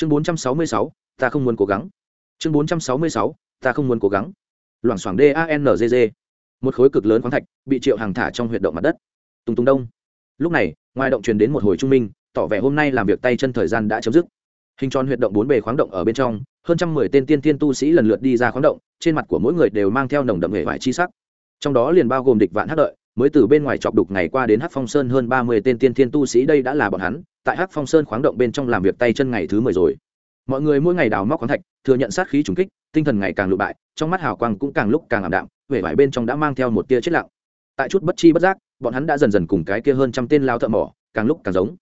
chương bốn trăm sáu mươi sáu, ta không muốn cố gắng. Chương bốn trăm sáu mươi sáu, ta không muốn cố gắng. Loảng xoảng danzg một khối cực lớn khoáng thạch bị triệu hàng thả trong huyệt động mặt đất. Tùng tùng đông. Lúc này, ngoài động truyền đến một hồi trung minh, tỏ vẻ hôm nay làm việc tay chân thời gian đã chấm dứt. Hình tròn huyệt động bốn bề khoáng động ở bên trong, hơn trăm mười tên tiên tiên tu sĩ lần lượt đi ra khoáng động, trên mặt của mỗi người đều mang theo nồng đậm hệ vải chi sắc. Trong đó liền bao gồm địch vạn hắc đợi, mới từ bên ngoài chọc đục ngày qua đến hắc phong sơn hơn ba mươi tên tiên tiên tu sĩ đây đã là bọn hắn tại hắc phong sơn khoáng động bên trong làm việc tay chân ngày thứ mười rồi. Mọi người mỗi ngày đào móc khoáng thạch, thừa nhận sát khí trùng kích, tinh thần ngày càng lụ bại, trong mắt hào quang cũng càng lúc càng ảm đạm, vẻ vải bên trong đã mang theo một tia chết lặng. Tại chút bất chi bất giác, bọn hắn đã dần dần cùng cái kia hơn trăm tên lao thợ mỏ, càng lúc càng giống.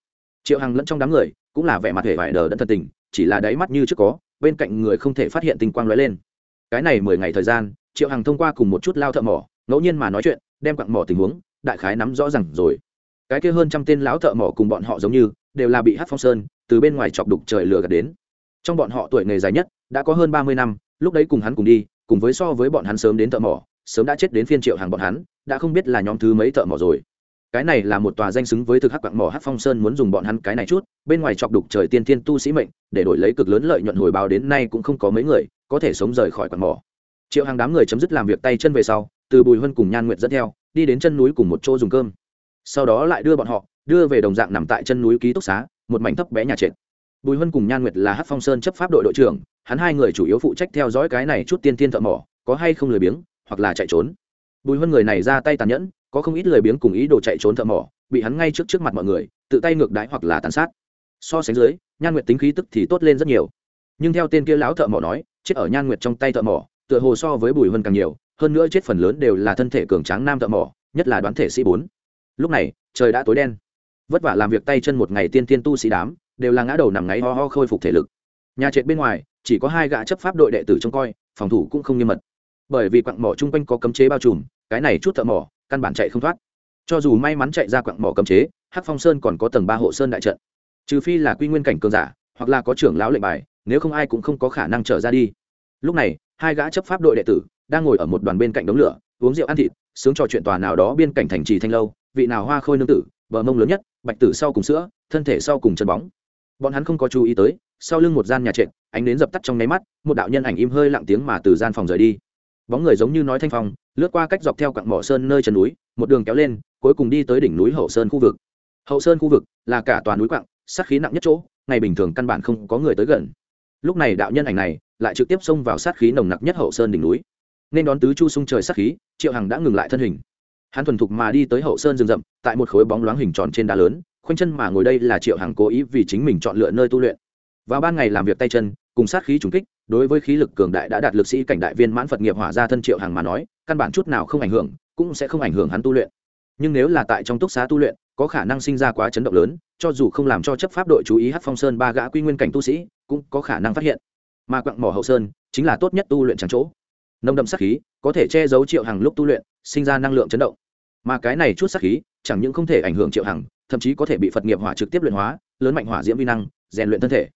Triệu hằng lẫn trong đám người, cũng là vẻ mặt vẻ vải đờ đẫn thân tình, chỉ là đáy mắt như trước có, bên cạnh người không thể phát hiện tinh quang lóe lên. Cái này mười ngày thời gian, triệu hằng thông qua cùng một chút lao thợ mỏ, ngẫu nhiên mà nói chuyện, đem quặng mỏ tình huống, đại khái nắm rõ ràng rồi cái kia hơn trăm tên lão thợ mỏ cùng bọn họ giống như, đều là bị hát phong sơn, từ bên ngoài chọc đục trời lửa gạt đến. Trong bọn họ tuổi nghề dài nhất, đã có hơn ba mươi năm, lúc đấy cùng hắn cùng đi, cùng với so với bọn hắn sớm đến thợ mỏ, sớm đã chết đến phiên triệu hàng bọn hắn, đã không biết là nhóm thứ mấy thợ mỏ rồi. Cái này là một tòa danh xứng với thực hắc quạng mỏ hắc phong sơn muốn dùng bọn hắn cái này chút, bên ngoài chọc đục trời tiên tiên tu sĩ mệnh, để đổi lấy cực lớn lợi nhuận hồi báo đến nay cũng không có mấy người, có thể sống rời khỏi quạng mỏ. Triệu hàng đám người chấm dứt làm việc tay chân về sau, từ bùi huân cùng nhan nguyện dẫn theo, đi đến chân núi cùng một chỗ dùng cơm sau đó lại đưa bọn họ, đưa về đồng dạng nằm tại chân núi ký túc xá, một mảnh thấp bé nhà trệt. Bùi Hân cùng nhan nguyệt là Hát phong sơn chấp pháp đội đội trưởng, hắn hai người chủ yếu phụ trách theo dõi cái này chút tiên tiên thợ mỏ, có hay không lười biếng, hoặc là chạy trốn. Bùi Hân người này ra tay tàn nhẫn, có không ít lười biếng cùng ý đồ chạy trốn thợ mỏ, bị hắn ngay trước trước mặt mọi người, tự tay ngược đái hoặc là tàn sát. So sánh dưới, nhan nguyệt tính khí tức thì tốt lên rất nhiều. Nhưng theo tên kia lão thợ mỏ nói, chết ở nhan nguyệt trong tay thợ mỏ, tựa hồ so với bùi Hân càng nhiều, hơn nữa chết phần lớn đều là thân thể cường tráng nam thợ mỏ, nhất là đoán thể sĩ bốn lúc này, trời đã tối đen. Vất vả làm việc tay chân một ngày tiên tiên tu sĩ đám, đều là ngã đầu nằm ngáy ho ho khôi phục thể lực. Nhà trệt bên ngoài, chỉ có hai gã chấp pháp đội đệ tử trông coi, phòng thủ cũng không nghiêm mật. Bởi vì quặng mỏ chung quanh có cấm chế bao trùm, cái này chút thợ mỏ, căn bản chạy không thoát. Cho dù may mắn chạy ra quặng mỏ cấm chế, hắc phong sơn còn có tầng ba hộ sơn đại trận. Trừ phi là quy nguyên cảnh cường giả, hoặc là có trưởng lão lệnh bài, nếu không ai cũng không có khả năng trở ra đi. Lúc này, hai gã chấp pháp đội đệ tử đang ngồi ở một đoàn bên cạnh đống lửa, uống rượu ăn thịt, sướng trò chuyện tòa nào đó biên cảnh thành trì thanh lâu vị nào hoa khôi nương tử, bờ mông lớn nhất, bạch tử sau cùng sữa, thân thể sau cùng chân bóng. Bọn hắn không có chú ý tới, sau lưng một gian nhà trệt, ánh đến dập tắt trong nháy mắt, một đạo nhân ảnh im hơi lặng tiếng mà từ gian phòng rời đi. Bóng người giống như nói thanh phong, lướt qua cách dọc theo cặn mỏ sơn nơi chân núi, một đường kéo lên, cuối cùng đi tới đỉnh núi hậu sơn khu vực. Hậu sơn khu vực là cả toàn núi quặng, sát khí nặng nhất chỗ, ngày bình thường căn bản không có người tới gần. Lúc này đạo nhân ảnh này lại trực tiếp xông vào sát khí nồng nặc nhất hậu sơn đỉnh núi. Nên đón tứ chu sung trời sát khí, triệu hằng đã ngừng lại thân hình hắn thuần thục mà đi tới hậu sơn rừng rậm, tại một khối bóng loáng hình tròn trên đá lớn, khoanh chân mà ngồi đây là triệu hằng cố ý vì chính mình chọn lựa nơi tu luyện. Vào ban ngày làm việc tay chân, cùng sát khí trùng kích, đối với khí lực cường đại đã đạt lực sĩ cảnh đại viên mãn phật nghiệp hỏa ra thân triệu hằng mà nói, căn bản chút nào không ảnh hưởng, cũng sẽ không ảnh hưởng hắn tu luyện. Nhưng nếu là tại trong túc xá tu luyện, có khả năng sinh ra quá chấn động lớn, cho dù không làm cho chấp pháp đội chú ý hát phong sơn ba gã quy nguyên cảnh tu sĩ, cũng có khả năng phát hiện. Mà quặng mỏ hậu sơn, chính là tốt nhất tu luyện trắng chỗ. Nông đậm sát khí, có thể che giấu triệu hàng lúc tu luyện, sinh ra năng lượng chấn động mà cái này chút sát khí chẳng những không thể ảnh hưởng triệu hằng, thậm chí có thể bị phật nghiệp hỏa trực tiếp luyện hóa, lớn mạnh hỏa diễm vi năng, rèn luyện thân thể.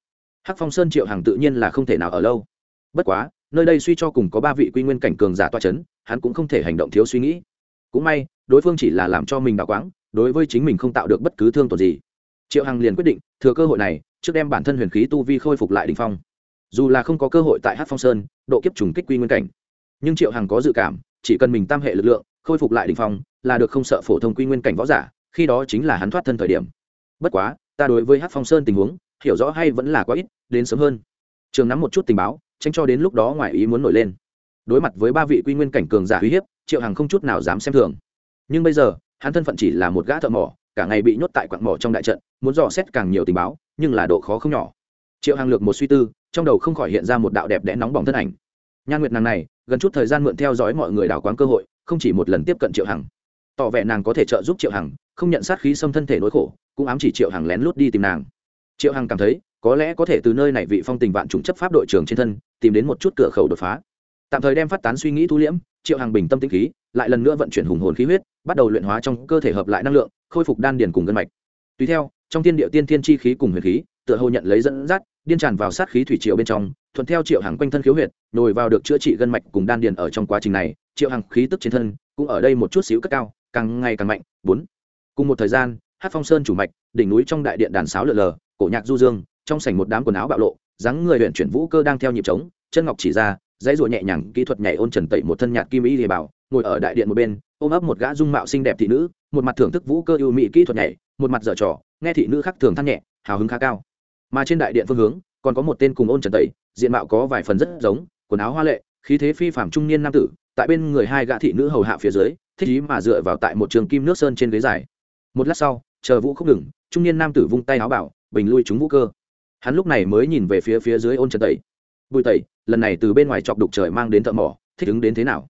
Hắc phong sơn triệu hằng tự nhiên là không thể nào ở lâu. Bất quá, nơi đây suy cho cùng có ba vị quy nguyên cảnh cường giả toa c h ấ n hắn cũng không thể hành động thiếu suy nghĩ. Cũng may, đối phương chỉ là làm cho mình đào quáng, đối với chính mình không tạo được bất cứ thương tổn gì. Triệu hằng liền quyết định, thừa cơ hội này, trước đem bản thân huyền khí tu vi khôi phục lại đình phong. Dù là không có cơ hội tại hát phong sơn, độ kiếp trùng kích quy nguyên cảnh. Nhưng triệu hằng có dự cảm, chỉ cần mình tam hệ lực lượng, khôi phục lại đình phong là được không sợ phổ thông quy nguyên cảnh võ giả, khi đó chính là hắn thoát thân thời điểm. Bất quá, ta đối với hát phong sơn tình huống, hiểu rõ hay vẫn là quá ít, đến sớm hơn. Trường nắm một chút tình báo, tránh cho đến lúc đó ngoài ý muốn nổi lên. Đối mặt với ba vị quy nguyên cảnh cường giả uy hiếp, triệu hằng không chút nào dám xem thường. Nhưng bây giờ, hắn thân phận chỉ là một gã thợ mỏ, cả ngày bị nhốt tại quặng mỏ trong đại trận, muốn dò xét càng nhiều tình báo, nhưng là độ khó không nhỏ. Triệu hằng lược một suy tư, trong đầu không khỏi hiện ra một đạo đẹp đẽ nóng bỏng thân ảnh. Nhan nguyệt nàng này, gần chút thời gian mượn theo dõi mọi người đảo quán cơ hội, không chỉ một lần tiếp cận triệu hằng tỏ vẻ nàng có thể trợ giúp triệu hằng, không nhận sát khí xâm thân thể nỗi khổ, cũng ám chỉ triệu hằng lén lút đi tìm nàng. Triệu hằng cảm thấy, có lẽ có thể từ nơi này vị phong tình vạn trùng chấp pháp đội trưởng trên thân, tìm đến một chút cửa khẩu đột phá. Tạm thời đem phát tán suy nghĩ thu liễm, triệu hằng bình tâm tĩnh khí, lại lần nữa vận chuyển hùng hồn khí huyết, bắt đầu luyện hóa trong cơ thể hợp lại năng lượng, khôi phục đan điền cùng gân mạch. Tùy theo, trong thiên địa tiên thiên chi khí cùng huyền khí, tựa hồ nhận lấy dẫn dắt, điên tràn vào sát khí thủy triệu bên trong, thuận theo triệu hằng quanh thân khiếu huyệt, nồi vào được chữa trị gân mạch cùng đan điền ở trong quá trình này, triệu hằng khí tức trên thân cũng ở đây một chút xíu cất cao càng ngày càng mạnh, bốn. Cùng một thời gian hát phong sơn chủ mạch, đỉnh núi trong đại điện đàn sáo lượn lờ, cổ nhạc du dương, trong sảnh một đám quần áo bạo lộ, dáng người huyện chuyển vũ cơ đang theo nhịp trống, chân ngọc chỉ ra, dãy ruộng nhẹ nhàng, kỹ thuật nhảy ôn trần tẩy một thân nhạt kim y thì bảo, ngồi ở đại điện một bên, ôm ấp một gã dung mạo xinh đẹp thị nữ, một mặt thưởng thức vũ cơ ưu mỹ kỹ thuật nhảy, một mặt dở trò, nghe thị nữ khác thường than nhẹ, hào hứng khá cao. Mà trên đại điện phương hướng, còn có một tên cùng ôn trần tẩy, diện mạo có vài phần rất giống, quần áo hoa lệ, khí thế phi phạm trung niên nam tử, tại bên người hai gã thị nữ hầu hạ phía dưới thích ý mà dựa vào tại một trường kim nước sơn trên ghế dài. Một lát sau, chờ vũ không ngừng, trung niên nam tử vung tay áo bảo, bình lui chúng vũ cơ. Hắn lúc này mới nhìn về phía phía dưới ôn trần tẩy. Bùi tẩy, lần này từ bên ngoài chọc đục trời mang đến thợ mỏ, thích ứng đến thế nào?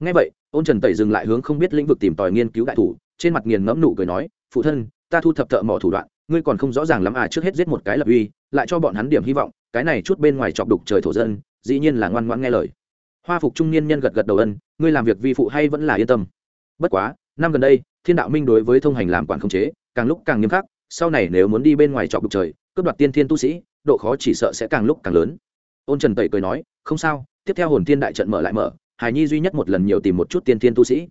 Ngay vậy, ôn trần tẩy dừng lại hướng không biết lĩnh vực tìm tòi nghiên cứu đại thủ, trên mặt nghiền ngẫm nụ cười nói, phụ thân, ta thu thập thợ mỏ thủ đoạn, ngươi còn không rõ ràng lắm à trước hết giết một cái lập uy, lại cho bọn hắn điểm hy vọng, cái này chút bên ngoài chọc đục trời thổ dân, dĩ nhiên là ngoan ngoãn nghe lời. Hoa phục trung niên nhân gật gật đầu ân, ngươi làm việc vi phụ hay vẫn là yên tâm bất quá, năm gần đây, thiên đạo minh đối với thông hành làm quản không chế, càng lúc càng nghiêm khắc, sau này nếu muốn đi bên ngoài trọc đục trời, cướp đoạt tiên thiên tu sĩ, độ khó chỉ sợ sẽ càng lúc càng lớn. Ôn trần tẩy cười nói, không sao, tiếp theo hồn thiên đại trận mở lại mở, hải nhi duy nhất một lần nhiều tìm một chút tiên thiên tu sĩ.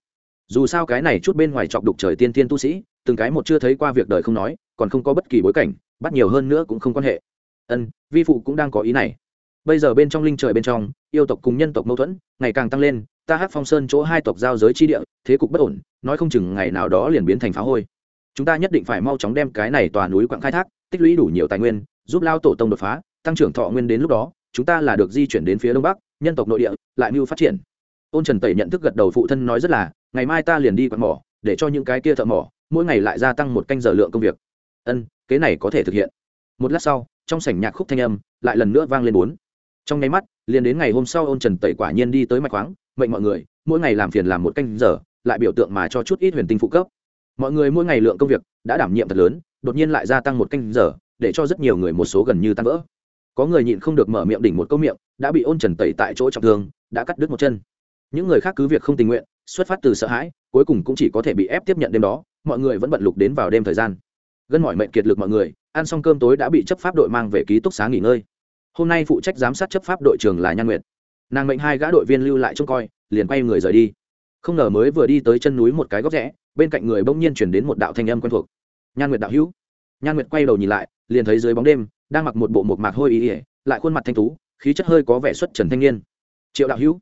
Dù sao cái này chút bên ngoài chọc đục trời tiên thiên tu sĩ, từng cái một chưa thấy qua việc đời không nói, còn không có bất kỳ bối cảnh, bắt nhiều hơn nữa cũng không quan hệ. Ân, vi phụ cũng đang có ý này. Bây giờ bên trong linh trời bên trong, yêu tộc cùng nhân tộc mâu thuẫn, ngày càng tăng lên ta hát phong sơn chỗ hai tộc giao giới chi địa, thế cục bất ổn, nói không chừng ngày nào đó liền biến thành phá hôi. Chúng ta nhất định phải mau chóng đem cái này tòa núi quặng khai thác, tích lũy đủ nhiều tài nguyên, giúp lao tổ tông đột phá, tăng trưởng thọ nguyên đến lúc đó, chúng ta là được di chuyển đến phía đông bắc, nhân tộc nội địa lại mưu phát triển. Ôn trần tẩy nhận thức gật đầu phụ thân nói rất là, ngày mai ta liền đi quặng mỏ, để cho những cái kia thợ mỏ, mỗi ngày lại gia tăng một canh giờ lượng công việc. Ân, kế này có thể thực hiện. Một lát sau, trong sảnh nhạc khúc thanh âm lại lần nữa vang lên bốn. Trong nháy mắt, liền đến ngày hôm sau ôn trần tẩy quả nhiên đi tới mạch khoáng mệnh mọi người, mỗi ngày làm phiền làm một canh giờ, lại biểu tượng mà cho chút ít huyền tinh phụ cấp. Mọi người mỗi ngày lượng công việc đã đảm nhiệm thật lớn, đột nhiên lại gia tăng một canh giờ, để cho rất nhiều người một số gần như tan vỡ. Có người nhịn không được mở miệng đỉnh một câu miệng, đã bị ôn trần tẩy tại chỗ trọng thương, đã cắt đứt một chân. Những người khác cứ việc không tình nguyện, xuất phát từ sợ hãi, cuối cùng cũng chỉ có thể bị ép tiếp nhận đêm đó, mọi người vẫn bận lục đến vào đêm thời gian. Gân mọi mệnh kiệt lực mọi người, ăn xong cơm tối đã bị chấp pháp đội mang về ký túc xá nghỉ ngơi. Hôm nay phụ trách giám sát chấp pháp đội trường là nhan nguyệt nàng mệnh hai gã đội viên lưu lại trông coi, liền quay người rời đi. Không ngờ mới vừa đi tới chân núi một cái góc rẽ, bên cạnh người bỗng nhiên chuyển đến một đạo thanh âm quen thuộc. Nhan nguyệt đạo hữu. Nhan nguyệt quay đầu nhìn lại, liền thấy dưới bóng đêm, đang mặc một bộ một mạc hôi ý ỉa lại khuôn mặt thanh tú, khí chất hơi có vẻ xuất trần thanh niên. Triệu đạo hữu.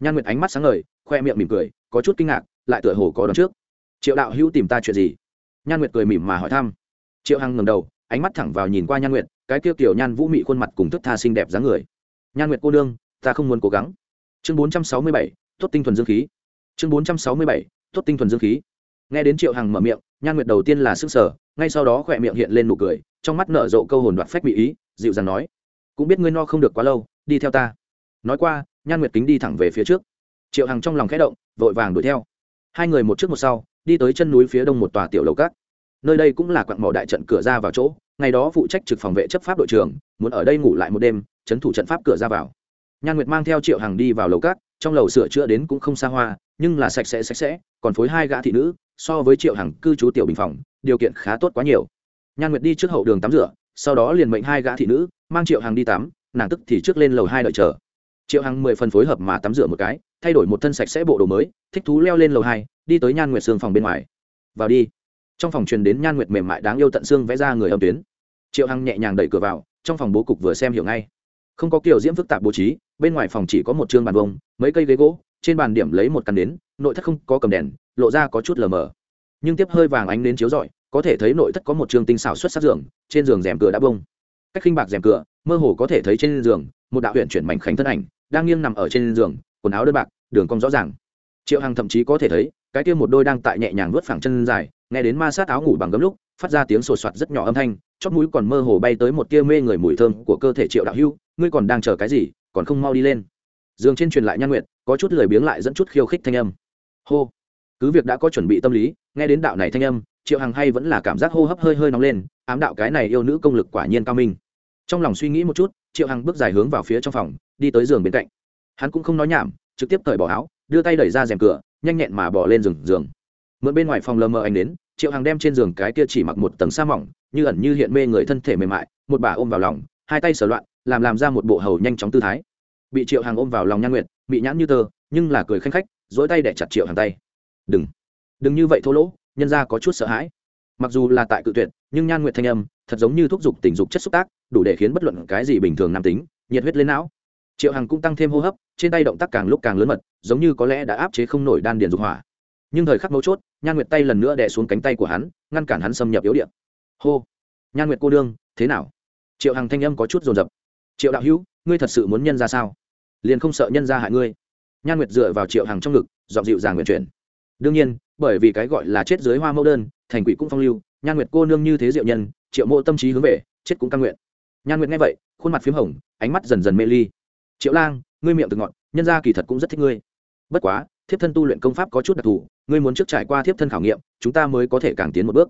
Nhan nguyệt ánh mắt sáng ngời, khoe miệng mỉm cười, có chút kinh ngạc, lại tựa hồ có đón trước. Triệu đạo hữu tìm ta chuyện gì? Nhan nguyệt cười mỉm mà hỏi thăm. Triệu hằng ngầm đầu, ánh mắt thẳng vào nhìn qua nhan nguyệt, cái kia kiểu nhan vũ mị khuôn mặt cùng thức tha xinh đẹp dáng người. Nhan nguyệt cô đương ta không muốn cố gắng. Chương bốn trăm sáu mươi bảy, tốt tinh thuần dương khí. Chương bốn trăm sáu mươi bảy, tốt tinh thuần dương khí. Nghe đến triệu hằng mở miệng, nhan nguyệt đầu tiên là sức sở ngay sau đó khỏe miệng hiện lên nụ cười, trong mắt nở rộ câu hồn đoạt phách bị ý, dịu dàng nói, cũng biết ngươi no không được quá lâu, đi theo ta. Nói qua, nhan nguyệt kính đi thẳng về phía trước. Triệu hằng trong lòng khẽ động, vội vàng đuổi theo. Hai người một trước một sau, đi tới chân núi phía đông một tòa tiểu lầu cát. Nơi đây cũng là quặng mỏ đại trận cửa ra vào chỗ, ngày đó phụ trách trực phòng vệ chấp pháp đội trưởng, muốn ở đây ngủ lại một đêm trấn thủ trận pháp cửa ra vào nhan nguyệt mang theo triệu hằng đi vào lầu cát trong lầu sửa chữa đến cũng không xa hoa, nhưng là sạch sẽ sạch sẽ, còn phối hai gã thị nữ, so với triệu hằng cư trú tiểu bình phòng, điều kiện khá tốt quá nhiều. Nhan nguyệt đi trước hậu đường tắm rửa, sau đó liền mệnh hai gã thị nữ, mang triệu hằng đi tắm, nàng tức thì trước lên lầu hai đợi chờ. Triệu hằng mười phần phối hợp mà tắm rửa một cái, thay đổi một thân sạch sẽ bộ đồ mới, thích thú leo lên lầu hai, đi tới nhan nguyệt xương phòng bên ngoài. Vào đi. Trong phòng truyền đến nhan nguyệt mềm mại đáng yêu tận xương vẽ ra người âm tuyến. Triệu hằng nhẹ nhàng đẩy cửa vào, trong phòng bố cục vừa xem hiểu ngay không có kiểu diễm phức tạp bố trí, bên ngoài phòng chỉ có một chương bàn bông mấy cây ghế gỗ, trên bàn điểm lấy một căn nến, nội thất không có cầm đèn, lộ ra có chút lờ mờ. Nhưng tiếp hơi vàng ánh nến chiếu rọi, có thể thấy nội thất có một chương tinh xảo xuất sắc giường, trên giường rèm cửa đã bông. Cách khinh bạc rèm cửa, mơ hồ có thể thấy trên giường, một đạo huyện chuyển mảnh khánh thân ảnh, đang nghiêng nằm ở trên giường, quần áo đơn bạc, đường cong rõ ràng. Triệu hằng thậm chí có thể thấy, cái kia một đôi đang tại nhẹ nhàng vớt phẳng chân dài, nghe đến ma sát áo ngủ bằng gấm lúc, phát ra tiếng sột soạt rất nhỏ âm thanh chót mũi còn mơ hồ bay tới một tia mê người mùi thơm của cơ thể triệu đạo hưu ngươi còn đang chờ cái gì, còn không mau đi lên. Giường trên truyền lại nhan nguyện có chút lười biếng lại dẫn chút khiêu khích thanh âm. Hô. Cứ việc đã có chuẩn bị tâm lý, nghe đến đạo này thanh âm, triệu hằng hay vẫn là cảm giác hô hấp hơi hơi nóng lên, ám đạo cái này yêu nữ công lực quả nhiên cao minh. Trong lòng suy nghĩ một chút, triệu hằng bước dài hướng vào phía trong phòng, đi tới giường bên cạnh. Hắn cũng không nói nhảm, trực tiếp cởi bỏ áo, đưa tay đẩy ra rèm cửa, nhanh nhẹn mà bỏ lên giường giường. Mượn bên ngoài phòng lờ mờ anh đến, triệu hằng đem trên giường cái kia chỉ mặc một tầng sa mỏng, như ẩn như hiện mê người thân thể mềm mại, một bà ôm vào lòng, hai tay sở loạn làm làm ra một bộ hầu nhanh chóng tư thái. Bị triệu hằng ôm vào lòng nhan nguyệt bị nhãn như tơ, nhưng là cười khanh khách, dỗi tay để chặt triệu hàng tay. Đừng đừng như vậy thô lỗ, nhân ra có chút sợ hãi. Mặc dù là tại cự tuyệt, nhưng nhan nguyệt thanh âm thật giống như thúc giục tình dục chất xúc tác, đủ để khiến bất luận cái gì bình thường nam tính nhiệt huyết lên não. Triệu hằng cũng tăng thêm hô hấp, trên tay động tác càng lúc càng lớn mật, giống như có lẽ đã áp chế không nổi đan điền dục hỏa. Nhưng thời khắc mấu chốt, nhan nguyệt tay lần nữa đè xuống cánh tay của hắn, ngăn cản hắn xâm nhập yếu điện hô, nhan nguyệt cô đương, thế nào? Triệu hằng thanh âm có chút dồn dập triệu đạo hữu, ngươi thật sự muốn nhân ra sao? Liền không sợ nhân ra hại ngươi. Nhan nguyệt dựa vào triệu hằng trong ngực dọn dịu dàng nguyện chuyển. Đương nhiên, bởi vì cái gọi là chết dưới hoa mẫu đơn, thành quỷ cũng phong lưu, nhan nguyệt cô nương như thế diệu nhân, triệu mộ tâm trí hướng về, chết cũng căn nguyện. Nhan nguyệt nghe vậy, khuôn mặt p h í m hồng, ánh mắt dần dần mê ly. Triệu lang, ngươi miệng từ ngọn nhân ra kỳ thật cũng rất thích ngươi. Bất quá, thiếp thân tu luyện công pháp có chút đặc thù, ngươi muốn trước trải qua thiếp thân khảo nghiệm, chúng ta mới có thể càng tiến một bước.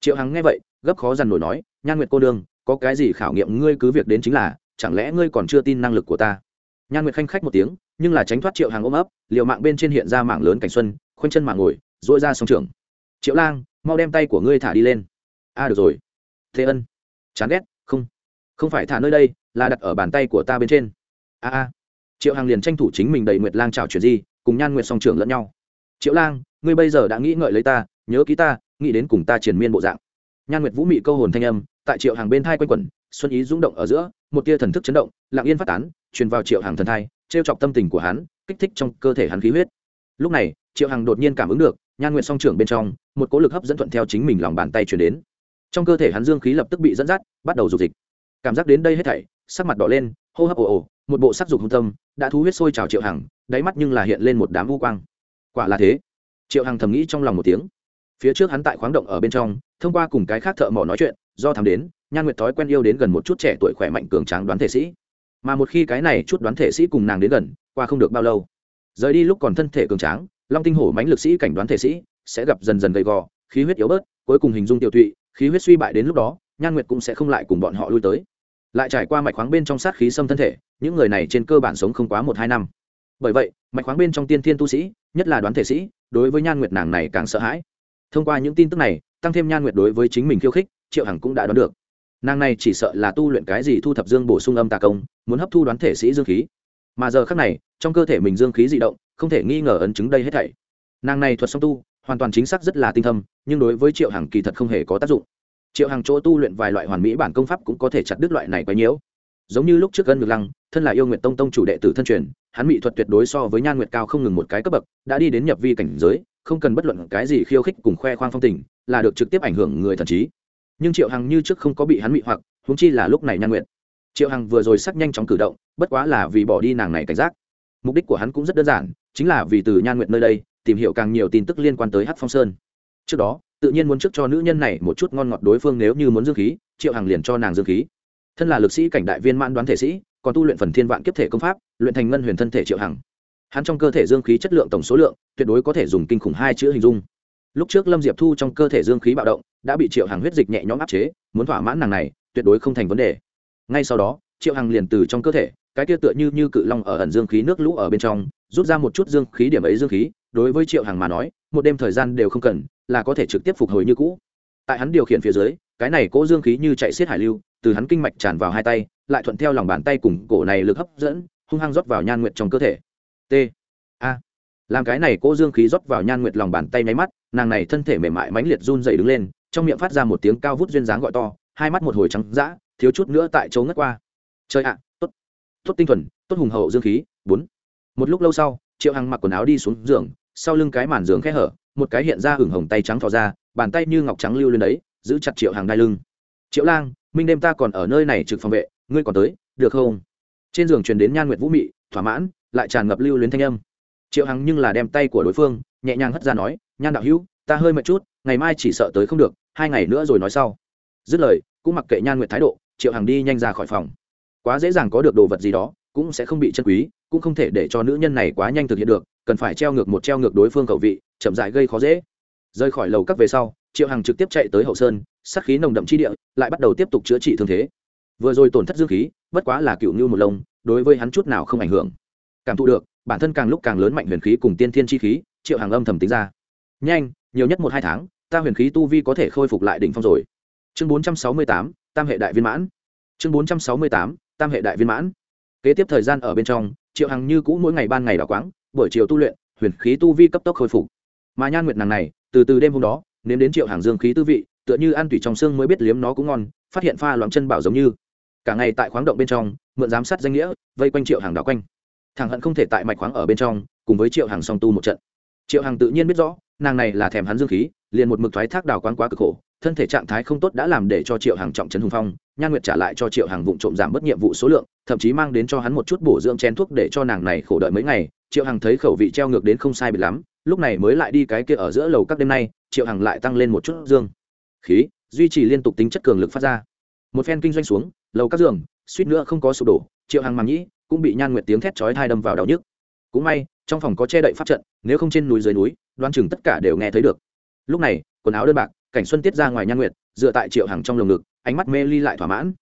Triệu hằng nghe vậy, gấp khó dằn nổi nói, nhan nguyệt cô đương có cái gì khảo nghiệm ngươi cứ việc đến chính là chẳng lẽ ngươi còn chưa tin năng lực của ta? Nhan nguyệt khanh khách một tiếng, nhưng là tránh thoát triệu hàng ôm ấp liệu mạng bên trên hiện ra mạng lớn cảnh xuân, khoanh chân mạng ngồi dội ra song trường triệu lang, mau đem tay của ngươi thả đi lên. A, được rồi. Thế ân. Chán ghét, không. Không phải thả nơi đây, là đặt ở bàn tay của ta bên trên. A a. Triệu hàng liền tranh thủ chính mình đầy nguyệt lang chào chuyện gì cùng nhan nguyệt song trường lẫn nhau. Triệu lang, ngươi bây giờ đã nghĩ ngợi lấy ta, nhớ ký ta, nghĩ đến cùng ta triền miên bộ dạng. Nhan nguyệt vũ mị câu hồn thanh âm, tại triệu hàng bên thai quanh quẩn xuân ý rung động ở giữa, một tia thần thức chấn động, lặng yên phát tán, truyền vào triệu hàng thần thai, trêu chọc tâm tình của hắn, kích thích trong cơ thể hắn khí huyết. Lúc này, triệu hằng đột nhiên cảm ứng được, nhan nguyện song trưởng bên trong, một cố lực hấp dẫn thuận theo chính mình lòng bàn tay chuyển đến. Trong cơ thể hắn dương khí lập tức bị dẫn dắt, bắt đầu dục dịch. Cảm giác đến đây hết thảy, sắc mặt đỏ lên, hô hấp ồ ồ, một bộ sắc dục hung tâm, đã thu huyết sôi trào triệu hằng, đáy mắt nhưng là hiện lên một đám u quang. Quả là thế. Triệu hằng thầm nghĩ trong lòng một tiếng. Phía trước hắn tại khoáng động ở bên trong, thông qua cùng cái khác thợ mỏ nói chuyện, do thám đến nhan nguyệt thói quen yêu đến gần một chút trẻ tuổi khỏe mạnh cường tráng đoán thể sĩ. Mà một khi cái này chút đoán thể sĩ cùng nàng đến gần, qua không được bao lâu. Rời đi lúc còn thân thể cường tráng, long tinh hổ mãnh lực sĩ cảnh đoán thể sĩ sẽ gặp dần dần gầy gò, khí huyết yếu bớt, cuối cùng hình dung tiêu tụy, khí huyết suy bại đến lúc đó nhan nguyệt cũng sẽ không lại cùng bọn họ lui tới. Lại trải qua mạch khoáng bên trong sát khí xâm thân thể, những người này trên cơ bản sống không quá một hai năm. Bởi vậy, mạch khoáng bên trong tiên thiên tu sĩ, nhất là đoán thể sĩ, đối với nhan nguyệt nàng này càng sợ hãi. Thông qua những tin tức này, tăng thêm nhan nguyệt đối với chính mình khiêu khích, triệu hằng cũng đã đoán được nàng này chỉ sợ là tu luyện cái gì thu thập dương bổ sung âm tà công, muốn hấp thu đoán thể sĩ dương khí. Mà giờ khác này, trong cơ thể mình dương khí dị động, không thể nghi ngờ ấn chứng đây hết thảy. Nàng này thuật song tu, hoàn toàn chính xác rất là tinh thâm, nhưng đối với triệu hằng kỳ thật không hề có tác dụng. Triệu hằng chỗ tu luyện vài loại hoàn mỹ bản công pháp cũng có thể chặt đứt loại này quấy nhiễu. Giống như lúc trước gân ngược lăng, thân là yêu nguyện tông tông chủ đệ tử thân truyền, hắn mỹ thuật tuyệt đối so với nhan nguyệt cao không ngừng một cái cấp bậc, đã đi đến nhập vi cảnh giới, không cần bất luận cái gì khiêu khích cùng khoe khoang phong tình, là được trực tiếp ảnh hưởng người thần trí nhưng triệu hằng như trước không có bị hắn mị hoặc, huống chi là lúc này nhan nguyện triệu hằng vừa rồi sắc nhanh chóng cử động, bất quá là vì bỏ đi nàng này cảnh giác. Mục đích của hắn cũng rất đơn giản, chính là vì từ nhan nguyện nơi đây, tìm hiểu càng nhiều tin tức liên quan tới hát phong sơn. Trước đó, tự nhiên muốn trước cho nữ nhân này một chút ngon ngọt đối phương nếu như muốn dương khí, triệu hằng liền cho nàng dương khí. Thân là lực sĩ cảnh đại viên mãn đoán thể sĩ, còn tu luyện phần thiên vạn kiếp thể công pháp, luyện thành ngân huyền thân thể triệu hằng. Hắn trong cơ thể dương khí chất lượng tổng số lượng, tuyệt đối có thể dùng kinh khủng hai chữ hình dung. Lúc trước lâm diệp thu trong cơ thể dương khí bạo động đã bị triệu hằng huyết dịch nhẹ nhõm áp chế, muốn thỏa mãn nàng này, tuyệt đối không thành vấn đề. Ngay sau đó, triệu hằng liền từ trong cơ thể, cái kia tựa như như cự long ở ẩn dương khí nước lũ ở bên trong, rút ra một chút dương khí điểm ấy dương khí, đối với triệu hằng mà nói, một đêm thời gian đều không cần, là có thể trực tiếp phục hồi như cũ. Tại hắn điều khiển phía dưới, cái này cỗ dương khí như chạy xiết hải lưu, từ hắn kinh mạch tràn vào hai tay, lại thuận theo lòng bàn tay cùng cổ này lực hấp dẫn, hung hăng rót vào nhan nguyệt trong cơ thể. T. A. Làm cái này cỗ dương khí rót vào nhan nguyệt lòng bàn tay nháy mắt, nàng này thân thể mềm mại mãnh liệt run dày đứng lên trong miệng phát ra một tiếng cao vút duyên dáng gọi to, hai mắt một hồi trắng d thiếu chút nữa tại chỗ ngất qua. Chơi ạ, tốt tốt tinh thuần, tốt hùng hậu dương khí. Bốn. Một lúc lâu sau, triệu hằng mặc quần áo đi xuống giường, sau lưng cái màn giường khẽ hở, một cái hiện ra hửng hồng tay trắng thò ra, bàn tay như ngọc trắng lưu lên đấy, giữ chặt triệu hằng đai lưng. Triệu lang, minh đêm ta còn ở nơi này trực phòng vệ, ngươi còn tới, được không? Trên giường truyền đến nhan nguyệt vũ mị, thỏa mãn, lại tràn ngập lưu luyến thanh âm. Triệu hằng nhưng là đem tay của đối phương, nhẹ nhàng hất ra nói, nhan đạo hữu, ta hơi mệt chút, ngày mai chỉ sợ tới không được hai ngày nữa rồi nói sau. Dứt lời, cũng mặc kệ nhan nguyệt thái độ, triệu hằng đi nhanh ra khỏi phòng. Quá dễ dàng có được đồ vật gì đó, cũng sẽ không bị chân quý, cũng không thể để cho nữ nhân này quá nhanh thực hiện được, cần phải treo ngược một treo ngược đối phương cầu vị, chậm dại gây khó dễ. Rời khỏi lầu các về sau, triệu hằng trực tiếp chạy tới hậu sơn sắc khí nồng đậm chi địa, lại bắt đầu tiếp tục chữa trị thương thế. Vừa rồi tổn thất dương khí, bất quá là cựu như một lông, đối với hắn chút nào không ảnh hưởng. Cảm thụ được, bản thân càng lúc càng lớn mạnh huyền khí cùng tiên thiên chi khí, triệu hàng âm thầm tính ra. Nhanh, nhiều nhất một hai tháng ta huyền khí tu vi có thể khôi phục lại đỉnh phong rồi. Chương bốn trăm sáu mươi tám, tam hệ đại viên mãn. Chương bốn trăm sáu mươi tám, tam hệ đại viên mãn. Kế tiếp thời gian ở bên trong, triệu hằng như cũ mỗi ngày ban ngày đào quáng, buổi chiều tu luyện, huyền khí tu vi cấp tốc khôi phục. Mà nhan nguyệt nàng này, từ từ đêm hôm đó, nếm đến triệu hàng dương khí tư vị, tựa như ăn tủy trong xương mới biết liếm nó cũng ngon, phát hiện pha loãng chân bảo giống như. Cả ngày tại khoáng động bên trong, mượn giám sát danh nghĩa, vây quanh triệu hàng đảo quanh. Thằng hận không thể tại mạch khoáng ở bên trong, cùng với triệu hàng song tu một trận. Triệu hàng tự nhiên biết rõ nàng này là thèm hắn dương khí, liền một mực thoái thác đào quán quá cực khổ, thân thể trạng thái không tốt đã làm để cho triệu hàng trọng trấn hùng phong nhan nguyệt trả lại cho triệu hàng vụng trộm giảm bớt nhiệm vụ số lượng, thậm chí mang đến cho hắn một chút bổ dưỡng chén thuốc để cho nàng này khổ đợi mấy ngày. Triệu hàng thấy khẩu vị treo ngược đến không sai biệt lắm, lúc này mới lại đi cái kia ở giữa lầu các đêm nay, triệu hàng lại tăng lên một chút dương khí, duy trì liên tục tính chất cường lực phát ra. Một phen kinh doanh xuống, lầu các giường, suýt nữa không có sụp đổ, triệu hàng màng nhĩ cũng bị nhan nguyệt tiếng thét chói thai đâm vào đau nhức. Cũng may, trong phòng có che đậy pháp trận, nếu không trên núi dưới núi đoán chừng tất cả đều nghe thấy được. Lúc này, quần áo đơn bạc, cảnh xuân tiết ra ngoài nhan nguyệt, dựa tại triệu hàng trong lồng ngực, ánh mắt mê ly lại thỏa mãn.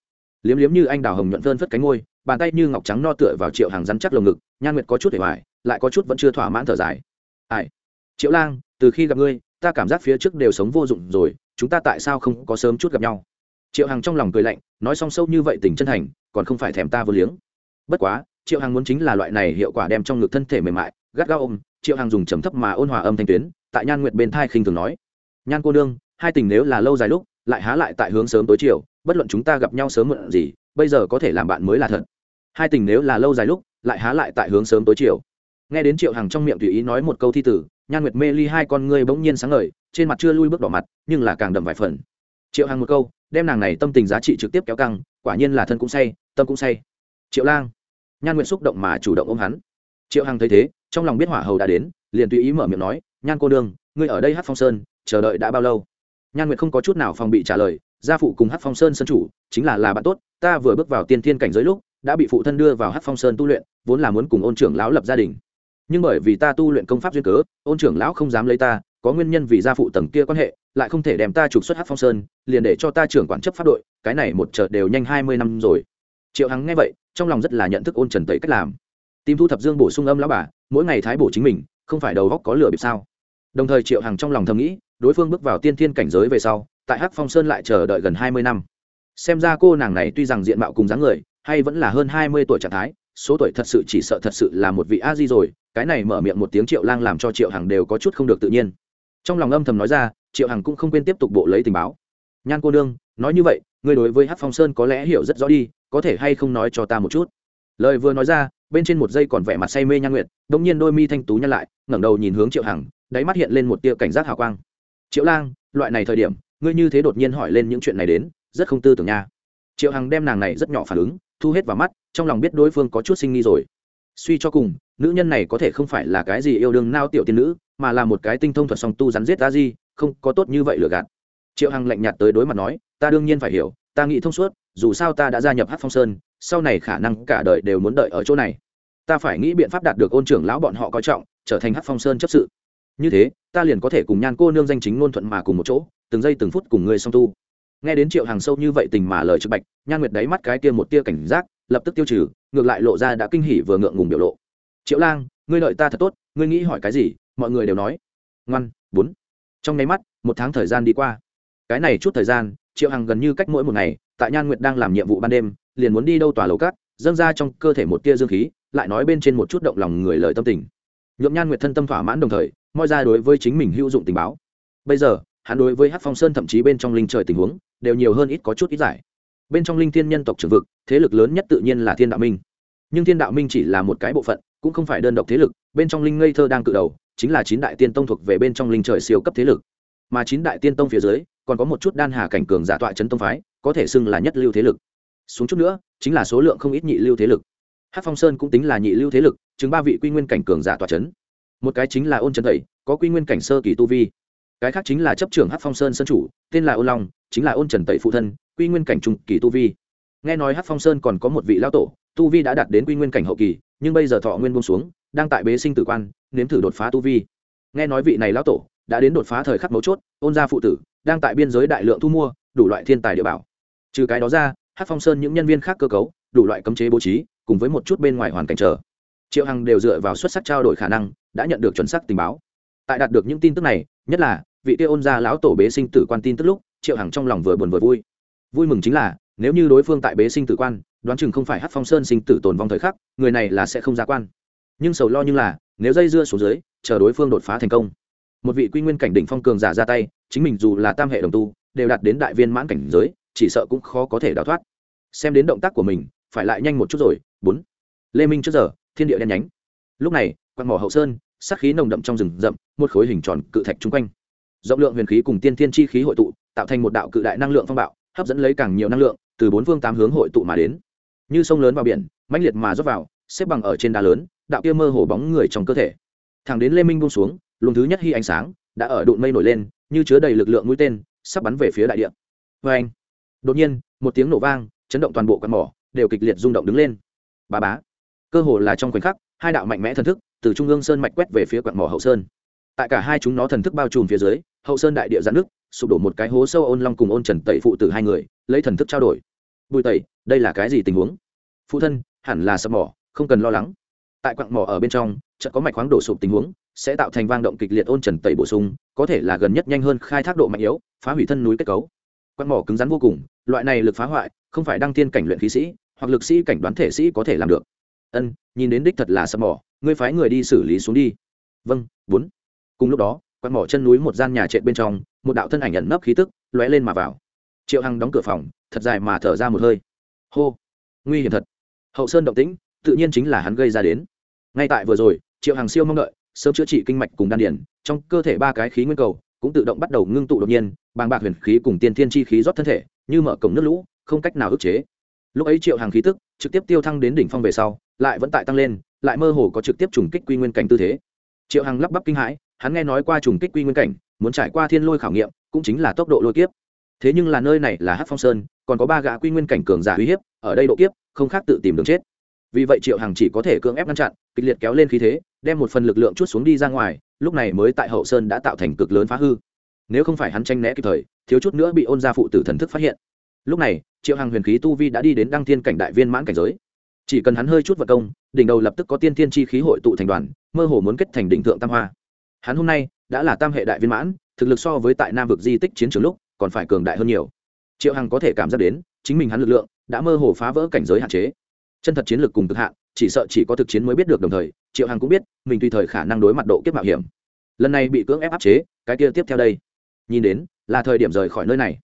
Liếm liếm như anh đào hồng nhuận phơn phất cánh ngôi bàn tay như ngọc trắng no tựa vào triệu hàng rắn chắc lồng ngực, nhan nguyệt có chút để hoài lại có chút vẫn chưa thỏa mãn thở dài. Ai? Triệu lang, từ khi gặp ngươi, ta cảm giác phía trước đều sống vô dụng rồi, chúng ta tại sao không có sớm chút gặp nhau? Triệu hằng trong lòng cười lạnh, nói xong sâu như vậy tình chân thành, còn không phải thèm ta vô liếng. Bất quá, triệu hằng muốn chính là loại này hiệu quả đem trong ngực thân thể mềm mại, gắt gao ôm triệu hằng dùng trầm thấp mà ôn hòa âm thanh tuyến, tại nhan nguyệt bên thai khinh thường nói. Nhan cô nương, hai tình nếu là lâu dài lúc, lại há lại tại hướng sớm tối chiều, bất luận chúng ta gặp nhau sớm muộn gì, bây giờ có thể làm bạn mới là thật. Hai tình nếu là lâu dài lúc, lại há lại tại hướng sớm tối chiều. Nghe đến triệu hằng trong miệng tùy ý nói một câu thi tử, nhan nguyệt mê ly hai con ngươi bỗng nhiên sáng ngời, trên mặt chưa lui bước đỏ mặt, nhưng là càng đậm vài phần. Triệu hằng một câu, đem nàng này tâm tình giá trị trực tiếp kéo căng, quả nhiên là thân cũng say, tâm cũng say. Triệu lang. Nhan Nguyệt xúc động mà chủ động ôm hắn. Triệu hằng thấy thế trong lòng biết hỏa hầu đã đến, liền tùy ý mở miệng nói, nhan cô đương ngươi ở đây hát phong sơn, chờ đợi đã bao lâu? Nhan nguyệt không có chút nào phòng bị trả lời, gia phụ cùng hát phong sơn sân chủ, chính là là bạn tốt, ta vừa bước vào tiên thiên cảnh giới lúc, đã bị phụ thân đưa vào hát phong sơn tu luyện, vốn là muốn cùng ôn trưởng lão lập gia đình. Nhưng bởi vì ta tu luyện công pháp duyên cớ, ôn trưởng lão không dám lấy ta, có nguyên nhân vì gia phụ tầng kia quan hệ, lại không thể đem ta trục xuất hát phong sơn, liền để cho ta trưởng quản chấp pháp đội, cái này một chợt đều nhanh hai mươi năm rồi. Triệu hằng nghe vậy, trong lòng rất là nhận thức ôn trần tẩy cách làm. Tìm thu thập dương bổ sung âm lão bà mỗi ngày thái bổ chính mình, không phải đầu góc có lửa bịp sao? Đồng thời triệu hằng trong lòng thầm nghĩ, đối phương bước vào tiên thiên cảnh giới về sau, tại hắc phong sơn lại chờ đợi gần hai mươi năm. Xem ra cô nàng này tuy rằng diện mạo cùng dáng người, hay vẫn là hơn hai mươi tuổi trạng thái, số tuổi thật sự chỉ sợ thật sự là một vị a di rồi, cái này mở miệng một tiếng triệu lang làm cho triệu hằng đều có chút không được tự nhiên. Trong lòng âm thầm nói ra, triệu hằng cũng không quên tiếp tục bộ lấy tình báo. Nhan cô nương, nói như vậy, ngươi đối với hát phong sơn có lẽ hiểu rất rõ đi, có thể hay không nói cho ta một chút? Lời vừa nói ra bên trên một giây còn vẻ mặt say mê nhan nguyệt đ ỗ n g nhiên đôi mi thanh tú nhăn lại, ngẩng đầu nhìn hướng triệu hằng, đáy mắt hiện lên một tia cảnh giác hào quang. Triệu lang, loại này thời điểm, ngươi như thế đột nhiên hỏi lên những chuyện này đến, rất không tư tưởng nha. Triệu hằng đem nàng này rất nhỏ phản ứng, thu hết vào mắt, trong lòng biết đối phương có chút sinh nghi rồi. Suy cho cùng, nữ nhân này có thể không phải là cái gì yêu đương nao tiểu tiên nữ, mà là một cái tinh thông thuật song tu rắn giết ta di, không, có tốt như vậy lừa gạt. Triệu hằng lạnh nhạt tới đối mặt nói, ta đương nhiên phải hiểu, ta nghĩ thông suốt, dù sao ta đã gia nhập hát phong sơn sau này khả năng cả đời đều muốn đợi ở chỗ này. Ta phải nghĩ biện pháp đạt được ôn trưởng lão bọn họ coi trọng, trở thành hát phong sơn chấp sự. Như thế, ta liền có thể cùng nhan cô nương danh chính ngôn thuận mà cùng một chỗ, từng giây từng phút cùng người song tu. Nghe đến triệu hàng sâu như vậy tình mà lời trực bạch, nhan nguyệt đáy mắt cái kia một tia cảnh giác, lập tức tiêu trừ, ngược lại lộ ra đã kinh hỉ vừa ngượng ngùng biểu lộ. Triệu lang, ngươi đợi ta thật tốt, ngươi nghĩ hỏi cái gì? mọi người đều nói. Ngoan, bốn. Trong nháy mắt, một tháng thời gian đi qua. Cái này chút thời gian, triệu hằng gần như cách mỗi một ngày, tại nhan nguyệt đang làm nhiệm vụ ban đêm liền muốn đi đâu tòa lầu cát, dâng ra trong cơ thể một tia dương khí, lại nói bên trên một chút động lòng người lời tâm tình. Nhuộm nhan nguyệt thân tâm thỏa mãn đồng thời, moi ra đối với chính mình hữu dụng tình báo. Bây giờ, hắn đối với hát phong sơn thậm chí bên trong linh trời tình huống, đều nhiều hơn ít có chút ít giải. Bên trong linh thiên nhân tộc trường vực, thế lực lớn nhất tự nhiên là thiên đạo minh. Nhưng thiên đạo minh chỉ là một cái bộ phận, cũng không phải đơn độc thế lực, bên trong linh ngây thơ đang cự đầu, chính là chín đại tiên tông thuộc về bên trong linh trời siêu cấp thế lực. Mà chín đại tiên tông phía dưới, còn có một chút đan hà cảnh cường giả tọa chấn tông phái, có thể xưng là nhất lưu thế lực xuống chút nữa, chính là số lượng không ít nhị lưu thế lực. Hát phong sơn cũng tính là nhị lưu thế lực, chứng ba vị quy nguyên cảnh cường giả tọa chấn. Một cái chính là ôn trần thầy, có quy nguyên cảnh sơ kỳ tu vi. Cái khác chính là chấp trưởng hát phong sơn sơn chủ, tên là ôn long, chính là ôn trần tẩy phụ thân, quy nguyên cảnh trung kỳ tu vi. Nghe nói hát phong sơn còn có một vị lao tổ, tu vi đã đạt đến quy nguyên cảnh hậu kỳ, nhưng bây giờ thọ nguyên buông xuống, đang tại bế sinh tử quan, nếm thử đột phá tu vi. Nghe nói vị này lão tổ đã đến đột phá thời khắc mấu chốt, ôn gia phụ tử đang tại biên giới đại lượng thu mua, đủ loại thiên tài địa bảo. Trừ cái đó ra hát phong sơn những nhân viên khác cơ cấu, đủ loại cấm chế bố trí, cùng với một chút bên ngoài hoàn cảnh chờ. Triệu hằng đều dựa vào xuất sắc trao đổi khả năng, đã nhận được chuẩn xác tình báo. Tại đạt được những tin tức này, nhất là, vị tiêu ôn gia lão tổ bế sinh tử quan tin tức lúc, triệu hằng trong lòng vừa buồn vừa vui. Vui mừng chính là, nếu như đối phương tại bế sinh tử quan, đoán chừng không phải hát phong sơn sinh tử tồn vong thời khắc, người này là sẽ không ra quan. Nhưng sầu lo như là, nếu dây dưa xuống dưới, chờ đối phương đột phá thành công. Một vị quy nguyên cảnh đỉnh phong cường giả ra tay, chính mình dù là tam hệ đồng tu, đều đạt đến đại viên mãn cảnh giới chỉ sợ cũng khó có thể đào thoát. Xem đến động tác của mình, phải lại nhanh một chút rồi. Bốn. Lê minh trước giờ, thiên địa đen nhánh. Lúc này, quạt mỏ hậu sơn, sát khí nồng đậm trong rừng rậm, một khối hình tròn cự thạch chung quanh. Rộng lượng huyền khí cùng tiên thiên chi khí hội tụ, tạo thành một đạo cự đại năng lượng phong bạo, hấp dẫn lấy càng nhiều năng lượng, từ bốn phương tám hướng hội tụ mà đến. Như sông lớn vào biển, mãnh liệt mà rót vào, xếp bằng ở trên đá lớn, đạo kia mơ hồ bóng người trong cơ thể. Thẳng đến lê minh buông xuống, luồng thứ nhất hy ánh sáng, đã ở đụn mây nổi lên, như chứa đầy lực lượng mũi tên, sắp bắn về phía đại địa. Vê anh đột nhiên, một tiếng nổ vang, chấn động toàn bộ quạt mỏ, đều kịch liệt rung động đứng lên. Bà bá. Cơ hồ là trong khoảnh khắc, hai đạo mạnh mẽ thần thức từ trung ương sơn mạch quét về phía quạt mỏ hậu sơn. Tại cả hai chúng nó thần thức bao trùm phía dưới, hậu sơn đại địa giãn nước sụp đổ một cái hố sâu ôn long cùng ôn trần tẩy phụ tử hai người, lấy thần thức trao đổi. Bùi tẩy, đây là cái gì tình huống? Phụ thân, hẳn là sập mỏ, không cần lo lắng. Tại quặng mỏ ở bên trong, chợt có mạch khoáng đổ sụp tình huống, sẽ tạo thành vang động kịch liệt ôn trần tẩy bổ sung, có thể là gần nhất nhanh hơn khai thác độ mạnh yếu, phá hủy thân núi kết cấu. Quặng mỏ cứng rắn vô cùng loại này lực phá hoại không phải đăng tiên cảnh luyện khí sĩ hoặc lực sĩ cảnh đoán thể sĩ có thể làm được. Ân, nhìn đến đích thật là sập mỏ ngươi phái người đi xử lý xuống đi. Vâng bốn. Cùng lúc đó, quạt mỏ chân núi một gian nhà trệt bên trong, một đạo thân ảnh ẩn nấp khí tức lóe lên mà vào. Triệu hằng đóng cửa phòng, thật dài mà thở ra một hơi. Hô, nguy hiểm thật. Hậu sơn động tĩnh, tự nhiên chính là hắn gây ra đến. Ngay tại vừa rồi, triệu hằng siêu mong đợi, sớm chữa trị kinh mạch cùng đan điển trong cơ thể ba cái khí nguyên cầu cũng tự động bắt đầu ngưng tụ đột nhiên, bàng bạc huyền khí cùng tiên thiên chi khí rót thân thể như mở cổng nước lũ, không cách nào ức chế. Lúc ấy triệu hàng khí tức trực tiếp tiêu thăng đến đỉnh phong về sau, lại vẫn tại tăng lên, lại mơ hồ có trực tiếp trùng kích quy nguyên cảnh tư thế. Triệu hàng lắp bắp kinh hãi, hắn nghe nói qua trùng kích quy nguyên cảnh, muốn trải qua thiên lôi khảo nghiệm, cũng chính là tốc độ lôi kiếp. Thế nhưng là nơi này là hát phong sơn, còn có ba gã quy nguyên cảnh cường giả uy hiếp, ở đây độ kiếp, không khác tự tìm đường chết. Vì vậy triệu hằng chỉ có thể cưỡng ép ngăn chặn, kịch liệt kéo lên khí thế, đem một phần lực lượng chút xuống đi ra ngoài, lúc này mới tại hậu sơn đã tạo thành cực lớn phá hư nếu không phải hắn tranh né kịp thời, thiếu chút nữa bị ôn gia phụ tử thần thức phát hiện. Lúc này, triệu hằng huyền khí tu vi đã đi đến đăng thiên cảnh đại viên mãn cảnh giới. Chỉ cần hắn hơi chút vật công, đỉnh đầu lập tức có tiên tiên chi khí hội tụ thành đoàn, mơ hồ muốn kết thành đỉnh thượng tam hoa. Hắn hôm nay đã là tam hệ đại viên mãn, thực lực so với tại nam vực di tích chiến trường lúc còn phải cường đại hơn nhiều. Triệu hằng có thể cảm giác đến, chính mình hắn lực lượng đã mơ hồ phá vỡ cảnh giới hạn chế. Chân thật chiến lược cùng cực hạn, chỉ sợ chỉ có thực chiến mới biết được đồng thời, triệu hằng cũng biết, mình tùy thời khả năng đối mặt độ kiếp mạo hiểm. Lần này bị cưỡng ép áp chế, cái kia tiếp theo đây nhìn đến, là thời điểm rời khỏi nơi này.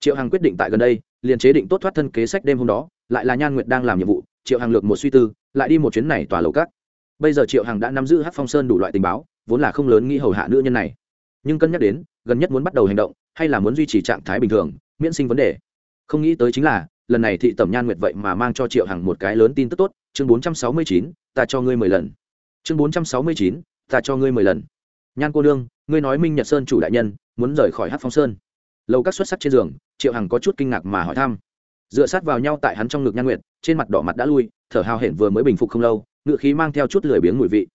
Triệu hằng quyết định tại gần đây, liền chế định tốt thoát thân kế sách đêm hôm đó, lại là nhan nguyệt đang làm nhiệm vụ, triệu hằng lược một suy tư, lại đi một chuyến này tòa lầu cát bây giờ triệu hằng đã nắm giữ hát phong sơn đủ loại tình báo, vốn là không lớn nghĩ hầu hạ nữ nhân này. Nhưng cân nhắc đến, gần nhất muốn bắt đầu hành động, hay là muốn duy trì trạng thái bình thường, miễn sinh vấn đề. Không nghĩ tới chính là, lần này thị tẩm nhan nguyệt vậy mà mang cho triệu hằng một cái lớn tin tức tốt, chương bốn trăm sáu mươi chín, ta cho ngươi mười lần. Chương bốn trăm sáu mươi chín, ta cho ngươi mười lần. Nhan cô nương ngươi nói minh nhật sơn chủ đại nhân muốn rời khỏi hát phong sơn lâu các xuất sắc trên giường triệu hằng có chút kinh ngạc mà hỏi thăm dựa sát vào nhau tại hắn trong ngực nhan nguyệt trên mặt đỏ mặt đã lui thở hào hển vừa mới bình phục không lâu ngựa khí mang theo chút lười biếng mùi vị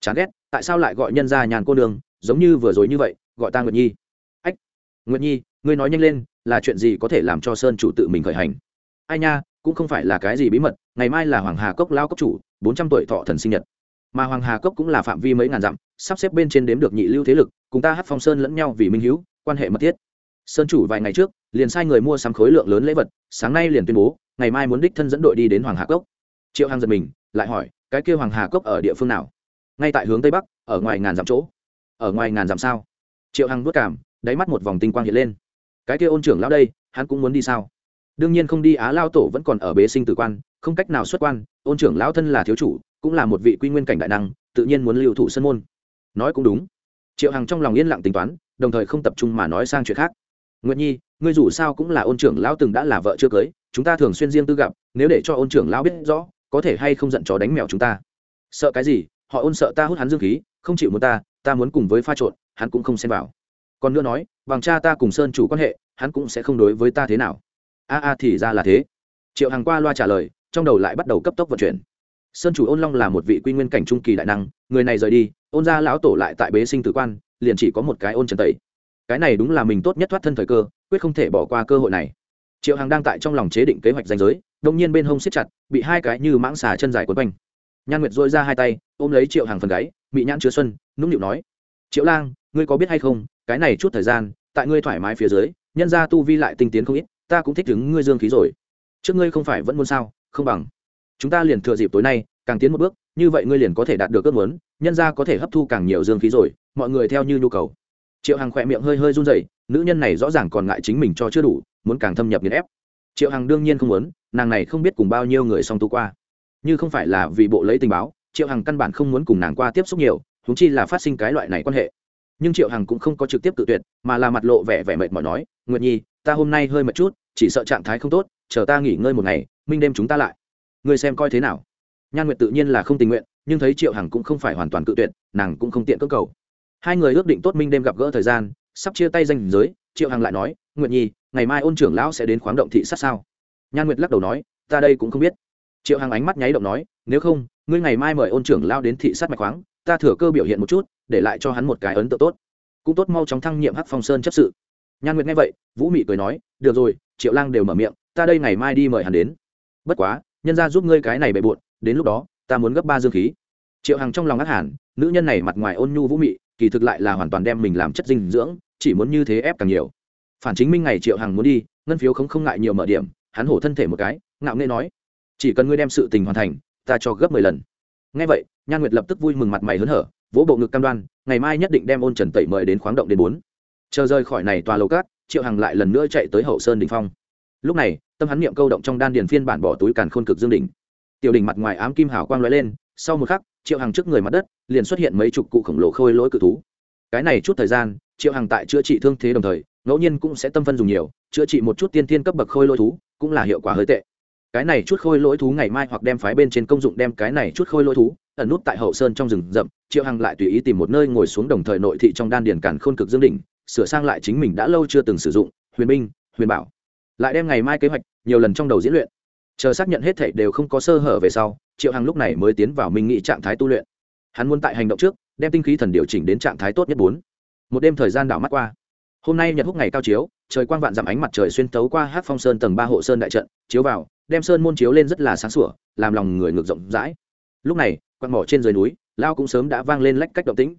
chán ghét tại sao lại gọi nhân ra nhàn cô nương giống như vừa rồi như vậy gọi ta nguyệt nhi ách nguyệt nhi ngươi nói nhanh lên là chuyện gì có thể làm cho sơn chủ tự mình khởi hành ai nha cũng không phải là cái gì bí mật ngày mai là hoàng hà cốc lao cốc chủ bốn trăm tuổi thọ thần sinh nhật mà hoàng hà cốc cũng là phạm vi mấy ngàn dặm sắp xếp bên trên đếm được nhị lưu thế lực cùng ta hát phong sơn lẫn nhau vì minh hữu quan hệ mật thiết sơn chủ vài ngày trước liền sai người mua sắm khối lượng lớn lễ vật sáng nay liền tuyên bố ngày mai muốn đích thân dẫn đội đi đến hoàng hà cốc triệu hằng giật mình lại hỏi cái kêu hoàng hà cốc ở địa phương nào ngay tại hướng tây bắc ở ngoài ngàn dặm chỗ ở ngoài ngàn dặm sao triệu hằng vất cảm đáy mắt một vòng tinh quang hiện lên cái kia ôn trưởng lão đây hắn cũng muốn đi sao đương nhiên không đi á lao tổ vẫn còn ở bế sinh tử quan không cách nào xuất quan ôn trưởng lão thân là thiếu chủ cũng là một vị quy nguyên cảnh đại năng, tự nhiên muốn lưu thủ sân môn. Nói cũng đúng. Triệu hằng trong lòng yên lặng tính toán, đồng thời không tập trung mà nói sang chuyện khác. Nguyện nhi, ngươi dù sao cũng là ôn trưởng lão từng đã là vợ chưa cưới, chúng ta thường xuyên riêng tư gặp, nếu để cho ôn trưởng lão biết rõ, có thể hay không giận chó đánh mèo chúng ta? Sợ cái gì? Họ ôn sợ ta hút hắn dương khí, không chịu muốn ta ta muốn cùng với pha trộn, hắn cũng không xem vào. Còn nữa nói, bằng cha ta cùng sơn chủ quan hệ, hắn cũng sẽ không đối với ta thế nào. A a thì ra là thế. Triệu hằng qua loa trả lời, trong đầu lại bắt đầu cấp tốc vận chuyển sơn chủ ôn long là một vị quy nguyên cảnh trung kỳ đại năng, người này rời đi, ôn gia lão tổ lại tại bế sinh tử quan, liền chỉ có một cái ôn trần tẩy. Cái này đúng là mình tốt nhất thoát thân thời cơ, quyết không thể bỏ qua cơ hội này. Triệu hằng đang tại trong lòng chế định kế hoạch danh giới đông nhiên bên hông siết chặt, bị hai cái như mãng xà chân dài quấn quanh. Nhan nguyệt dội ra hai tay, ôm lấy triệu Hằng phần gáy bị nhãn chứa xuân, nũng nịu nói, triệu lang, ngươi có biết hay không, cái này chút thời gian, tại ngươi thoải mái phía dưới, nhân ra tu vi lại tinh tiến không ít, ta cũng thích đứng ngươi dương khí rồi. Trước ngươi không phải vẫn muốn sao, không bằng chúng ta liền thừa dịp tối nay, càng tiến một bước, như vậy ngươi liền có thể đạt được ước muốn, nhân ra có thể hấp thu càng nhiều dương khí rồi, mọi người theo như nhu cầu. Triệu hằng khỏe miệng hơi hơi run rẩy, nữ nhân này rõ ràng còn ngại chính mình cho chưa đủ, muốn càng thâm nhập nghiền ép. Triệu hằng đương nhiên không muốn, nàng này không biết cùng bao nhiêu người song tu qua. Như không phải là vì bộ lấy tình báo, triệu hằng căn bản không muốn cùng nàng qua tiếp xúc nhiều húng chi là phát sinh cái loại này quan hệ. Nhưng triệu hằng cũng không có trực tiếp tự tuyệt, mà là mặt lộ vẻ vẻ mệt mỏi nói, nguyệt nhi, ta hôm nay hơi mệt chút, chỉ sợ trạng thái không tốt, chờ ta nghỉ ngơi một ngày, minh đêm chúng ta lại ngươi xem coi thế nào. Nhan nguyệt tự nhiên là không tình nguyện, nhưng thấy triệu hằng cũng không phải hoàn toàn cự tuyệt, nàng cũng không tiện cơ cầu. Hai người ước định tốt minh đêm gặp gỡ thời gian, sắp chia tay danh giới, triệu hằng lại nói, nguyệt nhi, ngày mai ôn trưởng lão sẽ đến khoáng động thị sát sao? Nhan nguyệt lắc đầu nói, ta đây cũng không biết. Triệu hằng ánh mắt nháy động nói, nếu không, ngươi ngày mai mời ôn trưởng lao đến thị sát mạch khoáng, ta thừa cơ biểu hiện một chút, để lại cho hắn một cái ấn tượng tốt. Cũng tốt mau chóng thăng nhiệm hắc phong sơn chấp sự. Nhan nguyệt nghe vậy, vũ mị cười nói, được rồi, triệu lang đều mở miệng, ta đây ngày mai đi mời hắn đến. Bất quá nhân ra giúp ngươi cái này bề bộn, đến lúc đó, ta muốn gấp ba dương khí. Triệu hằng trong lòng ác hẳn, nữ nhân này mặt ngoài ôn nhu vũ mị, kỳ thực lại là hoàn toàn đem mình làm chất dinh dưỡng, chỉ muốn như thế ép càng nhiều. Phản chính minh ngày triệu hằng muốn đi, ngân phiếu không không ngại nhiều mở điểm, hắn hổ thân thể một cái, ngạo nghê nói, chỉ cần ngươi đem sự tình hoàn thành, ta cho gấp mười lần. Ngay vậy, nhan nguyệt lập tức vui mừng mặt mày hớn hở, vỗ bộ ngực cam đoan, ngày mai nhất định đem ôn trần tẩy mời đến khoáng động đến bốn. Chờ rời khỏi này tòa lầu cát, triệu hằng lại lần nữa chạy tới hậu sơn đình phong. Lúc này tâm hắn niệm câu động trong đan điền phiên bản bỏ túi càn khôn cực dương đỉnh. Tiểu đỉnh mặt ngoài ám kim hào quang lóe lên, sau một khắc, triệu hằng trước người mặt đất, liền xuất hiện mấy chục cụ khổng lồ khôi lỗi cự thú. Cái này chút thời gian, triệu hằng tại chữa trị thương thế đồng thời, ngẫu nhiên cũng sẽ tâm phân dùng nhiều, chữa trị một chút tiên tiên cấp bậc khôi lỗi thú, cũng là hiệu quả hơi tệ. Cái này chút khôi lỗi thú ngày mai hoặc đem phái bên trên công dụng đem cái này chút khôi lỗi thú, ẩn nút tại hậu sơn trong rừng rậm, triệu hằng lại tùy ý tìm một nơi ngồi xuống đồng thời nội thị trong đan điền cản khôn cực dương đỉnh, sửa sang lại chính mình đã lâu chưa từng sử dụng, huyền binh, huyền bảo lại đem ngày mai kế hoạch nhiều lần trong đầu diễn luyện. Chờ xác nhận hết thảy đều không có sơ hở về sau, triệu hằng lúc này mới tiến vào minh nghị trạng thái tu luyện. Hắn muốn tại hành động trước, đem tinh khí thần điều chỉnh đến trạng thái tốt nhất bốn. Một đêm thời gian đảo mắt qua. Hôm nay nhật húc ngày cao chiếu, trời quang vạn dặm ánh mặt trời xuyên tấu qua hát phong sơn tầng ba hộ sơn đại trận, chiếu vào, đem sơn môn chiếu lên rất là sáng sủa, làm lòng người ngược rộng rãi. Lúc này, quạt mỏ trên dưới núi, lao cũng sớm đã vang lên lách cách động tĩnh.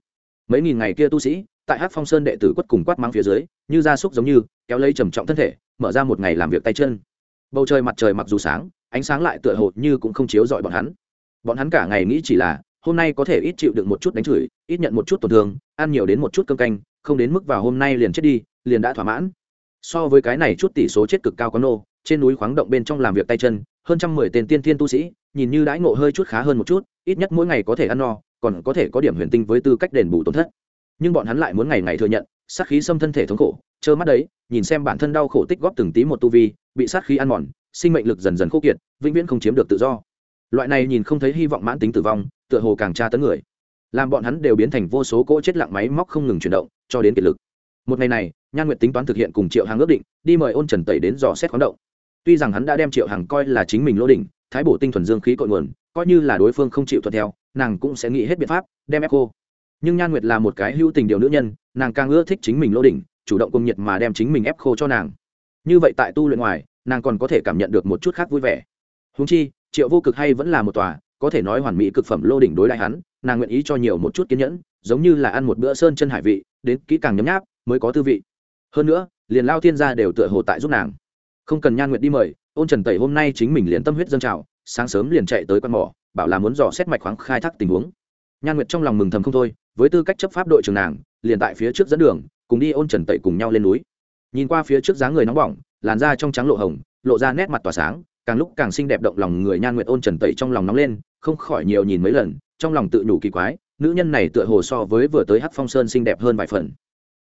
Mấy nghìn ngày kia tu sĩ, tại hát phong sơn đệ tử quất cùng quát mang phía dưới, như gia súc giống như, kéo lấy trầm trọng thân thể mở ra một ngày làm việc tay chân. Bầu trời mặt trời mặc dù sáng, ánh sáng lại tựa hồ như cũng không chiếu rọi bọn hắn. Bọn hắn cả ngày nghĩ chỉ là, hôm nay có thể ít chịu được một chút đánh chửi, ít nhận một chút tổn thương, ăn nhiều đến một chút cơm canh, không đến mức vào hôm nay liền chết đi, liền đã thỏa mãn. So với cái này chút tỷ số chết cực cao có nô, trên núi khoáng động bên trong làm việc tay chân, hơn trăm mười tên tiên thiên tu sĩ, nhìn như đãi ngộ hơi chút khá hơn một chút, ít nhất mỗi ngày có thể ăn no, còn có thể có điểm huyền tinh với tư cách đền bù tổn thất. Nhưng bọn hắn lại muốn ngày ngày thừa nhận, sát khí xâm thân thể thống khổ trơ mắt đấy, nhìn xem bản thân đau khổ tích góp từng tí một tu vi, bị sát khí ăn mòn, sinh mệnh lực dần dần khô kiệt, vĩnh viễn không chiếm được tự do. Loại này nhìn không thấy hy vọng mãn tính tử vong, tựa hồ càng tra tấn người. Làm bọn hắn đều biến thành vô số cỗ chết lặng máy móc không ngừng chuyển động, cho đến kiệt lực. Một ngày này, nhan nguyệt tính toán thực hiện cùng triệu hàng ước định, đi mời ôn trần tẩy đến dò xét khoáng động. Tuy rằng hắn đã đem triệu hàng coi là chính mình lỗ đỉnh, thái bổ tinh thuần dương khí cội nguồn, coi như là đối phương không chịu thuận theo, nàng cũng sẽ nghĩ hết biện pháp, đem ép cô. Nhưng nhan nguyệt là một cái hữu tình điều nữ nhân, nàng càng ưa thích chính mình lỗ đỉnh chủ động công nhiệt mà đem chính mình ép khô cho nàng. Như vậy tại tu luyện ngoài, nàng còn có thể cảm nhận được một chút khác vui vẻ. Húng chi, triệu vô cực hay vẫn là một tòa, có thể nói hoàn mỹ cực phẩm lô đỉnh đối đại hắn, nàng nguyện ý cho nhiều một chút kiên nhẫn, giống như là ăn một bữa sơn chân hải vị, đến kỹ càng nhấm nháp mới có tư vị. Hơn nữa, liền lao thiên gia đều tựa hồ tại giúp nàng. Không cần nhan nguyệt đi mời, ôn trần tẩy hôm nay chính mình liền tâm huyết dân trào, sáng sớm liền chạy tới quan mỏ, bảo là muốn dò xét mạch khoáng khai thác tình huống. Nhan nguyệt trong lòng mừng thầm không thôi, với tư cách chấp pháp đội trưởng nàng, liền tại phía trước dẫn đường cùng đi ôn trần tẩy cùng nhau lên núi. Nhìn qua phía trước dáng người nóng bỏng, làn da trong trắng lộ hồng, lộ ra nét mặt tỏa sáng, càng lúc càng xinh đẹp động lòng người nhan nguyện ôn trần tẩy trong lòng nóng lên, không khỏi nhiều nhìn mấy lần, trong lòng tự nhủ kỳ quái, nữ nhân này tựa hồ so với vừa tới hát phong sơn xinh đẹp hơn vài phần.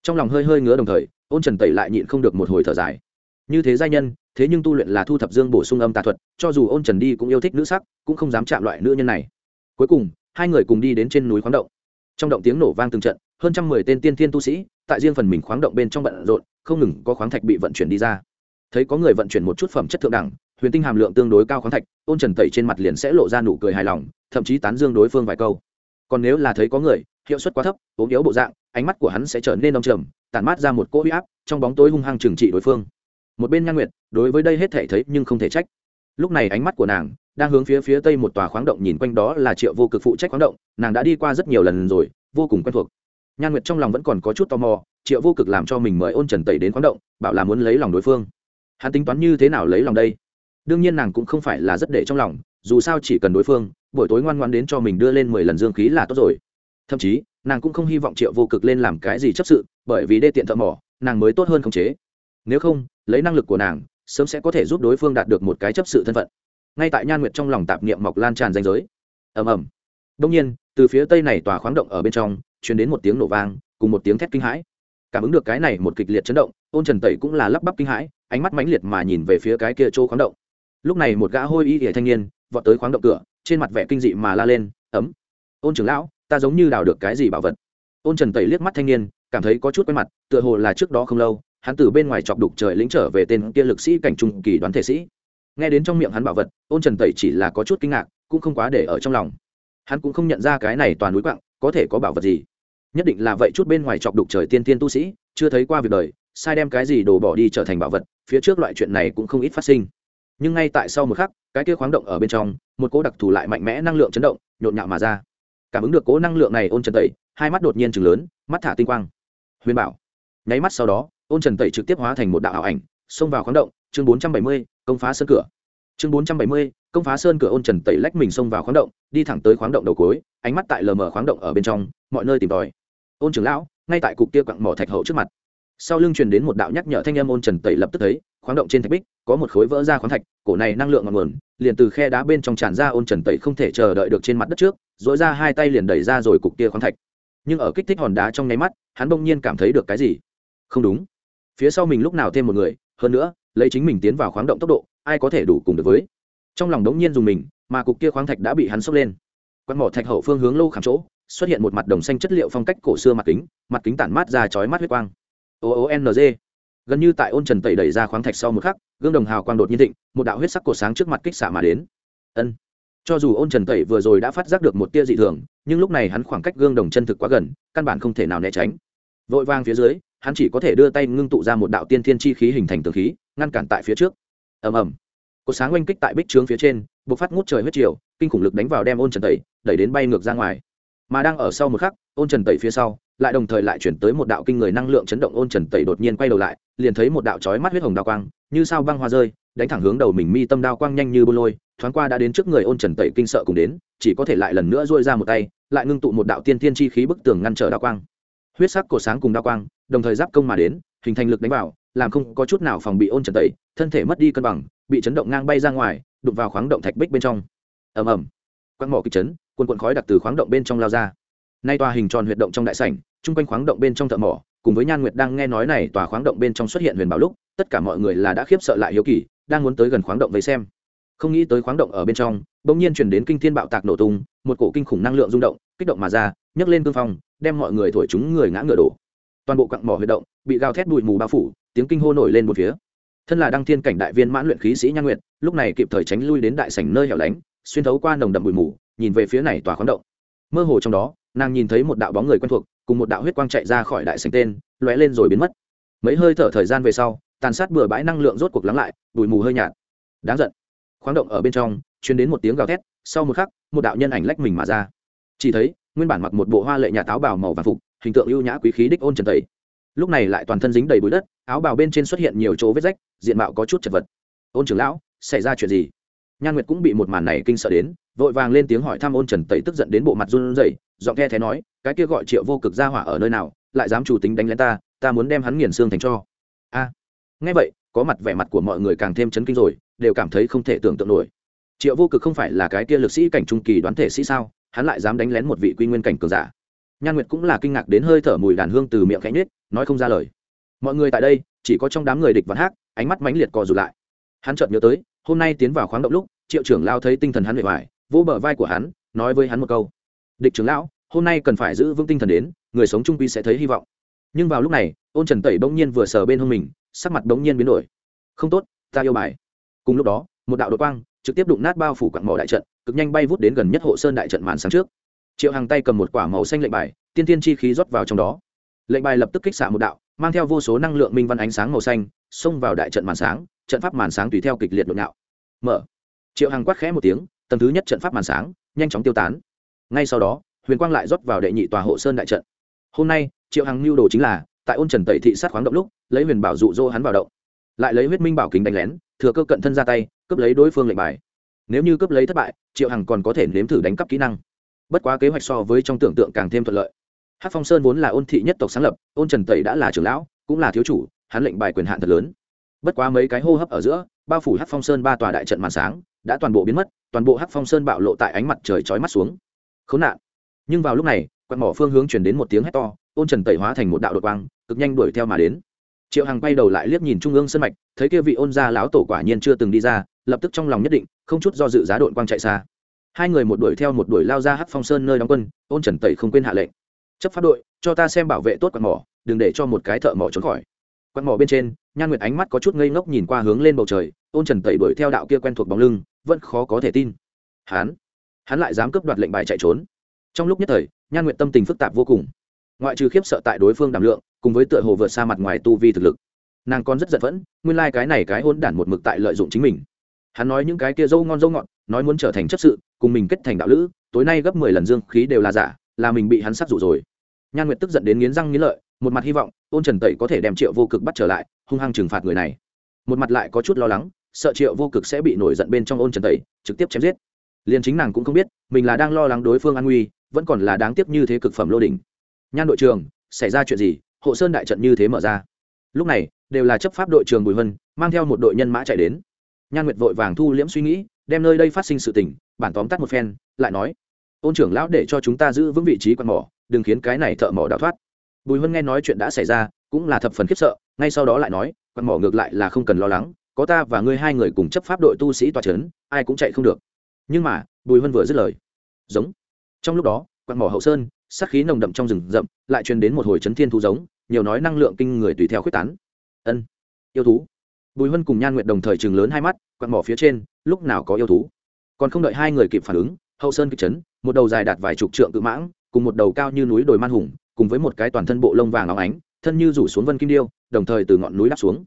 Trong lòng hơi hơi ngứa đồng thời, ôn trần tẩy lại nhịn không được một hồi thở dài. Như thế giai nhân, thế nhưng tu luyện là thu thập dương bổ sung âm tà thuật, cho dù ôn trần đi cũng yêu thích nữ sắc, cũng không dám chạm loại nữ nhân này. Cuối cùng, hai người cùng đi đến trên núi khoáng động. Trong động tiếng nổ vang từng trận hơn trăm mười tên tiên thiên tu sĩ, tại riêng phần mình khoáng động bên trong bận rộn, không ngừng có khoáng thạch bị vận chuyển đi ra. Thấy có người vận chuyển một chút phẩm chất thượng đẳng, huyền tinh hàm lượng tương đối cao khoáng thạch ôn trần tẩy trên mặt liền sẽ lộ ra nụ cười hài lòng, thậm chí tán dương đối phương vài câu. Còn nếu là thấy có người, hiệu suất quá thấp, ốm yếu bộ dạng, ánh mắt của hắn sẽ trở nên đông trầm, tản mát ra một cỗ huy áp, trong bóng tối hung hăng trừng trị đối phương. Một bên nhan nguyệt, đối với đây hết thể thấy nhưng không thể trách. Lúc này ánh mắt của nàng đang hướng phía phía tây một tòa khoáng động nhìn quanh đó là triệu vô cực phụ trách khoáng động, nàng đã đi qua rất nhiều lần rồi, vô cùng quen thuộc nhan nguyệt trong lòng vẫn còn có chút tò mò, triệu vô cực làm cho mình mời ôn trần tẩy đến khoáng động, bảo là muốn lấy lòng đối phương. Hắn tính toán như thế nào lấy lòng đây? Đương nhiên nàng cũng không phải là rất để trong lòng, dù sao chỉ cần đối phương, buổi tối ngoan ngoan đến cho mình đưa lên mười lần dương khí là tốt rồi. Thậm chí, nàng cũng không hy vọng triệu vô cực lên làm cái gì chấp sự, bởi vì đê tiện thợ mỏ, nàng mới tốt hơn khống chế. Nếu không, lấy năng lực của nàng, sớm sẽ có thể giúp đối phương đạt được một cái chấp sự thân phận. Ngay tại nhan nguyệt trong lòng tạp niệm mọc lan tràn danh giới. Ầm ầm. Đông nhiên, từ phía tây này tòa khoáng động ở bên trong chuyển đến một tiếng nổ vang, cùng một tiếng thét kinh hãi. Cảm ứng được cái này một kịch liệt chấn động, ôn trần tẩy cũng là lắp bắp kinh hãi, ánh mắt mãnh liệt mà nhìn về phía cái kia chỗ khoáng động. Lúc này một gã hôi y ỉa thanh niên, vọt tới khoáng động cửa, trên mặt vẻ kinh dị mà la lên, ấm, ôn trưởng lão, ta giống như đào được cái gì bảo vật. Ôn trần tẩy liếc mắt thanh niên, cảm thấy có chút quen mặt, tựa hồ là trước đó không lâu, hắn từ bên ngoài chọc đục trời lĩnh trở về tên kia lực sĩ cảnh trung kỳ đoán thể sĩ. Nghe đến trong miệng hắn bảo vật, ôn trần tẩy chỉ là có chút kinh ngạc, cũng không quá để ở trong lòng. Hắn cũng không nhận ra cái này toàn núi quặng có thể có bảo vật gì? Nhất định là vậy chút bên ngoài chọc đục trời tiên tiên tu sĩ, chưa thấy qua việc đời, sai đem cái gì đồ bỏ đi trở thành bảo vật, phía trước loại chuyện này cũng không ít phát sinh. Nhưng ngay tại sau một khắc, cái kia khoáng động ở bên trong, một cỗ đặc thù lại mạnh mẽ năng lượng chấn động, nhộn nhạo mà ra. Cảm ứng được cỗ năng lượng này ôn trần tẩy, hai mắt đột nhiên chừng lớn, mắt thả tinh quang. Huyền bảo. Nháy mắt sau đó, ôn trần tẩy trực tiếp hóa thành một đạo ảo ảnh, xông vào khoáng động, chương bốn trăm bảy mươi, công phá sân cửa chương bốn trăm bảy mươi, công phá sơn cửa ôn trần tẩy lách mình xông vào khoáng động, đi thẳng tới khoáng động đầu cối ánh mắt tại lờ mờ khoáng động ở bên trong, mọi nơi tìm tòi. Ôn trưởng lão, ngay tại cục kia quặng mỏ thạch hậu trước mặt. Sau lưng truyền đến một đạo nhắc nhở thanh âm ôn trần tẩy lập tức thấy, khoáng động trên thạch bích, có một khối vỡ ra khoáng thạch, cổ này năng lượng ngọn nguồn, liền từ khe đá bên trong tràn ra ôn trần tẩy không thể chờ đợi được trên mặt đất trước dỗi ra hai tay liền đẩy ra rồi cục kia khoáng thạch. Nhưng ở kích thích hòn đá trong nháy mắt, hắn bỗng nhiên cảm thấy được cái gì? Không đúng. Phía sau mình lúc nào thêm một người, hơn nữa, lấy chính mình tiến vào khoáng động tốc độ ai có thể đủ cùng được với? Trong lòng đống nhiên dùng mình, mà cục kia khoáng thạch đã bị hắn sốc lên. Quan mỏ thạch hậu phương hướng lô khảm chỗ, xuất hiện một mặt đồng xanh chất liệu phong cách cổ xưa mặt kính mặt kính tản mát ra chói mắt huyết quang. O o n g. Gần như tại ôn trần tẩy đẩy ra khoáng thạch sau một khắc, gương đồng hào quang đột nhiên thịnh, một đạo huyết sắc cổ sáng trước mặt kích xạ mà đến. Ân. Cho dù ôn trần tẩy vừa rồi đã phát giác được một tia dị thường, nhưng lúc này hắn khoảng cách gương đồng chân thực quá gần, căn bản không thể nào né tránh. Vội vang phía dưới, hắn chỉ có thể đưa tay ngưng tụ ra một đạo tiên thiên chi khí hình thành tường khí, ngăn cản tại phía trước ầm ầm. Cột sáng oanh kích tại bích trướng phía trên b ộ c phát ngút trời huyết chiều kinh khủng lực đánh vào đem ôn trần tẩy, đẩy đến bay ngược ra ngoài. Mà đang ở sau một khắc, ôn trần tẩy phía sau, lại đồng thời lại chuyển tới một đạo kinh người năng lượng chấn động ôn trần tẩy đột nhiên quay đầu lại, liền thấy một đạo trói mắt huyết hồng đao quang, như sao băng hoa rơi, đánh thẳng hướng đầu mình mi tâm đao quang nhanh như bô lôi, thoáng qua đã đến trước người ôn trần tẩy kinh sợ cùng đến, chỉ có thể lại lần nữa dôi ra một tay, lại ngưng tụ một đạo tiên tiên chi khí bức tường ngăn trở đao quang. Huyết sắc cổ sáng cùng đao quang, đồng thời giáp công mà đến, hình thành lực đánh vào làm không có chút nào phòng bị ôn trần tẩy, thân thể mất đi cân bằng, bị chấn động ngang bay ra ngoài, đụng vào khoáng động thạch bích bên trong. Ầm ầm. Quang mỏ kịch chấn quần quần khói đặc từ khoáng động bên trong lao ra. Nay tòa hình tròn huyệt động trong đại sảnh, chung quanh khoáng động bên trong thợ mỏ, cùng với nhan nguyệt đang nghe nói này tòa khoáng động bên trong xuất hiện huyền bảo lúc, tất cả mọi người là đã khiếp sợ lại hiếu kỳ, đang muốn tới gần khoáng động về xem. Không nghĩ tới khoáng động ở bên trong, bỗng nhiên chuyển đến kinh thiên bạo tạc nổ tung, một cổ kinh khủng năng lượng rung động, kích động mà ra, nhấc lên cương phong, đem mọi người thổi chúng người ngã ngựa đổ. Toàn bộ quặng mỏ huyệt động bị gào thét bụi mù bao phủ tiếng kinh hô nổi lên một phía. Thân là đăng thiên cảnh đại viên mãn luyện khí sĩ nhan nguyện, lúc này kịp thời tránh lui đến đại sảnh nơi hẻo lánh xuyên thấu qua nồng đậm bụi mù nhìn về phía này tòa khoáng động. Mơ hồ trong đó nàng nhìn thấy một đạo bóng người quen thuộc cùng một đạo huyết quang chạy ra khỏi đại sảnh tên lóe lên rồi biến mất. Mấy hơi thở thời gian về sau tàn sát bừa bãi năng lượng rốt cuộc lắng lại bụi mù hơi nhạt. Đáng giận. Khoáng động ở bên trong chuyến đến một tiếng gào thét sau một khắc một đạo nhân ảnh lách mình mà ra. Chỉ thấy nguyên bản mặc một bộ hoa lệ nhà táo bào màu vàng phục hình tượng ưu nhã quý khí đích ôn trần tẩy. Lúc này lại toàn thân dính đầy bụi đất áo bào bên trên xuất hiện nhiều chỗ vết rách, diện mạo có chút chật vật. Ôn trưởng lão, xảy ra chuyện gì? Nhan nguyệt cũng bị một màn này kinh sợ đến, vội vàng lên tiếng hỏi thăm ôn trần tẩy tức giận đến bộ mặt run rẩy, giọng the thế nói, cái kia gọi triệu vô cực ra hỏa ở nơi nào, lại dám chủ tính đánh lên ta ta muốn đem hắn nghiền xương thành cho. A. Nghe vậy, có mặt vẻ mặt của mọi người càng thêm chấn kinh rồi, đều cảm thấy không thể tưởng tượng nổi. Triệu vô cực không phải là cái kia lực sĩ cảnh trung kỳ đoán thể sĩ sao, hắn lại dám đánh lén một vị quy nguyên cảnh cường giả. Nhan nguyệt cũng là kinh ngạc đến hơi thở mùi đàn hương từ miệng khẽ nhếch, nói không ra lời mọi người tại đây, chỉ có trong đám người địch văn hát ánh mắt mãnh liệt co rụt lại. Hắn chợt nhớ tới, hôm nay tiến vào khoáng động lúc, triệu trưởng lao thấy tinh thần hắn bề ngoài vỗ bờ vai của hắn, nói với hắn một câu. Địch trưởng lão, hôm nay cần phải giữ vững tinh thần đến, người sống trung quy sẽ thấy hy vọng. Nhưng vào lúc này, ôn trần tẩy bỗng nhiên vừa sờ bên hông mình, sắc mặt bỗng nhiên biến đổi. Không tốt, ta yêu bài. Cùng lúc đó, một đạo đột quang trực tiếp đụng nát bao phủ quặng mỏ đại trận, cực nhanh bay vút đến gần nhất hộ sơn đại trận màn sáng trước. Triệu hàng tay cầm một quả màu xanh lệnh bài, tiên tiên chi khí rót vào trong đó. Lệnh bài lập tức kích xạ một đạo mang theo vô số năng lượng minh văn ánh sáng màu xanh, xông vào đại trận màn sáng, trận pháp màn sáng tùy theo kịch liệt nội nạo. Mở. Triệu hằng quát khẽ một tiếng, tầng thứ nhất trận pháp màn sáng, nhanh chóng tiêu tán. Ngay sau đó, huyền quang lại rót vào đệ nhị tòa hộ sơn đại trận. Hôm nay, triệu hằng mưu đồ chính là, tại ôn trần tẩy thị sát khoáng động lúc, lấy huyền bảo dụ dỗ hắn vào động. Lại lấy huyết minh bảo kính đánh lén, thừa cơ cận thân ra tay, cướp lấy đối phương lệnh bài. Nếu như cướp lấy thất bại, triệu hằng còn có thể nếm thử đánh cắp kỹ năng. Bất quá kế hoạch so với trong tưởng tượng càng thêm thuận lợi hát phong sơn vốn là ôn thị nhất tộc sáng lập, ôn trần tẩy đã là trưởng lão, cũng là thiếu chủ, hắn lệnh bài quyền hạn thật lớn. Bất quá mấy cái hô hấp ở giữa, bao phủ hắc phong sơn ba tòa đại trận màn sáng, đã toàn bộ biến mất, toàn bộ hắc phong sơn bạo lộ tại ánh mặt trời chói mắt xuống. Khốn nạn. Nhưng vào lúc này, quạt mỏ phương hướng chuyển đến một tiếng hét to, ôn trần tẩy hóa thành một đạo đột quang, cực nhanh đuổi theo mà đến. Triệu hằng quay đầu lại liếc nhìn trung ương sân mạch, thấy kia vị ôn gia lão tổ quả nhiên chưa từng đi ra, lập tức trong lòng nhất định, không chút do dự giá đội quang chạy xa. Hai người một đuổi theo một đuổi lao ra hắc phong sơn nơi đóng quân, ôn trần tẩy không quên hạ lệnh chấp pháp đội, cho ta xem bảo vệ tốt quạt mỏ, đừng để cho một cái thợ mỏ trốn khỏi. Quạt mỏ bên trên, nhan nguyệt ánh mắt có chút ngây ngốc nhìn qua hướng lên bầu trời, ôn trần tẩy đuổi theo đạo kia quen thuộc bóng lưng, vẫn khó có thể tin. Hắn hắn lại dám cướp đoạt lệnh bài chạy trốn. Trong lúc nhất thời, nhan nguyệt tâm tình phức tạp vô cùng. Ngoại trừ khiếp sợ tại đối phương đảm lượng, cùng với tựa hồ vượt xa mặt ngoài tu vi thực lực, nàng còn rất giận vẫn nguyên lai、like、cái này cái hôn đản một mực tại lợi dụng chính mình. Hắn nói những cái kia dâu ngon dâu ngọt, nói muốn trở thành chấp sự, cùng mình kết thành đạo lữ, tối nay gấp mười lần dương khí đều là giả là mình bị hắn sát dụ rồi. Nhan nguyệt tức giận đến nghiến răng nghiến lợi, một mặt hy vọng, ôn trần tẩy có thể đem triệu vô cực bắt trở lại, hung hăng trừng phạt người này. Một mặt lại có chút lo lắng, sợ triệu vô cực sẽ bị nổi giận bên trong ôn trần tẩy, trực tiếp chém giết. Liền chính nàng cũng không biết, mình là đang lo lắng đối phương an nguy, vẫn còn là đáng tiếc như thế cực phẩm lô đỉnh. Nhan đội trường xảy ra chuyện gì? Hộ sơn đại trận như thế mở ra. Lúc này, đều là chấp pháp đội trường bùi vân mang theo một đội nhân mã chạy đến. Nhan nguyệt vội vàng thu liễm suy nghĩ, đem nơi đây phát sinh sự tình, bản tóm tắt một phen, lại nói ôn trưởng lão để cho chúng ta giữ vững vị trí quan mỏ, đừng khiến cái này thợ mỏ đào thoát. Bùi huân nghe nói chuyện đã xảy ra, cũng là thập phần khiếp sợ, ngay sau đó lại nói quan mỏ ngược lại là không cần lo lắng, có ta và ngươi hai người cùng chấp pháp đội tu sĩ tòa trấn, ai cũng chạy không được. Nhưng mà, bùi huân vừa dứt lời. Giống. Trong lúc đó quan mỏ hậu sơn, sát khí nồng đậm trong rừng rậm, lại truyền đến một hồi chấn thiên thu giống, nhiều nói năng lượng kinh người tùy theo khuyết tán. Ân, yêu thú. Bùi huân cùng nhan nguyện đồng thời chừng lớn hai mắt quặn mỏ phía trên, lúc nào có yêu thú? Còn không đợi hai người kịp phản ứng hậu sơn kịch chấn một đầu dài đạt vài chục trượng cự mãng, cùng một đầu cao như núi đồi man hùng, cùng với một cái toàn thân bộ lông vàng óng ánh, thân như rủ xuống vân kim điêu, đồng thời từ ngọn núi đáp xuống.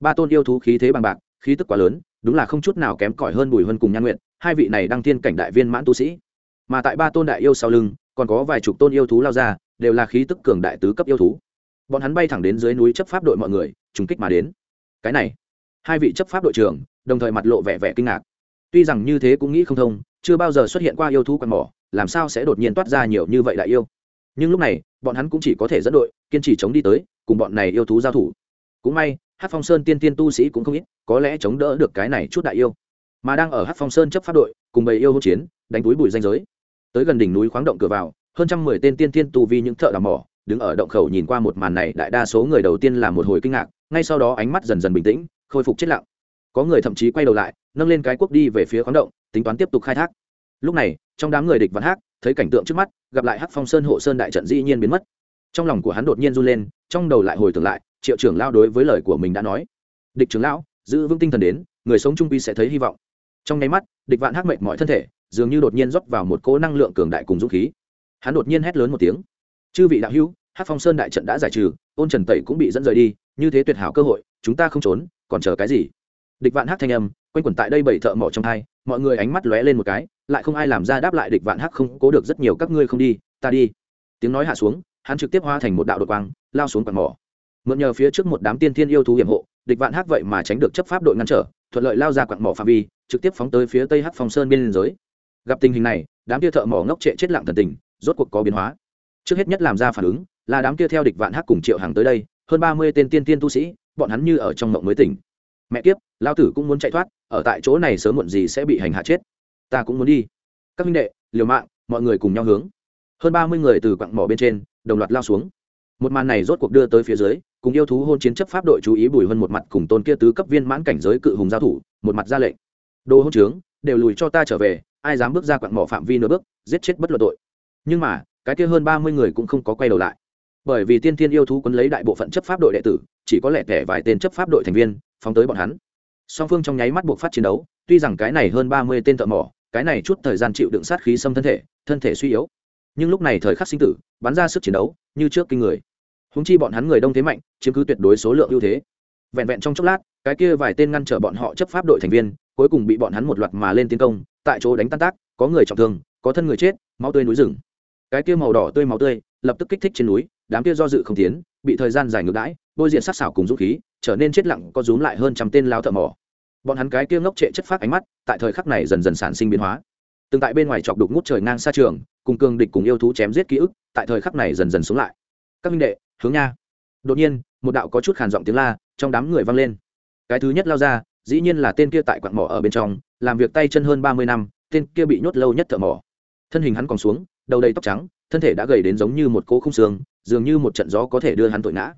Ba tôn yêu thú khí thế bằng bạc, khí tức quá lớn, đúng là không chút nào kém cỏi hơn bùi hơn cùng nhan nguyện hai vị này đăng thiên cảnh đại viên mãn tu sĩ. Mà tại ba tôn đại yêu sau lưng, còn có vài chục tôn yêu thú lao ra, đều là khí tức cường đại tứ cấp yêu thú. Bọn hắn bay thẳng đến dưới núi chấp pháp đội mọi người, trùng kích mà đến. Cái này, hai vị chấp pháp đội trưởng, đồng thời mặt lộ vẻ vẻ kinh ngạc. Tuy rằng như thế cũng nghĩ không thông chưa bao giờ xuất hiện qua yêu thú quạt mỏ, làm sao sẽ đột nhiên toát ra nhiều như vậy đại yêu? Nhưng lúc này, bọn hắn cũng chỉ có thể dẫn đội, kiên trì chống đi tới, cùng bọn này yêu thú giao thủ. Cũng may hát phong sơn tiên tiên tu sĩ cũng không ít, có lẽ chống đỡ được cái này chút đại yêu. Mà đang ở hát phong sơn chấp pháp đội, cùng bầy yêu hỗn chiến, đánh túi bụi danh giới. Tới gần đỉnh núi khoáng động cửa vào, hơn trăm mười tên tiên tiên tu vi những thợ đào mỏ, đứng ở động khẩu nhìn qua một màn này, đại đa số người đầu tiên là một hồi kinh ngạc, ngay sau đó ánh mắt dần dần bình tĩnh, khôi phục chết lặng có người thậm chí quay đầu lại, nâng lên cái cuốc đi về phía khoáng động, tính toán tiếp tục khai thác. Lúc này, trong đám người địch văn hát thấy cảnh tượng trước mắt, gặp lại hắc phong sơn hộ sơn đại trận dĩ nhiên biến mất. Trong lòng của hắn đột nhiên run lên, trong đầu lại hồi tưởng lại, triệu trưởng lao đối với lời của mình đã nói. Địch trưởng lão, giữ vững tinh thần đến, người sống trung quy sẽ thấy hy vọng. Trong nháy mắt, địch vạn hắc mệnh mọi thân thể, dường như đột nhiên rót vào một cỗ năng lượng cường đại cùng dũng khí. Hắn đột nhiên hét lớn một tiếng. Chư vị đạo hữu, hắc phong sơn đại trận đã giải trừ, ôn trần tẩy cũng bị dẫn rời đi, như thế tuyệt hảo cơ hội, chúng ta không trốn, còn chờ cái gì? Địch vạn hắc thanh âm, quanh quẩn tại đây bảy thợ mỏ trong hai, mọi người ánh mắt lóe lên một cái, lại không ai làm ra đáp lại địch vạn hắc không cố được rất nhiều, các ngươi không đi, ta đi. Tiếng nói hạ xuống, hắn trực tiếp hóa thành một đạo đột quang, lao xuống quạt mỏ. Mượn nhờ phía trước một đám tiên thiên yêu thú hiểm hộ, địch vạn hắc vậy mà tránh được chấp pháp đội ngăn trở, thuận lợi lao ra quạt mỏ phạm vi, trực tiếp phóng tới phía tây hắc phong sơn biên giới gặp tình hình này, đám kia thợ mỏ ngốc trệ chết lặng thần tình, rốt cuộc có biến hóa. Trước hết nhất làm ra phản ứng, là đám kia theo địch vạn hắc cùng triệu hàng tới đây, hơn ba mươi tên tiên tiên tu sĩ, bọn hắn như ở trong mộng mới tỉnh mẹ kiếp, lao tử cũng muốn chạy thoát, ở tại chỗ này sớm muộn gì sẽ bị hành hạ chết. Ta cũng muốn đi. Các minh đệ, liều mạng, mọi người cùng nhau hướng. Hơn ba mươi người từ quặng mỏ bên trên, đồng loạt lao xuống. Một màn này rốt cuộc đưa tới phía dưới, cùng yêu thú hôn chiến chấp pháp đội chú ý bùi hơn một mặt cùng tôn kia tứ cấp viên mãn cảnh giới cự hùng giao thủ, một mặt ra lệnh. Đồ hôn trướng, đều lùi cho ta trở về, ai dám bước ra quặng mỏ phạm vi nửa bước, giết chết bất luận tội. Nhưng mà, cái kia hơn ba mươi người cũng không có quay đầu lại. Bởi vì tiên tiên yêu thú quấn lấy đại bộ phận chấp pháp đội đệ tử, chỉ có lẻ tẻ vài tên chấp pháp đội thành viên phóng tới bọn hắn. Song phương trong nháy mắt buộc phát chiến đấu, tuy rằng cái này hơn ba mươi tên thợ mỏ, cái này chút thời gian chịu đựng sát khí xâm thân thể thân thể suy yếu. Nhưng lúc này thời khắc sinh tử, bắn ra sức chiến đấu, như trước kinh người. Húng chi bọn hắn người đông thế mạnh, chiếm cứ tuyệt đối số lượng ưu thế. Vẹn vẹn trong chốc lát, cái kia vài tên ngăn trở bọn họ chấp pháp đội thành viên, cuối cùng bị bọn hắn một loạt mà lên tiến công, tại chỗ đánh tan tác, có người trọng thương, có thân người chết, máu tươi núi rừng. Cái kia màu đỏ tươi máu tươi, lập tức kích thích trên núi, đám kia do dự không tiến, bị thời gian dài ngược đãi bôi diện sắc xảo cùng dũng khí, trở nên chết lặng có rúm lại hơn trăm tên lao thợ mỏ. Bọn hắn cái kia ngốc trệ chất phát ánh mắt, tại thời khắc này dần dần sản sinh biến hóa. Từng tại bên ngoài chọc đục ngút trời ngang xa trường, cùng cường địch cùng yêu thú chém giết ký ức, tại thời khắc này dần dần xuống lại. Các minh đệ, hướng nha. Đột nhiên, một đạo có chút khàn giọng tiếng la, trong đám người vang lên. Cái thứ nhất lao ra, dĩ nhiên là tên kia tại quặng mỏ ở bên trong, làm việc tay chân hơn ba mươi năm, tên kia bị nhốt lâu nhất thợ mỏ. Thân hình hắn còn xuống, đầu đầy tóc trắng, thân thể đã gầy đến giống như một cỗ khung xương, dường như một trận gió có thể đưa hắn tội ngã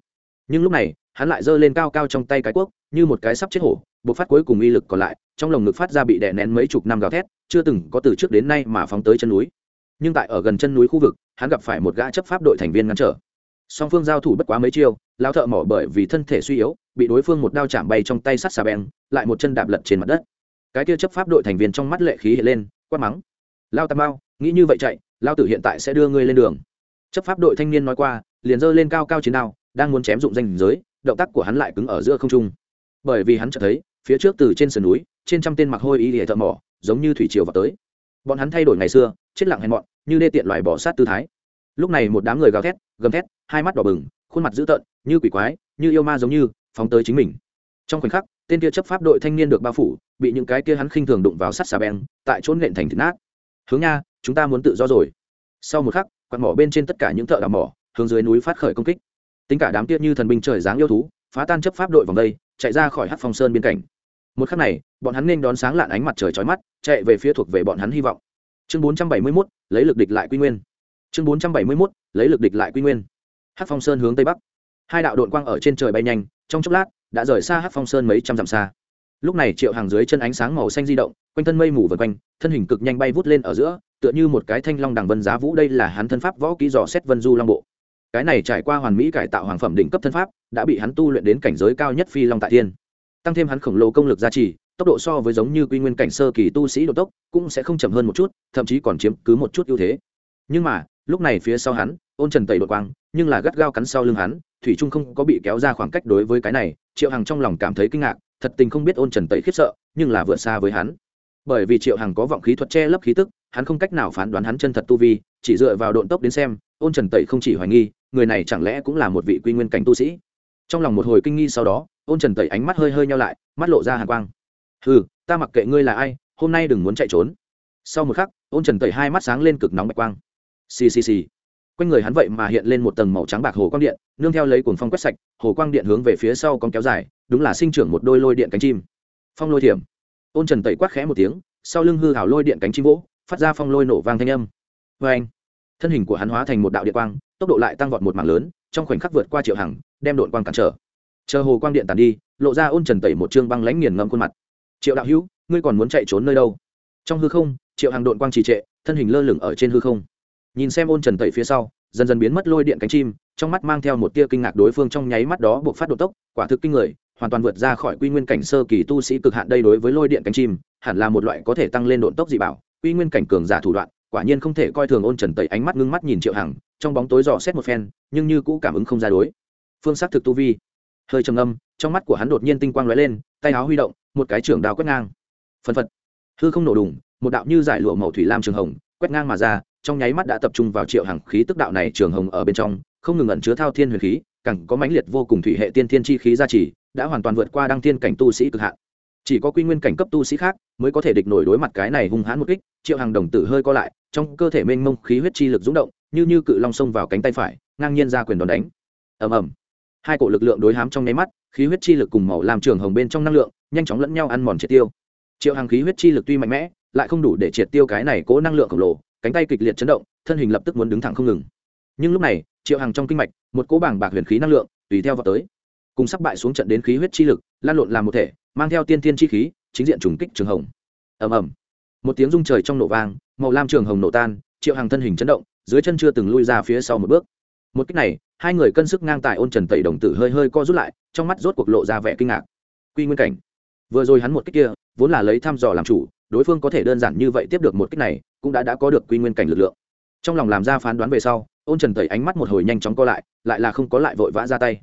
nhưng lúc này, hắn lại giơ lên cao cao trong tay cái cuốc, như một cái sắp chết hổ, buộc phát cuối cùng uy lực còn lại, trong lồng ngực phát ra bị đè nén mấy chục năm gào thét, chưa từng có từ trước đến nay mà phóng tới chân núi. Nhưng tại ở gần chân núi khu vực, hắn gặp phải một gã chấp pháp đội thành viên ngăn trở. Song phương giao thủ bất quá mấy chiêu lao thợ mỏ bởi vì thân thể suy yếu, bị đối phương một đao chạm bay trong tay sắt xà beng, lại một chân đạp lật trên mặt đất. Cái kia chấp pháp đội thành viên trong mắt lệ khí hiện lên, quát mắng. Lao tam mau nghĩ như vậy chạy lao tử hiện tại sẽ đưa ngươi lên đường. Chấp pháp đội thanh niên nói qua, liền giơ lên cao cao chiến đao đang muốn chém dụng danh giới, động tác của hắn lại cứng ở giữa không trung. Bởi vì hắn chợt thấy, phía trước từ trên sườn núi, trên trăm tên mặc hôi y hệ thợ mỏ, giống như thủy triều vào tới. Bọn hắn thay đổi ngày xưa, chết lặng hèn mọn, như đê tiện loài bỏ sát tư thái. Lúc này một đám người gào thét, gầm thét, hai mắt đỏ bừng, khuôn mặt dữ tợn, như quỷ quái, như yêu ma giống như, phóng tới chính mình. Trong khoảnh khắc, tên kia chấp pháp đội thanh niên được bao phủ, bị những cái kia hắn khinh thường đụng vào sắt xà beng, tại chốn nện thành thịt nát. Hướng nha, chúng ta muốn tự do rồi. Sau một khắc, quạt mỏ bên trên tất cả những thợ đào mỏ hướng dưới núi phát khởi công kích tính cả đám kia như thần binh trời dáng yêu thú phá tan chấp pháp đội vòng đây chạy ra khỏi hát phong sơn biên cảnh một khắc này bọn hắn nên đón sáng lạn ánh mặt trời trói mắt chạy về phía thuộc về bọn hắn hy vọng. Chương bốn trăm bảy mươi 471, lấy lực địch lại quy nguyên. Chương bốn trăm bảy mươi 471, lấy lực địch lại quy nguyên. Hát phong sơn hướng tây bắc. Hai đạo đội quang ở trên trời bay nhanh trong chốc lát đã rời xa hát phong sơn mấy trăm dặm xa. Lúc này triệu hàng dưới chân ánh sáng màu xanh di động quanh thân mây mù vần quanh thân hình cực nhanh bay vút lên ở giữa tựa như một cái thanh long đằng vân giá vũ đây là hắn thân pháp võ ký dò xét vân du long bộ cái này trải qua hoàn mỹ cải tạo hoàng phẩm đỉnh cấp thân pháp, đã bị hắn tu luyện đến cảnh giới cao nhất phi long tại thiên. Tăng thêm hắn khổng lồ công lực gia trì, tốc độ so với giống như quy nguyên cảnh sơ kỳ tu sĩ độ tốc, cũng sẽ không chậm hơn một chút, thậm chí còn chiếm cứ một chút ưu thế. Nhưng mà, lúc này phía sau hắn, ôn trần tẩy đột quang, nhưng là gắt gao cắn sau lưng hắn, thủy trung không có bị kéo ra khoảng cách đối với cái này, triệu hằng trong lòng cảm thấy kinh ngạc, thật tình không biết ôn trần tẩy khiếp sợ, nhưng là vượt xa với hắn. Bởi vì triệu hằng có vọng khí thuật che lấp khí tức, hắn không cách nào phán đoán hắn chân thật tu vi, chỉ dựa vào độn tốc đến xem ôn trần tẩy không chỉ hoài nghi, người này chẳng lẽ cũng là một vị quy nguyên cảnh tu sĩ? Trong lòng một hồi kinh nghi sau đó, ôn trần tẩy ánh mắt hơi hơi nhau lại, mắt lộ ra hàng quang. Ừ ta mặc kệ ngươi là ai, hôm nay đừng muốn chạy trốn. Sau một khắc, ôn trần tẩy hai mắt sáng lên cực nóng bạch quang. Xì xì xì. Quanh người hắn vậy mà hiện lên một tầng màu trắng bạc hồ quang điện, nương theo lấy cuồng phong quét sạch, hồ quang điện hướng về phía sau con kéo dài, đúng là sinh trưởng một đôi lôi điện cánh chim. Phong lôi thiểm. Ôn trần tẩy quát khẽ một tiếng, sau lưng hư hảo lôi điện cánh chim vỗ, phát ra phong lôi nổ vang thanh âm. Vê anh thân hình của hắn hóa thành một đạo điện quang, tốc độ lại tăng vọt một mảng lớn, trong khoảnh khắc vượt qua triệu hằng, đem đội quang cản trở. Chờ hồ quang điện tàn đi, lộ ra ôn trần tẩy một chương băng lãnh nghiền ngâm khuôn mặt. Triệu đạo hữu, ngươi còn muốn chạy trốn nơi đâu? Trong hư không, triệu hàng đội quang trì trệ, thân hình lơ lửng ở trên hư không. Nhìn xem ôn trần tẩy phía sau, dần dần biến mất lôi điện cánh chim, trong mắt mang theo một tia kinh ngạc đối phương trong nháy mắt đó buộc phát độ tốc, quả thực kinh người, hoàn toàn vượt ra khỏi quy nguyên cảnh sơ kỳ tu sĩ cực hạn đây đối với lôi điện cánh chim, hẳn là một loại có thể tăng lên độ tốc dị bảo, quy nguyên cảnh cường giả thủ đoạn quả nhiên không thể coi thường ôn trần tẩy ánh mắt ngưng mắt nhìn triệu hằng, trong bóng tối dò xét một phen, nhưng như cũ cảm ứng không ra đối. Phương xác thực tu vi, hơi trầm âm trong mắt của hắn đột nhiên tinh quang lóe lên, tay áo huy động, một cái trưởng đào quét ngang. Phân phật. Hư không nổ đùng, một đạo như giải lụa màu thủy lam trường hồng, quét ngang mà ra, trong nháy mắt đã tập trung vào triệu hằng khí tức đạo này trường hồng ở bên trong, không ngừng ẩn chứa thao thiên huyền khí, càng có mãnh liệt vô cùng thủy hệ tiên thiên chi khí gia trì, đã hoàn toàn vượt qua đăng thiên cảnh tu sĩ cực hạn chỉ có quy nguyên cảnh cấp tu sĩ khác mới có thể địch nổi đối mặt cái này hung hãn một kích, triệu hàng đồng tử hơi co lại, trong cơ thể mênh mông khí huyết chi lực rúng động, như như cự long xông vào cánh tay phải, ngang nhiên ra quyền đòn đánh. Ầm ầm. Hai cổ lực lượng đối hám trong nháy mắt, khí huyết chi lực cùng màu làm trường hồng bên trong năng lượng, nhanh chóng lẫn nhau ăn mòn triệt tiêu. Triệu hàng khí huyết chi lực tuy mạnh mẽ, lại không đủ để triệt tiêu cái này cố năng lượng khổng lồ, cánh tay kịch liệt chấn động, thân hình lập tức muốn đứng thẳng không ngừng. Nhưng lúc này, triệu hàng trong kinh mạch, một cỗ bảng bạc huyền khí năng lượng, tùy theo vào tới cùng sắp bại xuống trận đến khí huyết chi lực, lan lộn làm một thể, mang theo tiên tiên chi khí, chính diện trùng kích trường hồng. Ầm ầm. Một tiếng rung trời trong nổ vang, màu lam trường hồng nổ tan, triệu hàng thân hình chấn động, dưới chân chưa từng lui ra phía sau một bước. Một cách này, hai người cân sức ngang tài ôn trần tẩy đồng tử hơi hơi co rút lại, trong mắt rốt cuộc lộ ra vẻ kinh ngạc. Quy nguyên cảnh. Vừa rồi hắn một cách kia, vốn là lấy thăm dò làm chủ, đối phương có thể đơn giản như vậy tiếp được một cách này, cũng đã đã có được quy nguyên cảnh lực lượng. Trong lòng làm ra phán đoán về sau, ôn trần tẩy ánh mắt một hồi nhanh chóng co lại lại là không có lại vội vã ra tay.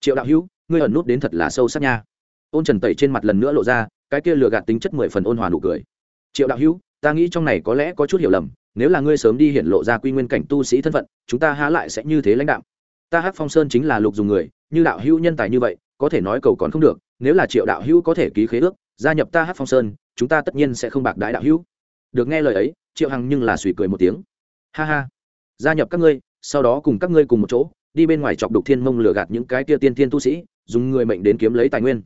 Triệu đạo hữu ngươi ẩn nút đến thật là sâu sắc nha. Ôn trần tẩy trên mặt lần nữa lộ ra, cái kia lừa gạt tính chất mười phần ôn hòa nụ cười. Triệu đạo hữu, ta nghĩ trong này có lẽ có chút hiểu lầm, nếu là ngươi sớm đi hiện lộ ra quy nguyên cảnh tu sĩ thân phận, chúng ta há lại sẽ như thế lãnh đạo ta hát phong sơn chính là lục dùng người, như đạo hữu nhân tài như vậy, có thể nói cầu còn không được, nếu là triệu đạo hữu có thể ký khế ước, gia nhập ta hát phong sơn, chúng ta tất nhiên sẽ không bạc đái đạo hữu. Được nghe lời ấy, triệu hằng nhưng là suy cười một tiếng. Ha ha. Gia nhập các ngươi, sau đó cùng các ngươi cùng một chỗ, đi bên ngoài chọc đục thiên mông lừa gạt những cái kia tiên thiên tu sĩ dùng người mệnh đến kiếm lấy tài nguyên.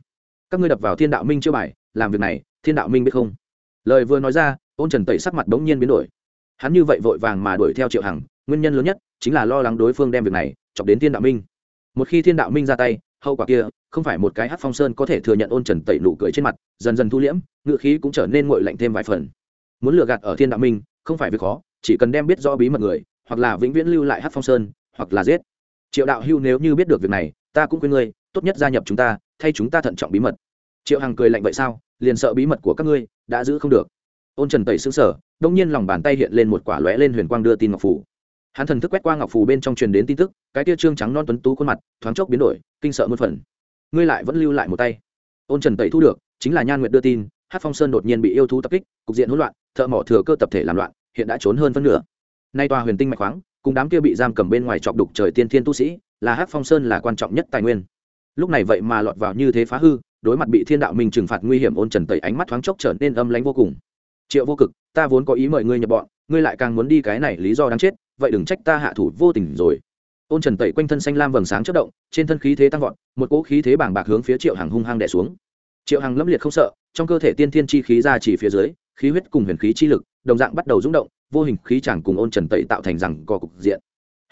Các ngươi đập vào thiên đạo minh chưa bài, làm việc này, thiên đạo minh biết không? Lời vừa nói ra, ôn trần tẩy sắc mặt bỗng nhiên biến đổi. Hắn như vậy vội vàng mà đuổi theo triệu hằng, nguyên nhân lớn nhất chính là lo lắng đối phương đem việc này chọc đến thiên đạo minh. Một khi thiên đạo minh ra tay, hậu quả kia không phải một cái hát phong sơn có thể thừa nhận ôn trần tẩy nụ cười trên mặt, dần dần thu liễm, ngựa khí cũng trở nên ngội lạnh thêm vài phần. Muốn lừa gạt ở thiên đạo minh, không phải việc khó, chỉ cần đem biết rõ bí mật người, hoặc là vĩnh viễn lưu lại hát phong sơn, hoặc là giết triệu đạo hưu nếu như biết được việc này, ta cũng khuyên ngươi, tốt nhất gia nhập chúng ta, thay chúng ta thận trọng bí mật. Triệu hằng cười lạnh vậy sao? Liền sợ bí mật của các ngươi đã giữ không được. Ôn trần tẩy xứng sở đông nhiên lòng bàn tay hiện lên một quả lóe lên huyền quang đưa tin ngọc phủ hắn thần thức quét qua ngọc phủ bên trong truyền đến tin tức, cái tia trương trắng non tuấn tú khuôn mặt, thoáng chốc biến đổi, kinh sợ một phần. Ngươi lại vẫn lưu lại một tay. Ôn trần tẩy thu được, chính là nhan nguyệt đưa tin hát phong sơn đột nhiên bị yêu thú tập kích, cục diện hỗn loạn, thợ mỏ thừa cơ tập thể làm loạn, hiện đã trốn hơn phân nửa. Nay tòa huyền tinh mạch khoáng cùng đám kia bị giam cầm bên ngoài chọc đục trời tiên thiên tu sĩ, là hát phong sơn là quan trọng nhất tài nguyên. Lúc này vậy mà lọt vào như thế phá hư, đối mặt bị thiên đạo minh trừng phạt nguy hiểm ôn trần tẩy ánh mắt thoáng chốc trở nên âm lánh vô cùng. Triệu vô cực, ta vốn có ý mời ngươi nhập bọn, ngươi lại càng muốn đi cái này lý do đáng chết, vậy đừng trách ta hạ thủ vô tình rồi. Ôn trần tẩy quanh thân xanh lam vầng sáng chất động, trên thân khí thế tăng vọt, một cỗ khí thế bảng bạc hướng phía triệu hằng hung hăng đẻ xuống. Triệu hằng lâm liệt không sợ, trong cơ thể tiên thiên chi khí ra chỉ phía dưới, khí huyết cùng huyền khí chi lực, đồng dạng bắt đầu rung động vô hình khí chẳng cùng ôn trần tẩy tạo thành rằng co cục diện.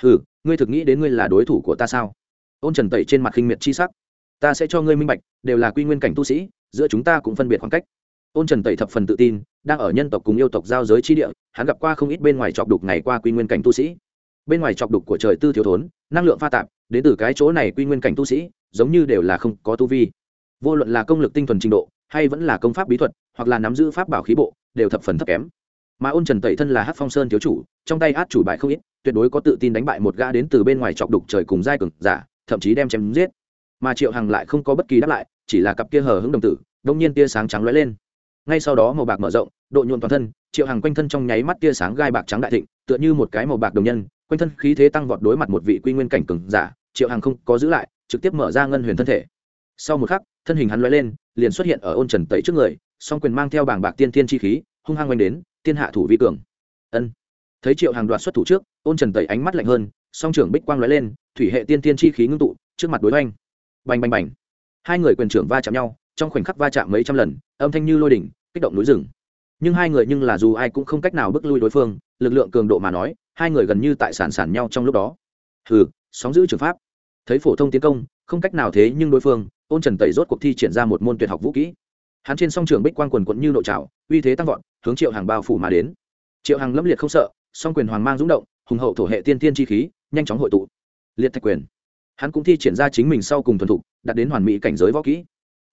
Hừ, ngươi thực nghĩ đến ngươi là đối thủ của ta sao? Ôn trần tẩy trên mặt khinh miệt chi sắc. Ta sẽ cho ngươi minh bạch, đều là quy nguyên cảnh tu sĩ, giữa chúng ta cũng phân biệt khoảng cách. Ôn trần tẩy thập phần tự tin, đang ở nhân tộc cùng yêu tộc giao giới chi địa, hắn gặp qua không ít bên ngoài chọc đục ngày qua quy nguyên cảnh tu sĩ. Bên ngoài chọc đục của trời tư thiếu thốn, năng lượng pha tạp, đến từ cái chỗ này quy nguyên cảnh tu sĩ, giống như đều là không có tu vi. Vô luận là công lực tinh thuần trình độ, hay vẫn là công pháp bí thuật, hoặc là nắm giữ pháp bảo khí bộ, đều thập phần thấp kém mà ôn trần tẩy thân là hát phong sơn thiếu chủ, trong tay át chủ bài không ít, tuyệt đối có tự tin đánh bại một gã đến từ bên ngoài chọc đục trời cùng giai cường giả, thậm chí đem chém giết. Mà triệu hằng lại không có bất kỳ đáp lại, chỉ là cặp kia hờ hững đồng tử, đông nhiên tia sáng trắng lóe lên. Ngay sau đó màu bạc mở rộng, độ nhuộn toàn thân, triệu hằng quanh thân trong nháy mắt tia sáng gai bạc trắng đại thịnh, tựa như một cái màu bạc đồng nhân, quanh thân khí thế tăng vọt đối mặt một vị quy nguyên cảnh cường giả, triệu hằng không có giữ lại, trực tiếp mở ra ngân huyền thân thể. Sau một khắc, thân hình hắn lóe lên, liền xuất hiện ở ôn trần tẩy trước người, song quyền mang theo bảng bạc tiên tiên chi khí, hung hăng oanh đến tiên hạ thủ vi cường. Ân. Thấy triệu hàng đoạt xuất thủ trước, ôn trần tẩy ánh mắt lạnh hơn, song trưởng bích quang lóe lên, thủy hệ tiên tiên chi khí ngưng tụ, trước mặt đối oanh bành bành bành. Hai người quyền trưởng va chạm nhau, trong khoảnh khắc va chạm mấy trăm lần, âm thanh như lôi đỉnh, kích động núi rừng. Nhưng hai người nhưng là dù ai cũng không cách nào bước lui đối phương, lực lượng cường độ mà nói, hai người gần như tại sản sản nhau trong lúc đó. Hừ, sóng giữ trường pháp. Thấy phổ thông tiến công, không cách nào thế nhưng đối phương, ôn trần tẩy rốt cuộc thi triển ra một môn tuyệt học vũ kỹ. Hắn trên song trường bích Quang quần quận như nội trào uy thế tăng vọt hướng triệu hàng bao phủ mà đến. Triệu hàng lâm liệt không sợ, song quyền hoàng mang rúng động, hùng hậu thổ hệ tiên tiên chi khí, nhanh chóng hội tụ. Liệt thạch quyền. Hắn cũng thi triển ra chính mình sau cùng thuần thục, đạt đến hoàn mỹ cảnh giới võ kỹ.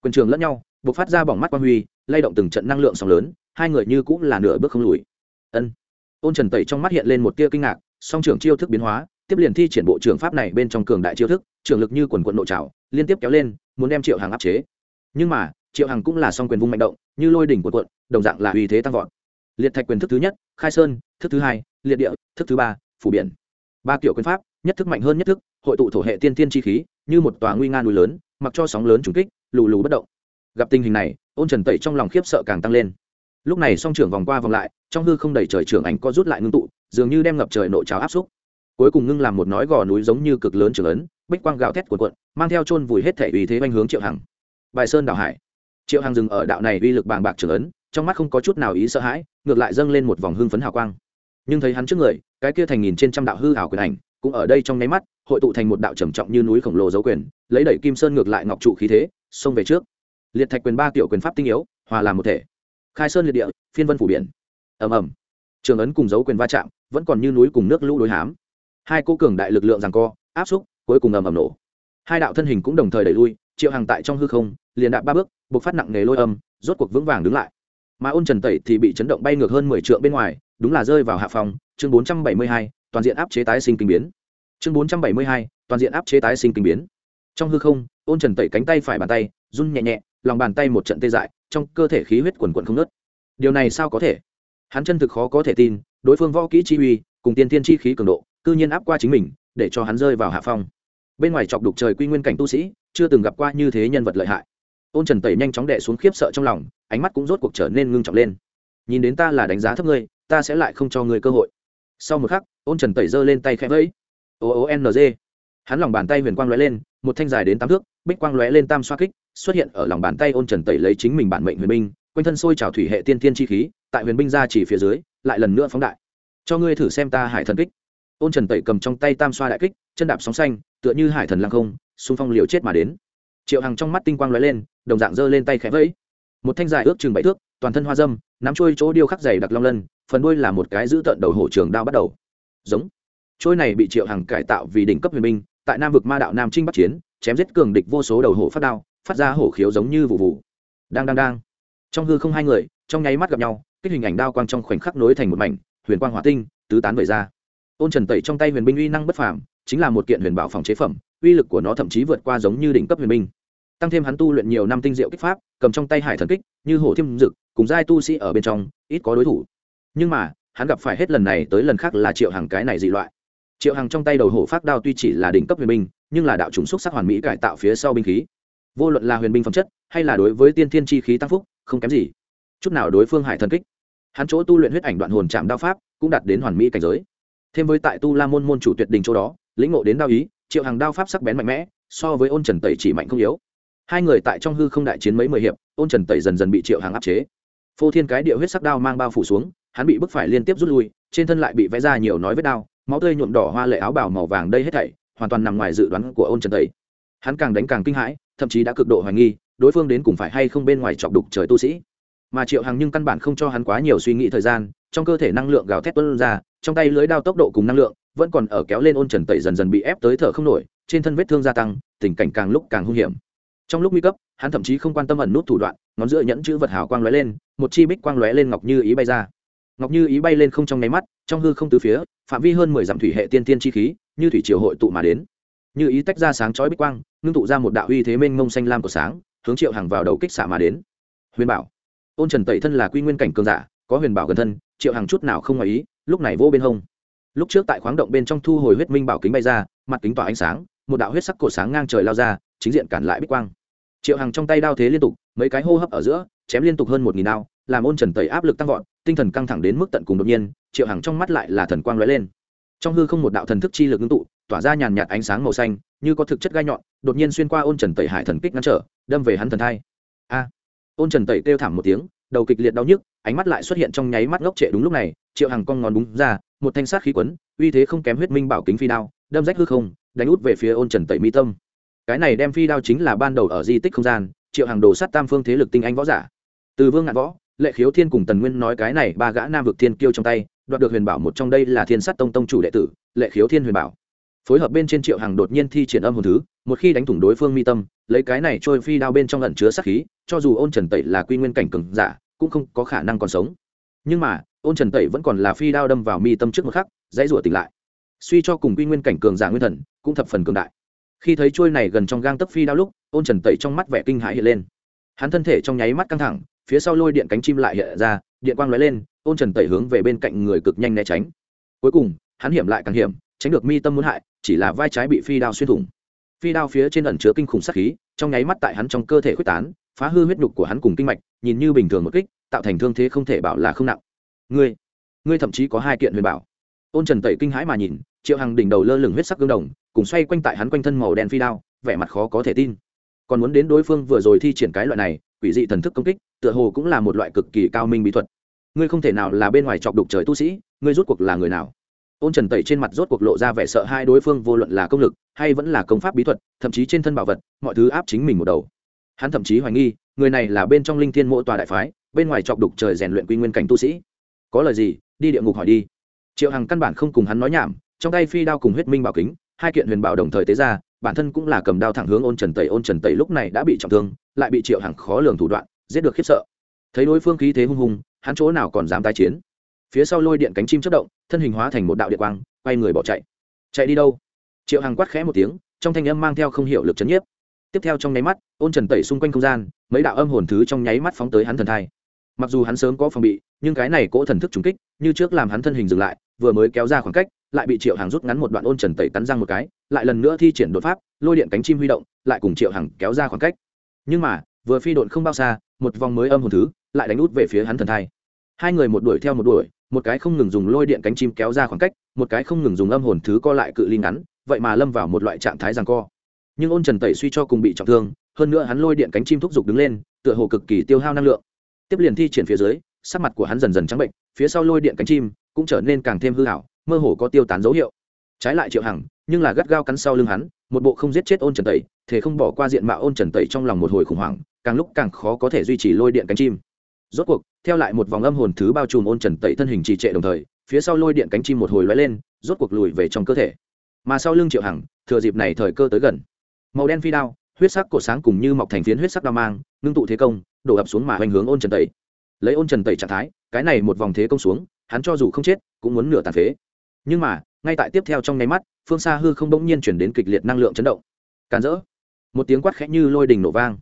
Quyền trường lẫn nhau b ộ c phát ra bỏng mắt quang huy, lay động từng trận năng lượng sóng lớn, hai người như cũng là nửa bước không lùi. Ân. Ôn trần tẩy trong mắt hiện lên một tia kinh ngạc, song trưởng chiêu thức biến hóa, tiếp liền thi triển bộ trường pháp này bên trong cường đại chiêu thức, trường lực như quần quận nội trào, liên tiếp kéo lên, muốn đem triệu hàng áp chế. Nhưng mà triệu Hằng cũng là song quyền vung mạnh động, như lôi đỉnh của quận đồng dạng là uy thế tăng vọt. Liệt thạch quyền thức thứ nhất, khai sơn, thức thứ hai, liệt địa, thức thứ ba, phủ biển. Ba kiểu quyền pháp, nhất thức mạnh hơn nhất thức, hội tụ thổ hệ tiên tiên chi khí, như một tòa nguy nga núi lớn, mặc cho sóng lớn trùng kích, lù lù bất động. Gặp tình hình này, ôn trần tẩy trong lòng khiếp sợ càng tăng lên. Lúc này song trưởng vòng qua vòng lại, trong hư không đầy trời trưởng ảnh có rút lại ngưng tụ, dường như đem ngập trời nội trào áp xúc. Cuối cùng ngưng làm một nói gò núi giống như cực lớn trường lớn bích quang gạo thét cuộn cuộn, mang theo chôn vùi hết thể uy thế banh hướng triệu hằng. Bài sơn đảo hải triệu hằng dừng ở đạo này uy lực bàng bạc trưởng ấn, trong mắt không có chút nào ý sợ hãi, ngược lại dâng lên một vòng hưng phấn hào quang. Nhưng thấy hắn trước người, cái kia thành nghìn trên trăm đạo hư hảo quyền ảnh, cũng ở đây trong nháy mắt, hội tụ thành một đạo trầm trọng như núi khổng lồ dấu quyền, lấy đẩy kim sơn ngược lại ngọc trụ khí thế, xông về trước. Liệt thạch quyền ba tiểu quyền pháp tinh yếu, hòa làm một thể. Khai sơn liệt địa, phiên vân phủ biển. Ầm ầm. Trường ấn cùng dấu quyền va chạm, vẫn còn như núi cùng nước lũ đối hám. Hai cô cường đại lực lượng rằng co, áp xúc, cuối cùng ầm ầm nổ. Hai đạo thân hình cũng đồng thời đẩy lui, triệu hàng tại trong hư không liền đạp ba bước buộc phát nặng nề lôi âm, rốt cuộc vững vàng đứng lại. Mà ôn trần tẩy thì bị chấn động bay ngược hơn mười trượng bên ngoài, đúng là rơi vào hạ phòng, chương bốn trăm bảy mươi hai, toàn diện áp chế tái sinh kinh biến. Chương bốn trăm bảy mươi hai, toàn diện áp chế tái sinh kinh biến. Trong hư không, ôn trần tẩy cánh tay phải bàn tay, run nhẹ nhẹ, lòng bàn tay một trận tê dại, trong cơ thể khí huyết quần quần không nớt điều này sao có thể? Hắn chân thực khó có thể tin, đối phương võ kỹ chi uy, cùng tiên tiên chi khí cường độ, cư nhiên áp qua chính mình, để cho hắn rơi vào hạ phong. Bên ngoài chọc đục trời quy nguyên cảnh tu sĩ, chưa từng gặp qua như thế nhân vật lợi hại ôn trần tẩy nhanh chóng đệ xuống khiếp sợ trong lòng, ánh mắt cũng rốt cuộc trở nên ngưng trọng lên. Nhìn đến ta là đánh giá thấp ngươi, ta sẽ lại không cho ngươi cơ hội. Sau một khắc, ôn trần tẩy giơ lên tay khẽ vẫy. O ô n g. Hắn lòng bàn tay huyền quang lóe lên, một thanh dài đến tám thước, bích quang lóe lên tam xoa kích, xuất hiện ở lòng bàn tay ôn trần tẩy lấy chính mình bản mệnh huyền binh, quanh thân sôi trào thủy hệ tiên tiên chi khí, tại huyền binh ra chỉ phía dưới, lại lần nữa phóng đại. Cho ngươi thử xem ta hải thần kích. Ôn trần tẩy cầm trong tay tam xoa đại kích, chân đạp sóng xanh, tựa như hải thần lăng không, xung phong liều chết mà đến triệu hằng trong mắt tinh quang lóe lên, đồng dạng giơ lên tay khẽ vẫy. Một thanh dài ước chừng bảy thước, toàn thân hoa dâm, nắm trôi chỗ điêu khắc dày đặc long lân, phần đuôi là một cái giữ tận đầu hổ trường đao bắt đầu. Giống. Trôi này bị triệu hằng cải tạo vì đỉnh cấp huyền binh, tại nam vực ma đạo nam trinh bắc chiến, chém giết cường địch vô số đầu hổ phát đao, phát ra hổ khiếu giống như vụ vụ. Đang đang đang. Trong hư không hai người, trong nháy mắt gặp nhau, kích hình ảnh đao quang trong khoảnh khắc nối thành một mảnh, huyền quang hỏa tinh, tứ tán về ra. Ôn trần tẩy trong tay huyền binh uy năng bất phàm, chính là một kiện huyền bảo phòng chế phẩm, uy lực của nó thậm chí vượt qua giống như đỉnh cấp huyền binh tăng thêm hắn tu luyện nhiều năm tinh diệu kích pháp, cầm trong tay hải thần kích, như hổ thiêm dực, cùng giai tu sĩ ở bên trong, ít có đối thủ. Nhưng mà, hắn gặp phải hết lần này tới lần khác là triệu hàng cái này dị loại. Triệu hàng trong tay đầu hổ phát đao tuy chỉ là đỉnh cấp huyền binh, nhưng là đạo chủng xúc sắc hoàn mỹ cải tạo phía sau binh khí. Vô luận là huyền binh phẩm chất, hay là đối với tiên thiên chi khí tăng phúc, không kém gì. Chút nào đối phương hải thần kích. Hắn chỗ tu luyện huyết ảnh đoạn hồn chạm đao pháp, cũng đạt đến hoàn mỹ cảnh giới. Thêm với tại tu la môn môn chủ tuyệt đình chỗ đó, lĩnh ngộ đến đao ý, triệu hàng đao pháp sắc bén mạnh mẽ, so với ôn trần tẩy chỉ mạnh không yếu hai người tại trong hư không đại chiến mấy mười hiệp ôn trần tẩy dần dần bị triệu hàng áp chế. Phô thiên cái địa huyết sắc đao mang bao phủ xuống, hắn bị bức phải liên tiếp rút lui, trên thân lại bị vẽ ra nhiều nói vết đao, máu tươi nhuộm đỏ hoa lệ áo bào màu vàng đây hết thảy, hoàn toàn nằm ngoài dự đoán của ôn trần tẩy. Hắn càng đánh càng kinh hãi, thậm chí đã cực độ hoài nghi, đối phương đến cùng phải hay không bên ngoài chọc đục trời tu sĩ. Mà triệu hằng nhưng căn bản không cho hắn quá nhiều suy nghĩ thời gian, trong cơ thể năng lượng gào thét tuân ra, trong tay lưới đao tốc độ cùng năng lượng vẫn còn ở kéo lên ôn trần tẩy dần dần bị ép tới thở không nổi, trên thân vết thương gia tăng, tình cảnh càng lúc càng hung hiểm trong lúc nguy cấp, hắn thậm chí không quan tâm ẩn nút thủ đoạn, ngón giữa nhẫn chữ vật hào quang lóe lên, một chi bích quang lóe lên ngọc như ý bay ra. Ngọc như ý bay lên không trong nháy mắt, trong hư không từ phía, phạm vi hơn mười dặm thủy hệ tiên tiên chi khí, như thủy triều hội tụ mà đến. Như ý tách ra sáng chói bích quang, ngưng tụ ra một đạo uy thế mênh mông xanh lam của sáng, hướng triệu hàng vào đầu kích xạ mà đến. Huyền bảo. Ôn trần tẩy thân là quy nguyên cảnh cường giả, có huyền bảo gần thân, triệu hàng chút nào không ngoài ý, lúc này vô bên hông. Lúc trước tại khoáng động bên trong thu hồi huyết minh bảo kính bay ra, mặt kính tỏa ánh sáng, một đạo huyết sắc cổ sáng ngang trời lao ra, chính diện cản lại bích quang triệu Hằng trong tay đao thế liên tục, mấy cái hô hấp ở giữa, chém liên tục hơn một nghìn đao, làm ôn trần tẩy áp lực tăng vọt, tinh thần căng thẳng đến mức tận cùng đột nhiên, triệu Hằng trong mắt lại là thần quang lóe lên. Trong hư không một đạo thần thức chi lực ngưng tụ, tỏa ra nhàn nhạt ánh sáng màu xanh, như có thực chất gai nhọn, đột nhiên xuyên qua ôn trần tẩy hải thần kích ngăn trở, đâm về hắn thần thai. A! Ôn trần tẩy kêu thảm một tiếng, đầu kịch liệt đau nhức, ánh mắt lại xuất hiện trong nháy mắt ngốc trệ đúng lúc này, triệu Hằng con ngón búng ra, một thanh sát khí quấn, uy thế không kém huyết minh bảo kính phi đao, đâm rách hư không, đánh út về phía ôn trần tẩy mi tâm cái này đem phi đao chính là ban đầu ở di tích không gian, triệu hàng đồ sát tam phương thế lực tinh anh võ giả. Từ vương ngạn võ, lệ khiếu thiên cùng tần nguyên nói cái này ba gã nam vực thiên kiêu trong tay, đoạt được huyền bảo một trong đây là thiên sát tông tông chủ đệ tử, lệ khiếu thiên huyền bảo. Phối hợp bên trên triệu hàng đột nhiên thi triển âm hồn thứ, một khi đánh thủng đối phương mi tâm, lấy cái này trôi phi đao bên trong lẩn chứa sát khí, cho dù ôn trần tẩy là quy nguyên cảnh cường giả, cũng không có khả năng còn sống. Nhưng mà, ôn trần tẩy vẫn còn là phi đao đâm vào mi tâm trước một khắc, dãy rủa tỉnh lại. Suy cho cùng quy nguyên cảnh cường giả nguyên thần, cũng thập phần cường đại khi thấy trôi này gần trong gang tấc phi đao lúc, ôn trần tẩy trong mắt vẻ kinh hãi hiện lên. Hắn thân thể trong nháy mắt căng thẳng, phía sau lôi điện cánh chim lại hiện ra, điện quang lóe lên, ôn trần tẩy hướng về bên cạnh người cực nhanh né tránh. Cuối cùng, hắn hiểm lại càng hiểm, tránh được mi tâm muốn hại, chỉ là vai trái bị phi đao xuyên thủng. Phi đao phía trên ẩn chứa kinh khủng sát khí, trong nháy mắt tại hắn trong cơ thể khuếch tán, phá hư huyết nhục của hắn cùng kinh mạch, nhìn như bình thường một kích, tạo thành thương thế không thể bảo là không nặng. Ngươi ngươi thậm chí có hai kiện huyền bảo. Ôn trần tẩy kinh hãi mà nhìn, triệu hằng đỉnh đầu lơ lửng huyết sắc gương đồng cùng xoay quanh tại hắn quanh thân màu đen phi đao, vẻ mặt khó có thể tin. Còn muốn đến đối phương vừa rồi thi triển cái loại này, quỷ dị thần thức công kích, tựa hồ cũng là một loại cực kỳ cao minh bí thuật. Ngươi không thể nào là bên ngoài chọc đục trời tu sĩ, ngươi rút cuộc là người nào? Ôn trần tẩy trên mặt rốt cuộc lộ ra vẻ sợ hai đối phương vô luận là công lực, hay vẫn là công pháp bí thuật, thậm chí trên thân bảo vật, mọi thứ áp chính mình một đầu. Hắn thậm chí hoài nghi, người này là bên trong linh thiên mộ tòa đại phái, bên ngoài chọc đục trời rèn luyện quy nguyên cảnh tu sĩ. Có lời gì? Đi địa ngục hỏi đi. Triệu hằng căn bản không cùng hắn nói nhảm, trong tay phi đao cùng huyết minh bảo kính hai kiện huyền bảo đồng thời tế ra, bản thân cũng là cầm đao thẳng hướng ôn trần tẩy, ôn trần tẩy lúc này đã bị trọng thương, lại bị triệu hằng khó lường thủ đoạn, giết được khiếp sợ. Thấy đối phương khí thế hung hùng, hắn chỗ nào còn dám tái chiến? Phía sau lôi điện cánh chim chất động, thân hình hóa thành một đạo điện quang, quay người bỏ chạy. Chạy đi đâu? Triệu hằng quát khẽ một tiếng, trong thanh âm mang theo không hiểu lực chấn nhiếp. Tiếp theo trong nháy mắt, ôn trần tẩy xung quanh không gian, mấy đạo âm hồn thứ trong nháy mắt phóng tới hắn thần thai. Mặc dù hắn sớm có phòng bị, nhưng cái này cỗ thần thức trúng kích, như trước làm hắn thân hình dừng lại, vừa mới kéo ra khoảng cách lại bị triệu hàng rút ngắn một đoạn ôn trần tẩy cắn răng một cái, lại lần nữa thi triển đột pháp, lôi điện cánh chim huy động, lại cùng triệu hàng kéo ra khoảng cách. Nhưng mà, vừa phi độn không bao xa, một vòng mới âm hồn thứ, lại đánh út về phía hắn thần thai. Hai người một đuổi theo một đuổi, một cái không ngừng dùng lôi điện cánh chim kéo ra khoảng cách, một cái không ngừng dùng âm hồn thứ co lại cự ly ngắn, vậy mà lâm vào một loại trạng thái rằng co. Nhưng ôn trần tẩy suy cho cùng bị trọng thương, hơn nữa hắn lôi điện cánh chim thúc giục đứng lên, tựa hồ cực kỳ tiêu hao năng lượng. Tiếp liền thi triển phía dưới, sắc mặt của hắn dần dần trắng bệnh, phía sau lôi điện cánh chim cũng trở nên càng thêm hư hảo mơ hồ có tiêu tán dấu hiệu. Trái lại triệu hằng, nhưng là gắt gao cắn sau lưng hắn, một bộ không giết chết ôn trần tẩy, thể không bỏ qua diện mạo ôn trần tẩy trong lòng một hồi khủng hoảng, càng lúc càng khó có thể duy trì lôi điện cánh chim. Rốt cuộc, theo lại một vòng âm hồn thứ bao trùm ôn trần tẩy thân hình trì trệ đồng thời, phía sau lôi điện cánh chim một hồi lóe lên, rốt cuộc lùi về trong cơ thể. Mà sau lưng triệu hằng, thừa dịp này thời cơ tới gần. Màu đen phi đao, huyết sắc cổ sáng cùng như mọc thành phiến huyết sắc đao mang, ngưng tụ thế công, đổ ập xuống mà hoành hướng ôn trần tẩy. Lấy ôn trần tẩy trạng thái, cái này một vòng thế công xuống, hắn cho dù không chết, cũng muốn nửa tàn phế nhưng mà, ngay tại tiếp theo trong nháy mắt, phương xa hư không bỗng nhiên chuyển đến kịch liệt năng lượng chấn động. Càn rỡ. Một tiếng quát khẽ như lôi đình nổ vang.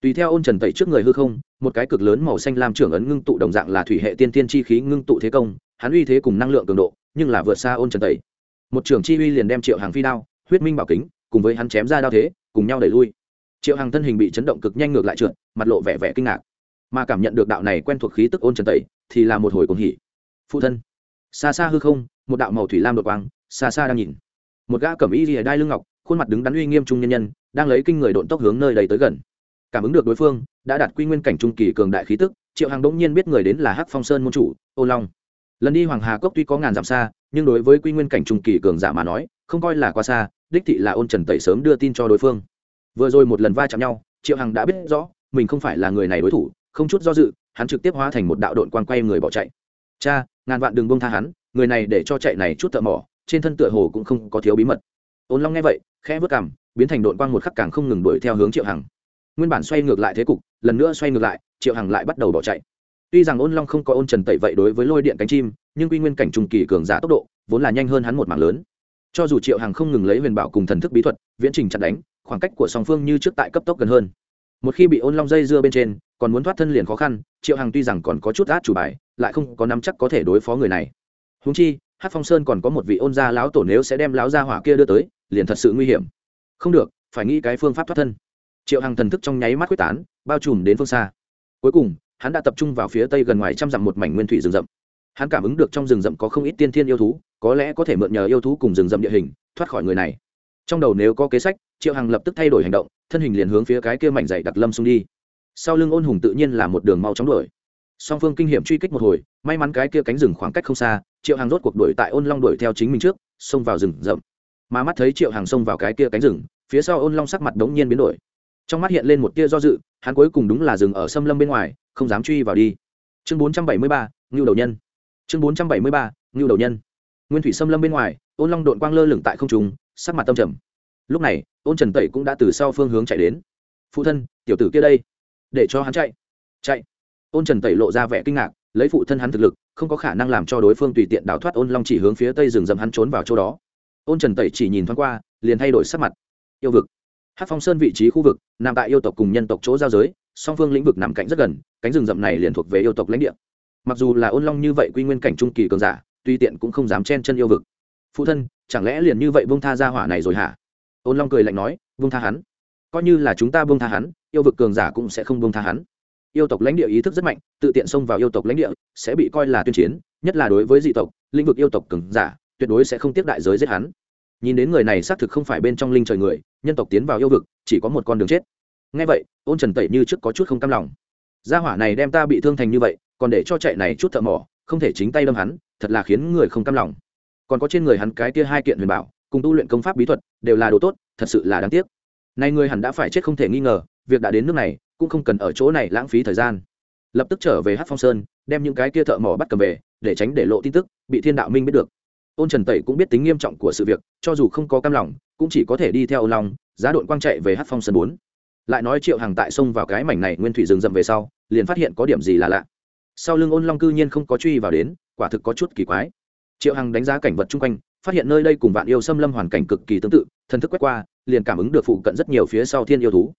Tùy theo ôn trần tẩy trước người hư không, một cái cực lớn màu xanh lam trưởng ấn ngưng tụ đồng dạng là thủy hệ tiên tiên chi khí ngưng tụ thế công, hắn uy thế cùng năng lượng cường độ, nhưng là vượt xa ôn trần tẩy. Một trưởng chi uy liền đem triệu hàng phi đao, huyết minh bảo kính, cùng với hắn chém ra đao thế, cùng nhau đẩy lui. Triệu hàng thân hình bị chấn động cực nhanh ngược lại trượt, mặt lộ vẻ vẻ kinh ngạc. Mà cảm nhận được đạo này quen thuộc khí tức ôn trần tẩy, thì là một hồi cuồng hỉ. Phụ thân xa xa hư không, một đạo màu thủy lam đột quang, xa xa đang nhìn. Một gã cẩm y rìa đai lưng ngọc, khuôn mặt đứng đắn uy nghiêm trung nhân nhân, đang lấy kinh người độn tốc hướng nơi đầy tới gần. Cảm ứng được đối phương, đã đạt quy nguyên cảnh trung kỳ cường đại khí tức, triệu Hằng đỗng nhiên biết người đến là hắc phong sơn môn chủ, ô long. Lần đi hoàng hà cốc tuy có ngàn dặm xa, nhưng đối với quy nguyên cảnh trung kỳ cường giả mà nói, không coi là quá xa, đích thị là ôn trần tẩy sớm đưa tin cho đối phương. Vừa rồi một lần va chạm nhau, triệu hằng đã biết rõ, mình không phải là người này đối thủ, không chút do dự, hắn trực tiếp hóa thành một đạo đội quan quay người bỏ chạy. Cha ngàn vạn đừng bông tha hắn, người này để cho chạy này chút thợ mỏ, trên thân tựa hồ cũng không có thiếu bí mật. Ôn long nghe vậy, khẽ vớt cảm biến thành đội quang một khắc càng không ngừng đuổi theo hướng triệu hằng. Nguyên bản xoay ngược lại thế cục, lần nữa xoay ngược lại, triệu hằng lại bắt đầu bỏ chạy. Tuy rằng ôn long không có ôn trần tẩy vậy đối với lôi điện cánh chim, nhưng quy nguyên cảnh trùng kỳ cường giả tốc độ, vốn là nhanh hơn hắn một mảng lớn. Cho dù triệu hằng không ngừng lấy huyền bảo cùng thần thức bí thuật, viễn trình chặn đánh, khoảng cách của song phương như trước tại cấp tốc gần hơn một khi bị ôn long dây dưa bên trên, còn muốn thoát thân liền khó khăn, triệu hằng tuy rằng còn có chút át chủ bài, lại không có nắm chắc có thể đối phó người này. Húng chi hát phong sơn còn có một vị ôn gia lão tổ nếu sẽ đem lão gia hỏa kia đưa tới, liền thật sự nguy hiểm. Không được, phải nghĩ cái phương pháp thoát thân. Triệu hằng thần thức trong nháy mắt quyết tán, bao trùm đến phương xa. Cuối cùng, hắn đã tập trung vào phía tây gần ngoài trăm dặm một mảnh nguyên thủy rừng rậm. Hắn cảm ứng được trong rừng rậm có không ít tiên thiên yêu thú, có lẽ có thể mượn nhờ yêu thú cùng rừng rậm địa hình, thoát khỏi người này. Trong đầu nếu có kế sách, triệu hằng lập tức thay đổi hành động thân hình liền hướng phía cái kia mảnh dày đặc lâm xung đi. Sau lưng ôn hùng tự nhiên là một đường mau chóng đuổi. Song phương kinh hiểm truy kích một hồi, may mắn cái kia cánh rừng khoảng cách không xa, triệu hàng rốt cuộc đuổi tại ôn long đuổi theo chính mình trước, xông vào rừng rậm. Mà mắt thấy triệu hàng xông vào cái kia cánh rừng, phía sau ôn long sắc mặt đống nhiên biến đổi. Trong mắt hiện lên một tia do dự, hắn cuối cùng đúng là rừng ở xâm lâm bên ngoài, không dám truy vào đi. Chương bốn trăm bảy mươi ba, ngưu đầu nhân. Chương bốn trăm bảy mươi ba, ngưu đầu nhân. Nguyên thủy xâm lâm bên ngoài, ôn long đội quang lơ lửng tại không trùng sắc mặt tâm trầm lúc này, ôn trần tẩy cũng đã từ sau phương hướng chạy đến. Phụ thân, tiểu tử kia đây. Để cho hắn chạy. Chạy. Ôn trần tẩy lộ ra vẻ kinh ngạc, lấy phụ thân hắn thực lực, không có khả năng làm cho đối phương tùy tiện đào thoát ôn long chỉ hướng phía tây rừng rậm hắn trốn vào chỗ đó. Ôn trần tẩy chỉ nhìn thoáng qua, liền thay đổi sắc mặt. Yêu vực. Hát phong sơn vị trí khu vực, nằm tại yêu tộc cùng nhân tộc chỗ giao giới, song phương lĩnh vực nằm cạnh rất gần, cánh rừng rậm này liền thuộc về yêu tộc lãnh địa. Mặc dù là ôn long như vậy quy nguyên cảnh trung kỳ cường giả, tuy tiện cũng không dám chen chân yêu vực. Phụ thân, chẳng lẽ liền như vậy bông tha ra hỏa này rồi hả? Ôn long cười lạnh nói vương tha hắn. Coi như là chúng ta vương tha hắn, yêu vực cường giả cũng sẽ không vương tha hắn. Yêu tộc lãnh địa ý thức rất mạnh, tự tiện xông vào yêu tộc lãnh địa sẽ bị coi là tuyên chiến, nhất là đối với dị tộc, lĩnh vực yêu tộc cường giả, tuyệt đối sẽ không tiếp đại giới giết hắn. Nhìn đến người này xác thực không phải bên trong linh trời người, nhân tộc tiến vào yêu vực, chỉ có một con đường chết. Ngay vậy, ôn trần tẩy như trước có chút không cam lòng. Gia hỏa này đem ta bị thương thành như vậy, còn để cho chạy này chút thợ mỏ, không thể chính tay đâm hắn, thật là khiến người không cam lòng. Còn có trên người hắn cái kia hai kiện huyền bảo cùng tu luyện công pháp bí thuật đều là đồ tốt, thật sự là đáng tiếc. Nay người hẳn đã phải chết không thể nghi ngờ, việc đã đến nước này, cũng không cần ở chỗ này lãng phí thời gian. Lập tức trở về hát phong sơn, đem những cái kia thợ mỏ bắt cầm về, để tránh để lộ tin tức, bị thiên đạo minh biết được. Ôn trần tẩy cũng biết tính nghiêm trọng của sự việc, cho dù không có cam lòng, cũng chỉ có thể đi theo ôn long, giá đội quang chạy về hát phong sơn bốn. Lại nói triệu hàng tại sông vào cái mảnh này nguyên thủy rừng rậm về sau, liền phát hiện có điểm gì là lạ. Sau lưng ôn long cư nhiên không có truy vào đến, quả thực có chút kỳ quái. Triệu hằng đánh giá cảnh vật chung quanh phát hiện nơi đây cùng vạn yêu xâm lâm hoàn cảnh cực kỳ tương tự, thần thức quét qua, liền cảm ứng được phụ cận rất nhiều phía sau thiên yêu thú.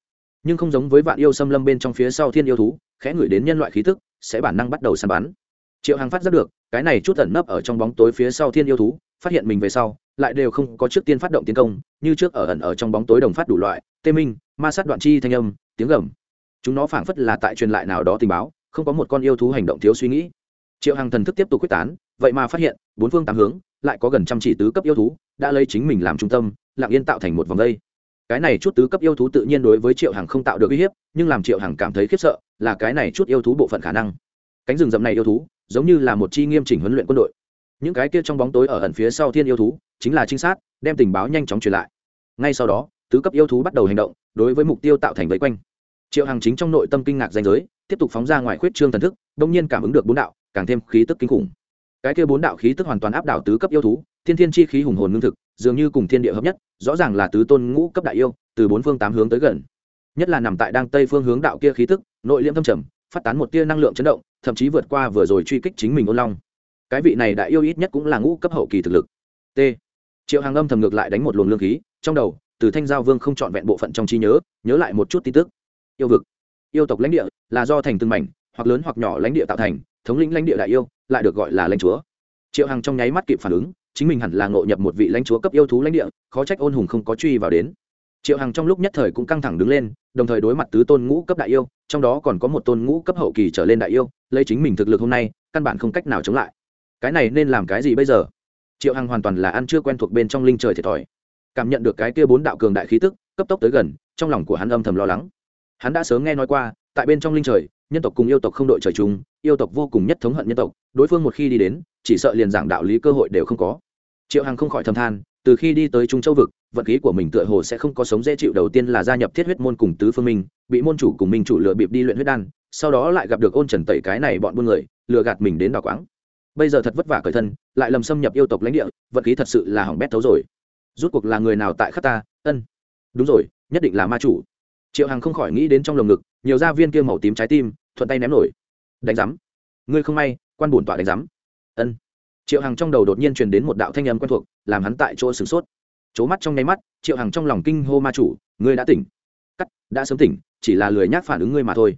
Nhưng không giống với vạn yêu xâm lâm bên trong phía sau thiên yêu thú, khẽ ngửi đến nhân loại khí thức sẽ bản năng bắt đầu săn bắn. Triệu hằng phát giác được, cái này chút ẩn nấp ở trong bóng tối phía sau thiên yêu thú, phát hiện mình về sau, lại đều không có trước tiên phát động tiến công, như trước ở ẩn ở trong bóng tối đồng phát đủ loại, tê minh, ma sát đoạn chi thanh âm, tiếng gầm. Chúng nó phảng phất là tại truyền lại nào đó tình báo, không có một con yêu thú hành động thiếu suy nghĩ. Triệu hằng thần thức tiếp tục quyết tán, vậy mà phát hiện bốn phương tám hướng, lại có gần trăm chỉ tứ cấp yêu thú, đã lấy chính mình làm trung tâm, lặng yên tạo thành một vòng đây. Cái này chút tứ cấp yêu thú tự nhiên đối với triệu hằng không tạo được uy hiếp, nhưng làm triệu hằng cảm thấy khiếp sợ, là cái này chút yêu thú bộ phận khả năng. Cánh rừng rậm này yêu thú, giống như là một chi nghiêm chỉnh huấn luyện quân đội. Những cái kia trong bóng tối ở ẩn phía sau thiên yêu thú, chính là trinh sát, đem tình báo nhanh chóng truyền lại. Ngay sau đó, tứ cấp yêu thú bắt đầu hành động, đối với mục tiêu tạo thành vây quanh. Triệu hằng chính trong nội tâm kinh ngạc danh giới, tiếp tục phóng ra ngoài khuyết trương thần thức, đông nhiên cảm ứng được bốn đạo, càng thêm khí tức kinh khủng cái kia bốn đạo khí tức hoàn toàn áp đảo tứ cấp yêu thú, thiên thiên chi khí hùng hồn ngưng thực, dường như cùng thiên địa hợp nhất, rõ ràng là tứ tôn ngũ cấp đại yêu, từ bốn phương tám hướng tới gần. Nhất là nằm tại đang tây phương hướng đạo kia khí tức, nội liễm thâm trầm, phát tán một tia năng lượng chấn động, thậm chí vượt qua vừa rồi truy kích chính mình ôn long. Cái vị này đại yêu ít nhất cũng là ngũ cấp hậu kỳ thực lực. T. Triệu hàng âm thầm ngược lại đánh một luồng lương khí, trong đầu, từ thanh giao vương không chọn vẹn bộ phận trong trí nhớ nhớ lại một chút tin tức. Yêu vực. Yêu tộc lãnh địa, là do thành từng mảnh, hoặc lớn hoặc nhỏ lãnh địa tạo thành thống lĩnh lãnh địa đại yêu, lại được gọi là lãnh chúa. Triệu hằng trong nháy mắt kịp phản ứng, chính mình hẳn là ngộ nhập một vị lãnh chúa cấp yêu thú lãnh địa, khó trách ôn hùng không có truy vào đến. Triệu hằng trong lúc nhất thời cũng căng thẳng đứng lên, đồng thời đối mặt tứ tôn ngũ cấp đại yêu, trong đó còn có một tôn ngũ cấp hậu kỳ trở lên đại yêu, lấy chính mình thực lực hôm nay, căn bản không cách nào chống lại. Cái này nên làm cái gì bây giờ? Triệu hằng hoàn toàn là ăn chưa quen thuộc bên trong linh trời thiệt thòi. Cảm nhận được cái kia bốn đạo cường đại khí tức, cấp tốc tới gần, trong lòng của hắn âm thầm lo lắng. Hắn đã sớm nghe nói qua, tại bên trong linh trời nhân tộc cùng yêu tộc không đội trời chung, yêu tộc vô cùng nhất thống hận nhân tộc, đối phương một khi đi đến, chỉ sợ liền giảng đạo lý cơ hội đều không có. Triệu hằng không khỏi thầm than, từ khi đi tới trung châu vực, vận khí của mình tựa hồ sẽ không có sống dễ chịu đầu tiên là gia nhập thiết huyết môn cùng tứ phương minh, bị môn chủ cùng minh chủ lừa bịp đi luyện huyết đan, sau đó lại gặp được ôn trần tẩy cái này bọn buôn người, lừa gạt mình đến đào quáng. Bây giờ thật vất vả cởi thân, lại lầm xâm nhập yêu tộc lãnh địa, vận khí thật sự là hỏng bét thấu rồi. Rút cuộc là người nào tại khắc ta? Ân. Đúng rồi, nhất định là ma chủ triệu hằng không khỏi nghĩ đến trong lồng ngực, nhiều gia viên kia màu tím trái tim, thuận tay ném nổi. Đánh giám. Ngươi không may, quan bổn tọa đánh giám. Ân. Triệu hằng trong đầu đột nhiên truyền đến một đạo thanh âm quen thuộc, làm hắn tại chỗ sửng sốt. C mắt trong nháy mắt, triệu hằng trong lòng kinh hô ma chủ, ngươi đã tỉnh. Cắt, đã sớm tỉnh, chỉ là lười nhác phản ứng ngươi mà thôi.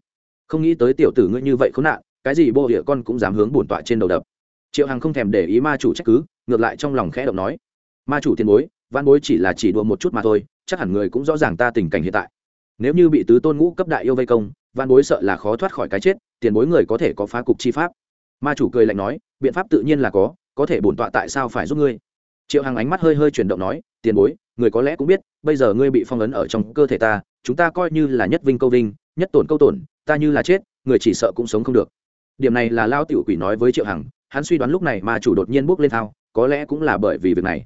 Không nghĩ tới tiểu tử ngươi như vậy khốn nạn, cái gì bô địa con cũng dám hướng bổn tọa trên đầu đập. Triệu hằng không thèm để ý ma chủ trách cứ, ngược lại trong lòng khẽ động nói. Ma chủ tiền bối, văn bối chỉ là chỉ đùa một chút mà thôi, chắc hẳn người cũng rõ ràng ta tình cảnh hiện tại nếu như bị tứ tôn ngũ cấp đại yêu vây công văn bối sợ là khó thoát khỏi cái chết, tiền bối người có thể có phá cục chi pháp. Ma chủ cười lạnh nói, biện pháp tự nhiên là có có thể bổn tọa tại sao phải giúp ngươi? Triệu hằng ánh mắt hơi hơi chuyển động nói, tiền bối, người có lẽ cũng biết, bây giờ ngươi bị phong ấn ở trong cơ thể ta, chúng ta coi như là nhất vinh câu vinh, nhất tổn câu tổn, ta như là chết, người chỉ sợ cũng sống không được. Điểm này là lao tiểu quỷ nói với triệu hằng, hắn suy đoán lúc này ma chủ đột nhiên bước lên thao, có lẽ cũng là bởi vì việc này.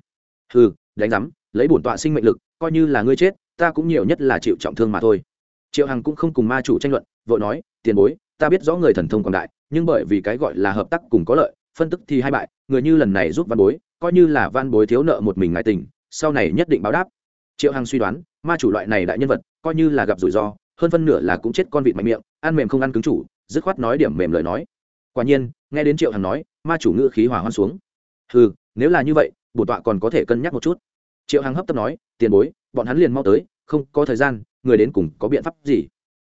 Ừ đánh giám, lấy bổn tọa sinh mệnh lực, coi như là ngươi chết ta cũng nhiều nhất là chịu trọng thương mà thôi. Triệu hằng cũng không cùng ma chủ tranh luận vợ nói, tiền bối, ta biết rõ người thần thông quảng đại, nhưng bởi vì cái gọi là hợp tác cùng có lợi, phân tức thì hai bại, người như lần này giúp văn bối, coi như là văn bối thiếu nợ một mình ngại tình sau này nhất định báo đáp. Triệu hằng suy đoán, ma chủ loại này đại nhân vật, coi như là gặp rủi ro, hơn phân nửa là cũng chết con vịt mạnh miệng, ăn mềm không ăn cứng chủ, dứt khoát nói điểm mềm lời nói. Quả nhiên, nghe đến triệu hằng nói, ma chủ ngữ khí hỏa hoan xuống. Ừ nếu là như vậy, bổn tọa còn có thể cân nhắc một chút. Triệu hằng hấp tấp nói, tiền bối bọn hắn liền mau tới, không có thời gian, người đến cùng có biện pháp gì?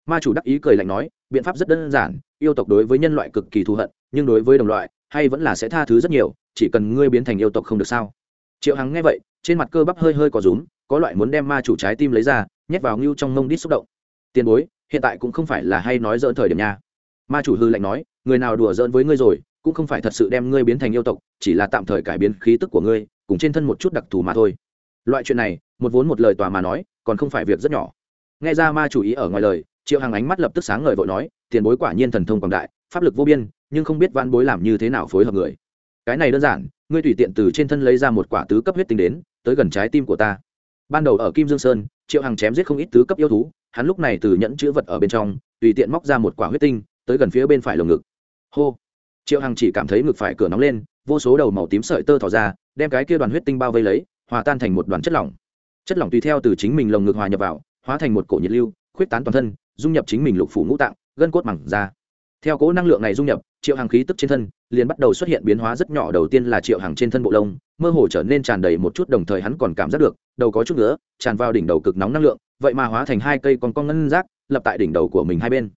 Ma chủ đắc ý cười lạnh nói, biện pháp rất đơn giản, yêu tộc đối với nhân loại cực kỳ thù hận, nhưng đối với đồng loại, hay vẫn là sẽ tha thứ rất nhiều, chỉ cần ngươi biến thành yêu tộc không được sao? Triệu hằng nghe vậy, trên mặt cơ bắp hơi hơi có rúm, có loại muốn đem ma chủ trái tim lấy ra, nhét vào ngưu trong mông đít xúc động. Tiền bối, hiện tại cũng không phải là hay nói dỡn thời điểm nha. Ma chủ hư lạnh nói, người nào đùa dỡn với ngươi rồi, cũng không phải thật sự đem ngươi biến thành yêu tộc, chỉ là tạm thời cải biến khí tức của ngươi, cùng trên thân một chút đặc thù mà thôi loại chuyện này, một vốn một lời tòa mà nói, còn không phải việc rất nhỏ. Nghe ra ma chủ ý ở ngoài lời, triệu hằng ánh mắt lập tức sáng ngời vội nói, tiền bối quả nhiên thần thông quảng đại, pháp lực vô biên, nhưng không biết van bối làm như thế nào phối hợp người. Cái này đơn giản, ngươi tùy tiện từ trên thân lấy ra một quả tứ cấp huyết tinh đến, tới gần trái tim của ta. Ban đầu ở kim dương sơn, triệu hằng chém giết không ít tứ cấp yêu thú, hắn lúc này từ nhẫn chữ vật ở bên trong, tùy tiện móc ra một quả huyết tinh, tới gần phía bên phải lồng ngực. Hô! Triệu hằng chỉ cảm thấy ngực phải cửa nóng lên, vô số đầu màu tím sợi tơ thỏ ra, đem cái kia đoàn huyết tinh bao vây lấy hòa tan thành một đoàn chất lỏng. Chất lỏng tùy theo từ chính mình lồng ngực hòa nhập vào, hóa thành một cổ nhiệt lưu, khuyết tán toàn thân, dung nhập chính mình lục phủ ngũ tạng, gân cốt mẳng ra. Theo cỗ năng lượng này dung nhập, triệu hàng khí tức trên thân liền bắt đầu xuất hiện biến hóa rất nhỏ, đầu tiên là triệu hàng trên thân bộ lông, mơ hồ trở nên tràn đầy một chút, đồng thời hắn còn cảm giác được, đầu có chút nữa tràn vào đỉnh đầu cực nóng năng lượng, vậy mà hóa thành hai cây còn con ngân rác, lập tại đỉnh đầu của mình hai bên.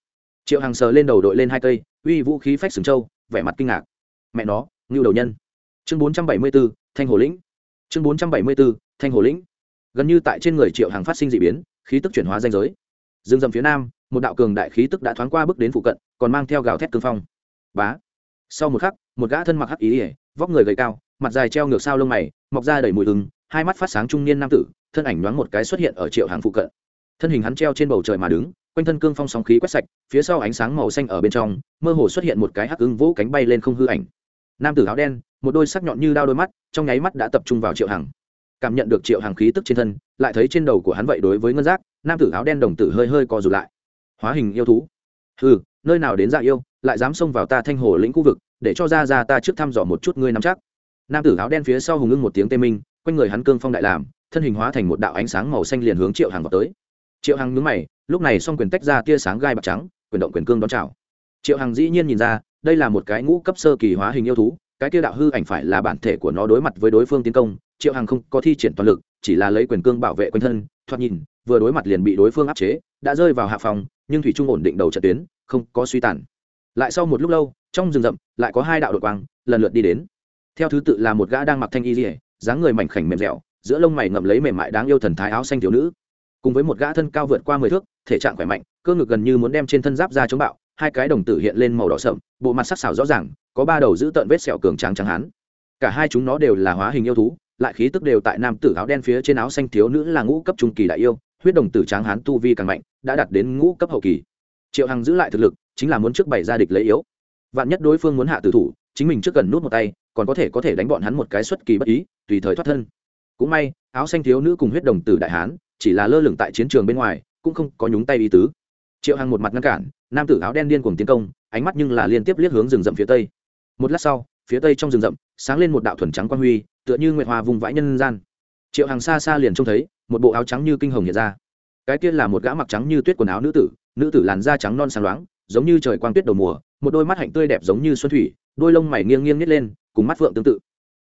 Triệu hàng sờ lên đầu đội lên hai cây, uy vũ khí phách sừng trâu vẻ mặt kinh ngạc. Mẹ nó, ngưu đầu nhân. Chương bốn trăm bảy mươi b ố thanh hồ lĩnh chương bốn trăm bảy mươi b ố thanh hồ lĩnh. Gần như tại trên người triệu hàng phát sinh d ị biến, khí tức chuyển hóa danh giới. Dương dầm phía nam, một đạo cường đại khí tức đã thoáng qua bước đến phụ cận, còn mang theo gào thét cương phong. Bá. Sau một khắc, một gã thân mặc hắc ý ỉa vóc người gầy cao, mặt dài treo ngược sao lông mày, mọc ra đầy mùi hừng, hai mắt phát sáng trung niên nam tử, thân ảnh nhoáng một cái xuất hiện ở triệu hàng phụ cận. Thân hình hắn treo trên bầu trời mà đứng, quanh thân cương phong sóng khí quét sạch, phía sau ánh sáng màu xanh ở bên trong, mơ hồ xuất hiện một cái hắc ứng vỗ cánh bay lên không hư ảnh. Nam tử áo đen một đôi sắc nhọn như đao đôi mắt, trong nháy mắt đã tập trung vào triệu hằng. Cảm nhận được triệu hằng khí tức trên thân, lại thấy trên đầu của hắn vậy đối với ngân giác, nam tử áo đen đồng tử hơi hơi co rụt lại. Hóa hình yêu thú. Ừ nơi nào đến dạ yêu, lại dám xông vào ta thanh hồ lĩnh khu vực, để cho ra ra ta trước thăm dò một chút ngươi nắm chắc. Nam tử áo đen phía sau hùng ngưng một tiếng tê minh, quanh người hắn cương phong đại làm, thân hình hóa thành một đạo ánh sáng màu xanh liền hướng triệu hằng vào tới. Triệu hằng nhướng mày, lúc này s quyền tách ra tia sáng gai bạc trắng, quyền động quyền cương đón chào. Triệu hằng dĩ nhiên nhìn ra, đây là một cái ngũ cấp sơ kỳ hóa hình yêu thú cái kia đạo hư ảnh phải là bản thể của nó đối mặt với đối phương tiến công, triệu hằng không có thi triển toàn lực, chỉ là lấy quyền cương bảo vệ quanh thân, thoạt nhìn, vừa đối mặt liền bị đối phương áp chế, đã rơi vào hạ phòng, nhưng thủy trung ổn định đầu trận tuyến, không có suy tàn. Lại sau một lúc lâu, trong rừng rậm, lại có hai đạo đội quang, lần lượt đi đến. Theo thứ tự là một gã đang mặc thanh y dỉa dáng người mảnh khảnh mềm dẻo, giữa lông mày ngậm lấy mềm mại đáng yêu thần thái áo xanh thiếu nữ. Cùng với một gã thân cao vượt qua mười thước, thể trạng khỏe mạnh, cơ ngực gần như muốn đem trên thân giáp ra chống bạo hai cái đồng tử hiện lên màu đỏ sậm, bộ mặt sắc sảo rõ ràng, có ba đầu giữ tợn vết sẹo cường tráng trắng hán. Cả hai chúng nó đều là hóa hình yêu thú, lại khí tức đều tại nam tử áo đen phía trên áo xanh thiếu nữ là ngũ cấp trung kỳ đại yêu, huyết đồng tử tráng hán tu vi càng mạnh, đã đạt đến ngũ cấp hậu kỳ. Triệu hằng giữ lại thực lực, chính là muốn trước bày ra địch lấy yếu. Vạn nhất đối phương muốn hạ tử thủ, chính mình trước gần nút một tay, còn có thể có thể đánh bọn hắn một cái xuất kỳ bất ý, tùy thời thoát thân. Cũng may, áo xanh thiếu nữ cùng huyết đồng tử đại hán, chỉ là lơ lửng tại chiến trường bên ngoài, cũng không có nhúng tay ý tứ. Triệu hằng một mặt ngăn cản nam tử áo đen điên cuồng tiến công, ánh mắt nhưng là liên tiếp liếc hướng rừng rậm phía tây. Một lát sau, phía tây trong rừng rậm, sáng lên một đạo thuần trắng quan huy, tựa như nguyệt hoa vùng vãi nhân gian. Triệu hàng xa xa liền trông thấy, một bộ áo trắng như kinh hồng hiện ra. Cái kia là một gã mặc trắng như tuyết quần áo nữ tử nữ tử làn da trắng non sáng loáng, giống như trời quang tuyết đầu mùa, một đôi mắt hạnh tươi đẹp giống như xuân thủy, đôi lông mày nghiêng nghiêng nhét lên, cùng mắt phượng tương tự.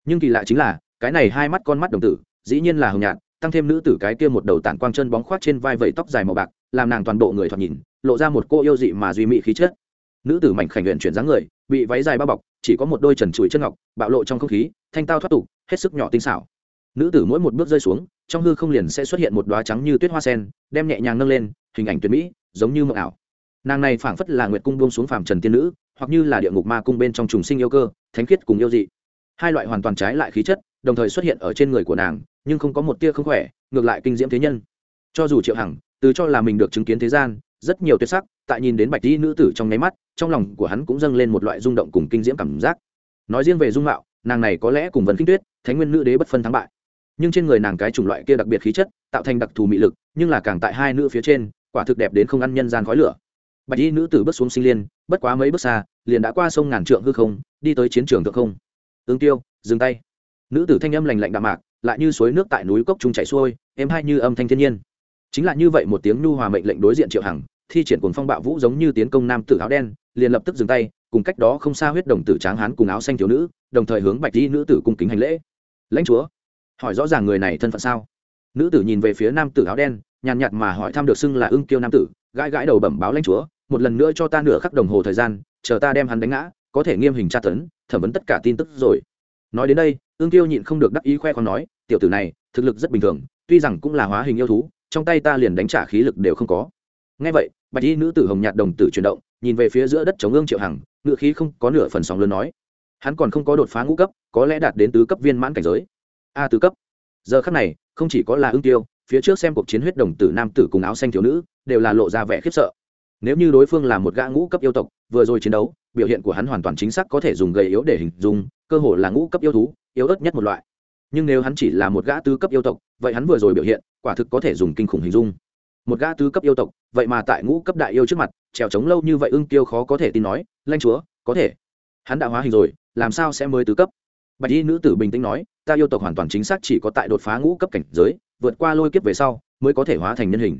Nhưng kỳ lạ chính là, cái này hai mắt con mắt đồng tử, dĩ nhiên là hồng nhạt, tăng thêm nữ tử cái kia một đầu tản quang chân bóng khoác trên vai vẩy tóc dài màu bạc làm nàng toàn bộ người thoạt nhìn, lộ ra một cô yêu dị mà duy mỹ khí chất. Nữ tử mảnh khảnh luyện chuyển dáng người, bị váy dài bao bọc, chỉ có một đôi trần chùi chân ngọc, bạo lộ trong không khí, thanh tao thoát tục, hết sức nhỏ tinh xảo. Nữ tử mỗi một bước rơi xuống, trong hư không liền sẽ xuất hiện một đoá trắng như tuyết hoa sen, đem nhẹ nhàng nâng lên, hình ảnh tuyệt mỹ, giống như mộng ảo. Nàng này phảng phất là nguyệt cung buông xuống phàm trần tiên nữ, hoặc như là địa ngục ma cung bên trong trùng sinh yêu cơ, thánh khiết cùng yêu dị. Hai loại hoàn toàn trái lại khí chất, đồng thời xuất hiện ở trên người của nàng, nhưng không có một tia không khỏe, ngược lại kinh diễm thế nhân. Cho dù triệu hằng từ cho là mình được chứng kiến thế gian, rất nhiều tuyệt sắc, tại nhìn đến bạch y nữ tử trong nháy mắt, trong lòng của hắn cũng dâng lên một loại rung động cùng kinh diễm cảm giác. Nói riêng về dung mạo, nàng này có lẽ cùng vân kinh tuyết, thánh nguyên nữ đế bất phân thắng bại. Nhưng trên người nàng cái chủng loại kia đặc biệt khí chất, tạo thành đặc thù mị lực, nhưng là càng tại hai nữ phía trên, quả thực đẹp đến không ăn nhân gian khói lửa. Bạch y nữ tử bước xuống sinh liên, bất quá mấy bước xa, liền đã qua sông ngàn trượng hư không, đi tới chiến trường thượng không. Ương tiêu, dừng tay. Nữ tử thanh âm lành lạnh đạm mạc, lại như suối nước tại núi cốc trung chảy xuôi, êm hai như âm thanh thiên nhiên chính là như vậy một tiếng nhu hòa mệnh lệnh đối diện triệu hằng, thi triển cuồng phong bạo vũ giống như tiến công nam tử áo đen, liền lập tức dừng tay, cùng cách đó không xa huyết đồng tử tráng hán cùng áo xanh thiếu nữ, đồng thời hướng bạch y nữ tử cung kính hành lễ. Lãnh chúa, hỏi rõ ràng người này thân phận sao? Nữ tử nhìn về phía nam tử áo đen, nhàn nhạt mà hỏi thăm được xưng là ưng kiêu nam tử, gãi gãi đầu bẩm báo lãnh chúa, một lần nữa cho ta nửa khắc đồng hồ thời gian, chờ ta đem hắn đánh ngã, có thể nghiêm hình tra tấn, thẩm vấn tất cả tin tức rồi. Nói đến đây ương tiêu nhịn không được đắc ý khoe còn nói, tiểu tử này, thực lực rất bình thường, tuy rằng cũng là hóa hình yêu thú trong tay ta liền đánh trả khí lực đều không có. Ngay vậy, bạch y nữ tử hồng nhạt đồng tử chuyển động, nhìn về phía giữa đất chống ương triệu hằng ngự khí không có nửa phần sóng lớn nói, hắn còn không có đột phá ngũ cấp, có lẽ đạt đến tứ cấp viên mãn cảnh giới. A, tứ cấp. Giờ khắc này, không chỉ có là ương tiêu, phía trước xem cuộc chiến huyết đồng tử nam tử cùng áo xanh thiếu nữ, đều là lộ ra vẻ khiếp sợ. Nếu như đối phương là một gã ngũ cấp yêu tộc, vừa rồi chiến đấu, biểu hiện của hắn hoàn toàn chính xác có thể dùng gầy yếu để hình dung, cơ hồ là ngũ cấp yêu thú, yếu ớt nhất một loại nhưng nếu hắn chỉ là một gã tứ cấp yêu tộc, vậy hắn vừa rồi biểu hiện, quả thực có thể dùng kinh khủng hình dung. Một gã tứ cấp yêu tộc, vậy mà tại ngũ cấp đại yêu trước mặt, trèo trống lâu như vậy ưng tiêu khó có thể tin nói, lanh chúa, có thể. Hắn đã hóa hình rồi, làm sao sẽ mới tứ cấp? Bạch y nữ tử bình tĩnh nói, ta yêu tộc hoàn toàn chính xác chỉ có tại đột phá ngũ cấp cảnh giới, vượt qua lôi kiếp về sau, mới có thể hóa thành nhân hình.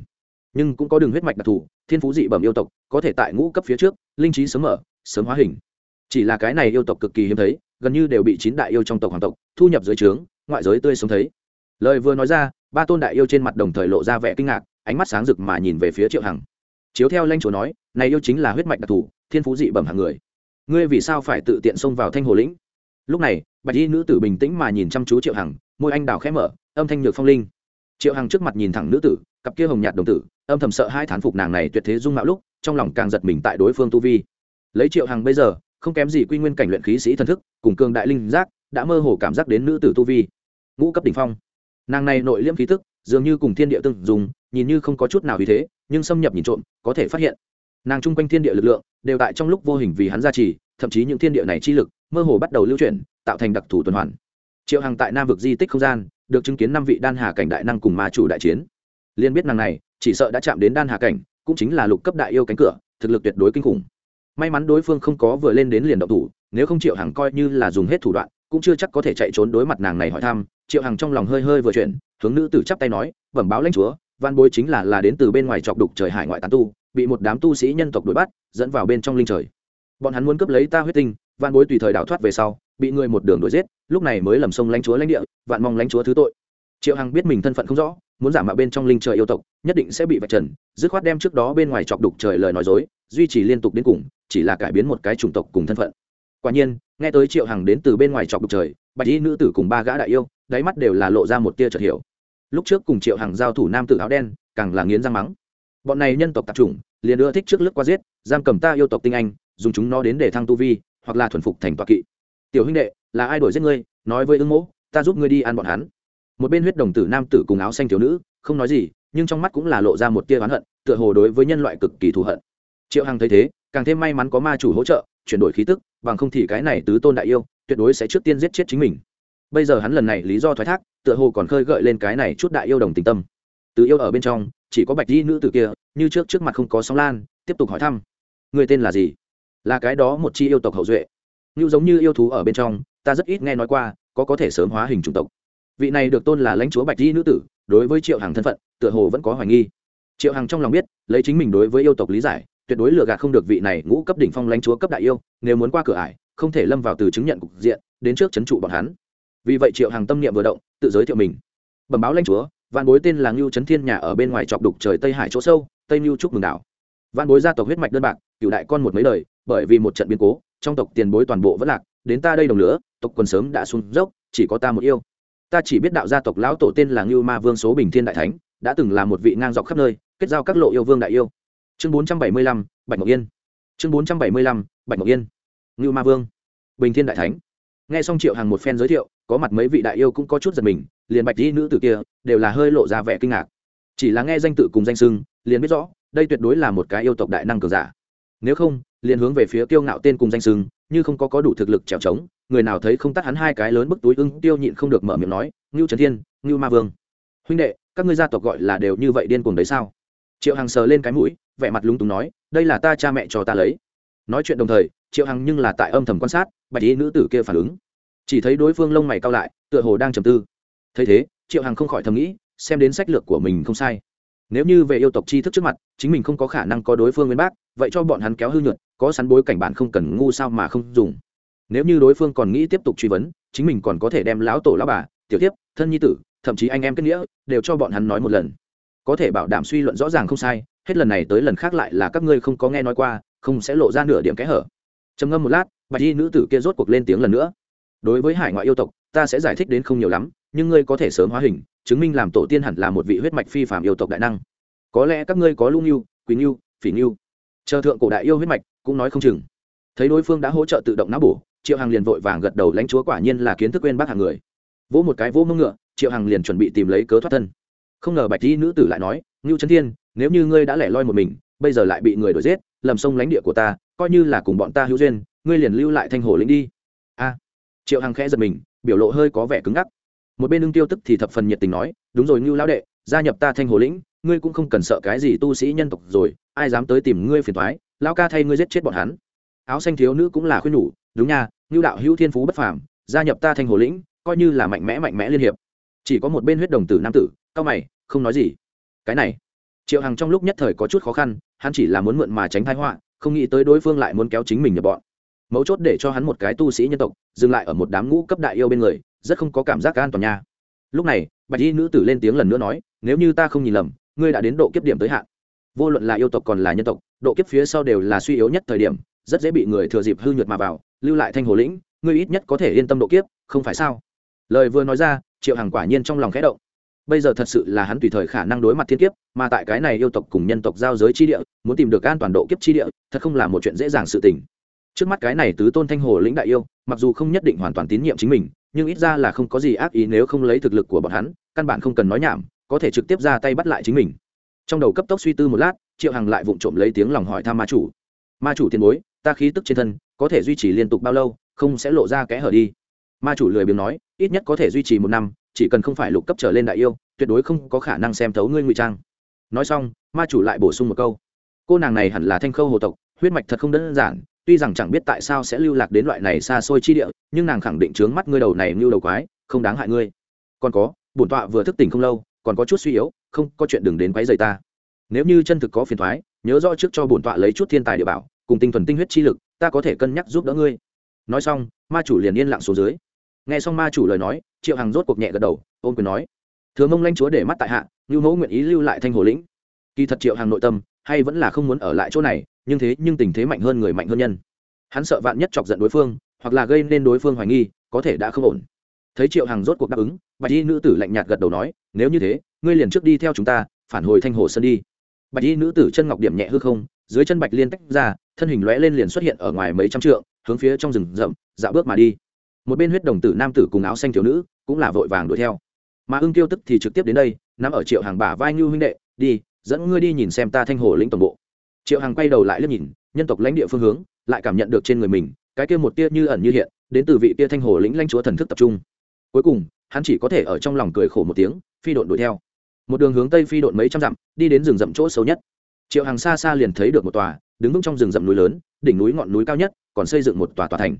Nhưng cũng có đường huyết mạch đặc thù, thiên phú dị bẩm yêu tộc, có thể tại ngũ cấp phía trước, linh trí sớm mở, sớm hóa hình. Chỉ là cái này yêu tộc cực kỳ hiếm thấy, gần như đều bị chín đại yêu trong tộc hoàng tộc thu nhập dưới trướng ngoại giới tươi sống thấy. Lời vừa nói ra, ba tôn đại yêu trên mặt đồng thời lộ ra vẻ kinh ngạc, ánh mắt sáng rực mà nhìn về phía triệu hằng. Chiếu theo lanh chúa nói, này yêu chính là huyết mạch đặc thù, thiên phú dị bẩm hàng người. Ngươi vì sao phải tự tiện xông vào thanh hồ lĩnh? Lúc này, bạch y nữ tử bình tĩnh mà nhìn chăm chú triệu hằng, môi anh đào khẽ mở, âm thanh nhược phong linh. Triệu hằng trước mặt nhìn thẳng nữ tử, cặp kia hồng nhạt đồng tử, âm thầm sợ hai thán phục nàng này tuyệt thế dung mạo lúc, trong lòng càng giật mình tại đối phương tu vi. Lấy triệu hằng bây giờ, không kém gì quy nguyên cảnh luyện khí sĩ thần thức, cùng cường đại linh giác đã mơ hồ cảm giác đến nữ tử tu vi. Ngũ cấp đỉnh phong. Nàng này nội liễm khí thức dường như cùng thiên địa tương dùng, nhìn như không có chút nào vì thế, nhưng xâm nhập nhìn trộm, có thể phát hiện. Nàng chung quanh thiên địa lực lượng, đều tại trong lúc vô hình vì hắn gia trì, thậm chí những thiên địa này chi lực, mơ hồ bắt đầu lưu chuyển, tạo thành đặc thù tuần hoàn. Triệu hằng tại nam vực di tích không gian, được chứng kiến năm vị đan hà cảnh đại năng cùng ma chủ đại chiến. Liên biết nàng này, chỉ sợ đã chạm đến đan hà cảnh, cũng chính là lục cấp đại yêu cánh cửa, thực lực tuyệt đối kinh khủng. May mắn đối phương không có vừa lên đến liền động thủ, nếu không triệu hằng coi như là dùng hết thủ đoạn cũng chưa chắc có thể chạy trốn đối mặt nàng này hỏi thăm, triệu hằng trong lòng hơi hơi vừa chuyển, hướng nữ tử chắp tay nói, bẩm báo lãnh chúa, văn bối chính là là đến từ bên ngoài chọc đục trời hải ngoại tán tu, bị một đám tu sĩ nhân tộc đuổi bắt, dẫn vào bên trong linh trời. Bọn hắn muốn cướp lấy ta huyết tinh. Văn bối tùy thời đào thoát về sau, bị người một đường đuổi giết, lúc này mới lầm sông lãnh chúa lãnh địa, vạn mong lãnh chúa thứ tội. Triệu hằng biết mình thân phận không rõ, muốn giả mạo bên trong linh trời yêu tộc, nhất định sẽ bị vạch trần, dứt khoát đem trước đó bên ngoài chọc đục trời lời nói dối, duy trì liên tục đến cùng, chỉ là cải biến một cái chủng tộc cùng thân phận. Quả nhiên nghe tới triệu hằng đến từ bên ngoài chọc đục trời, bạch y nữ tử cùng ba gã đại yêu, đáy mắt đều là lộ ra một tia chợt hiểu. Lúc trước cùng triệu hằng giao thủ nam tử áo đen, càng là nghiến răng mắng. Bọn này nhân tộc tạp chủng, liền ưa thích trước lướt qua giết, giam cầm ta yêu tộc tinh anh, dùng chúng nó đến để thăng tu vi, hoặc là thuần phục thành tọa kỵ. Tiểu huynh đệ, là ai đuổi giết ngươi? Nói với ưng mỗ, ta giúp ngươi đi ăn bọn hắn. Một bên huyết đồng tử nam tử cùng áo xanh thiếu nữ, không nói gì, nhưng trong mắt cũng là lộ ra một tia oán hận, tựa hồ đối với nhân loại cực kỳ thù hận. Triệu hằng thấy thế, càng thêm may mắn có ma chủ hỗ trợ, chuyển đổi khí tức bằng không thì cái này tứ tôn đại yêu, tuyệt đối sẽ trước tiên giết chết chính mình. Bây giờ hắn lần này lý do thoái thác, tựa hồ còn khơi gợi lên cái này chút đại yêu đồng tình tâm. Tứ yêu ở bên trong, chỉ có bạch di nữ tử kia, như trước trước mặt không có sóng lan, tiếp tục hỏi thăm. Người tên là gì? Là cái đó một chi yêu tộc hậu duệ. Như giống như yêu thú ở bên trong, ta rất ít nghe nói qua, có có thể sớm hóa hình chủng tộc. Vị này được tôn là lãnh chúa bạch di nữ tử, đối với triệu hằng thân phận, tựa hồ vẫn có hoài nghi. Triệu hằng trong lòng biết, lấy chính mình đối với yêu tộc lý giải tuyệt đối lừa gạt không được vị này ngũ cấp đỉnh phong lãnh chúa cấp đại yêu, nếu muốn qua cửa ải, không thể lâm vào từ chứng nhận cục diện, đến trước chấn trụ bọn hắn. Vì vậy triệu hằng tâm niệm vừa động, tự giới thiệu mình. Bẩm báo lãnh chúa văn bối tên là ngưu trấn thiên nhà ở bên ngoài chọc đục trời tây hải chỗ sâu, tây ngưu trúc mừng đảo. Văn bối gia tộc huyết mạch đơn bạc cựu đại con một mấy đời, bởi vì một trận biến cố, trong tộc tiền bối toàn bộ vẫn lạc, đến ta đây đồng lửa, tộc quần sớm đã xuống dốc, chỉ có ta một yêu. Ta chỉ biết đạo gia tộc lão tổ tên là ngưu ma vương số bình thiên đại thánh, đã từng là một vị ngang dọc khắp nơi, kết giao các lộ yêu vương đại yêu chương bốn trăm bảy mươi lăm, bạch ngọc yên. Chương bốn trăm bảy mươi lăm, bạch ngọc yên. Ngưu ma vương. Bình thiên đại thánh. Nghe xong triệu hàng một phen giới thiệu, có mặt mấy vị đại yêu cũng có chút giật mình, liền bạch dĩ nữ tử kia đều là hơi lộ ra vẻ kinh ngạc. Chỉ là nghe danh tự cùng danh sưng liền biết rõ, đây tuyệt đối là một cái yêu tộc đại năng cường giả. Nếu không, liền hướng về phía tiêu ngạo tên cùng danh sưng như không có có đủ thực lực trèo trống, người nào thấy không tắt hắn hai cái lớn bức túi ưng, tiêu nhịn không được mở miệng nói, ngưu trần thiên, ngưu ma vương. Huynh đệ, các ngươi gia tộc gọi là đều như vậy điên cuồng đấy sao? Triệu hằng sờ lên cái mũi, vẻ mặt lúng túng nói, đây là ta cha mẹ cho ta lấy. Nói chuyện đồng thời, triệu hằng nhưng là tại âm thầm quan sát, bạch ý nữ tử kia phản ứng. Chỉ thấy đối phương lông mày cao lại, tựa hồ đang trầm tư. Thấy thế, triệu hằng không khỏi thầm nghĩ, xem đến sách lược của mình không sai. Nếu như về yêu tộc tri thức trước mặt, chính mình không có khả năng có đối phương nguyên bác, vậy cho bọn hắn kéo hư nhuận, có sắn bối cảnh bản không cần ngu sao mà không dùng. Nếu như đối phương còn nghĩ tiếp tục truy vấn, chính mình còn có thể đem lão tổ lão bà, tiểu tiếp thân nhi tử, thậm chí anh em kết nghĩa, đều cho bọn hắn nói một lần có thể bảo đảm suy luận rõ ràng không sai, hết lần này tới lần khác lại là các ngươi không có nghe nói qua, không sẽ lộ ra nửa điểm kẽ hở. Trầm ngâm một lát, bạch y nữ tử kia rốt cuộc lên tiếng lần nữa. Đối với hải ngoại yêu tộc, ta sẽ giải thích đến không nhiều lắm, nhưng ngươi có thể sớm hóa hình, chứng minh làm tổ tiên hẳn là một vị huyết mạch phi phạm yêu tộc đại năng. Có lẽ các ngươi có lưu nghiêu quý nghiêu phỉ nghiêu chờ thượng cổ đại yêu huyết mạch cũng nói không chừng. Thấy đối phương đã hỗ trợ tự động não bổ, triệu hằng liền vội vàng gật đầu lãnh chúa quả nhiên là kiến thức quên bác hàng người. Vỗ một cái vỗ mông ngựa, triệu hằng liền chuẩn bị tìm lấy cớ thoát thân không ngờ bạch y nữ tử lại nói, ngưu trấn thiên, nếu như ngươi đã lẻ loi một mình, bây giờ lại bị người đuổi giết, lầm sông lánh địa của ta, coi như là cùng bọn ta hữu duyên, ngươi liền lưu lại thanh hồ lĩnh đi. A. Triệu hằng khẽ giật mình, biểu lộ hơi có vẻ cứng ngắc. Một bên ưng tiêu tức thì thập phần nhiệt tình nói, đúng rồi ngưu lão đệ, gia nhập ta thanh hồ lĩnh, ngươi cũng không cần sợ cái gì tu sĩ nhân tộc rồi, ai dám tới tìm ngươi phiền thoái lão ca thay ngươi giết chết bọn hắn. Áo xanh thiếu nữ cũng là khuyên nhủ, đúng nha, ngưu đạo hữu thiên phú bất phàm, gia nhập ta thanh hồ lĩnh, coi như là mạnh mẽ mạnh mẽ liên hiệp. Chỉ có một bên huyết đồng tử nam tử cao mày, không nói gì. Cái này, triệu hằng trong lúc nhất thời có chút khó khăn, hắn chỉ là muốn mượn mà tránh thái họa, không nghĩ tới đối phương lại muốn kéo chính mình nhập bọn. Mấu chốt để cho hắn một cái tu sĩ nhân tộc, dừng lại ở một đám ngũ cấp đại yêu bên người, rất không có cảm giác an toàn nha. Lúc này, bạch y nữ tử lên tiếng lần nữa nói, nếu như ta không nhìn lầm, ngươi đã đến độ kiếp điểm tới hạn. Vô luận là yêu tộc còn là nhân tộc, độ kiếp phía sau đều là suy yếu nhất thời điểm, rất dễ bị người thừa dịp hư nhuệt mà vào, lưu lại thanh hồ lĩnh, ngươi ít nhất có thể yên tâm độ kiếp, không phải sao? Lời vừa nói ra, triệu hằng quả nhiên trong lòng khẽ động bây giờ thật sự là hắn tùy thời khả năng đối mặt thiên kiếp, mà tại cái này yêu tộc cùng nhân tộc giao giới chi địa, muốn tìm được an toàn độ kiếp chi địa, thật không là một chuyện dễ dàng sự tình. Trước mắt cái này tứ tôn thanh hồ lĩnh đại yêu, mặc dù không nhất định hoàn toàn tín nhiệm chính mình, nhưng ít ra là không có gì ác ý nếu không lấy thực lực của bọn hắn, căn bản không cần nói nhảm, có thể trực tiếp ra tay bắt lại chính mình. Trong đầu cấp tốc suy tư một lát, triệu hằng lại vụng trộm lấy tiếng lòng hỏi thăm ma chủ. Ma chủ tiền bối, ta khí tức trên thân, có thể duy trì liên tục bao lâu, không sẽ lộ ra kẽ hở đi. Ma chủ lười biếng nói, ít nhất có thể duy trì một năm chỉ cần không phải lục cấp trở lên đại yêu, tuyệt đối không có khả năng xem thấu ngươi ngụy trang. Nói xong, ma chủ lại bổ sung một câu. Cô nàng này hẳn là thanh khâu hồ tộc, huyết mạch thật không đơn giản, tuy rằng chẳng biết tại sao sẽ lưu lạc đến loại này xa xôi chi địa, nhưng nàng khẳng định trướng mắt ngươi đầu này như đầu quái, không đáng hại ngươi. Còn có, bổn tọa vừa thức tỉnh không lâu, còn có chút suy yếu, không, có chuyện đừng đến quấy rầy ta. Nếu như chân thực có phiền thoái nhớ rõ trước cho bổn tọa lấy chút thiên tài địa bảo, cùng tinh thuần tinh huyết chi lực, ta có thể cân nhắc giúp đỡ ngươi. Nói xong, ma chủ liền yên lặng xuống dưới nghe xong ma chủ lời nói, triệu hằng rốt cuộc nhẹ gật đầu ôm quyền nói, thừa mông lanh chúa để mắt tại hạ như mẫu nguyện ý lưu lại thanh hồ lĩnh. Kỳ thật triệu hằng nội tâm, hay vẫn là không muốn ở lại chỗ này, nhưng thế, nhưng tình thế mạnh hơn người mạnh hơn nhân. Hắn sợ vạn nhất chọc giận đối phương, hoặc là gây nên đối phương hoài nghi, có thể đã không ổn. Thấy triệu hằng rốt cuộc đáp ứng, bạch y nữ tử lạnh nhạt gật đầu nói, nếu như thế, ngươi liền trước đi theo chúng ta, phản hồi thanh hồ sơn đi. Bạch y nữ tử chân ngọc điểm nhẹ hư không, dưới chân bạch liên tách ra, thân hình lóe lên liền xuất hiện ở ngoài mấy trăm trượng, hướng phía trong rừng rậm, dạo bước mà đi một bên huyết đồng tử nam tử cùng áo xanh thiếu nữ cũng là vội vàng đuổi theo. Mà ưng tiêu tức thì trực tiếp đến đây nằm ở triệu hàng bả vai ngưu huynh đệ, đi, dẫn ngươi đi nhìn xem ta thanh hồ lĩnh tổng bộ. Triệu hàng quay đầu lại liếc nhìn, nhân tộc lãnh địa phương hướng, lại cảm nhận được trên người mình, cái kia một tia như ẩn như hiện, đến từ vị tia thanh hồ lĩnh lãnh chúa thần thức tập trung. Cuối cùng, hắn chỉ có thể ở trong lòng cười khổ một tiếng, phi độn đuổi theo. Một đường hướng tây phi độn mấy trăm dặm, đi đến rừng rậm chỗ xấu nhất. Triệu hàng xa xa liền thấy được một tòa, đứng vững trong rừng rậm núi lớn, đỉnh núi ngọn núi cao nhất, còn xây dựng một tòa tòa thành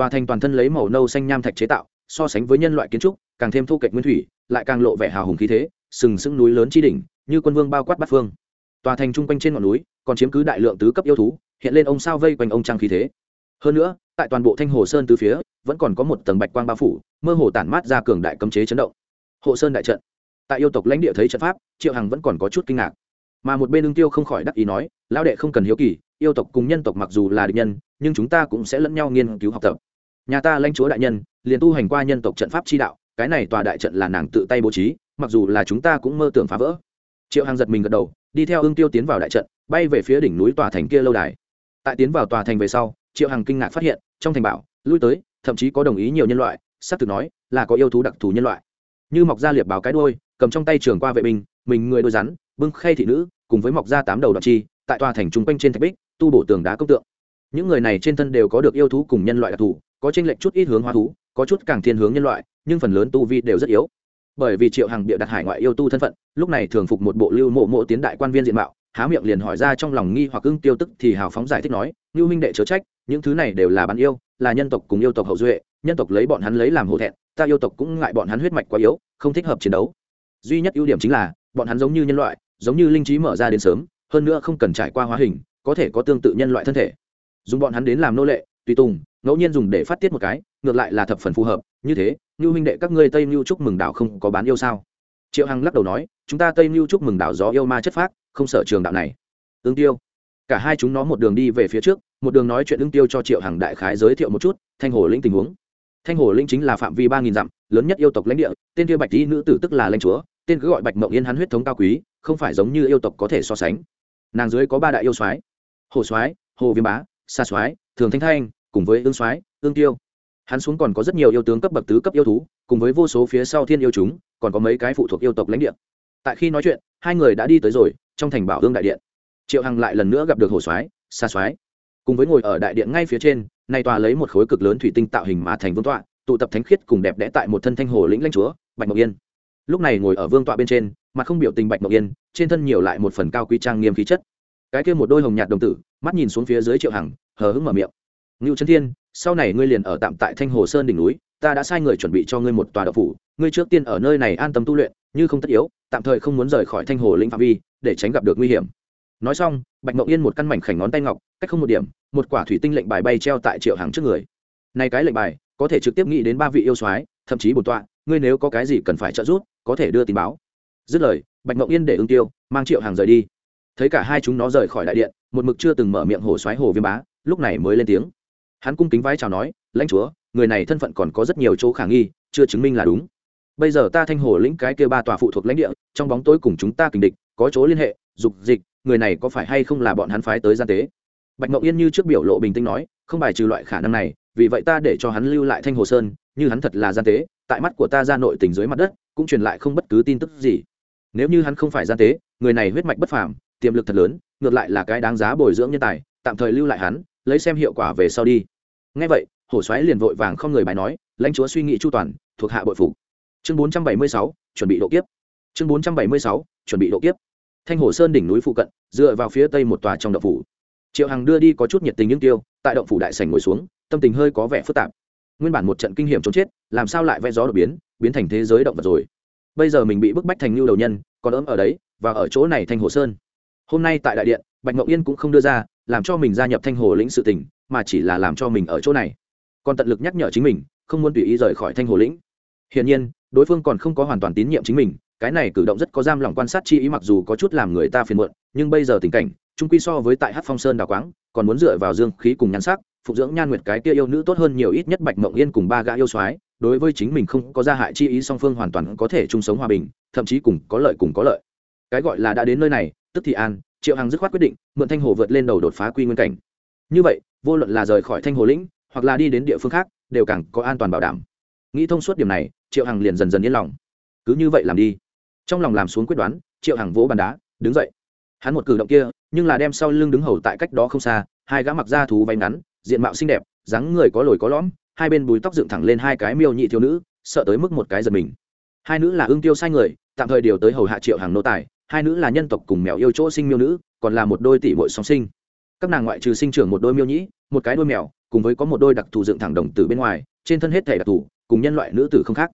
tòa thành toàn thân lấy màu nâu xanh nham thạch chế tạo, so sánh với nhân loại kiến trúc, càng thêm thu kệch nguyên thủy, lại càng lộ vẻ hào hùng khí thế, sừng sững núi lớn chi đỉnh, như quân vương bao quát bát phương. Tòa thành trung quanh trên ngọn núi, còn chiếm cứ đại lượng tứ cấp yêu thú, hiện lên ông sao vây quanh ông trang khí thế. Hơn nữa, tại toàn bộ thanh hồ sơn từ phía, vẫn còn có một tầng bạch quang bao phủ, mơ hồ tản mát ra cường đại cấm chế chấn động. Hộ sơn đại trận. Tại yêu tộc lãnh địa thấy trận pháp, triệu hằng vẫn còn có chút kinh ngạc. Mà một bên ưng tiêu không khỏi đắc ý nói, lão đệ không cần hiếu kỳ, yêu tộc cùng nhân tộc mặc dù là địch nhân, nhưng chúng ta cũng sẽ lẫn nhau nghiên cứu học tập nhà ta lãnh chúa đại nhân, liền tu hành qua nhân tộc trận pháp chi đạo, cái này tòa đại trận là nàng tự tay bố trí, mặc dù là chúng ta cũng mơ tưởng phá vỡ. Triệu hằng giật mình gật đầu, đi theo ương tiêu tiến vào đại trận, bay về phía đỉnh núi tòa thành kia lâu đài. Tại tiến vào tòa thành về sau, triệu hằng kinh ngạc phát hiện, trong thành bảo, lui tới, thậm chí có đồng ý nhiều nhân loại s ắ thực nói, là có yêu thú đặc thù nhân loại. Như mọc ra liệp báo cái đôi cầm trong tay trường qua vệ binh, mình người đôi rắn, bưng khay thị nữ, cùng với mọc ra tám đầu đoạn chi, tại tòa thành chung quanh trên thạch bích, tu bổ tường đá công tượng. Những người này trên thân đều có được yêu thú cùng nhân loại đặc thù có chênh lệch chút ít hướng hóa thú, có chút càng thiên hướng nhân loại, nhưng phần lớn tu vi đều rất yếu. Bởi vì triệu hàng bịa đặt hải ngoại yêu tu thân phận, lúc này thường phục một bộ lưu mộ mộ tiến đại quan viên diện mạo, há miệng liền hỏi ra trong lòng nghi hoặc ưng tiêu tức thì hào phóng giải thích nói như minh đệ chớ trách, những thứ này đều là bán yêu, là nhân tộc cùng yêu tộc hậu duệ, nhân tộc lấy bọn hắn lấy làm hổ thẹn, ta yêu tộc cũng ngại bọn hắn huyết mạch quá yếu, không thích hợp chiến đấu. Duy nhất ưu điểm chính là, bọn hắn giống như nhân loại, giống như linh trí mở ra đến sớm, hơn nữa không cần trải qua hóa hình, có thể có tương tự nhân loại thân thể. Dùng bọn hắn đến làm nô lệ tùy tùng, ngẫu nhiên dùng để phát tiết một cái, ngược lại là thập phần phù hợp. Như thế như huynh đệ các ngươi tây mưu chúc mừng đạo không có bán yêu sao? Triệu hằng lắc đầu nói, chúng ta tây mưu chúc mừng đạo gió yêu ma chất phác, không sợ trường đạo này. Ứng tiêu, cả hai chúng nó một đường đi về phía trước, một đường nói chuyện ứng tiêu cho triệu hằng đại khái giới thiệu một chút, thanh hồ linh tình huống. Thanh hồ linh chính là phạm vi ba nghìn dặm, lớn nhất yêu tộc lãnh địa, tên kia bạch tý nữ tử tức là lãnh chúa, tên cứ gọi bạch mộng yên hắn huyết thống cao quý, không phải giống như yêu tộc có thể so sánh. Nàng dưới có ba đại yêu soái, hồ soái, hồ viêm bá xa soái, thường thanh thanh cùng với ương soái, ương tiêu. Hắn xuống còn có rất nhiều yêu tướng cấp bậc tứ cấp yêu thú, cùng với vô số phía sau thiên yêu chúng, còn có mấy cái phụ thuộc yêu tộc lãnh địa. Tại khi nói chuyện, hai người đã đi tới rồi, trong thành bảo hương đại điện. Triệu hằng lại lần nữa gặp được hồ soái xa soái. Cùng với ngồi ở đại điện ngay phía trên, nay tòa lấy một khối cực lớn thủy tinh tạo hình mà thành vương tọa, tụ tập thánh khiết cùng đẹp đẽ tại một thân thanh hồ lĩnh lãnh chúa, bạch mộc yên. Lúc này ngồi ở vương tọa bên trên, mặt không biểu tình bạch mộc yên, trên thân nhiều lại một phần cao quý trang nghiêm khí chất. Cái kia một đôi hồng nhạt đồng tử, mắt nhìn xuống phía dưới triệu hằng, hờ hững mở miệng ngưu trấn thiên, sau này ngươi liền ở tạm tại thanh hồ sơn đỉnh núi, ta đã sai người chuẩn bị cho ngươi một tòa độc phủ, ngươi trước tiên ở nơi này an tâm tu luyện, như không tất yếu, tạm thời không muốn rời khỏi thanh hồ lĩnh phạm vi, để tránh gặp được nguy hiểm. Nói xong, bạch mộng yên một căn mảnh khảnh ngón tay ngọc, cách không một điểm, một quả thủy tinh lệnh bài bay treo tại triệu hàng trước người. Nay cái lệnh bài, có thể trực tiếp nghĩ đến ba vị yêu soái, thậm chí bổn tọa, ngươi nếu có cái gì cần phải trợ giúp, có thể đưa tin báo. Dứt lời, bạch mộng yên để ứng tiêu, mang triệu hàng rời đi. Thấy cả hai chúng nó rời khỏi đại điện, một mực chưa từng mở miệng hồ xoáy hồ viêm bá, lúc này mới lên tiếng hắn cung kính vái chào nói, lãnh chúa, người này thân phận còn có rất nhiều chỗ khả nghi, chưa chứng minh là đúng. Bây giờ ta thanh hồ lĩnh cái kia ba tòa phụ thuộc lãnh địa, trong bóng tối cùng chúng ta kình địch, có chỗ liên hệ, dục dịch, người này có phải hay không là bọn hắn phái tới gian tế? Bạch mộng yên như trước biểu lộ bình tĩnh nói, không bài trừ loại khả năng này, vì vậy ta để cho hắn lưu lại thanh hồ sơn, như hắn thật là gian tế, tại mắt của ta ra nội tình dưới mặt đất, cũng truyền lại không bất cứ tin tức gì. Nếu như hắn không phải gian tế, người này huyết mạch bất phàm, tiềm lực thật lớn, ngược lại là cái đáng giá bồi dưỡng nhân tài, tạm thời lưu lại hắn lấy xem hiệu quả về sau đi. Ngay vậy, hổ xoáy liền vội vàng không người bài nói, lãnh chúa suy nghĩ chu toàn, thuộc hạ bội phục. Chương bốn trăm bảy mươi sáu, chuẩn bị độ kiếp. Chương bốn trăm bảy mươi sáu, chuẩn bị độ kiếp. Thanh hồ sơn đỉnh núi phụ cận, dựa vào phía tây một tòa trong động phủ. Triệu hằng đưa đi có chút nhiệt tình nhưng tiêu, tại động phủ đại sảnh ngồi xuống, tâm tình hơi có vẻ phức tạp. Nguyên bản một trận kinh hiểm trốn chết, làm sao lại vẽ gió đột biến biến thành thế giới động vật rồi. Bây giờ mình bị bức bách thành lưu đầu nhân, còn ấm ở đấy, và ở chỗ này thanh hồ sơn. Hôm nay tại đại điện, bạch ngọc yên cũng không đưa ra làm cho mình gia nhập thanh hồ lĩnh sự tình, mà chỉ là làm cho mình ở chỗ này. Còn tận lực nhắc nhở chính mình, không muốn tùy ý rời khỏi thanh hồ lĩnh. Hiển nhiên, đối phương còn không có hoàn toàn tín nhiệm chính mình, cái này cử động rất có giam lòng quan sát chi ý mặc dù có chút làm người ta phiền muộn, nhưng bây giờ tình cảnh trung quy so với tại hát phong sơn đào quáng, còn muốn dựa vào dương khí cùng nhan sắc, phục dưỡng nhan nguyệt cái kia yêu nữ tốt hơn nhiều ít nhất bạch mộng yên cùng ba gã yêu soái, đối với chính mình không có gia hại chi ý song phương hoàn toàn có thể chung sống hòa bình, thậm chí cùng có lợi cùng có lợi. Cái gọi là đã đến nơi này, tức thì an triệu hằng dứt khoát quyết định, mượn thanh hồ vượt lên đầu đột phá quy nguyên cảnh. Như vậy, vô luận là rời khỏi thanh hồ lĩnh, hoặc là đi đến địa phương khác, đều càng có an toàn bảo đảm. Nghĩ thông suốt điểm này, triệu hằng liền dần dần yên lòng. Cứ như vậy làm đi. Trong lòng làm xuống quyết đoán, triệu hằng vỗ bàn đá, đứng dậy. Hắn một cử động kia, nhưng là đem sau lưng đứng hầu tại cách đó không xa, hai gã mặc da thú váy ngắn, diện mạo xinh đẹp, dáng người có lồi có lõm, hai bên bùi tóc dựng thẳng lên hai cái miêu nhị thiếu nữ, sợ tới mức một cái giật mình. Hai nữ là ương tiêu sai người, tạm thời điều tới hầu hạ triệu hàng nô tài hai nữ là nhân tộc cùng mèo yêu chỗ sinh miêu nữ, còn là một đôi tỷ bội song sinh. Các nàng ngoại trừ sinh trưởng một đôi miêu nhĩ, một cái đôi mèo, cùng với có một đôi đặc thù dựng thẳng đồng từ bên ngoài, trên thân hết thể đặc thù, cùng nhân loại nữ tử không khác.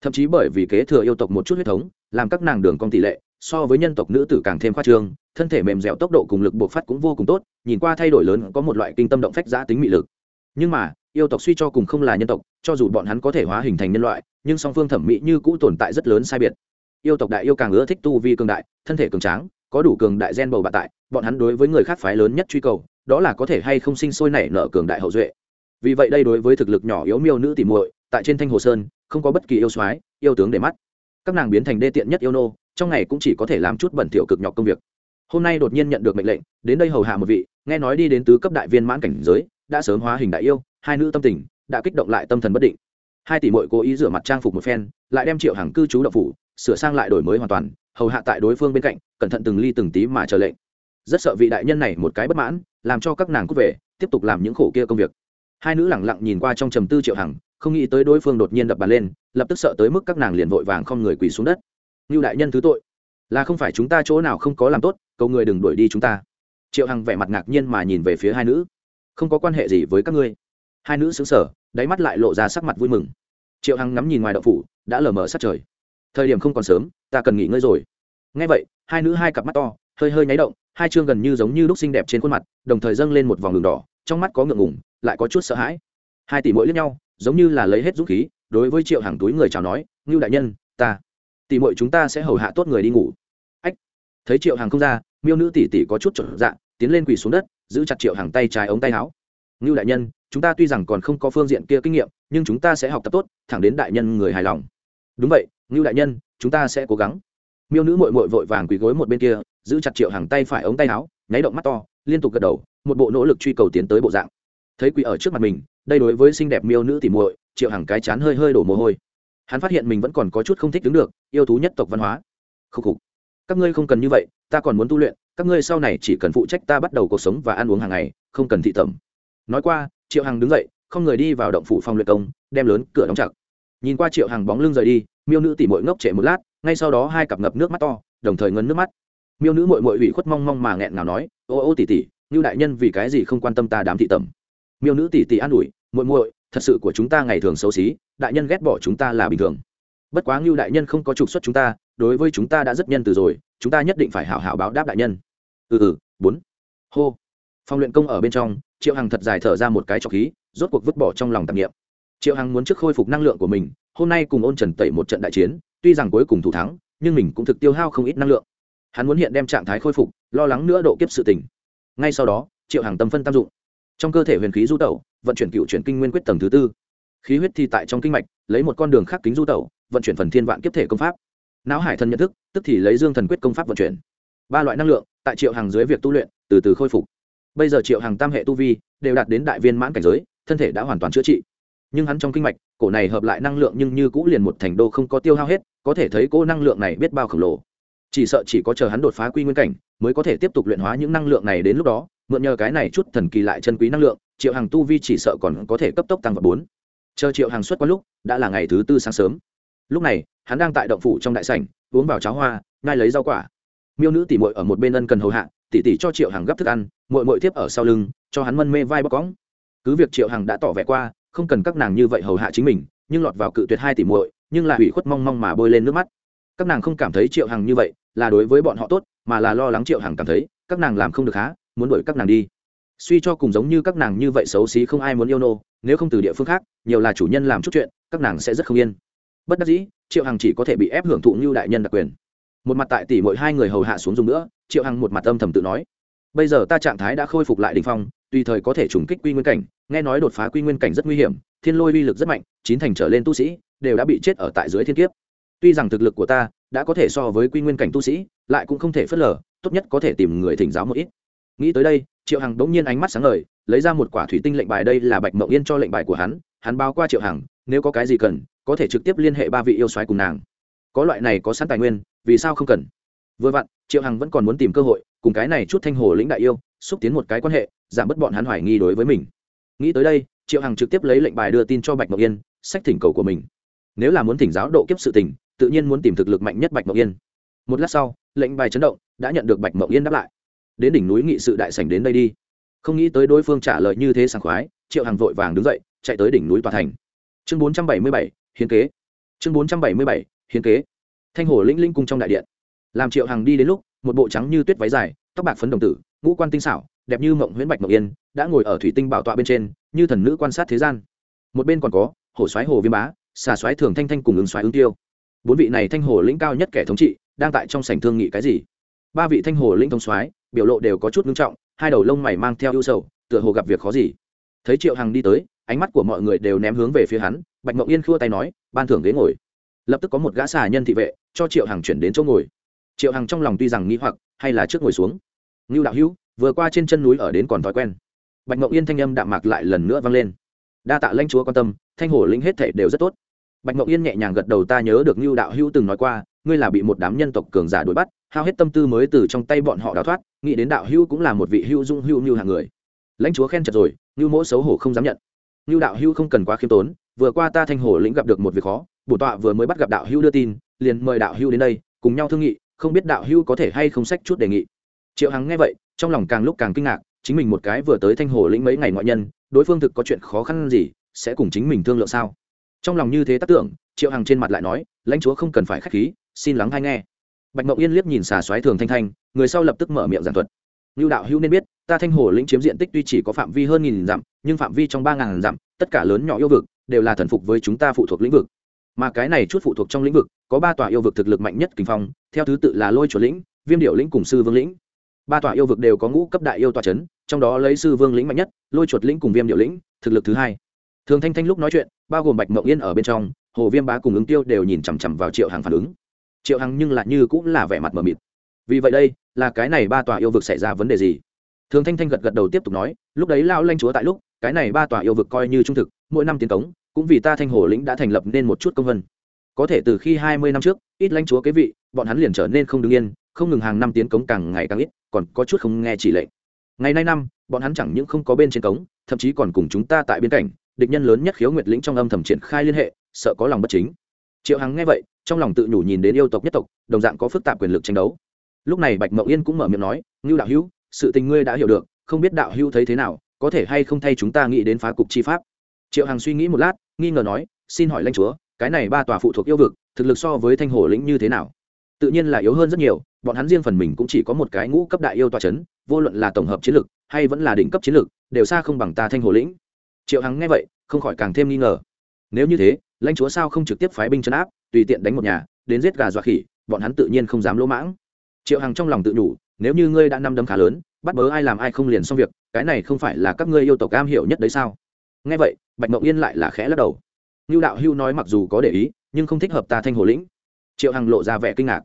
Thậm chí bởi vì kế thừa yêu tộc một chút huyết thống, làm các nàng đường cong tỷ lệ, so với nhân tộc nữ tử càng thêm khoa trương, thân thể mềm dẻo tốc độ cùng lực bộc phát cũng vô cùng tốt, nhìn qua thay đổi lớn có một loại kinh tâm động phách giã tính mị lực. Nhưng mà, yêu tộc suy cho cùng không là nhân tộc, cho dù bọn hắn có thể hóa hình thành nhân loại, nhưng song phương thẩm mỹ như cũ tồn tại rất lớn sai biệt yêu tộc đại yêu càng ưa thích tu vi cường đại, thân thể cường tráng, có đủ cường đại gen bầu bạ tại, bọn hắn đối với người khác phái lớn nhất truy cầu, đó là có thể hay không sinh sôi nảy nở cường đại hậu duệ. Vì vậy đây đối với thực lực nhỏ yếu miêu nữ tỉ muội, tại trên thanh hồ sơn, không có bất kỳ yêu soái, yêu tướng để mắt. Các nàng biến thành đê tiện nhất yêu nô, trong ngày cũng chỉ có thể làm chút bẩn thỉu cực nhọc công việc. Hôm nay đột nhiên nhận được mệnh lệnh, đến đây hầu hạ một vị, nghe nói đi đến tứ cấp đại viên mãn cảnh giới, đã sớm hóa hình đại yêu, hai nữ tâm tình, đã kích động lại tâm thần bất định. Hai tỷ mội cố ý rửa mặt trang phục một phen, lại đem triệu hàng cư trú đậu phủ sửa sang lại đổi mới hoàn toàn, hầu hạ tại đối phương bên cạnh, cẩn thận từng ly từng tí mà chờ lệnh. Rất sợ vị đại nhân này một cái bất mãn, làm cho các nàng cút về, tiếp tục làm những khổ kia công việc. Hai nữ lẳng lặng nhìn qua trong trầm tư triệu hằng, không nghĩ tới đối phương đột nhiên đập bàn lên, lập tức sợ tới mức các nàng liền vội vàng không người quỳ xuống đất. Như đại nhân thứ tội, là không phải chúng ta chỗ nào không có làm tốt, cầu người đừng đuổi đi chúng ta. Triệu hằng vẻ mặt ngạc nhiên mà nhìn về phía hai nữ. Không có quan hệ gì với các ngươi. Hai nữ xứng sở đáy mắt lại lộ ra sắc mặt vui mừng. Triệu hằng ngắm nhìn ngoài đậu phủ, đã lờ mờ sát trời thời điểm không còn sớm ta cần nghỉ ngơi rồi. Ngay vậy hai nữ hai cặp mắt to hơi hơi nháy động hai chương gần như giống như lúc xinh đẹp trên khuôn mặt đồng thời dâng lên một vòng đường đỏ trong mắt có ngượng ngùng, lại có chút sợ hãi. Hai tỷ mỗi lẫn nhau giống như là lấy hết dũng khí đối với triệu hàng túi người chào nói ngưu đại nhân ta tỷ muội chúng ta sẽ hầu hạ tốt người đi ngủ. Ách thấy triệu hàng không ra miêu nữ tỷ tỷ có chút trở dạ tiến lên quỳ xuống đất giữ chặt triệu hàng tay trái ống tay áo. Ngưu đại nhân chúng ta tuy rằng còn không có phương diện kia kinh nghiệm nhưng chúng ta sẽ học tập tốt thẳng đến đại nhân người hài lòng. Đúng vậy ngưu đại nhân, chúng ta sẽ cố gắng. Miêu nữ mội mội vội vàng quỳ gối một bên kia, giữ chặt triệu hàng tay phải ống tay áo, nháy động mắt to, liên tục gật đầu, một bộ nỗ lực truy cầu tiến tới bộ dạng. Thấy quỳ ở trước mặt mình, đây đối với xinh đẹp miêu nữ tỉ muội, triệu hàng cái chán hơi hơi đổ mồ hôi. Hắn phát hiện mình vẫn còn có chút không thích đứng được, yêu thú nhất tộc văn hóa. Khúc khục. Các ngươi không cần như vậy, ta còn muốn tu luyện, các ngươi sau này chỉ cần phụ trách ta bắt đầu cuộc sống và ăn uống hàng ngày, không cần thị tẩm. Nói qua, triệu hằng đứng dậy, không người đi vào động phủ phòng luyện công, đem lớn cửa đóng chặt. Nhìn qua triệu hằng bóng lưng rời đi miêu nữ tỉ mội ngốc trệ một lát, ngay sau đó hai cặp ngập nước mắt to, đồng thời ngấn nước mắt. Miêu nữ mội mội ủy khuất mong mong mà nghẹn nào nói, ô ô tỉ tỉ như đại nhân vì cái gì không quan tâm ta đám thị tẩm? Miêu nữ tỉ tỉ an ủi, muội muội, thật sự của chúng ta ngày thường xấu xí, đại nhân ghét bỏ chúng ta là bình thường. Bất quá ngưu đại nhân không có trục xuất chúng ta, đối với chúng ta đã rất nhân từ rồi, chúng ta nhất định phải hảo hảo báo đáp đại nhân. Ừ ừ bốn. Hô. Phòng luyện công ở bên trong, triệu hằng thật dài thở ra một cái trọc khí, rốt cuộc vứt bỏ trong lòng tạp nghiệm triệu hằng muốn trước khôi phục năng lượng của mình, hôm nay cùng ôn trần tẩy một trận đại chiến, tuy rằng cuối cùng thủ thắng, nhưng mình cũng thực tiêu hao không ít năng lượng. Hắn muốn hiện đem trạng thái khôi phục, lo lắng nữa độ kiếp sự tình. Ngay sau đó, triệu hằng tâm phân tam dụng. Trong cơ thể huyền khí du tẩu, vận chuyển cựu chuyển kinh nguyên quyết tầng thứ tư. Khí huyết thi tại trong kinh mạch, lấy một con đường khác kính du tẩu, vận chuyển phần thiên vạn kiếp thể công pháp. Não hải thần nhận thức, tức thì lấy dương thần quyết công pháp vận chuyển. Ba loại năng lượng, tại triệu hàng dưới việc tu luyện, từ từ khôi phục. Bây giờ triệu hàng tam hệ tu vi, đều đạt đến đại viên mãn cảnh giới, thân thể đã hoàn toàn chữa trị nhưng hắn trong kinh mạch, cổ này hợp lại năng lượng nhưng như cũ liền một thành đô không có tiêu hao hết, có thể thấy cỗ năng lượng này biết bao khổng lồ. Chỉ sợ chỉ có chờ hắn đột phá quy nguyên cảnh, mới có thể tiếp tục luyện hóa những năng lượng này đến lúc đó, mượn nhờ cái này chút thần kỳ lại chân quý năng lượng, triệu hàng tu vi chỉ sợ còn có thể cấp tốc tăng vào bốn. Chờ triệu hàng xuất qua lúc, đã là ngày thứ tư sáng sớm. Lúc này, hắn đang tại động phủ trong đại sảnh, uống vào cháo hoa ngai lấy rau quả. Miêu nữ tỉ mội ở một bên ân cần hầu hạ, tỉ tỉ cho triệu hàng gấp thức ăn mội mội tiếp ở sau lưng, cho hắn mân mê vai bóc cóng cứ việc triệu hàng đã tỏ vẻ qua không cần các nàng như vậy hầu hạ chính mình, nhưng lọt vào cự tuyệt hai tỷ muội, nhưng là ủy khuất mong mong mà bôi lên nước mắt. Các nàng không cảm thấy triệu hằng như vậy là đối với bọn họ tốt, mà là lo lắng triệu hằng cảm thấy, các nàng làm không được há, muốn đuổi các nàng đi. Suy cho cùng giống như các nàng như vậy xấu xí không ai muốn yêu nô, nếu không từ địa phương khác, nhiều là chủ nhân làm chút chuyện, các nàng sẽ rất không yên. Bất đắc dĩ, triệu hằng chỉ có thể bị ép hưởng thụ như đại nhân đặc quyền. Một mặt tại tỷ mỗi hai người hầu hạ xuống dùng nữa, triệu hằng một mặt âm thầm tự nói bây giờ ta trạng thái đã khôi phục lại đình phong tùy thời có thể trùng kích quy nguyên cảnh. Nghe nói đột phá quy nguyên cảnh rất nguy hiểm thiên lôi uy lực rất mạnh chín thành trở lên tu sĩ đều đã bị chết ở tại dưới thiên kiếp. Tuy rằng thực lực của ta đã có thể so với quy nguyên cảnh tu sĩ lại cũng không thể phớt lờ tốt nhất có thể tìm người thỉnh giáo một ít. Nghĩ tới đây triệu hằng đống nhiên ánh mắt sáng lời, lấy ra một quả thủy tinh lệnh bài đây là bạch mộng yên cho lệnh bài của hắn hắn báo qua triệu hằng nếu có cái gì cần có thể trực tiếp liên hệ ba vị yêu xoáy cùng nàng. Có loại này có sẵn tài nguyên vì sao không cần? Vừa vặn triệu hằng vẫn còn muốn tìm cơ hội cùng cái này chút thanh hồ lĩnh đại yêu, xúc tiến một cái quan hệ, giảm bớt bọn hắn hoài nghi đối với mình. Nghĩ tới đây, triệu hằng trực tiếp lấy lệnh bài đưa tin cho bạch mộng yên, sách thỉnh cầu của mình. Nếu là muốn thỉnh giáo độ kiếp sự tình, tự nhiên muốn tìm thực lực mạnh nhất bạch mộng yên. Một lát sau, lệnh bài chấn động, đã nhận được bạch mộng yên đáp lại. Đến đỉnh núi nghị sự đại sảnh đến đây đi. Không nghĩ tới đối phương trả lời như thế sảng khoái, triệu hằng vội vàng đứng dậy, chạy tới đỉnh núi tòa thành. Chương bốn trăm bảy mươi bảy, hiến kế. Chương bốn trăm bảy mươi bảy, hiến kế. Thanh hồ lĩnh linh cung trong đại điện. Làm triệu hằng đi đến lúc một bộ trắng như tuyết váy dài, tóc bạc phấn đồng tử, ngũ quan tinh xảo, đẹp như mộng huyễn bạch mộng yên, đã ngồi ở thủy tinh bảo tọa bên trên, như thần nữ quan sát thế gian. Một bên còn có, hổ xoáy hồ viêm bá, xà xoáy thường thanh thanh cùng ứng xoáy ứng tiêu. Bốn vị này thanh hồ lĩnh cao nhất kẻ thống trị, đang tại trong sảnh thương nghị cái gì? Ba vị thanh hồ lĩnh thống soái, biểu lộ đều có chút ngưng trọng, hai đầu lông mày mang theo ưu sầu, tựa hồ gặp việc khó gì. Thấy triệu hằng đi tới, ánh mắt của mọi người đều ném hướng về phía hắn, bạch mộng yên khua tay nói, ban thưởng ghế ngồi. Lập tức có một gã xà nhân thị vệ, cho triệu hằng chuyển đến chỗ ngồi triệu hằng trong lòng tuy rằng nghĩ hoặc, hay là trước ngồi xuống. Ngưu đạo hữu, vừa qua trên chân núi ở đến còn thói quen. Bạch mộng yên thanh âm đạm mạc lại lần nữa vang lên. Đa tạ lãnh chúa quan tâm, thanh hổ lĩnh hết thể đều rất tốt. Bạch mộng yên nhẹ nhàng gật đầu ta nhớ được ngưu đạo hữu từng nói qua, ngươi là bị một đám nhân tộc cường giả đuổi bắt, hao hết tâm tư mới từ trong tay bọn họ đào thoát, nghĩ đến đạo hữu cũng là một vị hữu dung hữu như hàng người. Lãnh chúa khen chật rồi, ngưu mỗ xấu hổ không dám nhận. Ngưu đạo hữu không cần quá khiêm tốn, vừa qua ta thanh hổ lĩnh gặp được một việc khó bổ tọa vừa mới bắt gặp đạo hữu đưa tin, liền mời đạo hữu đến đây, cùng nhau thương nghị không biết đạo hữu có thể hay không sách chút đề nghị. Triệu hằng nghe vậy, trong lòng càng lúc càng kinh ngạc, chính mình một cái vừa tới thanh hồ lĩnh mấy ngày ngoại nhân, đối phương thực có chuyện khó khăn gì, sẽ cùng chính mình thương lượng sao? Trong lòng như thế tác tưởng, triệu hằng trên mặt lại nói, lãnh chúa không cần phải k h á c h khí, xin lắng hay nghe. Bạch mộng yên liếc nhìn xà xoáy thường thanh thanh, người sau lập tức mở miệng giảng thuật. Như đạo hữu nên biết, ta thanh hồ lĩnh chiếm diện tích tuy chỉ có phạm vi hơn nghìn dặm, nhưng phạm vi trong ba ngàn dặm, tất cả lớn nhỏ yêu vực đều là thần phục với chúng ta phụ thuộc lĩnh vực mà cái này chút phụ thuộc trong lĩnh vực, có ba tòa yêu vực thực lực mạnh nhất kinh phong, theo thứ tự là lôi chuột lĩnh, viêm điệu lĩnh cùng sư vương lĩnh. Ba tòa yêu vực đều có ngũ cấp đại yêu tòa c h ấ n trong đó lấy sư vương lĩnh mạnh nhất, lôi chuột lĩnh cùng viêm điệu lĩnh, thực lực thứ hai. Thường thanh thanh lúc nói chuyện, bao gồm bạch mộng yên ở bên trong, hồ viêm bá cùng ứng tiêu đều nhìn chằm chằm vào triệu hàng phản ứng. Triệu hằng nhưng lại như cũng là vẻ mặt mờ mịt. Vì vậy đây, là cái này ba tòa yêu vực xảy ra vấn đề gì? Thường thanh thanh gật gật đầu tiếp tục nói, lúc đấy lao lanh chúa tại lúc, cái này ba tòa yêu vực coi như trung thực, mỗi năm tiến cống cũng vì ta thanh hồ lĩnh đã thành lập nên một chút công vân. Có thể từ khi hai mươi năm trước, ít lãnh chúa kế vị, bọn hắn liền trở nên không đứng yên, không ngừng hàng năm tiến cống càng ngày càng ít, còn có chút không nghe chỉ lệnh. Ngày nay năm, bọn hắn chẳng những không có bên trên cống, thậm chí còn cùng chúng ta tại biên cảnh địch nhân lớn nhất khiếu nguyệt lĩnh trong âm thầm triển khai liên hệ, sợ có lòng bất chính. Triệu hằng nghe vậy, trong lòng tự nhủ nhìn đến yêu tộc nhất tộc, đồng dạng có phức tạp quyền lực tranh đấu. Lúc này bạch mậu yên cũng mở miệng nói, ngưu đạo hữu, sự tình ngươi đã hiểu được, không biết đạo hữu thấy thế nào, có thể hay không thay chúng ta nghĩ đến phá cục chi pháp? Triệu hằng suy nghĩ một lát nghi ngờ nói xin hỏi lãnh chúa cái này ba tòa phụ thuộc yêu vực thực lực so với thanh hồ lĩnh như thế nào tự nhiên là yếu hơn rất nhiều bọn hắn riêng phần mình cũng chỉ có một cái ngũ cấp đại yêu tòa c h ấ n vô luận là tổng hợp chiến lược hay vẫn là đỉnh cấp chiến lược đều xa không bằng ta thanh hồ lĩnh triệu hằng nghe vậy không khỏi càng thêm nghi ngờ nếu như thế lãnh chúa sao không trực tiếp phái binh chấn áp tùy tiện đánh một nhà đến giết gà dọa khỉ bọn hắn tự nhiên không dám lỗ mãng triệu hằng trong lòng tự nhủ, nếu như ngươi đã năm đấm khá lớn bắt bớ ai làm ai không liền xong việc cái này không phải là các ngươi yêu tộc cam hiểu nhất đấy sao nghe vậy bạch mộng yên lại là khẽ lắc đầu. Ngưu đạo hưu nói mặc dù có để ý, nhưng không thích hợp ta thanh hồ lĩnh. Triệu hằng lộ ra vẻ kinh ngạc.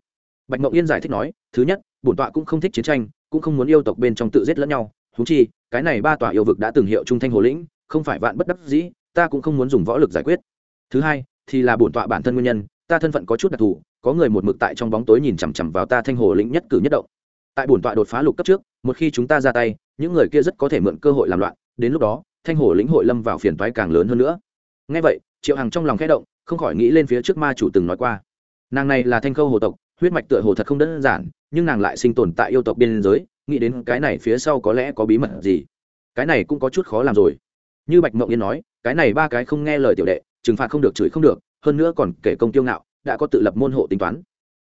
Bạch mộng yên giải thích nói, thứ nhất, bổn tọa cũng không thích chiến tranh, cũng không muốn yêu tộc bên trong tự giết lẫn nhau. Thú chi, cái này ba tòa yêu vực đã từng hiệu trung thanh hồ lĩnh, không phải vạn bất đắc dĩ, ta cũng không muốn dùng võ lực giải quyết. Thứ hai, thì là bổn tọa bản thân nguyên nhân, ta thân phận có chút đặc thù, có người một mực tại trong bóng tối nhìn chằm chằm vào ta thanh hồ lĩnh nhất cử nhất động. Tại bổn tọa đột phá lục cấp trước, một khi chúng ta ra tay, những người kia rất có thể mượn cơ hội làm loạn, đến lúc đó thanh hồ lĩnh hội lâm vào phiền toái càng lớn hơn nữa. Ngay vậy, triệu hằng trong lòng khẽ động, không khỏi nghĩ lên phía trước ma chủ từng nói qua. Nàng này là thanh khâu hồ tộc, huyết mạch tựa hồ thật không đơn giản, nhưng nàng lại sinh tồn tại yêu tộc biên giới, nghĩ đến cái này phía sau có lẽ có bí mật gì. Cái này cũng có chút khó làm rồi. Như bạch mộng yên nói, cái này ba cái không nghe lời tiểu đệ, trừng phạt không được, chửi không được, hơn nữa còn kể công tiêu ngạo, đã có tự lập môn hộ tính toán.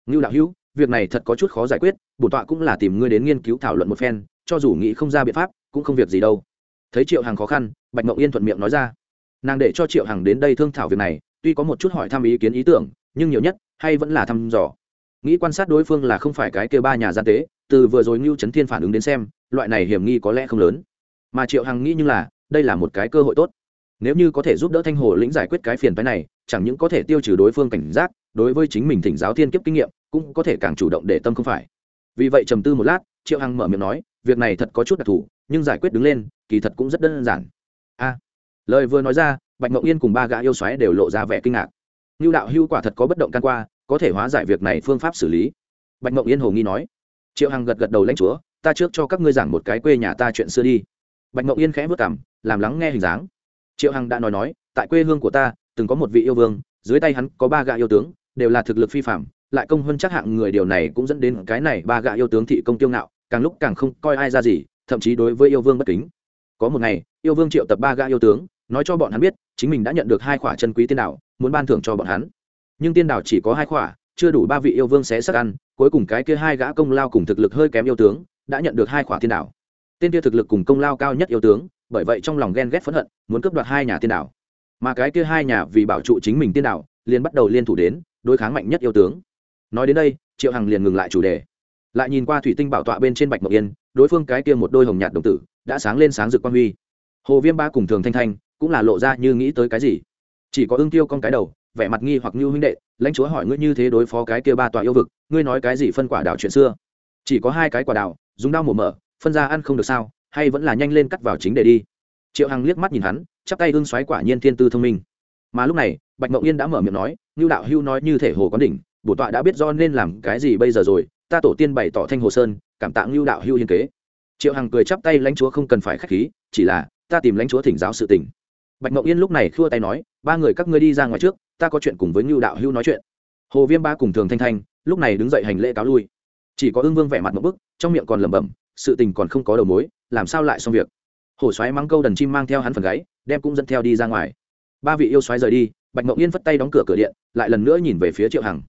Ngưu đạo hữu, việc này thật có chút khó giải quyết, bổn tọa cũng là tìm ngươi đến nghiên cứu thảo luận một phen, cho dù nghĩ không ra biện pháp, cũng không việc gì đâu thấy triệu hằng khó khăn, bạch mộng yên thuận miệng nói ra. Nàng để cho triệu hằng đến đây thương thảo việc này, tuy có một chút hỏi thăm ý kiến ý tưởng, nhưng nhiều nhất, hay vẫn là thăm dò. Nghĩ quan sát đối phương là không phải cái kêu ba nhà gian tế, từ vừa rồi ngưu trấn thiên phản ứng đến xem, loại này hiểm nghi có lẽ không lớn. Mà triệu hằng nghĩ như là, đây là một cái cơ hội tốt. Nếu như có thể giúp đỡ thanh hồ lĩnh giải quyết cái phiền phái này, chẳng những có thể tiêu trừ đối phương cảnh giác, đối với chính mình thỉnh giáo thiên kiếp kinh nghiệm, cũng có thể càng chủ động để tâm không phải. Vì vậy trầm tư một lát, triệu hằng mở miệng nói, việc này thật có chút đặc thù nhưng giải quyết đứng lên, kỳ thật cũng rất đơn giản. A, lời vừa nói ra, bạch mộng yên cùng ba gã yêu xoáy đều lộ ra vẻ kinh ngạc. Như đạo hưu quả thật có bất động can qua, có thể hóa giải việc này phương pháp xử lý. Bạch mộng yên hồ nghi nói. Triệu hằng gật gật đầu lãnh chúa, ta trước cho các ngươi giảng một cái quê nhà ta chuyện xưa đi. Bạch mộng yên khẽ vất cảm làm lắng nghe hình dáng. Triệu hằng đã nói nói, tại quê hương của ta, từng có một vị yêu vương, dưới tay hắn có ba gã yêu tướng, đều là thực lực phi phạm lại công hơn chắc hạng người, điều này cũng dẫn đến cái này ba gã yêu tướng thị công tiêu ngạo, càng lúc càng không coi ai ra gì thậm chí đối với yêu vương bất kính. Có một ngày, yêu vương triệu tập ba gã yêu tướng, nói cho bọn hắn biết, chính mình đã nhận được hai khoả chân quý tiên đạo muốn ban thưởng cho bọn hắn. Nhưng tiên đạo chỉ có hai khoả chưa đủ ba vị yêu vương sẽ sắc ăn, cuối cùng cái kia hai gã công lao cùng thực lực hơi kém yêu tướng, đã nhận được hai khoả tiên đạo tên kia thực lực cùng công lao cao nhất yêu tướng, bởi vậy trong lòng ghen ghét phẫn hận, muốn cướp đoạt hai nhà tiên đạo mà cái kia hai nhà vì bảo trụ chính mình tiên đạo liền bắt đầu liên thủ đến, đối kháng mạnh nhất yêu tướng. Nói đến đây, triệu hằng liền ngừng lại chủ đề. Lại nhìn qua thủy tinh bảo tọa bên trên bạch mộc yên đối phương cái kia một đôi hồng nhạt đồng tử đã sáng lên sáng rực quan huy. Hồ viêm ba cùng thường thanh thanh cũng là lộ ra như nghĩ tới cái gì. Chỉ có ưng tiêu con cái đầu, vẻ mặt nghi hoặc như huynh đệ, lãnh chúa hỏi ngươi như thế đối phó cái kia ba tòa yêu vực, ngươi nói cái gì phân quả đào chuyện xưa? Chỉ có hai cái quả đào dùng đao mổ mở, phân ra ăn không được sao, hay vẫn là nhanh lên cắt vào chính để đi? Triệu hằng liếc mắt nhìn hắn, chắp tay hương xoáy quả nhiên thiên tư thông minh. Mà lúc này, bạch mậu yên đã mở miệng nói như đạo hưu nói như thể hồ có đỉnh, bổ tọa đã biết do nên làm cái gì bây giờ rồi, ta tổ tiên bày tỏ thanh hồ sơn cảm tạ ngưu đạo hưu hiên kế. Triệu hằng cười chắp tay lãnh chúa không cần phải k h á c h khí, chỉ là, ta tìm lãnh chúa thỉnh giáo sự tình. Bạch mậu yên lúc này khua tay nói, ba người các ngươi đi ra ngoài trước, ta có chuyện cùng với ngưu đạo hưu nói chuyện. Hồ viêm ba cùng thường thanh thanh, lúc này đứng dậy hành lễ cáo lui. Chỉ có ương vương vẻ mặt một bức, trong miệng còn lẩm bẩm, sự tình còn không có đầu mối, làm sao lại xong việc? Hồ xoáy mắng câu đần chim mang theo hắn phần gáy, đem cũng dẫn theo đi ra ngoài. Ba vị yêu xoáy rời đi, bạch Mậu yên phất tay đóng cửa cửa điện, lại lần nữa nhìn về phía triệu hằng.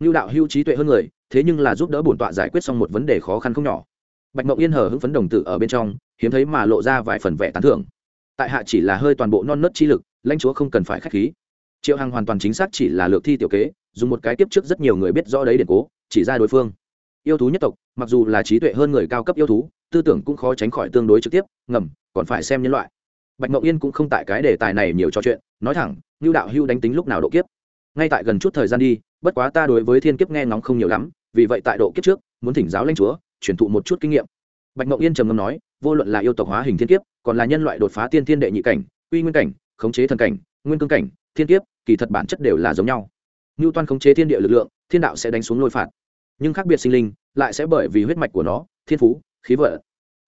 Ngưu đạo hưu trí tuệ hơn người thế nhưng là giúp đỡ bổn tọa giải quyết xong một vấn đề khó khăn không nhỏ. Bạch mộng yên hờ hững phấn đồng tử ở bên trong, hiếm thấy mà lộ ra vài phần vẻ tán thưởng. Tại hạ chỉ là hơi toàn bộ non nớt chi lực, lãnh chúa không cần phải k h á c h khí. Triệu hằng hoàn toàn chính xác chỉ là lược thi tiểu kế, dùng một cái tiếp trước rất nhiều người biết rõ đấy điện cố, chỉ ra đối phương. Yêu thú nhất tộc, mặc dù là trí tuệ hơn người cao cấp yêu thú, tư tưởng cũng khó tránh khỏi tương đối trực tiếp, ngầm, còn phải xem nhân loại. Bạch mậu yên cũng không tại cái đề tài này nhiều trò chuyện, nói thẳng như đạo hưu đánh tính lúc nào độ kiếp. Ngay tại gần chút thời gian đi, bất quá ta đối với thiên kiếp nghe ngóng không nhiều lắm vì vậy tại độ kiếp trước, muốn thỉnh giáo lãnh chúa, truyền thụ một chút kinh nghiệm. Bạch ngọc yên trầm ngâm nói, vô luận là yêu tộc hóa hình thiên kiếp, còn là nhân loại đột phá tiên thiên đệ nhị cảnh uy nguyên cảnh, khống chế thần cảnh, nguyên cương cảnh, thiên kiếp, kỳ thật bản chất đều là giống nhau. Như toan khống chế thiên địa lực lượng, thiên đạo sẽ đánh xuống lôi phạt. Nhưng khác biệt sinh linh, lại sẽ bởi vì huyết mạch của nó, thiên phú, khí vợ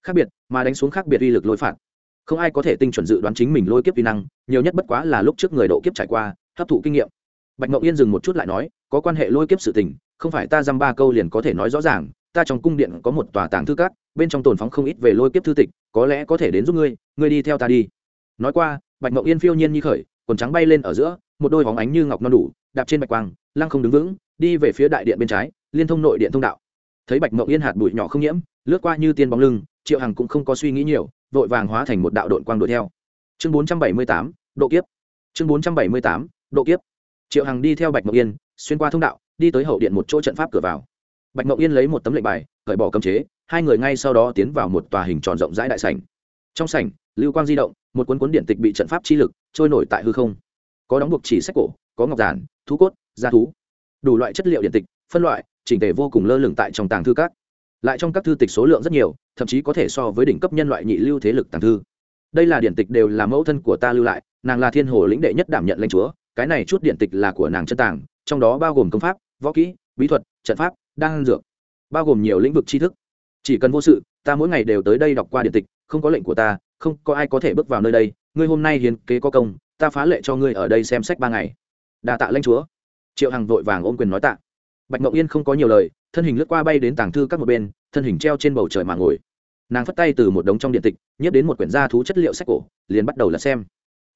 khác biệt, mà đánh xuống khác biệt uy lực lôi phạt. Không ai có thể tinh chuẩn dự đoán chính mình lôi kiếp vi năng, nhiều nhất bất quá là lúc trước người độ kiếp trải qua, hấp thụ kinh nghiệm. Bạch ngọc yên dừng một chút lại nói, có quan hệ lôi kiếp sự tình không phải ta dăm ba câu liền có thể nói rõ ràng, ta trong cung điện có một tòa tàng thư cát bên trong tồn phóng không ít về lôi kiếp thư tịch, có lẽ có thể đến giúp ngươi ngươi đi theo ta đi. Nói qua, bạch ngậu yên phiêu nhiên như khởi, quần trắng bay lên ở giữa, một đôi bóng ánh như ngọc non đủ, đạp trên bạch quang, lăng không đứng vững, đi về phía đại điện bên trái, liên thông nội điện thông đạo. Thấy bạch ngậu yên hạt bụi nhỏ không nhiễm, lướt qua như tiên bóng lưng, triệu hằng cũng không có suy nghĩ nhiều, vội vàng hóa thành một đạo đội quang đuổi theo. Chương bốn trăm bảy mươi tám, độ kiếp. Chương bốn trăm bảy mươi tám, độ kiếp. Triệu hằng đi theo bạch mộng yên, xuyên qua thông đạo đi tới hậu điện một chỗ trận pháp cửa vào. Bạch mộng yên lấy một tấm lệnh bài, cởi bỏ cấm chế, hai người ngay sau đó tiến vào một tòa hình tròn rộng rãi đại sảnh. Trong sảnh, lưu quang di động, một cuốn cuốn điện tịch bị trận pháp chi lực trôi nổi tại hư không. Có đóng buộc chỉ sách cổ, có ngọc giản thú cốt, da thú. Đủ loại chất liệu điện tịch, phân loại, chỉnh thể vô cùng lơ lửng tại trong tàng thư các. Lại trong các thư tịch số lượng rất nhiều, thậm chí có thể so với đỉnh cấp nhân loại nhị lưu thế lực tàng thư. Đây là điện tịch đều là mẫu thân của ta lưu lại, nàng là thiên hồ lĩnh đệ nhất đảm nhận lãnh chúa, cái này chút điện tịch là của nàng chân tàng, trong đó bao gồm công pháp võ kỹ, bí thuật, trận pháp, đan dược, bao gồm nhiều lĩnh vực tri thức. Chỉ cần vô sự, ta mỗi ngày đều tới đây đọc qua điện tịch, không có lệnh của ta, không có ai có thể bước vào nơi đây. Ngươi hôm nay hiến kế có công, ta phá lệ cho ngươi ở đây xem sách ba ngày. Đà tạ lãnh chúa. Triệu hằng vội vàng ôm quyền nói tạ. Bạch ngọc yên không có nhiều lời, thân hình lướt qua bay đến tàng thư các một bên, thân hình treo trên bầu trời mà ngồi. Nàng phất tay từ một đống trong điện tịch nhét đến một quyển gia thú chất liệu sách cổ, liền bắt đầu lật xem.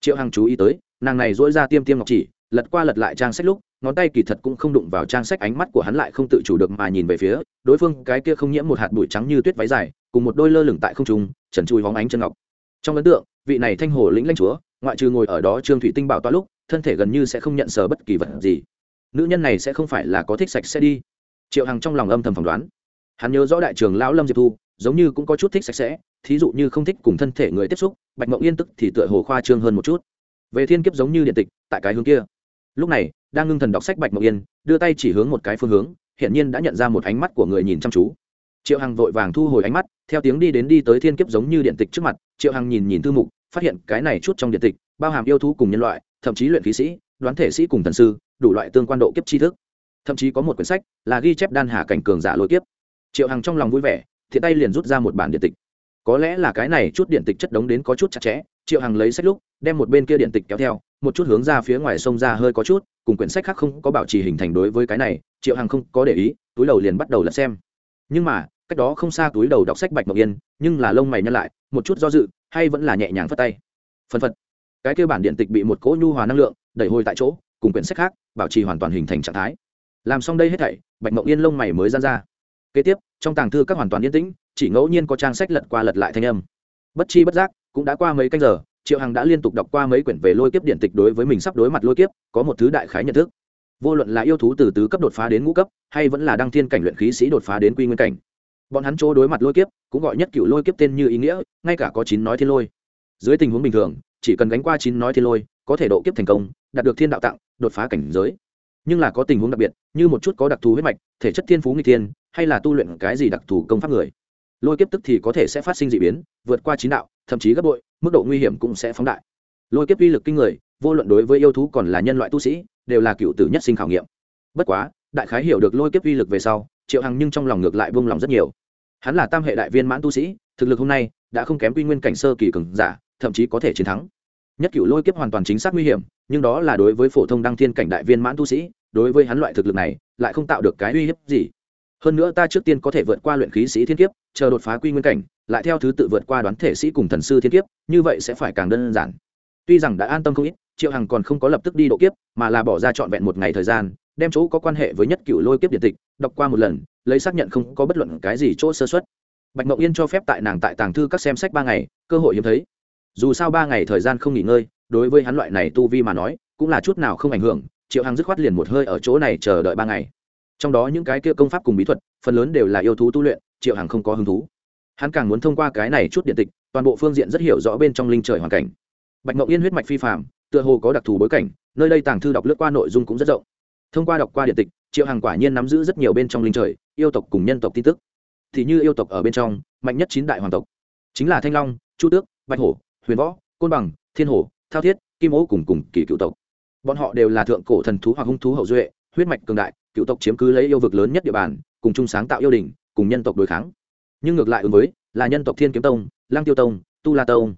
Triệu hằng chú ý tới, nàng này dỗi ra tiêm tiêm ngọc chỉ lật qua lật lại trang sách lúc, ngón tay kỳ thật cũng không đụng vào trang sách, ánh mắt của hắn lại không tự chủ được mà nhìn về phía, đối phương cái kia không nhiễm một hạt bụi trắng như tuyết váy dài, cùng một đôi lơ lửng tại không trung, trần chui vóng ánh chân ngọc. Trong ấn tượng, vị này thanh hồ lĩnh lãnh chúa, ngoại trừ ngồi ở đó trương thủy tinh bảo toa lúc, thân thể gần như sẽ không nhận sờ bất kỳ vật gì. Nữ nhân này sẽ không phải là có thích sạch sẽ đi. Triệu hằng trong lòng âm thầm phỏng đoán. Hắn nhớ rõ đại trường lão lâm diệp thu, giống như cũng có chút thích sạch sẽ, thí dụ như không thích cùng thân thể người tiếp xúc, bạch mộng yên tức thì tựa hồ khoa trương hơn một chút. Về thiên kiếp giống như điện tịch, tại cái hướng kia lúc này, đang ngưng thần đọc sách bạch mộng yên, đưa tay chỉ hướng một cái phương hướng, hiển nhiên đã nhận ra một ánh mắt của người nhìn chăm chú. Triệu hằng vội vàng thu hồi ánh mắt, theo tiếng đi đến đi tới thiên kiếp giống như điện tịch trước mặt, triệu hằng nhìn nhìn thư mục, phát hiện cái này chút trong điện tịch, bao hàm yêu thú cùng nhân loại, thậm chí luyện khí sĩ, đoán thể sĩ cùng thần sư, đủ loại tương quan độ kiếp tri thức. Thậm chí có một quyển sách là ghi chép đan hà cảnh cường giả lôi kiếp. Triệu hằng trong lòng vui vẻ thì tay liền rút ra một bản điện tịch. Có lẽ là cái này chút điện tịch chất đống đến có chút chặt chẽ triệu hằng lấy sách lúc, đem một bên kia điện tịch kéo theo, một chút hướng ra phía ngoài sông ra hơi có chút, cùng quyển sách khác không có bảo trì hình thành đối với cái này, triệu hằng không có để ý, túi đầu liền bắt đầu lật xem. Nhưng mà, cách đó không xa túi đầu đọc sách bạch ngọc yên, nhưng là lông mày nhăn lại, một chút do dự, hay vẫn là nhẹ nhàng phất tay. Phân phật. Cái kêu bản điện tịch bị một cỗ nhu hòa năng lượng, đẩy hồi tại chỗ, cùng quyển sách khác, bảo trì hoàn toàn hình thành trạng thái. Làm xong đây hết thảy, bạch mộng yên lông mày mới ra ra. Kế tiếp, trong tàng thư các hoàn toàn yên tĩnh, chỉ ngẫu nhiên có trang sách lật qua lật lại thanh âm. Bất chi bất giác cũng đã qua mấy canh giờ, triệu hằng đã liên tục đọc qua mấy quyển về lôi kiếp điện tịch đối với mình sắp đối mặt lôi kiếp, có một thứ đại khái nhận thức. Vô luận là yêu thú từ tứ cấp đột phá đến ngũ cấp, hay vẫn là đăng thiên cảnh luyện khí sĩ đột phá đến quy nguyên cảnh, bọn hắn chỗ đối mặt lôi kiếp cũng gọi nhất cựu lôi kiếp tên như ý nghĩa, ngay cả có chín nói thiên lôi. Dưới tình huống bình thường, chỉ cần gánh qua chín nói thiên lôi, có thể độ kiếp thành công, đạt được thiên đạo tặng, đột phá cảnh giới. Nhưng là có tình huống đặc biệt, như một chút có đặc thù huyết mạch, thể chất thiên phú nghịch thiên, hay là tu luyện cái gì đặc thù công pháp người lôi kiếp tức thì có thể sẽ phát sinh d ị biến, vượt qua chín đạo, thậm chí gấp bội, mức độ nguy hiểm cũng sẽ phóng đại. Lôi kiếp uy lực kinh người, vô luận đối với yêu thú còn là nhân loại tu sĩ, đều là cựu tử nhất sinh khảo nghiệm. Bất quá, đại khái hiểu được lôi kiếp uy lực về sau, triệu hằng nhưng trong lòng ngược lại vung lòng rất nhiều. Hắn là tam hệ đại viên mãn tu sĩ, thực lực hôm nay đã không kém quy nguyên cảnh sơ kỳ cường giả, thậm chí có thể chiến thắng. Nhất cựu lôi kiếp hoàn toàn chính xác nguy hiểm, nhưng đó là đối với phổ thông đăng thiên cảnh đại viên mãn tu sĩ, đối với hắn loại thực lực này, lại không tạo được cái uy hiếp gì hơn nữa ta trước tiên có thể vượt qua luyện khí sĩ thiên kiếp, chờ đột phá quy nguyên cảnh, lại theo thứ tự vượt qua đoán thể sĩ cùng thần sư thiên kiếp, như vậy sẽ phải càng đơn giản. Tuy rằng đã an tâm không ít, triệu hằng còn không có lập tức đi độ kiếp, mà là bỏ ra trọn vẹn một ngày thời gian, đem chỗ có quan hệ với nhất cựu lôi kiếp điện tịch, đọc qua một lần, lấy xác nhận không có bất luận cái gì chỗ sơ xuất bạch mộng yên cho phép tại nàng tại tàng thư các xem sách ba ngày, cơ hội hiếm thấy. Dù sao ba ngày thời gian không nghỉ ngơi, đối với hắn loại này tu vi mà nói, cũng là chút nào không ảnh hưởng, triệu hằng dứt khoát liền một hơi ở chỗ này chờ đợi ba ngày trong đó những cái kia công pháp cùng bí thuật, phần lớn đều là yêu thú tu luyện, triệu hằng không có hứng thú. Hắn càng muốn thông qua cái này chút điện tịch, toàn bộ phương diện rất hiểu rõ bên trong linh trời hoàn cảnh. Bạch mộng yên huyết mạch phi phạm tựa hồ có đặc thù bối cảnh, nơi đây tàng thư đọc lướt qua nội dung cũng rất rộng. Thông qua đọc qua điện tịch, triệu hằng quả nhiên nắm giữ rất nhiều bên trong linh trời, yêu tộc cùng nhân tộc tin tức. Thì như yêu tộc ở bên trong, mạnh nhất chín đại hoàng tộc. Chính là thanh long, chu tước, bạch hổ, huyền võ, côn bằng, thiên hổ, thao thiết, kim ố cùng cùng kỳ cựu tộc. Bọn họ đều là thượng cổ thần thú hoặc hung thú hậu duệ, huyết mạch cường đại cựu tộc chiếm cứ lấy yêu vực lớn nhất địa bàn, cùng chung sáng tạo yêu đình, cùng nhân tộc đối kháng. Nhưng ngược lại ứng với, là nhân tộc thiên kiếm tông lang tiêu tông, tu la tông.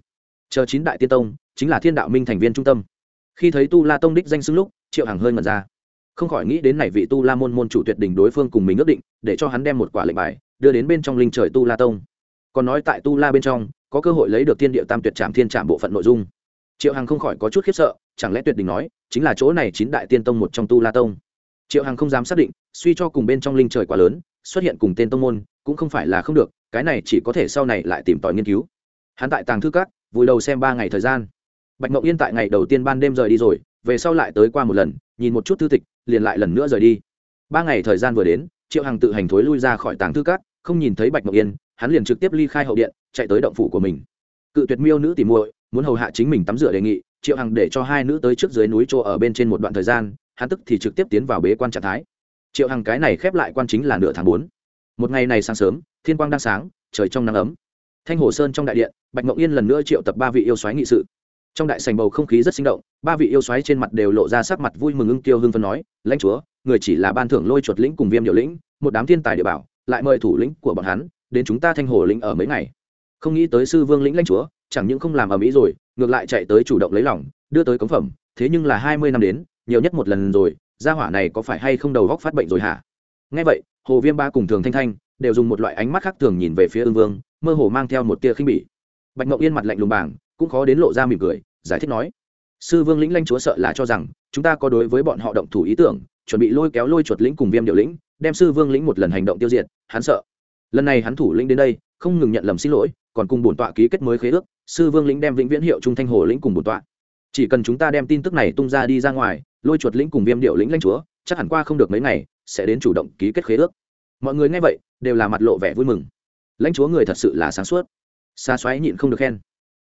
Chờ chín đại tiên tông, chính là thiên đạo minh thành viên trung tâm. Khi thấy tu la tông đích danh xưng lúc, triệu hàng hơi mật ra. Không khỏi nghĩ đến này vị tu la môn môn chủ tuyệt đỉnh đối phương cùng mình ước định, để cho hắn đem một quả lệnh bài, đưa đến bên trong linh trời tu la tông. Còn nói tại tu la bên trong, có cơ hội lấy được thiên địa tam tuyệt trạm thiên trạm bộ phận nội dung. Triệu hằng không khỏi có chút khiếp sợ, chẳng lẽ tuyệt đỉnh nói, chính là chỗ này chín đại tiên tông một trong tu la tông triệu hằng không dám xác định, suy cho cùng bên trong linh trời quá lớn, xuất hiện cùng tên tông môn, cũng không phải là không được, cái này chỉ có thể sau này lại tìm tòi nghiên cứu. Hắn tại tàng thư các, vùi đầu xem ba ngày thời gian. Bạch mộng yên tại ngày đầu tiên ban đêm rời đi rồi, về sau lại tới qua một lần, nhìn một chút thư tịch, liền lại lần nữa rời đi. Ba ngày thời gian vừa đến, triệu hằng tự hành thối lui ra khỏi tàng thư các, không nhìn thấy bạch mộng yên, hắn liền trực tiếp ly khai hậu điện, chạy tới động phủ của mình. Cự tuyệt miêu nữ tìm muội, muốn hầu hạ chính mình tắm rửa đề nghị, triệu hằng để cho hai nữ tới trước dưới núi chỗ ở bên trên một đoạn thời gian hắn tức thì trực tiếp tiến vào bế quan trạng thái. Triệu hằng cái này khép lại quan chính là nửa tháng bốn. Một ngày này sáng sớm, thiên quang đang sáng, trời trong nắng ấm. Thanh hồ sơn trong đại điện, bạch ngọc yên lần nữa triệu tập ba vị yêu soái nghị sự. Trong đại sành bầu không khí rất sinh động, ba vị yêu xoáy trên mặt đều lộ ra sắc mặt vui mừng ưng tiêu hưng phân nói, lãnh chúa, người chỉ là ban thưởng lôi chuột lĩnh cùng viêm điệu lĩnh, một đám thiên tài địa bảo, lại mời thủ lĩnh của bọn hắn, đến chúng ta thanh hồ lĩnh ở mấy ngày. Không nghĩ tới sư vương lĩnh lãnh chúa, chẳng những không làm ở mỹ rồi, ngược lại chạy tới chủ động lấy lòng, đưa tới cống phẩm, thế nhưng là hai mươi năm đến nhiều nhất một lần rồi, gia hỏa này có phải hay không đầu góc phát bệnh rồi hả? Ngay vậy, hồ viêm ba cùng thường thanh thanh đều dùng một loại ánh mắt khác thường nhìn về phía ương vương, mơ hồ mang theo một tia khinh bỉ. Bạch ngậu yên mặt lạnh lùng bảng cũng khó đến lộ ra mỉm cười, giải thích nói, sư vương lĩnh lanh chúa sợ là cho rằng, chúng ta có đối với bọn họ động thủ ý tưởng, chuẩn bị lôi kéo lôi chuột lĩnh cùng viêm điệu lĩnh, đem sư vương lĩnh một lần hành động tiêu diệt, hắn sợ. Lần này hắn thủ lĩnh đến đây, không ngừng nhận lầm xin lỗi, còn cùng bổn tọa ký kết mới khế ước, sư vương lĩnh đem vĩnh viễn hiệu trung thanh hồ lĩnh cùng bổn tọa. Chỉ cần chúng ta đem tin tức này tung ra đi ra ngoài lôi chuột lĩnh cùng viêm điệu lĩnh lãnh chúa, chắc hẳn qua không được mấy ngày, sẽ đến chủ động ký kết khế ước. Mọi người nghe vậy, đều là mặt lộ vẻ vui mừng. Lãnh chúa người thật sự là sáng suốt. Xa xoáy nhịn không được khen.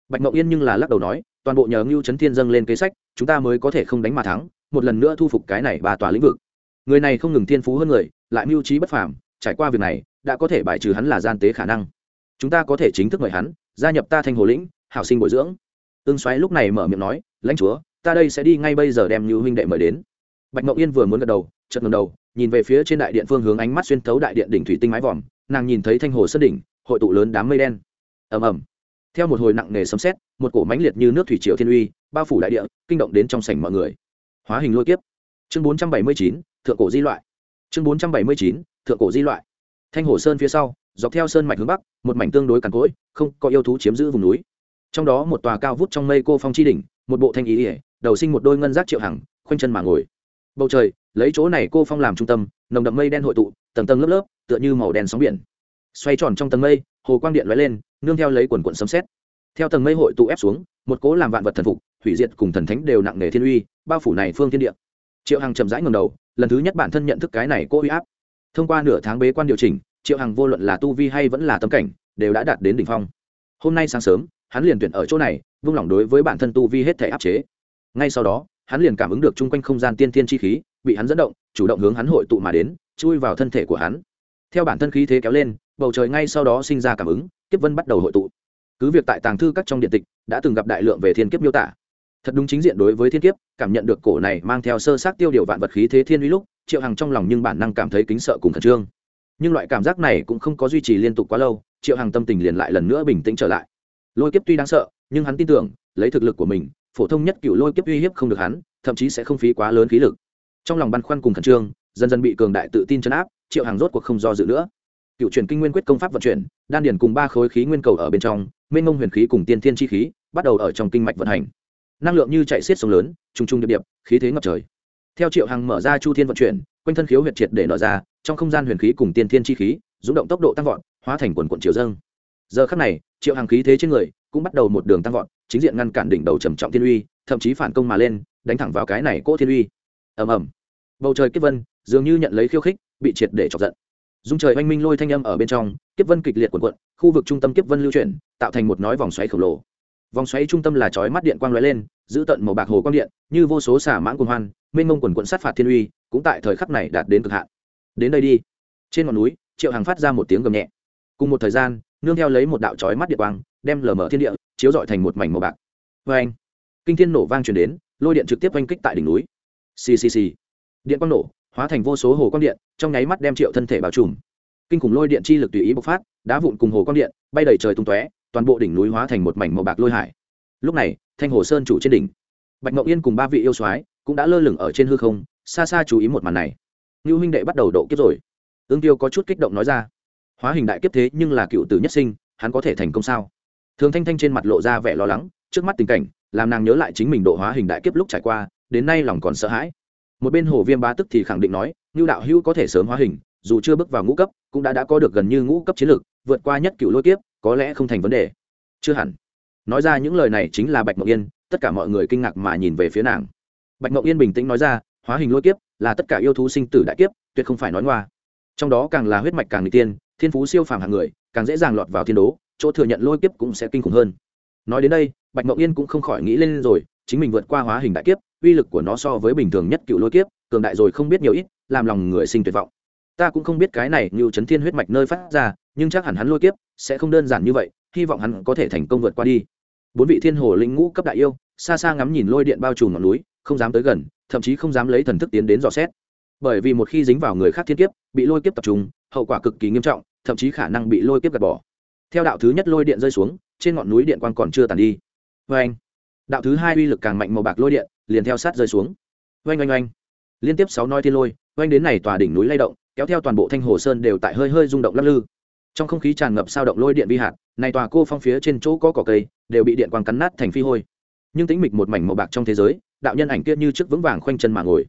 Bạch mậu yên nhưng là lắc đầu nói, toàn bộ nhờ ngưu trấn thiên dâng lên kế sách, chúng ta mới có thể không đánh mà thắng, một lần nữa thu phục cái này bà tòa lĩnh vực. Người này không ngừng thiên phú hơn người, lại mưu trí bất phàm, trải qua việc này, đã có thể bài trừ hắn là gian tế khả năng. Chúng ta có thể chính thức mời hắn, gia nhập ta thành hồ lĩnh, hảo sinh bồi dưỡng. Ương xoáy lúc này mở miệng nói, lãnh chúa ta đây sẽ đi ngay bây giờ đem như huynh đệ mời đến. Bạch mậu yên vừa muốn gật đầu, chợt ngầm đầu, nhìn về phía trên đại điện phương hướng ánh mắt xuyên thấu đại điện đỉnh thủy tinh mái vòm, nàng nhìn thấy thanh hồ sơn đỉnh, hội tụ lớn đám mây đen. Ầm ầm. Theo một hồi nặng nề sấm sét, một cổ mãnh liệt như nước thủy triều thiên uy, bao phủ đại địa, kinh động đến trong sảnh mọi người. Hóa hình lôi kiếp. Chương bốn trăm bảy mươi chín, thượng cổ di loại. Chương bốn trăm bảy mươi chín, thượng cổ di loại. Thanh hồ sơn phía sau, dọc theo sơn mạch hướng bắc, một mảnh tương đối cằn cỗi, không có yêu thú chiếm giữ vùng núi. Trong đó một tòa cao vút trong mây cô phong chi đỉnh, một bộ thanh ý ỉa đầu sinh một đôi ngân giác triệu hằng, khoanh chân mà ngồi. Bầu trời, lấy chỗ này cô phong làm trung tâm, nồng đậm mây đen hội tụ, tầng tầng lớp lớp, tựa như màu đen sóng biển. Xoay tròn trong tầng mây, hồ quang điện lóe lên, nương theo lấy quần quận sấm xét theo tầng mây hội tụ ép xuống, một cố làm vạn vật thần phục, hủy diệt cùng thần thánh đều nặng nề thiên uy, bao phủ này phương thiên địa. Triệu hằng chậm rãi ngầm đầu, lần thứ nhất bản thân nhận thức cái này cô uy áp. Thông qua nửa tháng bế quan điều chỉnh, triệu hằng vô luận là tu vi hay vẫn là tâm cảnh, đều đã đạt đến đỉnh phong. Hôm nay sáng sớm, hắn liền tuyển ở chỗ này, vung lòng đối với bản thân tu vi hết thể áp chế ngay sau đó, hắn liền cảm ứng được chung quanh không gian tiên thiên chi khí, bị hắn dẫn động, chủ động hướng hắn hội tụ mà đến, chui vào thân thể của hắn. Theo bản thân khí thế kéo lên, bầu trời ngay sau đó sinh ra cảm ứng, kiếp vân bắt đầu hội tụ. Cứ việc tại tàng thư các trong điện tịch, đã từng gặp đại lượng về thiên kiếp miêu tả. Thật đúng chính diện đối với thiên kiếp, cảm nhận được cổ này mang theo sơ sát tiêu điều vạn vật khí thế thiên uy lúc, triệu hằng trong lòng nhưng bản năng cảm thấy kính sợ cùng khẩn trương. Nhưng loại cảm giác này cũng không có duy trì liên tục quá lâu, triệu hằng tâm tình liền lại lần nữa bình tĩnh trở lại. Lôi kiếp tuy đáng sợ, nhưng hắn tin tưởng, lấy thực lực của mình phổ thông nhất cựu lôi kiếp uy hiếp không được hắn, thậm chí sẽ không phí quá lớn khí lực. Trong lòng băn khoăn cùng khẩn trương, dần dần bị cường đại tự tin chấn áp, triệu hàng rốt cuộc không do dự nữa. Cựu truyền kinh nguyên quyết công pháp vận chuyển, đan điển cùng ba khối khí nguyên cầu ở bên trong, mênh mông huyền khí cùng tiên thiên chi khí, bắt đầu ở trong kinh mạch vận hành. Năng lượng như chạy xiết sông lớn, trùng trùng điệp điệp, khí thế ngập trời. Theo triệu hằng mở ra chu thiên vận chuyển, quanh thân khiếu huyệt triệt để nở ra, trong không gian huyền khí cùng tiên thiên chi khí, rung động tốc độ tăng vọt, hóa thành quần quận triều dâng. Giờ khắc này, triệu hằng khí thế trên người cũng bắt đầu một đường tăng vọt, chính diện ngăn cản đỉnh đầu trầm trọng thiên uy, thậm chí phản công mà lên, đánh thẳng vào cái này cỗ thiên uy. Ầm ầm. Bầu trời kiếp vân dường như nhận lấy khiêu khích, bị triệt để chọc giận. Dung trời oanh minh lôi thanh âm ở bên trong, kiếp vân kịch liệt quần quận khu vực trung tâm kiếp vân lưu chuyển, tạo thành một nói vòng xoáy khổng lồ. Vòng xoáy trung tâm là chói mắt điện quang lóe lên, giữ tận màu bạc hồ quang điện, như vô số xả mãng quần hoan, mênh mông quần quận sát phạt thiên uy, cũng tại thời khắc này đạt đến cực hạn. Đến đây đi. Trên ngọn núi, triệu hàng phát ra một tiếng gầm nhẹ. Cùng một thời gian, nương theo lấy một đạo chói mắt điện quang đem lờ mở thiên địa chiếu dọi thành một mảnh màu bạc. Vê anh, kinh thiên nổ vang truyền đến, lôi điện trực tiếp oanh kích tại đỉnh núi. Ccc điện quang nổ, hóa thành vô số hồ quang điện, trong nháy mắt đem triệu thân thể bao trùm. Kinh khủng lôi điện chi lực tùy ý bộc phát, đá vụn cùng hồ quang điện bay đầy trời tung tóe, toàn bộ đỉnh núi hóa thành một mảnh màu bạc lôi hải. Lúc này, thanh hồ sơn chủ trên đỉnh, bạch ngọc yên cùng ba vị yêu soái cũng đã lơ lửng ở trên hư không, xa xa chú ý một màn này. Ngưu huynh đệ bắt đầu độ kiếp rồi. Ương tiêu có chút kích động nói ra. Hóa hình đại kiếp thế nhưng là cựu tử nhất sinh, hắn có thể thành công sao? Thường thanh thanh trên mặt lộ ra vẻ lo lắng, trước mắt tình cảnh, làm nàng nhớ lại chính mình độ hóa hình đại kiếp lúc trải qua, đến nay lòng còn sợ hãi. Một bên hồ viêm ba tức thì khẳng định nói như đạo hữu có thể sớm hóa hình, dù chưa bước vào ngũ cấp, cũng đã đã có được gần như ngũ cấp chiến lược vượt qua nhất cựu lôi kiếp, có lẽ không thành vấn đề. Chưa hẳn. Nói ra những lời này chính là bạch mộng yên, tất cả mọi người kinh ngạc mà nhìn về phía nàng. Bạch mộng yên bình tĩnh nói ra, hóa hình lôi kiếp là tất cả yêu thú sinh tử đại kiếp, tuyệt không phải nói ngoa. Trong đó càng là huyết mạch càng người tiên, thiên phú siêu phàm hàng người, càng dễ dàng lọt vào thiên đố chỗ thừa nhận lôi kiếp cũng sẽ kinh khủng hơn. Nói đến đây, bạch mộng yên cũng không khỏi nghĩ lên rồi, chính mình vượt qua hóa hình đại kiếp, uy lực của nó so với bình thường nhất cựu lôi kiếp, cường đại rồi không biết nhiều ít, làm lòng người sinh tuyệt vọng. Ta cũng không biết cái này như chấn thiên huyết mạch nơi phát ra, nhưng chắc hẳn hắn lôi kiếp sẽ không đơn giản như vậy, hy vọng hắn có thể thành công vượt qua đi. Bốn vị thiên hồ lĩnh ngũ cấp đại yêu, xa xa ngắm nhìn lôi điện bao trùm ngọn núi, không dám tới gần, thậm chí không dám lấy thần thức tiến đến dò xét. Bởi vì một khi dính vào người khác thiên kiếp, bị lôi kiếp tập trung, hậu quả cực kỳ nghiêm trọng, thậm chí khả năng bị lôi kiếp gạt bỏ theo đạo thứ nhất lôi điện rơi xuống, trên ngọn núi điện quang còn chưa tàn đi. Vê anh đạo thứ hai uy lực càng mạnh màu bạc lôi điện liền theo sát rơi xuống. Oanh oanh oanh! Liên tiếp sáu noi thiên lôi, oanh đến này tòa đỉnh núi lay động, kéo theo toàn bộ thanh hồ sơn đều tại hơi hơi rung động lắc lư. Trong không khí tràn ngập sao động lôi điện vi hạt, này tòa cô phong phía trên chỗ có cỏ cây, đều bị điện quang cắn nát thành phi hôi. Nhưng tĩnh mịch một mảnh màu bạc trong thế giới, đạo nhân ảnh kia như trước vững vàng khoanh chân mà ngồi.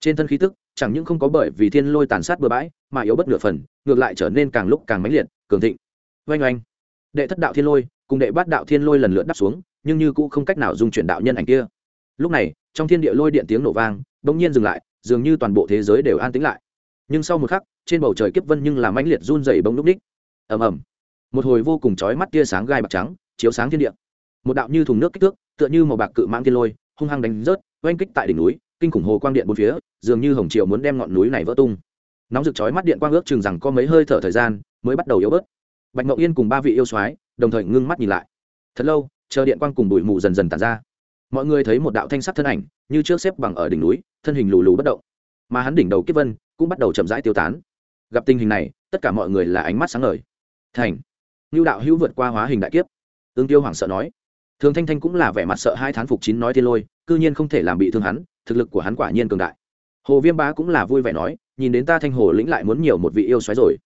Trên thân khí tức, chẳng những không có bởi vì thiên lôi tàn sát bừa bãi, mà yếu bất nửa phần, ngược lại trở nên càng lúc càng mãnh liệt, cường thịnh oanh oanh. Đệ thất đạo thiên lôi, cùng đệ bát đạo thiên lôi lần lượt đắp xuống, nhưng như cũng không cách nào dung chuyển đạo nhân ảnh kia. Lúc này, trong thiên địa lôi điện tiếng nổ vang, bỗng nhiên dừng lại, dường như toàn bộ thế giới đều an tĩnh lại. Nhưng sau một khắc, trên bầu trời kiếp vân nhưng làm mãnh liệt run dày bông núp ních ầm ầm. Một hồi vô cùng chói mắt tia sáng gai bạc trắng, chiếu sáng thiên địa. Một đạo như thùng nước kích thước, tựa như màu bạc cự mãng thiên lôi, hung hăng đánh rớt, oanh kích tại đỉnh núi, kinh khủng hồ quang điện bốn phía, dường như hồng triều muốn đem ngọn núi này vỡ tung. Nóng rực chói mắt điện quang ước chừng rằng có mấy hơi thở thời gian, mới bắt đầu yếu bớt bạch mậu yên cùng ba vị yêu soái đồng thời ngưng mắt nhìn lại. Thật lâu, chờ điện quang cùng bụi mù dần dần tàn ra. Mọi người thấy một đạo thanh sắc thân ảnh, như trước xếp bằng ở đỉnh núi, thân hình lù lù bất động. Mà hắn đỉnh đầu kiếp vân cũng bắt đầu chậm rãi tiêu tán. Gặp tình hình này, tất cả mọi người là ánh mắt sáng ngời. Thành. Như đạo hữu vượt qua hóa hình đại kiếp. Ương tiêu hoảng sợ nói. Thường thanh thanh cũng là vẻ mặt sợ hai thán phục chín nói thiên lôi, cư nhiên không thể làm bị thương hắn, thực lực của hắn quả nhiên cường đại. Hồ viêm bá cũng là vui vẻ nói, nhìn đến ta thanh hồ lĩnh lại muốn nhiều một vị yêu xoáy rồi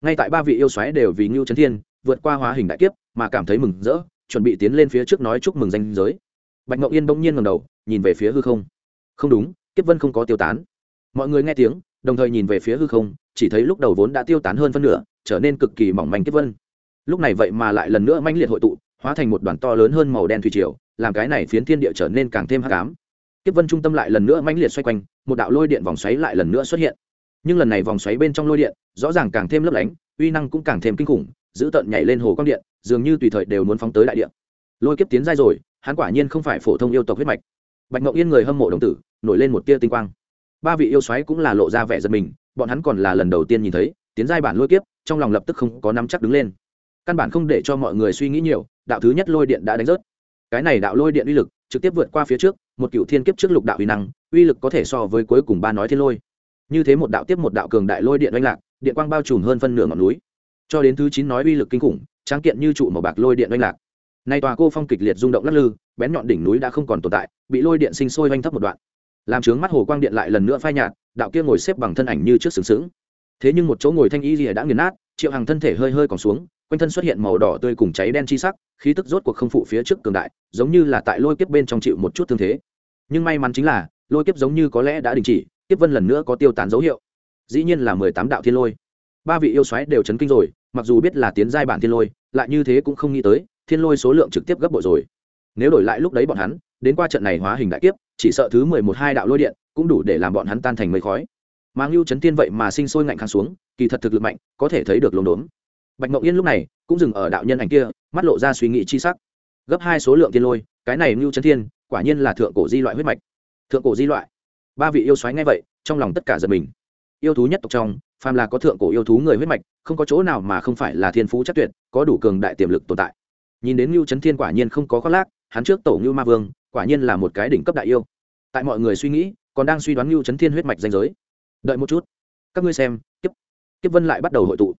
ngay tại ba vị yêu xoáy đều vì ngưu trấn thiên vượt qua hóa hình đại kiếp mà cảm thấy mừng rỡ, chuẩn bị tiến lên phía trước nói chúc mừng danh giới. Bạch mậu yên bỗng nhiên ngầm đầu, nhìn về phía hư không. Không đúng, kiếp vân không có tiêu tán. Mọi người nghe tiếng, đồng thời nhìn về phía hư không, chỉ thấy lúc đầu vốn đã tiêu tán hơn phân nửa, trở nên cực kỳ mỏng manh kiếp vân. Lúc này vậy mà lại lần nữa manh liệt hội tụ, hóa thành một đoàn to lớn hơn màu đen thủy triều, làm cái này phiến thiên địa trở nên càng thêm hắc ám. Kiếp vân trung tâm lại lần nữa manh liệt xoay quanh, một đạo lôi điện vòng xoáy lại lần nữa xuất hiện nhưng lần này vòng xoáy bên trong lôi điện, rõ ràng càng thêm lấp lánh, uy năng cũng càng thêm kinh khủng, giữ tận nhảy lên hồ quang điện, dường như tùy thời đều muốn phóng tới đại điện lôi kiếp tiến dai rồi, hắn quả nhiên không phải phổ thông yêu tộc huyết mạch. Bạch ngọc yên người hâm mộ đồng tử, nổi lên một tia tinh quang. Ba vị yêu xoáy cũng là lộ ra vẻ giật mình, bọn hắn còn là lần đầu tiên nhìn thấy, tiến giai bản lôi kiếp, trong lòng lập tức không có nắm chắc đứng lên. Căn bản không để cho mọi người suy nghĩ nhiều, đạo thứ nhất lôi điện đã đánh rớt. Cái này đạo lôi điện uy lực, trực tiếp vượt qua phía trước, một cựu thiên kiếp trước lục đạo uy năng, uy lực có thể so với cuối cùng ba nói thiên lôi như thế một đạo tiếp một đạo cường đại lôi điện oanh lạc, điện quang bao trùm hơn phân nửa ngọn núi. Cho đến thứ chín nói uy lực kinh khủng, tráng kiện như trụ màu bạc lôi điện oanh lạc. Nay tòa cô phong kịch liệt rung động lắc lư, bén nhọn đỉnh núi đã không còn tồn tại, bị lôi điện sinh sôi oanh thấp một đoạn. Làm trướng mắt hồ quang điện lại lần nữa phai nhạt, đạo kia ngồi xếp bằng thân ảnh như trước sừng sững. Thế nhưng một chỗ ngồi thanh y rìa đã nghiền nát, triệu hàng thân thể hơi hơi còn xuống, quanh thân xuất hiện màu đỏ tươi cùng cháy đen chi sắc, khí tức rốt cuộc không phụ phía trước cường đại, giống như là tại lôi kiếp bên trong chịu một chút thương thế. Nhưng may mắn chính là, lôi kiếp giống như có lẽ đã đình chỉ kiếp vân lần nữa có tiêu tán dấu hiệu. Dĩ nhiên là mười tám đạo thiên lôi. Ba vị yêu xoáy đều chấn kinh rồi, mặc dù biết là tiến giai bản thiên lôi, lại như thế cũng không nghĩ tới, thiên lôi số lượng trực tiếp gấp bội rồi. Nếu đổi lại lúc đấy bọn hắn, đến qua trận này hóa hình đại kiếp, chỉ sợ thứ mười một hai đạo lôi điện cũng đủ để làm bọn hắn tan thành mây khói. Mà ngưu chấn tiên vậy mà sinh sôi ngạnh kháng xuống, kỳ thật thực lực mạnh, có thể thấy được lồn đốn. Bạch mộng yên lúc này cũng dừng ở đạo nhân ảnh kia, mắt lộ ra suy nghĩ chi sắc. Gấp hai số lượng thiên lôi, cái này ngưu chấn thiên quả nhiên là thượng cổ di loại huyết mạch. Thượng cổ di loại ba vị yêu xoáy ngay vậy, trong lòng tất cả giật mình. Yêu thú nhất tộc trong, phàm là có thượng cổ yêu thú người huyết mạch, không có chỗ nào mà không phải là thiên phú chắc tuyệt, có đủ cường đại tiềm lực tồn tại. Nhìn đến ngưu chấn thiên quả nhiên không có khoác lác, hắn trước tổ ngưu ma vương, quả nhiên là một cái đỉnh cấp đại yêu. Tại mọi người suy nghĩ, còn đang suy đoán ngưu chấn thiên huyết mạch danh giới. Đợi một chút. Các ngươi xem, kiếp kiếp vân lại bắt đầu hội tụ.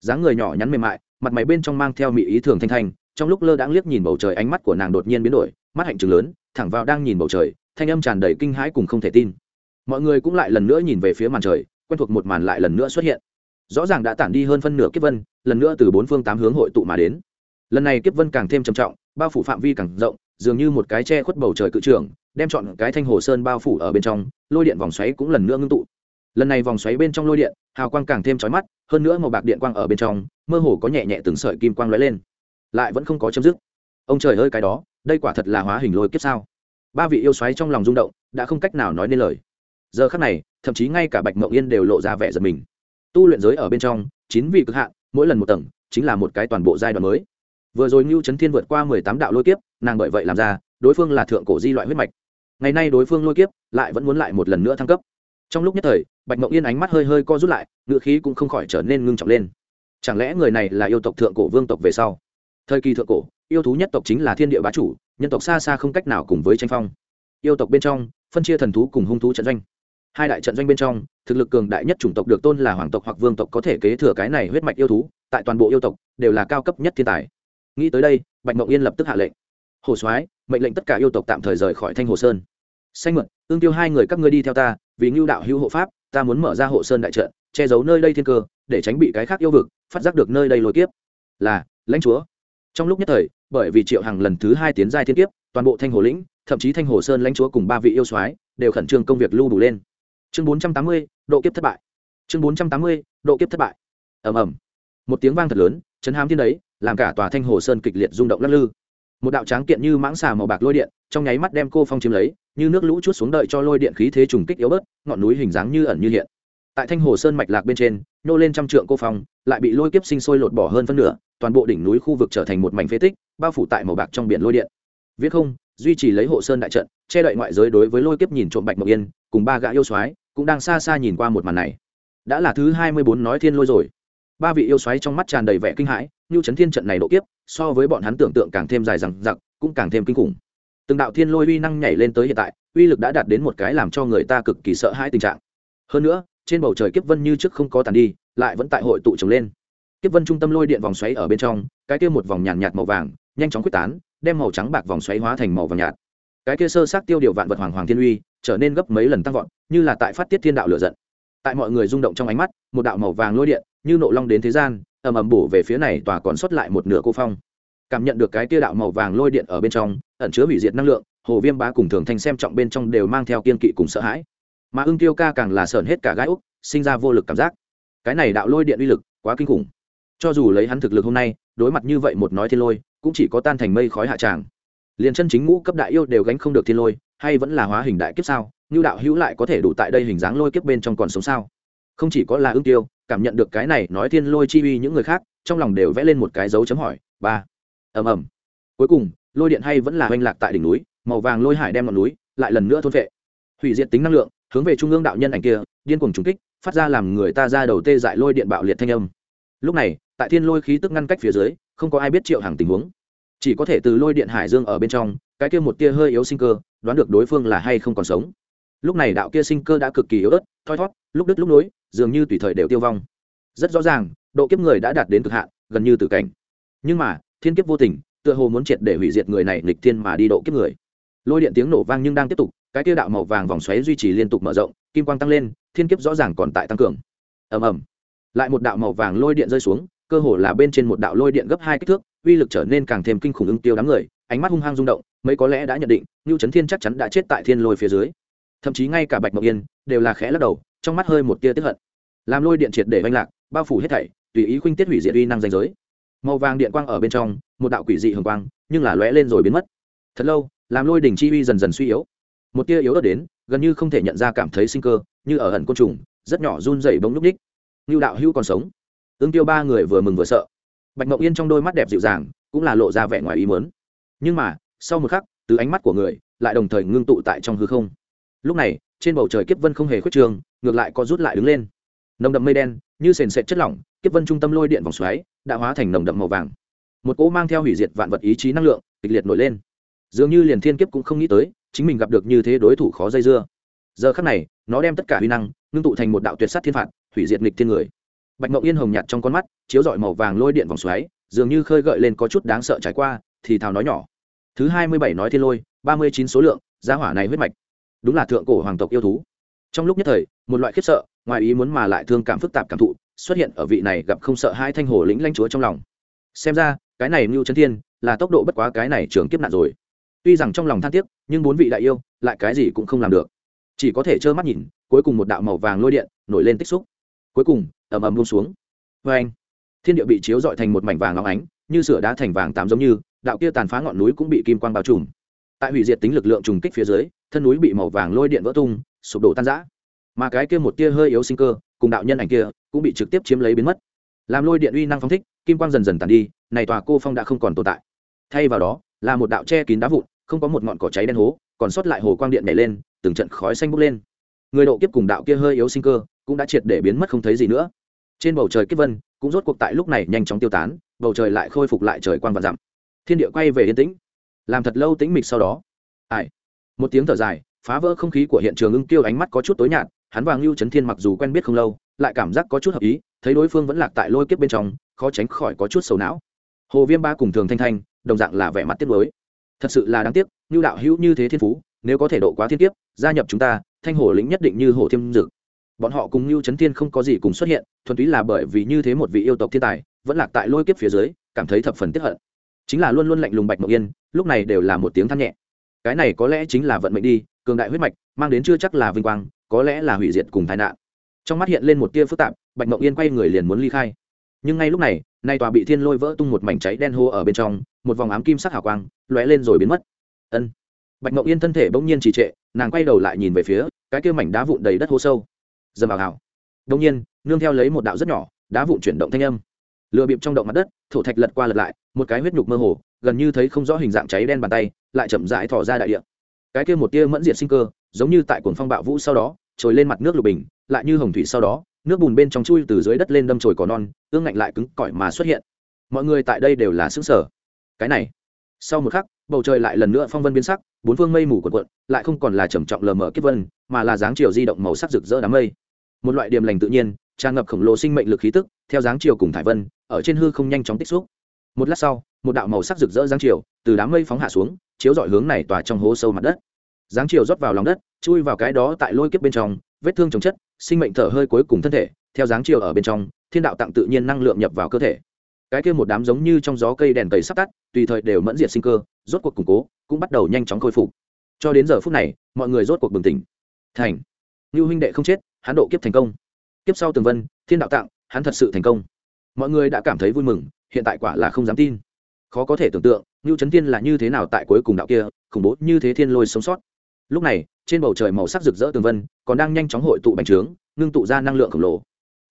Dáng người nhỏ nhắn mềm mại, mặt mày bên trong mang theo mị ý thường thanh thanh, trong lúc lơ đãng liếc nhìn bầu trời ánh mắt của nàng đột nhiên biến đổi, mắt hạnh trừng lớn, thẳng vào đang nhìn bầu trời, thanh âm tràn đầy kinh hãi cùng không thể tin mọi người cũng lại lần nữa nhìn về phía màn trời, quen thuộc một màn lại lần nữa xuất hiện. Rõ ràng đã tản đi hơn phân nửa kiếp vân, lần nữa từ bốn phương tám hướng hội tụ mà đến. Lần này kiếp vân càng thêm trầm trọng, bao phủ phạm vi càng rộng, dường như một cái che khuất bầu trời cự trường, đem chọn cái thanh hồ sơn bao phủ ở bên trong, lôi điện vòng xoáy cũng lần nữa ngưng tụ. Lần này vòng xoáy bên trong lôi điện, hào quang càng thêm trói mắt, hơn nữa màu bạc điện quang ở bên trong, mơ hồ có nhẹ nhẹ từng sợi kim quang lóe lên. Lại vẫn không có chấm dứt. Ông trời ơi cái đó, đây quả thật là hóa hình lôi kiếp sao? Ba vị yêu xoáy trong lòng rung động, đã không cách nào nói nên lời giờ khắc này, thậm chí ngay cả bạch mộng yên đều lộ ra vẻ giật mình. Tu luyện giới ở bên trong, chín vị cực hạn, mỗi lần một tầng, chính là một cái toàn bộ giai đoạn mới. Vừa rồi ngưu trấn thiên vượt qua mười tám đạo lôi kiếp, nàng bởi vậy làm ra, đối phương là thượng cổ di loại huyết mạch. Ngày nay đối phương lôi kiếp, lại vẫn muốn lại một lần nữa thăng cấp. Trong lúc nhất thời, bạch mộng yên ánh mắt hơi hơi co rút lại, ngựa khí cũng không khỏi trở nên ngưng trọng lên. Chẳng lẽ người này là yêu tộc thượng cổ vương tộc về sau? Thời kỳ thượng cổ, yêu thú nhất tộc chính là thiên địa bá chủ, nhân tộc xa xa không cách nào cùng với tranh phong. Yêu tộc bên trong, phân chia thần thú cùng hung thú trận doanh hai đại trận doanh bên trong, thực lực cường đại nhất chủng tộc được tôn là hoàng tộc hoặc vương tộc có thể kế thừa cái này huyết mạch yêu thú, tại toàn bộ yêu tộc, đều là cao cấp nhất thiên tài. Nghĩ tới đây, bạch mộng yên lập tức hạ lệnh. Hồ soái, mệnh lệnh tất cả yêu tộc tạm thời rời khỏi thanh hồ sơn. Xanh mượn ương tiêu hai người các ngươi đi theo ta, vì ngưu đạo hữu hộ pháp, ta muốn mở ra hộ sơn đại trận, che giấu nơi đây thiên cơ, để tránh bị cái khác yêu vực phát giác được nơi đây lôi kiếp. Là, lãnh chúa. Trong lúc nhất thời, bởi vì triệu hằng lần thứ hai tiến giai thiên kiếp, toàn bộ thanh hồ lĩnh, thậm chí thanh hồ sơn lãnh chúa cùng ba vị yêu soái, đều khẩn trương công việc lưu đủ lên chương bốn trăm tám mươi, độ kiếp thất bại. Chương bốn trăm tám mươi, độ kiếp thất bại. Ầm ầm. Một tiếng vang thật lớn, chấn hám thiên đấy, làm cả tòa thanh hồ sơn kịch liệt rung động lắc lư. Một đạo tráng kiện như mãng xà màu bạc lôi điện, trong nháy mắt đem cô phong chiếm lấy, như nước lũ chút xuống đợi cho lôi điện khí thế trùng kích yếu bớt, ngọn núi hình dáng như ẩn như hiện. Tại thanh hồ sơn mạch lạc bên trên, nhô lên trăm trượng cô phong, lại bị lôi kiếp sinh sôi lột bỏ hơn phân nửa, toàn bộ đỉnh núi khu vực trở thành một mảnh phế tích, bao phủ tại màu bạc trong biển lôi điện. Viết không, duy trì lấy hộ sơn đại trận, che đậy ngoại giới đối với lôi kiếp nhìn trộm bạch mộc yên, cùng ba gã yêu soái cũng đang xa xa nhìn qua một màn này. Đã là thứ hai mươi bốn nói thiên lôi rồi. Ba vị yêu xoáy trong mắt tràn đầy vẻ kinh hãi như chấn thiên trận này độ kiếp so với bọn hắn tưởng tượng càng thêm dài dằng dặc cũng càng thêm kinh khủng. Từng đạo thiên lôi uy năng nhảy lên tới hiện tại uy lực đã đạt đến một cái làm cho người ta cực kỳ sợ hãi tình trạng. Hơn nữa trên bầu trời kiếp vân như trước không có tàn đi lại vẫn tại hội tụ trồng lên. Kiếp vân trung tâm lôi điện vòng xoáy ở bên trong cái kia một vòng nhàn nhạt, nhạt màu vàng nhanh chóng quyết tán đem màu trắng bạc vòng xoáy hóa thành màu vàng nhạt. Cái kia sơ sát tiêu điều vạn vật hoàng hoàng thiên uy trở nên gấp mấy lần tăng vọt như là tại phát tiết thiên đạo lửa giận. Tại mọi người rung động trong ánh mắt, một đạo màu vàng lôi điện, như nộ long đến thế gian, ầm ầm bổ về phía này tòa còn sót lại một nửa cô phong. Cảm nhận được cái kia đạo màu vàng lôi điện ở bên trong, ẩn chứa hủy diệt năng lượng, hồ viêm bá cùng thường thanh xem trọng bên trong đều mang theo kiên kỵ cùng sợ hãi. Mà ưng tiêu ca càng là sởn hết cả gai úc, sinh ra vô lực cảm giác. Cái này đạo lôi điện uy lực quá kinh khủng. Cho dù lấy hắn thực lực hôm nay, đối mặt như vậy một nói thiên lôi, cũng chỉ có tan thành mây khói hạ tràng liền chân chính ngũ cấp đại yêu đều gánh không được thiên lôi, hay vẫn là hóa hình đại kiếp sao? Như đạo hữu lại có thể đủ tại đây hình dáng lôi kiếp bên trong còn sống sao? Không chỉ có là ưng tiêu, cảm nhận được cái này nói thiên lôi chi uy những người khác, trong lòng đều vẽ lên một cái dấu chấm hỏi, ba. Ầm ầm. Cuối cùng, lôi điện hay vẫn là oanh lạc tại đỉnh núi, màu vàng lôi hải đem ngọn núi, lại lần nữa thôn vệ hủy diệt tính năng lượng, hướng về trung ương đạo nhân ảnh kia, điên cuồng trúng kích, phát ra làm người ta ra đầu tê dại lôi điện bạo liệt thanh âm. Lúc này, tại thiên lôi khí tức ngăn cách phía dưới, không có ai biết triệu hàng tình huống chỉ có thể từ lôi điện hải dương ở bên trong, cái kia một tia hơi yếu sinh cơ, đoán được đối phương là hay không còn sống. Lúc này đạo kia sinh cơ đã cực kỳ yếu ớt, thoi thót, lúc đứt lúc nối, dường như tùy thời đều tiêu vong. Rất rõ ràng, độ kiếp người đã đạt đến cực hạn, gần như tử cảnh. Nhưng mà, thiên kiếp vô tình, tựa hồ muốn triệt để hủy diệt người này nghịch thiên mà đi độ kiếp người. Lôi điện tiếng nổ vang nhưng đang tiếp tục, cái kia đạo màu vàng vòng xoáy duy trì liên tục mở rộng, kim quang tăng lên, thiên kiếp rõ ràng còn tại tăng cường. Ầm ầm. Lại một đạo màu vàng lôi điện rơi xuống, cơ hồ là bên trên một đạo lôi điện gấp hai kích thước uy lực trở nên càng thêm kinh khủng ứng tiêu đám người, ánh mắt hung hăng rung động, mấy có lẽ đã nhận định ngưu trấn thiên chắc chắn đã chết tại thiên lôi phía dưới. Thậm chí ngay cả bạch mộng yên đều là khẽ lắc đầu, trong mắt hơi một tia tiếp hận. Làm lôi điện triệt để oanh lạc, bao phủ hết thảy, tùy ý khuynh tiết hủy diệt uy năng danh giới. Màu vàng điện quang ở bên trong, một đạo quỷ dị hường quang, nhưng là lóe lên rồi biến mất. Thật lâu, làm lôi đỉnh chi uy dần dần suy yếu. Một tia yếu ớt đến, gần như không thể nhận ra cảm thấy sinh cơ, như ở ẩn côn trùng, rất nhỏ run dày bóng lúc ních như đạo hữu còn sống. Ương tiêu ba người vừa mừng vừa sợ bạch mộng yên trong đôi mắt đẹp dịu dàng, cũng là lộ ra vẻ ngoài ý mớn nhưng mà, sau một khắc, từ ánh mắt của người, lại đồng thời ngưng tụ tại trong hư không. Lúc này, trên bầu trời kiếp vân không hề khuyết trường ngược lại có rút lại đứng lên. Nồng đậm mây đen, như sền sệt chất lỏng, kiếp vân trung tâm lôi điện vòng xoáy, đã hóa thành nồng đậm màu vàng. Một cỗ mang theo hủy diệt vạn vật ý chí năng lượng, kịch liệt nổi lên. Dường như liền thiên kiếp cũng không nghĩ tới, chính mình gặp được như thế đối thủ khó dây dưa. Giờ khắc này, nó đem tất cả huy năng, ngưng tụ thành một đạo tuyệt sát thiên phạt, hủy diệt nghịch thiên người bạch ngọc yên hồng nhạt trong con mắt, chiếu rọi màu vàng lôi điện vòng xoáy, dường như khơi gợi lên có chút đáng sợ trải qua, thì thào nói nhỏ. Thứ hai mươi bảy nói thiên lôi, ba mươi chín số lượng, gia hỏa này huyết mạch. Đúng là thượng cổ hoàng tộc yêu thú. Trong lúc nhất thời, một loại khiếp sợ, ngoài ý muốn mà lại thương cảm phức tạp cảm thụ, xuất hiện ở vị này gặp không sợ hai thanh hồ lĩnh lãnh chúa trong lòng. Xem ra, cái này mưu chân thiên, là tốc độ bất quá cái này trường kiếp nạn rồi. Tuy rằng trong lòng than tiếc, nhưng bốn vị đại yêu, lại cái gì cũng không làm được. Chỉ có thể trơ mắt nhìn, cuối cùng một đạo màu vàng lôi điện nổi lên tích xúc cuối cùng, ầm ầm buông xuống. Vê anh, thiên địa bị chiếu dọi thành một mảnh vàng óng ánh, như sửa đá thành vàng tám giống như, đạo kia tàn phá ngọn núi cũng bị kim quang bao trùm. Tại hủy diệt tính lực lượng trùng kích phía dưới, thân núi bị màu vàng lôi điện vỡ tung, sụp đổ tan rã. Mà cái kia một tia hơi yếu sinh cơ, cùng đạo nhân ảnh kia, cũng bị trực tiếp chiếm lấy biến mất. Làm lôi điện uy năng phóng thích, kim quang dần dần tàn đi, này tòa cô phong đã không còn tồn tại. Thay vào đó, là một đạo che kín đá vụn, không có một ngọn cỏ cháy đen hố, còn sót lại hồ quang điện nhảy lên, từng trận khói xanh bốc lên. Người độ kiếp cùng đạo kia hơi yếu sinh cơ cũng đã triệt để biến mất không thấy gì nữa. Trên bầu trời kiếp vân cũng rốt cuộc tại lúc này nhanh chóng tiêu tán, bầu trời lại khôi phục lại trời quang và dặm. Thiên địa quay về yên tĩnh. Làm thật lâu tĩnh mịch sau đó, ai? Một tiếng thở dài, phá vỡ không khí của hiện trường ưng tiêu ánh mắt có chút tối nhạt, hắn và ngưu trấn thiên mặc dù quen biết không lâu, lại cảm giác có chút hợp ý, thấy đối phương vẫn lạc tại lôi kiếp bên trong, khó tránh khỏi có chút sầu não. Hồ viêm ba cùng thường thanh thanh, đồng dạng là vẻ mặt tiếc mới thật sự là đáng tiếc, ngưu đạo hữu như thế thiên phú, nếu có thể độ quá thiên kiếp, gia nhập chúng ta, thanh hổ lĩnh nhất định như hổ thiêm dực bọn họ cùng lưu trấn thiên không có gì cùng xuất hiện, thuần túy là bởi vì như thế một vị yêu tộc thiên tài, vẫn lạc tại lôi kiếp phía dưới, cảm thấy thập phần tiếp hận. Chính là luôn luôn lạnh lùng bạch mộng yên, lúc này đều là một tiếng than nhẹ. Cái này có lẽ chính là vận mệnh đi, cường đại huyết mạch, mang đến chưa chắc là vinh quang, có lẽ là hủy diệt cùng tai nạn. Trong mắt hiện lên một tia phức tạp, bạch mộng yên quay người liền muốn ly khai. Nhưng ngay lúc này, nay tòa bị thiên lôi vỡ tung một mảnh cháy đen hô ở bên trong, một vòng ám kim sắc hào quang lóe lên rồi biến mất. Ân. Bạch mộng yên thân thể bỗng nhiên trì trệ, nàng quay đầu lại nhìn về phía, cái kia mảnh đá vụn đầy đất hô sâu dầm vào hào. Đông nhiên, nương theo lấy một đạo rất nhỏ, đá vụn chuyển động thanh âm. Lừa bịp trong động mặt đất, thổ thạch lật qua lật lại, một cái huyết nhục mơ hồ, gần như thấy không rõ hình dạng cháy đen bàn tay, lại chậm rãi thỏ ra đại địa. Cái kia một tia mẫn diệt sinh cơ, giống như tại cuồng phong bạo vũ sau đó, trồi lên mặt nước lục bình, lại như hồng thủy sau đó, nước bùn bên trong chui từ dưới đất lên đâm trồi cỏ non, ương ngạnh lại cứng cỏi mà xuất hiện. Mọi người tại đây đều là xứng sở cái này, sau một khắc, bầu trời lại lần nữa phong vân biến sắc, bốn phương mây mù quần quận lại không còn là trầm trọng lờ mờ kiếp vân, mà là dáng chiều di động màu sắc rực rỡ đám mây một loại điểm lành tự nhiên, tràn ngập khổng lồ sinh mệnh lực khí tức, theo dáng chiều cùng thải vân, ở trên hư không nhanh chóng tích xúc. Một lát sau, một đạo màu sắc rực rỡ dáng chiều từ đám mây phóng hạ xuống, chiếu dọi hướng này tỏa trong hố sâu mặt đất. Dáng chiều rót vào lòng đất, chui vào cái đó tại lôi kiếp bên trong, vết thương chồng chất, sinh mệnh thở hơi cuối cùng thân thể, theo dáng chiều ở bên trong, thiên đạo tặng tự nhiên năng lượng nhập vào cơ thể. Cái kia một đám giống như trong gió cây đèn cầy sắp tắt, tùy thời đều mẫn diệt sinh cơ, rốt cuộc củng cố, cũng bắt đầu nhanh chóng khôi phục. Cho đến giờ phút này, mọi người rốt cuộc bừng tỉnh. Thành. Như huynh đệ không chết hắn độ kiếp thành công. Kiếp sau tường vân, thiên đạo tặng hắn thật sự thành công. Mọi người đã cảm thấy vui mừng, hiện tại quả là không dám tin. Khó có thể tưởng tượng Ngưu trấn tiên là như thế nào tại cuối cùng đạo kia, khủng bố như thế thiên lôi sống sót. Lúc này, trên bầu trời màu sắc rực rỡ tường vân còn đang nhanh chóng hội tụ bành trướng, ngưng tụ ra năng lượng khổng lồ.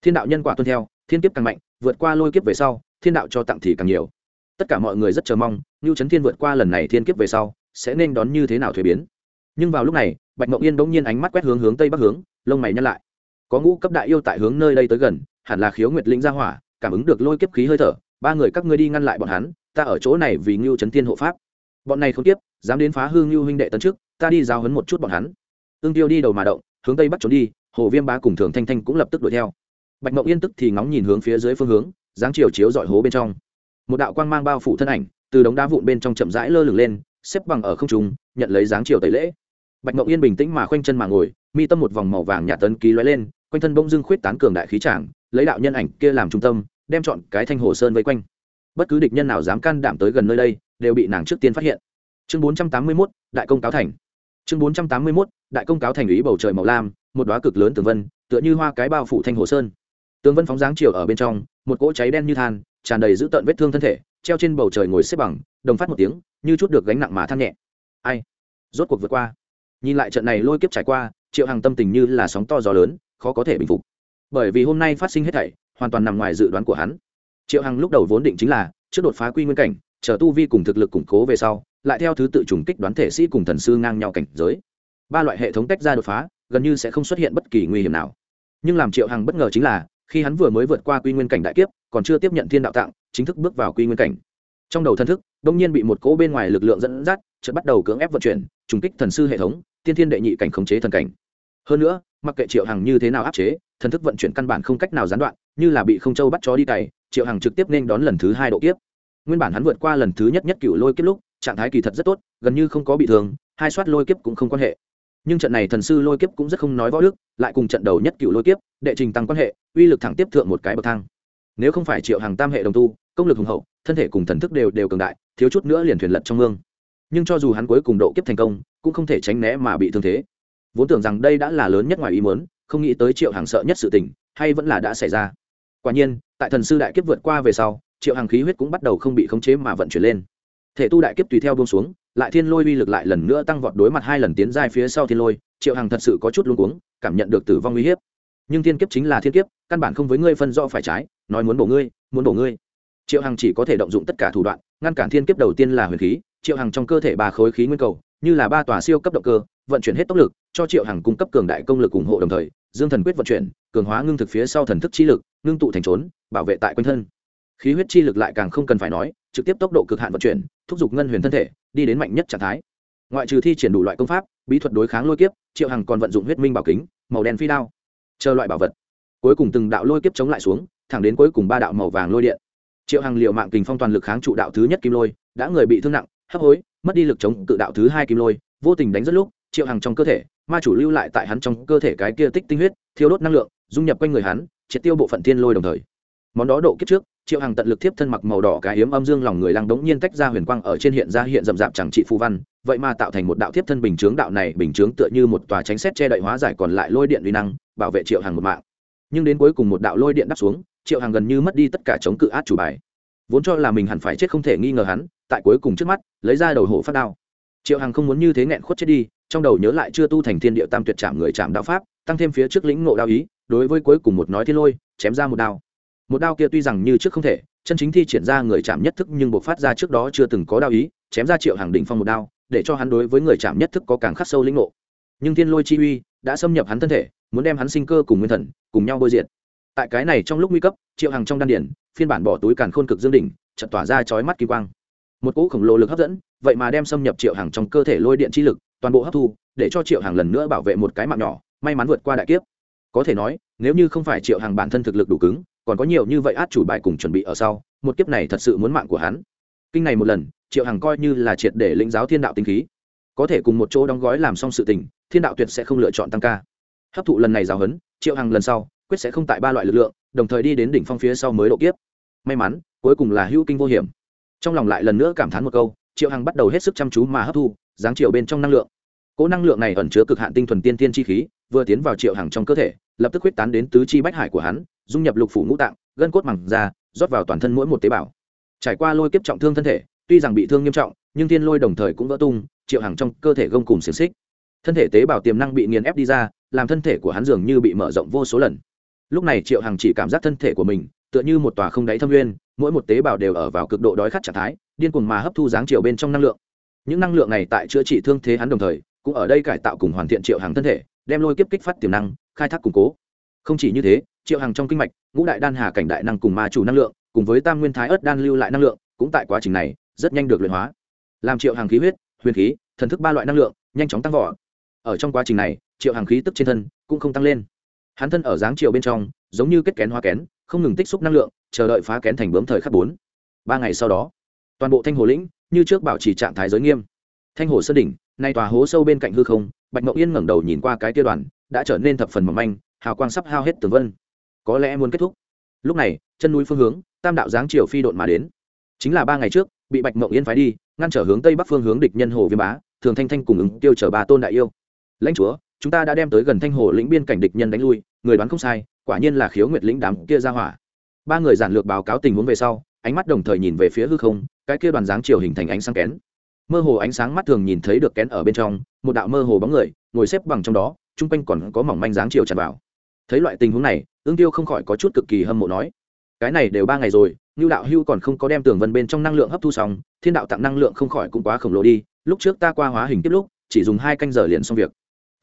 Thiên đạo nhân quả tuân theo, thiên kiếp càng mạnh, vượt qua lôi kiếp về sau, thiên đạo cho tặng thì càng nhiều. Tất cả mọi người rất chờ mong Ngưu trấn thiên vượt qua lần này thiên kiếp về sau, sẽ nên đón như thế nào thuế biến nhưng vào lúc này, bạch mộng yên bỗng nhiên ánh mắt quét hướng hướng tây bắc hướng, lông mày nhăn lại. Có ngũ cấp đại yêu tại hướng nơi đây tới gần, hẳn là khiếu nguyệt lĩnh ra hỏa, cảm ứng được lôi kiếp khí hơi thở, ba người các ngươi đi ngăn lại bọn hắn, ta ở chỗ này vì ngưu trấn tiên hộ pháp. Bọn này không tiếp, dám đến phá hương ngưu huynh đệ tấn trước, ta đi giao hấn một chút bọn hắn. Ương tiêu đi đầu mà động, hướng tây bắc trốn đi, hồ viêm ba cùng thường thanh thanh cũng lập tức đuổi theo. Bạch mộng yên tức thì ngóng nhìn hướng phía dưới phương hướng, dáng chiều chiếu dọi hố bên trong. Một đạo quang mang bao phủ thân ảnh, từ đống đá vụn bên trong chậm rãi lơ lửng lên, xếp bằng ở không trung, nhận lấy dáng chiều tẩy lễ bạch mộng yên bình tĩnh mà khoanh chân mà ngồi mi tâm một vòng màu vàng nhạt tấn ký lóe lên quanh thân bỗng dưng khuyết tán cường đại khí tràng lấy đạo nhân ảnh kia làm trung tâm đem chọn cái thanh hồ sơn vây quanh. Bất cứ địch nhân nào dám can đảm tới gần nơi đây đều bị nàng trước tiên phát hiện. Chương 481, đại công cáo thành. Chương 481, đại công cáo thành ý bầu trời màu lam một đóa cực lớn tường vân tựa như hoa cái bao phủ thanh hồ sơn. Tường vân phóng dáng chiều ở bên trong một cỗ cháy đen như than tràn đầy giữ tợn vết thương thân thể treo trên bầu trời ngồi xếp bằng đồng phát một tiếng như chút được gánh nặng mà than nhẹ. Ai? Rốt cuộc vượt qua nhìn lại trận này lôi kiếp trải qua, triệu hằng tâm tình như là sóng to gió lớn, khó có thể bình phục. Bởi vì hôm nay phát sinh hết thảy, hoàn toàn nằm ngoài dự đoán của hắn. Triệu hằng lúc đầu vốn định chính là, trước đột phá quy nguyên cảnh, chờ tu vi cùng thực lực củng cố về sau, lại theo thứ tự trùng kích đoán thể sĩ cùng thần sư ngang nhau cảnh giới. Ba loại hệ thống tách ra đột phá, gần như sẽ không xuất hiện bất kỳ nguy hiểm nào. Nhưng làm triệu hằng bất ngờ chính là, khi hắn vừa mới vượt qua quy nguyên cảnh đại kiếp, còn chưa tiếp nhận thiên đạo tạng, chính thức bước vào quy nguyên cảnh. Trong đầu thân thức đông nhiên bị một cỗ bên ngoài lực lượng dẫn dắt, chợt bắt đầu cưỡng ép vận chuyển, trùng kích thần sư hệ thống tiên thiên đệ nhị cảnh khống chế thần cảnh. Hơn nữa, mặc kệ triệu hằng như thế nào áp chế, thần thức vận chuyển căn bản không cách nào gián đoạn, như là bị không châu bắt chó đi cày, triệu hằng trực tiếp nên đón lần thứ hai độ kiếp. Nguyên bản hắn vượt qua lần thứ nhất nhất cựu lôi kiếp lúc, trạng thái kỳ thật rất tốt, gần như không có bị thương, hai soát lôi kiếp cũng không quan hệ. Nhưng trận này thần sư lôi kiếp cũng rất không nói võ đức, lại cùng trận đầu nhất cựu lôi kiếp, đệ trình tăng quan hệ, uy lực thẳng tiếp thượng một cái bậc thang. Nếu không phải triệu hàng tam hệ đồng tu, công lực hùng hậu, thân thể cùng thần thức đều đều cường đại, thiếu chút nữa liền thuyền lật trong mương nhưng cho dù hắn cuối cùng độ kiếp thành công, cũng không thể tránh né mà bị thương thế. Vốn tưởng rằng đây đã là lớn nhất ngoài ý muốn, không nghĩ tới triệu hàng sợ nhất sự tình, hay vẫn là đã xảy ra. Quả nhiên, tại thần sư đại kiếp vượt qua về sau, triệu hàng khí huyết cũng bắt đầu không bị khống chế mà vận chuyển lên. Thể tu đại kiếp tùy theo buông xuống, lại thiên lôi uy lực lại lần nữa tăng vọt đối mặt hai lần tiến giai phía sau thiên lôi, triệu hàng thật sự có chút luống cuống, cảm nhận được tử vong uy hiếp. Nhưng thiên kiếp chính là thiên kiếp, căn bản không với ngươi phân rõ phải trái, nói muốn bổ ngươi, muốn bổ ngươi. Triệu hằng chỉ có thể động dụng tất cả thủ đoạn, ngăn cản thiên kiếp đầu tiên là huyền khí triệu hằng trong cơ thể ba khối khí nguyên cầu, như là ba tòa siêu cấp động cơ, vận chuyển hết tốc lực, cho triệu hằng cung cấp cường đại công lực ủng hộ đồng thời, dương thần quyết vận chuyển, cường hóa ngưng thực phía sau thần thức chi lực, ngưng tụ thành trốn, bảo vệ tại quanh thân. Khí huyết chi lực lại càng không cần phải nói, trực tiếp tốc độ cực hạn vận chuyển, thúc giục ngân huyền thân thể, đi đến mạnh nhất trạng thái. Ngoại trừ thi triển đủ loại công pháp, bí thuật đối kháng lôi kiếp, triệu hằng còn vận dụng huyết minh bảo kính, màu đen phi đao, chờ loại bảo vật. Cuối cùng từng đạo lôi kiếp chống lại xuống, thẳng đến cuối cùng ba đạo màu vàng lôi điện. Triệu hằng liệu mạng kình phong toàn lực kháng trụ đạo thứ nhất kim lôi, đã người bị thương nặng hấp hối, mất đi lực chống cự đạo thứ hai kim lôi, vô tình đánh rất lúc, triệu hằng trong cơ thể, ma chủ lưu lại tại hắn trong cơ thể cái kia tích tinh huyết thiếu đốt năng lượng, dung nhập quanh người hắn, triệt tiêu bộ phận thiên lôi đồng thời. Món đó độ kiếp trước, triệu hằng tận lực tiếp thân mặc màu đỏ cái hiếm âm dương lòng người lăng đống nhiên tách ra huyền quang ở trên hiện ra hiện rậm rạp chẳng trị phù văn, vậy mà tạo thành một đạo tiếp thân bình chướng, đạo này bình chướng tựa như một tòa tránh xét che đậy hóa giải còn lại lôi điện uy năng, bảo vệ triệu hằng một mạng. Nhưng đến cuối cùng một đạo lôi điện đắp xuống, triệu hằng gần như mất đi tất cả chống cự át chủ bài. Vốn cho là mình hẳn phải chết không thể nghi ngờ hắn tại cuối cùng trước mắt, lấy ra đầu hổ phát đao. Triệu hằng không muốn như thế nghẹn khuất chết đi, trong đầu nhớ lại chưa tu thành thiên địa tam tuyệt trảm người chạm đạo pháp, tăng thêm phía trước lĩnh ngộ đao ý, đối với cuối cùng một nói thiên lôi, chém ra một đao. Một đao kia tuy rằng như trước không thể, chân chính thi triển ra người chạm nhất thức nhưng buộc phát ra trước đó chưa từng có đao ý, chém ra triệu hàng đỉnh phong một đao, để cho hắn đối với người chạm nhất thức có càng khắc sâu lĩnh ngộ. Nhưng thiên lôi chi uy đã xâm nhập hắn thân thể, muốn đem hắn sinh cơ cùng nguyên thần, cùng nhau bôi diện tại cái này trong lúc nguy cấp, triệu hàng trong đan điển phiên bản bỏ túi càn khôn cực dương đỉnh, chợt tỏa ra chói mắt kỳ quang một cỗ khổng lồ lực hấp dẫn vậy mà đem xâm nhập triệu hàng trong cơ thể lôi điện chi lực toàn bộ hấp thu để cho triệu hàng lần nữa bảo vệ một cái mạng nhỏ may mắn vượt qua đại kiếp. Có thể nói nếu như không phải triệu hàng bản thân thực lực đủ cứng còn có nhiều như vậy át chủ bài cùng chuẩn bị ở sau một kiếp này thật sự muốn mạng của hắn. Kinh này một lần triệu hàng coi như là triệt để lĩnh giáo thiên đạo tinh khí. Có thể cùng một chỗ đóng gói làm xong sự tình thiên đạo tuyệt sẽ không lựa chọn tăng ca. Hấp thụ lần này giáo hấn, triệu hàng lần sau quyết sẽ không tại ba loại lực lượng đồng thời đi đến đỉnh phong phía sau mới độ kiếp. May mắn cuối cùng là hữu kinh vô hiểm trong lòng lại lần nữa cảm thán một câu, triệu hằng bắt đầu hết sức chăm chú mà hấp thu, dáng triệu bên trong năng lượng. Cỗ năng lượng này ẩn chứa cực hạn tinh thuần tiên tiên chi khí, vừa tiến vào triệu hằng trong cơ thể, lập tức huyết tán đến tứ chi bách hải của hắn, dung nhập lục phủ ngũ tạng, gân cốt mẳng ra rót vào toàn thân mỗi một tế bào. Trải qua lôi kiếp trọng thương thân thể, tuy rằng bị thương nghiêm trọng, nhưng thiên lôi đồng thời cũng vỡ tung, triệu hằng trong cơ thể gông cùng xiềng xích. Thân thể tế bào tiềm năng bị nghiền ép đi ra, làm thân thể của hắn dường như bị mở rộng vô số lần. Lúc này triệu hằng chỉ cảm giác thân thể của mình tựa như một tòa không đáy thâm nguyên mỗi một tế bào đều ở vào cực độ đói khát trạng thái, điên cuồng mà hấp thu dáng chiều bên trong năng lượng. Những năng lượng này tại chữa trị thương thế hắn đồng thời, cũng ở đây cải tạo cùng hoàn thiện triệu hàng thân thể, đem lôi kiếp kích phát tiềm năng, khai thác củng cố. Không chỉ như thế, triệu hàng trong kinh mạch, ngũ đại đan hà cảnh đại năng cùng ma chủ năng lượng, cùng với tam nguyên thái ớt đan lưu lại năng lượng, cũng tại quá trình này, rất nhanh được luyện hóa. Làm triệu hàng khí huyết, huyền khí, thần thức ba loại năng lượng, nhanh chóng tăng vỏ ở trong quá trình này, triệu hàng khí tức trên thân cũng không tăng lên. Hắn thân ở dáng triệu bên trong, giống như kết kén hoa kén không ngừng tích xúc năng lượng, chờ đợi phá kén thành bướm thời khắc bốn. Ba ngày sau đó, toàn bộ thanh hồ lĩnh, như trước bảo trì trạng thái giới nghiêm. Thanh hồ sơn đỉnh, nay tòa hố sâu bên cạnh hư không, bạch mậu yên ngẩng đầu nhìn qua cái kia đoàn, đã trở nên thập phần mỏng manh, hào quang sắp hao hết tường vân. Có lẽ muốn kết thúc. Lúc này, chân núi phương hướng, tam đạo giáng triều phi độn mà đến. Chính là ba ngày trước, bị bạch mộng yên phái đi, ngăn trở hướng tây bắc phương hướng địch nhân hồ viêm bá, thường thanh thanh cùng ứng tiêu chở ba tôn đại yêu. Lãnh chúa, chúng ta đã đem tới gần thanh hồ lĩnh biên cảnh địch nhân đánh lui, người đoán không sai quả nhiên là khiếu nguyệt lĩnh đám kia ra hỏa. Ba người giản lược báo cáo tình huống về sau, ánh mắt đồng thời nhìn về phía hư không, cái kia đoàn dáng chiều hình thành ánh sáng kén. Mơ hồ ánh sáng mắt thường nhìn thấy được kén ở bên trong, một đạo mơ hồ bóng người, ngồi xếp bằng trong đó, chung quanh còn có mỏng manh dáng chiều tràn vào. Thấy loại tình huống này ương tiêu không khỏi có chút cực kỳ hâm mộ nói, cái này đều ba ngày rồi như đạo hưu còn không có đem tường vân bên trong năng lượng hấp thu xong, thiên đạo tặng năng lượng không khỏi cũng quá khổng lồ đi, lúc trước ta qua hóa hình tiếp lúc, chỉ dùng hai canh giờ liền xong việc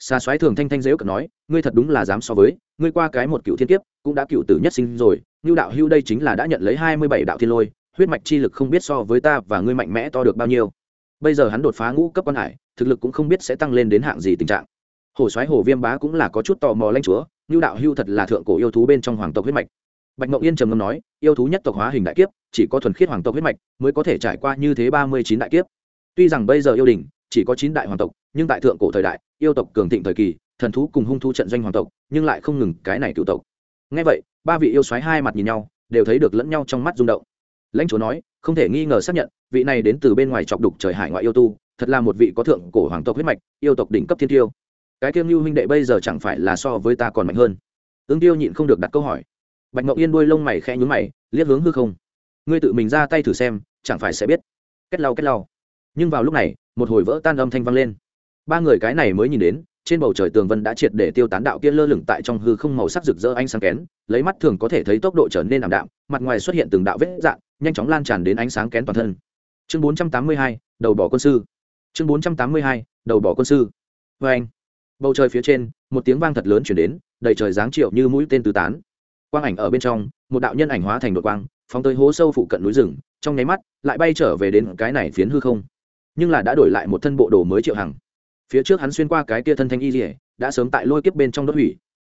xa xoáy thường thanh thanh dễu cận nói, ngươi thật đúng là dám so với, ngươi qua cái một cựu thiên kiếp, cũng đã cựu tử nhất sinh rồi như đạo hưu đây chính là đã nhận lấy hai mươi bảy đạo thiên lôi, huyết mạch chi lực không biết so với ta và ngươi mạnh mẽ to được bao nhiêu. Bây giờ hắn đột phá ngũ cấp quan hải, thực lực cũng không biết sẽ tăng lên đến hạng gì tình trạng. Hồ xoáy hồ viêm bá cũng là có chút tò mò lanh chúa như đạo hưu thật là thượng cổ yêu thú bên trong hoàng tộc huyết mạch. Bạch mộng yên trầm ngâm nói, yêu thú nhất tộc hóa hình đại kiếp, chỉ có thuần khiết hoàng tộc huyết mạch mới có thể trải qua như thế ba mươi chín đại kiếp. Tuy rằng bây giờ yêu đình chỉ có chín đại hoàng tộc nhưng tại thượng cổ thời đại, yêu tộc cường thịnh thời kỳ, thần thú cùng hung thu trận doanh hoàng tộc, nhưng lại không ngừng cái này cựu tộc. Ngay vậy, ba vị yêu xoáy hai mặt nhìn nhau, đều thấy được lẫn nhau trong mắt rung động. Lãnh chúa nói, không thể nghi ngờ xác nhận, vị này đến từ bên ngoài chọc đục trời hải ngoại yêu tu, thật là một vị có thượng cổ hoàng tộc huyết mạch, yêu tộc đỉnh cấp thiên tiêu. Cái kiêm lưu huynh đệ bây giờ chẳng phải là so với ta còn mạnh hơn? Ứng tiêu nhịn không được đặt câu hỏi. Bạch ngọc yên đuôi lông mày khẽ nhún mày, liếc hướng hư không. Ngươi tự mình ra tay thử xem, chẳng phải sẽ biết. Kết lau kết lau. Nhưng vào lúc này, một hồi vỡ tan âm thanh vang lên ba người cái này mới nhìn đến trên bầu trời tường vân đã triệt để tiêu tán đạo kia lơ lửng tại trong hư không màu sắc rực rỡ ánh sáng kén lấy mắt thường có thể thấy tốc độ trở nên ảm đạm mặt ngoài xuất hiện từng đạo vết dạng nhanh chóng lan tràn đến ánh sáng kén toàn thân. Chương 482, đầu bỏ quân sư. Chương 482, đầu bỏ quân sư. Vê anh bầu trời phía trên một tiếng vang thật lớn chuyển đến đầy trời dáng triệu như mũi tên tứ tán. Quang ảnh ở bên trong một đạo nhân ảnh hóa thành đội quang phóng tới hố sâu phụ cận núi rừng trong nháy mắt lại bay trở về đến cái này phiến hư không. Nhưng là đã đổi lại một thân bộ đồ mới triệu hằng phía trước hắn xuyên qua cái kia thân thanh y dỉa đã sớm tại lôi kiếp bên trong đốt hủy.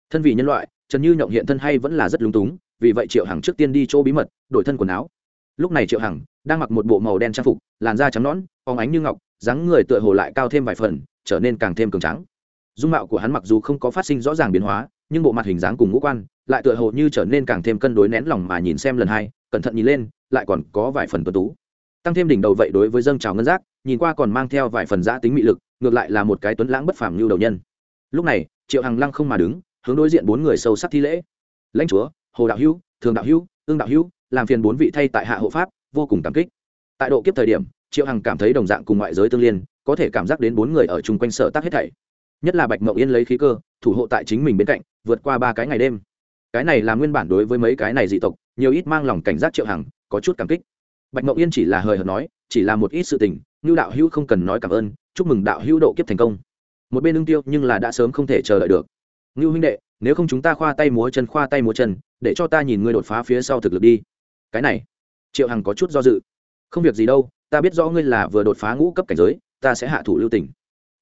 Thân vì nhân loại, trần như nhộng hiện thân hay vẫn là rất lúng túng, vì vậy triệu hằng trước tiên đi chỗ bí mật, đổi thân quần áo. Lúc này triệu hằng đang mặc một bộ màu đen trang phục, làn da trắng nõn phóng ánh như ngọc, dáng người tựa hồ lại cao thêm vài phần, trở nên càng thêm cường trắng dung mạo của hắn mặc dù không có phát sinh rõ ràng biến hóa, nhưng bộ mặt hình dáng cùng ngũ quan lại tựa hồ như trở nên càng thêm cân đối nén lòng mà nhìn xem lần hai, cẩn thận nhìn lên, lại còn có vài phần tuân tú. Tăng thêm đỉnh đầu vậy đối với dâng trào ngân giác, nhìn qua còn mang theo vài phần giã tính mị lực ngược lại là một cái tuấn lãng bất phàm như đầu nhân. Lúc này, triệu hằng lăng không mà đứng, hướng đối diện bốn người sâu sắc thi lễ. Lãnh chúa, hồ đạo hữu, thường đạo hữu, ương đạo hữu, làm phiền bốn vị thay tại hạ hộ pháp, vô cùng cảm kích. Tại độ kiếp thời điểm, triệu hằng cảm thấy đồng dạng cùng ngoại giới tương liên, có thể cảm giác đến bốn người ở chung quanh sở tác hết thảy. Nhất là bạch mậu yên lấy khí cơ, thủ hộ tại chính mình bên cạnh, vượt qua ba cái ngày đêm. Cái này là nguyên bản đối với mấy cái này dị tộc, nhiều ít mang lòng cảnh giác triệu hằng, có chút cảm kích. Bạch mậu yên chỉ là hời hợt nói, chỉ là một ít sự tình như đạo hữu không cần nói cảm ơn, chúc mừng đạo hữu độ kiếp thành công. Một bên ưng tiêu nhưng là đã sớm không thể chờ đợi được. Ngưu huynh đệ, nếu không chúng ta khoa tay múa chân, khoa tay múa chân, để cho ta nhìn ngươi đột phá phía sau thực lực đi. Cái này, triệu hằng có chút do dự. Không việc gì đâu, ta biết rõ ngươi là vừa đột phá ngũ cấp cảnh giới, ta sẽ hạ thủ lưu tỉnh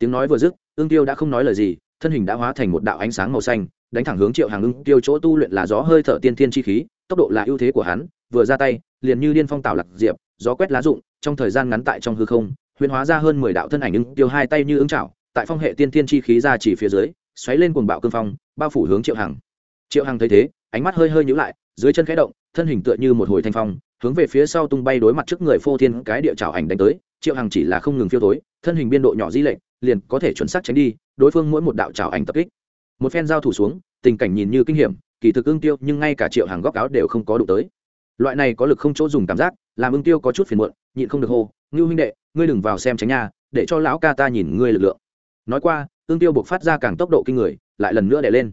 tiếng nói vừa dứt ương tiêu đã không nói lời gì, thân hình đã hóa thành một đạo ánh sáng màu xanh, đánh thẳng hướng triệu hàng ưng tiêu chỗ tu luyện là gió hơi thở tiên thiên chi khí, tốc độ là ưu thế của hắn, vừa ra tay, liền như điên phong tạo lạc diệp, gió quét lá rụng trong thời gian ngắn tại trong hư không huyền hóa ra hơn mười đạo thân ảnh ứng tiêu hai tay như ứng chảo, tại phong hệ tiên thiên chi khí ra chỉ phía dưới, xoáy lên cuồng bạo cương phong, bao phủ hướng triệu hằng. Triệu hằng thấy thế, ánh mắt hơi hơi nhíu lại, dưới chân khẽ động, thân hình tựa như một hồi thanh phong, hướng về phía sau tung bay đối mặt trước người phô thiên cái địa chảo ảnh đánh tới. Triệu hằng chỉ là không ngừng phiêu tối, thân hình biên độ nhỏ di lệnh liền có thể chuẩn xác tránh đi, đối phương mỗi một đạo chảo ảnh tập kích. Một phen giao thủ xuống, tình cảnh nhìn như kinh hiểm, kỳ thực ương tiêu, nhưng ngay cả triệu hàng góc áo đều không có đủ tới. Loại này có lực không chỗ dùng cảm giác làm ưng tiêu có chút phiền muộn, nhịn không được hô, ngưu huynh đệ, ngươi đừng vào xem tránh nha, để cho lão ca ta nhìn ngươi lực lượng. Nói qua, ưng tiêu buộc phát ra càng tốc độ kinh người, lại lần nữa đè lên.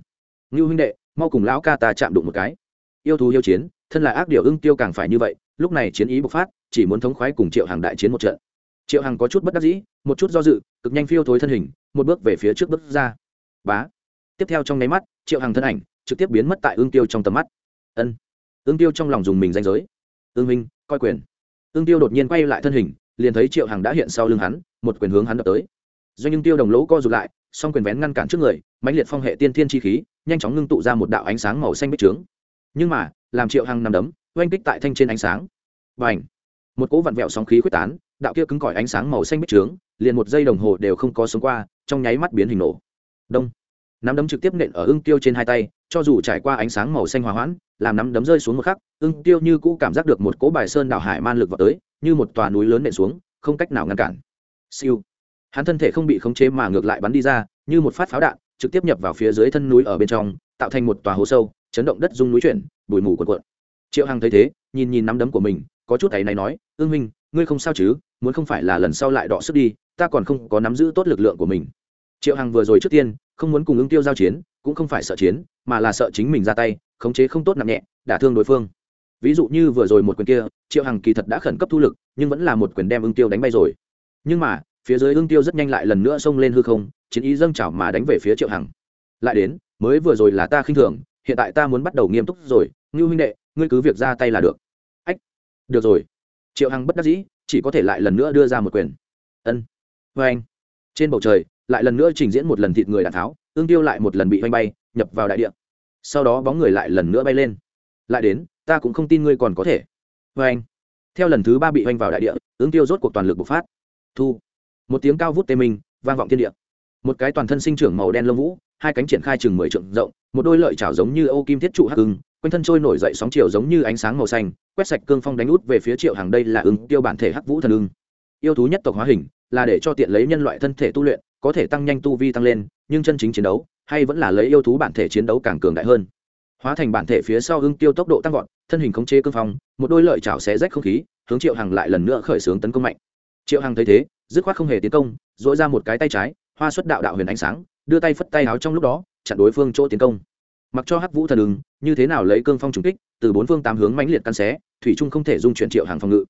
Ngưu huynh đệ, mau cùng lão ca ta chạm đụng một cái. Yêu thú yêu chiến, thân là ác điều ưng tiêu càng phải như vậy, lúc này chiến ý bộc phát, chỉ muốn thống khoái cùng triệu hàng đại chiến một trận. Triệu hằng có chút bất đắc dĩ, một chút do dự, cực nhanh phiêu thối thân hình, một bước về phía trước bước ra. Bá. Tiếp theo trong nháy mắt, triệu hằng thân ảnh trực tiếp biến mất tại ương tiêu trong tầm mắt. Ân. Ương tiêu trong lòng dùng mình danh giới. Ương minh coi quyền. Ương tiêu đột nhiên quay lại thân hình, liền thấy triệu hằng đã hiện sau lưng hắn, một quyền hướng hắn đập tới. Doanh nhưng tiêu đồng lỗ co rụt lại, song quyền vén ngăn cản trước người, mãnh liệt phong hệ tiên thiên chi khí, nhanh chóng ngưng tụ ra một đạo ánh sáng màu xanh bích trướng. Nhưng mà, làm triệu hằng nằm đấm, oanh kích tại thanh trên ánh sáng. Và ảnh một cỗ vặn vẹo sóng khí quyết tán, đạo kia cứng cỏi ánh sáng màu xanh bích trướng, liền một giây đồng hồ đều không có sống qua, trong nháy mắt biến hình nổ. Đông! Nắm đấm trực tiếp nện ở ưng tiêu trên hai tay, cho dù trải qua ánh sáng màu xanh hòa hoãn, làm nắm đấm rơi xuống một khắc, ưng tiêu như cũ cảm giác được một cỗ bài sơn đảo hải man lực vào tới, như một tòa núi lớn nện xuống, không cách nào ngăn cản. Siêu. Hắn thân thể không bị khống chế mà ngược lại bắn đi ra, như một phát pháo đạn, trực tiếp nhập vào phía dưới thân núi ở bên trong, tạo thành một tòa hố sâu, chấn động đất rung núi chuyển, bụi mù cuộn cuộn. Triệu hằng thấy thế, nhìn nhìn nắm đấm của mình, có chút thầy này nói ương minh ngươi không sao chứ? Muốn không phải là lần sau lại đọ sức đi, ta còn không có nắm giữ tốt lực lượng của mình. Triệu hằng vừa rồi trước tiên không muốn cùng ứng tiêu giao chiến, cũng không phải sợ chiến, mà là sợ chính mình ra tay, khống chế không tốt nặng nhẹ, đả thương đối phương. Ví dụ như vừa rồi một quyền kia, triệu hằng kỳ thật đã khẩn cấp thu lực, nhưng vẫn là một quyền đem ưng tiêu đánh bay rồi. Nhưng mà, phía dưới ưng tiêu rất nhanh lại lần nữa xông lên hư không, chiến ý dâng trào mà đánh về phía triệu hằng. Lại đến, mới vừa rồi là ta khinh thường, hiện tại ta muốn bắt đầu nghiêm túc rồi, ngưu huynh đệ, ngươi cứ việc ra tay là được. Ách, được rồi. Triệu hằng bất đắc dĩ, chỉ có thể lại lần nữa đưa ra một quyền. Ân. Vê anh trên bầu trời lại lần nữa trình diễn một lần thịt người đạn tháo ương tiêu lại một lần bị oanh bay, nhập vào đại địa. Sau đó bóng người lại lần nữa bay lên. Lại đến, ta cũng không tin ngươi còn có thể. Vê anh. Theo lần thứ ba bị oanh vào đại địa ương tiêu rốt cuộc toàn lực bộc phát. Thu. Một tiếng cao vút tê minh, vang vọng thiên địa. Một cái toàn thân sinh trưởng màu đen lông vũ, hai cánh triển khai chừng mười trượng rộng, một đôi lợi chảo giống như âu kim thiết trụ hắc ưng, quanh thân trôi nổi dậy sóng chiều giống như ánh sáng màu xanh, quét sạch cương phong đánh út về phía triệu hàng đây là ứng tiêu bản thể hắc vũ thần ưng. Yêu thú nhất tộc hóa hình, là để cho tiện lấy nhân loại thân thể tu luyện có thể tăng nhanh tu vi tăng lên, nhưng chân chính chiến đấu, hay vẫn là lấy yêu thú bản thể chiến đấu càng cường đại hơn. Hóa thành bản thể phía sau hưng tiêu tốc độ tăng vọt, thân hình khống chế cương phong, một đôi lợi chảo xé rách không khí, hướng triệu hàng lại lần nữa khởi xướng tấn công mạnh. Triệu hàng thấy thế, dứt khoát không hề tiến công dỗi ra một cái tay trái, hoa xuất đạo đạo huyền ánh sáng, đưa tay phất tay áo trong lúc đó, chặn đối phương chỗ tiến công. Mặc cho hắc vũ thần ứng, như thế nào lấy cương phong trùng kích, từ bốn phương tám hướng mãnh liệt căn xé, thủy trung không thể dung chuyển triệu hàng phòng ngự.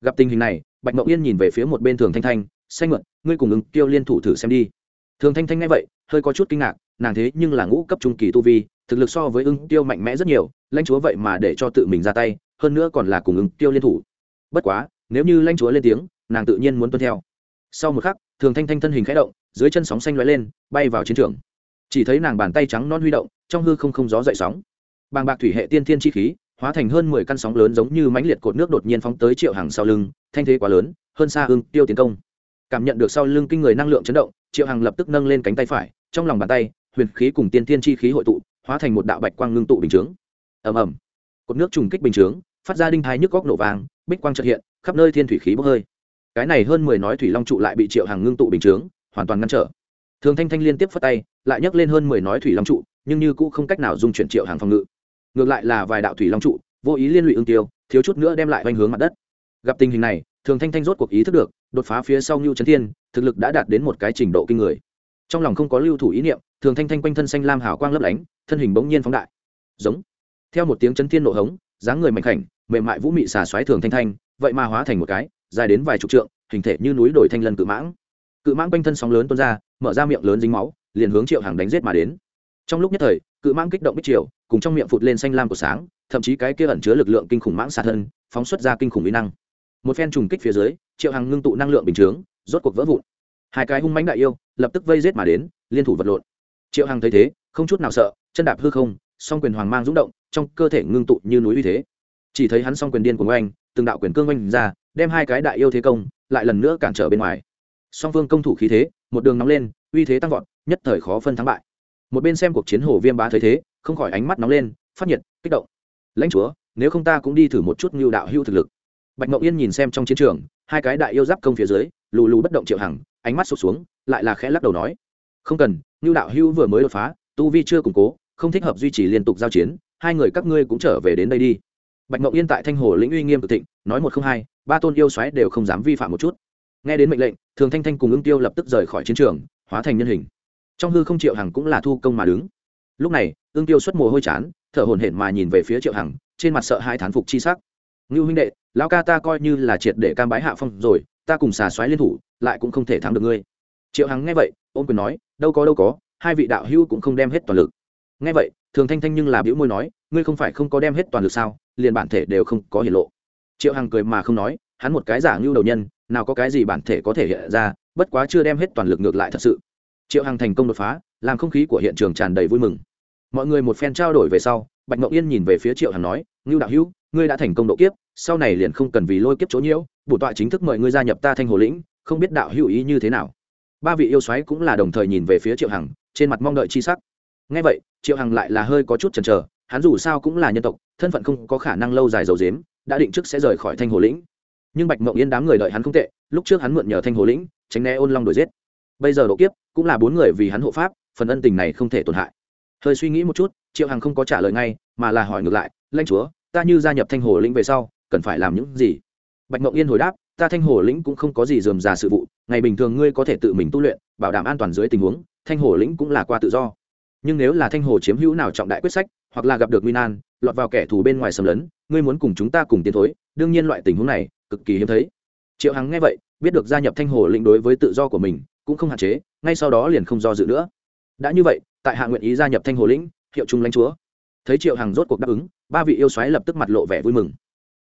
Gặp tình hình này, bạch mậu yên nhìn về phía một bên thường thanh thanh xanh mượn ngươi cùng ứng tiêu liên thủ thử xem đi. Thường thanh thanh nghe vậy, hơi có chút kinh ngạc, nàng thế nhưng là ngũ cấp trung kỳ tu vi, thực lực so với ứng tiêu mạnh mẽ rất nhiều, lãnh chúa vậy mà để cho tự mình ra tay, hơn nữa còn là cùng ứng tiêu liên thủ. Bất quá, nếu như lãnh chúa lên tiếng, nàng tự nhiên muốn tuân theo. Sau một khắc, thường thanh thanh thân hình khẽ động, dưới chân sóng xanh lóe lên, bay vào chiến trường. Chỉ thấy nàng bàn tay trắng non huy động, trong hư không không gió dậy sóng. Bàng bạc thủy hệ tiên thiên chi khí, hóa thành hơn mười căn sóng lớn giống như mãnh liệt cột nước đột nhiên phóng tới triệu hàng sau lưng, thanh thế quá lớn, hơn xa ưng tiêu tiến công cảm nhận được sau lưng kinh người năng lượng chấn động, triệu hàng lập tức nâng lên cánh tay phải, trong lòng bàn tay, huyền khí cùng tiên tiên chi khí hội tụ, hóa thành một đạo bạch quang ngưng tụ bình chướng. Ầm ầm. Cột nước trùng kích bình chướng, phát ra đinh thái nhức góc nổ vàng bích quang trật hiện, khắp nơi thiên thủy khí bốc hơi. Cái này hơn mười nói thủy long trụ lại bị triệu hàng ngưng tụ bình chướng, hoàn toàn ngăn trở. Thường thanh thanh liên tiếp phất tay, lại nhấc lên hơn mười nói thủy long trụ, nhưng như cũ không cách nào dung chuyển triệu hàng phòng ngự. Ngược lại là vài đạo thủy long trụ, vô ý liên lụy ương tiêu, thiếu chút nữa đem lại oanh hướng mặt đất. Gặp tình hình này, thường thanh thanh rốt cuộc ý thức được đột phá phía sau ngưu trấn thiên, thực lực đã đạt đến một cái trình độ kinh người. Trong lòng không có lưu thủ ý niệm, thường thanh thanh quanh thân xanh lam hào quang lấp lánh, thân hình bỗng nhiên phóng đại. Giống. Theo một tiếng chấn thiên nộ hống, dáng người mạnh khảnh, mềm mại vũ mị xà xoáy thường thanh thanh, vậy mà hóa thành một cái, dài đến vài chục trượng, hình thể như núi đồi thanh lân cự mãng. Cự mãng quanh thân sóng lớn tuôn ra, mở ra miệng lớn dính máu, liền hướng triệu hàng đánh giết mà đến. Trong lúc nhất thời, cự mãng kích động bích triều, cùng trong miệng phụt lên xanh lam của sáng, thậm chí cái kia ẩn chứa lực lượng kinh khủng mãng xà thân, phóng xuất ra kinh khủng mỹ năng một phen trùng kích phía dưới, triệu hằng ngưng tụ năng lượng bình chướng, rốt cuộc vỡ vụn. Hai cái hung mãnh đại yêu, lập tức vây giết mà đến, liên thủ vật lộn. Triệu hằng thấy thế, không chút nào sợ, chân đạp hư không, song quyền hoàng mang rúng động, trong cơ thể ngưng tụ như núi uy thế. Chỉ thấy hắn song quyền điên của oanh, từng đạo quyền cương oanh ra, đem hai cái đại yêu thế công, lại lần nữa cản trở bên ngoài. Song phương công thủ khí thế, một đường nóng lên, uy thế tăng vọt, nhất thời khó phân thắng bại. Một bên xem cuộc chiến hồ viêm bá thấy thế, không khỏi ánh mắt nóng lên, phát nhiệt, kích động. Lãnh chúa, nếu không ta cũng đi thử một chút ngưu đạo hưu thực lực bạch Mộng yên nhìn xem trong chiến trường, hai cái đại yêu giáp công phía dưới, lù lù bất động triệu hằng, ánh mắt sụt xuống, lại là khẽ lắc đầu nói, không cần như đạo hưu vừa mới đột phá, tu vi chưa củng cố, không thích hợp duy trì liên tục giao chiến, hai người các ngươi cũng trở về đến đây đi. Bạch Mộng yên tại thanh hồ lĩnh uy nghiêm tự thịnh, nói một không hai, ba tôn yêu xoáy đều không dám vi phạm một chút. Nghe đến mệnh lệnh, thường thanh thanh cùng ưng tiêu lập tức rời khỏi chiến trường, hóa thành nhân hình. Trong hư không triệu hằng cũng là thu công mà đứng. Lúc này, ưng tiêu xuất mồ hôi chán, thở hổn hển mà nhìn về phía triệu hằng, trên mặt sợ hai thán phục chi sắc ngưu huynh đệ, lão ca ta coi như là triệt để cam bái hạ phong rồi, ta cùng xà xoáy liên thủ, lại cũng không thể thắng được ngươi. Triệu hằng nghe vậy, ôm quyền nói, đâu có đâu có, hai vị đạo hữu cũng không đem hết toàn lực. Nghe vậy, thường thanh thanh nhưng là biểu môi nói, ngươi không phải không có đem hết toàn lực sao, liền bản thể đều không có hiển lộ. Triệu hằng cười mà không nói, hắn một cái giả ngưu đầu nhân, nào có cái gì bản thể có thể hiện ra, bất quá chưa đem hết toàn lực ngược lại thật sự. Triệu hằng thành công đột phá, làm không khí của hiện trường tràn đầy vui mừng. Mọi người một phen trao đổi về sau, bạch ngọc yên nhìn về phía triệu hằng nói, ngưu đạo hữu ngươi đã thành công độ kiếp, sau này liền không cần vì lôi kiếp chỗ nhiễu, bổ tọa chính thức mời ngươi gia nhập ta thanh hồ lĩnh, không biết đạo hữu ý như thế nào. Ba vị yêu xoáy cũng là đồng thời nhìn về phía triệu hằng, trên mặt mong đợi chi sắc. Ngay vậy, triệu hằng lại là hơi có chút chần chờ, hắn dù sao cũng là nhân tộc, thân phận không có khả năng lâu dài dầu dếm đã định trước sẽ rời khỏi thanh hồ lĩnh. Nhưng bạch mộng yên đám người đợi hắn không tệ, lúc trước hắn mượn nhờ thanh hồ lĩnh, tránh né ôn long đuổi giết. Bây giờ độ kiếp, cũng là bốn người vì hắn hộ pháp, phần ân tình này không thể tổn hại. Hơi suy nghĩ một chút, triệu hằng không có trả lời ngay, mà là hỏi ngược lại lanh chúa ta như gia nhập thanh hồ lĩnh về sau, cần phải làm những gì? Bạch mộng yên hồi đáp, ta thanh hồ lĩnh cũng không có gì dườm già sự vụ, ngày bình thường ngươi có thể tự mình tu luyện, bảo đảm an toàn dưới tình huống, thanh hồ lĩnh cũng là qua tự do. Nhưng nếu là thanh hồ chiếm hữu nào trọng đại quyết sách, hoặc là gặp được nguy nan, lọt vào kẻ thù bên ngoài xâm lấn, ngươi muốn cùng chúng ta cùng tiến thối, đương nhiên loại tình huống này, cực kỳ hiếm thấy. Triệu hằng nghe vậy, biết được gia nhập thanh hồ lĩnh đối với tự do của mình, cũng không hạn chế, ngay sau đó liền không do dự nữa. Đã như vậy, tại hạ nguyện ý gia nhập thanh hồ lĩnh, hiệu trung lãnh chúa thấy triệu hằng rốt cuộc đáp ứng, ba vị yêu xoáy lập tức mặt lộ vẻ vui mừng.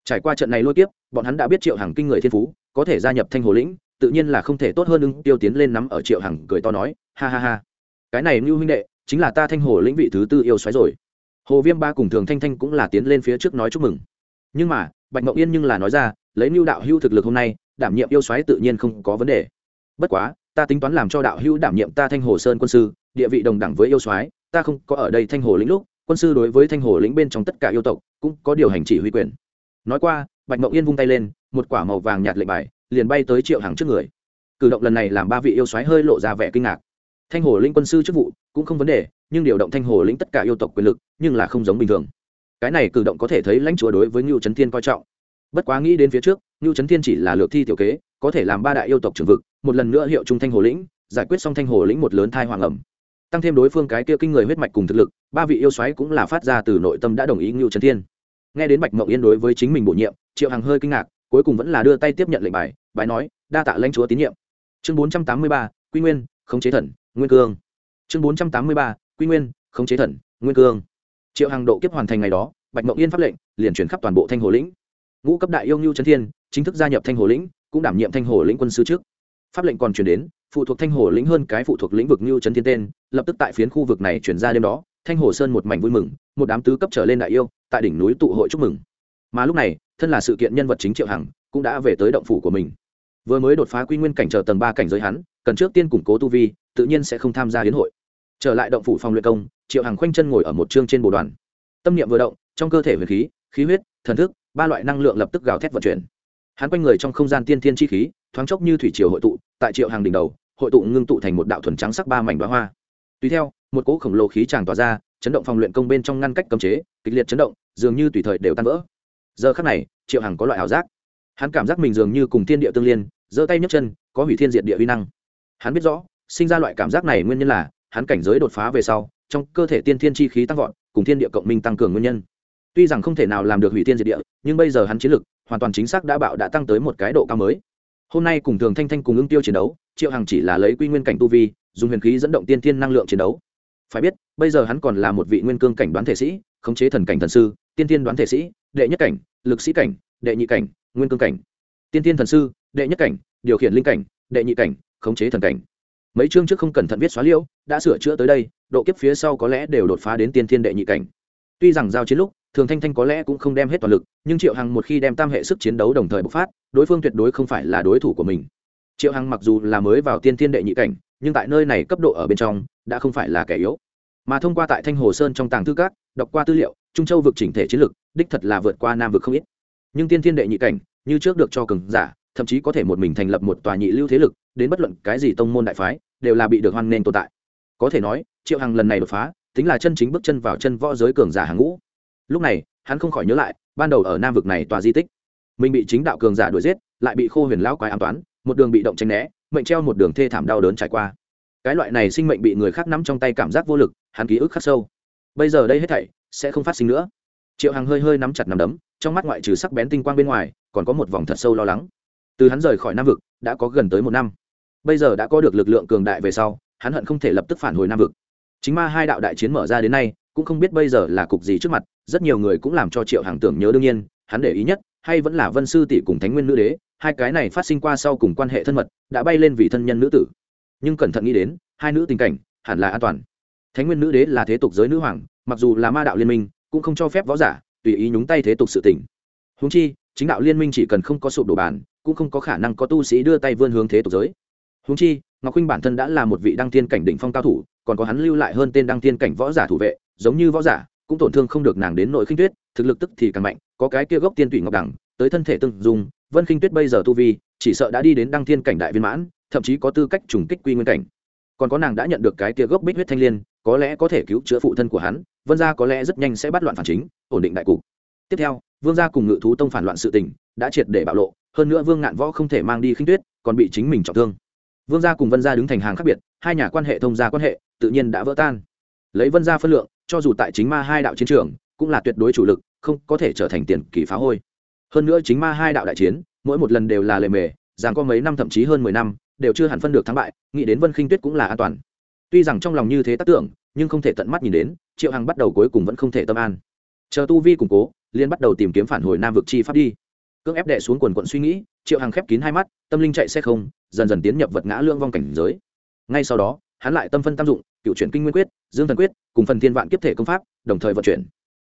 Trải qua trận này lôi tiếp bọn hắn đã biết triệu hằng kinh người thiên phú, có thể gia nhập thanh hồ lĩnh, tự nhiên là không thể tốt hơn ứng tiêu tiến lên nắm ở triệu hằng cười to nói, ha ha ha. Cái này như huynh đệ, chính là ta thanh hồ lĩnh vị thứ tư yêu xoáy rồi. Hồ viêm ba cùng thường thanh thanh cũng là tiến lên phía trước nói chúc mừng. Nhưng mà, bạch mậu yên nhưng là nói ra, lấy mưu đạo hưu thực lực hôm nay, đảm nhiệm yêu xoáy tự nhiên không có vấn đề. Bất quá, ta tính toán làm cho đạo hưu đảm nhiệm ta thanh hồ sơn quân sư, địa vị đồng đẳng với yêu soái, ta không có ở đây thanh hồ lĩnh lúc quân sư đối với thanh hồ lĩnh bên trong tất cả yêu tộc cũng có điều hành chỉ huy quyền. Nói qua, bạch mộng yên vung tay lên, một quả màu vàng nhạt lệnh bài, liền bay tới triệu hàng trước người. Cử động lần này làm ba vị yêu soái hơi lộ ra vẻ kinh ngạc. Thanh hồ lĩnh quân sư chức vụ cũng không vấn đề, nhưng điều động thanh hồ lĩnh tất cả yêu tộc quyền lực, nhưng là không giống bình thường. Cái này cử động có thể thấy lãnh chúa đối với ngưu trấn thiên coi trọng. Bất quá nghĩ đến phía trước, ngưu trấn thiên chỉ là lược thi tiểu kế, có thể làm ba đại yêu tộc trưởng vực, một lần nữa hiệu trung thanh hồ lĩnh, giải quyết xong thanh hồ lĩnh một lớn thai hoàng ẩm tăng thêm đối phương cái kia kinh người huyết mạch cùng thực lực, ba vị yêu xoáy cũng là phát ra từ nội tâm đã đồng ý ngưu trấn thiên. Nghe đến bạch mộng yên đối với chính mình bổ nhiệm, triệu hằng hơi kinh ngạc, cuối cùng vẫn là đưa tay tiếp nhận lệnh bài bài nói, đa tạ lãnh chúa tín nhiệm. Chương bốn trăm tám mươi ba, quy nguyên, khống chế thần, nguyên cương. Chương bốn trăm tám mươi ba, quy nguyên, khống chế thần, nguyên cương. Triệu hằng độ kiếp hoàn thành ngày đó, bạch mộng yên pháp lệnh, liền chuyển khắp toàn bộ thanh hồ lĩnh. Ngũ cấp đại yêu ngưu trấn thiên chính thức gia nhập thanh hồ lĩnh, cũng đảm nhiệm thanh hồ lĩnh quân sư trước. Pháp lệnh còn chuyển đến phụ thuộc thanh hồ lĩnh hơn cái phụ thuộc lĩnh vực như trấn thiên tên, lập tức tại phiến khu vực này chuyển ra đêm đó, thanh hồ sơn một mảnh vui mừng, một đám tứ cấp trở lên đại yêu, tại đỉnh núi tụ hội chúc mừng. Mà lúc này, thân là sự kiện nhân vật chính triệu hằng, cũng đã về tới động phủ của mình. Vừa mới đột phá quy nguyên cảnh chờ tầng ba cảnh giới hắn, cần trước tiên củng cố tu vi, tự nhiên sẽ không tham gia hiến hội. Trở lại động phủ phòng luyện công, triệu hằng khoanh chân ngồi ở một chương trên bồ đoàn. Tâm niệm vừa động, trong cơ thể huyền khí khí huyết, thần thức, ba loại năng lượng lập tức gào thét vận chuyển. Hắn quanh người trong không gian tiên thiên chi khí, thoáng chốc như thủy triều hội tụ, tại triệu hàng đỉnh đầu hội tụ ngưng tụ thành một đạo thuần trắng sắc ba mảnh đoá hoa. Tùy theo, một cỗ khổng lồ khí tràng tỏa ra, chấn động phòng luyện công bên trong ngăn cách cấm chế, kịch liệt chấn động, dường như tùy thời đều tan vỡ. Giờ khắc này, triệu hằng có loại ảo giác. Hắn cảm giác mình dường như cùng thiên địa tương liên, giơ tay nhấc chân, có hủy thiên diệt địa uy năng. Hắn biết rõ, sinh ra loại cảm giác này nguyên nhân là, hắn cảnh giới đột phá về sau, trong cơ thể tiên thiên chi khí tăng vọt, cùng thiên địa cộng minh tăng cường nguyên nhân. Tuy rằng không thể nào làm được hủy thiên diệt địa, nhưng bây giờ hắn chiến lực, hoàn toàn chính xác đã bạo đã tăng tới một cái độ cao mới hôm nay cùng thường thanh thanh cùng ưng tiêu chiến đấu, triệu hằng chỉ là lấy quy nguyên cảnh tu vi, dùng huyền khí dẫn động tiên thiên năng lượng chiến đấu. Phải biết, bây giờ hắn còn là một vị nguyên cương cảnh đoán thể sĩ, khống chế thần cảnh thần sư, tiên thiên đoán thể sĩ, đệ nhất cảnh, lực sĩ cảnh, đệ nhị cảnh, nguyên cương cảnh. Tiên thiên thần sư, đệ nhất cảnh, điều khiển linh cảnh, đệ nhị cảnh, khống chế thần cảnh. Mấy chương trước không cẩn thận viết xóa liễu, đã sửa chữa tới đây, độ kiếp phía sau có lẽ đều đột phá đến tiên thiên đệ nhị cảnh. Tuy rằng giao chiến lúc thường thanh thanh có lẽ cũng không đem hết toàn lực, nhưng triệu hằng một khi đem tam hệ sức chiến đấu đồng thời bộc phát, đối phương tuyệt đối không phải là đối thủ của mình. Triệu hằng mặc dù là mới vào tiên thiên đệ nhị cảnh, nhưng tại nơi này cấp độ ở bên trong, đã không phải là kẻ yếu. Mà thông qua tại thanh hồ sơn trong tàng thư cát đọc qua tư liệu, trung châu vực chỉnh thể chiến lực, đích thật là vượt qua nam vực không ít. Nhưng tiên thiên đệ nhị cảnh, như trước được cho cường giả, thậm chí có thể một mình thành lập một tòa nhị lưu thế lực, đến bất luận cái gì tông môn đại phái, đều là bị được hoan nghênh tồn tại. Có thể nói, triệu hằng lần này đột phá tính là chân chính bước chân vào chân võ giới cường giả hàng ngũ lúc này, hắn không khỏi nhớ lại, ban đầu ở nam vực này tòa di tích, mình bị chính đạo cường giả đuổi giết, lại bị khô huyền lão quái an toán, một đường bị động tranh né, mệnh treo một đường thê thảm đau đớn trải qua. Cái loại này sinh mệnh bị người khác nắm trong tay cảm giác vô lực, hắn ký ức khắc sâu. Bây giờ đây hết thảy sẽ không phát sinh nữa. Triệu hằng hơi hơi nắm chặt nắm đấm, trong mắt ngoại trừ sắc bén tinh quang bên ngoài, còn có một vòng thật sâu lo lắng. Từ hắn rời khỏi nam vực, đã có gần tới một năm. Bây giờ đã có được lực lượng cường đại về sau, hắn hận không thể lập tức phản hồi nam vực. Chính ma hai đạo đại chiến mở ra đến nay cũng không biết bây giờ là cục gì trước mặt, rất nhiều người cũng làm cho triệu hàng tưởng nhớ đương nhiên, hắn để ý nhất, hay vẫn là vân sư tỷ cùng thánh nguyên nữ đế, hai cái này phát sinh qua sau cùng quan hệ thân mật, đã bay lên vì thân nhân nữ tử. Nhưng cẩn thận nghĩ đến, hai nữ tình cảnh, hẳn là an toàn. Thánh nguyên nữ đế là thế tục giới nữ hoàng, mặc dù là ma đạo liên minh, cũng không cho phép võ giả, tùy ý nhúng tay thế tục sự tỉnh húng chi, chính đạo liên minh chỉ cần không có sụp đổ bàn cũng không có khả năng có tu sĩ đưa tay vươn hướng thế tục giới. Húng chi, ngọc huynh bản thân đã là một vị đăng thiên cảnh đỉnh phong cao thủ, còn có hắn lưu lại hơn tên đăng thiên cảnh võ giả thủ vệ giống như võ giả, cũng tổn thương không được nàng đến nội khinh tuyết, thực lực tức thì càng mạnh, có cái kia gốc tiên tủy ngọc đẳng tới thân thể tương dùng vân khinh tuyết bây giờ tu vi, chỉ sợ đã đi đến đăng thiên cảnh đại viên mãn, thậm chí có tư cách trùng kích quy nguyên cảnh. Còn có nàng đã nhận được cái kia gốc bích huyết thanh liên, có lẽ có thể cứu chữa phụ thân của hắn, vân gia có lẽ rất nhanh sẽ bắt loạn phản chính, ổn định đại cục. Tiếp theo, vương gia cùng ngự thú tông phản loạn sự tình, đã triệt để bạo lộ, hơn nữa vương ngạn võ không thể mang đi khinh tuyết, còn bị chính mình trọng thương. Vương gia cùng vân gia đứng thành hàng khác biệt, hai nhà quan hệ thông gia quan hệ, tự nhiên đã vỡ tan. Lấy vân gia phân lượng cho dù tại chính ma hai đạo chiến trường, cũng là tuyệt đối chủ lực, không có thể trở thành tiền kỳ phá hôi. Hơn nữa chính ma hai đạo đại chiến, mỗi một lần đều là lề mề, rằng có mấy năm thậm chí hơn mười năm, đều chưa hẳn phân được thắng bại, nghĩ đến vân khinh tuyết cũng là an toàn. Tuy rằng trong lòng như thế tác tưởng, nhưng không thể tận mắt nhìn đến, triệu hằng bắt đầu cuối cùng vẫn không thể tâm an. Chờ tu vi củng cố liên bắt đầu tìm kiếm phản hồi nam vực chi pháp đi. Cưỡng ép đệ xuống quần quận suy nghĩ, triệu hằng khép kín hai mắt, tâm linh chạy xe không, dần dần tiến nhập vật ngã lương vong cảnh giới. Ngay sau đó hắn lại tâm phân tam dụng, cựu chuyển kinh nguyên quyết, dương thần quyết, cùng phần thiên vạn kiếp thể công pháp, đồng thời vận chuyển.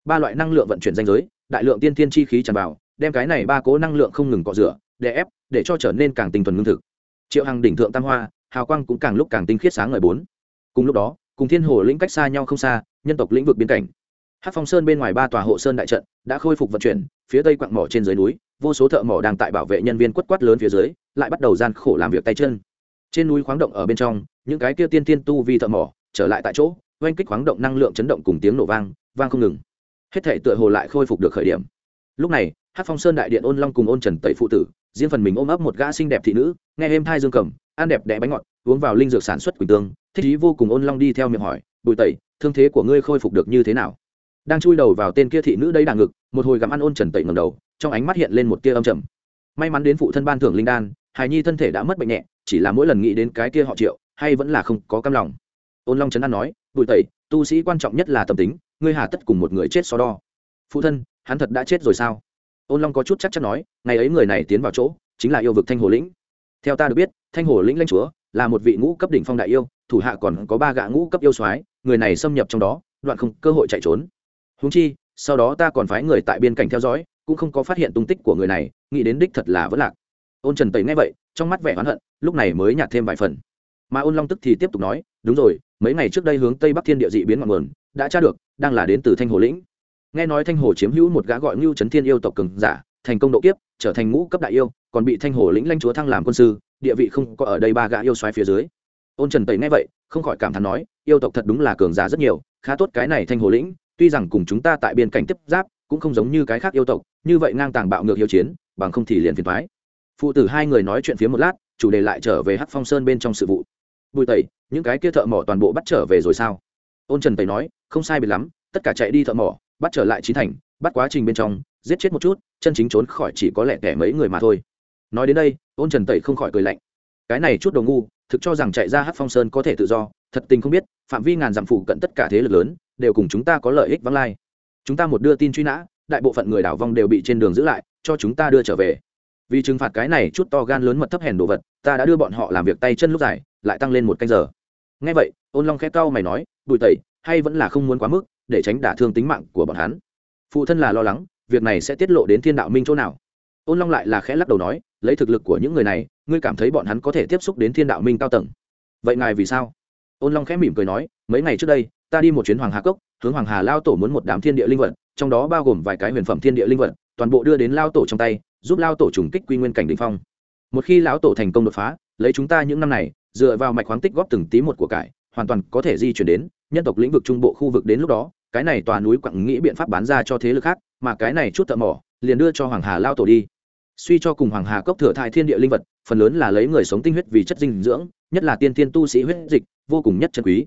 Ba loại năng lượng vận chuyển danh giới, đại lượng tiên thiên chi khí tràn vào, đem cái này ba cố năng lượng không ngừng cọ rửa để ép, để cho trở nên càng tinh thuần ngưng thực. Triệu hằng đỉnh thượng tam hoa, hào quang cũng càng lúc càng tinh khiết sáng ngời bốn. Cùng lúc đó, cùng thiên hồ lĩnh cách xa nhau không xa, nhân tộc lĩnh vực biên cảnh. Hát phong sơn bên ngoài ba tòa hộ sơn đại trận đã khôi phục vận chuyển, phía tây quặng mỏ trên dưới núi, vô số thợ mỏ đang tại bảo vệ nhân viên quất quát lớn phía dưới, lại bắt đầu gian khổ làm việc tay chân trên núi khoáng động ở bên trong, những cái kia tiên tiên tu vi thợ mỏ trở lại tại chỗ, oanh kích khoáng động năng lượng chấn động cùng tiếng nổ vang vang không ngừng. Hết thể tựa hồ lại khôi phục được khởi điểm. Lúc này hát phong sơn đại điện ôn long cùng ôn trần tẩy phụ tử, riêng phần mình ôm ấp một gã xinh đẹp thị nữ, nghe êm thai dương cầm, ăn đẹp đẽ bánh ngọt, uống vào linh dược sản xuất quỳnh tương, thích ý vô cùng ôn long đi theo miệng hỏi, bùi tẩy, thương thế của ngươi khôi phục được như thế nào? Đang chui đầu vào tên kia thị nữ đây đà ngực, một hồi gặm ăn ôn trần tẩy ngầm đầu, trong ánh mắt hiện lên một tia âm trầm. May mắn đến phụ thân ban thưởng linh đan, hài nhi thân thể đã mất bệnh nhẹ chỉ là mỗi lần nghĩ đến cái kia họ triệu, hay vẫn là không có cam lòng. Ôn long trấn an nói, bùi tẩy, tu sĩ quan trọng nhất là tâm tính, ngươi hà tất cùng một người chết so đo. Phụ thân, hắn thật đã chết rồi sao? Ôn long có chút chắc chắn nói, ngày ấy người này tiến vào chỗ, chính là yêu vực thanh hồ lĩnh. Theo ta được biết, thanh hồ lĩnh lãnh chúa là một vị ngũ cấp đỉnh phong đại yêu, thủ hạ còn có ba gã ngũ cấp yêu soái, người này xâm nhập trong đó, đoạn không cơ hội chạy trốn. Húng chi, sau đó ta còn phái người tại biên cảnh theo dõi, cũng không có phát hiện tung tích của người này, nghĩ đến đích thật là vẫn lạc ôn trần tẩy nghe vậy, trong mắt vẻ oán hận, lúc này mới nhạt thêm vài phần. Mà ôn long tức thì tiếp tục nói, đúng rồi, mấy ngày trước đây hướng tây bắc thiên địa dị biến ngọn nguồn, đã tra được, đang là đến từ thanh hồ lĩnh. Nghe nói thanh hồ chiếm hữu một gã gọi ngưu trấn thiên yêu tộc cường giả, thành công độ kiếp, trở thành ngũ cấp đại yêu, còn bị thanh hồ lĩnh lanh chúa thăng làm quân sư, địa vị không có ở đây ba gã yêu xoáy phía dưới. Ôn trần tẩy nghe vậy, không khỏi cảm thán nói, yêu tộc thật đúng là cường giả rất nhiều, khá tốt cái này thanh hồ lĩnh, tuy rằng cùng chúng ta tại biên cảnh tiếp giáp, cũng không giống như cái khác yêu tộc, như vậy ngang tàng bạo ngược yêu chiến, bằng không thì liền phiền thoái phụ tử hai người nói chuyện phía một lát, chủ đề lại trở về hắc phong sơn bên trong sự vụ. Bùi tẩy, những cái kia thợ mỏ toàn bộ bắt trở về rồi sao? Ôn trần tẩy nói, không sai biệt lắm, tất cả chạy đi thợ mỏ, bắt trở lại chín thành, bắt quá trình bên trong, giết chết một chút, chân chính trốn khỏi chỉ có lẽ kẻ mấy người mà thôi. Nói đến đây, ôn trần tẩy không khỏi cười lạnh. Cái này chút đồ ngu, thực cho rằng chạy ra hát phong sơn có thể tự do, thật tình không biết, phạm vi ngàn dặm phụ cận tất cả thế lực lớn, đều cùng chúng ta có lợi ích vắng lai. Chúng ta một đưa tin truy nã, đại bộ phận người đảo vong đều bị trên đường giữ lại, cho chúng ta đưa trở về vì trừng phạt cái này chút to gan lớn mật thấp hèn đồ vật, ta đã đưa bọn họ làm việc tay chân lúc dài, lại tăng lên một canh giờ. Ngay vậy, ôn long khét cau mày nói, bùi tẩy, hay vẫn là không muốn quá mức, để tránh đả thương tính mạng của bọn hắn. Phụ thân là lo lắng, việc này sẽ tiết lộ đến thiên đạo minh chỗ nào. Ôn long lại là khẽ lắc đầu nói, lấy thực lực của những người này, ngươi cảm thấy bọn hắn có thể tiếp xúc đến thiên đạo minh cao tầng. Vậy ngài vì sao? Ôn long khẽ mỉm cười nói, mấy ngày trước đây, ta đi một chuyến hoàng hà cốc, hướng hoàng hà lao tổ muốn một đám thiên địa linh vật, trong đó bao gồm vài cái huyền phẩm thiên địa linh vật, toàn bộ đưa đến lao tổ trong tay giúp lao tổ trùng kích quy nguyên cảnh đ ỉ n h phong. Một khi lão tổ thành công đột phá, lấy chúng ta những năm này, dựa vào mạch khoáng tích góp từng tí một của cải, hoàn toàn có thể di chuyển đến nhân tộc lĩnh vực trung bộ khu vực đến lúc đó, cái này tòa núi quặng nghĩ biện pháp bán ra cho thế lực khác, mà cái này chút thợ mỏ, liền đưa cho hoàng hà lao tổ đi. Suy cho cùng hoàng hà cốc thừa thai thiên địa linh vật, phần lớn là lấy người sống tinh huyết vì chất dinh dưỡng, nhất là tiên tiên tu sĩ huyết dịch, vô cùng nhất chân quý.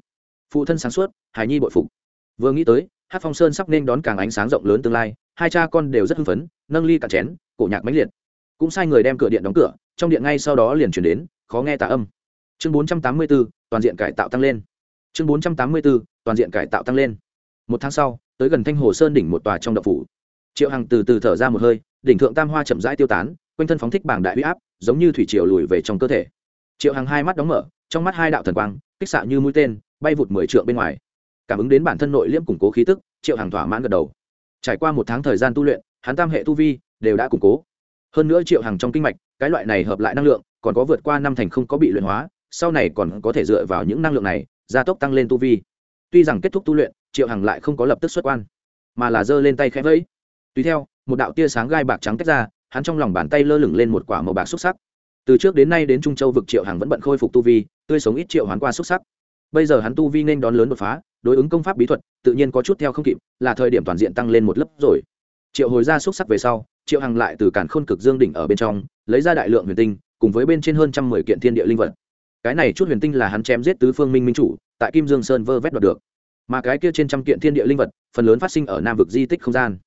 Phụ thân sáng suốt, hài nhi bội phục. Vừa nghĩ tới hát phong sơn sắp nên đón càng ánh sáng rộng lớn tương lai, hai cha con đều rất hưng phấn, nâng ly cả chén, cổ nhạc mãnh liệt. Cũng sai người đem cửa điện đóng cửa, trong điện ngay sau đó liền chuyển đến, khó nghe tà âm. Chương bốn trăm tám mươi b ố toàn diện cải tạo tăng lên. Chương bốn trăm tám mươi b ố toàn diện cải tạo tăng lên. Một tháng sau, tới gần thanh hồ sơn đỉnh một tòa trong đậu phủ. Triệu hằng từ từ thở ra một hơi, đỉnh thượng tam hoa chậm rãi tiêu tán, quanh thân phóng thích bảng đại huy áp, giống như thủy triều lùi về trong cơ thể. Triệu hằng hai mắt đóng mở, trong mắt hai đạo thần quang, kích xạ như mũi tên, bay vụt mười trượng bên ngoài cảm ứng đến bản thân nội liễm củng cố khí tức, triệu hằng thỏa mãn gật đầu. Trải qua một tháng thời gian tu luyện, hắn tam hệ tu vi đều đã củng cố. Hơn nữa triệu hằng trong kinh mạch, cái loại này hợp lại năng lượng, còn có vượt qua năm thành không có bị luyện hóa, sau này còn có thể dựa vào những năng lượng này, gia tốc tăng lên tu vi. Tuy rằng kết thúc tu luyện, triệu hằng lại không có lập tức xuất quan, mà là giơ lên tay khẽ vẫy. Tùy theo, một đạo tia sáng gai bạc trắng tách ra, hắn trong lòng bàn tay lơ lửng lên một quả màu bạc xúc sắc. Từ trước đến nay đến trung châu vực triệu hằng vẫn bận khôi phục tu vi, tươi sống ít triệu hoán qua xúc sắc. Bây giờ hắn tu vi nên đón lớn đột phá đối ứng công pháp bí thuật, tự nhiên có chút theo không kịp, là thời điểm toàn diện tăng lên một lớp rồi. Triệu hồi ra xúc sắc về sau, triệu hằng lại từ cản khôn cực dương đỉnh ở bên trong, lấy ra đại lượng huyền tinh, cùng với bên trên hơn trăm mười kiện thiên địa linh vật. Cái này chút huyền tinh là hắn chém giết tứ phương minh minh chủ, tại kim dương sơn vơ vét đoạt được. Mà cái kia trên trăm kiện thiên địa linh vật, phần lớn phát sinh ở nam vực di tích không gian.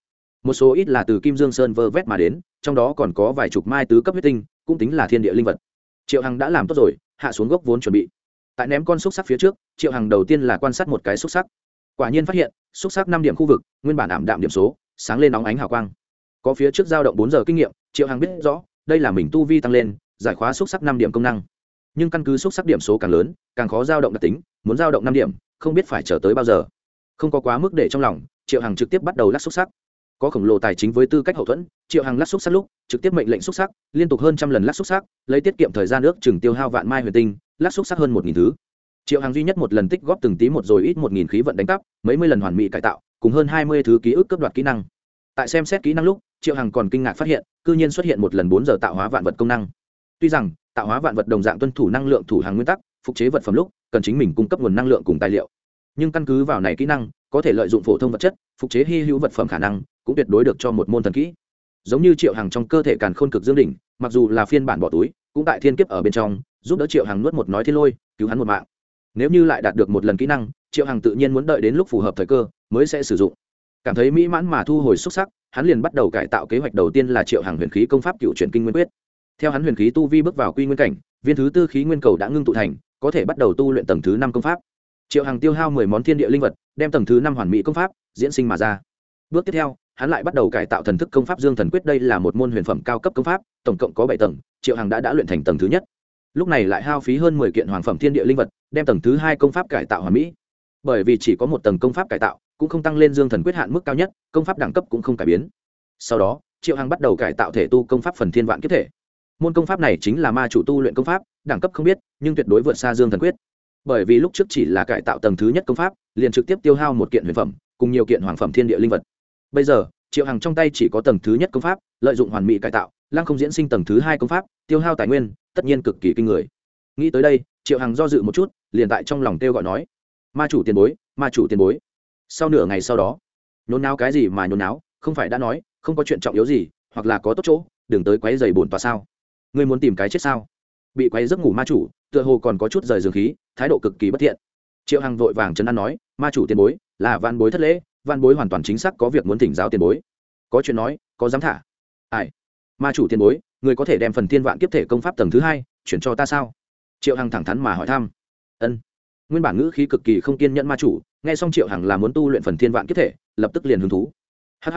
Một số ít là từ kim dương sơn vơ vét mà đến, trong đó còn có vài chục mai tứ cấp huyết tinh, cũng tính là thiên địa linh vật. Triệu hằng đã làm tốt rồi, hạ xuống gốc vốn chuẩn bị tại ném con xúc sắc phía trước, triệu hằng đầu tiên là quan sát một cái xúc sắc. Quả nhiên phát hiện, xúc sắc năm điểm khu vực, nguyên bản ảm đạm điểm số, sáng lên nóng ánh hào quang. Có phía trước giao động bốn giờ kinh nghiệm, triệu hằng biết rõ, đây là mình tu vi tăng lên, giải khóa xúc sắc năm điểm công năng. Nhưng căn cứ xúc sắc điểm số càng lớn, càng khó giao động đặc tính, muốn giao động năm điểm, không biết phải chờ tới bao giờ. Không có quá mức để trong lòng, triệu hằng trực tiếp bắt đầu lắc xúc sắc. Có khổng lồ tài chính với tư cách hậu thuẫn, triệu hằng lắc xúc sắc lúc, trực tiếp mệnh lệnh xúc sắc, liên tục hơn trăm lần lắc xúc sắc, lấy tiết kiệm thời gian nước chừng tiêu hao vạn mai huyền tinh lát xúc sắc hơn một nghìn thứ. Triệu hàng duy nhất một lần tích góp từng tí một rồi ít một nghìn khí vận đánh cắp, mấy mươi lần hoàn mỹ cải tạo, cùng hơn hai mươi thứ ký ức cấp đoạt kỹ năng. Tại xem xét kỹ năng lúc, triệu hằng còn kinh ngạc phát hiện, cư nhiên xuất hiện một lần bốn giờ tạo hóa vạn vật công năng. Tuy rằng, tạo hóa vạn vật đồng dạng tuân thủ năng lượng thủ hàng nguyên tắc, phục chế vật phẩm lúc, cần chính mình cung cấp nguồn năng lượng cùng tài liệu. Nhưng căn cứ vào này kỹ năng, có thể lợi dụng phổ thông vật chất, phục chế hy hữu vật phẩm khả năng, cũng tuyệt đối được cho một môn thần kỹ. Giống như triệu hàng trong cơ thể càn khôn cực dương đỉnh, mặc dù là phiên bản bỏ túi, cũng tại thiên kiếp ở bên trong giúp đỡ triệu hàng nuốt một nói thiên lôi, cứu hắn một mạng. Nếu như lại đạt được một lần kỹ năng, triệu hàng tự nhiên muốn đợi đến lúc phù hợp thời cơ, mới sẽ sử dụng. Cảm thấy mỹ mãn mà thu hồi xuất sắc, hắn liền bắt đầu cải tạo kế hoạch đầu tiên là triệu hàng huyền khí công pháp cựu truyền kinh nguyên quyết. Theo hắn huyền khí tu vi bước vào quy nguyên cảnh, viên thứ tư khí nguyên cầu đã ngưng tụ thành, có thể bắt đầu tu luyện tầng thứ năm công pháp. Triệu hàng tiêu hao mười món thiên địa linh vật, đem tầng thứ năm hoàn mỹ công pháp, diễn sinh mà ra. Bước tiếp theo, hắn lại bắt đầu cải tạo thần thức công pháp dương thần quyết đây là một môn huyền phẩm cao cấp công pháp, tổng cộng có bảy tầng, triệu hằng đã đã luyện thành tầng thứ nhất lúc này lại hao phí hơn mười kiện hoàng phẩm thiên địa linh vật, đem tầng thứ hai công pháp cải tạo hoàn mỹ. Bởi vì chỉ có một tầng công pháp cải tạo, cũng không tăng lên dương thần quyết hạn mức cao nhất, công pháp đẳng cấp cũng không cải biến. Sau đó, triệu hằng bắt đầu cải tạo thể tu công pháp phần thiên vạn kiếp thể. Môn công pháp này chính là ma chủ tu luyện công pháp, đẳng cấp không biết, nhưng tuyệt đối vượt xa dương thần quyết. Bởi vì lúc trước chỉ là cải tạo tầng thứ nhất công pháp, liền trực tiếp tiêu hao một kiện huyền phẩm, cùng nhiều kiện hoàng phẩm thiên địa linh vật. Bây giờ, triệu hằng trong tay chỉ có tầng thứ nhất công pháp, lợi dụng hoàn mỹ cải tạo lang không diễn sinh tầng thứ hai công pháp, tiêu hao tài nguyên tất nhiên cực kỳ kinh người. Nghĩ tới đây, triệu hằng do dự một chút, liền tại trong lòng kêu gọi nói, ma chủ tiền bối, ma chủ tiền bối. Sau nửa ngày sau đó, nhốn náo cái gì mà nhốn náo không phải đã nói, không có chuyện trọng yếu gì, hoặc là có tốt chỗ, đừng tới quấy dày bổn tòa sao? Ngươi muốn tìm cái chết sao? Bị quấy giấc ngủ ma chủ, tựa hồ còn có chút rời dường khí, thái độ cực kỳ bất thiện. Triệu hằng vội vàng chấn an nói, ma chủ tiền bối, là van bối thất lễ van bối hoàn toàn chính xác có việc muốn thỉnh giáo tiền bối. Có chuyện nói, có dám thả. Ai? Ma chủ tiền bối người có thể đem phần thiên vạn kiếp thể công pháp tầng thứ hai chuyển cho ta sao? Triệu hằng thẳng thắn mà hỏi thăm. Ân. Nguyên bản ngữ khí cực kỳ không kiên nhẫn ma chủ, nghe xong triệu hằng là muốn tu luyện phần thiên vạn kiếp thể, lập tức liền hứng thú. Hh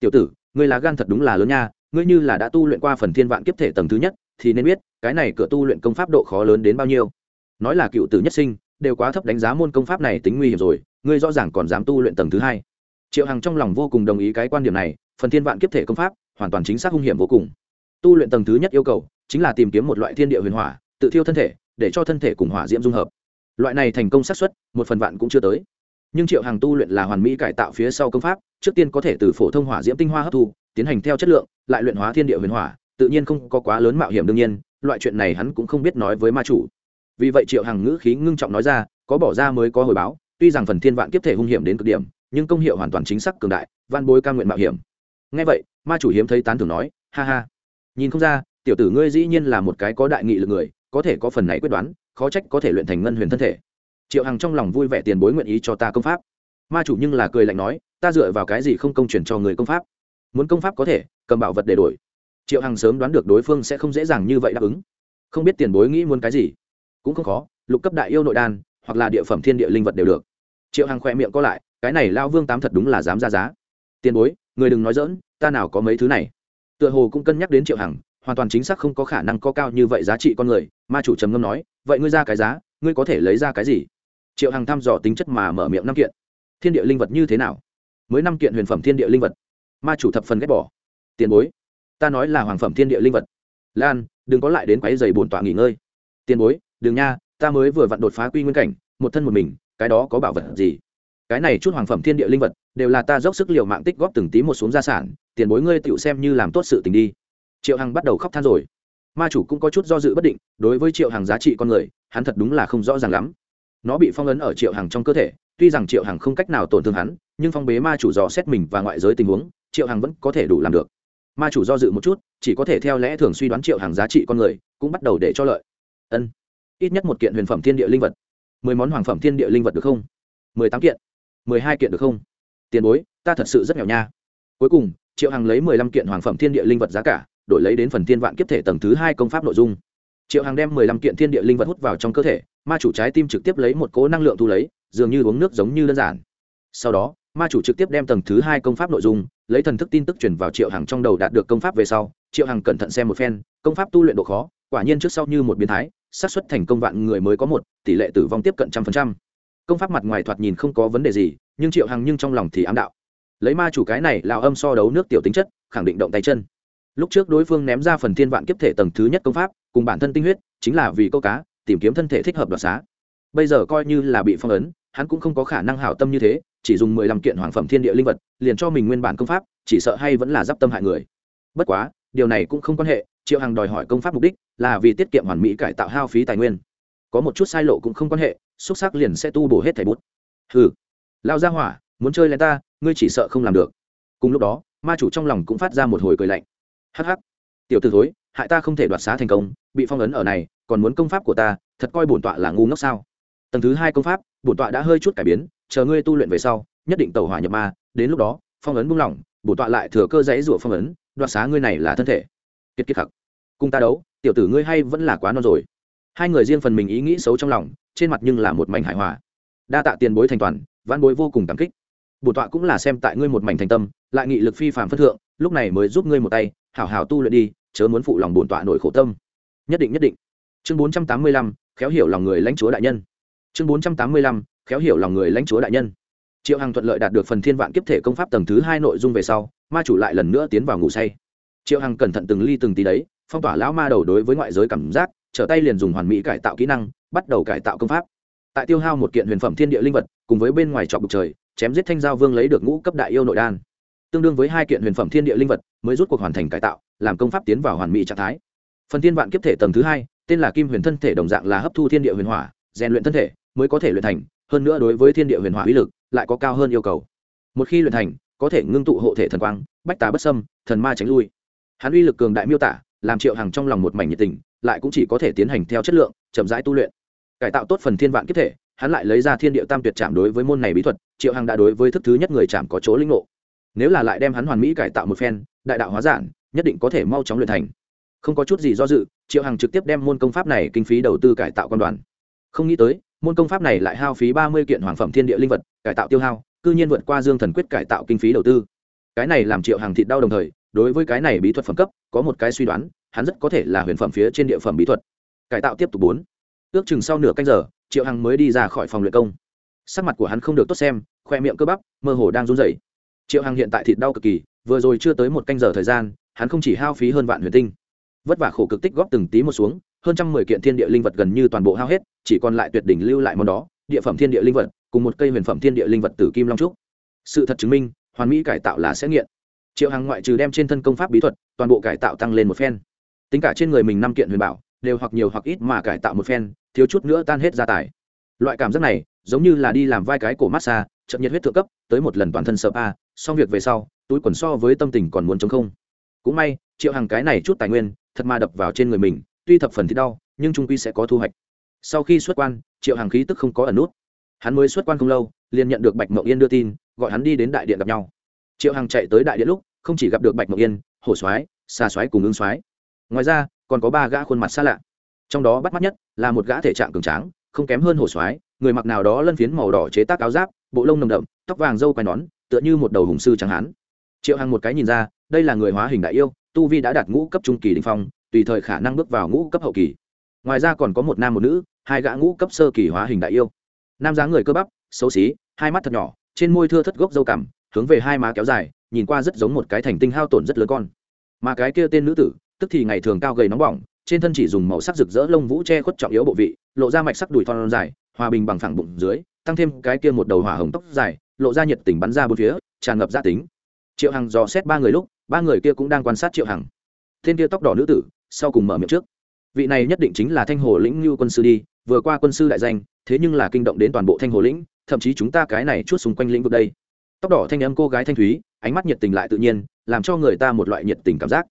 tiểu tử người là gan thật đúng là lớn nha, ngươi như là đã tu luyện qua phần thiên vạn kiếp thể tầng thứ nhất, thì nên biết, cái này cửa tu luyện công pháp độ khó lớn đến bao nhiêu. Nói là cựu tử nhất sinh, đều quá thấp đánh giá môn công pháp này tính nguy hiểm rồi, ngươi rõ ràng còn dám tu luyện tầng thứ hai. Triệu hằng trong lòng vô cùng đồng ý cái quan điểm này, phần thiên vạn kiếp thể công pháp, hoàn toàn chính xác hung hiểm vô cùng tu luyện tầng thứ nhất yêu cầu chính là tìm kiếm một loại thiên địa huyền hỏa, tự thiêu thân thể, để cho thân thể cùng hỏa diễm dung hợp. Loại này thành công xác suất, một phần vạn cũng chưa tới. Nhưng triệu hàng tu luyện là hoàn mỹ cải tạo phía sau công pháp, trước tiên có thể từ phổ thông hỏa diễm tinh hoa hấp thu, tiến hành theo chất lượng, lại luyện hóa thiên địa huyền hỏa, tự nhiên không có quá lớn mạo hiểm đương nhiên, loại chuyện này hắn cũng không biết nói với ma chủ. Vì vậy triệu hàng ngữ khí ngưng trọng nói ra, có bỏ ra mới có hồi báo, tuy rằng phần thiên vạn kiếp thể hung hiểm đến cực điểm, nhưng công hiệu hoàn toàn chính xác cường đại van bối ca nguyện mạo hiểm. Ngay vậy, ma chủ hiếm thấy tán thưởng nói, ha ha nhìn không ra, tiểu tử ngươi dĩ nhiên là một cái có đại nghị lực người, có thể có phần này quyết đoán, khó trách có thể luyện thành ngân huyền thân thể. Triệu hằng trong lòng vui vẻ tiền bối nguyện ý cho ta công pháp. Ma chủ nhưng là cười lạnh nói, ta dựa vào cái gì không công chuyển cho người công pháp? Muốn công pháp có thể, cầm bảo vật để đổi. Triệu hằng sớm đoán được đối phương sẽ không dễ dàng như vậy đáp ứng. Không biết tiền bối nghĩ muốn cái gì. Cũng không khó, lục cấp đại yêu nội đan, hoặc là địa phẩm thiên địa linh vật đều được. Triệu hằng khỏe miệng có lại, cái này lao vương tám thật đúng là dám ra giá. Tiền bối, người đừng nói dỡn ta nào có mấy thứ này? Tựa hồ cũng cân nhắc đến triệu hằng, hoàn toàn chính xác không có khả năng có cao như vậy giá trị con người ma chủ trầm ngâm nói, vậy ngươi ra cái giá, ngươi có thể lấy ra cái gì? Triệu hằng thăm dò tính chất mà mở miệng năm kiện. Thiên địa linh vật như thế nào? Mới năm kiện huyền phẩm thiên địa linh vật. Ma chủ thập phần ghét bỏ. Tiền bối, ta nói là hoàng phẩm thiên địa linh vật. Lan, đừng có lại đến quáy dày bổn tọa nghỉ ngơi. Tiền bối, đừng nha, ta mới vừa vặn đột phá quy nguyên cảnh, một thân một mình, cái đó có bảo vật gì? Cái này chút hoàng phẩm thiên địa linh vật đều là ta dốc sức l i ề u mạng tích góp từng tí một xuống gia sản, tiền bối ngươi tựu xem như làm tốt sự tình đi. Triệu hằng bắt đầu khóc than rồi. Ma chủ cũng có chút do dự bất định, đối với triệu hằng giá trị con người, hắn thật đúng là không rõ ràng lắm. Nó bị phong ấn ở triệu hằng trong cơ thể, tuy rằng triệu hằng không cách nào tổn thương hắn, nhưng phong bế ma chủ dò xét mình và ngoại giới tình huống, triệu hằng vẫn có thể đủ làm được. Ma chủ do dự một chút, chỉ có thể theo lẽ thường suy đoán triệu hằng giá trị con người, cũng bắt đầu để cho lợi. Ân. Ít nhất một kiện huyền phẩm thiên địa linh vật. Mười món hoàng phẩm thiên địa linh vật được không? Mười tám kiện mười hai kiện được không? Tiền bối, ta thật sự rất nghèo nha. Cuối cùng, triệu hằng lấy mười lăm kiện hoàng phẩm thiên địa linh vật giá cả, đổi lấy đến phần thiên vạn kiếp thể tầng thứ hai công pháp nội dung. Triệu hằng đem mười lăm kiện thiên địa linh vật hút vào trong cơ thể, ma chủ trái tim trực tiếp lấy một cố năng lượng thu lấy, dường như uống nước giống như đơn giản. Sau đó, ma chủ trực tiếp đem tầng thứ hai công pháp nội dung, lấy thần thức tin tức truyền vào triệu hằng trong đầu đạt được công pháp về sau, triệu hằng cẩn thận xem một phen, công pháp tu luyện độ khó, quả nhiên trước sau như một biến thái, xác suất thành công vạn người mới có một, tỷ lệ tử vong tiếp cận trăm phần trăm công pháp mặt ngoài thoạt nhìn không có vấn đề gì, nhưng triệu hằng nhưng trong lòng thì ám đạo. Lấy ma chủ cái này lao âm so đấu nước tiểu tính chất, khẳng định động tay chân. Lúc trước đối phương ném ra phần thiên vạn kiếp thể tầng thứ nhất công pháp, cùng bản thân tinh huyết, chính là vì câu cá, tìm kiếm thân thể thích hợp đoạt xá. Bây giờ coi như là bị phong ấn, hắn cũng không có khả năng hảo tâm như thế, chỉ dùng mười lăm kiện hoàng phẩm thiên địa linh vật, liền cho mình nguyên bản công pháp, chỉ sợ hay vẫn là d i p tâm hại người. Bất quá, điều này cũng không quan hệ, triệu hằng đòi hỏi công pháp mục đích là vì tiết kiệm hoàn mỹ cải tạo hao phí tài nguyên có một chút sai lộ cũng không quan hệ, xúc xác liền sẽ tu bổ hết thẻ bút. Hừ lao ra hỏa, muốn chơi lên ta, ngươi chỉ sợ không làm được. Cùng lúc đó, ma chủ trong lòng cũng phát ra một hồi cười lạnh. Hắc hắc, tiểu t ử thối, hại ta không thể đoạt xá thành công, bị phong ấn ở này, còn muốn công pháp của ta, thật coi bổn tọa là ngu ngốc sao? Tầng thứ hai công pháp, bổn tọa đã hơi chút cải biến, chờ ngươi tu luyện về sau, nhất định tàu hỏa nhập ma, đến lúc đó, phong ấn buông lỏng, bổn tọa lại thừa cơ dãy rủa phong ấn, đoạt xá ngươi này là thân thể. Kiệt kiệt khặc. Cùng ta đấu, tiểu tử ngươi hay vẫn là quá non rồi hai người riêng phần mình ý nghĩ xấu trong lòng, trên mặt nhưng là một mảnh hài hòa. Đa tạ tiền bối thành toàn văn bối vô cùng cảm kích. Bổn tọa cũng là xem tại ngươi một mảnh thành tâm, lại nghị lực phi phạm phất thượng, lúc này mới giúp ngươi một tay, hảo hảo tu luyện đi, chớ muốn phụ lòng bổn tọa nổi khổ tâm. Nhất định nhất định. Chương bốn trăm tám mươi lăm, khéo hiểu lòng người lãnh chúa đại nhân. Chương bốn trăm tám mươi lăm, khéo hiểu lòng người lãnh chúa đại nhân. Triệu hằng thuận lợi đạt được phần thiên vạn kiếp thể công pháp tầng thứ hai nội dung về sau, ma chủ lại lần nữa tiến vào ngủ say. Triệu hằng cẩn thận từng ly từng tí đấy, phong tỏa lão ma đầu đối với ngoại giới cảm giác trở tay liền dùng hoàn mỹ cải tạo kỹ năng, bắt đầu cải tạo công pháp. Tại tiêu hao một kiện huyền phẩm thiên địa linh vật, cùng với bên ngoài trọc bục trời, chém giết thanh giao vương lấy được ngũ cấp đại yêu nội đan. Tương đương với hai kiện huyền phẩm thiên địa linh vật, mới rút cuộc hoàn thành cải tạo, làm công pháp tiến vào hoàn mỹ trạng thái. Phần thiên vạn kiếp thể tầng thứ hai, tên là kim huyền thân thể đồng dạng là hấp thu thiên địa huyền hỏa, rèn luyện thân thể mới có thể luyện thành, hơn nữa đối với thiên địa huyền hỏa uy lực lại có cao hơn yêu cầu. Một khi luyện thành, có thể ngưng tụ hộ thể thần quang, bách tá bất sâm thần ma tránh lui. Hắn uy lực cường đại miêu tả, làm triệu hàng trong lòng một mảnh nhiệt tình lại cũng chỉ có thể tiến hành theo chất lượng, chậm rãi tu luyện. Cải tạo tốt phần thiên vạn kiếp thể, hắn lại lấy ra thiên địa tam tuyệt trạm đối với môn này bí thuật, triệu hằng đã đối với thức thứ nhất người chạm có chỗ linh ngộ. Nếu là lại đem hắn hoàn mỹ cải tạo một phen, đại đạo hóa giản, nhất định có thể mau chóng luyện thành. Không có chút gì do dự, triệu hằng trực tiếp đem môn công pháp này kinh phí đầu tư cải tạo quan đoàn. Không nghĩ tới, môn công pháp này lại hao phí ba mươi kiện hoàng phẩm thiên địa linh vật, cải tạo tiêu hao, cư nhiên vượt qua dương thần quyết cải tạo kinh phí đầu tư. Cái này làm triệu hàng thịt đau đồng thời, đối với cái này bí thuật phẩm cấp, có một cái suy đoán hắn rất có thể là huyền phẩm phía trên địa phẩm bí thuật. Cải tạo tiếp tục bốn. Ước chừng sau nửa canh giờ, triệu hằng mới đi ra khỏi phòng luyện công. Sắc mặt của hắn không được tốt xem, khoe miệng cơ bắp, mơ hồ đang run rẩy. Triệu hằng hiện tại thịt đau cực kỳ, vừa rồi chưa tới một canh giờ thời gian, hắn không chỉ hao phí hơn vạn huyền tinh, vất vả khổ cực tích góp từng tí một xuống, hơn trăm mười kiện thiên địa linh vật gần như toàn bộ hao hết, chỉ còn lại tuyệt đỉnh lưu lại món đó, địa phẩm thiên địa linh vật, cùng một cây huyền phẩm thiên địa linh vật từ kim long trúc. Sự thật chứng minh, hoàn mỹ cải tạo là sẽ nghiện. Triệu hằng ngoại trừ đem trên thân công pháp bí thuật, toàn bộ cải tạo tăng lên một phen tính cả trên người mình năm kiện huyền bảo, đều hoặc nhiều hoặc ít mà cải tạo một phen, thiếu chút nữa tan hết gia tài. Loại cảm giác này, giống như là đi làm vai cái cổ massage chậm nhiệt huyết thượng cấp, tới một lần toàn thân sợ a xong việc về sau, túi quần so với tâm tình còn muốn chống không. Cũng may, triệu hàng cái này chút tài nguyên, thật mà đập vào trên người mình, tuy thập phần thì đau, nhưng trung quy sẽ có thu hoạch. Sau khi xuất quan, triệu hàng khí tức không có ẩn nút. Hắn mới xuất quan không lâu, liền nhận được bạch mậu yên đưa tin, gọi hắn đi đến đại điện gặp nhau. Triệu hàng chạy tới đại điện lúc, không chỉ gặp được bạch mậu yên, hổ soái xa soái cùng ứng soái ngoài ra, còn có ba gã khuôn mặt xa lạ. Trong đó bắt mắt nhất là một gã thể trạng cường tráng, không kém hơn hổ soái người mặc nào đó lân phiến màu đỏ chế tác áo giáp, bộ lông nồng đậm, tóc vàng râu quai nón, tựa như một đầu hùng sư trắng hán. Triệu hằng một cái nhìn ra, đây là người hóa hình đại yêu, tu vi đã đạt ngũ cấp trung kỳ đình phong, tùy thời khả năng bước vào ngũ cấp hậu kỳ. Ngoài ra còn có một nam một nữ, hai gã ngũ cấp sơ kỳ hóa hình đại yêu. Nam dáng người cơ bắp, xấu xí, hai mắt thật nhỏ, trên môi thưa thất gốc dâu cằm, hướng về hai má kéo dài, nhìn qua rất giống một cái thành tinh hao tổn rất lớn con. Mà cái kia tên nữ tử tức thì ngày thường cao gầy nóng bỏng, trên thân chỉ dùng màu sắc rực rỡ lông vũ che khuất trọng yếu bộ vị, lộ ra mạch sắc đùi thon dài, hòa bình bằng phẳng bụng dưới, tăng thêm cái kia một đầu hỏa hồng tóc dài, lộ ra nhiệt tình bắn ra bốn phía, tràn ngập gia tính. Triệu hằng dò xét ba người lúc, ba người kia cũng đang quan sát triệu hằng. Tên kia tóc đỏ nữ tử, sau cùng mở miệng trước. Vị này nhất định chính là thanh hồ lĩnh như quân sư đi, vừa qua quân sư đại danh, thế nhưng là kinh động đến toàn bộ thanh hồ lĩnh, thậm chí chúng ta cái này chút xung quanh lĩnh vực đây. Tóc đỏ thanh âm cô gái thanh thúy, ánh mắt nhiệt tình lại tự nhiên, làm cho người ta một loại nhiệt tình cảm giác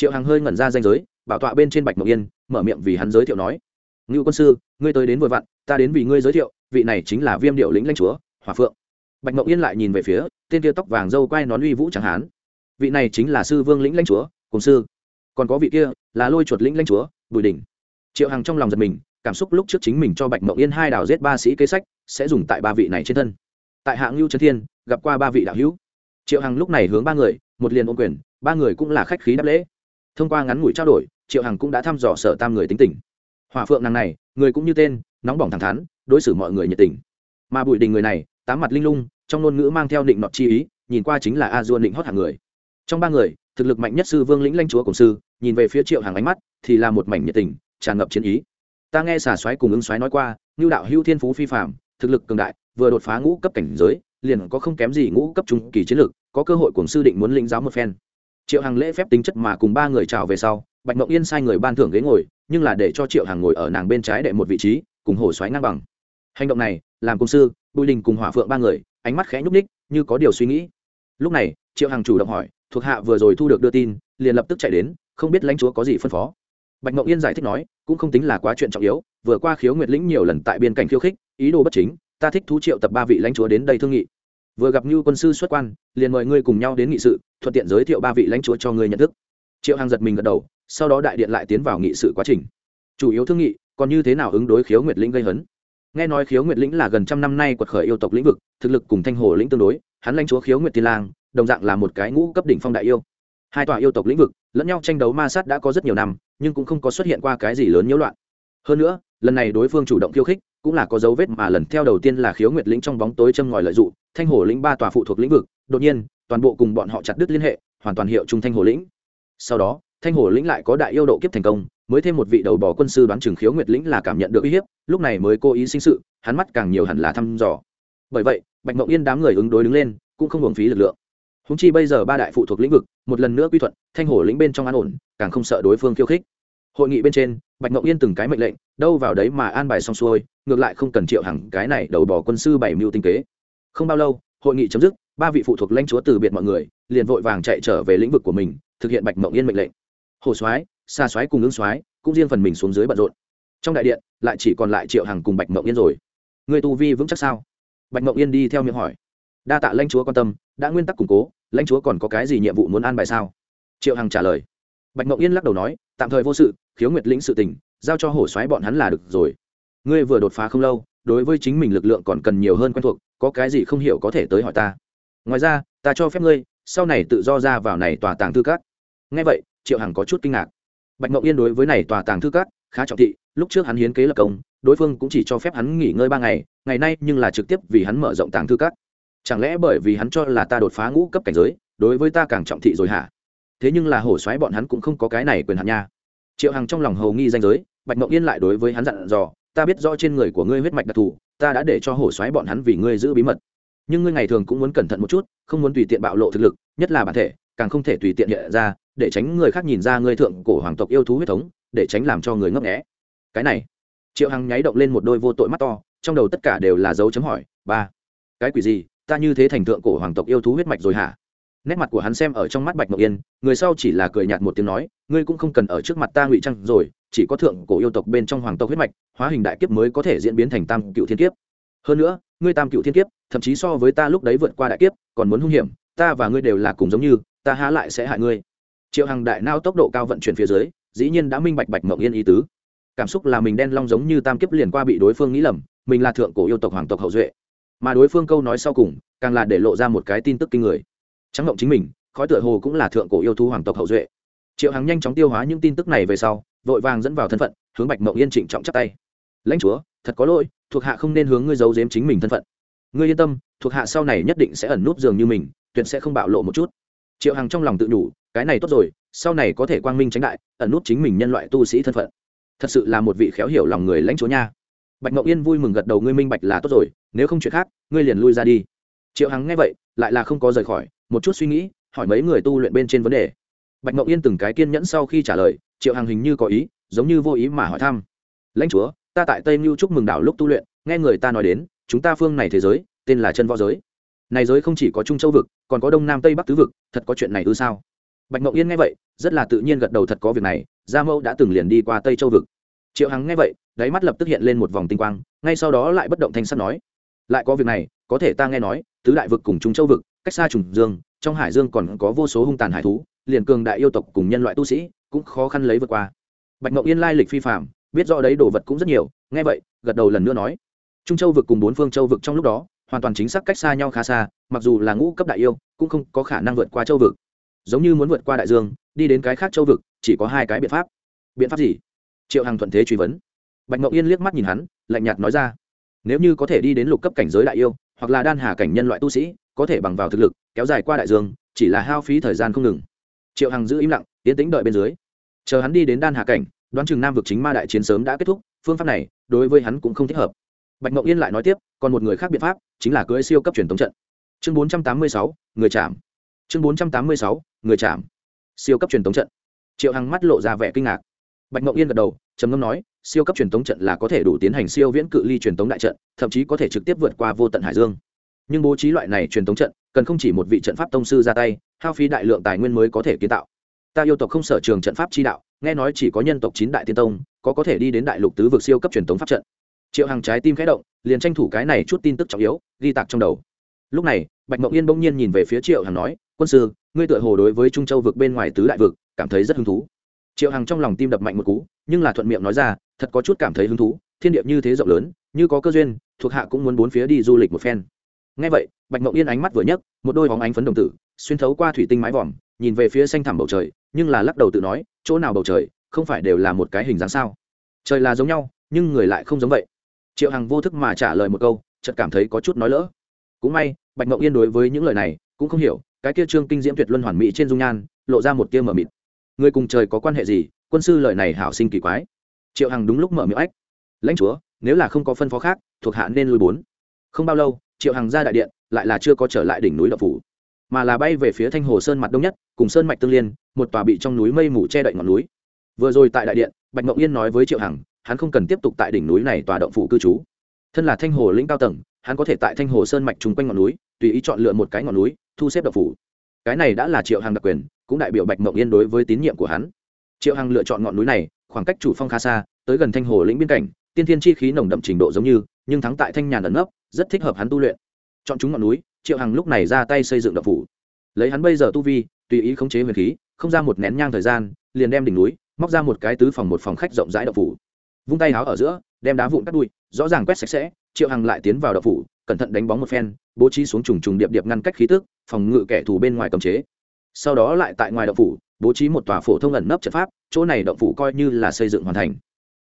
triệu hằng hơi ngẩn ra danh giới, bảo tọa bên trên bạch mộc yên, mở miệng vì hắn giới thiệu nói, ngưu quân sư, ngươi tới đến vội vặn, ta đến vì ngươi giới thiệu, vị này chính là viêm điệu lĩnh lãnh chúa hòa phượng. Bạch mộc yên lại nhìn về phía, tên kia tóc vàng dâu quai nón uy vũ chẳng hán. Vị này chính là sư vương lĩnh lãnh chúa, cùng sư. Còn có vị kia, là lôi chuột lĩnh lãnh chúa, bùi đình triệu hằng trong lòng giật mình, cảm xúc lúc trước chính mình cho bạch mộng yên hai đào giết ba sĩ kế sách, sẽ dùng tại ba vị này trên thân. Tại hạng lưu trấn thiên, gặp qua ba vị đạo hữu. Triệu hằng lúc này hướng ba người, một liền ôn quyền, ba người cũng là khách khí đáp lễ thông qua ngắn ngủi trao đổi triệu hằng cũng đã thăm dò sở tam người tính tình. Hòa phượng nàng này người cũng như tên nóng bỏng thẳng thắn đối xử mọi người nhiệt tình. Mà bùi đình người này tám mặt linh lung trong ngôn ngữ mang theo định nọt chi ý nhìn qua chính là a dua định hót hàng người. Trong ba người thực lực mạnh nhất sư vương lĩnh lanh chúa cổng sư nhìn về phía triệu hàng ánh mắt thì là một mảnh nhiệt tình tràn ngập chiến ý. Ta nghe xà xoáy cùng ứng xoáy nói qua như đạo hưu thiên phú phi phạm thực lực cường đại vừa đột phá ngũ cấp cảnh giới liền có không kém gì ngũ cấp trung kỳ chiến lực, có cơ hội cổng sư định muốn lĩnh giáo một phen triệu Hằng lễ phép tính chất mà cùng ba người chào về sau, bạch mộng yên sai người ban thưởng ghế ngồi, nhưng là để cho triệu Hằng ngồi ở nàng bên trái đệ một vị trí, cùng hồ xoáy ngang bằng. Hành động này, làm công sư, bùi đình cùng hỏa phượng ba người, ánh mắt khẽ nhúc ních như có điều suy nghĩ. Lúc này, triệu Hằng chủ động hỏi, thuộc hạ vừa rồi thu được đưa tin, liền lập tức chạy đến, không biết lãnh chúa có gì phân phó. Bạch mộng yên giải thích nói, cũng không tính là quá chuyện trọng yếu, vừa qua khiếu nguyệt lĩnh nhiều lần tại biên cảnh khiêu khích, ý đồ bất chính, ta thích thú triệu tập ba vị lãnh chúa đến đây thương nghị vừa gặp như quân sư xuất quan, liền mời ngươi cùng nhau đến nghị sự, thuận tiện giới thiệu ba vị lãnh chúa cho ngươi nhận thức. Triệu hằng giật mình gật đầu, sau đó đại điện lại tiến vào nghị sự quá trình. Chủ yếu thương nghị, còn như thế nào ứng đối khiếu nguyệt lĩnh gây hấn? Nghe nói khiếu nguyệt lĩnh là gần trăm năm nay quật khởi yêu tộc lĩnh vực, thực lực cùng thanh hồ lĩnh tương đối, hắn lãnh chúa khiếu nguyệt tiên lang, đồng dạng là một cái ngũ cấp đỉnh phong đại yêu. Hai tòa yêu tộc lĩnh vực, lẫn nhau tranh đấu ma sát đã có rất nhiều năm, nhưng cũng không có xuất hiện qua cái gì lớn nhiễu loạn. Hơn nữa, lần này đối phương chủ động khiêu khích cũng là có dấu vết mà lần theo đầu tiên là khiếu nguyệt lĩnh trong bóng tối châm ngòi lợi dụng, thanh hồ lĩnh ba tòa phụ thuộc lĩnh vực, đột nhiên, toàn bộ cùng bọn họ chặt đứt liên hệ, hoàn toàn hiệu trung thanh hồ lĩnh. Sau đó, thanh hồ lĩnh lại có đại yêu độ kiếp thành công, mới thêm một vị đầu bò quân sư đoán chừng khiếu nguyệt lĩnh là cảm nhận được uy hiếp, lúc này mới cố ý sinh sự, hắn mắt càng nhiều hẳn là thăm dò. Bởi vậy, bạch mộng yên đám người ứng đối đứng lên, cũng không hưởng phí lực lượng. Húng chi bây giờ ba đại phụ thuộc lĩnh vực, một lần nữa quy thuận, thanh hồ lĩnh bên trong an ổn, càng không sợ đối phương khiêu khích hội nghị bên trên, bạch ngọc yên từng cái mệnh lệnh, đâu vào đấy mà an bài xong xuôi, ngược lại không cần triệu hằng cái này đầu bỏ quân sư bảy mưu tinh kế. Không bao lâu, hội nghị chấm dứt, ba vị phụ thuộc lãnh chúa từ biệt mọi người, liền vội vàng chạy trở về lĩnh vực của mình, thực hiện bạch mộng yên mệnh lệnh. Hồ soái xa soái cùng ứng soái, cũng riêng phần mình xuống dưới bận rộn. Trong đại điện, lại chỉ còn lại triệu hằng cùng bạch mộng yên rồi. Người tu vi vững chắc sao? Bạch mộng yên đi theo miệng hỏi. Đa tạ lãnh chúa quan tâm, đã nguyên tắc củng cố, lãnh chúa còn có cái gì nhiệm vụ muốn an bài sao? Triệu hằng trả lời bạch ngọc yên lắc đầu nói, tạm thời vô sự, khiếu nguyệt lĩnh sự tình, giao cho hổ xoáy bọn hắn là được rồi. Ngươi vừa đột phá không lâu, đối với chính mình lực lượng còn cần nhiều hơn quen thuộc, có cái gì không hiểu có thể tới hỏi ta. Ngoài ra, ta cho phép ngươi, sau này tự do ra vào này tòa tàng thư cát ngay vậy, triệu hằng có chút kinh ngạc. Bạch ngọc yên đối với này tòa tàng thư cát khá trọng thị, lúc trước hắn hiến kế lập công, đối phương cũng chỉ cho phép hắn nghỉ ngơi ba ngày ngày nay nhưng là trực tiếp vì hắn mở rộng tàng thư cát chẳng lẽ bởi vì hắn cho là ta đột phá ngũ cấp cảnh giới, đối với ta càng trọng thị rồi hả? Thế nhưng là hổ xoáy bọn hắn cũng không có cái này quyền hạn nha. Triệu hằng trong lòng hầu nghi danh giới, bạch mộng yên lại đối với hắn dặn dò, ta biết rõ trên người của ngươi huyết mạch đặc thù, ta đã để cho hổ xoáy bọn hắn vì ngươi giữ bí mật. Nhưng ngươi ngày thường cũng muốn cẩn thận một chút, không muốn tùy tiện bạo lộ thực lực, nhất là bản thể, càng không thể tùy tiện hiện ra, để tránh người khác nhìn ra ngươi thượng cổ hoàng tộc yêu thú huyết thống, để tránh làm cho người ngấp nghẽ cái này, triệu hằng nháy động lên một đôi vô tội mắt to, trong đầu tất cả đều là dấu chấm hỏi, ba, cái quỷ gì? Ta như thế thành thượng cổ hoàng tộc yêu thú huyết mạch rồi hả? Nét mặt của hắn xem ở trong mắt bạch mộng yên, người sau chỉ là cười nhạt một tiếng nói, ngươi cũng không cần ở trước mặt ta ngụy trăng rồi, chỉ có thượng cổ yêu tộc bên trong hoàng tộc huyết mạch, hóa hình đại kiếp mới có thể diễn biến thành tam cựu thiên kiếp. Hơn nữa, ngươi tam cựu thiên kiếp, thậm chí so với ta lúc đấy vượt qua đại kiếp, còn muốn hung hiểm, ta và ngươi đều là cùng giống như, ta há lại sẽ hại ngươi. Triệu hằng đại nao tốc độ cao vận chuyển phía dưới, dĩ nhiên đã minh bạch bạch mộng yên ý tứ. Cảm xúc là mình đen long giống như tam kiếp liền qua bị đối phương nghĩ lầm, mình là thượng cổ yêu tộc hoàng tộc hậu duệ. Mà đối phương câu nói sau cùng, càng là để lộ ra một cái tin tức kinh người trắng động chính mình, khói tựa hồ cũng là thượng cổ yêu thú hoàng tộc hậu duệ. Triệu hằng nhanh chóng tiêu hóa những tin tức này về sau, vội vàng dẫn vào thân phận, hướng bạch mộng yên trịnh trọng chắp tay. Lãnh chúa, thật có lỗi, thuộc hạ không nên hướng ngươi giấu giếm chính mình thân phận. Ngươi yên tâm, thuộc hạ sau này nhất định sẽ ẩn núp giường như mình, tuyệt sẽ không bạo lộ một chút. Triệu hằng trong lòng tự nhủ, cái này tốt rồi, sau này có thể quang minh tránh đại, ẩn núp chính mình nhân loại tu sĩ thân phận. Thật sự là một vị khéo hiểu lòng người lãnh chúa nha. Bạch mộng yên vui mừng gật đầu, ngươi minh bạch là tốt rồi, nếu không chuyện khác, ngươi liền lui ra đi. Triệu hằng nghe vậy, lại là không có rời khỏi một chút suy nghĩ, hỏi mấy người tu luyện bên trên vấn đề. Bạch mộng yên từng cái kiên nhẫn sau khi trả lời, triệu hằng hình như có ý, giống như vô ý mà hỏi thăm. Lãnh chúa, ta tại tây mưu chúc mừng đảo lúc tu luyện, nghe người ta nói đến, chúng ta phương này thế giới, tên là chân võ giới. Này giới không chỉ có trung châu vực, còn có đông nam tây bắc tứ vực, thật có chuyện này ư sao? Bạch mộng yên nghe vậy, rất là tự nhiên gật đầu thật có việc này, gia mẫu đã từng liền đi qua tây châu vực. Triệu hằng nghe vậy, đáy mắt lập tức hiện lên một vòng tinh quang, ngay sau đó lại bất động thanh sắt nói, lại có việc này, có thể ta nghe nói, tứ đại vực cùng trung châu vực cách xa trùng dương, trong hải dương còn có vô số hung tàn hải thú, liền cường đại yêu tộc cùng nhân loại tu sĩ cũng khó khăn lấy vượt qua. Bạch ngọc yên lai lịch phi phạm biết rõ đấy đồ vật cũng rất nhiều, nghe vậy, gật đầu lần nữa nói. Trung châu vực cùng bốn phương châu vực trong lúc đó, hoàn toàn chính xác cách xa nhau khá xa, mặc dù là ngũ cấp đại yêu, cũng không có khả năng vượt qua châu vực. Giống như muốn vượt qua đại dương, đi đến cái khác châu vực, chỉ có hai cái biện pháp. Biện pháp gì? Triệu hằng thuận thế truy vấn. Bạch ngọc yên liếc mắt nhìn hắn, lạnh nhạt nói ra. Nếu như có thể đi đến lục cấp cảnh giới đại yêu, hoặc là đan hà cảnh nhân loại tu sĩ có thể bằng vào thực lực, kéo dài qua đại dương, chỉ là hao phí thời gian không ngừng. Triệu hằng giữ im lặng tiến tĩnh đợi bên dưới. Chờ hắn đi đến đan hà cảnh, đoán chừng nam vực chính ma đại chiến sớm đã kết thúc, phương pháp này, đối với hắn cũng không thích hợp. Bạch mộng yên lại nói tiếp, còn một người khác biện pháp, chính là cưỡi siêu cấp truyền thống trận. Chương bốn trăm tám mươi sáu, người chạm. Chương bốn trăm tám mươi sáu, người chạm. Siêu cấp truyền thống trận. Triệu hằng mắt lộ ra vẻ kinh ngạc. Bạch mộng yên gật đầu, trầm ngâm nói, siêu cấp truyền thống trận là có thể đủ tiến hành siêu viễn cự ly truyền thống đại trận, thậm chí có thể trực tiếp vượt qua vô tận hải dương nhưng bố trí loại này truyền thống trận, cần không chỉ một vị trận pháp tông sư ra tay, hao phí đại lượng tài nguyên mới có thể kiến tạo. Ta yêu tộc không sở trường trận pháp chi đạo, nghe nói chỉ có nhân tộc chín đại tiên tông, có có thể đi đến đại lục tứ vực siêu cấp truyền thống pháp trận. Triệu hàng trái tim khẽ động, liền tranh thủ cái này chút tin tức trọng yếu, ghi tạc trong đầu. Lúc này, bạch mộng yên bỗng nhiên nhìn về phía triệu hàng nói, quân sư, ngươi tựa hồ đối với trung châu vực bên ngoài tứ đại vực, cảm thấy rất hứng thú. Triệu hằng trong lòng tim đập mạnh một cú, nhưng là thuận miệng nói ra, thật có chút cảm thấy hứng thú, thiên điệp như thế rộng lớn, như có cơ duyên, thuộc hạ cũng muốn bốn phía đi du lịch một phen ngay vậy, bạch mộng yên ánh mắt vừa nhấc, một đôi bóng ánh phấn đồng tử, xuyên thấu qua thủy tinh mái vòm, nhìn về phía xanh thẳm bầu trời, nhưng là lắc đầu tự nói, chỗ nào bầu trời, không phải đều là một cái hình dáng sao? Trời là giống nhau, nhưng người lại không giống vậy. Triệu hằng vô thức mà trả lời một câu, chợt cảm thấy có chút nói lỡ. Cũng may, bạch mộng yên đối với những lời này, cũng không hiểu, cái kia trương kinh diễm tuyệt luân hoàn mỹ trên dung nhan, lộ ra một tia mờ mịt. Người cùng trời có quan hệ gì? Quân sư lời này hảo sinh kỳ quái. Triệu hằng đúng lúc mở miệng ách, lãnh chúa, nếu là không có phân phó khác, thuộc hạ nên lui bốn. Không bao lâu triệu hằng ra đại điện, lại là chưa có trở lại đỉnh núi đậu phủ, mà là bay về phía thanh hồ sơn mặt đông nhất, cùng sơn mạch tương liên, một tòa bị trong núi mây mù che đậy ngọn núi. Vừa rồi tại đại điện, bạch mộng yên nói với triệu hằng, hắn không cần tiếp tục tại đỉnh núi này tòa động phủ cư trú. Thân là thanh hồ lĩnh cao tầng, hắn có thể tại thanh hồ sơn mạch chung quanh ngọn núi, tùy ý chọn lựa một cái ngọn núi, thu xếp động phủ. Cái này đã là triệu hằng đặc quyền, cũng đại biểu bạch mộng yên đối với tín nhiệm của hắn. Triệu hằng lựa chọn ngọn núi này, khoảng cách chủ phong khá xa, tới gần thanh hồ lĩnh biên cảnh, tiên thiên chi khí nồng đậm trình độ giống như, nhưng thắng tại thanh nhàn ẩn nấp rất thích hợp hắn tu luyện. Chọn chúng ngọn núi, triệu hằng lúc này ra tay xây dựng đập phủ. Lấy hắn bây giờ tu vi, tùy ý khống chế huyền khí, không ra một nén nhang thời gian, liền đem đỉnh núi, móc ra một cái tứ phòng một phòng khách rộng rãi đập phủ. Vung tay háo ở giữa, đem đá vụn cắt đuôi, rõ ràng quét sạch sẽ, triệu hằng lại tiến vào đập phủ, cẩn thận đánh bóng một phen, bố trí xuống trùng trùng điệp điệp ngăn cách khí tức, phòng ngự kẻ thù bên ngoài cầm chế. Sau đó lại tại ngoài động phủ, bố trí một tòa phổ thông ẩn nấp trận pháp, chỗ này động phủ coi như là xây dựng hoàn thành.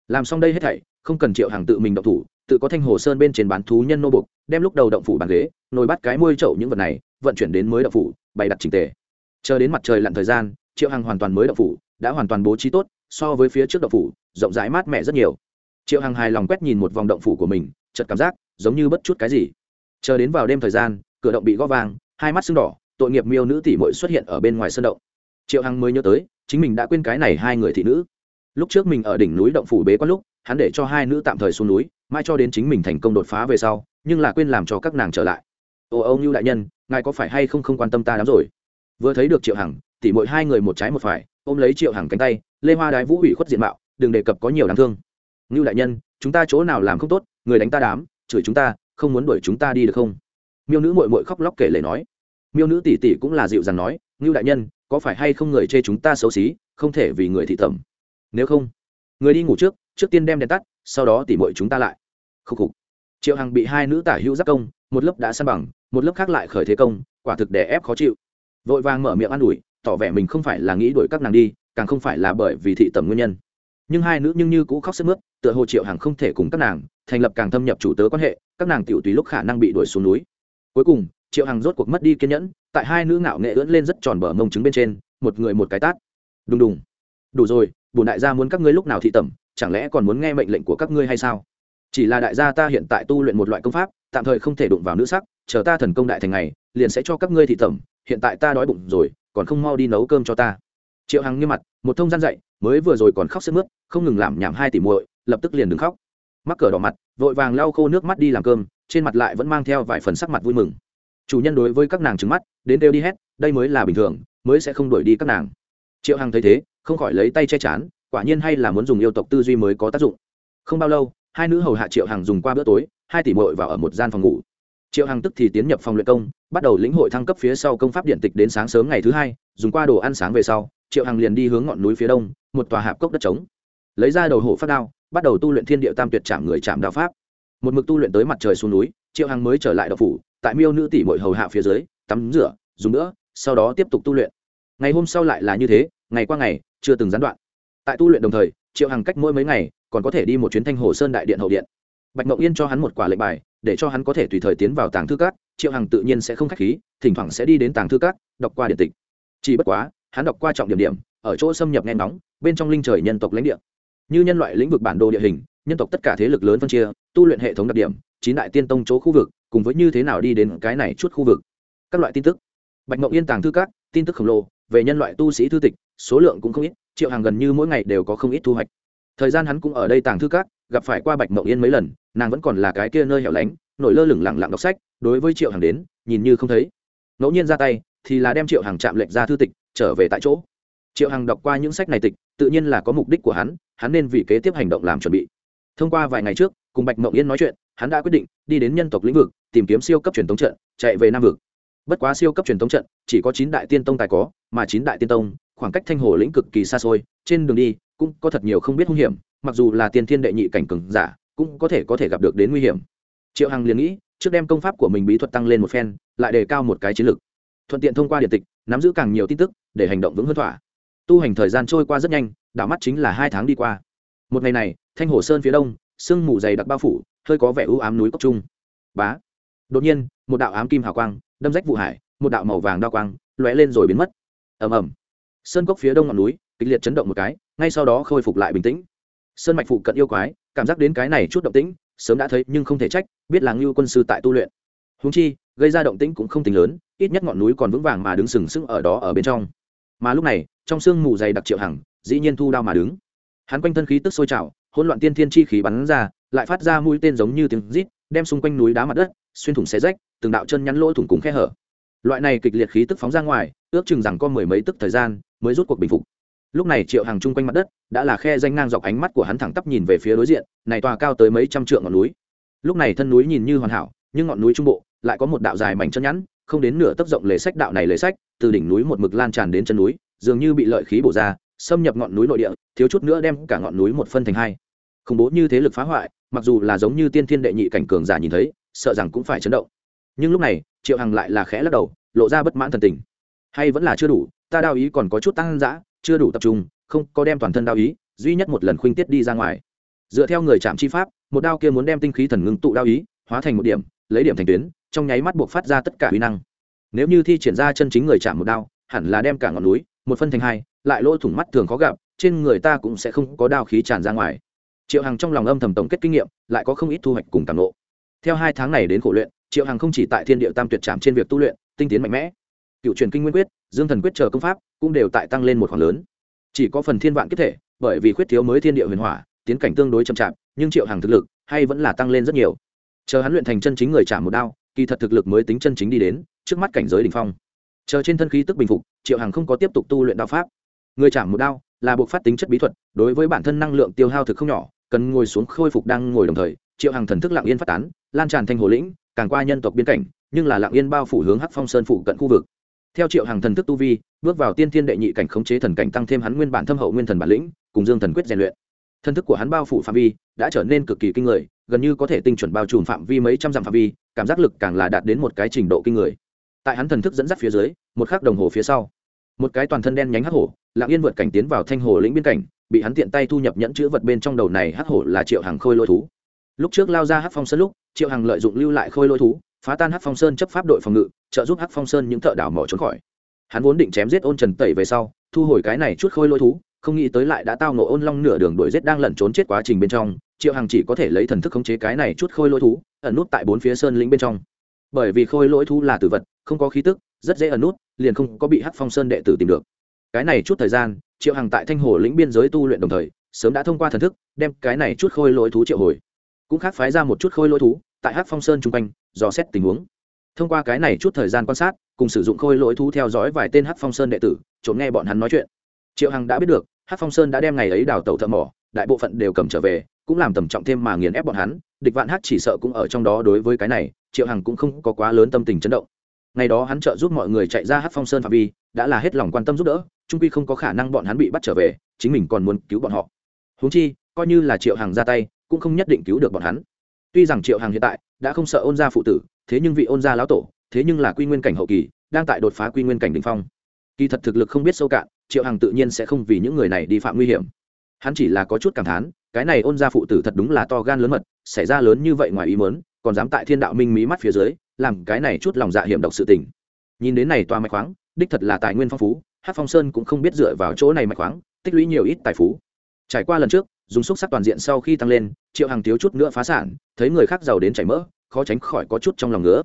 Làm xong đây hết thảy không cần triệu hàng tự mình động thủ, tự có thanh hồ sơn bên trên bán thú nhân nô bục đem lúc đầu động phủ bàn ghế, nồi bắt cái môi chậu những vật này, vận chuyển đến mới động phủ, bày đặt trình tề. Chờ đến mặt trời lặn thời gian, triệu hàng hoàn toàn mới động phủ, đã hoàn toàn bố trí tốt, so với phía trước động phủ, rộng rãi mát mẻ rất nhiều. Triệu hàng hài lòng quét nhìn một vòng động phủ của mình, chợt cảm giác giống như bất chút cái gì. Chờ đến vào đêm thời gian, cửa động bị gõ vàng hai mắt sưng đỏ, tội nghiệp miêu nữ tỷ muội xuất hiện ở bên ngoài sân động. Triệu hằng mới nhớ tới, chính mình đã quên cái này hai người thị nữ. Lúc trước mình ở đỉnh núi động phủ bế quan lúc hắn để cho hai nữ tạm thời xuống núi mai cho đến chính mình thành công đột phá về sau, nhưng là quên làm cho các nàng trở lại. Ồ âu như đại nhân, ngài có phải hay không không quan tâm ta lắm rồi? Vừa thấy được triệu hằng, tỉ mỗi hai người một trái một phải, ôm lấy triệu hằng cánh tay, lê hoa đái vũ hủy khuất diện mạo, đừng đề cập có nhiều đáng thương. Ngưu đại nhân, chúng ta chỗ nào làm không tốt, người đánh ta đám, chửi chúng ta, không muốn đuổi chúng ta đi được không? Miêu nữ mội mội khóc lóc kể lể nói. Miêu nữ tỷ tỷ cũng là dịu dàng nói ngưu đại nhân, có phải hay không người chê chúng ta xấu xí, không thể vì người thị tẩm nếu không, người đi ngủ trước trước tiên đem đèn tắt, sau đó tỉ mọi chúng ta lại. Khúc khục. Triệu hằng bị hai nữ tả hữu giác công, một lớp đã săn bằng, một lớp khác lại khởi thế công, quả thực đè ép khó chịu. Vội vàng mở miệng an ủi, tỏ vẻ mình không phải là nghĩ đuổi các nàng đi, càng không phải là bởi vì thị tẩm nguyên nhân. Nhưng hai nữ nhưng như cũ khóc sức mướt, tựa hồ triệu hằng không thể cùng các nàng thành lập càng thâm nhập chủ tớ quan hệ, các nàng tiểu tùy lúc khả năng bị đuổi xuống núi. Cuối cùng, triệu hằng rốt cuộc mất đi kiên nhẫn, tại hai nữ ngạo nghệ ưỡn lên rất tròn bờ mông trứng bên trên, một người một cái tát. Đùng đùng. Đủ rồi bùn đại gia muốn các ngươi lúc nào thị tẩm chẳng lẽ còn muốn nghe mệnh lệnh của các ngươi hay sao? Chỉ là đại gia ta hiện tại tu luyện một loại công pháp, tạm thời không thể đụng vào nữ sắc, chờ ta thần công đại thành ngày, liền sẽ cho các ngươi thị tẩm, hiện tại ta đói bụng rồi, còn không mau đi nấu cơm cho ta. Triệu hằng nghiêm mặt, một thông gian dậy mới vừa rồi còn khóc sức mướt, không ngừng làm nhảm hai tỷ muội, lập tức liền đừng khóc. Mắc cờ đỏ mặt, vội vàng lau khô nước mắt đi làm cơm, trên mặt lại vẫn mang theo vài phần sắc mặt vui mừng. Chủ nhân đối với các nàng trứng mắt, đến đều đi hết, đây mới là bình thường, mới sẽ không đuổi đi các nàng. Triệu hằng thấy thế, không khỏi lấy tay che chán quả nhiên hay là muốn dùng yêu tộc tư duy mới có tác dụng. Không bao lâu, hai nữ hầu hạ triệu hằng dùng qua bữa tối, hai tỷ mội vào ở một gian phòng ngủ. Triệu hằng tức thì tiến nhập phòng luyện công, bắt đầu lĩnh hội thăng cấp phía sau công pháp điện tịch đến sáng sớm ngày thứ hai, dùng qua đồ ăn sáng về sau, triệu hằng liền đi hướng ngọn núi phía đông, một tòa hạp cốc đất trống. Lấy ra đầu hổ phát đao, bắt đầu tu luyện thiên địa tam tuyệt chạm người chạm đạo pháp. Một mực tu luyện tới mặt trời xuống núi, triệu hằng mới trở lại đậu phủ, tại miêu nữ tỷ mội hầu hạ phía dưới, tắm rửa, dùng nữa, sau đó tiếp tục tu luyện. Ngày hôm sau lại là như thế, ngày qua ngày, chưa từng gián đoạn tại tu luyện đồng thời, triệu hằng cách mỗi mấy ngày, còn có thể đi một chuyến thanh hồ sơn đại điện hậu điện. Bạch mộng yên cho hắn một quả lệnh bài, để cho hắn có thể tùy thời tiến vào tàng thư cát triệu hằng tự nhiên sẽ không k h á c h khí, thỉnh thoảng sẽ đi đến tàng thư cát đọc qua điện tịch. Chỉ bất quá, hắn đọc qua trọng điểm điểm, ở chỗ xâm nhập nghe nóng bên trong linh trời nhân tộc lãnh địa. Như nhân loại lĩnh vực bản đồ địa hình, nhân tộc tất cả thế lực lớn phân chia, tu luyện hệ thống đặc điểm, chín đại tiên tông chỗ khu vực, cùng với như thế nào đi đến cái này chút khu vực. Các loại tin tức. Bạch mộng yên tàng thư cát tin tức khổng lồ, về nhân loại tu sĩ thư tịch, số lượng cũng không ít triệu hàng gần như mỗi ngày đều có không ít thu hoạch. Thời gian hắn cũng ở đây tàng thư các, gặp phải qua bạch mộng yên mấy lần, nàng vẫn còn là cái kia nơi hẻo lánh, nổi lơ lửng lẳng lặng đọc sách, đối với triệu hàng đến, nhìn như không thấy. Ngẫu nhiên ra tay, thì là đem triệu hàng chạm lệnh ra thư tịch, trở về tại chỗ. Triệu hàng đọc qua những sách này tịch, tự nhiên là có mục đích của hắn hắn nên vì kế tiếp hành động làm chuẩn bị. Thông qua vài ngày trước, cùng bạch mộng yên nói chuyện, hắn đã quyết định đi đến nhân tộc lĩnh vực, tìm kiếm siêu cấp truyền thống trận, chạy về nam vực. Bất quá siêu cấp truyền thống trận, chỉ có chín đại tiên tông tài có, mà chín đại tiên tông khoảng cách thanh hồ lĩnh cực kỳ xa xôi, trên đường đi, cũng có thật nhiều không biết hung hiểm, mặc dù là tiền thiên đệ nhị cảnh cường giả, cũng có thể có thể gặp được đến nguy hiểm. Triệu hằng liền nghĩ, trước đem công pháp của mình bí thuật tăng lên một phen, lại đề cao một cái chiến lược thuận tiện thông qua điện tịch, nắm giữ càng nhiều tin tức, để hành động vững hơn thỏa. Tu hành thời gian trôi qua rất nhanh, đảo mắt chính là hai tháng đi qua. Một ngày này, thanh hồ sơn phía đông, sương mù dày đặc bao phủ, hơi có vẻ ưu ám núi cốc trung. Bá! Đột nhiên, một đạo ám kim hào quang, đâm rách vụ hải, một đạo màu vàng đao quang, lóe lên rồi biến mất. Ầm ầm sơn cốc phía đông ngọn núi, kịch liệt chấn động một cái, ngay sau đó khôi phục lại bình tĩnh. Sơn mạch phụ cận yêu quái, cảm giác đến cái này chút động tĩnh, sớm đã thấy nhưng không thể trách, biết là ngưu quân sư tại tu luyện. Húng chi, gây ra động tĩnh cũng không tính lớn, ít nhất ngọn núi còn vững vàng mà đứng sừng sững ở đó ở bên trong. Mà lúc này, trong sương mù dày đặc triệu hằng, dĩ nhiên thu đao mà đứng. Hắn quanh thân khí tức sôi trào, hỗn loạn tiên thiên chi khí bắn ra, lại phát ra mũi tên giống như tiếng rít, đem xung quanh núi đá mặt đất, xuyên thủng xé rách, từng đạo chân nhắn lỗ thủng cùng khe hở loại này kịch liệt khí tức phóng ra ngoài, ước chừng rằng có mười mấy tức thời gian mới rút cuộc bình phục. Lúc này triệu hàng chung quanh mặt đất, đã là khe danh ngang dọc ánh mắt của hắn thẳng tắp nhìn về phía đối diện, này tòa cao tới mấy trăm trượng ngọn núi. Lúc này thân núi nhìn như hoàn hảo, nhưng ngọn núi trung bộ lại có một đạo dài mảnh chân nhẵn, không đến nửa tấc rộng lề sách đạo này lề sách, từ đỉnh núi một mực lan tràn đến chân núi, dường như bị lợi khí bổ ra, xâm nhập ngọn núi nội địa, thiếu chút nữa đem cả ngọn núi một phân thành hai. Khủng bố như thế lực phá hoại, mặc dù là giống như tiên thiên đệ nhị cảnh cường giả nhìn thấy, sợ rằng cũng phải chấn động. Nhưng lúc này triệu hằng lại là khẽ lắc đầu, lộ ra bất mãn thần tình. Hay vẫn là chưa đủ, ta đao ý còn có chút tăng dã, chưa đủ tập trung, không có đem toàn thân đao ý, duy nhất một lần khuynh tiết đi ra ngoài. Dựa theo người chạm chi pháp, một đao kia muốn đem tinh khí thần ngưng tụ đao ý, hóa thành một điểm, lấy điểm thành tuyến, trong nháy mắt buộc phát ra tất cả uy năng. Nếu như thi triển ra chân chính người chạm một đao, hẳn là đem cả ngọn núi, một phân thành hai, lại lỗ thủng mắt thường khó gặp, trên người ta cũng sẽ không có đao khí tràn ra ngoài. Triệu hằng trong lòng âm thầm tổng kết kinh nghiệm, lại có không ít thu hoạch cùng cảm lộ theo hai tháng này đến khổ luyện triệu hằng không chỉ tại thiên địa tam tuyệt trảm trên việc tu luyện, tinh tiến mạnh mẽ. Cựu truyền kinh nguyên quyết, dương thần quyết chờ công pháp, cũng đều tại tăng lên một khoảng lớn. Chỉ có phần thiên vạn kiếp thể, bởi vì khuyết thiếu mới thiên địa huyền hỏa, tiến cảnh tương đối chậm chạp, nhưng triệu Hằng thực lực hay vẫn là tăng lên rất nhiều. Chờ hắn luyện thành chân chính người trả một đao, kỳ thật thực lực mới tính chân chính đi đến, trước mắt cảnh giới đ ỉ n h phong. Chờ trên thân khí tức bình phục, triệu Hằng không có tiếp tục tu luyện đao pháp. Người trả một đao là buộc phát tính chất bí thuật, đối với bản thân năng lượng tiêu hao thực không nhỏ, cần ngồi xuống khôi phục đang ngồi đồng thời, triệu Hằng thần thức lặng yên phát tán lan tràn thành hồ lĩnh, càng qua nhân tộc biên cảnh, nhưng là lạng yên bao phủ hướng hắc phong sơn phủ cận khu vực. Theo triệu hàng thần thức tu vi, bước vào tiên thiên đệ nhị cảnh khống chế thần cảnh tăng thêm hắn nguyên bản thâm hậu nguyên thần bản lĩnh, cùng dương thần quyết rèn luyện. Thần thức của hắn bao phủ phạm vi, đã trở nên cực kỳ kinh người, gần như có thể tinh chuẩn bao trùm phạm vi mấy trăm dặm phạm vi, cảm giác lực càng là đạt đến một cái trình độ kinh người. Tại hắn thần thức dẫn dắt phía dưới, một khắc đồng hồ phía sau, một cái toàn thân đen nhánh hắc hổ, lạng yên vượt cảnh tiến vào thanh hồ lĩnh biên cảnh, bị hắn tiện tay thu nhập nhẫn chữ vật bên trong đầu này hắc hổ là triệu hàng khôi lôi thú lúc trước lao ra hắc phong sơn lúc, triệu hằng lợi dụng lưu lại khôi lôi thú, phá tan hắc phong sơn chấp pháp đội phòng ngự, trợ giúp hắc phong sơn những thợ đảo mỏ trốn khỏi. Hắn vốn định chém giết ôn trần tẩy về sau, thu hồi cái này chút khôi lôi thú, không nghĩ tới lại đã tao nổ ôn long nửa đường đuổi giết đang lẩn trốn chết quá trình bên trong, triệu hằng chỉ có thể lấy thần thức khống chế cái này chút khôi lôi thú, ẩn nút tại bốn phía sơn lĩnh bên trong. Bởi vì khôi lỗi thú là tử vật, không có khí tức, rất dễ ẩn nút, liền không có bị hắc phong sơn đệ tử tìm được. Cái này chút thời gian, triệu hằng tại thanh hồ lĩnh biên giới tu luyện đồng thời, sớm đã thông qua thần thức, đem cái này chút khôi lỗi thú triệu hồi cũng khác phái ra một chút khôi lỗi thú, tại hắc phong sơn chung quanh, dò xét tình huống. Thông qua cái này chút thời gian quan sát, cùng sử dụng khôi lỗi thú theo dõi vài tên hắc phong sơn đệ tử, trộm nghe bọn hắn nói chuyện. Triệu hằng đã biết được, hắc phong sơn đã đem ngày ấy đào tàu thợ mỏ, đại bộ phận đều cầm trở về, cũng làm tầm trọng thêm mà nghiền ép bọn hắn. Địch vạn hắc chỉ sợ cũng ở trong đó đối với cái này, triệu hằng cũng không có quá lớn tâm tình chấn động. Ngày đó hắn trợ giúp mọi người chạy ra hắc phong sơn phạm vi, đã là hết lòng quan tâm giúp đỡ trung quy không có khả năng bọn hắn bị bắt trở về, chính mình còn muốn cứu bọn họ. Huống chi, coi như là triệu hằng ra tay cũng không nhất định cứu được bọn hắn. Tuy rằng triệu hằng hiện tại đã không sợ ôn gia phụ tử, thế nhưng vị ôn gia lão tổ, thế nhưng là quy nguyên cảnh hậu kỳ, đang tại đột phá quy nguyên cảnh đ ỉ n h phong. Kỳ thật thực lực không biết sâu cạn, triệu hằng tự nhiên sẽ không vì những người này đi phạm nguy hiểm. Hắn chỉ là có chút cảm thán, cái này ôn gia phụ tử thật đúng là to gan lớn mật, xảy ra lớn như vậy ngoài ý mớn còn dám tại thiên đạo minh mí mắt phía dưới, làm cái này chút lòng dạ hiểm độc sự tình. Nhìn đến này toa mạch khoáng, đích thật là tài nguyên phong phú hát phong sơn cũng không biết dựa vào chỗ này mạch khoáng, tích lũy nhiều ít tài phú. Trải qua lần trước dùng xúc sắc toàn diện sau khi tăng lên, triệu hàng thiếu chút nữa phá sản, thấy người khác giàu đến chảy mỡ, khó tránh khỏi có chút trong lòng ngứa.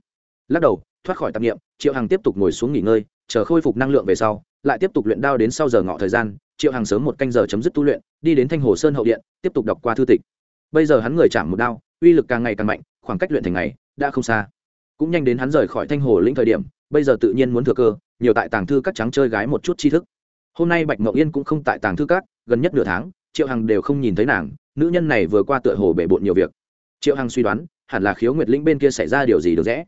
Lắc đầu, thoát khỏi tạp nghiệm triệu hằng tiếp tục ngồi xuống nghỉ ngơi, chờ khôi phục năng lượng về sau, lại tiếp tục luyện đao đến sau giờ ngọ thời gian, triệu hằng sớm một canh giờ chấm dứt tu luyện, đi đến thanh hồ sơn hậu điện, tiếp tục đọc qua thư tịch. Bây giờ hắn người chạm một đao, uy lực càng ngày càng mạnh, khoảng cách luyện thành ngày đã không xa. Cũng nhanh đến hắn rời khỏi thanh hồ lĩnh thời điểm, bây giờ tự nhiên muốn thừa cơ, nhiều tại tàng thư các trắng chơi gái một chút tri thức. Hôm nay bạch mậu yên cũng không tại tàng thư các, gần nhất nửa tháng triệu hằng đều không nhìn thấy nàng, nữ nhân này vừa qua tựa hồ bể bộn nhiều việc. Triệu hằng suy đoán, hẳn là khiếu nguyệt lĩnh bên kia xảy ra điều gì được rẽ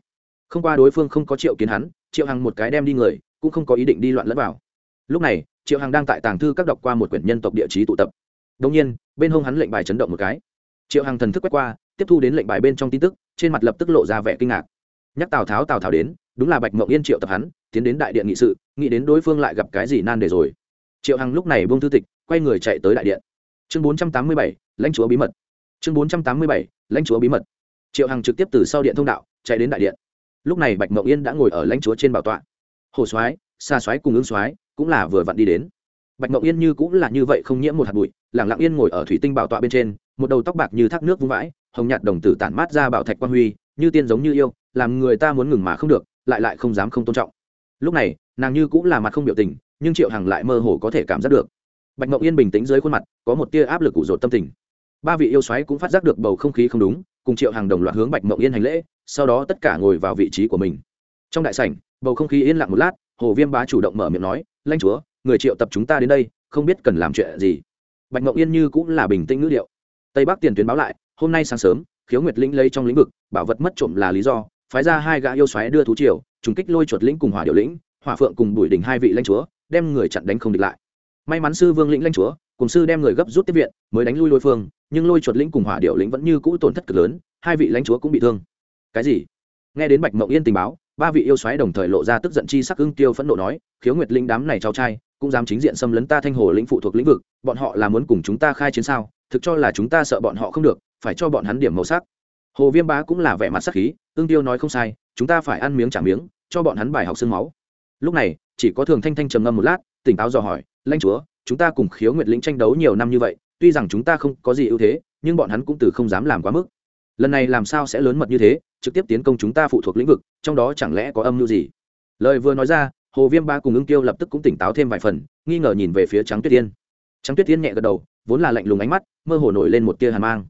không qua đối phương không có triệu kiến hắn, triệu hằng một cái đem đi người, cũng không có ý định đi loạn lẫn vào. Lúc này, triệu hằng đang tại tàng thư các đọc qua một quyển nhân tộc địa chí tụ tập. Đông nhiên, bên hông hắn lệnh bài chấn động một cái. Triệu hằng thần thức quét qua, tiếp thu đến lệnh bài bên trong tin tức, trên mặt lập tức lộ ra vẻ kinh ngạc. Nhắc tào tháo tào tháo đến, đúng là bạch mộng yên triệu tập hắn, tiến đến đại điện nghị sự, nghĩ đến đối phương lại gặp cái gì nan đề rồi. Triệu hằng lúc này buông thư tịch, quay người chạy tới đại điện chương bốn trăm tám mươi bảy, lãnh chúa bí mật. Chương bốn trăm tám mươi bảy, lãnh chúa bí mật. Triệu hằng trực tiếp từ sau điện thông đạo, chạy đến đại điện. Lúc này bạch mộng yên đã ngồi ở lãnh chúa trên bảo tọa. Hồ soái xa soái cùng ứng soái cũng là vừa vặn đi đến. Bạch mộng yên như cũng là như vậy không nhiễm một hạt bụi lẳng lặng yên ngồi ở thủy tinh bảo tọa bên trên, một đầu tóc bạc như thác nước vung vãi, hồng nhạt đồng tử tản mát ra bảo thạch quan huy, như tiên giống như yêu, làm người ta muốn ngừng mà không được, lại lại không dám không tôn trọng. Lúc này, nàng như cũng là mặt không biểu tình, nhưng triệu hằng lại mơ hồ có thể cảm giác được bạch mộng yên bình tĩnh dưới khuôn mặt, có một tia áp lực ủ rột tâm tình. Ba vị yêu xoáy cũng phát giác được bầu không khí không đúng, cùng triệu hàng đồng loạt hướng bạch mộng yên hành lễ, sau đó tất cả ngồi vào vị trí của mình. Trong đại sảnh, bầu không khí yên lặng một lát, hồ viêm bá chủ động mở miệng nói lanh chúa, người triệu tập chúng ta đến đây, không biết cần làm chuyện gì. Bạch mộng yên như cũng là bình tĩnh ngữ điệu. Tây bắc tiền tuyến báo lại, hôm nay sáng sớm, khiếu nguyệt lĩnh lấy trong lĩnh vực, bảo vật mất trộm là lý do, phái ra hai gã yêu xoáy đưa thú triều, trùng kích lôi chuột lĩnh cùng hỏa điệu lĩnh, hỏa phượng cùng bùi đỉnh hai vị lãnh chúa, đem người chặn đánh không địch lại may mắn sư vương lĩnh lãnh chúa, cùng sư đem người gấp rút tiếp viện, mới đánh lui lôi phương, nhưng lôi chuột lĩnh cùng hỏa điệu lĩnh vẫn như cũ tổn thất cực lớn, hai vị lãnh chúa cũng bị thương. Cái gì? Nghe đến bạch mộng yên tình báo, ba vị yêu xoáy đồng thời lộ ra tức giận chi sắc ưng tiêu phẫn nộ nói, khiếu nguyệt linh đám này cháu trai, cũng dám chính diện xâm lấn ta thanh hồ lĩnh phụ thuộc lĩnh vực, bọn họ là muốn cùng chúng ta khai chiến sao? Thực cho là chúng ta sợ bọn họ không được, phải cho bọn hắn điểm màu sắc. Hồ viêm bá cũng là vẻ mặt sắc khí, ưng tiêu nói không sai, chúng ta phải ăn miếng trả miếng, cho bọn hắn bài học xương máu. Lúc này, chỉ có thường thanh thanh trầm ngâm một lát, tỉnh táo dò hỏi lãnh chúa, chúng ta cùng khiếu nguyệt lĩnh tranh đấu nhiều năm như vậy, tuy rằng chúng ta không có gì ưu thế, nhưng bọn hắn cũng từ không dám làm quá mức. Lần này làm sao sẽ lớn mật như thế, trực tiếp tiến công chúng ta phụ thuộc lĩnh vực, trong đó chẳng lẽ có âm mưu gì? Lời vừa nói ra, hồ viêm ba cùng ưng tiêu lập tức cũng tỉnh táo thêm vài phần, nghi ngờ nhìn về phía trắng tuyết tiên trắng tuyết tiên nhẹ gật đầu, vốn là lạnh lùng ánh mắt, mơ hồ nổi lên một tia hàn mang.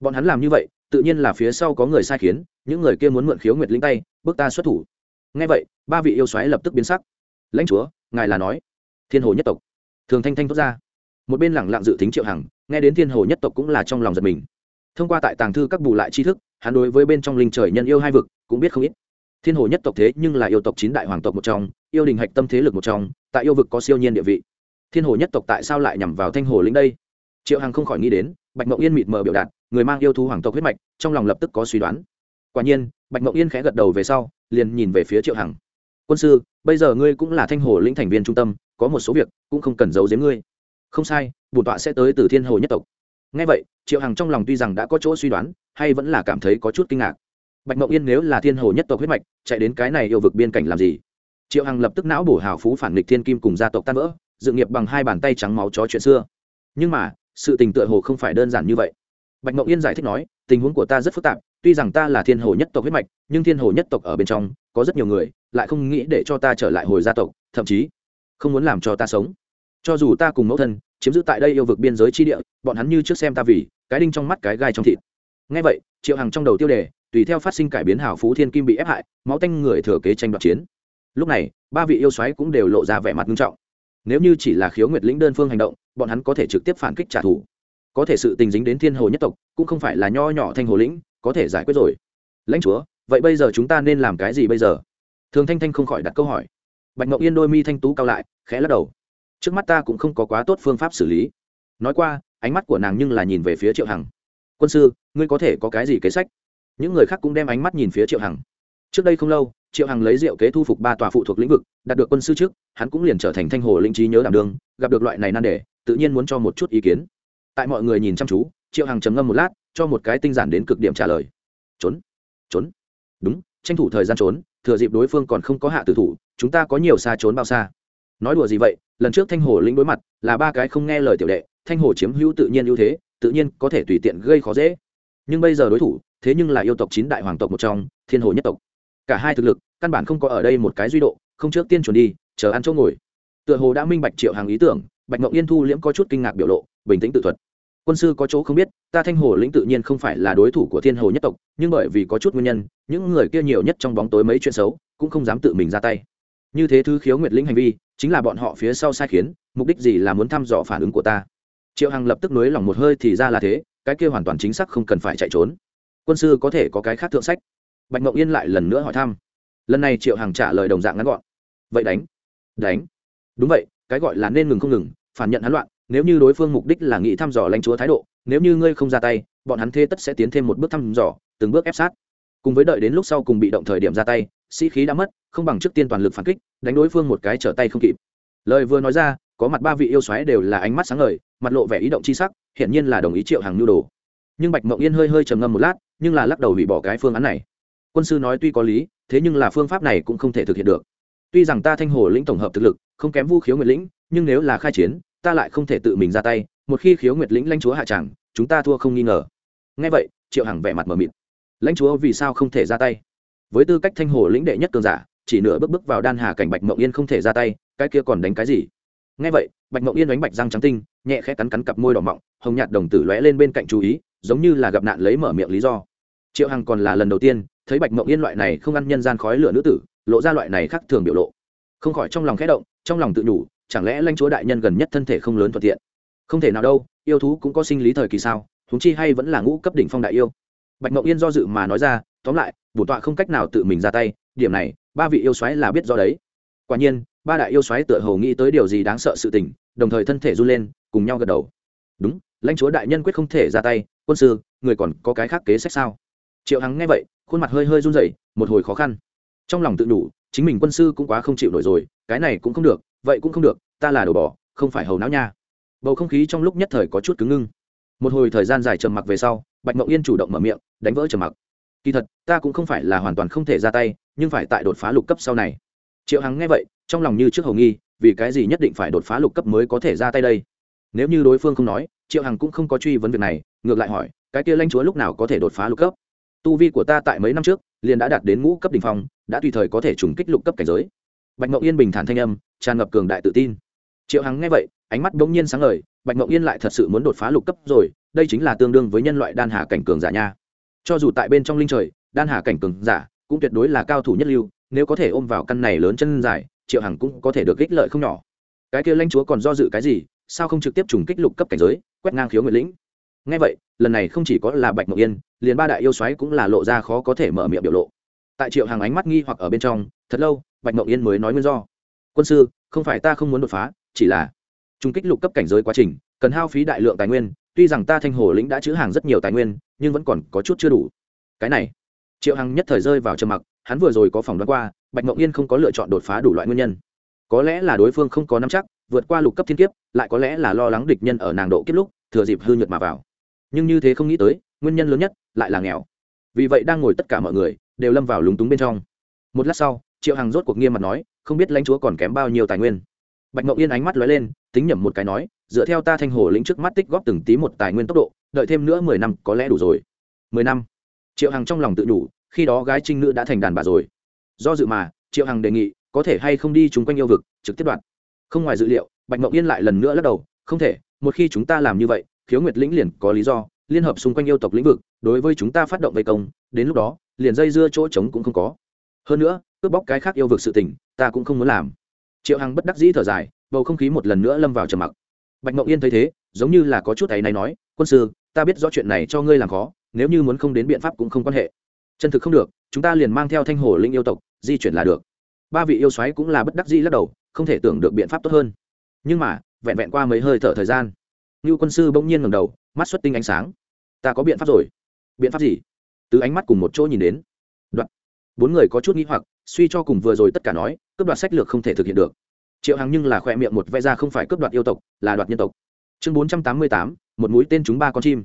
Bọn hắn làm như vậy, tự nhiên là phía sau có người sai khiến, những người kia muốn mượn khiếu nguyệt linh tay, bước ta xuất thủ. Ngay vậy, ba vị yêu xoáy lập tức biến sắc. Lãnh chúa, ngài là nói. Thiên hồ nhất tộc thường thanh thanh thốt ra. Một bên lẳng lặng dự tính triệu hằng, nghe đến thiên hồ nhất tộc cũng là trong lòng giật mình. Thông qua tại tàng thư các bù lại tri thức, hắn đối với bên trong linh trời nhân yêu hai vực cũng biết không ít. Thiên hồ nhất tộc thế nhưng là yêu tộc chín đại hoàng tộc một trong, yêu đình hạch tâm thế lực một trong, tại yêu vực có siêu nhiên địa vị. Thiên hồ nhất tộc tại sao lại nhằm vào thanh hồ lĩnh đây? Triệu hằng không khỏi nghĩ đến, bạch mộng yên mịt mờ biểu đạt, người mang yêu thú hoàng tộc huyết mạch, trong lòng lập tức có suy đoán. Quả nhiên, bạch mộng yên khẽ gật đầu về sau, liền nhìn về phía triệu hằng. Quân sư, bây giờ ngươi cũng là thanh hồ lĩnh thành viên trung tâm có một số việc cũng không cần giấu giếm ngươi. Không sai, bổn tọa sẽ tới từ thiên hồ nhất tộc. Ngay vậy, triệu hằng trong lòng tuy rằng đã có chỗ suy đoán, hay vẫn là cảm thấy có chút kinh ngạc. Bạch mộng yên nếu là thiên hồ nhất tộc huyết mạch, chạy đến cái này yêu vực biên cảnh làm gì? Triệu hằng lập tức não bổ hào phú phản nghịch thiên kim cùng gia tộc tan vỡ, dự nghiệp bằng hai bàn tay trắng máu chó chuyện xưa. Nhưng mà, sự tình tựa hồ không phải đơn giản như vậy. Bạch mộng yên giải thích nói, tình huống của ta rất phức tạp, tuy rằng ta là thiên hồ nhất tộc huyết mạch, nhưng thiên hồ nhất tộc ở bên trong, có rất nhiều người, lại không nghĩ để cho ta trở lại hồi gia tộc, thậm chí không muốn làm cho ta sống. Cho dù ta cùng mẫu thân chiếm giữ tại đây yêu vực biên giới chi địa, bọn hắn như trước xem ta vì cái đinh trong mắt cái gai trong thịt. Ngay vậy, triệu hằng trong đầu tiêu đề, tùy theo phát sinh cải biến hảo phú thiên kim bị ép hại, máu tanh người thừa kế tranh đoạt chiến. Lúc này, ba vị yêu xoáy cũng đều lộ ra vẻ mặt nghiêm trọng. Nếu như chỉ là khiếu nguyệt lĩnh đơn phương hành động, bọn hắn có thể trực tiếp phản kích trả thù. Có thể sự tình dính đến thiên hồ nhất tộc, cũng không phải là nho nhỏ thanh hồ lĩnh, có thể giải quyết rồi. Lãnh chúa, vậy bây giờ chúng ta nên làm cái gì bây giờ? Thường thanh thanh không khỏi đặt câu hỏi bạch mộng yên đôi mi thanh tú cao lại, khẽ lắc đầu. Trước mắt ta cũng không có quá tốt phương pháp xử lý. Nói qua, ánh mắt của nàng nhưng là nhìn về phía triệu hằng. Quân sư, ngươi có thể có cái gì kế sách? Những người khác cũng đem ánh mắt nhìn phía triệu hằng. Trước đây không lâu, triệu hằng lấy rượu kế thu phục ba tòa phụ thuộc lĩnh vực, đạt được quân sư trước, hắn cũng liền trở thành thanh hồ linh trí nhớ đảm đương, gặp được loại này nan đề, tự nhiên muốn cho một chút ý kiến. Tại mọi người nhìn chăm chú, triệu hằng trầm ngâm một lát, cho một cái tinh giản đến cực điểm trả lời. Trốn trốn. Đúng, tranh thủ thời gian trốn thừa dịp đối phương còn không có hạ tử thủ, chúng ta có nhiều xa trốn bao xa. Nói đùa gì vậy, lần trước thanh hồ lĩnh đối mặt là ba cái không nghe lời tiểu đệ, thanh hồ chiếm hữu tự nhiên ưu thế, tự nhiên có thể tùy tiện gây khó dễ. Nhưng bây giờ đối thủ, thế nhưng là yêu tộc chín đại hoàng tộc một trong, thiên hồ nhất tộc. Cả hai thực lực, căn bản không có ở đây một cái duy độ, không trước tiên chuẩn đi, chờ ăn chỗ ngồi. Tựa hồ đã minh bạch triệu hàng ý tưởng, bạch mộng yên thu liễm có chút kinh ngạc biểu lộ, bình tĩnh tự thuật quân sư có chỗ không biết, ta thanh hồ lĩnh tự nhiên không phải là đối thủ của thiên hồ nhất tộc, nhưng bởi vì có chút nguyên nhân, những người kia nhiều nhất trong bóng tối mấy chuyện xấu, cũng không dám tự mình ra tay. Như thế thứ khiếu nguyệt lĩnh hành vi, chính là bọn họ phía sau sai khiến, mục đích gì là muốn thăm dò phản ứng của ta? Triệu hằng lập tức nới lỏng một hơi thì ra là thế, cái kia hoàn toàn chính xác không cần phải chạy trốn. Quân sư có thể có cái khác thượng sách? Bạch mộng yên lại lần nữa hỏi thăm. Lần này triệu hằng trả lời đồng dạng ngắn gọn. Vậy đánh. Đánh. Đúng vậy, cái gọi là nên ngừng không ngừng, phản nhận hắn loạn nếu như đối phương mục đích là nghị thăm dò lãnh chúa thái độ, nếu như ngươi không ra tay, bọn hắn thế tất sẽ tiến thêm một bước thăm dò, từng bước ép sát. Cùng với đợi đến lúc sau cùng bị động thời điểm ra tay, sĩ khí đã mất, không bằng trước tiên toàn lực phản kích, đánh đối phương một cái trở tay không kịp. Lời vừa nói ra, có mặt ba vị yêu xoáy đều là ánh mắt sáng ngời, mặt lộ vẻ ý động c h i sắc, hiển nhiên là đồng ý triệu hàng nhu đồ. Nhưng bạch mộng yên hơi hơi trầm ngâm một lát, nhưng là lắc đầu hủy bỏ cái phương án này. Quân sư nói tuy có lý, thế nhưng là phương pháp này cũng không thể thực hiện được. Tuy rằng ta thanh hồ lĩnh tổng hợp thực lực, không kém vu khiếu nguyệt lĩnh, nhưng nếu là khai chiến ta lại không thể tự mình ra tay, một khi khiếu nguyệt lĩnh lãnh chúa hạ tràng chúng ta thua không nghi ngờ. Ngay vậy, triệu hằng vẻ mặt mờ mịt. Lãnh chúa vì sao không thể ra tay? Với tư cách thanh hồ lĩnh đệ nhất cường giả, chỉ nửa bước bước vào đan hà cảnh bạch mộng yên không thể ra tay, cái kia còn đánh cái gì? Ngay vậy, bạch mộng yên đánh bạch răng trắng tinh, nhẹ khẽ cắn cắn cặp môi đỏ mọng, hồng nhạt đồng tử lóe lên bên cạnh chú ý, giống như là gặp nạn lấy mở miệng lý do. Triệu hằng còn là lần đầu tiên thấy bạch mộng yên loại này không ăn nhân gian khói lửa nữ tử, lộ ra loại này khác thường biểu lộ. Không khỏi trong lòng khẽ động, trong lòng tự nhủ chẳng lẽ lãnh chúa đại nhân gần nhất thân thể không lớn thuận tiện? Không thể nào đâu, yêu thú cũng có sinh lý thời kỳ sao? Thúng chi hay vẫn là ngũ cấp đỉnh phong đại yêu. Bạch mậu yên do dự mà nói ra, tóm lại, bổn tọa không cách nào tự mình ra tay, điểm này, ba vị yêu xoáy là biết do đấy. Quả nhiên, ba đại yêu xoáy tựa hồ nghĩ tới điều gì đáng sợ sự tình, đồng thời thân thể run lên, cùng nhau gật đầu. Đúng, lãnh chúa đại nhân quyết không thể ra tay, quân sư, người còn có cái khác kế sách sao? Triệu hằng nghe vậy, khuôn mặt hơi hơi run rẩy, một hồi khó khăn. Trong lòng tự đủ, chính mình quân sư cũng quá không chịu nổi rồi, cái này cũng không được vậy cũng không được, ta là đồ bỏ không phải hầu não nha. Bầu không khí trong lúc nhất thời có chút cứng ngưng. Một hồi thời gian dài trầm mặc về sau, bạch mậu yên chủ động mở miệng, đánh vỡ trầm mặc. Kỳ thật, ta cũng không phải là hoàn toàn không thể ra tay, nhưng phải tại đột phá lục cấp sau này. Triệu hằng nghe vậy, trong lòng như trước hầu nghi, vì cái gì nhất định phải đột phá lục cấp mới có thể ra tay đây? Nếu như đối phương không nói, triệu hằng cũng không có truy vấn việc này, ngược lại hỏi, cái kia lãnh chúa lúc nào có thể đột phá lục cấp? Tu vi của ta tại mấy năm trước, liền đã đạt đến ngũ cấp đ ỉ n h phong, đã tùy thời có thể trùng kích lục cấp cảnh giới bạch mậu yên bình thản thanh âm, tràn ngập cường đại tự tin. Triệu hằng nghe vậy, ánh mắt bỗng nhiên sáng ngời, bạch mậu yên lại thật sự muốn đột phá lục cấp rồi, đây chính là tương đương với nhân loại đan hà cảnh cường giả nha. Cho dù tại bên trong linh trời, đan hà cảnh cường giả cũng tuyệt đối là cao thủ nhất lưu, nếu có thể ôm vào căn này lớn chân dài, triệu hằng cũng có thể được ích lợi không nhỏ. Cái kia lãnh chúa còn do dự cái gì, sao không trực tiếp trùng kích lục cấp cảnh giới, quét ngang khiếu nguyện lĩnh? Ngay vậy, lần này không chỉ có là bạch mộng yên, liền ba đại yêu xoáy cũng là lộ ra khó có thể mở miệng biểu lộ. Tại triệu hàng ánh mắt nghi hoặc ở bên trong thật lâu, bạch mộng yên mới nói nguyên do. Quân sư, không phải ta không muốn đột phá, chỉ là trung kích lục cấp cảnh giới quá trình, cần hao phí đại lượng tài nguyên, tuy rằng ta thanh hồ lĩnh đã chữ hàng rất nhiều tài nguyên, nhưng vẫn còn có chút chưa đủ. Cái này, triệu hằng nhất thời rơi vào trầm mặc, hắn vừa rồi có phòng đoán qua, bạch mộng yên không có lựa chọn đột phá đủ loại nguyên nhân. Có lẽ là đối phương không có nắm chắc, vượt qua lục cấp thiên kiếp, lại có lẽ là lo lắng địch nhân ở nàng độ kiếp lúc, thừa dịp hư nhược mà vào. Nhưng như thế không nghĩ tới, nguyên nhân lớn nhất lại là nghèo. Vì vậy đang ngồi tất cả mọi người đều lâm vào lúng túng bên trong. Một lát sau triệu hằng rốt cuộc nghiêm mặt nói, không biết lãnh chúa còn kém bao nhiêu tài nguyên. Bạch ngậu yên ánh mắt lóe lên, tính nhẩm một cái nói, dựa theo ta thanh hồ lĩnh trước mắt tích góp từng tí một tài nguyên tốc độ, đợi thêm nữa mười năm có lẽ đủ rồi. Mười năm. Triệu hằng trong lòng tự đủ, khi đó gái trinh nữ đã thành đàn bà rồi. Do dự mà, triệu hằng đề nghị, có thể hay không đi chung quanh yêu vực, trực tiếp đoạn không ngoài dự liệu, bạch mộng yên lại lần nữa lắc đầu, không thể, một khi chúng ta làm như vậy, khiếu nguyệt lĩnh liền có lý do, liên hợp xung quanh yêu tộc lĩnh vực, đối với chúng ta phát động vây công, đến lúc đó, liền dây dưa chỗ trống cũng không có. Hơn nữa cướp bóc cái khác yêu vực sự tình, ta cũng không muốn làm. Triệu hằng bất đắc dĩ thở dài, bầu không khí một lần nữa lâm vào trầm mặc. Bạch mộng yên thấy thế, giống như là có chút ấy này nói, quân sư, ta biết rõ chuyện này cho ngươi làm khó, nếu như muốn không đến biện pháp cũng không quan hệ. Chân thực không được, chúng ta liền mang theo thanh hồ linh yêu tộc, di chuyển là được. Ba vị yêu xoáy cũng là bất đắc dĩ lắc đầu, không thể tưởng được biện pháp tốt hơn. Nhưng mà, vẹn vẹn qua mấy hơi thở thời gian như quân sư bỗng nhiên ngầm đầu, mắt xuất tinh ánh sáng. Ta có biện pháp rồi. Biện pháp gì? Từ ánh mắt cùng một chỗ nhìn đến. Đoạn. Bốn người có chút nghi hoặc suy cho cùng vừa rồi tất cả nói, cướp đoạt sách lược không thể thực hiện được. Triệu hằng nhưng là khoe miệng một vẽ ra không phải cướp đoạt yêu tộc, là đoạt nhân tộc. Chương bốn trăm tám mươi tám, một mũi tên chúng ba con chim.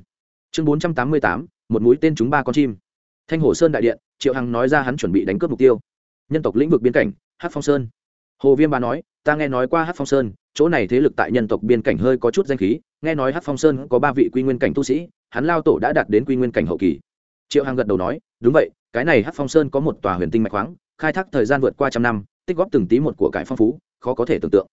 Chương bốn trăm tám mươi tám, một mũi tên chúng ba con chim. Thanh hồ sơn đại điện, triệu hằng nói ra hắn chuẩn bị đánh cướp mục tiêu. Nhân tộc lĩnh vực biên cảnh hát phong sơn. Hồ viêm ba nói, ta nghe nói qua hát phong sơn, chỗ này thế lực tại nhân tộc biên cảnh hơi có chút danh khí, nghe nói hát phong sơn có ba vị quy nguyên cảnh tu sĩ, hắn lao tổ đã đạt đến quy nguyên cảnh hậu kỳ. Triệu hằng gật đầu nói, đúng vậy, cái này hát phong sơn có một tòa huyền tinh mạch khoáng khai thác thời gian vượt qua trăm năm, tích góp từng tí một của cải phong phú, khó có thể tưởng tượng.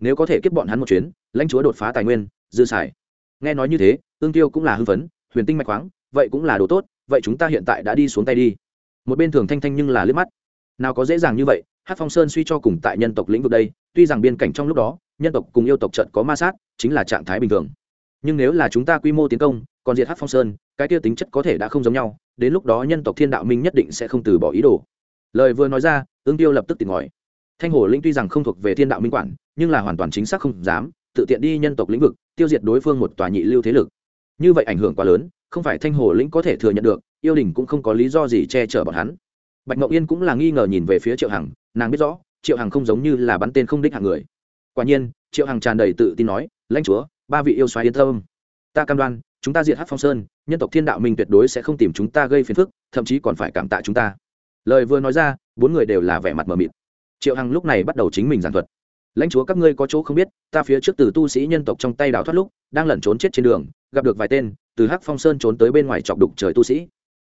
Nếu có thể kiếp bọn hắn một chuyến, lãnh chúa đột phá tài nguyên, dư xài. Nghe nói như thế ương tiêu cũng là hưng phấn, huyền tinh mạch khoáng, vậy cũng là đồ tốt, vậy chúng ta hiện tại đã đi xuống tay đi. Một bên thường thanh thanh nhưng là liếc mắt. Nào có dễ dàng như vậy hát phong sơn suy cho cùng tại nhân tộc lĩnh vực đây, tuy rằng biên cảnh trong lúc đó, nhân tộc cùng yêu tộc trận có ma sát, chính là trạng thái bình thường. Nhưng nếu là chúng ta quy mô tiến công, còn diệt hát phong sơn, cái tiêu tính chất có thể đã không giống nhau, đến lúc đó nhân tộc thiên đạo minh nhất định sẽ không từ bỏ ý đồ lời vừa nói ra ương tiêu lập tức tìm ngòi thanh hồ linh tuy rằng không thuộc về thiên đạo minh quản, nhưng là hoàn toàn chính xác không dám tự tiện đi nhân tộc lĩnh vực, tiêu diệt đối phương một tòa nhị lưu thế lực. Như vậy ảnh hưởng quá lớn, không phải thanh hồ lĩnh có thể thừa nhận được, yêu đình cũng không có lý do gì che chở bọn hắn. Bạch ngọc yên cũng là nghi ngờ nhìn về phía triệu hằng, nàng biết rõ, triệu hằng không giống như là bắn tên không đích hạng người. Quả nhiên, triệu hằng tràn đầy tự tin nói, lãnh chúa, ba vị yêu xoáy yên tâm. Ta cam đoan, chúng ta diệt hát phong sơn, nhân tộc thiên đạo minh tuyệt đối sẽ không tìm chúng ta gây phiền phức, thậm chí còn phải cảm tạ chúng ta lời vừa nói ra, bốn người đều là vẻ mặt mờ mịt. Triệu hằng lúc này bắt đầu chính mình giảng thuật. Lãnh chúa các ngươi có chỗ không biết, ta phía trước từ tu sĩ nhân tộc trong tay đào thoát lúc, đang lẩn trốn chết trên đường, gặp được vài tên, từ hắc phong sơn trốn tới bên ngoài chọc đục trời tu sĩ.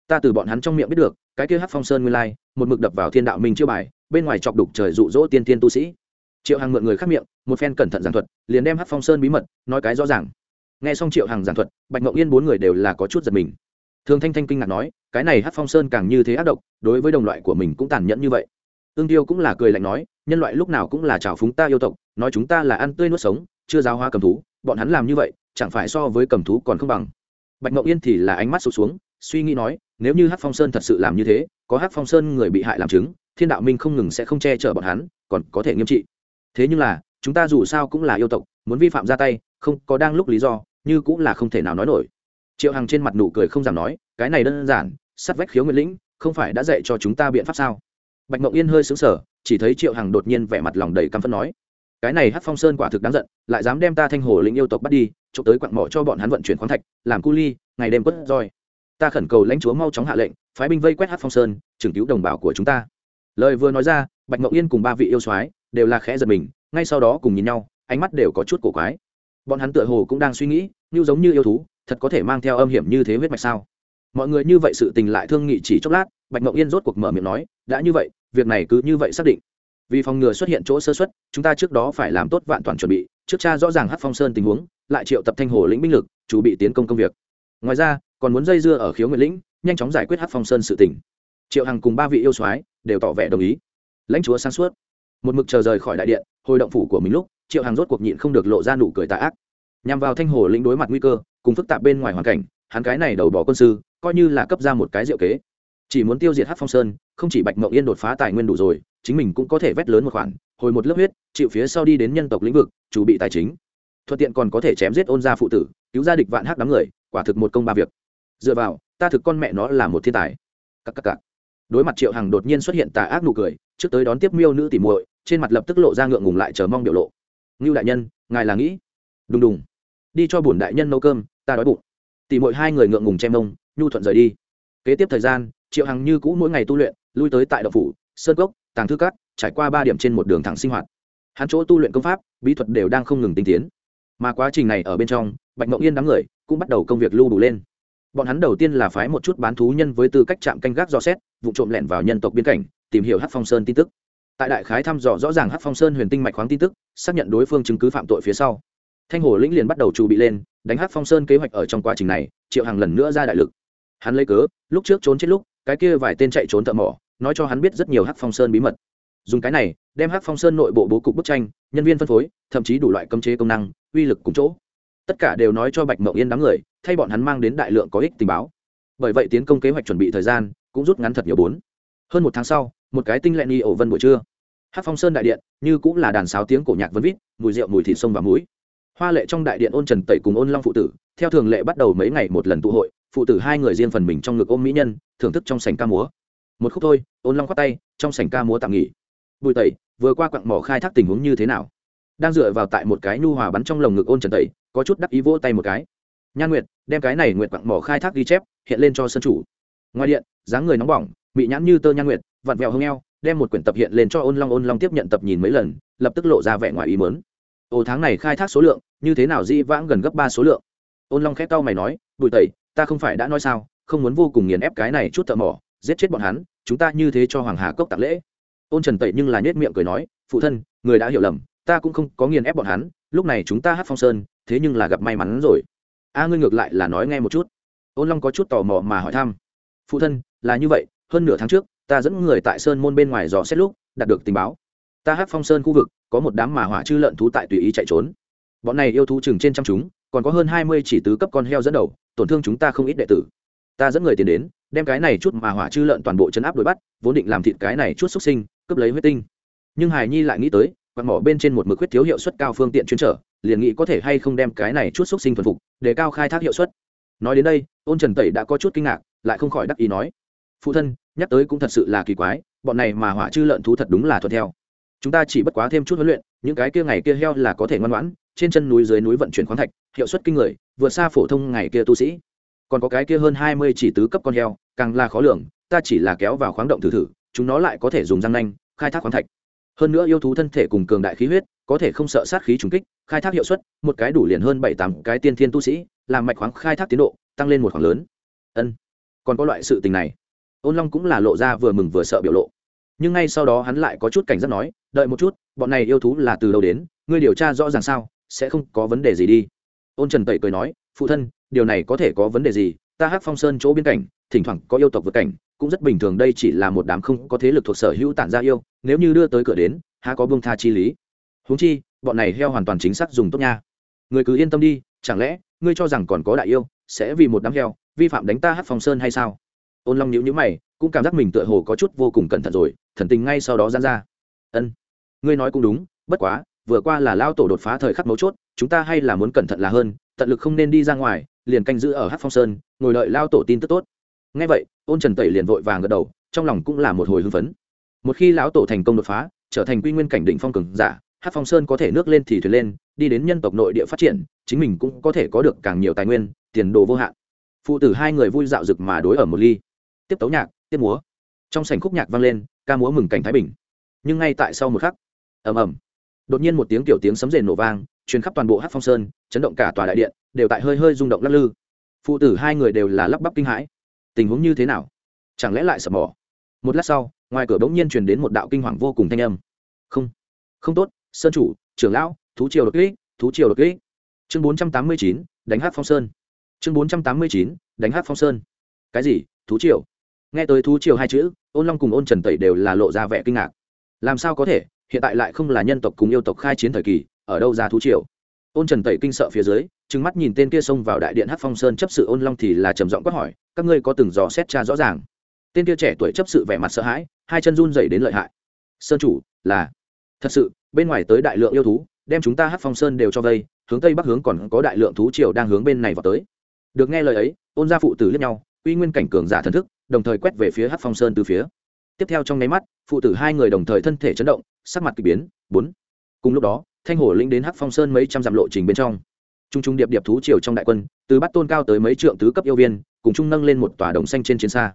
Ta từ bọn hắn trong miệng biết được, cái kia hắc phong sơn nguyên lai, một mực đập vào thiên đạo mình chưa bài, bên ngoài chọc đục trời dụ dỗ tiên tiên tu sĩ. Triệu hằng mượn người khác miệng, một phen cẩn thận giảng thuật, liền đem hắc phong sơn bí mật, nói cái rõ ràng. Nghe xong triệu hằng giảng thuật, bạch ngậu yên bốn người đều là có chút giật mình thường thanh thanh kinh ngạc nói, cái này Hát phong sơn càng như thế ác độc, đối với đồng loại của mình cũng tàn nhẫn như vậy. Ương tiêu cũng là cười lạnh nói, nhân loại lúc nào cũng là trào phúng ta yêu tộc, nói chúng ta là ăn tươi nuốt sống, chưa giáo hoa cầm thú, bọn hắn làm như vậy, chẳng phải so với cầm thú còn không bằng. Bạch mộng yên thì là ánh mắt sụt xuống, suy nghĩ nói, nếu như hát phong sơn thật sự làm như thế, có hát phong sơn người bị hại làm chứng, thiên đạo minh không ngừng sẽ không che chở bọn hắn, còn có thể nghiêm trị. Thế nhưng là, chúng ta dù sao cũng là yêu tộc, muốn vi phạm ra tay, không có đang lúc lý do, như cũng là không thể nào nói nổi triệu hằng trên mặt nụ cười không dám nói, cái này đơn giản, sắt vách khiếu nguyện lĩnh, không phải đã dạy cho chúng ta biện pháp sao? Bạch mộng yên hơi xứng sở chỉ thấy triệu hằng đột nhiên vẻ mặt lòng đầy căm phẫn nói, cái này hát phong sơn quả thực đáng giận, lại dám đem ta thanh hồ lĩnh yêu tộc bắt đi, trộm tới quặng mỏ cho bọn hắn vận chuyển khoáng thạch, làm cu ly, ngày đêm quất roi. Ta khẩn cầu lãnh chúa mau chóng hạ lệnh, phái binh vây quét hát phong sơn trừng cứu đồng bào của chúng ta. Lời vừa nói ra, bạch mộng yên cùng ba vị yêu soái đều là khẽ giật mình, ngay sau đó cùng nhìn nhau, ánh mắt đều có chút cổ quái. Bọn hắn tựa hồ cũng đang suy nghĩ, như giống như yêu thú thật có thể mang theo âm hiểm như thế huyết mạch sao? Mọi người như vậy sự tình lại thương nghị chỉ chốc lát, bạch mộng yên rốt cuộc mở miệng nói, đã như vậy, việc này cứ như vậy xác định. Vì phòng ngừa xuất hiện chỗ sơ xuất chúng ta trước đó phải làm tốt vạn toàn chuẩn bị, trước cha rõ ràng hát phong sơn tình huống, lại triệu tập thanh hồ lĩnh binh lực, chủ bị tiến công công việc. Ngoài ra, còn muốn dây dưa ở khiếu nguyện lĩnh, nhanh chóng giải quyết hát phong sơn sự tỉnh triệu hằng cùng ba vị yêu soái đều tỏ vẻ đồng ý. Lãnh chúa sáng suốt. Một mực chờ rời khỏi đại điện, hồi động phủ của mình lúc, triệu hằng rốt cuộc nhịn không được lộ ra nụ cười tạ ác. Nhằm vào thanh hồ lĩnh đối mặt nguy cơ cùng phức tạp bên ngoài hoàn cảnh, hắn cái này đầu bỏ quân sư, coi như là cấp ra một cái diệu kế. Chỉ muốn tiêu diệt hát phong sơn, không chỉ bạch mộng yên đột phá tài nguyên đủ rồi, chính mình cũng có thể vét lớn một khoản, hồi một lớp huyết, chịu phía sau đi đến nhân tộc lĩnh vực, chủ bị tài chính. Thuận tiện còn có thể chém giết ôn gia phụ tử, cứu gia địch vạn hắc đám người, quả thực một công ba việc. Dựa vào, ta thực con mẹ nó là một thiên tài. Cắc cắc cắc. đối mặt triệu hằng đột nhiên xuất hiện tà ác nụ cười, trước tới đón tiếp miêu nữ tỉ muội, trên mặt lập tức lộ ra ngượng ngùng lại chờ mong biểu lộ. Ngưu đại nhân, ngài là nghĩ? Đùng đùng. Đi cho bổn đại nhân nấu cơm ta đói bụng. Tỉ muội hai người ngượng ngùng che mông, nhu thuận rời đi. Kế tiếp thời gian, triệu hằng như cũ mỗi ngày tu luyện, lui tới tại đậu phủ, sơn cốc, tàng thư cát, trải qua ba điểm trên một đường thẳng sinh hoạt. Hắn chỗ tu luyện công pháp, bí thuật đều đang không ngừng tinh tiến. Mà quá trình này ở bên trong, bạch mộng yên đám người cũng bắt đầu công việc lưu đủ lên. Bọn hắn đầu tiên là phái một chút bán thú nhân với tư cách chạm canh gác dò xét, vụ trộm lẻn vào nhân tộc biên cảnh, tìm hiểu hát phong sơn tin tức. Tại đại khái thăm dò rõ ràng hát phong sơn huyền tinh mạch khoáng tin tức, xác nhận đối phương chứng cứ phạm tội phía sau thanh hồ lĩnh liền bắt đầu chuẩn bị lên, đánh hát phong sơn kế hoạch ở trong quá trình này, triệu hàng lần nữa ra đại lực. Hắn lấy cớ, lúc trước trốn chết lúc, cái kia vài tên chạy trốn thợ mỏ, nói cho hắn biết rất nhiều hắc phong sơn bí mật. Dùng cái này, đem hắc phong sơn nội bộ bố cục bức tranh, nhân viên phân phối, thậm chí đủ loại cấm chế công năng, uy lực cùng chỗ. Tất cả đều nói cho bạch mộng yên đám người, thay bọn hắn mang đến đại lượng có ích tình báo. Bởi vậy tiến công kế hoạch chuẩn bị thời gian, cũng rút ngắn thật nhiều bốn. Hơn một tháng sau, một cái tinh lẹn ni ổ vân buổi trưa. Hát phong sơn đại điện, như cũng là đàn sáo tiếng cổ nhạc vân vít, mùi rượu, mùi thịt sông và mũi hoa lệ trong đại điện ôn trần tẩy cùng ôn long phụ tử, theo thường lệ bắt đầu mấy ngày một lần tụ hội, phụ tử hai người riêng phần mình trong ngực ôm mỹ nhân, thưởng thức trong sảnh ca múa. Một khúc thôi, ôn long khoát tay, trong sảnh ca múa tạm nghỉ. Bùi tẩy, vừa qua quặng mỏ khai thác tình huống như thế nào? Đang dựa vào tại một cái nhu hòa bắn trong lồng ngực ôn trần tẩy, có chút đắc ý vỗ tay một cái. Nhan nguyệt, đem cái này nguyệt quặng mỏ khai thác ghi chép, hiện lên cho sân chủ. Ngoài điện, dáng người nóng bỏng bị nhãn như tơ nhan nguyệt, vặn vẹo hông eo, đem một quyển tập hiện lên cho ôn long ôn long tiếp nhận tập nhìn mấy lần, lập tức lộ ra vẻ ngoài ý mớn ồ tháng này khai thác số lượng như thế nào di vãng gần gấp ba số lượng? Ôn long khét tao mày nói, bùi tẩy, ta không phải đã nói sao, không muốn vô cùng nghiền ép cái này chút thợ mỏ, giết chết bọn hắn, chúng ta như thế cho hoàng hà cốc tạc lễ. Ôn trần tẩy nhưng là nhét miệng cười nói, phụ thân, người đã hiểu lầm, ta cũng không có nghiền ép bọn hắn, lúc này chúng ta hát phong sơn, thế nhưng là gặp may mắn rồi. A, ngươi ngược lại là nói nghe một chút. Ôn long có chút tò mò mà hỏi thăm. Phụ thân, là như vậy, hơn nửa tháng trước, ta dẫn người tại sơn môn bên ngoài dò xét lúc, đạt được tình báo. Ta hát phong sơn khu vực, có một đám mà hỏa chư lợn thú tại tùy ý chạy trốn bọn này yêu thú chừng trên trăm chúng, còn có hơn hai mươi chỉ tứ cấp con heo dẫn đầu, tổn thương chúng ta không ít đệ tử. Ta dẫn người tiền đến, đem cái này chút mà hỏa chư lợn toàn bộ chấn áp đuổi bắt, vốn định làm thịt cái này chút xuất sinh, cướp lấy huyết tinh. Nhưng hải nhi lại nghĩ tới, quạt mỏ bên trên một mực huyết thiếu hiệu suất cao phương tiện chuyên trở, liền nghĩ có thể hay không đem cái này chút xuất sinh thuần phục, để cao khai thác hiệu suất. Nói đến đây, ôn trần tẩy đã có chút kinh ngạc, lại không khỏi đắc ý nói, phụ thân, nhắc tới cũng thật sự là kỳ quái, bọn này mà hỏa chư lợn thú thật đúng là thuận theo. Chúng ta chỉ bất quá thêm chút huấn luyện, những cái kia ngày kia heo là có thể ngoan ngoãn trên chân núi dưới núi vận chuyển khoáng thạch, hiệu suất kinh người, vượt xa phổ thông ngày kia tu sĩ. Còn có cái kia hơn hai mươi chỉ tứ cấp con heo, càng là khó lường, ta chỉ là kéo vào khoáng động thử thử, chúng nó lại có thể dùng răng nanh, khai thác khoáng thạch. Hơn nữa yêu thú thân thể cùng cường đại khí huyết, có thể không sợ sát khí trùng kích, khai thác hiệu suất, một cái đủ liền hơn bảy tám cái tiên thiên tu sĩ, làm mạch khoáng khai thác tiến độ, tăng lên một khoảng lớn. Ân, còn có loại sự tình này. Ôn long cũng là lộ ra vừa mừng vừa sợ biểu lộ. Nhưng ngay sau đó hắn lại có chút cảnh giác nói, đợi một chút, bọn này yêu thú là từ đâu đến, ngươi điều tra rõ ràng sao? Sẽ không có vấn đề gì đi. Ôn trần tẩy cười nói, phụ thân, điều này có thể có vấn đề gì? Ta hát phong sơn chỗ biên cảnh, thỉnh thoảng có yêu tộc vượt cảnh, cũng rất bình thường đây chỉ là một đám không có thế lực thuộc sở hữu tản ra yêu, nếu như đưa tới cửa đến, há có bông tha chi lý? Huống chi, bọn này heo hoàn toàn chính xác dùng tốt nha. Người cứ yên tâm đi, chẳng lẽ ngươi cho rằng còn có đại yêu sẽ vì một đám heo vi phạm đánh ta hát phong sơn hay sao? Ôn long nhữ nhữ mày, cũng cảm giác mình tựa hồ có chút vô cùng cẩn thận rồi, thần tình ngay sau đó gian ra. Ân, ngươi nói cũng đúng, bất quá vừa qua là lao tổ đột phá thời khắc mấu chốt, chúng ta hay là muốn cẩn thận là hơn, tận lực không nên đi ra ngoài, liền canh giữ ở hát phong sơn, ngồi đợi lao tổ tin tức tốt. Ngay vậy, ôn trần tẩy liền vội vàng gật đầu, trong lòng cũng là một hồi hưng phấn. Một khi lão tổ thành công đột phá, trở thành quy nguyên cảnh định phong cường giả hát phong sơn có thể nước lên thì thuyền lên, đi đến nhân tộc nội địa phát triển, chính mình cũng có thể có được càng nhiều tài nguyên, tiền đồ vô hạn. Phụ tử hai người vui dạo rực mà đối ở một ly. Tiếp tấu nhạc, tiếp múa. Trong sảnh khúc nhạc vang lên, ca múa mừng cảnh thái bình. Nhưng ngay tại sau một khắc, ầm ầm đột nhiên một tiếng kiểu tiếng sấm rền nổ vang, truyền khắp toàn bộ hát phong sơn, chấn động cả tòa đại điện, đều tại hơi hơi rung động lắc lư. Phụ tử hai người đều là lắp bắp kinh hãi. Tình huống như thế nào? Chẳng lẽ lại sập mỏ? Một lát sau, ngoài cửa bỗng nhiên truyền đến một đạo kinh hoàng vô cùng thanh âm. Không không tốt, sơn chủ, trưởng lão, thú triều đột kích, thú triều đột kích. Chương bốn trăm tám mươi chín, đánh hát phong sơn. Chương bốn trăm tám mươi chín, đánh hát phong sơn. Cái gì? Thú triều? Nghe tới thú triều hai chữ, ôn long cùng ôn trần tẩy đều là lộ ra vẻ kinh ngạc. Làm sao có thể? Hiện tại lại không là nhân tộc cùng yêu tộc khai chiến thời kỳ, ở đâu ra thú triều? Ôn trần tẩy kinh sợ phía dưới, trừng mắt nhìn tên kia xông vào đại điện hát phong sơn chấp sự ôn long thì là trầm giọng quát hỏi, các ngươi có từng dò xét cha rõ ràng? Tên kia trẻ tuổi chấp sự vẻ mặt sợ hãi, hai chân run dày đến lợi hại. Sơn chủ, là, thật sự, bên ngoài tới đại lượng yêu thú, đem chúng ta hát phong sơn đều cho vây, hướng tây bắc hướng còn có đại lượng thú triều đang hướng bên này vào tới. Được nghe lời ấy, ôn gia phụ tử liếc nhau, uy nguyên cảnh cường giả thần thức, đồng thời quét về phía hát phong sơn từ phía tiếp theo trong nháy mắt, phụ tử hai người đồng thời thân thể chấn động, sắc mặt k ỳ biến. Bốn. Cùng lúc đó, thanh hổ lĩnh đến hắc phong sơn mấy trăm dặm lộ trình bên trong. T r u n g t r u n g điệp điệp thú triều trong đại quân, từ bắt tôn cao tới mấy trượng tứ cấp yêu viên, cùng chung nâng lên một tòa đồng xanh trên chiến xa.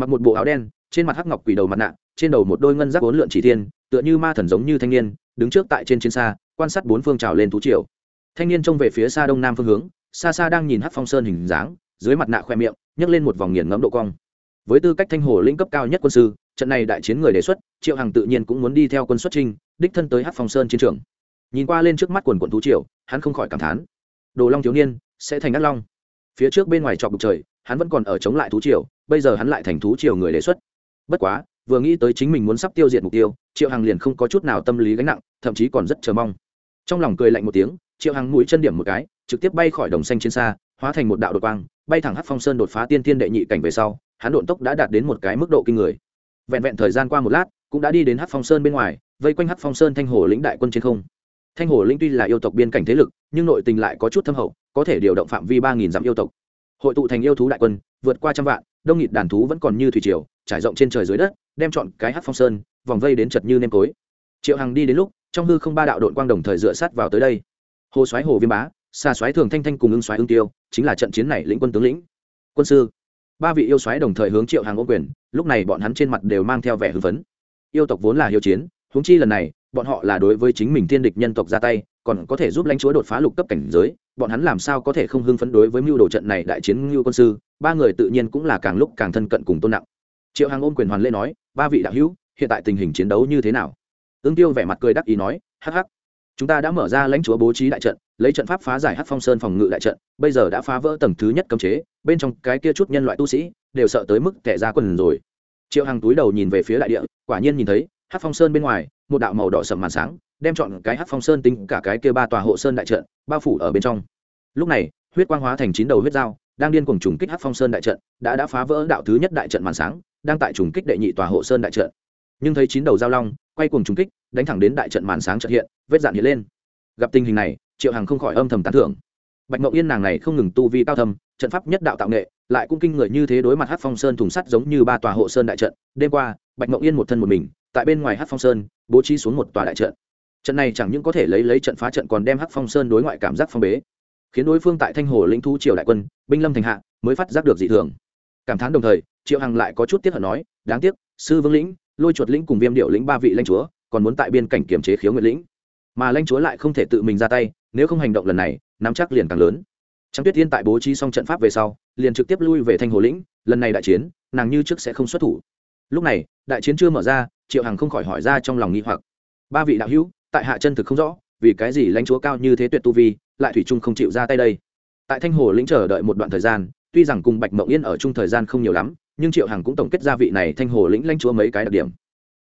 Mặc một bộ áo đen, trên mặt hắc ngọc quỷ đầu mặt nạ, trên đầu một đôi ngân giác bốn lượn chỉ thiên, tựa như ma thần giống như thanh niên, đứng trước tại trên chiến xa, quan sát bốn phương trào lên thú triều. Thanh niên trông về phía xa đông nam phương hướng, xa xa đang nhìn hắc phong sơn hình dáng, dưới mặt nạ khoe miệng, nhấc lên một vòng nghiền ngẫm độ cong. Với tư cách thanh hồ lĩnh cấp cao nhất quân sư trận này đại chiến người đề xuất, triệu hằng tự nhiên cũng muốn đi theo quân xuất trinh đích thân tới hát phong sơn chiến trường. Nhìn qua lên trước mắt quần quận thú triều, hắn không khỏi cảm thán. Đồ long thiếu niên, sẽ thành ác long. Phía trước bên ngoài trọc đục trời, hắn vẫn còn ở chống lại thú triều, bây giờ hắn lại thành thú triều người đề xuất. Bất quá, vừa nghĩ tới chính mình muốn sắp tiêu diệt mục tiêu, triệu hằng liền không có chút nào tâm lý gánh nặng, thậm chí còn rất chờ mong. Trong lòng cười lạnh một tiếng, triệu hằng mũi chân điểm một cái, trực tiếp bay khỏi đồng xanh trên xa, hóa thành một đạo đột quang, bay thẳng hắc phong sơn đột phá tiên thiên đệ nhị cảnh về sau, hắn độn tốc đã đạt đến một cái mức độ kinh người vẹn vẹn thời gian qua một lát, cũng đã đi đến hát phong sơn bên ngoài, vây quanh hát phong sơn thanh hồ lĩnh đại quân trên không. Thanh hồ lĩnh tuy là yêu tộc biên cảnh thế lực, nhưng nội tình lại có chút thâm hậu, có thể điều động phạm vi ba nghìn dặm yêu tộc. Hội tụ thành yêu thú đại quân, vượt qua trăm vạn, đông nghịt đàn thú vẫn còn như thủy triều, trải rộng trên trời dưới đất, đem chọn cái hát phong sơn, vòng vây đến chật như nêm tối. Triệu hằng đi đến lúc, trong hư không ba đạo đội quang đồng thời dựa sát vào tới đây. Hồ xoáy hồ viêm bá xa xoáy thường thanh thanh cùng ưng xoáy ưng tiêu, chính là trận chiến này lĩnh quân tướng lĩnh. Quân sư, ba vị yêu xoáy đồng thời hướng triệu Hằng ô quyền lúc này bọn hắn trên mặt đều mang theo vẻ hưng phấn. Yêu tộc vốn là hiếu chiến, huống chi lần này, bọn họ là đối với chính mình thiên địch nhân tộc ra tay, còn có thể giúp lãnh chúa đột phá lục cấp cảnh giới, bọn hắn làm sao có thể không hưng phấn đối với mưu đồ trận này đại chiến ngưu quân sư, ba người tự nhiên cũng là càng lúc càng thân cận cùng tôn nặng. Triệu hàng ôm quyền hoàn lê nói, ba vị đạo hữu, hiện tại tình hình chiến đấu như thế nào? Ương tiêu vẻ mặt cười đắc ý nói, hắc hắc, chúng ta đã mở ra lãnh chúa bố trí đại trận, lấy trận pháp phá giải hắc phong sơn phòng ngự đại trận, bây giờ đã phá vỡ tầng thứ nhất cấm chế, bên trong cái kia chút nhân loại tu sĩ đều sợ tới mức kẻ ra quần rồi. Triệu Hằng túi đầu nhìn về phía đại địa, quả nhiên nhìn thấy hát phong sơn bên ngoài, một đạo màu đỏ sầm màn sáng, đem chọn cái hát phong sơn tính cả cái kia ba tòa hộ sơn đại trận, bao phủ ở bên trong. Lúc này, huyết quang hóa thành chín đầu huyết dao, đang điên cuồng trùng kích hát phong sơn đại trận, đã đã phá vỡ đạo thứ nhất đại trận màn sáng, đang tại trùng kích đệ nhị tòa hộ sơn đại trận. Nhưng thấy chín đầu giao long, quay cuồng trùng kích, đánh thẳng đến đại trận màn sáng chợt hiện, vết dạn hiện lên. Gặp tình hình này, triệu hằng không khỏi âm thầm tán thưởng. Bạch mộng yên nàng này không ngừng tu vi cao thâm trận pháp nhất đạo tạo nghệ, lại cũng kinh người như thế đối mặt hát phong sơn thùng sắt giống như ba tòa hộ sơn đại trận. Đêm qua, bạch mộng yên một thân một mình, tại bên ngoài hát phong sơn, bố trí xuống một tòa đại trận. Trận này chẳng những có thể lấy lấy trận phá trận còn đem hát phong sơn đối ngoại cảm giác phong bế, khiến đối phương tại thanh hồ lĩnh thu triều đại quân, binh lâm thành hạ, mới phát giác được dị thường. Cảm thán đồng thời, triệu hằng lại có chút tiếc hận nói, đáng tiếc, sư vương lĩnh, lôi chuột lĩnh cùng viêm điệu lĩnh ba vị lãnh chúa, còn muốn tại biên cảnh kiềm chế khiếu nguyện lĩnh. Mà lãnh chúa lại không thể tự mình ra tay, nếu không hành động lần này, nắm chắc liền càng lớn. Trang Tuyết Tiên tại bố trí xong trận pháp về sau, liền trực tiếp lui về Thanh Hồ lĩnh, lần này đại chiến, nàng như trước sẽ không xuất thủ. Lúc này, đại chiến chưa mở ra, Triệu Hằng không khỏi hỏi ra trong lòng nghi hoặc. Ba vị đạo hữu, tại hạ chân thực không rõ, vì cái gì lãnh chúa cao như thế tuyệt tu vi, lại thủy chung không chịu ra tay đây. Tại Thanh Hồ lĩnh chờ đợi một đoạn thời gian, tuy rằng cùng Bạch Mộng Yên ở chung thời gian không nhiều lắm, nhưng Triệu Hằng cũng tổng kết ra vị này Thanh Hồ lĩnh lãnh chúa mấy cái đặc điểm.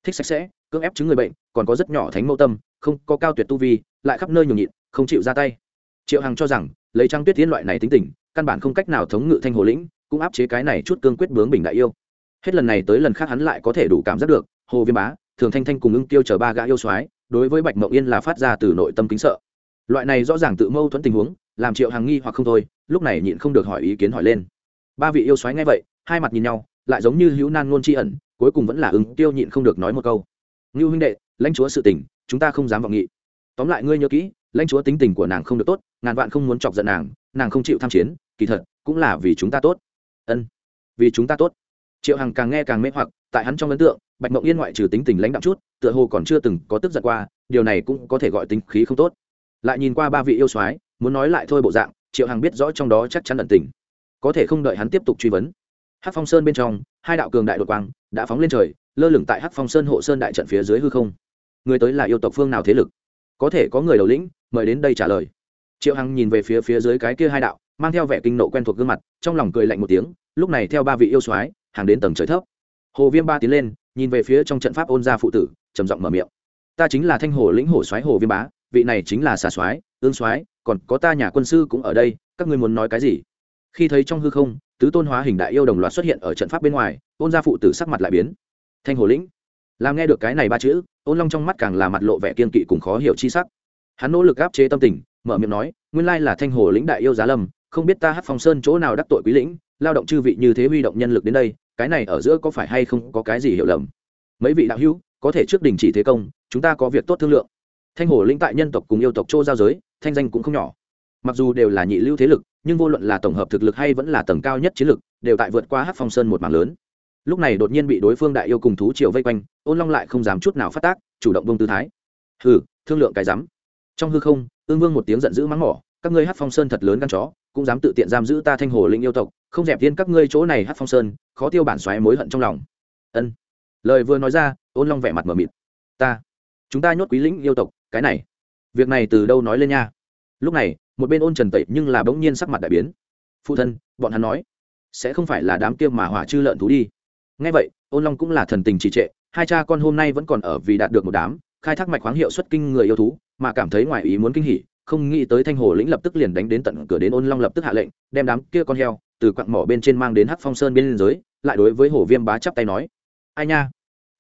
Thích sạch sẽ, cưỡng ép chứng người bệnh, còn có rất nhỏ thánh mâu tâm, không có cao tuyệt tu vi, lại khắp nơi nhường nhịn, không chịu ra tay. Triệu Hằng cho rằng, lấy trang tuyết tiến loại này tính tình, căn bản không cách nào thống ngự thanh hồ lĩnh, cũng áp chế cái này chút cương quyết bướng bình đại yêu. Hết lần này tới lần khác hắn lại có thể đủ cảm giác được, hồ viêm bá, thường thanh thanh cùng ưng tiêu chờ ba gã yêu soái, đối với bạch mộng yên là phát ra từ nội tâm kính sợ. Loại này rõ ràng tự mâu thuẫn tình huống, làm triệu hàng nghi hoặc không thôi, lúc này nhịn không được hỏi ý kiến hỏi lên. Ba vị yêu soái nghe vậy, hai mặt nhìn nhau, lại giống như hữu nan ngôn tri ẩn, cuối cùng vẫn là ứng tiêu nhịn không được nói một câu. Ngưu huynh đệ, lãnh chúa sự tình, chúng ta không dám vọng nghị. Tóm lại ngươi nhớ kỹ lãnh chúa tính tình của nàng không được tốt, ngàn vạn không muốn chọc giận nàng nàng không chịu tham chiến, kỳ thật, cũng là vì chúng ta tốt. Ân, vì chúng ta tốt. Triệu hằng càng nghe càng mê hoặc, tại hắn trong ấn tượng, bạch mộng yên ngoại trừ tính tình lãnh đạo chút, tựa hồ còn chưa từng có tức giận qua, điều này cũng có thể gọi tính khí không tốt. Lại nhìn qua ba vị yêu soái, muốn nói lại thôi bộ dạng, triệu hằng biết rõ trong đó chắc chắn ẩn tình. Có thể không đợi hắn tiếp tục truy vấn. Hắc phong sơn bên trong, hai đạo cường đại đột quang đã phóng lên trời, lơ lửng tại hắc phong sơn hộ sơn đại trận phía dưới hư không. Người tới là yêu tộc phương nào thế lực? Có thể có người đầu lĩnh, mời đến đây trả lời. Triệu hằng nhìn về phía phía dưới cái kia hai đạo, mang theo vẻ kinh nộ quen thuộc gương mặt, trong lòng cười lạnh một tiếng, lúc này theo ba vị yêu soái, hàng đến tầng trời thấp. Hồ viêm ba tiến lên, nhìn về phía trong trận pháp ôn gia phụ tử, trầm giọng mở miệng. Ta chính là thanh hồ lĩnh hồ soái hồ viêm bá, vị này chính là xà soái, ương soái, còn có ta nhà quân sư cũng ở đây, các ngươi muốn nói cái gì? Khi thấy trong hư không, tứ tôn hóa hình đại yêu đồng loạt xuất hiện ở trận pháp bên ngoài, ôn gia phụ tử sắc mặt lại biến. Thanh hồ lĩnh làm nghe được cái này ba chữ, ôn long trong mắt càng là mặt lộ vẻ kiên kỵ cùng khó hiểu chi sắc. Hắn nỗ lực áp chế tâm tình, mở miệng nói, nguyên lai là thanh hồ lĩnh đại yêu giá lâm, không biết ta hát phong sơn chỗ nào đắc tội quý lĩnh, lao động chư vị như thế huy động nhân lực đến đây, cái này ở giữa có phải hay không có cái gì hiểu lầm? Mấy vị đạo hữu, có thể trước đình chỉ thế công, chúng ta có việc tốt thương lượng. Thanh hồ lĩnh tại nhân tộc cùng yêu tộc châu giao giới, thanh danh cũng không nhỏ. Mặc dù đều là nhị lưu thế lực, nhưng vô luận là tổng hợp thực lực hay vẫn là tầng cao nhất chiến lực, đều tại vượt qua hát phong sơn một mảng lớn lúc này đột nhiên bị đối phương đại yêu cùng thú triều vây quanh, ôn long lại không dám chút nào phát tác, chủ động bông tư thái. Hừ, thương lượng cái rắm. Trong hư không, ương vương một tiếng giận dữ mắng mỏ, các ngươi hát phong sơn thật lớn gan chó, cũng dám tự tiện giam giữ ta thanh hồ linh yêu tộc, không dẹp tiên các ngươi chỗ này hát phong sơn, khó tiêu bản xoáy mối hận trong lòng. Ân. Lời vừa nói ra, ôn long vẻ mặt mờ mịt. Ta, chúng ta nhốt quý lĩnh yêu tộc, cái này, việc này từ đâu nói lên nha? Lúc này, một bên ôn trần tẩy nhưng là bỗng nhiên sắc mặt đại biến. Phụ thân, bọn hắn nói, sẽ không phải là đám kia mà hỏa chư lợn thú đi ngay vậy, ôn long cũng là thần tình trì trệ, hai cha con hôm nay vẫn còn ở vì đạt được một đám, khai thác mạch khoáng hiệu xuất kinh người yêu thú, mà cảm thấy ngoài ý muốn kinh hỉ, không nghĩ tới thanh hồ lĩnh lập tức liền đánh đến tận cửa đến ôn long lập tức hạ lệnh, đem đám kia con heo, từ quặng mỏ bên trên mang đến hắc phong sơn bên liên giới, lại đối với hồ viêm bá chắp tay nói, ai nha,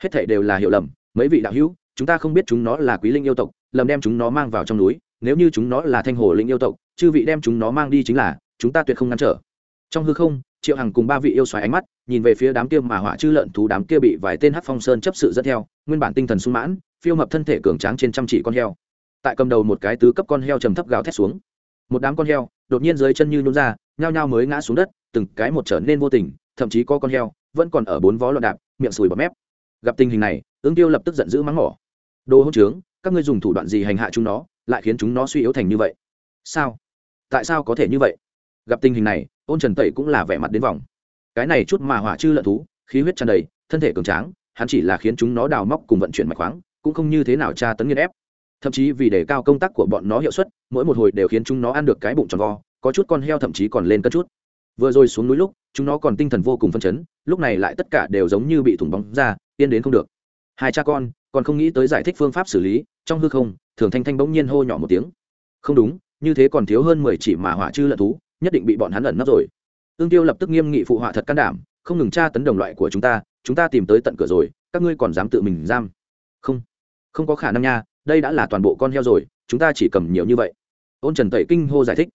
hết thảy đều là hiểu lầm, mấy vị đạo hữu, chúng ta không biết chúng nó là quý linh yêu tộc, lầm đem chúng nó mang vào trong núi, nếu như chúng nó là thanh hồ linh yêu tộc, chư vị đem chúng nó mang đi chính là, chúng ta tuyệt không ngăn trở. Trong hư không, triệu hằng cùng ba vị yêu xoáy ánh mắt nhìn về phía đám kia mà hỏa chư lợn thú, đám kia bị vài tên hắc phong sơn chấp sự dẫn theo, nguyên bản tinh thần sung mãn, phiêu mập thân thể cường tráng trên trăm chỉ con heo. Tại cầm đầu một cái tứ cấp con heo trầm thấp gào thét xuống. Một đám con heo, đột nhiên dưới chân như nhún ra, nhao nhao mới ngã xuống đất, từng cái một trở nên vô tình, thậm chí có con heo, vẫn còn ở bốn vó loạn đạp, miệng sùi bọt mép. Gặp tình hình này, ứng tiêu lập tức giận dữ mắng mỏ. Đồ hỗn trướng, các ngươi dùng thủ đoạn gì hành hạ chúng nó, lại khiến chúng nó suy yếu thành như vậy? Sao? Tại sao có thể như vậy? Gặp tình hình này, ôn trần tẩy cũng là vẻ mặt đến vòng cái này chút mà hỏa chư lợn thú, khí huyết tràn đầy, thân thể cường tráng, hắn chỉ là khiến chúng nó đào móc cùng vận chuyển mạch khoáng, cũng không như thế nào tra tấn nghiên ép. Thậm chí vì đề cao công tác của bọn nó hiệu suất, mỗi một hồi đều khiến chúng nó ăn được cái bụng tròn vo, có chút con heo thậm chí còn lên cất chút. Vừa rồi xuống núi lúc, chúng nó còn tinh thần vô cùng phân chấn, lúc này lại tất cả đều giống như bị thủng bóng ra tiên đến không được. Hai cha con, còn không nghĩ tới giải thích phương pháp xử lý, trong hư không, thường thanh thanh bỗng nhiên hô nhỏ một tiếng. Không đúng, như thế còn thiếu hơn mười chỉ mà hỏa chư lợn thú, nhất định bị bọn hắn ẩn nấp rồi ương tiêu lập tức nghiêm nghị phụ họa thật can đảm, không ngừng tra tấn đồng loại của chúng ta chúng ta tìm tới tận cửa rồi, các ngươi còn dám tự mình giam. Không không có khả năng nha, đây đã là toàn bộ con heo rồi, chúng ta chỉ cầm nhiều như vậy. Ôn trần tẩy kinh hô giải thích.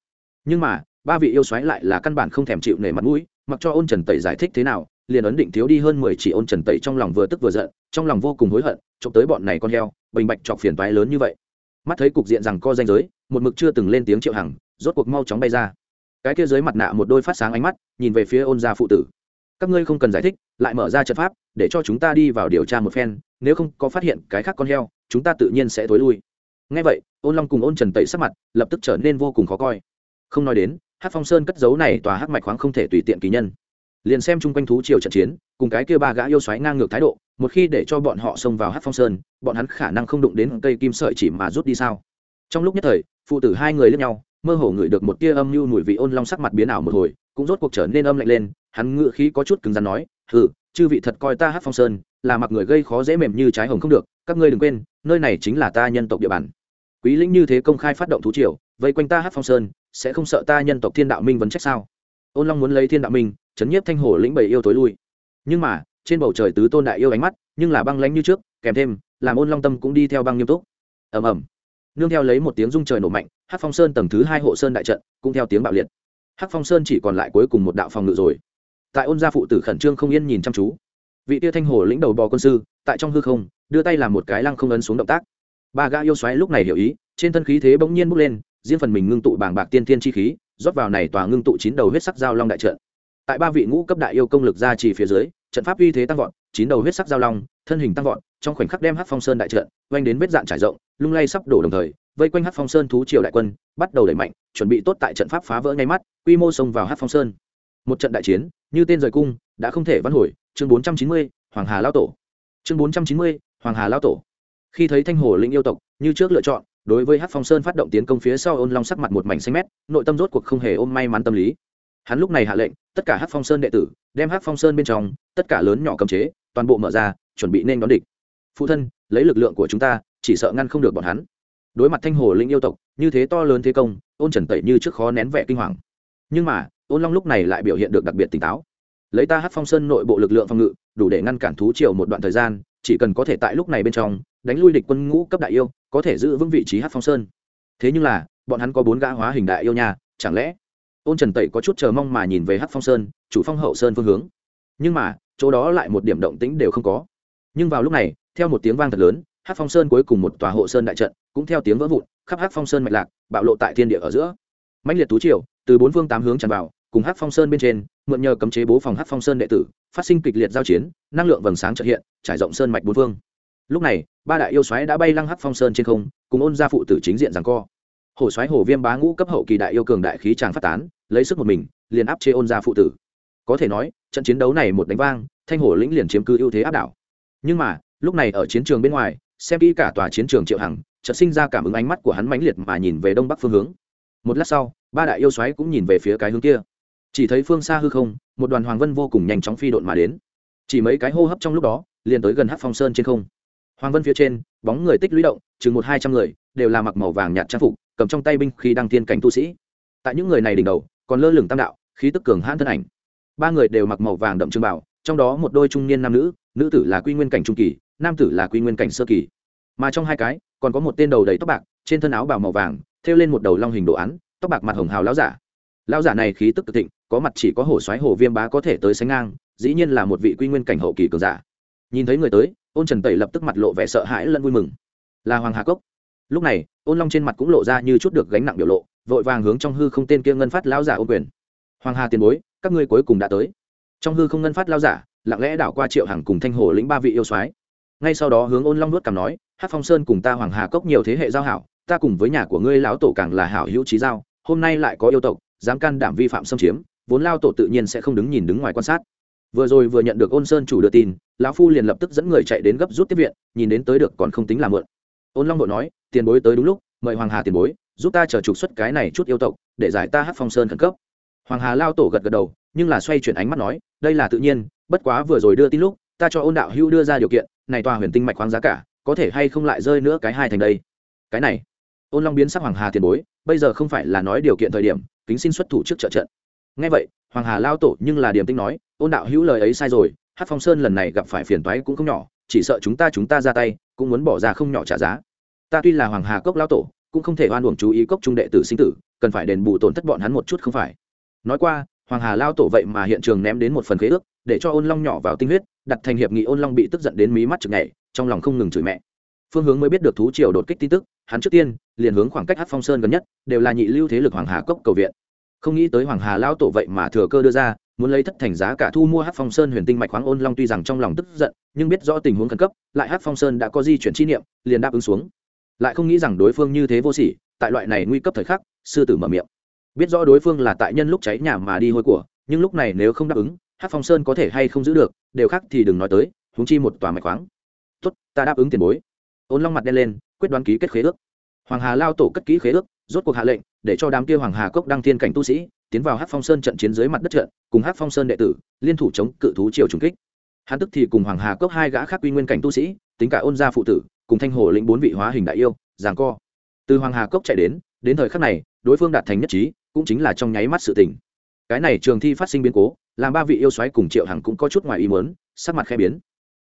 Nhưng mà, ba vị yêu xoáy lại là căn bản không thèm chịu nể mặt mũi, mặc cho ôn trần tẩy giải thích thế nào, liền ấn định thiếu đi hơn mười chỉ ôn trần tẩy trong lòng vừa tức vừa giận, trong lòng vô cùng hối hận, trộm tới bọn này con heo bình bạch chọc phiền toái lớn như vậy. Mắt thấy cục diện rằng co danh giới, một mực chưa từng lên tiếng triệu hằng, rốt cuộc mau chóng bay ra cái kia dưới mặt nạ một đôi phát sáng ánh mắt, nhìn về phía ôn gia phụ tử. Các ngươi không cần giải thích, lại mở ra trận pháp, để cho chúng ta đi vào điều tra một phen, nếu không có phát hiện cái khác con heo, chúng ta tự nhiên sẽ thối lui. Ngay vậy, ôn long cùng ôn trần tẩy sắc mặt, lập tức trở nên vô cùng khó coi. Không nói đến hát phong sơn cất dấu này tòa hát mạch khoáng không thể tùy tiện kỳ nhân. Liền xem chung quanh thú triều trận chiến, cùng cái kia ba gã yêu xoáy ngang ngược thái độ, một khi để cho bọn họ xông vào hát phong sơn, bọn hắn khả năng không đụng đến cây kim sợi chỉ mà rút đi sao? Trong lúc nhất thời, phụ tử hai người lẫn nhau mơ hồ ngửi được một tia âm mưu mùi vị ôn long sắc mặt biến ảo một hồi, cũng rốt cuộc trở nên âm lạnh lên, hắn ngự khí có chút cứng rắn nói, hừ, chư vị thật coi ta hát phong sơn, là mặc người gây khó dễ mềm như trái hồng không được, các ngươi đừng quên, nơi này chính là ta nhân tộc địa bàn. Quý lĩnh như thế công khai phát động thú triều, vây quanh ta hát phong sơn, sẽ không sợ ta nhân tộc thiên đạo minh vấn trách sao? Ôn long muốn lấy thiên đạo minh, chấn nhiếp thanh hồ lĩnh bầy yêu tối lui. Nhưng mà, trên bầu trời tứ tôn đại yêu ánh mắt, nhưng là băng lánh như trước, kèm thêm, làm ôn long tâm cũng đi theo băng nghiêm túc. Ầm ầm nương theo lấy một tiếng rung trời nổ mạnh hát phong sơn tầng thứ hai hộ sơn đại trận cũng theo tiếng bạo liệt. Hát phong sơn chỉ còn lại cuối cùng một đạo phòng ngự rồi. Tại ôn gia phụ tử khẩn trương không yên nhìn chăm chú. Vị tia thanh hồ lĩnh đầu bò quân sư, tại trong hư không, đưa tay làm một cái lăng không ấn xuống động tác. Ba gã yêu xoáy lúc này hiểu ý, trên thân khí thế bỗng nhiên bốc lên, riêng phần mình ngưng tụ bảng bạc tiên thiên chi khí, rót vào này tòa ngưng tụ chín đầu huyết sắc giao long đại trận. Tại ba vị ngũ cấp đại yêu công lực ra chỉ phía dưới, trận pháp uy thế tăng vọt, chín đầu huyết sắc giao long thân hình tăng vọt, trong khoảnh khắc đem hát phong sơn đại trận oanh đến vết dạn trải rộng, lung lay sắp đổ đồng thời, vây quanh hát phong sơn thú triều đại quân bắt đầu đẩy mạnh, chuẩn bị tốt tại trận pháp phá vỡ ngay mắt, quy mô xông vào hát phong sơn. Một trận đại chiến, như tên rời cung, đã không thể văn hồi, chương bốn trăm chín mươi, hoàng hà lao tổ. Chương bốn trăm chín mươi, hoàng hà lao tổ. Khi thấy thanh hồ linh yêu tộc, như trước lựa chọn, đối với hát phong sơn phát động tiến công phía sau ôn long sắc mặt một mảnh xanh mét, nội tâm rốt cuộc không hề ôm may mắn tâm lý. Hắn lúc này hạ lệnh, tất cả hát phong sơn đệ tử, đem hát phong sơn bên trong, tất cả lớn nhỏ cầm chế, toàn bộ mở ra chuẩn bị nên đón địch. Phụ thân lấy lực lượng của chúng ta chỉ sợ ngăn không được bọn hắn. Đối mặt thanh hồ linh yêu tộc như thế to lớn thế công ôn trần tẩy như trước khó nén vẻ kinh hoàng. Nhưng mà ôn long lúc này lại biểu hiện được đặc biệt tỉnh táo. Lấy ta hát phong sơn nội bộ lực lượng phòng ngự đủ để ngăn cản thú triều một đoạn thời gian chỉ cần có thể tại lúc này bên trong đánh lui địch quân ngũ cấp đại yêu có thể giữ vững vị trí hát phong sơn. Thế nhưng là bọn hắn có bốn gã hóa hình đại yêu nhà, chẳng lẽ? Ôn trần tẩy có chút chờ mong mà nhìn về hát phong sơn chủ phong hậu sơn phương hướng. Nhưng mà chỗ đó lại một điểm động tĩnh đều không có nhưng vào lúc này, theo một tiếng vang thật lớn hát phong sơn cuối cùng một tòa hộ sơn đại trận, cũng theo tiếng vỡ vụn, khắp hát phong sơn mạch lạc, bạo lộ tại thiên địa ở giữa. Mãnh liệt tú triều, từ bốn phương tám hướng tràn vào, cùng hát phong sơn bên trên, mượn nhờ cấm chế bố phòng hát phong sơn đệ tử, phát sinh kịch liệt giao chiến, năng lượng vầng sáng trợ hiện, trải rộng sơn mạch bốn phương. Lúc này, ba đại yêu xoáy đã bay lăng hát phong sơn trên không, cùng ôn gia phụ tử chính diện rằng co. Hổ xoáy hổ viêm bá ngũ cấp hậu kỳ đại yêu cường đại khí tràng phát tán, lấy sức một mình, liền áp chế ôn gia phụ tử. Có thể nói, trận chiến đấu này một đánh vang, thanh hổ lĩnh liền chiếm cứ ưu thế áp đảo nhưng mà, lúc này ở chiến trường bên ngoài, xem kỹ cả tòa chiến trường triệu hằng, chợt sinh ra cảm ứng ánh mắt của hắn mãnh liệt mà nhìn về đông bắc phương hướng. Một lát sau, ba đại yêu xoáy cũng nhìn về phía cái hướng kia. Chỉ thấy phương xa hư không, một đoàn hoàng vân vô cùng nhanh chóng phi độn mà đến. Chỉ mấy cái hô hấp trong lúc đó, liền tới gần hát phong sơn trên không. Hoàng vân phía trên, bóng người tích lũy động, chừng một hai trăm người, đều là mặc màu vàng nhạt trang phục, cầm trong tay binh khi đăng thiên cảnh tu sĩ. Tại những người này đỉnh đầu, còn lơ lửng tam đạo, khí tức cường hãn thân ảnh. Ba người đều mặc màu vàng đậm trưng bảo trong đó một đôi trung niên nam nữ nữ tử là quy nguyên cảnh trung kỳ, nam tử là quy nguyên cảnh sơ kỳ. Mà trong hai cái, còn có một tên đầu đầy tóc bạc, trên thân áo bào màu vàng, thêu lên một đầu long hình đồ án, tóc bạc mặt hồng hào lão giả. Lão giả này khí tức cực thịnh, có mặt chỉ có hổ xoáy hổ viêm bá có thể tới sánh ngang, dĩ nhiên là một vị quy nguyên cảnh hậu kỳ cường giả. Nhìn thấy người tới, ôn trần tẩy lập tức mặt lộ vẻ sợ hãi lẫn vui mừng. Là hoàng hà cốc. Lúc này, ôn long trên mặt cũng lộ ra như chút được gánh nặng biểu lộ, vội vàng hướng trong hư không tên kia ngân phát lão giả ô quyền. Hoàng hà tiền bối, các ngươi cuối cùng đã tới. Trong hư không ngân phát lão giả lặng lẽ đảo qua triệu hàng cùng thanh hồ lĩnh ba vị yêu soái. Ngay sau đó hướng ôn long nuốt cảm nói, hát phong sơn cùng ta hoàng hà cốc nhiều thế hệ giao hảo, ta cùng với nhà của ngươi lão tổ càng là hảo hữu trí giao, hôm nay lại có yêu tộc, dám can đảm vi phạm xâm chiếm, vốn lao tổ tự nhiên sẽ không đứng nhìn đứng ngoài quan sát. Vừa rồi vừa nhận được ôn sơn chủ đưa tin, lão phu liền lập tức dẫn người chạy đến gấp rút tiếp viện, nhìn đến tới được còn không tính là mượn ôn long đội nói, tiền bối tới đúng lúc, mời hoàng hà tiền bối, giúp ta chờ trục xuất cái này chút yêu tộc, để giải ta hát phong sơn khẩn cấp. Hoàng hà lao tổ gật gật đầu, nhưng là xoay chuyển ánh mắt nói, đây là tự nhiên bất quá vừa rồi đưa tin lúc, ta cho ôn đạo hữu đưa ra điều kiện, này tòa huyền tinh mạch khoáng giá cả, có thể hay không lại rơi nữa cái hai thành đây? Cái này. Ôn long biến sắc hoàng hà tiền bối, bây giờ không phải là nói điều kiện thời điểm, kính xin xuất thủ trước trợ trận. Ngay vậy, hoàng hà lao tổ nhưng là điểm tinh nói, ôn đạo hữu lời ấy sai rồi hát phong sơn lần này gặp phải phiền toái cũng không nhỏ, chỉ sợ chúng ta chúng ta ra tay, cũng muốn bỏ ra không nhỏ trả giá. Ta tuy là hoàng hà cốc lao tổ, cũng không thể oan uổng chú ý cốc trung đệ tử sinh tử, cần phải đền bù tổn thất bọn hắn một chút không phải. Nói qua, hoàng hà lao tổ vậy mà hiện trường ném đến một phần khế ước để cho ôn long nhỏ vào tinh huyết, đặt thành hiệp nghị ôn long bị tức giận đến mí mắt chực nhảy, trong lòng không ngừng chửi mẹ. Phương hướng mới biết được thú triều đột kích tin tức, hắn trước tiên, liền hướng khoảng cách hát phong sơn gần nhất, đều là nhị lưu thế lực hoàng hà cốc cầu viện. Không nghĩ tới hoàng hà lao tổ vậy mà thừa cơ đưa ra, muốn lấy thất thành giá cả thu mua hát phong sơn huyền tinh mạch khoáng ôn long tuy rằng trong lòng tức giận, nhưng biết rõ tình huống khẩn cấp, lại hát phong sơn đã có di chuyển chi niệm, liền đáp ứng xuống. Lại không nghĩ rằng đối phương như thế vô sỉ, tại loại này nguy cấp thời khắc, sư tử mở miệng. Biết rõ đối phương là tại nhân lúc cháy nhà mà đi hôi của, nhưng lúc này nếu không đáp ứng hát phong sơn có thể hay không giữ được, đều khác thì đừng nói tới húng chi một tòa mạch khoáng. Tốt, ta đáp ứng tiền bối. Ôn long mặt đen lên, quyết đoán ký kết khế ước. Hoàng hà lao tổ cất ký khế ước, rốt cuộc hạ lệnh, để cho đám kia hoàng hà cốc đăng thiên cảnh tu sĩ tiến vào hát phong sơn trận chiến dưới mặt đất trận, cùng hát phong sơn đệ tử, liên thủ chống cự thú triều trùng kích. Hắn tức thì cùng hoàng hà cốc hai gã khác quy nguyên cảnh tu sĩ, tính cả ôn gia phụ tử, cùng thanh hồ lĩnh bốn vị hóa hình đại yêu giảng co. Từ hoàng hà cốc chạy đến đến thời khắc này, đối phương đạt thành nhất trí, cũng chính là trong nháy mắt sự tình cái này trường thi phát sinh biến cố, làm ba vị yêu xoáy cùng triệu hằng cũng có chút ngoài ý muốn, sắc mặt khẽ biến.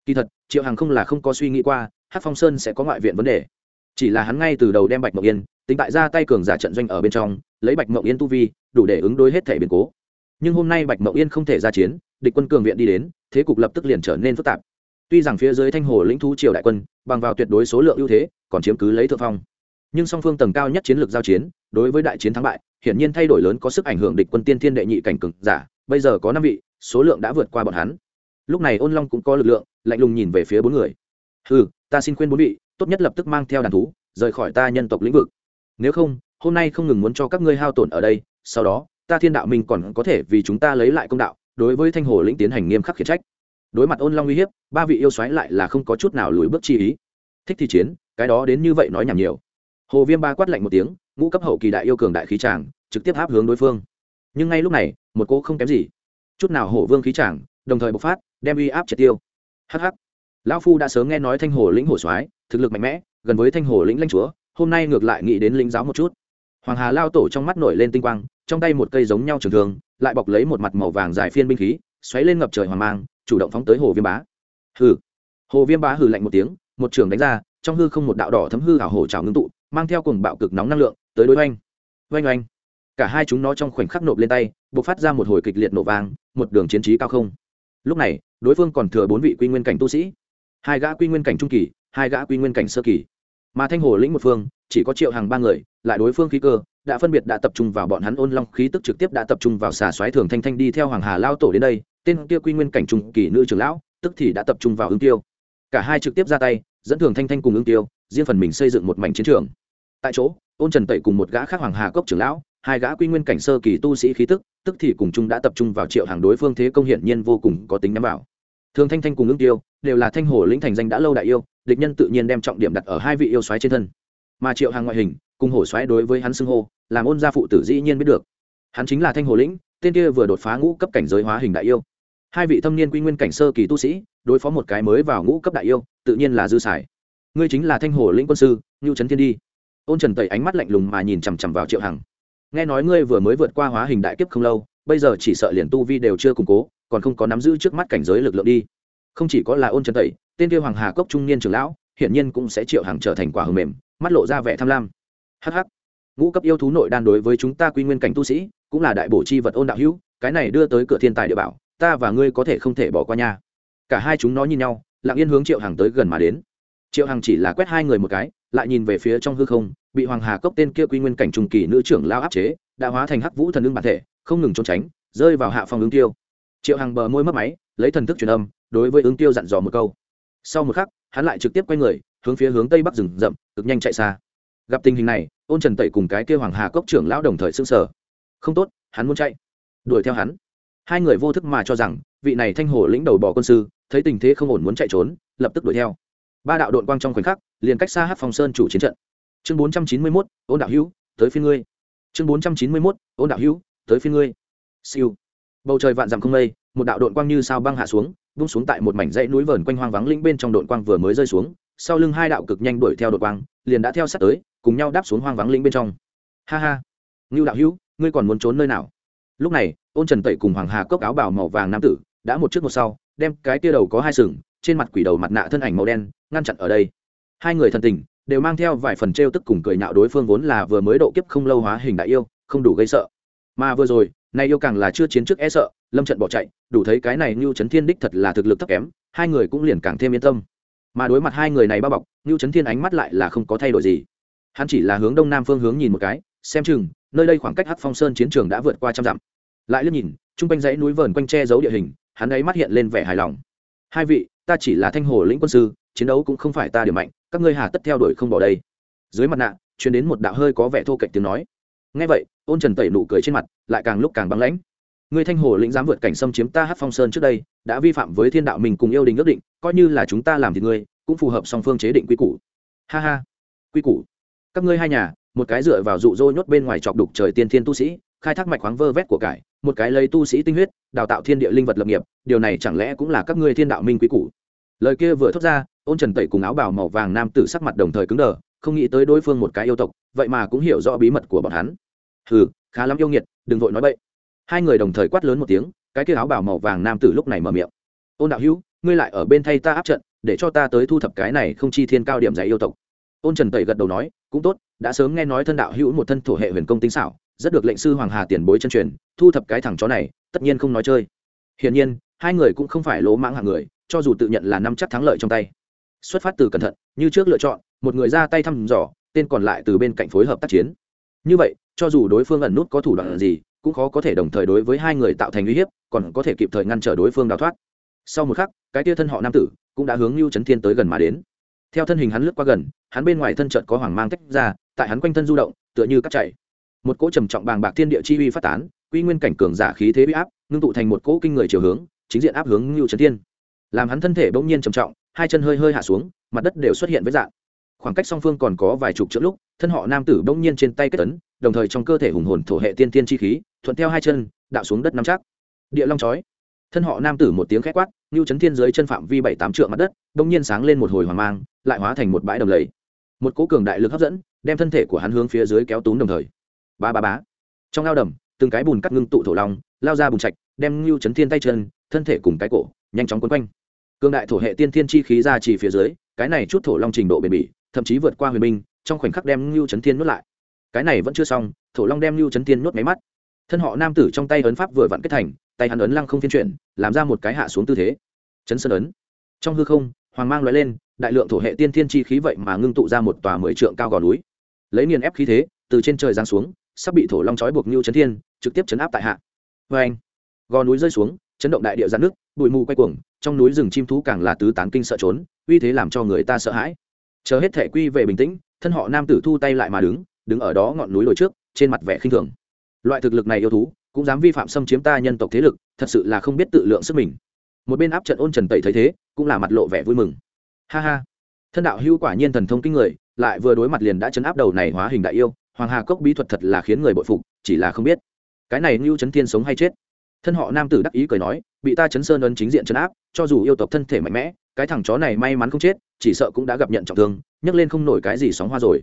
Kỳ thật, triệu hằng không là không có suy nghĩ qua hát phong sơn sẽ có ngoại viện vấn đề. Chỉ là hắn ngay từ đầu đem bạch mộng yên, tính tại ra tay cường giả trận doanh ở bên trong, lấy bạch mộng yên tu vi, đủ để ứng đối hết thể biến cố. Nhưng hôm nay bạch mộng yên không thể ra chiến, địch quân cường viện đi đến, thế cục lập tức liền trở nên phức tạp. Tuy rằng phía dưới thanh hồ lĩnh thu triều đại quân, bằng vào tuyệt đối số lượng ưu thế, còn chiếm cứ lấy thượng phong. Nhưng song phương tầng cao nhất chiến lược giao chiến, đối với đại chiến thắng bại hiển nhiên thay đổi lớn có sức ảnh hưởng địch quân tiên thiên đệ nhị cảnh cực giả, bây giờ có năm vị, số lượng đã vượt qua bọn hắn. Lúc này ôn long cũng có lực lượng, lạnh lùng nhìn về phía bốn người. Ừ ta xin khuyên bốn vị, tốt nhất lập tức mang theo đàn thú, rời khỏi ta nhân tộc lĩnh vực. Nếu không, hôm nay không ngừng muốn cho các ngươi hao tổn ở đây, sau đó, ta thiên đạo minh còn có thể vì chúng ta lấy lại công đạo, đối với thanh hồ lĩnh tiến hành nghiêm khắc khiển trách. Đối mặt ôn long uy hiếp, ba vị yêu xoáy lại là không có chút nào lùi bước chi ý. Thích thì chiến, cái đó đến như vậy nói nhảm nhiều hồ viêm ba quát lạnh một tiếng, ngũ cấp hậu kỳ đại yêu cường đại khí tràng trực tiếp áp hướng đối phương. Nhưng ngay lúc này, một cô không kém gì. Chút nào hổ vương khí tràng đồng thời bộc phát, đem uy áp triệt tiêu. Hh lão phu đã sớm nghe nói thanh hồ lĩnh hổ soái, thực lực mạnh mẽ, gần với thanh hồ lĩnh lãnh chúa, hôm nay ngược lại nghĩ đến lĩnh giáo một chút. Hoàng hà lao tổ trong mắt nổi lên tinh quang, trong tay một cây giống nhau trường thường lại bọc lấy một mặt màu vàng dài phiên binh khí, xoáy lên ngập trời hoàng mang, chủ động phóng tới hồ viêm bá. Hừ. Hồ viêm bá hừ lạnh một tiếng, một trường đánh ra, trong hư không một đạo đỏ thấm hư ảo hổ trào ngưng tụ mang theo cùng bạo cực nóng năng lượng, tới đối oanh. Oanh oanh. Cả hai chúng nó trong khoảnh khắc nộp lên tay buộc phát ra một hồi kịch liệt nổ vang, một đường chiến trí cao không. Lúc này, đối phương còn thừa bốn vị quy nguyên cảnh tu sĩ. Hai gã quy nguyên cảnh trung kỳ, hai gã quy nguyên cảnh sơ kỳ. Mà thanh hồ lĩnh một phương, chỉ có triệu hàng ba người, lại đối phương khí cơ, đã phân biệt đã tập trung vào bọn hắn ôn long khí tức trực tiếp đã tập trung vào xà xoáy thường thanh thanh đi theo hoàng hà lao tổ đến đây, tên kia quy nguyên cảnh trung kỳ nữ trưởng lão, tức thì đã tập trung vào ứng tiêu. Cả hai trực tiếp ra tay, dẫn thường thanh thanh cùng ứng tiêu, riêng phần mình xây dựng một mảnh chiến trường tại chỗ, ôn trần tẩy cùng một gã khác hoàng hà cốc trưởng lão, hai gã quy nguyên cảnh sơ kỳ tu sĩ khí tức tức thì cùng chung đã tập trung vào triệu hàng đối phương thế công hiển nhiên vô cùng có tính nhắm vào. Thường thanh thanh cùng ương tiêu, đều là thanh hồ lĩnh thành danh đã lâu đại yêu, địch nhân tự nhiên đem trọng điểm đặt ở hai vị yêu xoáy trên thân. Mà triệu hàng ngoại hình, cùng hổ xoáy đối với hắn xưng hô, làm ôn gia phụ tử dĩ nhiên biết được. Hắn chính là thanh hồ lĩnh, tên kia vừa đột phá ngũ cấp cảnh giới hóa hình đại yêu. Hai vị thâm niên quy nguyên cảnh sơ kỳ tu sĩ, đối phó một cái mới vào ngũ cấp đại yêu, tự nhiên là dư xài. Ngươi chính là thanh hồ lĩnh quân sư ngưu trấn thiên đi ôn trần tẩy ánh mắt lạnh lùng mà nhìn chằm chằm vào triệu hằng. Nghe nói ngươi vừa mới vượt qua hóa hình đại kiếp không lâu, bây giờ chỉ sợ liền tu vi đều chưa củng cố, còn không có nắm giữ trước mắt cảnh giới lực lượng đi. Không chỉ có là ôn trần tẩy, tên kia hoàng hà cốc trung niên trưởng lão, hiển nhiên cũng sẽ triệu Hằng trở thành quả hầm mềm, mắt lộ ra vẻ tham lam. Hh ngũ cấp yêu thú nội đan đối với chúng ta quy nguyên cảnh tu sĩ, cũng là đại bổ chi vật ôn đạo hữu, cái này đưa tới cửa thiên tài địa bảo, ta và ngươi có thể không thể bỏ qua nha. Cả hai chúng nó nhìn nhau, lặng yên hướng triệu Hằng tới gần mà đến triệu Hằng chỉ là quét hai người một cái, lại nhìn về phía trong hư không, bị hoàng hà cốc tên kia quy nguyên cảnh trùng kỳ nữ trưởng lao áp chế, đã hóa thành hắc vũ thần ưng bản thể, không ngừng trốn tránh, rơi vào hạ phòng ứng tiêu. Triệu Hằng bờ môi mất máy, lấy thần thức truyền âm, đối với ứng tiêu dặn dò một câu. Sau một khắc, hắn lại trực tiếp quay người, hướng phía hướng tây bắc rừng rậm, cực nhanh chạy xa. Gặp tình hình này, ôn trần tẩy cùng cái kia hoàng hà cốc trưởng lão đồng thời xưng sở không tốt, hắn muốn chạy. Đuổi theo hắn. Hai người vô thức mà cho rằng, vị này thanh hồ lĩnh đầu bỏ quân sư, thấy tình thế không ổn muốn chạy trốn, lập tức đuổi theo ba đạo đội quang trong khoảnh khắc, liền cách xa hát phòng sơn chủ chiến trận. Chương bốn trăm chín mươi mốt, ôn đạo hữu, tới phiên ngươi. Chương bốn trăm chín mươi mốt, ôn đạo hữu, tới phiên ngươi. Siêu. Bầu trời vạn dặm không mây, một đạo đội quang như sao băng hạ xuống, vung xuống tại một mảnh dãy núi vờn quanh hoang vắng lĩnh bên trong đội quang vừa mới rơi xuống, sau lưng hai đạo cực nhanh đuổi theo đội quang, liền đã theo sát tới, cùng nhau đáp xuống hoang vắng lĩnh bên trong. Ha ha. Ngưu đạo hữu, ngươi còn muốn trốn nơi nào? Lúc này, ôn trần tẩy cùng hoàng hà cốc áo bào màu vàng nam tử, đã một trước một sau, đem cái tia đầu có hai sừng trên mặt quỷ đầu mặt nạ thân ảnh màu đen, ngăn chặn ở đây. Hai người thần tình đều mang theo vài phần t tức cùng cười nhạo đối phương vốn là vừa mới độ kiếp không lâu hóa hình đại yêu, không đủ gây sợ. Mà vừa rồi, nay yêu càng là chưa chiến trước e sợ, lâm trận bỏ chạy, đủ thấy cái này ngưu trấn thiên đích thật là thực lực thấp kém, hai người cũng liền càng thêm yên tâm. Mà đối mặt hai người này bao bọc, ngưu trấn thiên ánh mắt lại là không có thay đổi gì. Hắn chỉ là hướng đông nam phương hướng nhìn một cái, xem chừng, nơi đây khoảng cách hắc phong sơn chiến trường đã vượt qua trăm dặm. Lại liếc nhìn, chung quanh dãy núi vờn quanh che giấu địa hình, hắn ấy mắt hiện lên vẻ hài lòng hai vị, ta chỉ là thanh hồ lĩnh quân sư, chiến đấu cũng không phải ta điểm mạnh, các ngươi hà tất theo đuổi không bỏ đây. Dưới mặt nạ chuyển đến một đạo hơi có vẻ thô cạnh tiếng nói. Ngay vậy, ôn trần tẩy nụ cười trên mặt, lại càng lúc càng băng lãnh. Ngươi thanh hồ lĩnh dám vượt cảnh xâm chiếm ta hát phong sơn trước đây, đã vi phạm với thiên đạo mình cùng yêu đình ước định, coi như là chúng ta làm thì ngươi, cũng phù hợp song phương chế định quy củ. Ha ha. Quy củ. Các ngươi hai nhà, một cái dựa vào dụ dỗ nhốt bên ngoài chọc đục trời tiên thiên tu sĩ, khai thác mạch khoáng vơ vét của cải một cái lấy tu sĩ tinh huyết, đào tạo thiên địa linh vật lập nghiệp, điều này chẳng lẽ cũng là các ngươi thiên đạo minh quý cũ lời kia vừa thốt ra, ôn trần tẩy cùng áo bào màu vàng nam tử sắc mặt đồng thời cứng đờ, không nghĩ tới đối phương một cái yêu tộc, vậy mà cũng hiểu rõ bí mật của bọn hắn. Hừ, khá lắm yêu nghiệt, đừng vội nói bậy. Hai người đồng thời quát lớn một tiếng, cái kia áo bào màu vàng nam tử lúc này mở miệng. Ôn đạo hữu, ngươi lại ở bên thay ta áp trận, để cho ta tới thu thập cái này không chi thiên cao điểm dạy yêu tộc. Ôn trần tẩy gật đầu nói, cũng tốt, đã sớm nghe nói thân đạo hữu một thân thổ hệ huyền công tinh xảo rất được lệnh sư hoàng hà tiền bối chân truyền, thu thập cái thằng chó này, tất nhiên không nói chơi. Hiển nhiên, hai người cũng không phải lỗ mãng hạng người, cho dù tự nhận là năm chắc thắng lợi trong tay. Xuất phát từ cẩn thận, như trước lựa chọn, một người ra tay thăm dò, tên còn lại từ bên cạnh phối hợp tác chiến. Như vậy, cho dù đối phương ẩn nút có thủ đoạn gì, cũng khó có thể đồng thời đối với hai người tạo thành uy hiếp, còn có thể kịp thời ngăn trở đối phương đào thoát. Sau một khắc, cái tia thân họ nam tử cũng đã hướng lưu trấn thiên tới gần mà đến. Theo thân hình hắn lướt qua gần, hắn bên ngoài thân trận có hoàng mang tách ra, tại hắn quanh thân du động, tựa như cắt chảy một cỗ trầm trọng bàng bạc thiên địa chi uy phát tán, quy nguyên cảnh cường giả khí thế bị áp, ngưng tụ thành một cỗ kinh người chiều hướng, chính diện áp hướng ngưu trấn thiên. Làm hắn thân thể bỗng nhiên trầm trọng, hai chân hơi hơi hạ xuống, mặt đất đều xuất hiện với dạng khoảng cách song phương còn có vài chục chữ lúc, thân họ nam tử bỗng nhiên trên tay kết tấn đồng thời trong cơ thể hùng hồn thổ hệ tiên tiên chi khí, thuận theo hai chân đạo xuống đất nắm chắc. Địa long chói. Thân họ nam tử một tiếng khét quát, ngưu trấn thiên dưới chân phạm vi bảy tám trượng mặt đất, bỗng nhiên sáng lên một hồi hoàng mang, lại hóa thành một bãi đầm lầy. Một cỗ cường đại lực hấp dẫn, đem thân thể của hắn hướng phía dưới kéo túm đồng thời ba ba bá trong ao đầm, từng cái bùn cắt ngưng tụ thổ long, lao ra bùn trạch, đem lưu chấn thiên tay chân, thân thể cùng cái cổ, nhanh chóng quấn quanh. Cương đại thổ hệ tiên thiên chi khí ra chỉ phía dưới, cái này chút thổ long trình độ bền bỉ, thậm chí vượt qua huyền minh, trong khoảnh khắc đem lưu chấn thiên nuốt lại. Cái này vẫn chưa xong, thổ long đem lưu chấn thiên nuốt máy mắt. Thân họ nam tử trong tay ấn pháp vừa vặn kết thành, tay hắn ấn lăng không phiên chuyển, làm ra một cái hạ xuống tư thế. Chấn sơn ấn. Trong hư không, hoàng mang loại lên, đại lượng thổ hệ tiên thiên chi khí vậy mà ngưng tụ ra một tòa mười trượng cao gò núi. Lấy niền ép khí thế, từ trên trời giáng xuống sắp bị thổ long trói buộc Nưu Chấn Thiên, trực tiếp chấn áp tại hạ. Và anh, gò núi rơi xuống, chấn động đại địa giãn nước, bụi mù quay cuồng, trong núi rừng chim thú càng là tứ tán kinh sợ trốn, uy thế làm cho người ta sợ hãi. Chờ hết thể quy về bình tĩnh, thân họ nam tử thu tay lại mà đứng, đứng ở đó ngọn núi đồi trước, trên mặt vẻ khinh thường. Loại thực lực này yêu thú, cũng dám vi phạm xâm chiếm ta nhân tộc thế lực, thật sự là không biết tự lượng sức mình. Một bên áp trận ôn trần tẩy thấy thế, cũng là mặt lộ vẻ vui mừng. Ha ha, thân đạo hưu quả nhiên thần thông kinh người, lại vừa đối mặt liền đã chấn áp đầu này hóa hình đại yêu, hoàng hà cốc bí thuật thật là khiến người bội phục, chỉ là không biết. Cái này ngưu chấn thiên sống hay chết? Thân họ nam tử đắc ý cười nói, bị ta chấn sơn ấn chính diện chấn áp, cho dù yêu tộc thân thể mạnh mẽ, cái thằng chó này may mắn không chết, chỉ sợ cũng đã gặp nhận trọng thương, nhấc lên không nổi cái gì sóng hoa rồi.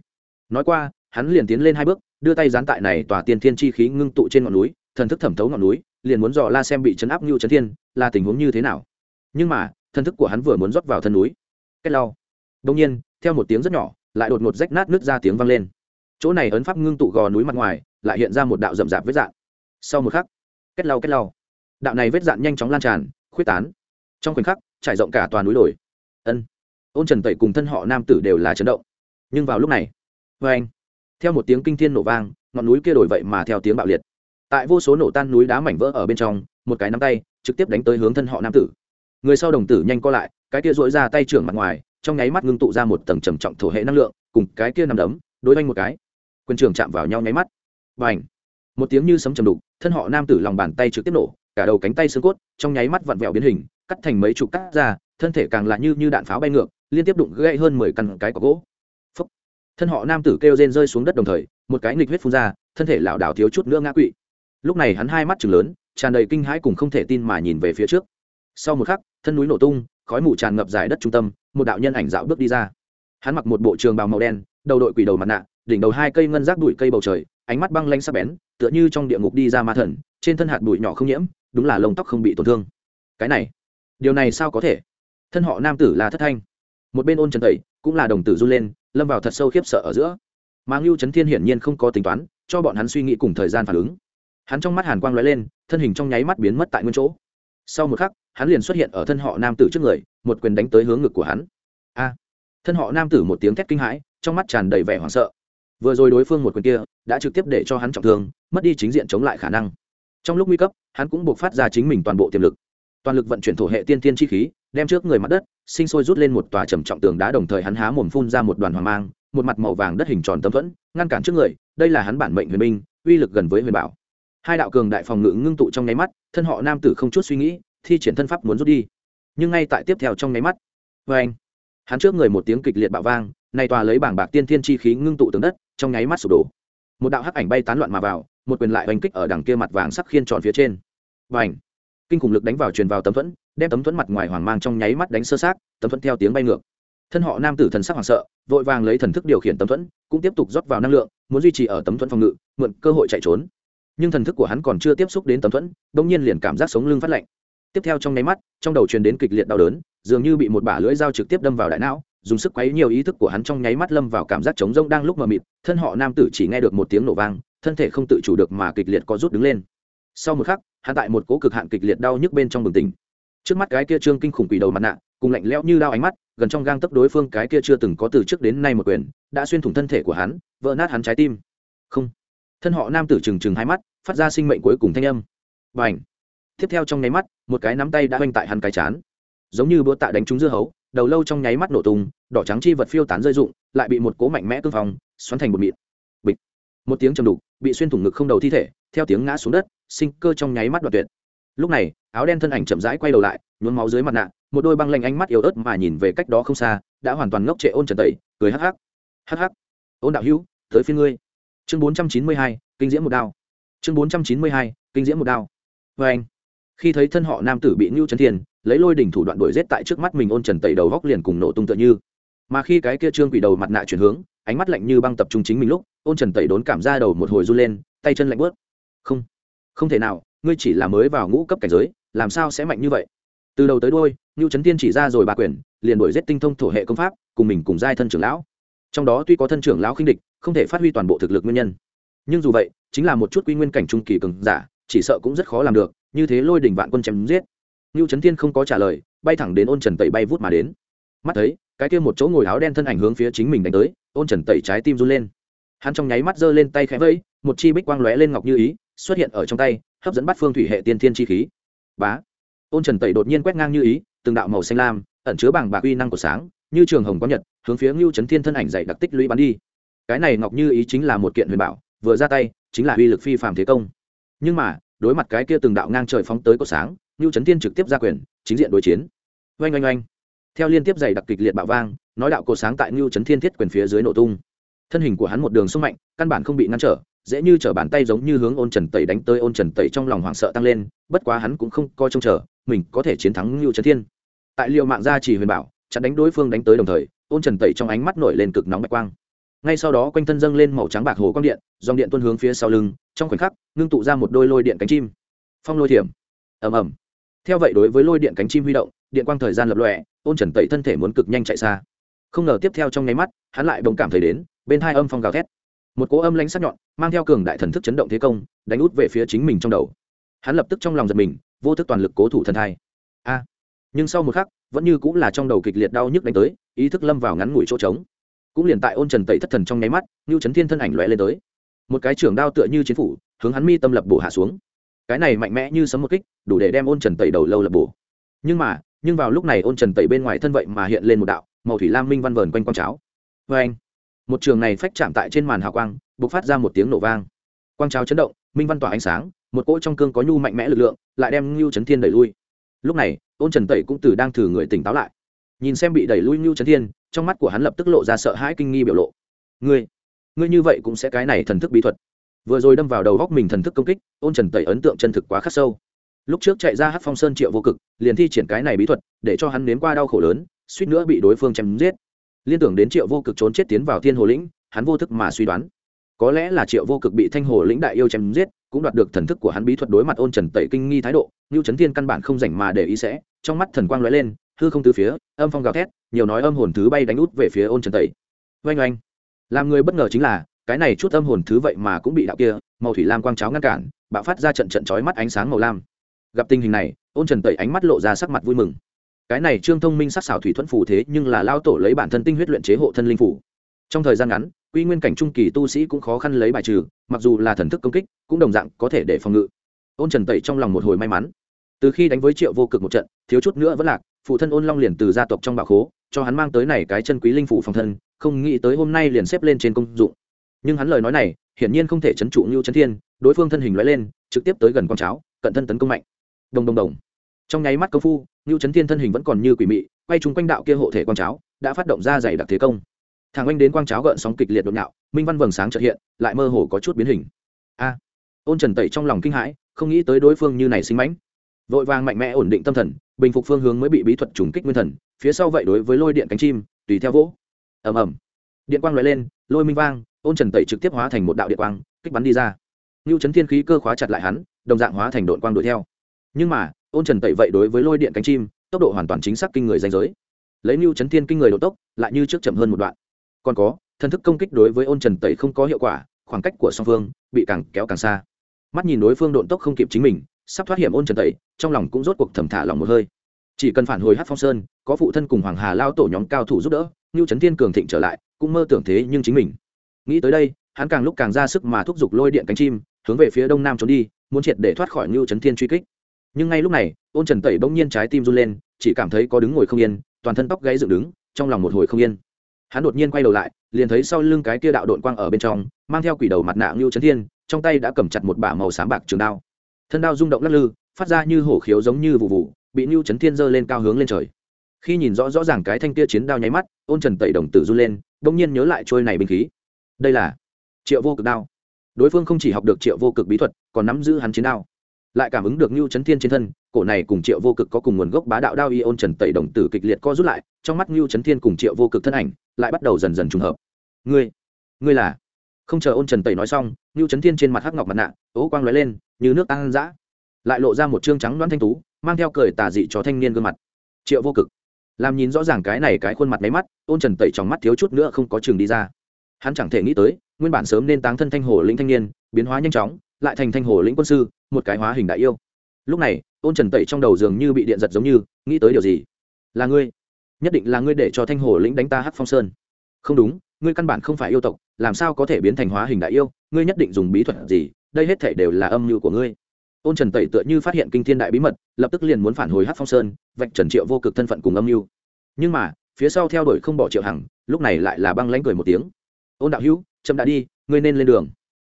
Nói qua, hắn liền tiến lên hai bước, đưa tay gián tại này tòa tiên thiên chi khí ngưng tụ trên ngọn núi, thần thức thẩm thấu ngọn núi, liền muốn dò la xem bị chấn áp ngưu chấn thiên, là tình huống như thế nào. Nhưng mà, thần thức của hắn vừa muốn rót vào thân núi. Cách lau. Đông nhiên, theo một tiếng rất nhỏ, lại đột ngột rách nát nước ra tiếng vang lên chỗ này ấn pháp ngưng tụ gò núi mặt ngoài, lại hiện ra một đạo rậm rạp vết dạn. Sau một khắc kết lau kết lau. Đạo này vết dạn nhanh chóng lan tràn, khuyết tán. Trong khoảnh khắc, trải rộng cả toàn núi đồi. Ân. Ôn trần tẩy cùng thân họ nam tử đều là chấn động. Nhưng vào lúc này vê anh. Theo một tiếng kinh thiên nổ vang, ngọn núi kia đổi vậy mà theo tiếng bạo liệt. Tại vô số nổ tan núi đá mảnh vỡ ở bên trong, một cái nắm tay, trực tiếp đánh tới hướng thân họ nam tử. Người sau đồng tử nhanh co lại, cái kia dỗi ra tay trưởng mặt ngoài, trong nháy mắt ngưng tụ ra một tầng trầm trọng thổ hệ năng lượng, cùng cái kia nằm đấm, đối oanh một cái quyền trường chạm vào nhau nháy mắt. Và ảnh một tiếng như sấm chầm đục, thân họ nam tử lòng bàn tay trực tiếp nổ, cả đầu cánh tay xương cốt trong nháy mắt vặn vẹo biến hình, cắt thành mấy chục cắt ra, thân thể càng lạ như như đạn pháo bay ngược, liên tiếp đụng gãy hơn mười căn cái có gỗ. Phúc. thân họ nam tử kêu rên rơi xuống đất đồng thời, một cái nghịch huyết phun ra, thân thể lảo đảo thiếu chút nữa ngã quỵ. Lúc này hắn hai mắt chừng lớn, tràn đầy kinh hãi cùng không thể tin mà nhìn về phía trước. Sau một khắc, thân núi nổ tung, khói mù tràn ngập dài đất trung tâm, một đạo nhân ảnh dạo bước đi ra. Hắn mặc một bộ trường bào màu đen, đầu đội quỷ đầu mặt nạ đỉnh đầu hai cây ngân rác bụi cây bầu trời, ánh mắt băng lanh sắc bén, tựa như trong địa ngục đi ra ma thần, trên thân hạt bụi nhỏ không nhiễm, đúng là lông tóc không bị tổn thương. Cái này, điều này sao có thể? Thân họ nam tử là thất thanh. Một bên ôn trần tẩy, cũng là đồng tử run lên, lâm vào thật sâu khiếp sợ ở giữa. Mà ngưu trấn thiên hiển nhiên không có tính toán, cho bọn hắn suy nghĩ cùng thời gian phản ứng. Hắn trong mắt hàn quang lóe lên, thân hình trong nháy mắt biến mất tại nguyên chỗ. Sau một khắc, hắn liền xuất hiện ở thân họ nam tử trước người, một quyền đánh tới hướng ngực của hắn. A! Thân họ nam tử một tiếng thét kinh hãi, trong mắt tràn đầy vẻ hoảng sợ vừa rồi đối phương một quyền kia đã trực tiếp để cho hắn trọng thương mất đi chính diện chống lại khả năng. Trong lúc nguy cấp hắn cũng buộc phát ra chính mình toàn bộ tiềm lực. Toàn lực vận chuyển thổ hệ tiên tiên chi khí đem trước người mặt đất sinh sôi rút lên một tòa trầm trọng tường đá đồng thời hắn há mồm phun ra một đoàn hoàng mang một mặt màu vàng đất hình tròn tâm thuẫn ngăn cản trước người đây là hắn bản mệnh huyền minh, uy lực gần với huyền bảo. Hai đạo cường đại phòng ngự ngưng tụ trong nháy mắt thân họ nam tử không chút suy nghĩ thi triển thân pháp muốn rút đi. Nhưng ngay tại tiếp theo trong nháy mắt vê anh hắn trước người một tiếng kịch liệt bạo vang nay tòa lấy bảng bạc tiên thiên chi khí ngưng tụ tường đất trong nháy mắt sụp đổ. Một đạo hắc ảnh bay tán loạn mà vào, một quyền lại oanh kích ở đằng kia mặt vàng sắc khiên tròn phía trên. Và ảnh kinh khủng lực đánh vào truyền vào tấm thuẫn, đem tấm thuẫn mặt ngoài hoàng mang trong nháy mắt đánh sơ sát tấm thuẫn theo tiếng bay ngược. Thân họ nam tử thần sắc hoảng sợ, vội vàng lấy thần thức điều khiển tấm thuẫn, cũng tiếp tục rót vào năng lượng, muốn duy trì ở tấm thuẫn phòng ngự, mượn cơ hội chạy trốn. Nhưng thần thức của hắn còn chưa tiếp xúc đến tấm thuẫn đông nhiên liền cảm giác sống lưng phát lạnh. Tiếp theo trong nháy mắt, trong đầu truyền đến kịch liệt đau đớn, dường như bị một bả lưỡi dao trực tiếp đâm vào đại não dùng sức quấy nhiều ý thức của hắn trong nháy mắt lâm vào cảm giác trống rỗng đang lúc mờ mịt, thân họ nam tử chỉ nghe được một tiếng nổ vang, thân thể không tự chủ được mà kịch liệt có rút đứng lên. Sau một khắc, hắn tại một cố cực hạn kịch liệt đau nhức bên trong bừng tỉnh. Trước mắt cái kia trương kinh khủng quỷ đầu mặt nạ, cùng lạnh lẽo như dao ánh mắt, gần trong gang tấc đối phương cái kia chưa từng có từ trước đến nay một quyền, đã xuyên thủng thân thể của hắn, vỡ nát hắn trái tim. Không. Thân họ nam tử trừng trừng hai mắt, phát ra sinh mệnh cuối cùng thanh âm. Bành. tiếp theo trong nháy mắt, một cái nắm tay đã oanh tại hắn cái chán. Giống như bữa tạ đánh trúng dưa hấu đầu lâu trong nháy mắt nổ tung, đỏ trắng chi vật phiêu tán rơi rụng, lại bị một cố mạnh mẽ cương phong xoắn thành một mịn. Bịch. Một tiếng trầm đục, bị xuyên thủng ngực không đầu thi thể, theo tiếng ngã xuống đất, sinh cơ trong nháy mắt đoạt tuyệt. Lúc này, áo đen thân ảnh chậm rãi quay đầu lại, nhuốm máu dưới mặt nạ, một đôi băng lanh ánh mắt yếu ớt mà nhìn về cách đó không xa, đã hoàn toàn ngốc trệ ôn trần tẩy, cười hắc hắc. Hắc hắc. Ôn đạo hữu, tới phiên ngươi. Chương bốn trăm chín mươi hai, kinh diễm một đao. Chương bốn trăm chín mươi hai, kinh diễm một đao. Vê anh khi thấy thân họ nam tử bị ngưu trấn thiên, lấy lôi đỉnh thủ đoạn đuổi giết tại trước mắt mình ôn trần tẩy đầu góc liền cùng nổ tung tựa như. Mà khi cái kia trương quỷ đầu mặt nạ chuyển hướng, ánh mắt lạnh như băng tập trung chính mình lúc, ôn trần tẩy đốn cảm ra đầu một hồi run lên, tay chân lạnh bớt không không thể nào, ngươi chỉ là mới vào ngũ cấp cảnh giới, làm sao sẽ mạnh như vậy? Từ đầu tới đôi ngưu trấn tiên chỉ ra rồi bà quyền, liền đuổi giết tinh thông thổ hệ công pháp, cùng mình cùng giai thân trưởng lão. Trong đó tuy có thân trưởng lão khinh địch, không thể phát huy toàn bộ thực lực nguyên nhân. Nhưng dù vậy, chính là một chút quy nguyên cảnh trung kỳ cường giả chỉ sợ cũng rất khó làm được, như thế lôi đỉnh vạn quân chém giết. Lưu trấn Thiên không có trả lời, bay thẳng đến ôn trần tẩy bay vút mà đến. Mắt thấy, cái kia một chỗ ngồi áo đen thân ảnh hướng phía chính mình đánh tới, ôn trần tẩy trái tim run lên. Hắn trong nháy mắt giơ lên tay khẽ vẫy, một chi bích quang lóe lên ngọc như ý, xuất hiện ở trong tay, hấp dẫn bắt phương thủy hệ tiên thiên chi khí. Bá! Ôn trần tẩy đột nhiên quét ngang như ý, từng đạo màu xanh lam, ẩn chứa bảng bạc uy năng của sáng, như trường hồng có nhật, hướng phía ngưu trấn thiên thân ảnh dày đặc tích lũy bắn đi. Cái này ngọc như ý chính là một kiện huyền bảo, vừa ra tay, chính là uy lực phi phàm thế công nhưng mà, đối mặt cái kia từng đạo ngang trời phóng tới có sáng ngưu trấn thiên trực tiếp ra quyền, chính diện đối chiến. Oanh oanh oanh. Theo liên tiếp dày đặc kịch liệt bạo vang, nói đạo cổ sáng tại ngưu trấn thiên thiết quyền phía dưới nổ tung. Thân hình của hắn một đường sung mạnh, căn bản không bị ngăn trở, dễ như t bàn tay giống như hướng ôn trần tẩy đánh tới ôn trần tẩy trong lòng hoảng sợ tăng lên, bất quá hắn cũng không coi trông chờ, mình có thể chiến thắng ngưu trấn thiên. Tại liệu mạng gia chỉ huyền bảo, chặn đánh đối phương đánh tới đồng thời, ôn trần tẩy trong ánh mắt nổi lên cực nóng bạch quang ngay sau đó quanh thân dâng lên màu trắng bạc hồ quang điện, dòng điện tuôn hướng phía sau lưng, trong khoảnh khắc, ngưng tụ ra một đôi lôi điện cánh chim. Phong lôi thiểm. Ầm ầm. Theo vậy đối với lôi điện cánh chim huy động, điện quang thời gian lập lọe ôn trần tẩy thân thể muốn cực nhanh chạy xa. Không ngờ tiếp theo trong nháy mắt, hắn lại bỗng cảm thấy đến, bên hai âm phong gào thét. Một cỗ âm lãnh sắc nhọn, mang theo cường đại thần thức chấn động thế công, đánh út về phía chính mình trong đầu. Hắn lập tức trong lòng giật mình, vô thức toàn lực cố thủ thần thai. A. Nhưng sau một khắc, vẫn như cũng là trong đầu kịch liệt đau nhức đánh tới, ý thức lâm vào ngắn ngủi chỗ trống cũng liền tại ôn trần tẩy thất thần trong nháy mắt như chấn thiên thân ảnh lóe lên tới. Một cái trưởng đao tựa như chiến phủ, hướng hắn mi tâm lập bổ hạ xuống. Cái này mạnh mẽ như sấm một kích, đủ để đem ôn trần tẩy đầu lâu lập bổ. Nhưng mà, nhưng vào lúc này ôn trần tẩy bên ngoài thân vậy mà hiện lên một đạo, màu thủy lam minh văn vờn quanh quang cháo. Vê anh, một trường này phách chạm tại trên màn hào quang b ộ c phát ra một tiếng nổ vang. Quang cháo chấn động, minh văn tỏa ánh sáng, một cỗ trong cương có nhu mạnh mẽ lực lượng, lại đem ngưu trấn thiên đẩy lui. Lúc này, ôn trần tẩy cũng từ đang thử người tỉnh táo lại. Nhìn xem bị đẩy lui ngưu trấn thiên trong mắt của hắn lập tức lộ ra sợ hãi kinh nghi biểu lộ. Ngươi ngươi như vậy cũng sẽ cái này thần thức bí thuật. Vừa rồi đâm vào đầu góc mình thần thức công kích, ôn trần tẩy ấn tượng chân thực quá khắc sâu. Lúc trước chạy ra hát phong sơn triệu vô cực, liền thi triển cái này bí thuật, để cho hắn nếm qua đau khổ lớn, suýt nữa bị đối phương chém giết. Liên tưởng đến triệu vô cực trốn chết tiến vào thiên hồ lĩnh, hắn vô thức mà suy đoán. Có lẽ là triệu vô cực bị thanh hồ lĩnh đại yêu chém giết, cũng đoạt được thần thức của hắn bí thuật đối mặt ôn trần tẩy kinh nghi thái độ như trấn thiên căn bản không rảnh mà để ý sẽ, trong mắt thần quang lóe lên hư không từ phía, âm phong gào thét, nhiều nói âm hồn thứ bay đánh út về phía ôn trần tẩy. Oanh oanh. Làm người bất ngờ chính là, cái này chút âm hồn thứ vậy mà cũng bị đạo kia, màu thủy lam quang cháo ngăn cản, bạo phát ra trận trận chói mắt ánh sáng màu lam. Gặp tình hình này, ôn trần tẩy ánh mắt lộ ra sắc mặt vui mừng. Cái này trương thông minh sắc xảo thủy thuẫn phù thế nhưng là lao tổ lấy bản thân tinh huyết luyện chế hộ thân linh phủ trong thời gian ngắn, quy nguyên cảnh trung kỳ tu sĩ cũng khó khăn lấy bài trừ, mặc dù là thần thức công kích, cũng đồng dạng có thể để phòng ngự. Ôn trần tẩy trong lòng một hồi may mắn. Từ khi đánh với triệu vô cực một trận, thiếu chút nữa vẫn lạc phụ thân ôn long liền từ gia tộc trong bảo khố cho hắn mang tới này cái chân quý linh phủ phòng thân không nghĩ tới hôm nay liền xếp lên trên công dụng nhưng hắn lời nói này hiển nhiên không thể chấn trụ Nưu Chấn Thiên, đối phương thân hình lóe lên, trực tiếp tới gần con cháo, cận thân tấn công mạnh. Đồng đồng đồng. Trong nháy mắt công phu, Nưu Chấn Thiên thân hình vẫn còn như quỷ mị, quay trung quanh đạo kia hộ thể con cháo, đã phát động ra dày đặc thế công. Thằng anh đến quang cháo gợn sóng kịch liệt đột nhạo, minh văn vầng sáng chợt hiện, lại mơ hồ có chút biến hình. A. Ôn Trần Tẩy trong lòng kinh hãi, không nghĩ tới đối phương như này sinh mãnh. Vội vàng mạnh mẽ ổn định tâm thần, bình phục phương hướng mới bị bí thuật trùng kích nguyên thần, phía sau vậy đối với lôi điện cánh chim, tùy theo vỗ. Ầm ầm. Điện quang lóe lên, lôi minh vang, ôn trần tẩy trực tiếp hóa thành một đạo điện quang kích bắn đi ra. Lưu chấn thiên khí cơ khóa chặt lại hắn đồng dạng hóa thành đội quang đuổi theo. Nhưng mà ôn trần tẩy vậy đối với lôi điện cánh chim tốc độ hoàn toàn chính xác kinh người danh giới. Lấy lưu chấn thiên kinh người độ tốc lại như trước chậm hơn một đoạn. Còn có thần thức công kích đối với ôn trần tẩy không có hiệu quả khoảng cách của song phương bị càng kéo càng xa. Mắt nhìn đối phương độn tốc không kịp chính mình sắp thoát hiểm ôn trần tẩy trong lòng cũng rốt cuộc thầm thả lòng một hơi. Chỉ cần phản hồi hát phong sơn, có phụ thân cùng hoàng hà lao tổ nhóm cao thủ giúp đỡ ngưu trấn thiên cường thịnh trở lại, cũng mơ tưởng thế nhưng chính mình. Nghĩ tới đây, hắn càng lúc càng ra sức mà thúc giục lôi điện cánh chim, hướng về phía đông nam trốn đi, muốn triệt để thoát khỏi ngưu trấn thiên truy kích. Nhưng ngay lúc này, ôn trần tẩy bỗng nhiên trái tim run lên, chỉ cảm thấy có đứng ngồi không yên, toàn thân tóc gáy dựng đứng, trong lòng một hồi không yên. Hắn đột nhiên quay đầu lại, liền thấy sau lưng cái kia đạo đội quang ở bên trong, mang theo quỷ đầu mặt nạ ngưu trấn thiên, trong tay đã cầm chặt một bả màu xám bạc trường đao. Thân đao rung động lắc lư phát ra như hổ khiếu giống như vụ vụ, bị nưu trấn thiên giơ lên cao hướng lên trời. Khi nhìn rõ rõ ràng cái thanh kia chiến đao nháy mắt, ôn trần tẩy đồng tử run lên, bỗng nhiên nhớ lại trôi này binh khí. Đây là triệu vô cực đao. Đối phương không chỉ học được triệu vô cực bí thuật, còn nắm giữ hắn chiến đao. Lại cảm ứng được nưu chấn thiên trên thân, cổ này cùng triệu vô cực có cùng nguồn gốc bá đạo đao y ôn trần tẩy đồng tử kịch liệt co rút lại, trong mắt nưu chấn thiên cùng triệu vô cực thân ảnh lại bắt đầu dần dần trùng hợp. Ngươi ngươi là? Không chờ ôn trần tẩy nói xong, nưu chấn thiên trên mặt hắc ngọc mặt nạ, ố quang lóe lên, như nước tăng dã lại lộ ra một trương trắng đoán thanh tú, mang theo cười tà dị cho thanh niên gương mặt. Triệu vô cực, làm nhìn rõ ràng cái này cái khuôn mặt máy mắt, ôn trần tẩy trong mắt thiếu chút nữa không có chừng đi ra. Hắn chẳng thể nghĩ tới, nguyên bản sớm nên táng thân thanh hồ lĩnh thanh niên, biến hóa nhanh chóng, lại thành thanh hồ lĩnh quân sư, một cái hóa hình đại yêu. Lúc này, ôn trần tẩy trong đầu dường như bị điện giật giống như, nghĩ tới điều gì? Là ngươi, nhất định là ngươi để cho thanh hồ lĩnh đánh ta hát phong sơn. Không đúng, ngươi căn bản không phải yêu tộc, làm sao có thể biến thành hóa hình đại yêu? Ngươi nhất định dùng bí thuật gì? Đây hết thể đều là âm mưu của ngươi ôn trần tẩy tựa như phát hiện kinh thiên đại bí mật, lập tức liền muốn phản hồi hát phong sơn, vạch trần triệu vô cực thân phận cùng âm mưu. Nhưng mà, phía sau theo đuổi không bỏ triệu hằng, lúc này lại là băng lãnh cười một tiếng. Ôn đạo hữu, chậm đã đi, ngươi nên lên đường.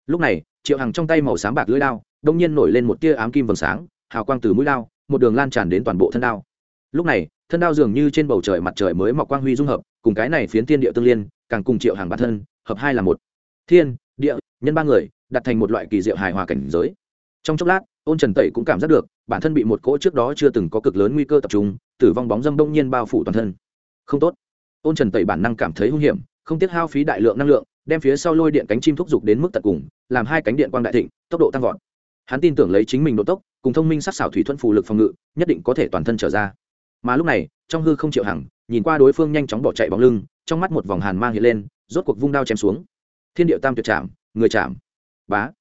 Lúc này, triệu hằng trong tay màu sáng bạc lưỡi đao, đông nhiên nổi lên một tia ám kim vầng sáng, hào quang từ mũi đao, một đường lan tràn đến toàn bộ thân đao. Lúc này, thân đao dường như trên bầu trời mặt trời mới mọc quang huy dung hợp, cùng cái này phiến tiên địa tương liên, càng cùng triệu hàng bản thân, hợp hai là một. Thiên, địa, nhân ba người, đặt thành một loại kỳ diệu hài hòa cảnh giới trong chốc lát, ôn trần tẩy cũng cảm giác được, bản thân bị một cỗ trước đó chưa từng có cực lớn nguy cơ tập trung, tử vong bóng dâm đông nhiên bao phủ toàn thân. Không tốt. Ôn trần tẩy bản năng cảm thấy hung hiểm, không tiếc hao phí đại lượng năng lượng, đem phía sau lôi điện cánh chim thúc giục đến mức tận cùng, làm hai cánh điện quang đại thịnh, tốc độ tăng vọt. Hắn tin tưởng lấy chính mình độ tốc, cùng thông minh sắc xảo thủy thuận phù lực phòng ngự, nhất định có thể toàn thân trở ra. Mà lúc này, trong hư không chịu hằng, nhìn qua đối phương nhanh chóng bỏ chạy bóng lưng, trong mắt một vòng hàn mang hiện lên, rốt cuộc vung đao chém xuống. Thiên điệu tam tuyệt chạm, người chạm. Bá.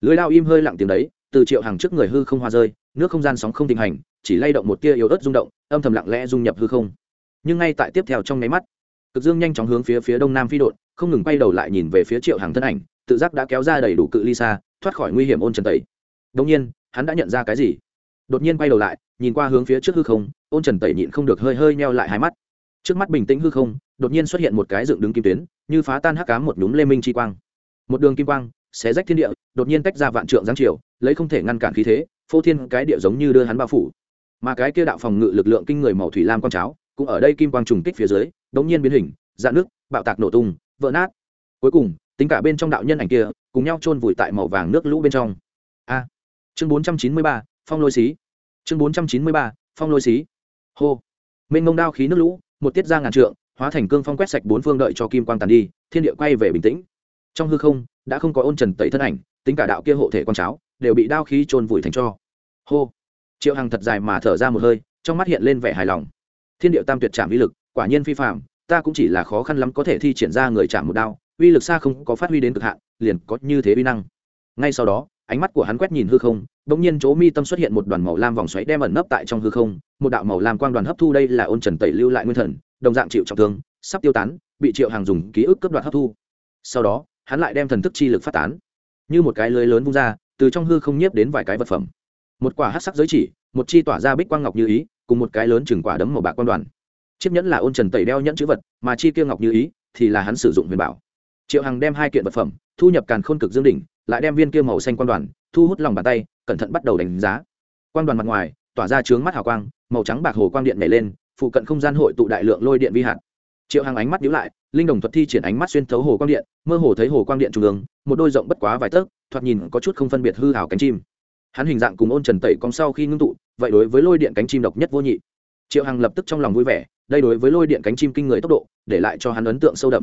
Lưới đao im hơi lặng tiếng đấy từ triệu hàng trước người hư không hoa rơi, nước không gian sóng không tình hành, chỉ lay động một tia yếu ớt rung động, âm thầm lặng lẽ dung nhập hư không. Nhưng ngay tại tiếp theo trong nháy mắt, cực dương nhanh chóng hướng phía phía đông nam phi đột, không ngừng quay đầu lại nhìn về phía triệu hàng thân ảnh, tự giác đã kéo ra đầy đủ cự ly xa, thoát khỏi nguy hiểm ôn trần tẩy. Đông nhiên, hắn đã nhận ra cái gì? Đột nhiên quay đầu lại, nhìn qua hướng phía trước hư không, ôn trần tẩy nhịn không được hơi hơi neo lại hai mắt. Trước mắt bình tĩnh hư không, đột nhiên xuất hiện một cái dựng đứng kim tuyến, như phá tan hắc cám một nhúm lê minh chi quang. Một đường kim quang xé rách thiên địa, đột nhiên tách ra vạn trượng giáng triều lấy không thể ngăn cản khí thế, phô thiên cái địa giống như đưa hắn bao phủ. Mà cái kia đạo phòng ngự lực lượng kinh người màu thủy lam quang cháo, cũng ở đây kim quang trùng kích phía dưới, đống nhiên biến hình dạn nước, bạo tạc nổ tung, vỡ nát. Cuối cùng, tính cả bên trong đạo nhân ảnh kia, cùng nhau chôn vùi tại màu vàng nước lũ bên trong. A. Chương bốn trăm chín mươi ba, phong lôi xí. Chương bốn trăm chín mươi ba, phong lôi xí. Hô. Mênh ngông đao khí nước lũ, một tiết ra ngàn trượng, hóa thành cương phong quét sạch bốn phương đợi cho kim quang tàn đi, thiên địa quay về bình tĩnh trong hư không, đã không có ôn trần tẩy thân ảnh, tính cả đạo kia hộ thể con cháo, đều bị đao khí trôn vùi thành cho. Hô! Triệu hằng thật dài mà thở ra một hơi, trong mắt hiện lên vẻ hài lòng. Thiên điệu tam tuyệt trạm uy lực, quả nhiên phi phạm ta cũng chỉ là khó khăn lắm có thể thi triển ra người chạm một đao, uy lực xa không có phát huy đến cực hạn, liền có như thế uy năng. Ngay sau đó, ánh mắt của hắn quét nhìn hư không bỗng nhiên chỗ mi tâm xuất hiện một đoàn màu lam vòng xoáy đem ẩn nấp tại trong hư không, một đạo màu lam quang đoàn hấp thu đây là ôn trần tẩy lưu lại nguyên thần, đồng dạng chịu trọng thương, sắp tiêu tán, bị triệu hàng dùng ký ức cấp đoạn hấp thu. Sau đó hắn lại đem thần thức chi lực phát tán. Như một cái lưới lớn vung ra, từ trong hư không nhiếp đến vài cái vật phẩm. Một quả hát sắc giới chỉ, một chi tỏa ra bích quang ngọc như ý, cùng một cái lớn chừng quả đấm màu bạc quan đoàn. Chiếc nhẫn là ôn trần tẩy đeo nhẫn chữ vật, mà chi kia ngọc như ý thì là hắn sử dụng huyền bảo. Triệu hằng đem hai kiện vật phẩm, thu nhập càn khôn cực dương đỉnh, lại đem viên kia màu xanh quan đoàn, thu hút lòng bàn tay, cẩn thận bắt đầu đánh giá. Quan đoàn mặt ngoài, tỏa ra trướng mắt hào quang, màu trắng bạc hồ quang điện nhảy lên, phụ cận không gian hội tụ đại lượng lôi điện vi hạt triệu hằng ánh mắt nhíu lại, linh đồng thuật thi triển ánh mắt xuyên thấu hồ quang điện, mơ hồ thấy hồ quang điện trung ương, một đôi rộng bất quá vài tấc, thoạt nhìn có chút không phân biệt hư hào cánh chim. Hắn hình dạng cùng ôn trần tẩy cong sau khi ngưng tụ, vậy đối với lôi điện cánh chim độc nhất vô nhị. Triệu hằng lập tức trong lòng vui vẻ, đây đối với lôi điện cánh chim kinh người tốc độ, để lại cho hắn ấn tượng sâu đậm.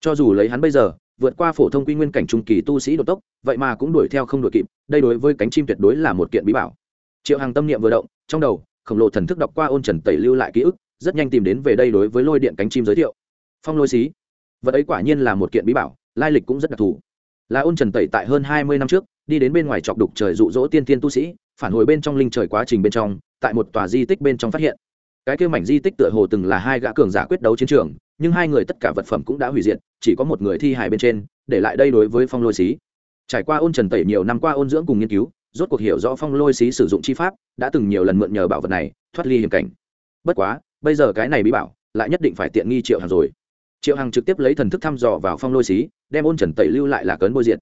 Cho dù lấy hắn bây giờ, vượt qua phổ thông quy nguyên cảnh trung kỳ tu sĩ đột tốc, vậy mà cũng đuổi theo không đuổi kịp, đây đối với cánh chim tuyệt đối là một kiện bí bảo. Triệu hằng tâm niệm vừa động, trong đầu, khổng lồ thần thức đọc qua ôn trần tẩy lưu lại ký ức rất nhanh tìm đến về đây đối với lôi điện cánh chim giới thiệu. Phong lôi xí. Vật ấy quả nhiên là một kiện bí bảo, lai lịch cũng rất đặc thù. Là ôn trần tẩy tại hơn hai mươi năm trước, đi đến bên ngoài chọc đục trời rụ rỗ tiên tiên tu sĩ, phản hồi bên trong linh trời quá trình bên trong, tại một tòa di tích bên trong phát hiện. Cái kêu mảnh di tích tựa hồ từng là hai gã cường giả quyết đấu chiến trường, nhưng hai người tất cả vật phẩm cũng đã hủy diệt, chỉ có một người thi hài bên trên, để lại đây đối với phong lôi xí. Trải qua ôn trần tẩy nhiều năm qua ôn dưỡng cùng nghiên cứu, rốt cuộc hiểu rõ phong lôi xí sử dụng chi pháp, đã từng nhiều lần mượn nhờ bảo vật này, thoát ly hiểm cảnh. Bất quá bây giờ cái này bí bảo lại nhất định phải tiện nghi triệu hằng rồi. Triệu hằng trực tiếp lấy thần thức thăm dò vào phong lôi xí, đem ôn trần tẩy lưu lại là cấn bôi diệt.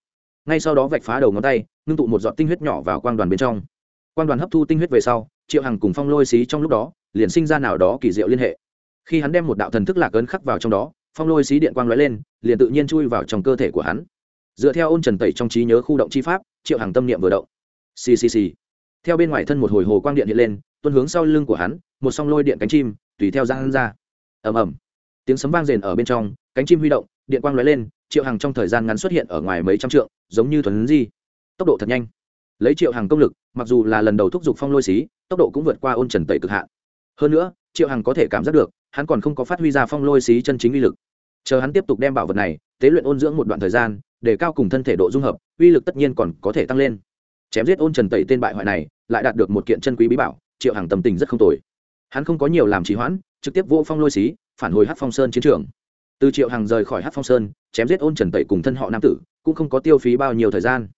Ngay sau đó vạch phá đầu ngón tay, ngưng tụ một giọt tinh huyết nhỏ vào quang đoàn bên trong. Quang đoàn hấp thu tinh huyết về sau, triệu hằng cùng phong lôi xí trong lúc đó, liền sinh ra nào đó kỳ diệu liên hệ. Khi hắn đem một đạo thần thức lạc ấn khắc vào trong đó, phong lôi xí điện quang lóe lên, liền tự nhiên chui vào trong cơ thể của hắn. Dựa theo ôn trần tẩy trong trí nhớ khu động chi pháp, triệu hằng tâm niệm vừa động. Ccc theo bên ngoài thân một hồi hồ quang điện hiện lên tuân hướng sau lưng của hắn, một song lôi điện cánh chim tùy theo giang ra. Ầm ầm. Tiếng sấm vang rền ở bên trong, cánh chim huy động, điện quang lóe lên, triệu hàng trong thời gian ngắn xuất hiện ở ngoài mấy trăm trượng, giống như thuần di. Tốc độ thật nhanh. Lấy triệu hàng công lực, mặc dù là lần đầu thúc giục phong lôi xí, tốc độ cũng vượt qua ôn trần tẩy cực hạn. Hơn nữa, triệu hàng có thể cảm giác được, hắn còn không có phát huy ra phong lôi xí chân chính uy lực. Chờ hắn tiếp tục đem bảo vật này, tế luyện ôn dưỡng một đoạn thời gian, để cao cùng thân thể độ dung hợp, uy lực tất nhiên còn có thể tăng lên. Chém giết ôn trần tẩy tên bại hoại này, lại đạt được một kiện chân quý bí bảo, triệu hàng tâm tình rất không tồi hắn không có nhiều làm trì hoãn, trực tiếp vô phong lôi xí, phản hồi hát phong sơn chiến trường. Từ triệu hàng rời khỏi hát phong sơn, chém giết ôn trần tẩy cùng thân họ nam tử, cũng không có tiêu phí bao nhiêu thời gian.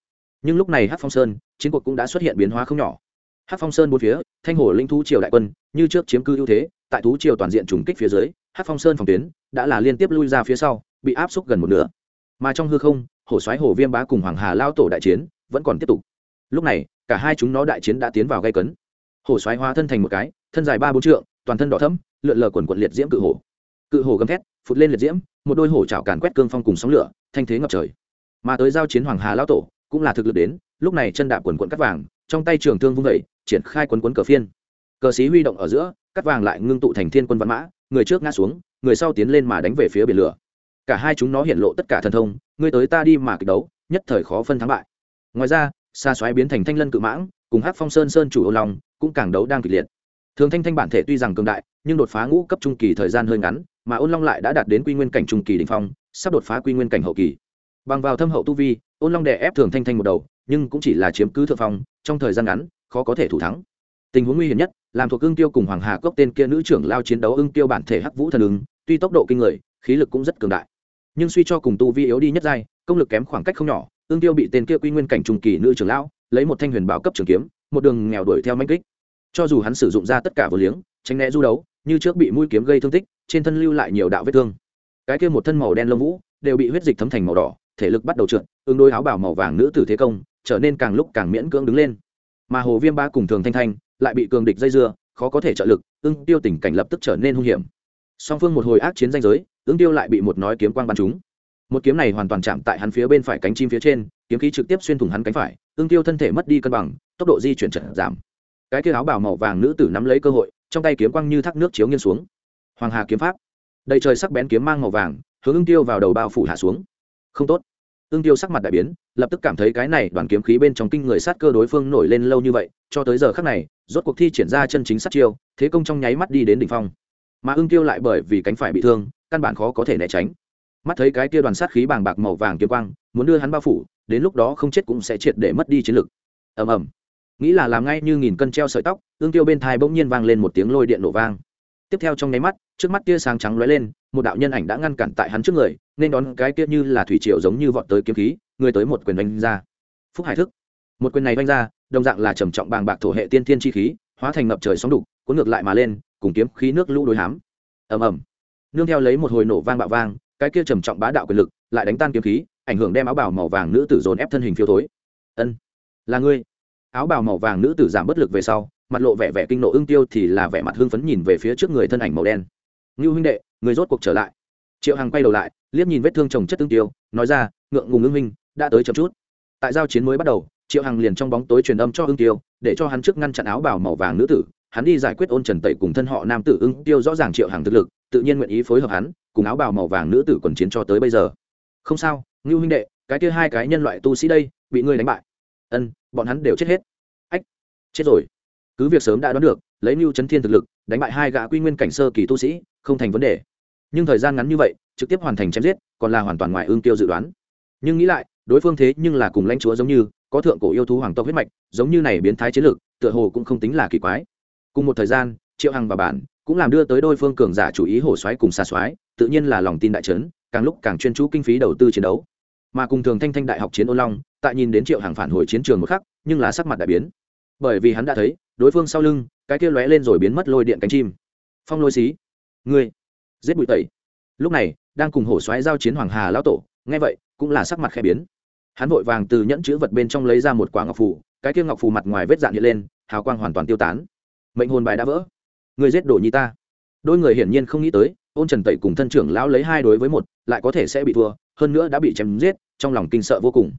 Nhưng lúc này hát phong sơn, chiến cuộc cũng đã xuất hiện biến hóa không nhỏ. Hát phong sơn bốn phía, thanh hồ linh thú triều đại quân, như trước chiếm cư ưu thế, tại thú triều toàn diện trùng kích phía dưới hát phong sơn phòng tuyến đã là liên tiếp lui ra phía sau, bị áp xúc gần một nửa. Mà trong hư không hồ xoáy hồ viêm bá cùng hoàng hà lao tổ đại chiến vẫn còn tiếp tục. Lúc này, cả hai chúng nó đại chiến đã tiến vào gây cấn. Hồ xoáy hóa thân thành một cái thân dài ba bốn trượng, toàn thân đỏ thẫm, lượn lờ quần quận liệt diễm cự hổ. Cự hổ gầm thét, phụt lên liệt diễm, một đôi hổ chảo càn quét cương phong cùng sóng lửa, thanh thế ngập trời. Mà tới giao chiến hoàng hà lão tổ, cũng là thực lực đến, lúc này chân đạp quần quận cắt vàng, trong tay trường thương vung vẩy triển khai quấn quấn cờ phiên. Cờ xí huy động ở giữa, cắt vàng lại ngưng tụ thành thiên quân văn mã, người trước ngã xuống, người sau tiến lên mà đánh về phía biển lửa. Cả hai chúng nó hiện lộ tất cả thần thông người tới ta đi mà kịch đấu, nhất thời khó phân thắng bại. Ngoài ra, xa xoáy biến thành thanh lân cự mãng, cùng hát phong sơn sơn chủ ô lòng cũng càng đấu đang kịch liệt thường thanh thanh bản thể tuy rằng cường đại, nhưng đột phá ngũ cấp trung kỳ thời gian hơi ngắn, mà ôn long lại đã đạt đến quy nguyên cảnh trung kỳ đình phong, sắp đột phá quy nguyên cảnh hậu kỳ. Bằng vào thâm hậu tu vi, ôn long đè ép thường thanh thanh một đầu, nhưng cũng chỉ là chiếm cứ thượng phong, trong thời gian ngắn, khó có thể thủ thắng. Tình huống nguy hiểm nhất, làm thuộc ưng tiêu cùng hoàng hà cốc tên kia nữ trưởng lao chiến đấu ưng tiêu bản thể hắc vũ thần ứng, tuy tốc độ kinh người, khí lực cũng rất cường đại. Nhưng suy cho cùng tu vi yếu đi nhất giai, công lực kém khoảng cách không nhỏ, ưng tiêu bị tên kia quy nguyên cảnh trung kỳ nữ trưởng lão, lấy một thanh huyền bảo cấp trường kiếm, một đường nghèo đuổi theo manh kích cho dù hắn sử dụng ra tất cả vừa liếng, tránh né du đấu, như trước bị mũi kiếm gây thương tích, trên thân lưu lại nhiều đạo vết thương. Cái kia một thân màu đen lông vũ đều bị huyết dịch thấm thành màu đỏ, thể lực bắt đầu trượt ứng đôi áo bảo màu vàng nữ tử thế công, trở nên càng lúc càng miễn cưỡng đứng lên. Mà hồ viêm ba cùng thường thanh thanh lại bị cường địch dây dưa, khó có thể trợ lực, ưng tiêu tình cảnh lập tức trở nên hung hiểm. Song phương một hồi ác chiến danh giới, ưng tiêu lại bị một nói kiếm quang bắn trúng. Một kiếm này hoàn toàn chạm tại hắn phía bên phải cánh chim phía trên, kiếm khí trực tiếp xuyên thủng hắn cánh phải, ưng tiêu thân thể mất đi cân bằng, tốc độ di chuyển chậm giảm cái kia áo bào màu vàng nữ tử nắm lấy cơ hội, trong tay kiếm quang như thác nước chiếu nghiêng xuống. Hoàng hà kiếm pháp. Đầy trời sắc bén kiếm mang màu vàng, hướng ưng tiêu vào đầu bao phủ hạ xuống. Không tốt. Ưng tiêu sắc mặt đại biến, lập tức cảm thấy cái này đoàn kiếm khí bên trong kinh người sát cơ đối phương nổi lên lâu như vậy, cho tới giờ khắc này, rốt cuộc thi triển ra chân chính sát chiêu, thế công trong nháy mắt đi đến đỉnh phong. Mà ưng tiêu lại bởi vì cánh phải bị thương, căn bản khó có thể né tránh. Mắt thấy cái kia đoàn sát khí bàng bạc màu vàng kiếm quang, muốn đưa hắn bao phủ, đến lúc đó không chết cũng sẽ triệt để mất đi chiến lực. Ầm ầm nghĩ là làm ngay như nghìn cân treo sợi tóc, ương tiêu bên thai bỗng nhiên vang lên một tiếng lôi điện nổ vang. Tiếp theo trong nháy mắt, trước mắt tia sáng trắng lóe lên, một đạo nhân ảnh đã ngăn cản tại hắn trước người, nên đón cái kia như là thủy triều giống như vọt tới kiếm khí, người tới một quyền đánh ra. Phúc hải thức. Một quyền này đánh ra, đồng dạng là trầm trọng bàng bạc thổ hệ tiên thiên chi khí, hóa thành ngập trời sóng đục, cuốn ngược lại mà lên, cùng kiếm khí nước lũ đối hám. Ầm ầm. Nương theo lấy một hồi nổ vang bạo vang, cái kia trầm trọng bá đạo quyền lực lại đánh tan kiếm khí, ảnh hưởng đem áo bào màu vàng nữ tử dồn ép thân hình phiêu thối. Ân, là ngươi áo bào màu vàng nữ tử giảm bất lực về sau, mặt lộ vẻ vẻ kinh nộ ưng tiêu thì là vẻ mặt hưng phấn nhìn về phía trước người thân ảnh màu đen. Ngưu huynh đệ, người rốt cuộc trở lại. Triệu hằng quay đầu lại, liếc nhìn vết thương chồng chất tương tiêu, nói ra, ngượng ngùng ưng Minh đã tới chậm chút. Tại giao chiến mới bắt đầu, triệu hằng liền trong bóng tối truyền âm cho ưng tiêu, để cho hắn trước ngăn chặn áo bào màu vàng nữ tử, hắn đi giải quyết ôn trần tẩy cùng thân họ nam tử ưng tiêu rõ ràng triệu hằng thực lực, tự nhiên nguyện ý phối hợp hắn, cùng áo bào màu vàng nữ tử quần chiến cho tới bây giờ. Không sao, ngưu huynh đệ, cái kia hai cái nhân loại tu sĩ đây, bị ngươi đánh bại. Ân bọn hắn đều chết hết. Ách, chết rồi. Cứ việc sớm đã đoán được, lấy mưu chấn thiên thực lực, đánh bại hai gã quy nguyên cảnh sơ kỳ tu sĩ, không thành vấn đề. Nhưng thời gian ngắn như vậy, trực tiếp hoàn thành chém giết, còn là hoàn toàn ngoài ương tiêu dự đoán. Nhưng nghĩ lại, đối phương thế nhưng là cùng lãnh chúa giống như, có thượng cổ yêu thú hoàng tộc huyết mạch, giống như này biến thái chiến lược, tựa hồ cũng không tính là kỳ quái. Cùng một thời gian, triệu hằng và bản cũng làm đưa tới đôi phương cường giả chủ ý hổ xoáy cùng xa xoáy, tự nhiên là lòng tin đại trấn, càng lúc càng chuyên chú kinh phí đầu tư chiến đấu. Mà cùng thường thanh thanh đại học chiến ô long tại nhìn đến triệu hàng phản hồi chiến trường một khắc, nhưng là sắc mặt đại biến. Bởi vì hắn đã thấy, đối phương sau lưng, cái kia lóe lên rồi biến mất lôi điện cánh chim. Phong lôi xí. Ngươi. Giết bụi tẩy. Lúc này, đang cùng hổ xoáy giao chiến hoàng hà lão tổ, nghe vậy, cũng là sắc mặt khẽ biến. Hắn vội vàng từ nhẫn chữ vật bên trong lấy ra một quả ngọc phù, cái kia ngọc phù mặt ngoài vết dạn hiện lên, hào quang hoàn toàn tiêu tán. Mệnh hồn bài đã vỡ. Người giết đổ nhi ta. Đôi người hiển nhiên không nghĩ tới, ôn trần tẩy cùng thân trưởng lão lấy hai đối với một, lại có thể sẽ bị thua, hơn nữa đã bị chém giết, trong lòng kinh sợ vô cùng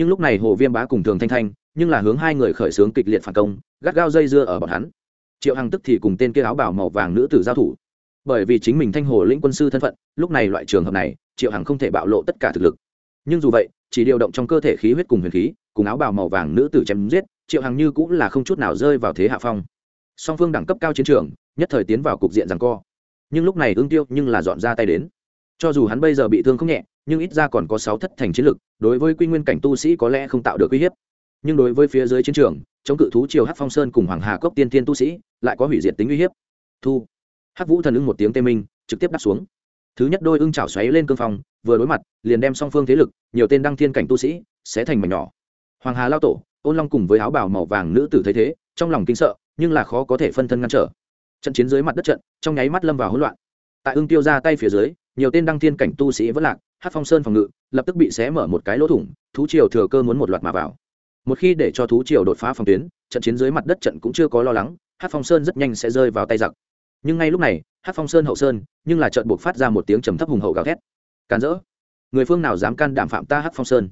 nhưng lúc này hồ viêm bá cùng thường thanh thanh, nhưng là hướng hai người khởi xướng kịch liệt phản công, gắt gao dây dưa ở bọn hắn. Triệu hằng tức thì cùng tên kia áo bảo màu vàng nữ tử giao thủ. Bởi vì chính mình thanh hồ lĩnh quân sư thân phận, lúc này loại trường hợp này, triệu hằng không thể bạo lộ tất cả thực lực. Nhưng dù vậy, chỉ điều động trong cơ thể khí huyết cùng huyền khí, cùng áo bào màu vàng nữ tử chém giết, triệu hằng như cũng là không chút nào rơi vào thế hạ phong. Song phương đẳng cấp cao chiến trường, nhất thời tiến vào cục diện rằng co. Nhưng lúc này ương tiêu nhưng là dọn ra tay đến. Cho dù hắn bây giờ bị thương không nhẹ nhưng ít ra còn có sáu thất thành chiến lực đối với quy nguyên cảnh tu sĩ có lẽ không tạo được uy hiếp. Nhưng đối với phía dưới chiến trường, chống cự thú triều hát phong sơn cùng hoàng hà cốc tiên tiên tu sĩ, lại có hủy diệt tính uy hiếp. Thu. Hát vũ thần ưng một tiếng tê minh, trực tiếp đáp xuống. Thứ nhất đôi ưng chảo xoáy lên cương phong, vừa đối mặt, liền đem song phương thế lực, nhiều tên đăng thiên cảnh tu sĩ sẽ thành mảnh nhỏ. Hoàng hà lao tổ, ôn long cùng với áo bào màu vàng nữ tử thấy thế, trong lòng kinh sợ, nhưng là khó có thể phân thân ngăn trở. Trận chiến dưới mặt đất trận, trong nháy mắt lâm vào hỗn loạn. Tại ưng tiêu ra tay phía dưới, nhiều tên đăng thiên cảnh tu sĩ vẫn lạc hát phong sơn phòng ngự, lập tức bị xé mở một cái lỗ thủng, thú triều thừa cơ muốn một loạt mà vào. Một khi để cho thú triều đột phá phòng tuyến, trận chiến dưới mặt đất trận cũng chưa có lo lắng, hát phong sơn rất nhanh sẽ rơi vào tay giặc. Nhưng ngay lúc này, hát phong sơn hậu sơn, nhưng là trận buộc phát ra một tiếng trầm thấp hùng hậu gào thét. Càn rỡ. Người phương nào dám can đảm phạm ta hát phong sơn?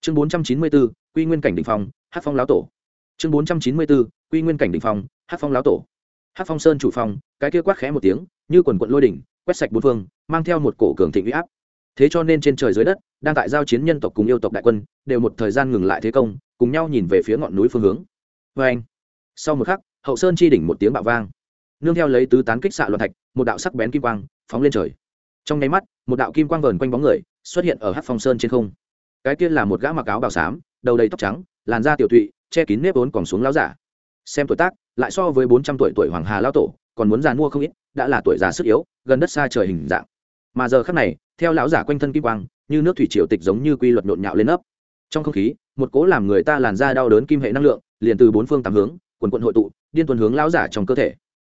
Chương bốn trăm chín mươi bốn quy nguyên cảnh đình phong, hát phong lão tổ. Chương bốn trăm chín mươi bốn quy nguyên cảnh đình phong, hát phong lão tổ. Hát phong sơn chủ phong, cái kia quát khẽ một tiếng, như quần quận lôi đỉnh, quét sạch bốn phương, mang theo một cổ cường thịnh huy áp thế cho nên trên trời dưới đất, đang tại giao chiến nhân tộc cùng yêu tộc đại quân, đều một thời gian ngừng lại thế công, cùng nhau nhìn về phía ngọn núi phương hướng. Vê anh, sau một khắc, hậu sơn chi đỉnh một tiếng bạo vang. Nương theo lấy tứ tán kích xạ loạn thạch, một đạo sắc bén kim quang phóng lên trời. Trong nháy mắt, một đạo kim quang vờn quanh bóng người xuất hiện ở hát phong sơn trên không. Cái kia là một gã mặc áo bào xám, đầu đầy tóc trắng, làn da tiểu thụy che kín nếp ốn còn xuống láo giả. Xem tuổi tác, lại so với bốn trăm tuổi tuổi hoàng hà lao tổ, còn muốn già mua không ít, đã là tuổi già sức yếu, gần đất xa trời hình dạng mà giờ khắc này, theo lão giả quanh thân kim quang, như nước thủy triều tịch giống như quy luật nhộn nhạo lên ấp. Trong không khí, một cố làm người ta làn da đau đớn kim hệ năng lượng, liền từ bốn phương tám hướng, quần quận hội tụ, điên tuần hướng lão giả trong cơ thể.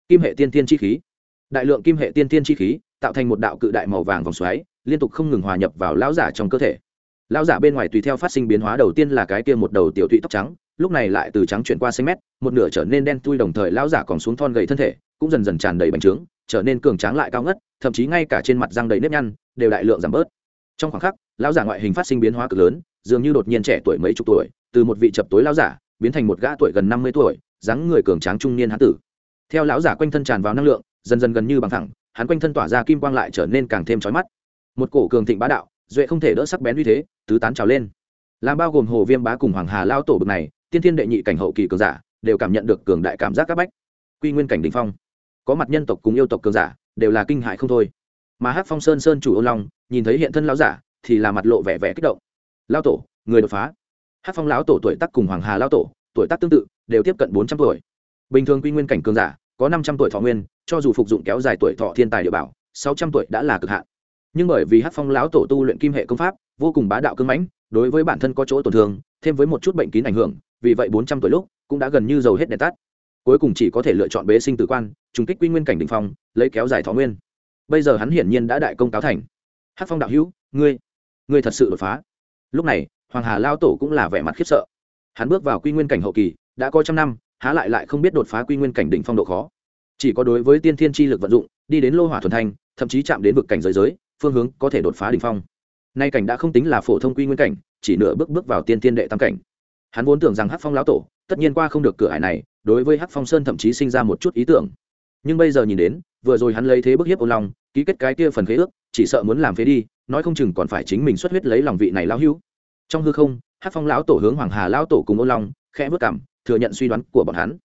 Kim hệ tiên tiên chi khí. Đại lượng kim hệ tiên tiên chi khí, tạo thành một đạo cự đại màu vàng vòng xoáy, liên tục không ngừng hòa nhập vào lão giả trong cơ thể. Lão giả bên ngoài tùy theo phát sinh biến hóa đầu tiên là cái kia một đầu tiểu thụy tóc trắng, lúc này lại từ trắng chuyển qua xanh mét, một nửa trở nên đen tui đồng thời lão giả còn xuống thon gầy thân thể, cũng dần dần tràn đầy bành trướng trở nên cường tráng lại cao ngất, thậm chí ngay cả trên mặt răng đầy nếp nhăn, đều đại lượng giảm bớt. Trong khoảng khắc, lão giả ngoại hình phát sinh biến hóa cực lớn, dường như đột nhiên trẻ tuổi mấy chục tuổi, từ một vị chập tối lão giả, biến thành một gã tuổi gần năm mươi tuổi, dáng người cường tráng trung niên hán tử. Theo lão giả quanh thân tràn vào năng lượng, dần dần gần như bằng thẳng, hắn quanh thân tỏa ra kim quang lại trở nên càng thêm chói mắt. Một cổ cường thịnh bá đạo, duệ không thể đỡ sắc bén uy thế, tứ tán trào lên. Làm bao gồm hồ viêm bá cùng hoàng hà lao tổ bực này, tiên thiên đệ nhị cảnh hậu kỳ cường giả, đều cảm nhận được cường đại cảm giác các bách. Quy nguyên cảnh đình phong có mặt nhân tộc cùng yêu tộc cường giả, đều là kinh hại không thôi. Mà hát phong sơn sơn chủ ôn long, nhìn thấy hiện thân lão giả, thì là mặt lộ vẻ vẻ kích động. Lao tổ, người đột phá. Hát phong lão tổ tuổi tác cùng hoàng hà lao tổ, tuổi tác tương tự, đều tiếp cận bốn trăm tuổi. Bình thường quy nguyên cảnh cường giả, có năm trăm tuổi thọ nguyên, cho dù phục dụng kéo dài tuổi thọ thiên tài địa bảo, sáu trăm tuổi đã là cực hạn. Nhưng bởi vì hát phong lão tổ tu luyện kim hệ công pháp, vô cùng bá đạo cưng mãnh, đối với bản thân có chỗ tổn thương, thêm với một chút bệnh kín ảnh hưởng, vì vậy bốn trăm tuổi lúc cũng đã gần như giàu hết đèn tắt. Cuối cùng chỉ có thể lựa chọn bế sinh tử quan trùng kích quy nguyên cảnh đ ỉ n h phong, lấy kéo dài thọ nguyên. Bây giờ hắn hiển nhiên đã đại công cáo thành. Hát phong đạo hữu, ngươi ngươi thật sự đột phá. Lúc này, hoàng hà lao tổ cũng là vẻ mặt khiếp sợ. Hắn bước vào quy nguyên cảnh hậu kỳ, đã có trăm năm, há lại lại không biết đột phá quy nguyên cảnh đỉnh phong độ khó. Chỉ có đối với tiên thiên chi lực vận dụng, đi đến lô hỏa thuần thanh, thậm chí chạm đến vực cảnh giới giới, phương hướng có thể đột phá đỉnh phong. Nay cảnh đã không tính là phổ thông quy nguyên cảnh, chỉ nửa bước bước vào tiên thiên đệ tam cảnh. Hắn vốn tưởng rằng hát phong lão tổ, tất nhiên qua không được cửa hải này, đối với hát phong sơn thậm chí sinh ra một chút ý tưởng nhưng bây giờ nhìn đến, vừa rồi hắn lấy thế bức hiếp ôn long, ký kết cái kia phần khế ước, chỉ sợ muốn làm phế đi, nói không chừng còn phải chính mình xuất huyết lấy lòng vị này lão hữu. Trong hư không, hắc phong lão tổ hướng hoàng hà lão tổ cùng ôn long, khẽ vất cảm thừa nhận suy đoán của bọn hắn.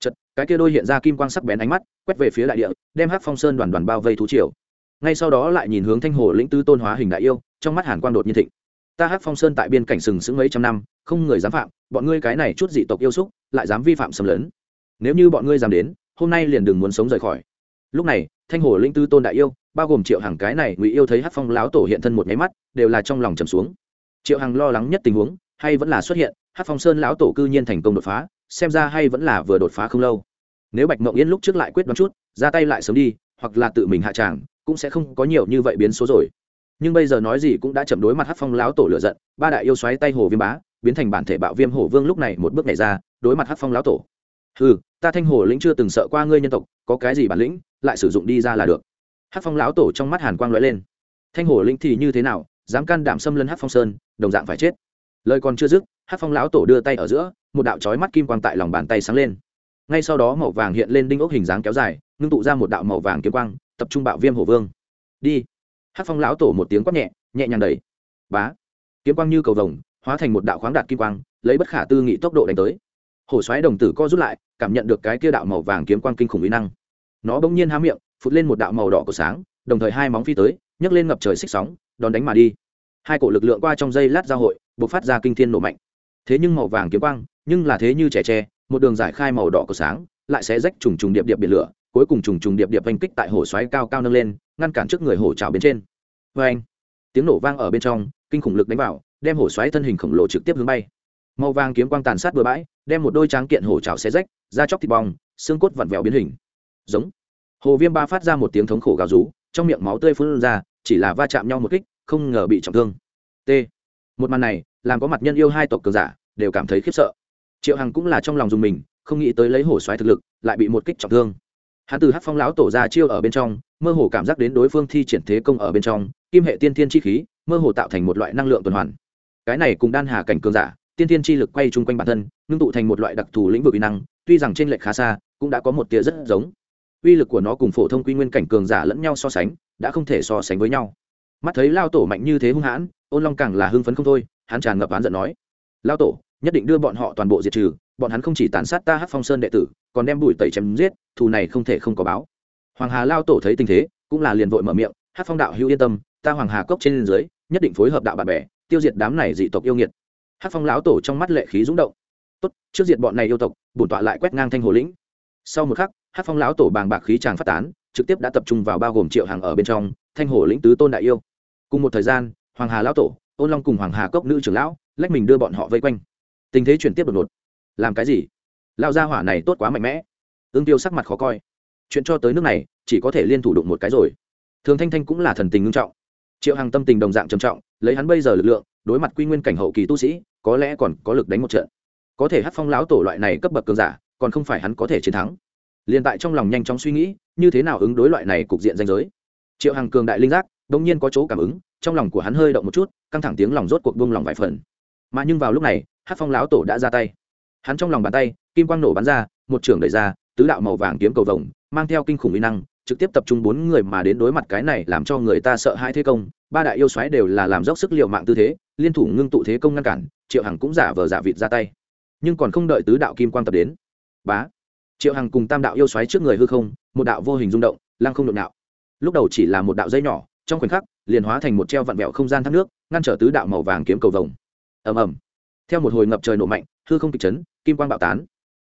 Chật cái kia đôi hiện ra kim quang sắc bén ánh mắt, quét về phía đại địa, đem hắc phong sơn đoàn đoàn bao vây thú triều. Ngay sau đó lại nhìn hướng thanh hồ lĩnh tứ tôn hóa hình đại yêu, trong mắt hàn quang đột nhiên thịnh. Ta hắc phong sơn tại biên cảnh sừng sững mấy trăm năm, không người dám phạm, bọn ngươi cái này chút dị tộc yêu xúc, lại dám vi phạm xâm lấn. Nếu như bọn ngươi dám đến hôm nay liền đừng muốn sống rời khỏi. Lúc này, thanh hồ linh tư tôn đại yêu, bao gồm triệu hàng cái này ngụy yêu thấy hát phong láo tổ hiện thân một nháy mắt, đều là trong lòng trầm xuống. Triệu hằng lo lắng nhất tình huống, hay vẫn là xuất hiện hát phong sơn lão tổ cư nhiên thành công đột phá, xem ra hay vẫn là vừa đột phá không lâu. Nếu bạch mộng yên lúc trước lại quyết đoán chút, ra tay lại sớm đi, hoặc là tự mình hạ tràng, cũng sẽ không có nhiều như vậy biến số rồi. Nhưng bây giờ nói gì cũng đã chậm đối mặt hát phong lão tổ lựa giận, ba đại yêu xoáy tay hồ viêm bá, biến thành bản thể bạo viêm hổ vương lúc này một bước này ra, đối mặt hát phong lão tổ. Ừ ta thanh hồ lĩnh chưa từng sợ qua ngươi nhân tộc, có cái gì bản lĩnh, lại sử dụng đi ra là được. Hát phong lão tổ trong mắt hàn quang l ó e lên. Thanh hồ lĩnh thì như thế nào, dám can đảm xâm lấn hát phong sơn, đồng dạng phải chết. Lời còn chưa dứt hát phong lão tổ đưa tay ở giữa, một đạo trói mắt kim quang tại lòng bàn tay sáng lên. Ngay sau đó màu vàng hiện lên đinh ốc hình dáng kéo dài, ngưng tụ ra một đạo màu vàng kiếm quang, tập trung bạo viêm hổ vương. Đi. Hát phong lão tổ một tiếng quát nhẹ nhẹ nhàng đầy bá. Kiếm quang như cầu vồng, hóa thành một đạo khoáng đạt kim quang, lấy bất khả tư nghị tốc độ đánh tới hổ xoáy đồng tử co rút lại, cảm nhận được cái kia đạo màu vàng kiếm quang kinh khủng uy năng. Nó bỗng nhiên há miệng, phụt lên một đạo màu đỏ của sáng, đồng thời hai móng phi tới, nhấc lên ngập trời xích sóng, đón đánh mà đi. Hai cổ lực lượng qua trong dây lát giao hội buộc phát ra kinh thiên nổ mạnh. Thế nhưng màu vàng kiếm quang, nhưng là thế như trẻ tre, một đường giải khai màu đỏ của sáng, lại sẽ rách trùng trùng điệp điệp biển lửa, cuối cùng trùng trùng điệp điệp oanh kích tại hồ xoáy cao cao nâng lên, ngăn cản trước người hồ trào bên trên. Vê anh tiếng nổ vang ở bên trong, kinh khủng lực đánh vào, đem hổ xoáy thân hình khổng lồ trực tiếp hướng bay màu vàng kiếm quang tàn sát bừa bãi, đem một đôi tráng kiện hổ trào xé rách, da chóc thịt bong, xương cốt vặn vẹo biến hình. Giống. Hồ viêm ba phát ra một tiếng thống khổ gào rú, trong miệng máu tươi phun ra, chỉ là va chạm nhau một kích, không ngờ bị trọng thương. T. Một màn này, làm có mặt nhân yêu hai tộc cường giả, đều cảm thấy khiếp sợ. Triệu hằng cũng là trong lòng dùng mình, không nghĩ tới lấy hổ xoáy thực lực, lại bị một kích trọng thương. Hắn từ hát phong lão tổ ra chiêu ở bên trong, mơ hồ cảm giác đến đối phương thi triển thế công ở bên trong, kim hệ tiên thiên chi khí, mơ hồ tạo thành một loại năng lượng tuần hoàn. Cái này cùng đan hà cảnh cường giả tiên thiên chi lực quay chung quanh bản thân, ngưng tụ thành một loại đặc thù lĩnh vực uy năng, tuy rằng trên lệch khá xa, cũng đã có một tia rất giống. Uy lực của nó cùng phổ thông quy nguyên cảnh cường giả lẫn nhau so sánh, đã không thể so sánh với nhau. Mắt thấy lao tổ mạnh như thế hung hãn, ôn long càng là hưng phấn không thôi, hắn tràn ngập án giận nói. Lao tổ, nhất định đưa bọn họ toàn bộ diệt trừ, bọn hắn không chỉ tàn sát ta hát phong sơn đệ tử, còn đem bùi tẩy chém giết, thù này không thể không có báo. Hoàng hà lao tổ thấy tình thế, cũng là liền vội mở miệng hát phong đạo hữu yên tâm, ta hoàng hà cốc trên dưới, nhất định phối hợp đạo bạn bè, tiêu diệt đám này dị tộc yêu nghiệt hát phong lão tổ trong mắt lệ khí rúng động. Tốt, trước diệt bọn này yêu tộc, bổn tọa lại quét ngang thanh hồ lĩnh. Sau một khắc hát phong lão tổ bàng bạc khí tràng phát tán, trực tiếp đã tập trung vào bao gồm triệu hàng ở bên trong, thanh hồ lĩnh tứ tôn đại yêu. Cùng một thời gian, hoàng hà lão tổ, ôn long cùng hoàng hà cốc nữ trưởng lão, lách mình đưa bọn họ vây quanh. Tình thế chuyển tiếp đột ngột. Làm cái gì? Lao gia hỏa này tốt quá mạnh mẽ. Ương tiêu sắc mặt khó coi. Chuyện cho tới nước này, chỉ có thể liên thủ đụng một cái rồi. Thường thanh thanh cũng là thần tình ngưng trọng. Triệu hàng tâm tình đồng dạng trầm trọng lấy hắn bây giờ lực lượng, đối mặt quy nguyên cảnh hậu kỳ tu sĩ, có lẽ còn có lực đánh một trận. Có thể hát phong lão tổ loại này cấp bậc cường giả, còn không phải hắn có thể chiến thắng. Liền tại trong lòng nhanh chóng suy nghĩ, như thế nào ứng đối loại này cục diện danh giới. Triệu hằng cường đại linh giác đông nhiên có chỗ cảm ứng, trong lòng của hắn hơi động một chút, căng thẳng tiếng lòng rốt cuộc buông lòng vài phần. Mà nhưng vào lúc này hát phong lão tổ đã ra tay. Hắn trong lòng bàn tay, kim quang nổ bắn ra, một trường đẩy ra, tứ đạo màu vàng kiếm cầu vồng, mang theo kinh khủng uy năng trực tiếp tập trung bốn người mà đến đối mặt cái này làm cho người ta sợ hai thế công, ba đại yêu xoáy đều là làm dốc sức liệu mạng tư thế, liên thủ ngưng tụ thế công ngăn cản, triệu hằng cũng giả vờ giả vịt ra tay. Nhưng còn không đợi tứ đạo kim quang tập đến, bá, triệu hằng cùng tam đạo yêu xoáy trước người hư không, một đạo vô hình rung động, lăng không nhộn đạo lúc đầu chỉ là một đạo dây nhỏ, trong khoảnh khắc, liền hóa thành một treo vặn vẹo không gian thác nước, ngăn trở tứ đạo màu vàng kiếm cầu vồng. Ầm ầm. Theo một hồi ngập trời nổ mạnh, hư không kịch chấn, kim quang bạo tán.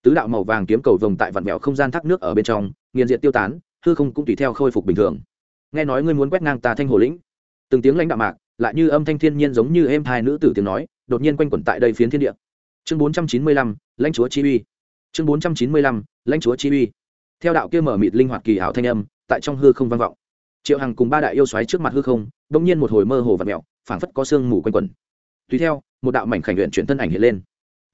Tứ đạo màu vàng kiếm cầu vồng tại vặn vẹo không gian thác nước ở bên trong, nghiền diện tiêu tán hư không cũng tùy theo khôi phục bình thường. Nghe nói ngươi muốn quét ngang ta thanh hồ lĩnh. Từng tiếng lãnh đạo mạc, lại như âm thanh thiên nhiên giống như êm hai nữ tử tiếng nói, đột nhiên quanh quẩn tại đây phiến thiên địa. Chương bốn trăm chín mươi lăm, lãnh chúa chi uy. Chương bốn trăm chín mươi lăm, lãnh chúa chi uy. Theo đạo kia mở mịt linh hoạt kỳ ảo thanh âm, tại trong hư không vang vọng. Triệu hằng cùng ba đại yêu xoáy trước mặt hư không đ ỗ n g nhiên một hồi mơ hồ và mẹo, phảng phất có sương mù quanh quẩn. Tùy theo, một đạo mảnh khảnh luyện chuyển thân ảnh hiện lên.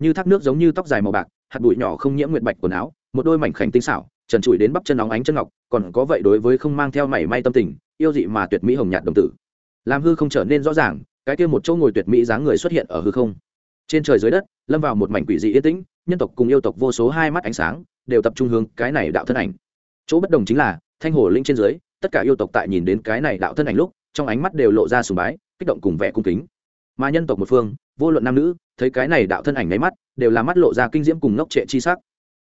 Như thác nước giống như tóc dài màu bạc, hạt bụi nhỏ không nhiễm nguyệt bạch quần áo, một đôi mảnh khảnh tinh xảo trần trụi đến bắp chân óng ánh chân ngọc, còn có vậy đối với không mang theo mảy may tâm tình, yêu dị mà tuyệt mỹ hồng nhạt đồng tử. Làm hư không trở nên rõ ràng, cái kia một chỗ ngồi tuyệt mỹ dáng người xuất hiện ở hư không. Trên trời dưới đất, lâm vào một mảnh quỷ dị yên tĩnh, nhân tộc cùng yêu tộc vô số hai mắt ánh sáng, đều tập trung hướng cái này đạo thân ảnh. Chỗ bất đồng chính là, thanh hồ linh trên dưới, tất cả yêu tộc tại nhìn đến cái này đạo thân ảnh lúc, trong ánh mắt đều lộ ra sùng bái, kích động cùng vẻ cung kính. Mà nhân tộc một phương, vô luận nam nữ, thấy cái này đạo thân ảnh nháy mắt, đều là mắt lộ ra kinh diễm cùng ngốc trệ chi sắc.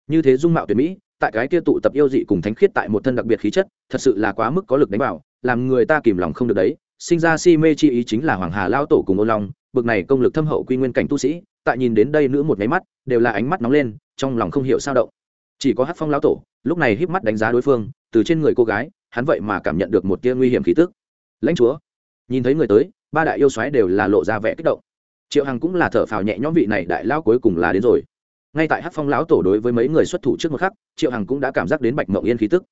Như thế dung mạo tuyệt mỹ tại cái kia tụ tập yêu dị cùng thánh khiết tại một thân đặc biệt khí chất, thật sự là quá mức có lực đánh vào, làm người ta kìm lòng không được đấy. Sinh ra si mê chi ý chính là hoàng hà lao tổ cùng ô long, bực này công lực thâm hậu quy nguyên cảnh tu sĩ, tại nhìn đến đây nữ một máy mắt, đều là ánh mắt nóng lên, trong lòng không hiểu sao động. Chỉ có hát phong lão tổ, lúc này híp mắt đánh giá đối phương, từ trên người cô gái, hắn vậy mà cảm nhận được một tia nguy hiểm khí tức. Lãnh chúa, nhìn thấy người tới, ba đại yêu xoáy đều là lộ ra vẻ kích động. Triệu hằng cũng là thở phào nhẹ nhõm vị này đại lao cuối cùng là đến rồi ngay tại hát phong lão tổ đối với mấy người xuất thủ trước một khắc, triệu hằng cũng đã cảm giác đến bạch mộng yên khí tức.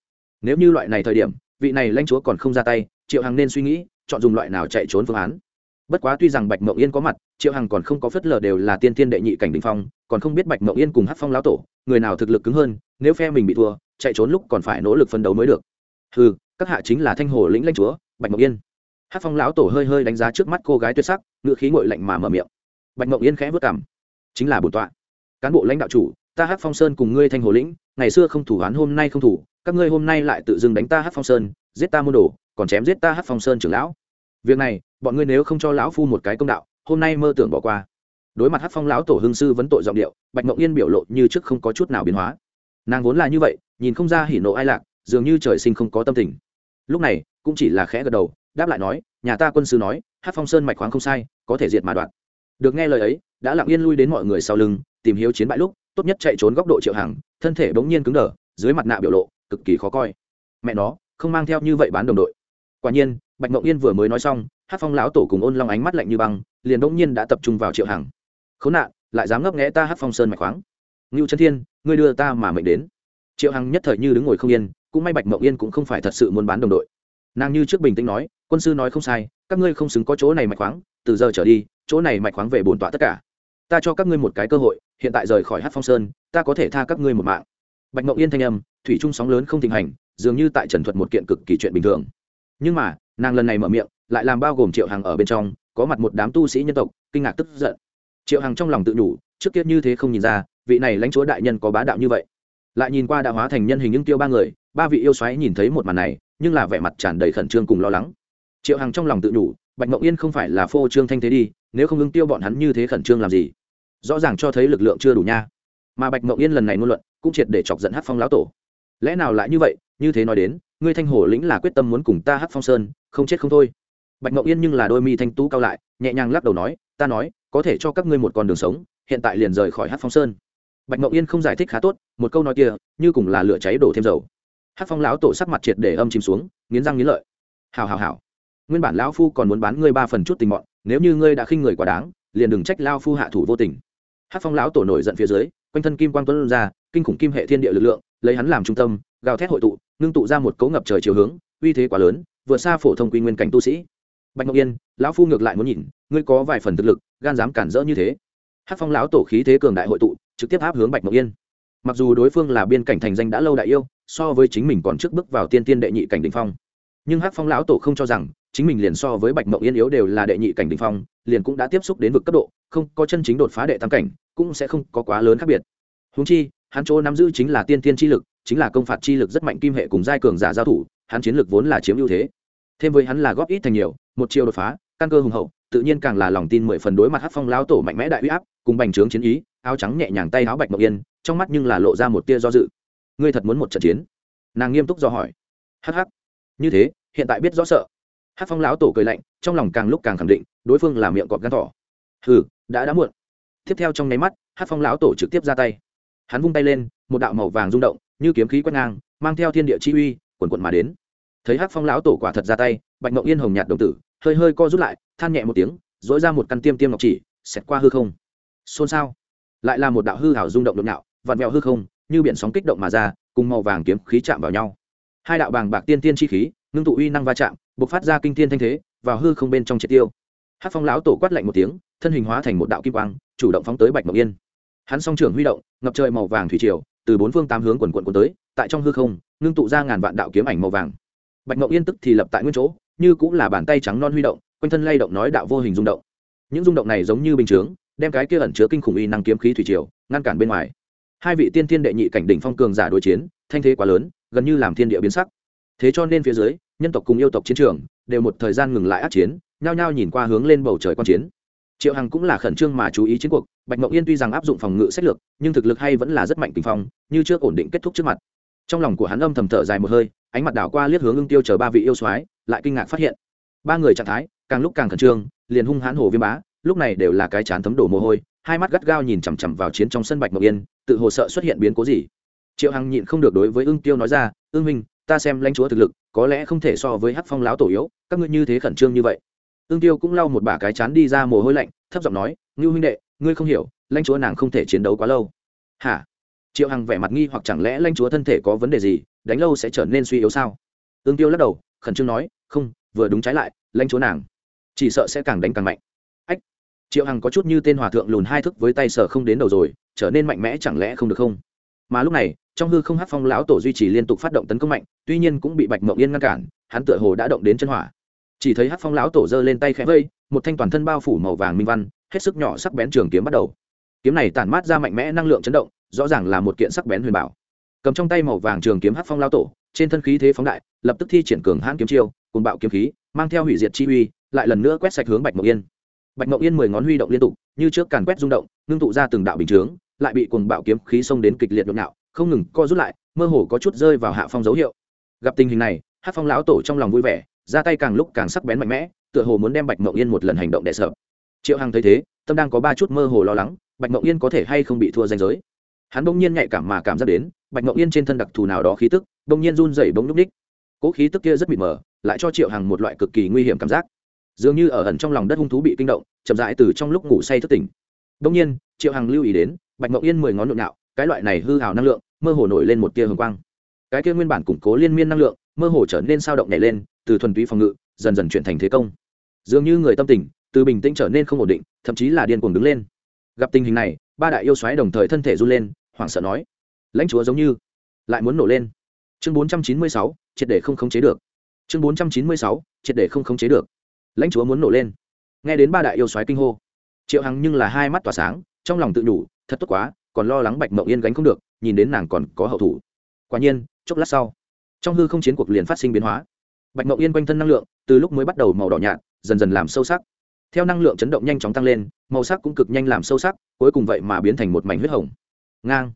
Nếu như loại này thời điểm, vị này lanh chúa còn không ra tay, triệu hằng nên suy nghĩ, chọn dùng loại nào chạy trốn phương án. Bất quá tuy rằng bạch mộng yên có mặt, triệu hằng còn không có phất lờ đều là tiên tiên đệ nhị cảnh đình phong, còn không biết bạch mộng yên cùng hát phong lão tổ, người nào thực lực cứng hơn, nếu phe mình bị thua, chạy trốn lúc còn phải nỗ lực phân đấu mới được. Ừ các hạ chính là thanh hồ lĩnh lanh chúa, bạch mộng yên. Hát phong lão tổ hơi hơi đánh giá trước mắt cô gái tuyệt sắc ngựa khí ngội lạnh mà mở miệng. Bạch mộng yên khẽ vất cảm chính là bổn tọa cán bộ lãnh đạo chủ, ta hát phong sơn cùng ngươi thanh hồ lĩnh, ngày xưa không thủ án hôm nay không thủ, các ngươi hôm nay lại tự dưng đánh ta hát phong sơn, giết ta môn đồ, còn chém giết ta hát phong sơn trưởng lão. Việc này, bọn ngươi nếu không cho lão phu một cái công đạo, hôm nay mơ tưởng bỏ qua. Đối mặt hát phong lão tổ hương sư vấn tội giọng điệu, bạch mộng yên biểu lộ như trước không có chút nào biến hóa. Nàng vốn là như vậy, nhìn không ra hỉ nộ ai lạc, dường như trời sinh không có tâm tình. Lúc này, cũng chỉ là khẽ gật đầu, đáp lại nói, nhà ta quân sư nói hát phong sơn mạch khoáng không sai, có thể diệt mà đoạn được nghe lời ấy đã lặng yên lui đến mọi người sau lưng, tìm hiếu chiến bại lúc, tốt nhất chạy trốn góc độ triệu hàng, thân thể bỗng nhiên cứng đờ, dưới mặt nạ biểu lộ, cực kỳ khó coi. Mẹ nó, không mang theo như vậy bán đồng đội. Quả nhiên, bạch ngọc yên vừa mới nói xong hát phong lão tổ cùng ôn long ánh mắt lạnh như băng, liền bỗng nhiên đã tập trung vào triệu hằng khốn nạn, lại dám ngấp nghẽ ta hát phong sơn mạch khoáng. Ngưu trấn thiên, ngươi đưa ta mà mệnh đến. Triệu hằng nhất thời như đứng ngồi không yên, cũng may bạch ngọc yên cũng không phải thật sự muốn bán đồng đội. Nàng như trước bình tĩnh nói, quân sư nói không sai, các ngươi không xứng có chỗ này mạch khoáng, từ giờ trở đi, chỗ này mạch khoáng về bổn tọa tất cả ta cho các ngươi một cái cơ hội, hiện tại rời khỏi hát phong sơn, ta có thể tha các ngươi một mạng. Bạch mộng yên thanh âm, thủy trung sóng lớn không thịnh hành, dường như tại trần thuật một kiện cực kỳ chuyện bình thường. Nhưng mà, nàng lần này mở miệng, lại làm bao gồm triệu hằng ở bên trong, có mặt một đám tu sĩ nhân tộc, kinh ngạc tức giận. Triệu hằng trong lòng tự nhủ, trước kia như thế không nhìn ra, vị này lãnh chúa đại nhân có bá đạo như vậy. Lại nhìn qua đã hóa thành nhân hình những tiêu ba người, ba vị yêu xoáy nhìn thấy một màn này, nhưng là vẻ mặt tràn đầy khẩn trương cùng lo lắng. Triệu hằng trong lòng tự nhủ, bạch mộng yên không phải là phô trương thanh thế đi nếu không ưng tiêu bọn hắn như thế khẩn trương làm gì? Rõ ràng cho thấy lực lượng chưa đủ nha. Mà bạch mậu yên lần này ngôn luận cũng triệt để chọc giận hát phong lão tổ. Lẽ nào lại như vậy? Như thế nói đến, ngươi thanh hổ lĩnh là quyết tâm muốn cùng ta hát phong sơn, không chết không thôi. Bạch mậu yên nhưng là đôi mi thanh tú cao lại, nhẹ nhàng lắc đầu nói, ta nói, có thể cho các ngươi một con đường sống, hiện tại liền rời khỏi hát phong sơn. Bạch mậu yên không giải thích khá tốt, một câu nói kia, như cùng là lửa cháy đổ thêm dầu. Hát phong lão tổ sắc mặt triệt để âm chìm xuống, nghiến răng nghiến lợi. Hào hào hào nguyên bản lão phu còn muốn bán ngươi ba phần chút tình mọn nếu như ngươi đã khinh người quá đáng, liền đừng trách lao phu hạ thủ vô tình. Hát phong lão tổ nổi giận phía dưới, quanh thân kim quang tuấn ra, kinh khủng kim hệ thiên địa lực lượng, lấy hắn làm trung tâm, gào thét hội tụ, ngưng tụ ra một cấu ngập trời chiều hướng, uy thế quá lớn, vượt xa phổ thông quy nguyên cảnh tu sĩ. Bạch ngọc yên, lão phu ngược lại muốn nhìn, ngươi có vài phần thực lực, gan dám cản rỡ như thế. Hát phong lão tổ khí thế cường đại hội tụ, trực tiếp áp hướng bạch ngọc yên. Mặc dù đối phương là biên cảnh thành danh đã lâu đại yêu, so với chính mình còn trước bước vào tiên tiên đệ nhị cảnh đ ỉ n h phong nhưng Hắc phong lão tổ không cho rằng chính mình liền so với bạch mộng yên yếu đều là đệ nhị cảnh đình phong, liền cũng đã tiếp xúc đến vực cấp độ, không có chân chính đột phá đệ tam cảnh, cũng sẽ không có quá lớn khác biệt. Húng chi, hắn chỗ nắm giữ chính là tiên tiên chi lực, chính là công phạt chi lực rất mạnh kim hệ cùng giai cường giả giao thủ, hắn chiến lực vốn là chiếm ưu thế. Thêm với hắn là góp ít thành nhiều, một chiều đột phá, căn cơ hùng hậu, tự nhiên càng là lòng tin mười phần đối mặt hát phong lão tổ mạnh mẽ đại uy áp, cùng bành trướng chiến ý, áo trắng nhẹ nhàng tay áo bạch mộng yên, trong mắt nhưng là lộ ra một tia do dự. Ngươi thật muốn một trận chiến? Nàng nghiêm túc do hỏi. Hh như thế, hiện tại biết rõ sợ. Hát phong lão tổ cười lạnh, trong lòng càng lúc càng khẳng định, đối phương là miệng cọp gan thỏ. Hừ, đã đã muộn. Tiếp theo trong nháy mắt, hát phong lão tổ trực tiếp ra tay. Hắn vung tay lên, một đạo màu vàng rung động, như kiếm khí quét ngang, mang theo thiên địa chi uy quần quận mà đến. Thấy hát phong lão tổ quả thật ra tay, bạch mộng yên hồng nhạt đồng tử, hơi hơi co rút lại, than nhẹ một tiếng dỗi ra một căn tiêm tiêm ngọc chỉ, xẹt qua hư không. Xôn xao. Lại là một đạo hư hảo rung động đột ngạo, vặn vẹo hư không, như biển sóng kích động mà ra, cùng màu vàng kiếm khí chạm vào nhau hai đạo bàng bạc tiên tiên chi khí, ngưng tụ uy năng va chạm b ộ c phát ra kinh thiên thanh thế vào hư không bên trong triệt tiêu. Hát phong lão tổ quát lạnh một tiếng, thân hình hóa thành một đạo kim quang, chủ động phóng tới bạch mộng yên. Hắn song trưởng huy động, ngập trời màu vàng thủy triều, từ bốn phương tám hướng quần quận quần tới, tại trong hư không, ngưng tụ ra ngàn vạn đạo kiếm ảnh màu vàng. Bạch mộng yên tức thì lập tại nguyên chỗ, như cũng là bàn tay trắng non huy động, quanh thân lay động nói đạo vô hình rung động. Những rung động này giống như bình chướng, đem cái kia ẩn chứa kinh khủng uy năng kiếm khí thủy triều, ngăn cản bên ngoài. Hai vị tiên tiên đệ nhị cảnh đỉnh phong cường giả đối chiến, thanh thế quá lớn gần như làm thiên địa biến sắc. Thế cho nên phía dưới, nhân tộc cùng yêu tộc chiến trường đều một thời gian ngừng lại át chiến, nhao nhao nhìn qua hướng lên bầu trời quan chiến. Triệu hằng cũng là khẩn trương mà chú ý chiến cuộc, bạch mộng yên tuy rằng áp dụng phòng ngự sách lược, nhưng thực lực hay vẫn là rất mạnh tình phong, như trước ổn định kết thúc trước mặt. Trong lòng của hắn âm thầm thở dài một hơi, ánh mặt đảo qua liếc hướng ưng tiêu chờ ba vị yêu soái, lại kinh ngạc phát hiện. Ba người trạng thái, càng lúc càng khẩn trương, liền hung hãn hồ viêm bá, lúc này đều là cái chán thấm đổ mồ hôi, hai mắt gắt gao nhìn chằm chằm vào chiến trong sân bạch mộng yên, tự hồ sợ xuất hiện biến cố gì triệu hằng nhịn không được đối với ưng tiêu nói ra, ưng minh ta xem lãnh chúa thực lực, có lẽ không thể so với hắc phong láo tổ yếu, các ngươi như thế khẩn trương như vậy. Ưng tiêu cũng lau một bả cái chán đi ra mồ hôi lạnh, thấp giọng nói, ngưu huynh đệ, ngươi không hiểu, lãnh chúa nàng không thể chiến đấu quá lâu. Hả? Triệu hằng vẻ mặt nghi hoặc chẳng lẽ lãnh chúa thân thể có vấn đề gì, đánh lâu sẽ trở nên suy yếu sao? Ương tiêu lắc đầu, khẩn trương nói, không, vừa đúng trái lại, lãnh chúa nàng chỉ sợ sẽ càng đánh càng mạnh. Ách! Triệu hằng có chút như tên hòa thượng lùn hai thức với tay sở không đến đầu rồi, trở nên mạnh mẽ chẳng lẽ không được không? Mà lúc này, trong hư không hát phong lão tổ duy trì liên tục phát động tấn công mạnh, tuy nhiên cũng bị bạch mộng yên ngăn cản, hắn tựa hồ đã động đến chân hỏa. Chỉ thấy hát phong lão tổ giơ lên tay khẽ vây, một thanh toàn thân bao phủ màu vàng minh văn, hết sức nhỏ sắc bén trường kiếm bắt đầu. Kiếm này tản mát ra mạnh mẽ năng lượng chấn động, rõ ràng là một kiện sắc bén huyền bảo. Cầm trong tay màu vàng trường kiếm hát phong lao tổ, trên thân khí thế phóng đại, lập tức thi triển cường hãn kiếm chiêu cùng bạo kiếm khí, mang theo hủy diệt chi uy, lại lần nữa quét sạch hướng bạch mộng yên. Bạch mộng yên mười ngón huy động liên tục, như trước càn quét rung động, ngưng tụ ra từng đạo bình chướng lại bị cuồng bạo kiếm khí xông đến kịch liệt nhộn nhạo, không ngừng co rút lại, mơ hồ có chút rơi vào hạ phong dấu hiệu. Gặp tình hình này hát phong lão tổ trong lòng vui vẻ, ra tay càng lúc càng sắc bén mạnh mẽ, tựa hồ muốn đem bạch mộng yên một lần hành động đè sợ triệu hằng thấy thế, tâm đang có ba chút mơ hồ lo lắng, bạch mộng yên có thể hay không bị thua danh giới. Hắn bỗng nhiên nhạy cảm mà cảm giác đến, bạch mộng yên trên thân đặc thù nào đó khí tức, bỗng nhiên run dày bỗng núp ních. Cỗ khí tức kia rất mịt mờ, lại cho triệu hằng một loại cực kỳ nguy hiểm cảm giác. Dường như ở ẩn trong lòng đất hung thú bị kinh động, chậm rãi từ trong lúc ngủ say thức tỉnh. Bỗng nhiên, triệu hằng lưu ý đến bạch mộng yên mười ngón nhộn nhạo cái loại này hư hào năng lượng, mơ hồ nổi lên một tia hồng quang. Cái kia nguyên bản củng cố liên miên năng lượng, mơ hồ trở nên sao động nhảy lên, từ thuần túy phòng ngự, dần dần chuyển thành thế công. Dường như người tâm tình, từ bình tĩnh trở nên không ổn định, thậm chí là điên cuồng đứng lên. Gặp tình hình này, ba đại yêu xoáy đồng thời thân thể run lên, hoảng sợ nói, lãnh chúa giống như lại muốn nổ lên. Chương bốn trăm chín mươi sáu, triệt để không khống chế được. Chương bốn trăm chín mươi sáu, triệt để không khống chế được. Lãnh chúa muốn nổ lên. Nghe đến ba đại yêu xoáy kinh hô, triệu hằng nhưng là hai mắt tỏa sáng trong lòng tự nhủ, thật tốt quá, còn lo lắng bạch mộng yên gánh không được, nhìn đến nàng còn có hậu thủ. Quả nhiên, chốc lát sau, trong hư không chiến cuộc liền phát sinh biến hóa. Bạch mộng yên quanh thân năng lượng, từ lúc mới bắt đầu màu đỏ nhạt, dần dần làm sâu sắc. Theo năng lượng chấn động nhanh chóng tăng lên, màu sắc cũng cực nhanh làm sâu sắc, cuối cùng vậy mà biến thành một mảnh huyết hồng. Ngang.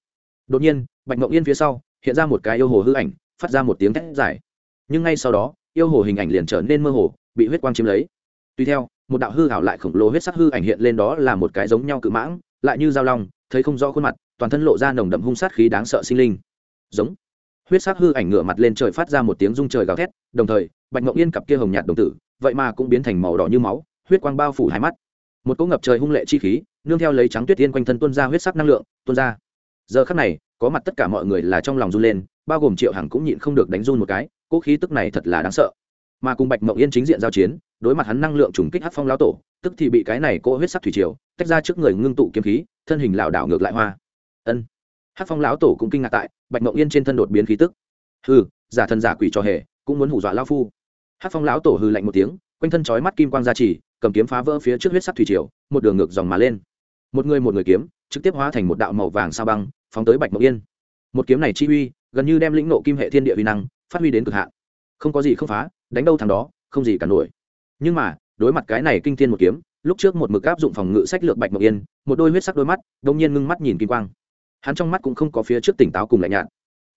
Đột nhiên, bạch mộng yên phía sau, hiện ra một cái yêu hồ hư ảnh, phát ra một tiếng thét dài. Nhưng ngay sau đó, yêu hồ hình ảnh liền trở nên mơ hồ, bị huyết quang chiếm lấy. Tuy theo, một đạo hư hảo lại khổng lồ huyết sắc hư ảnh hiện lên đó là một cái giống nhau cự mãng lại như dao long, thấy không rõ khuôn mặt, toàn thân lộ ra nồng đậm hung sát khí đáng sợ sinh linh. Giống. Huyết sắc hư ảnh ngửa mặt lên trời phát ra một tiếng rung trời gào thét, đồng thời, bạch ngọc yên cặp kia hồng nhạt đồng tử, vậy mà cũng biến thành màu đỏ như máu, huyết quang bao phủ hai mắt. Một cỗ ngập trời hung lệ chi khí, nương theo lấy trắng tuyết tiên quanh thân tuôn ra huyết sắc năng lượng, tuôn ra. Giờ khắc này, có mặt tất cả mọi người là trong lòng run lên, bao gồm triệu hằng cũng nhịn không được đánh run một cái, cỗ khí tức này thật là đáng sợ. Mà cùng bạch mộng yên chính diện giao chiến đối mặt hắn năng lượng trùng kích hát phong lao tổ, tức thì bị cái này cỗ huyết sắc thủy triều tách ra trước người ngưng tụ kiếm khí, thân hình lảo đảo ngược lại hoa. Ân. Hát phong lão tổ cũng kinh ngạc tại, bạch mộng yên trên thân đột biến khí tức. Hừ, giả thần giả quỷ cho hề, cũng muốn hủ dọa lao phu. Hát phong lão tổ hừ lạnh một tiếng, quanh thân chói mắt kim quang gia trì, cầm kiếm phá vỡ phía trước huyết sắc thủy triều, một đường ngược dòng mà lên. Một người một người kiếm, trực tiếp hóa thành một đạo màu vàng sao băng, phóng tới bạch mộng yên. Một kiếm này chi uy, gần như đem lĩnh nộ kim hệ thiên địa uy năng, phát huy đến cực hạn. Không có gì không phá, đánh đâu thằng đó, không gì cả nổi nhưng mà, đối mặt cái này kinh thiên một kiếm, lúc trước một mực áp dụng phòng ngự sách lược bạch mộng yên, một đôi huyết sắc đôi mắt đông nhiên ngưng mắt nhìn kim quang. Hắn trong mắt cũng không có phía trước tỉnh táo cùng lạnh nhạt.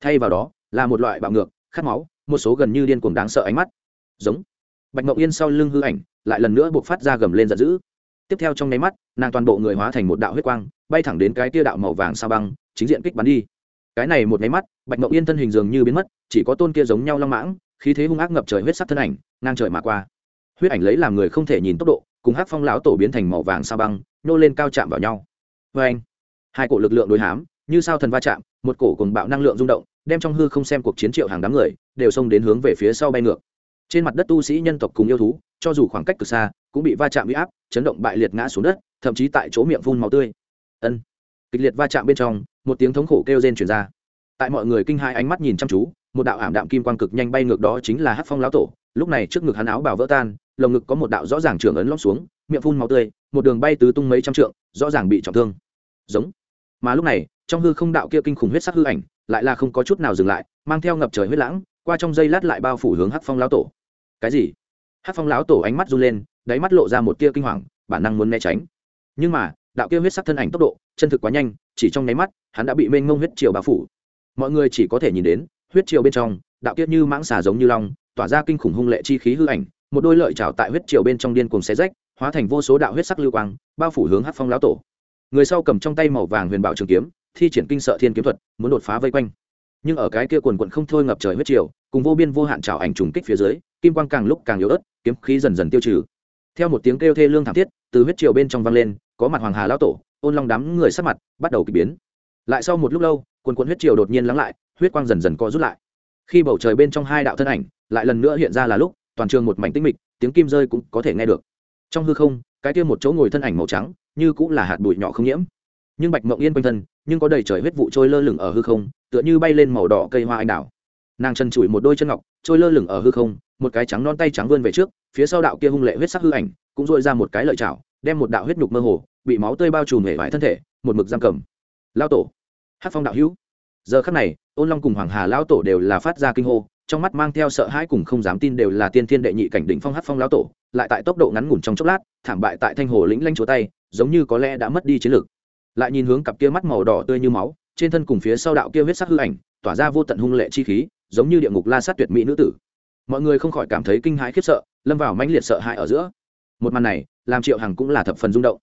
Thay vào đó, là một loại bạo ngược, khát máu, một số gần như điên cuồng đáng sợ ánh mắt. Giống. Bạch mộng yên sau lưng hư ảnh, lại lần nữa buộc phát ra gầm lên giận dữ. Tiếp theo trong nháy mắt, nàng toàn bộ người hóa thành một đạo huyết quang, bay thẳng đến cái tia đạo màu vàng sao băng, chính diện kích bắn đi. Cái này một nháy mắt, bạch mộng yên thân hình dường như biến mất, chỉ có tôn kia giống nhau long mãng, khí thế hung ác ngập trời huyết sắc thân ảnh, ngang trời mà qua huyết ảnh lấy làm người không thể nhìn tốc độ, cùng hát phong lão tổ biến thành màu vàng sao băng nô lên cao chạm vào nhau. Vê anh, hai cổ lực lượng đối hám, như sao thần va chạm, một cổ cùng bạo năng lượng rung động, đem trong hư không xem cuộc chiến triệu hàng đám người, đều xông đến hướng về phía sau bay ngược. Trên mặt đất tu sĩ nhân tộc cùng yêu thú, cho dù khoảng cách cực xa, cũng bị va chạm bị áp, chấn động bại liệt ngã xuống đất, thậm chí tại chỗ miệng phun màu tươi. Ân. Kịch liệt va chạm bên trong, một tiếng thống khổ kêu rên truyền ra. Tại mọi người kinh hai ánh mắt nhìn chăm chú, một đạo ảm đạm kim quang cực nhanh bay ngược đó chính là hát phong lão tổ, lúc này trước ngực hắn áo bào vỡ tan lồng ngực có một đạo rõ ràng trưởng ấn lóc xuống, miệng phun màu tươi, một đường bay tứ tung mấy trăm trượng, rõ ràng bị trọng thương. Giống. Mà lúc này, trong hư không đạo kia kinh khủng huyết sắc hư ảnh lại là không có chút nào dừng lại, mang theo ngập trời huyết lãng, qua trong dây lát lại bao phủ hướng hắc phong lão tổ. Cái gì? Hắc phong lão tổ ánh mắt run lên, đáy mắt lộ ra một tia kinh hoàng, bản năng muốn né tránh. Nhưng mà, đạo kia huyết sắc thân ảnh tốc độ, chân thực quá nhanh, chỉ trong nháy mắt, hắn đã bị mênh mông huyết triều bao phủ. Mọi người chỉ có thể nhìn đến, huyết triều bên trong, đạo kia như mãng xà giống như long, tỏa ra kinh khủng hung lệ chi khí hư ảnh một đôi lợi chảo tại huyết triều bên trong điên cuồng xé rách, hóa thành vô số đạo huyết sắc lưu quang, bao phủ hướng hát phong lão tổ. Người sau cầm trong tay màu vàng huyền bảo trường kiếm, thi triển kinh sợ thiên kiếm thuật, muốn đột phá vây quanh. Nhưng ở cái kia quần quận không thôi ngập trời huyết triều, cùng vô biên vô hạn trào ảnh trùng kích phía dưới, kim quang càng lúc càng yếu ớt, kiếm khí dần dần tiêu trừ. Theo một tiếng kêu thê lương thảm thiết, từ huyết triều bên trong vang lên, có mặt hoàng hà lão tổ, ôn long đám người sắc mặt bắt đầu kỳ biến. Lại sau một lúc lâu, quần quận huyết triều đột nhiên lắng lại, huyết quang dần dần co rút lại. Khi bầu trời bên trong hai đạo thân ảnh lại lần nữa hiện ra là lúc toàn trường một mảnh tĩnh mịch, tiếng kim rơi cũng có thể nghe được. Trong hư không, cái kia một chỗ ngồi thân ảnh màu trắng, như cũng là hạt bụi nhỏ không nhiễm. Nhưng bạch mộng yên quanh thân, nhưng có đầy trời huyết vụ trôi lơ lửng ở hư không, tựa như bay lên màu đỏ cây hoa anh đào. Nàng chân chùi một đôi chân ngọc, trôi lơ lửng ở hư không, một cái trắng non tay trắng vươn về trước, phía sau đạo kia hung lệ huyết sắc hư ảnh, cũng dội ra một cái lợi chảo, đem một đạo huyết nhục mơ hồ, bị máu tươi bao trùm hể vải thân thể, một mực giam cầm. Lao tổ. Hát phong đạo hữu. Giờ khắc này, ôn long cùng hoàng hà lão tổ đều là phát ra kinh hô trong mắt mang theo sợ hãi cùng không dám tin đều là tiên thiên đệ nhị cảnh đỉnh phong hát phong lão tổ, lại tại tốc độ ngắn ngủn trong chốc lát, thảm bại tại thanh hồ lĩnh lanh chúa tay, giống như có lẽ đã mất đi chiến lược. Lại nhìn hướng cặp kia mắt màu đỏ tươi như máu, trên thân cùng phía sau đạo kia huyết sắc hư ảnh, tỏa ra vô tận hung lệ chi khí, giống như địa ngục la sát tuyệt mỹ nữ tử. Mọi người không khỏi cảm thấy kinh hãi khiếp sợ, lâm vào mãnh liệt sợ hãi ở giữa. Một màn này, làm triệu hằng cũng là thập phần rung động.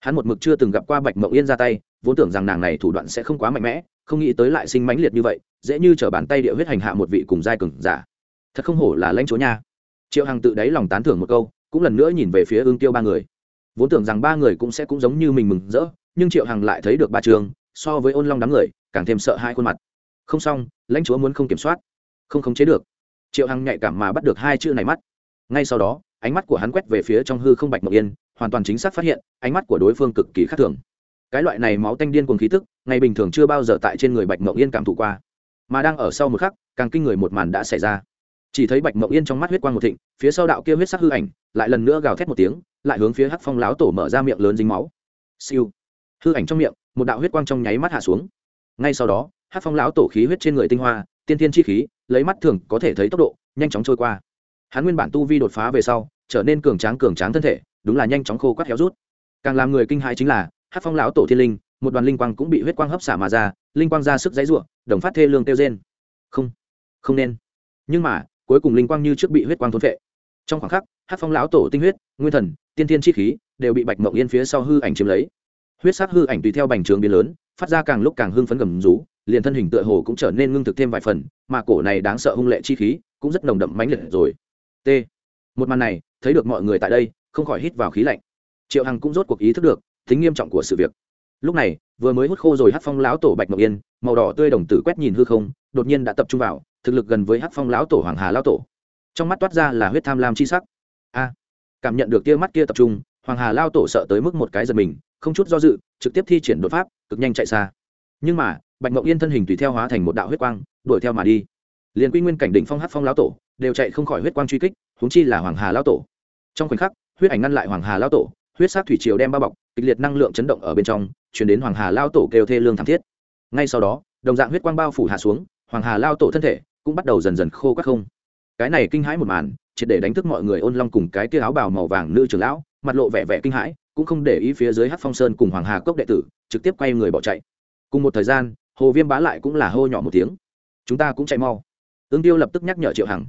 Hắn một mực chưa từng gặp qua bạch mộng yên ra tay, vốn tưởng rằng nàng này thủ đoạn sẽ không quá mạnh mẽ không nghĩ tới lại sinh mãnh liệt như vậy, dễ như t bàn tay địa huyết hành hạ một vị cùng giai cường giả. Thật không hổ là lãnh chúa nha. Triệu hằng tự đáy lòng tán thưởng một câu, cũng lần nữa nhìn về phía ương tiêu ba người. Vốn tưởng rằng ba người cũng sẽ cũng giống như mình mừng rỡ, nhưng triệu hằng lại thấy được ba trường, so với ôn long đám người, càng thêm sợ hai khuôn mặt. Không xong, lãnh chúa muốn không kiểm soát, không khống chế được. Triệu hằng nhạy cảm mà bắt được hai chữ này mắt. Ngay sau đó, ánh mắt của hắn quét về phía trong hư không bạch mộng yên, hoàn toàn chính xác phát hiện, ánh mắt của đối phương cực kỳ khác thường cái loại này máu tanh điên cuồng khí tức, ngày bình thường chưa bao giờ tại trên người bạch mộng yên cảm thụ qua. Mà đang ở sau một khắc, càng kinh người một màn đã xảy ra. Chỉ thấy bạch mộng yên trong mắt huyết quang một thịnh, phía sau đạo kia huyết sắc hư ảnh, lại lần nữa gào thét một tiếng, lại hướng phía hắc phong láo tổ mở ra miệng lớn dính máu. Siêu. Hư ảnh trong miệng, một đạo huyết quang trong nháy mắt hạ xuống. Ngay sau đó, hắc phong láo tổ khí huyết trên người tinh hoa, tiên thiên chi khí, lấy mắt thường có thể thấy tốc độ, nhanh chóng trôi qua. Hắn nguyên bản tu vi đột phá về sau, trở nên cường tráng cường tráng thân thể, đúng là nhanh chóng khô quát héo rút. Càng làm người kinh hãi chính là hát phong lão tổ thiên linh, một đoàn linh quang cũng bị huyết quang hấp xả mà ra, linh quang ra sức dãy ruộng đồng phát thê lương kêu trên không không nên. Nhưng mà, cuối cùng linh quang như trước bị huyết quang thốn vệ trong khoảng khắc, hát phong lão tổ tinh huyết, nguyên thần, tiên thiên chi khí đều bị bạch mộng yên phía sau hư ảnh chiếm lấy. Huyết sát hư ảnh tùy theo bành trướng biến lớn, phát ra càng lúc càng hưng phấn gầm rú, liền thân hình tựa hồ cũng trở nên ngưng thực thêm vài phần, mà cổ này đáng sợ hung lệ chi khí cũng rất nồng đậm mãnh liệt rồi. T. Một màn này, thấy được mọi người tại đây, không khỏi hít vào khí lạnh. Triệu hằng cũng rốt cuộc ý thức được tính nghiêm trọng của sự việc. Lúc này, vừa mới hút khô rồi hát phong lão tổ bạch ngọc yên, màu đỏ tươi đồng tử quét nhìn hư không, đột nhiên đã tập trung vào, thực lực gần với hát phong lão tổ hoàng hà lão tổ. Trong mắt toát ra là huyết tham lam chi sắc. A! Cảm nhận được tia mắt kia tập trung, hoàng hà lao tổ sợ tới mức một cái giật mình, không chút do dự, trực tiếp thi triển đột pháp, cực nhanh chạy xa. Nhưng mà, bạch ngọc yên thân hình tùy theo hóa thành một đạo huyết quang, đuổi theo mà đi. Liền quy nguyên cảnh đỉnh phong hát phong lão tổ, đều chạy không khỏi huyết quang truy kích, huống chi là hoàng hà lão tổ. Trong khoảnh khắc, huyết ảnh ngăn lại hoàng hà lão tổ, huyết sát thủy triều đem bao bọc kịch liệt năng lượng chấn động ở bên trong, chuyển đến hoàng hà lao tổ kêu thê lương thảm thiết. Ngay sau đó, đồng dạng huyết quang bao phủ hạ xuống, hoàng hà lao tổ thân thể cũng bắt đầu dần dần khô các không. Cái này kinh hãi một màn, triệt để đánh thức mọi người ôn long cùng cái kia áo bào màu vàng nữ trưởng lão, mặt lộ vẻ vẻ kinh hãi, cũng không để ý phía dưới hát phong sơn cùng hoàng hà cốc đệ tử, trực tiếp quay người bỏ chạy. Cùng một thời gian, hồ viêm bá lại cũng là hô nhỏ một tiếng. Chúng ta cũng chạy mau. Ương tiêu lập tức nhắc nhở triệu hằng.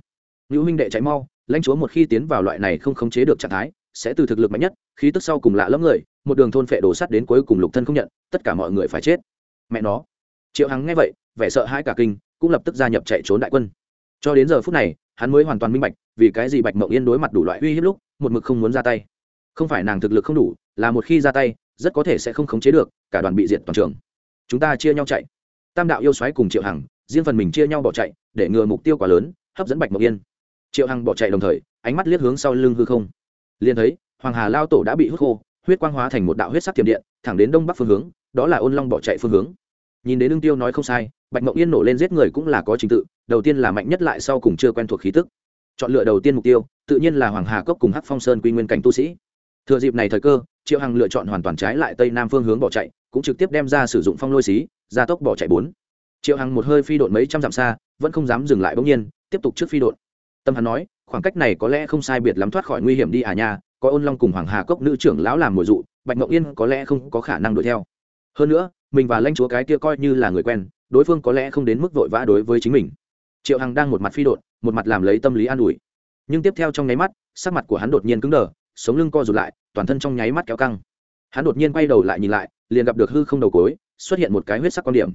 Nữ huynh đệ chạy mau, lãnh chúa một khi tiến vào loại này không khống chế được trạng thái, sẽ từ thực lực mạnh nhất, khí tức sau cùng lạ lẫm người một đường thôn phệ đổ sắt đến cuối cùng lục thân không nhận, tất cả mọi người phải chết. Mẹ nó. Triệu hằng nghe vậy, vẻ sợ hãi cả kinh, cũng lập tức gia nhập chạy trốn đại quân. Cho đến giờ phút này, hắn mới hoàn toàn minh bạch, vì cái gì bạch mộng yên đối mặt đủ loại uy hiếp lúc, một mực không muốn ra tay. Không phải nàng thực lực không đủ, là một khi ra tay, rất có thể sẽ không khống chế được, cả đoàn bị diệt toàn trường. Chúng ta chia nhau chạy. Tam đạo yêu xoáy cùng triệu hằng, riêng phần mình chia nhau bỏ chạy, để ngừa mục tiêu quá lớn, hấp dẫn bạch mộng yên. Triệu hằng bỏ chạy đồng thời, ánh mắt liếc hướng sau lưng hư không. Liền thấy, hoàng hà lao tổ đã bị hút khô huyết quang hóa thành một đạo huyết sắc thiểm điện, thẳng đến đông bắc phương hướng, đó là ôn long bỏ chạy phương hướng. Nhìn đến đương tiêu nói không sai, bạch mộng yên nổ lên giết người cũng là có trình tự, đầu tiên là mạnh nhất lại sau cùng chưa quen thuộc khí tức. Chọn lựa đầu tiên mục tiêu, tự nhiên là hoàng hà cốc cùng hắc phong sơn quy nguyên cảnh tu sĩ. Thừa dịp này thời cơ, triệu hằng lựa chọn hoàn toàn trái lại tây nam phương hướng bỏ chạy, cũng trực tiếp đem ra sử dụng phong lôi xí, gia tốc bỏ chạy bốn. Triệu hằng một hơi phi độn mấy trăm dặm xa, vẫn không dám dừng lại bỗng nhiên, tiếp tục trước phi độn. Tâm hắn nói, khoảng cách này có lẽ không sai biệt lắm thoát khỏi nguy hiểm đi à nha có ôn long cùng hoàng hà cốc nữ trưởng lão làm mồi dụ, bạch mộng yên có lẽ không có khả năng đuổi theo. Hơn nữa, mình và lãnh chúa cái kia coi như là người quen, đối phương có lẽ không đến mức vội vã đối với chính mình. Triệu hằng đang một mặt phi đột một mặt làm lấy tâm lý an ủi. Nhưng tiếp theo trong nháy mắt, sắc mặt của hắn đột nhiên cứng đờ, sống lưng co rụt lại, toàn thân trong nháy mắt kéo căng. Hắn đột nhiên quay đầu lại nhìn lại, liền gặp được hư không đầu cối, xuất hiện một cái huyết sắc quan điểm.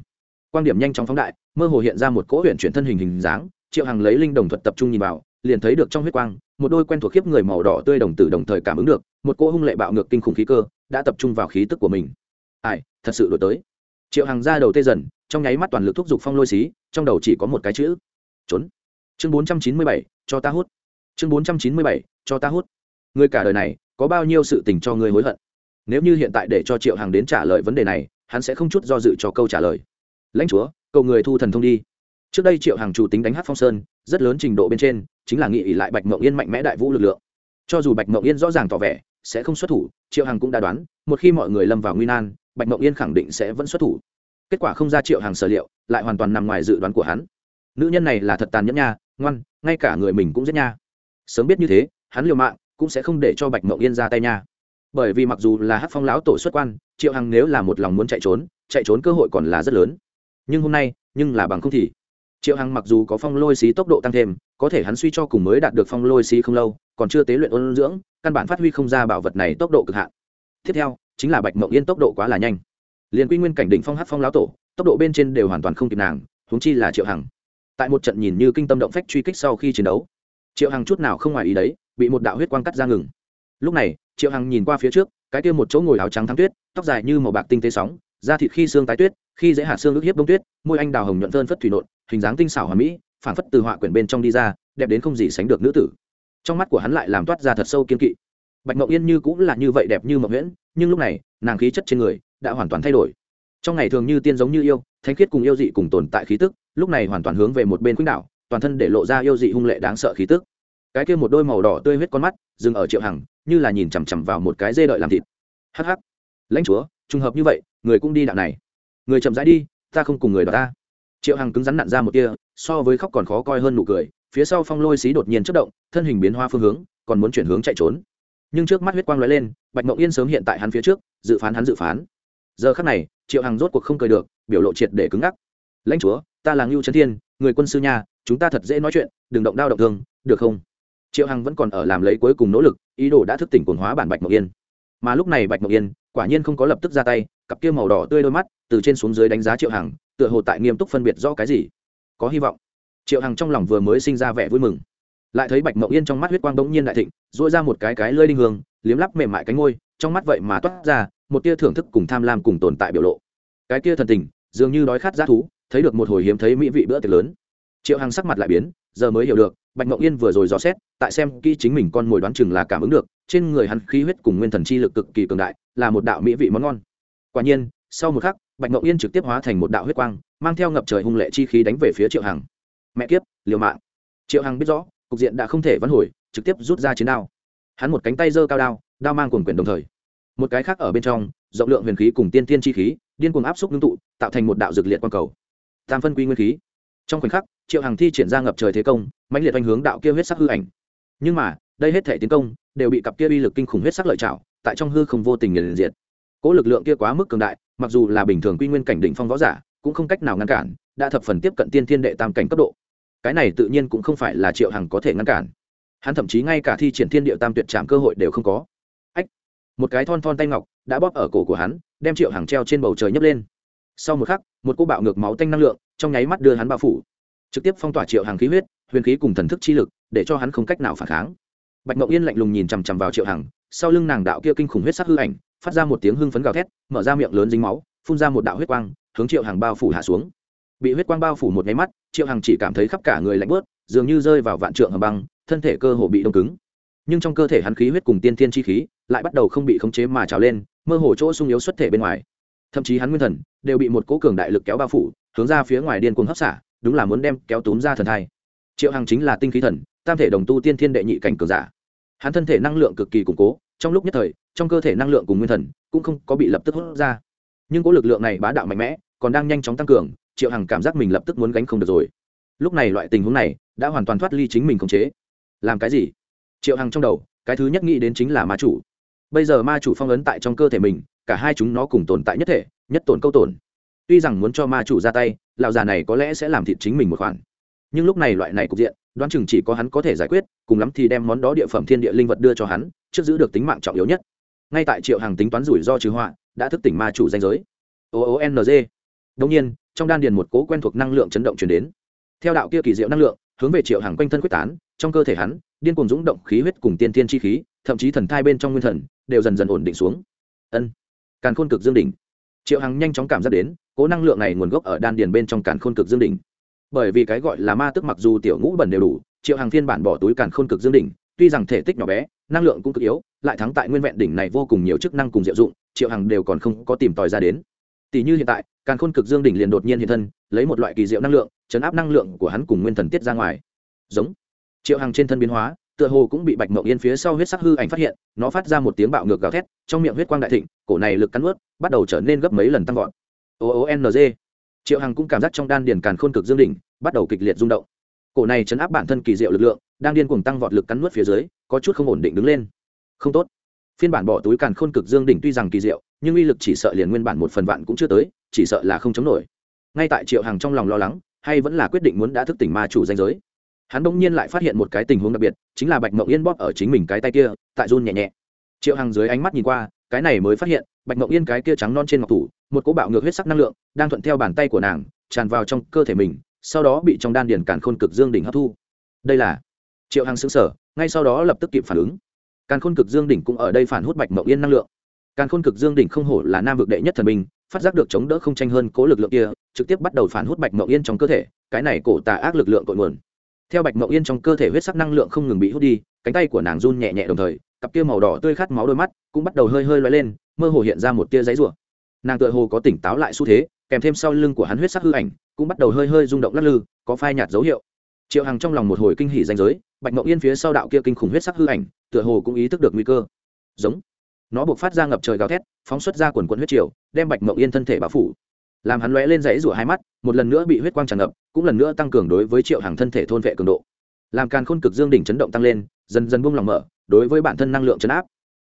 Quan điểm nhanh chóng phóng đại, mơ hồ hiện ra một cỗ huyện chuyển thân hình hình dáng, triệu hằng lấy linh đồng thuật tập trung nhìn vào liền thấy được trong huyết quang, một đôi quen thuộc khiếp người màu đỏ tươi đồng tử đồng thời cảm ứng được, một cỗ hung lệ bạo ngược kinh khủng khí cơ đã tập trung vào khí tức của mình. Ai, thật sự đổi tới. Triệu hàng ra đầu tê dần, trong nháy mắt toàn lực thúc giục phong lôi xí, trong đầu chỉ có một cái chữ, trốn. Chương bốn trăm chín mươi bảy, cho ta hút. Chương bốn trăm chín mươi bảy, cho ta hút. Người cả đời này, có bao nhiêu sự tình cho người hối hận? Nếu như hiện tại để cho triệu hàng đến trả lời vấn đề này, hắn sẽ không chút do dự cho câu trả lời. Lãnh chúa, cầu người thu thần thông đi. Trước đây triệu hàng chủ tính đánh hát phong sơn rất lớn trình độ bên trên, chính là nghị ỉ lại bạch mộng yên mạnh mẽ đại vũ lực lượng. Cho dù bạch mộng yên rõ ràng tỏ vẻ sẽ không xuất thủ, triệu hằng cũng đã đoán, một khi mọi người lâm vào nguy nan, bạch mộng yên khẳng định sẽ vẫn xuất thủ. Kết quả không ra triệu hàng sở liệu, lại hoàn toàn nằm ngoài dự đoán của hắn. Nữ nhân này là thật tàn nhẫn nha, ngoan, ngay cả người mình cũng giết nha. Sớm biết như thế, hắn liều mạng cũng sẽ không để cho bạch mộng yên ra tay nha. Bởi vì mặc dù là hát phong lão tổ xuất quan, triệu hằng nếu là một lòng muốn chạy trốn chạy trốn cơ hội còn là rất lớn. Nhưng hôm nay, nhưng là bằng không thì triệu hằng mặc dù có phong lôi xí tốc độ tăng thêm, có thể hắn suy cho cùng mới đạt được phong lôi xí không lâu, còn chưa tế luyện ôn dưỡng, căn bản phát huy không ra bảo vật này tốc độ cực hạn. Tiếp theo, chính là bạch mộng yên tốc độ quá là nhanh. Liền quy nguyên cảnh đỉnh phong hát phong lão tổ, tốc độ bên trên đều hoàn toàn không kịp nàng, huống chi là triệu hằng. Tại một trận nhìn như kinh tâm động phách truy kích sau khi chiến đấu, triệu hằng chút nào không ngoài ý đấy, bị một đạo huyết quang cắt ra ngừng. Lúc này, triệu hằng nhìn qua phía trước, cái kia một chỗ ngồi áo trắng thắng tuyết, tóc dài như màu bạc tinh tế sóng, da thịt khi xương tái tuyết, khi dễ hạ xương ức hiếp bông tuyết, môi anh đào hồng nhuận thơn phất thủy nộn hình dáng tinh xảo hoàn mỹ, phảng phất từ họa quyển bên trong đi ra, đẹp đến không gì sánh được nữ tử. Trong mắt của hắn lại làm toát ra thật sâu kiên kỵ. Bạch mộng yên như cũng là như vậy đẹp như mộng nguyễn, nhưng lúc này, nàng khí chất trên người đã hoàn toàn thay đổi. Trong ngày thường như tiên giống như yêu, thánh khiết cùng yêu dị cùng tồn tại khí tức, lúc này hoàn toàn hướng về một bên khuynh đảo, toàn thân để lộ ra yêu dị hung lệ đáng sợ khí tức. Cái kia một đôi màu đỏ tươi huyết con mắt, dừng ở triệu hằng, như là nhìn chằm chằm vào một cái dê đợi làm thịt. Hắc hắc. Lãnh chúa, trùng hợp như vậy, người cũng đi đạo này. Người chậm rãi đi, ta không cùng người đó ta triệu hằng cứng rắn nặn ra một kia so với khóc còn khó coi hơn nụ cười, phía sau phong lôi xí đột nhiên chất động, thân hình biến hoa phương hướng, còn muốn chuyển hướng chạy trốn. Nhưng trước mắt huyết quang lóe lên, bạch mộng yên sớm hiện tại hắn phía trước, dự phán hắn dự phán. Giờ khắc này, triệu hằng rốt cuộc không cười được, biểu lộ triệt để cứng ngắc. Lãnh chúa, ta là ngưu trấn thiên, người quân sư nhà chúng ta thật dễ nói chuyện, đừng động đao động thương, được không? Triệu hằng vẫn còn ở làm lấy cuối cùng nỗ lực, ý đồ đã thức tỉnh cồn hóa bản bạch mộng yên. Mà lúc này bạch mộng yên quả nhiên không có lập tức ra tay, cặp kia màu đỏ tươi đôi mắt từ trên xuống dưới đánh giá triệu hằng tựa hồ tại nghiêm túc phân biệt rõ cái gì. Có hy vọng. Triệu hằng trong lòng vừa mới sinh ra vẻ vui mừng. Lại thấy bạch mộng yên trong mắt huyết quang bỗng nhiên đại thịnh dỗi ra một cái cái lơi đinh hương, liếm lắp mềm mại cánh ngôi trong mắt vậy mà toát ra một tia thưởng thức cùng tham lam cùng tồn tại biểu lộ. Cái tia thần tình, dường như đói khát ra thú, thấy được một hồi hiếm thấy mỹ vị bữa tiệc lớn. Triệu hằng sắc mặt lại biến, giờ mới hiểu được, bạch mộng yên vừa rồi dò xét, tại xem kỹ chính mình con mồi đoán chừng là cảm ứng được, trên người hắn khí huyết cùng nguyên thần chi lực cực kỳ cường đại, là một đạo mỹ vị món ngon. Quả nhiên, sau một khắc bạch mộng yên trực tiếp hóa thành một đạo huyết quang, mang theo ngập trời hung lệ chi khí đánh về phía triệu hằng. Mẹ kiếp, liều mạng. Triệu hằng biết rõ, cục diện đã không thể vãn hồi, trực tiếp rút ra chiến đao. Hắn một cánh tay giơ cao đao đao mang cuồng quyền đồng thời. Một cái khác ở bên trong, rộng lượng huyền khí cùng tiên tiên chi khí, điên cuồng áp xúc ngưng tụ, tạo thành một đạo dược liệt quang cầu. Tam phân quy nguyên khí. Trong khoảnh khắc, triệu hằng thi triển ra ngập trời thế công, mãnh liệt oanh hướng đạo kia huyết sắc hư ảnh. Nhưng mà, đây hết thể tiến công, đều bị cặp kia uy lực kinh khủng huyết sắc lợi trảo, tại trong hư không vô tình nghiền diệt. Cỗ lực lượng kia quá mức cường đại mặc dù là bình thường quy nguyên cảnh đỉnh phong võ giả, cũng không cách nào ngăn cản, đã thập phần tiếp cận tiên thiên đệ tam cảnh cấp độ. Cái này tự nhiên cũng không phải là triệu hằng có thể ngăn cản. Hắn thậm chí ngay cả thi triển thiên địa tam tuyệt trạm cơ hội đều không có. Ách! Một cái thon thon tay ngọc đã bóp ở cổ của hắn, đem triệu hàng treo trên bầu trời nhấc lên. Sau một khắc, một cô bạo ngược máu tanh năng lượng trong nháy mắt đưa hắn bao phủ. Trực tiếp phong tỏa triệu hàng khí huyết, huyền khí cùng thần thức chi lực, để cho hắn không cách nào phản kháng. Bạch ngọc yên lạnh lùng nhìn chằm chằm vào triệu hằng sau lưng nàng đạo kia kinh khủng huyết sắc hư ảnh, phát ra một tiếng hưng phấn gào thét, mở ra miệng lớn dính máu, phun ra một đạo huyết quang, hướng triệu hàng bao phủ hạ xuống. Bị huyết quang bao phủ một nháy mắt, triệu hàng chỉ cảm thấy khắp cả người lạnh bớt dường như rơi vào vạn trượng hầm băng, thân thể cơ hồ bị đông cứng. Nhưng trong cơ thể hắn khí huyết cùng tiên thiên chi khí, lại bắt đầu không bị khống chế mà trào lên, mơ hồ chỗ sung yếu xuất thể bên ngoài. Thậm chí hắn nguyên thần đều bị một cố cường đại lực kéo bao phủ, hướng ra phía ngoài điên cuồng hấp xả, đúng là muốn đem kéo túm ra thần thai. Triệu hằng chính là tinh khí thần, tam thể đồng tu tiên thiên đệ nhị cảnh cường giả hắn thân thể năng lượng cực kỳ củng cố, trong lúc nhất thời, trong cơ thể năng lượng cùng nguyên thần cũng không có bị lập tức hút ra. Nhưng có lực lượng này bá đạo mạnh mẽ, còn đang nhanh chóng tăng cường, triệu hằng cảm giác mình lập tức muốn gánh không được rồi. Lúc này loại tình huống này đã hoàn toàn thoát ly chính mình khống chế. Làm cái gì? Triệu hằng trong đầu, cái thứ nhất nghĩ đến chính là ma chủ. Bây giờ ma chủ phong ấn tại trong cơ thể mình, cả hai chúng nó cùng tồn tại nhất thể, nhất tổn câu tổn. Tuy rằng muốn cho ma chủ ra tay, lão già này có lẽ sẽ làm thịt chính mình một khoản nhưng lúc này loại này cục diện, đoán chừng chỉ có hắn có thể giải quyết, cùng lắm thì đem món đó địa phẩm thiên địa linh vật đưa cho hắn, trước giữ được tính mạng trọng yếu nhất. Ngay tại triệu hàng tính toán rủi ro trừ họa, đã thức tỉnh ma chủ danh giới. O o n g. Đông nhiên, trong đan điền một cố quen thuộc năng lượng chấn động chuyển đến. Theo đạo kia kỳ diệu năng lượng, hướng về triệu hàng quanh thân quyết tán, trong cơ thể hắn, điên cuồng dũng động khí huyết cùng tiên tiên chi khí, thậm chí thần thai bên trong nguyên thần, đều dần dần ổn định xuống. Ân. Càn khôn cực dương đỉnh. Triệu hằng nhanh chóng cảm giác đến, cố năng lượng này nguồn gốc ở đan điền bên trong càn khôn cực dương đỉnh bởi vì cái gọi là ma tức mặc dù tiểu ngũ bẩn đều đủ, triệu hàng phiên bản bỏ túi càn khôn cực dương đỉnh, tuy rằng thể tích nhỏ bé, năng lượng cũng cực yếu, lại thắng tại nguyên vẹn đỉnh này vô cùng nhiều chức năng cùng diệu dụng, triệu hàng đều còn không có tìm tòi ra đến. Tỷ như hiện tại, càn khôn cực dương đỉnh liền đột nhiên hiện thân, lấy một loại kỳ diệu năng lượng, chấn áp năng lượng của hắn cùng nguyên thần tiết ra ngoài. Giống. Triệu hàng trên thân biến hóa, tựa hồ cũng bị bạch mộng yên phía sau huyết sắc hư ảnh phát hiện, nó phát ra một tiếng bạo ngược gào thét, trong miệng huyết quang đại thịnh, cổ này lực cắn ướt bắt đầu trở nên gấp mấy lần tăng vọt. O o n g triệu hằng cũng cảm giác trong đan điền càn khôn cực dương đỉnh bắt đầu kịch liệt rung động. Cổ này chấn áp bản thân kỳ diệu lực lượng, đang điên cuồng tăng vọt lực cắn nuốt phía dưới, có chút không ổn định đứng lên. Không tốt. Phiên bản bỏ túi càn khôn cực dương đỉnh tuy rằng kỳ diệu, nhưng uy lực chỉ sợ liền nguyên bản một phần vạn cũng chưa tới, chỉ sợ là không chống nổi. Ngay tại triệu hằng trong lòng lo lắng, hay vẫn là quyết định muốn đã thức tỉnh ma chủ danh giới. Hắn bỗng nhiên lại phát hiện một cái tình huống đặc biệt, chính là bạch mộng yên bóp ở chính mình cái tay kia, tại run nhẹ nhẹ. Triệu hằng dưới ánh mắt nhìn qua, cái này mới phát hiện bạch mộng yên cái kia trắng non trên ngọc thủ, một cỗ bạo ngược huyết sắc năng lượng, đang thuận theo bàn tay của nàng, tràn vào trong cơ thể mình, sau đó bị trong đan điền càn khôn cực dương đỉnh hấp thu. Đây là triệu hằng xứng sở ngay sau đó lập tức kịp phản ứng. Càn khôn cực dương đỉnh cũng ở đây phản hút bạch mộng yên năng lượng. Càn khôn cực dương đỉnh không hổ là nam vực đệ nhất thần minh phát giác được chống đỡ không tranh hơn cố lực lượng kia, trực tiếp bắt đầu phản hút bạch mộng yên trong cơ thể, cái này cổ tà ác lực lượng cội nguồn. Theo bạch mộng yên trong cơ thể huyết sắc năng lượng không ngừng bị hút đi, cánh tay của nàng run nhẹ nhẹ đồng thời cặp kia màu đỏ tươi khát máu đôi mắt cũng bắt đầu hơi hơi loay lên, mơ hồ hiện ra một tia giấy rủa. Nàng tựa hồ có tỉnh táo lại xu thế, kèm thêm sau lưng của hắn huyết sắc hư ảnh, cũng bắt đầu hơi hơi rung động lắc lư, có phai nhạt dấu hiệu. Triệu hằng trong lòng một hồi kinh hỉ danh giới, bạch mậu yên phía sau đạo kia kinh khủng huyết sắc hư ảnh, tựa hồ cũng ý thức được nguy cơ. Giống. Nó buộc phát ra ngập trời gào thét, phóng xuất ra quần quần huyết triều, đem bạch mậu yên thân thể bao phủ. Làm hắn lóe lên dãy rủa hai mắt, một lần nữa bị huyết quang tràn ngập, cũng lần nữa tăng cường đối với triệu hằng thân thể thôn vệ cường độ. Làm càn khôn cực dương đỉnh chấn động tăng lên, dần dần buông lòng mở đối với bản thân năng lượng chấn áp.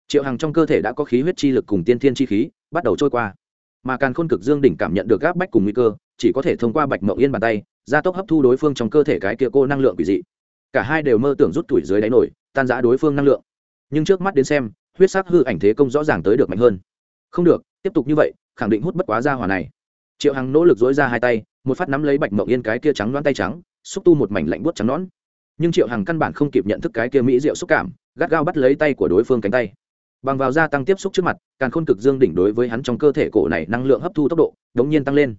Triệu hằng trong cơ thể đã có khí huyết chi lực cùng tiên thiên chi khí bắt đầu trôi qua. Mà càn khôn cực dương đỉnh cảm nhận được gáp bách cùng nguy cơ, chỉ có thể thông qua bạch mộng yên bàn tay, gia tốc hấp thu đối phương trong cơ thể cái kia cô năng lượng quỷ dị. Cả hai đều mơ tưởng rút tuổi dưới đáy nổi, tan giã đối phương năng lượng. Nhưng trước mắt đến xem, huyết sắc hư ảnh thế công rõ ràng tới được mạnh hơn. Không được, tiếp tục như vậy, khẳng định hút bất quá ra hỏa này. Triệu hằng nỗ lực dối ra hai tay, một phát nắm lấy bạch mộng yên cái kia trắng loan tay trắng, xúc tu một mảnh lạnh buốt trắng nón nhưng triệu hằng căn bản không kịp nhận thức cái kia mỹ diệu xúc cảm, gắt gao bắt lấy tay của đối phương cánh tay. Bằng vào gia tăng tiếp xúc trước mặt, càng khôn cực dương đỉnh đối với hắn trong cơ thể cổ này năng lượng hấp thu tốc độ, đống nhiên tăng lên.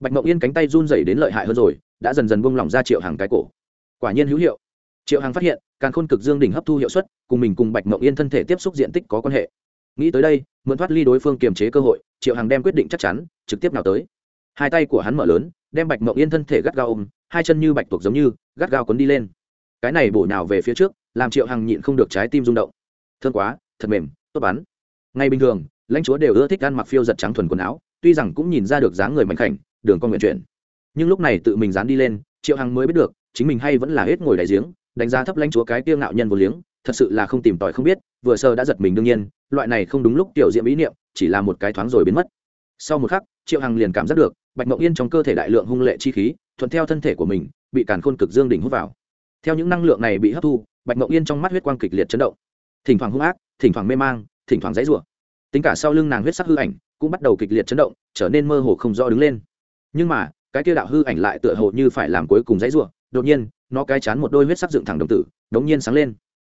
Bạch mộng yên cánh tay run dày đến lợi hại hơn rồi, đã dần dần buông lỏng ra triệu hàng cái cổ. Quả nhiên hữu hiệu. Triệu hàng phát hiện, càng khôn cực dương đỉnh hấp thu hiệu suất, cùng mình cùng bạch mộng yên thân thể tiếp xúc diện tích có quan hệ. Nghĩ tới đây, mượn thoát ly đối phương kiềm chế cơ hội, triệu hàng đem quyết định chắc chắn, trực tiếp nào tới. Hai tay của hắn mở lớn, đem bạch mộng yên thân thể gắt gao ôm, hai chân như bạch tuộc giống như, gắt gao quấn đi lên cái này bổ nhào về phía trước, làm triệu hằng nhịn không được trái tim rung động. Thương quá, thật mềm, tốt bắn. Ngay bình thường, lãnh chúa đều ưa thích ăn mặc phiêu giật trắng thuần quần áo, tuy rằng cũng nhìn ra được dáng người mạnh khảnh, đường con nguyện chuyển. Nhưng lúc này tự mình dán đi lên, triệu hằng mới biết được, chính mình hay vẫn là hết ngồi đại giếng, đánh giá thấp lãnh chúa cái tiêu ngạo nhân vô liếng, thật sự là không tìm tòi không biết, vừa sơ đã giật mình đương nhiên, loại này không đúng lúc tiểu diệm ý niệm, chỉ là một cái thoáng rồi biến mất. Sau một khắc, triệu hằng liền cảm giác được, bạch mộng yên trong cơ thể đại lượng hung lệ chi khí, thuận theo thân thể của mình, bị càn khôn cực dương đỉnh hút vào theo những năng lượng này bị hấp thu, bạch mộng yên trong mắt huyết quang kịch liệt chấn động. Thỉnh thoảng hung ác, thỉnh thoảng mê mang, thỉnh thoảng dãy rủa. Tính cả sau lưng nàng huyết sắc hư ảnh cũng bắt đầu kịch liệt chấn động, trở nên mơ hồ không rõ đứng lên. Nhưng mà, cái kia đạo hư ảnh lại tựa hồ như phải làm cuối cùng dãy rủa. Đột nhiên, nó cái chán một đôi huyết sắc dựng thẳng đồng tử, đống nhiên sáng lên.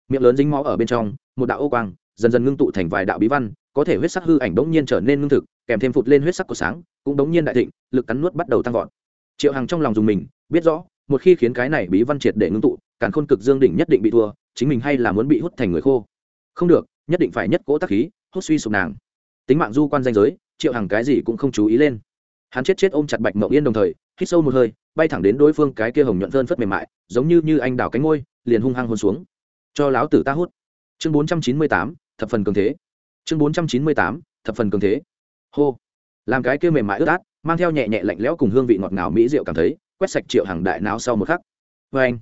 Miệng lớn dính máu ở bên trong, một đạo ô quang dần dần ngưng tụ thành vài đạo bí văn, có thể huyết sắc hư ảnh đống nhiên trở nên ngưng thực, kèm thêm phụt lên huyết sắc của sáng, cũng đống nhiên đại thịnh, lực cắn nuốt bắt đầu tăng vọt. Triệu hằng trong lòng dùng mình, biết rõ một khi khiến cái này bí văn triệt để ngưng tụ, càn khôn cực dương đỉnh nhất định bị thua, chính mình hay là muốn bị hút thành người khô. Không được, nhất định phải nhất cỗ tác khí, hút suy sụp nàng. Tính mạng du quan danh giới, triệu hằng cái gì cũng không chú ý lên. Hắn chết chết ôm chặt bạch mộng yên đồng thời, hít sâu một hơi, bay thẳng đến đối phương cái kia hồng nhuận phơn phất mềm mại, giống như như anh đào cánh ngôi, liền hung hăng hôn xuống. Cho láo tử ta hút. Chương bốn trăm chín mươi tám, thập phần cường thế. Chương bốn trăm chín mươi tám, thập phần cường thế. Hô. Làm cái kia mềm mại ướt át, mang theo nhẹ nhẹ lạnh lẽo cùng hương vị ngọt ngào mỹ rượu cảm thấy quét sạch triệu hàng đại não sau một khắc. Vê anh,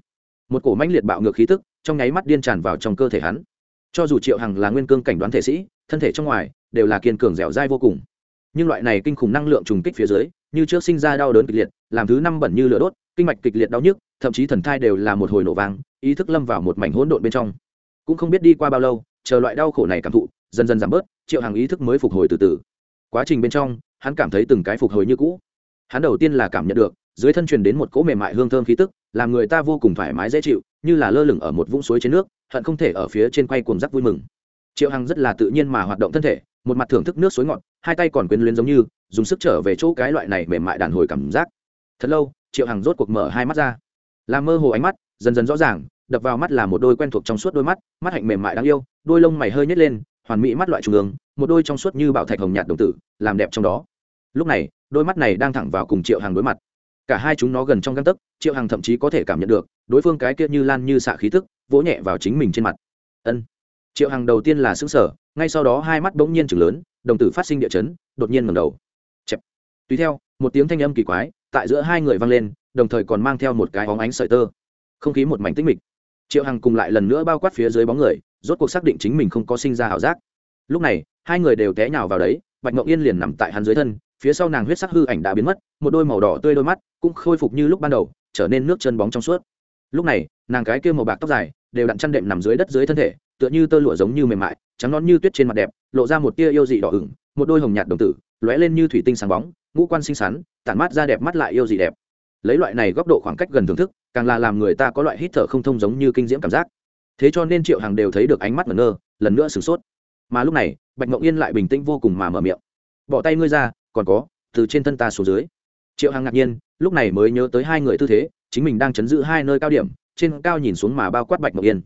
một cổ mãnh liệt bạo ngược khí tức trong nháy mắt điên tràn vào trong cơ thể hắn. Cho dù triệu hằng là nguyên cương cảnh đoán thể sĩ, thân thể trong ngoài đều là kiên cường dẻo dai vô cùng. Nhưng loại này kinh khủng năng lượng trùng kích phía dưới, như trước sinh ra đau đớn kịch liệt, làm thứ năm bẩn như lửa đốt, kinh mạch kịch liệt đau nhức, thậm chí thần thai đều là một hồi nổ vang, ý thức lâm vào một mảnh hỗn độn bên trong. Cũng không biết đi qua bao lâu, chờ loại đau khổ này cảm thụ, dần dần giảm bớt, triệu hàng ý thức mới phục hồi từ từ. Quá trình bên trong, hắn cảm thấy từng cái phục hồi như cũ. Hắn đầu tiên là cảm nhận được dưới thân truyền đến một cỗ mềm mại hương thơm khí tức, làm người ta vô cùng thoải mái dễ chịu, như là lơ lửng ở một vũng suối trên nước, hận không thể ở phía trên quay cuồng rắc vui mừng. Triệu hằng rất là tự nhiên mà hoạt động thân thể, một mặt thưởng thức nước suối ngọt, hai tay còn quyến luyến giống như, dùng sức trở về chỗ cái loại này mềm mại đàn hồi cảm giác. Thật lâu, triệu hằng rốt cuộc mở hai mắt ra. Làm mơ hồ ánh mắt, dần dần rõ ràng, đập vào mắt là một đôi quen thuộc trong suốt đôi mắt mắt hạnh mềm mại đáng yêu, đôi lông mày hơi nhét lên, hoàn mỹ mắt loại trung ương, một đôi trong suốt như bảo thạch hồng nhạt đồng tử, làm đẹp trong đó. Lúc này, đôi mắt này đang thẳng vào cùng triệu hàng đối mặt cả hai chúng nó gần trong găng tấc, triệu hằng thậm chí có thể cảm nhận được, đối phương cái kia như lan như xạ khí thức vỗ nhẹ vào chính mình trên mặt. Ân. Triệu hằng đầu tiên là xứng sở ngay sau đó hai mắt bỗng nhiên chừng lớn, đồng tử phát sinh địa chấn, đột nhiên ngầm đầu. Chẹp. tùy theo, một tiếng thanh âm kỳ quái, tại giữa hai người vang lên, đồng thời còn mang theo một cái óng ánh sợi tơ. Không khí một mảnh tĩnh mịch. Triệu hằng cùng lại lần nữa bao quát phía dưới bóng người, rốt cuộc xác định chính mình không có sinh ra ảo giác. Lúc này, hai người đều té nhào vào đấy, bạch ngậu yên liền nằm tại hắn dưới thân, phía sau nàng huyết sắc hư ảnh đã biến mất, một đôi màu đỏ tươi đôi mắt cũng khôi phục như lúc ban đầu, trở nên nước chân bóng trong suốt. Lúc này, nàng cái kia màu bạc tóc dài, đều đặn chăn đệm nằm dưới đất dưới thân thể, tựa như tơ lụa giống như mềm mại, trắng non như tuyết trên mặt đẹp, lộ ra một tia yêu dị đỏ ửng, một đôi hồng nhạt đồng tử, lóe lên như thủy tinh sáng bóng, ngũ quan xinh xắn, tản mát ra đẹp mắt lại yêu dị đẹp. Lấy loại này góc độ khoảng cách gần thưởng thức, càng là làm người ta có loại hít thở không thông giống như kinh diễm cảm giác. Thế cho nên triệu hàng đều thấy được ánh mắt ngẩn ngơ, lần nữa sửng sốt. Mà lúc này, bạch mộng yên lại bình tĩnh vô cùng mà mở miệng. Bỏ tay ngươi ra, còn có, từ trên thân ta xuống dưới. Triệu hàng ngạc nhiên lúc này mới nhớ tới hai người tư thế, chính mình đang chấn giữ hai nơi cao điểm, trên cao nhìn xuống mà bao quát bạch ngọc yên.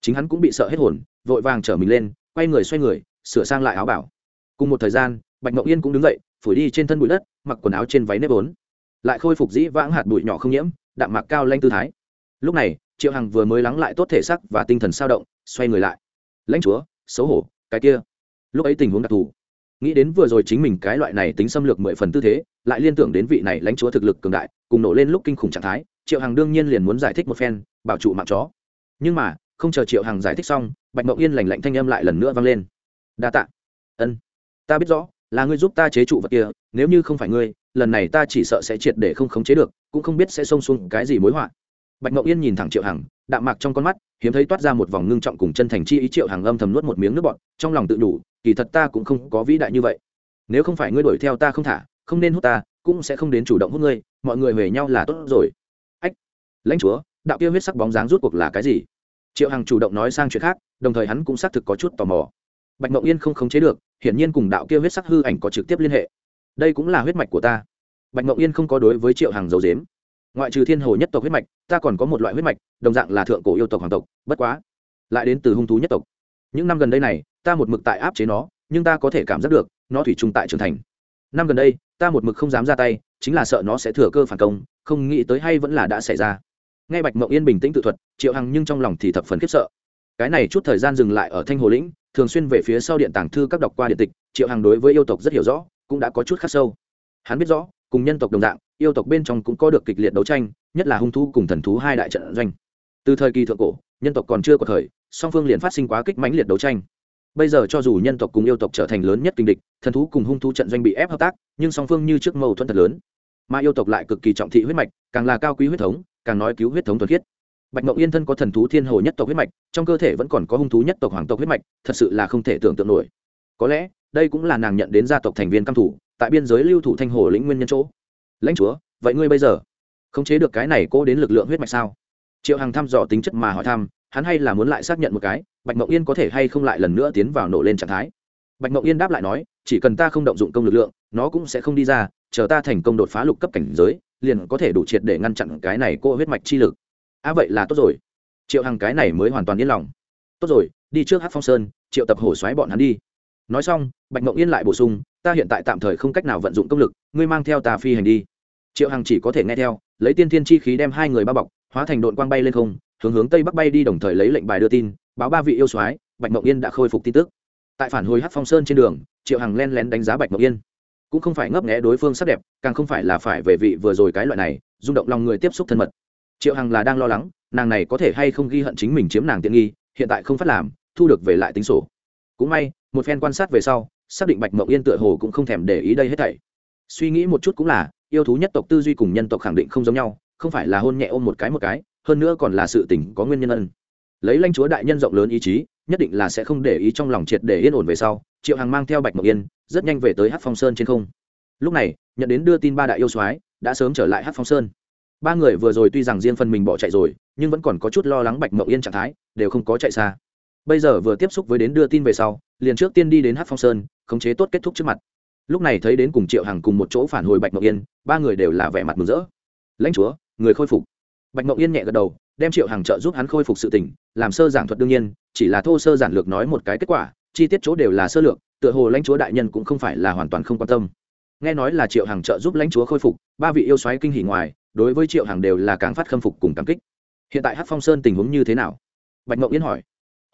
Chính hắn cũng bị sợ hết hồn, vội vàng chở mình lên, quay người xoay người, sửa sang lại áo bảo. Cùng một thời gian, bạch ngọc yên cũng đứng dậy, phủi đi trên thân bụi đất, mặc quần áo trên váy nếp vốn. Lại khôi phục dĩ vãng hạt bụi nhỏ không nhiễm, đạm mạc cao lanh tư thái. Lúc này, triệu hằng vừa mới lắng lại tốt thể sắc và tinh thần sao động, xoay người lại. Lãnh chúa, xấu hổ, cái kia. Lúc ấy tình huống đặc thù nghĩ đến vừa rồi chính mình cái loại này tính xâm lược mười phần tư thế, lại liên tưởng đến vị này lãnh chúa thực lực cường đại, cùng nổ lên lúc kinh khủng trạng thái, triệu hằng đương nhiên liền muốn giải thích một phen, bảo trụ mạng chó. Nhưng mà, không chờ triệu hằng giải thích xong, bạch mậu yên lành lạnh thanh âm lại lần nữa vang lên. Đa t ạ ân, ta biết rõ, là ngươi giúp ta chế trụ vật kia, nếu như không phải ngươi, lần này ta chỉ sợ sẽ triệt để không khống chế được, cũng không biết sẽ xông xuống cái gì mối họa. Bạch mậu yên nhìn thẳng triệu hằng, đạm mạc trong con mắt, hiếm thấy toát ra một vòng ngưng trọng cùng chân thành chi ý triệu hằng âm thầm nuốt một miếng nước bọt, trong lòng tự đủ kỳ thật ta cũng không có vĩ đại như vậy. Nếu không phải ngươi đuổi theo ta không thả, không nên hút ta, cũng sẽ không đến chủ động hút ngươi, mọi người về nhau là tốt rồi. Ách, lãnh chúa, đạo kia huyết sắc bóng dáng rút cuộc là cái gì? Triệu hằng chủ động nói sang chuyện khác, đồng thời hắn cũng xác thực có chút tò mò. Bạch mậu yên không khống chế được, hiển nhiên cùng đạo kia huyết sắc hư ảnh có trực tiếp liên hệ. Đây cũng là huyết mạch của ta. Bạch mậu yên không có đối với triệu hằng dầu dếm ngoại trừ thiên hồ nhất tộc huyết mạch, ta còn có một loại huyết mạch, đồng dạng là thượng cổ yêu tộc hoàng tộc, bất quá, lại đến từ hung thú nhất tộc những năm gần đây này, ta một mực tại áp chế nó, nhưng ta có thể cảm giác được, nó thủy chung tại trưởng thành. Năm gần đây, ta một mực không dám ra tay, chính là sợ nó sẽ thừa cơ phản công, không nghĩ tới hay vẫn là đã xảy ra. Nghe bạch mậu yên bình tĩnh tự thuật, triệu hằng nhưng trong lòng thì thập phần khiếp sợ. Cái này chút thời gian dừng lại ở thanh hồ lĩnh, thường xuyên về phía sau điện tàng thư các đọc qua điện tịch, triệu hằng đối với yêu tộc rất hiểu rõ, cũng đã có chút khắc sâu. Hắn biết rõ, cùng nhân tộc đồng dạng, yêu tộc bên trong cũng có được kịch liệt đấu tranh, nhất là hung thú cùng thần thú hai đại trận doanh. Từ thời kỳ thượng cổ nhân tộc còn chưa có thời, song phương liền phát sinh quá kích mãnh liệt đấu tranh. Bây giờ cho dù nhân tộc cùng yêu tộc trở thành lớn nhất kinh địch, thần thú cùng hung thú trận doanh bị ép hợp tác, nhưng song phương như trước mâu thuẫn thật lớn. Mà yêu tộc lại cực kỳ trọng thị huyết mạch, càng là cao quý huyết thống, càng nói cứu huyết thống thuần khiết. Bạch mộng yên thân có thần thú thiên hồ nhất tộc huyết mạch, trong cơ thể vẫn còn có hung thú nhất tộc hoàng tộc huyết mạch, thật sự là không thể tưởng tượng nổi. Có lẽ, đây cũng là nàng nhận đến gia tộc thành viên căm thủ, tại biên giới lưu thủ thanh hồ lĩnh nguyên nhân chỗ. Lãnh chúa, vậy ngươi bây giờ khống chế được cái này cô đến lực lượng huyết mạch sao? Triệu hằng thăm dò tính chất mà hỏi thăm, hắn hay là muốn lại xác nhận một cái, bạch mộng yên có thể hay không lại lần nữa tiến vào nổ lên trạng thái. Bạch mộng yên đáp lại nói, chỉ cần ta không động dụng công lực lượng, nó cũng sẽ không đi ra, chờ ta thành công đột phá lục cấp cảnh giới, liền có thể đủ triệt để ngăn chặn cái này cô huyết mạch chi lực. À vậy là tốt rồi. Triệu hằng cái này mới hoàn toàn yên lòng. Tốt rồi, đi trước hát phong sơn, triệu tập hổ xoáy bọn hắn đi. Nói xong, bạch mộng yên lại bổ sung, ta hiện tại tạm thời không cách nào vận dụng công lực, ngươi mang theo tà phi hành đi. Triệu hằng chỉ có thể nghe theo, lấy tiên thiên chi khí đem hai người bao bọc hóa thành đội quang bay lên không, hướng hướng tây bắc bay đi đồng thời lấy lệnh bài đưa tin, báo ba vị yêu soái, bạch mộng yên đã khôi phục tin tức. Tại phản hồi hát phong sơn trên đường, triệu hằng len lén đánh giá bạch mộng yên. Cũng không phải ngấp nghẽ đối phương sắc đẹp, càng không phải là phải về vị vừa rồi cái loại này, rung động lòng người tiếp xúc thân mật. Triệu hằng là đang lo lắng, nàng này có thể hay không ghi hận chính mình chiếm nàng tiện nghi, hiện tại không phát làm, thu được về lại tính sổ. Cũng may, một phen quan sát về sau, xác định bạch mộng yên tựa hồ cũng không thèm để ý đây hết thảy. Suy nghĩ một chút cũng là, yêu thú nhất tộc tư duy cùng nhân tộc khẳng định không giống nhau không phải là hôn nhẹ ôm một cái một cái, hơn nữa còn là sự tình có nguyên nhân ân. Lấy lãnh chúa đại nhân rộng lớn ý chí, nhất định là sẽ không để ý trong lòng triệt để yên ổn về sau, triệu hằng mang theo bạch mộc yên, rất nhanh về tới hát phong sơn trên không. Lúc này, nhận đến đưa tin ba đại yêu soái, đã sớm trở lại hát phong sơn. Ba người vừa rồi tuy rằng riêng phần mình bỏ chạy rồi, nhưng vẫn còn có chút lo lắng bạch mộc yên trạng thái, đều không có chạy xa. Bây giờ vừa tiếp xúc với đến đưa tin về sau, liền trước tiên đi đến hát phong sơn, khống chế tốt kết thúc trước mặt. Lúc này thấy đến cùng triệu hằng cùng một chỗ phản hồi bạch mộc yên, ba người đều là vẻ mặt mừng rỡ. Lãnh chúa người khôi phục. Bạch mộng yên nhẹ gật đầu, đem triệu hàng trợ giúp hắn khôi phục sự tỉnh làm sơ giảng thuật đương nhiên, chỉ là thô sơ giản lược nói một cái kết quả, chi tiết chỗ đều là sơ lược, tựa hồ lãnh chúa đại nhân cũng không phải là hoàn toàn không quan tâm. Nghe nói là triệu hàng trợ giúp lãnh chúa khôi phục, ba vị yêu xoáy kinh hỉ ngoài, đối với triệu hàng đều là càng phát khâm phục cùng cảm kích. Hiện tại hát phong sơn tình huống như thế nào? Bạch mộng yên hỏi.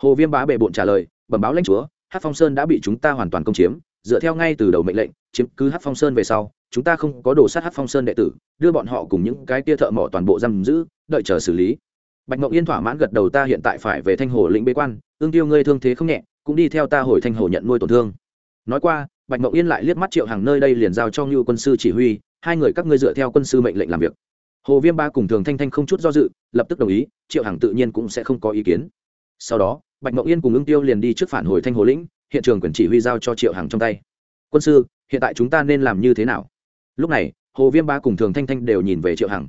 Hồ viêm bá bệ bộn trả lời, bẩm báo lãnh chúa hát phong sơn đã bị chúng ta hoàn toàn công chiếm, dựa theo ngay từ đầu mệnh lệnh, chiếm cứ hát phong sơn về sau chúng ta không có đồ sát hát phong sơn đệ tử, đưa bọn họ cùng những cái kia thợ mỏ toàn bộ giam giữ, đợi chờ xử lý. Bạch mộng yên thỏa mãn gật đầu, ta hiện tại phải về thanh hồ lĩnh bế quan, ương tiêu ngươi thương thế không nhẹ, cũng đi theo ta hồi thanh hồ nhận nuôi tổn thương. Nói qua, bạch mộng yên lại liếc mắt triệu hàng nơi đây liền giao cho ngưu quân sư chỉ huy, hai người các ngươi dựa theo quân sư mệnh lệnh làm việc. Hồ viêm ba cùng thường thanh thanh không chút do dự, lập tức đồng ý, triệu hằng tự nhiên cũng sẽ không có ý kiến. Sau đó, bạch mộng yên cùng ương tiêu liền đi trước phản hồi thanh hồ lĩnh, hiện trường quyền chỉ huy giao cho triệu hằng trong tay. Quân sư, hiện tại chúng ta nên làm như thế nào? Lúc này, hồ viêm ba cùng thường thanh thanh đều nhìn về triệu hằng.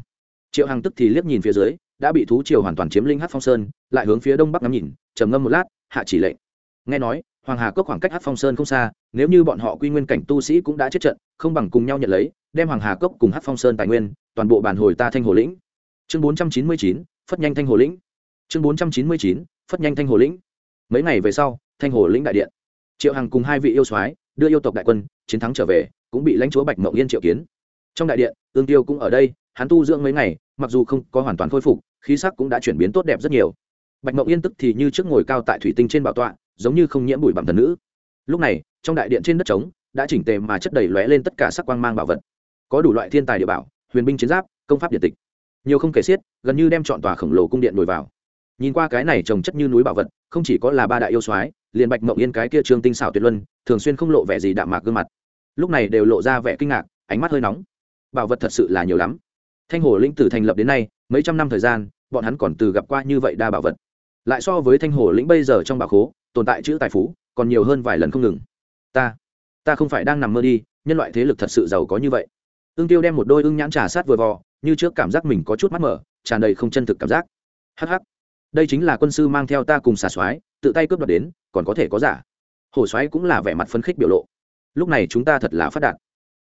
Triệu hằng tức thì liếc nhìn phía dưới, đã bị thú triều hoàn toàn chiếm linh hát phong sơn, lại hướng phía đông bắc ngắm nhìn, trầm ngâm một lát, hạ chỉ lệnh. Nghe nói, hoàng hà cốc khoảng cách hát phong sơn không xa, nếu như bọn họ quy nguyên cảnh tu sĩ cũng đã chết trận, không bằng cùng nhau nhận lấy, đem hoàng hà cốc cùng hát phong sơn tài nguyên, toàn bộ bản hồi ta thanh hồ lĩnh. Chương bốn trăm chín mươi chín, phất nhanh thanh hồ lĩnh. Chương bốn trăm chín mươi chín, phất nhanh thanh hồ lĩnh. Mấy ngày về sau, thanh hồ lĩnh đại điện. Triệu hằng cùng hai vị yêu soái, đưa yêu tộc đại quân, chiến thắng trở về cũng bị lãnh chúa bạch mộng yên triệu kiến. Trong đại điện ương tiêu cũng ở đây, hắn tu dưỡng mấy ngày, mặc dù không có hoàn toàn khôi phục, khí sắc cũng đã chuyển biến tốt đẹp rất nhiều. Bạch mộng yên tức thì như trước ngồi cao tại thủy tinh trên bảo tọa, giống như không nhiễm bụi bặm thần nữ. Lúc này, trong đại điện trên đất trống, đã chỉnh tề mà chất đầy lóe lên tất cả sắc quang mang bảo vật. Có đủ loại thiên tài địa bảo, huyền binh chiến giáp, công pháp điện tịch. Nhiều không kể xiết, gần như đem chọn tòa khổng lồ cung điện nổi vào. Nhìn qua cái này trồng chất như núi bảo vật, không chỉ có là ba đại yêu soái, liền bạch mộng yên cái kia trương tinh xảo tuyệt luân, thường xuyên không lộ vẻ gì đạm mạc gương mặt lúc này đều lộ ra vẻ kinh ngạc, ánh mắt hơi nóng. Bảo vật thật sự là nhiều lắm. Thanh hồ lĩnh từ thành lập đến nay, mấy trăm năm thời gian, bọn hắn còn từ gặp qua như vậy đa bảo vật. Lại so với thanh hồ lĩnh bây giờ trong bảo khố, tồn tại chữ tài phú, còn nhiều hơn vài lần không ngừng. Ta ta không phải đang nằm mơ đi, nhân loại thế lực thật sự giàu có như vậy. Ương tiêu đem một đôi ưng nhãn trà sát vừa vò, như trước cảm giác mình có chút mắt mở, tràn đầy không chân thực cảm giác. Hh đây chính là quân sư mang theo ta cùng xà soái tự tay cướp đoạt đến, còn có thể có giả. Hổ soái cũng là vẻ mặt phấn khích biểu lộ lúc này chúng ta thật là phát đạt.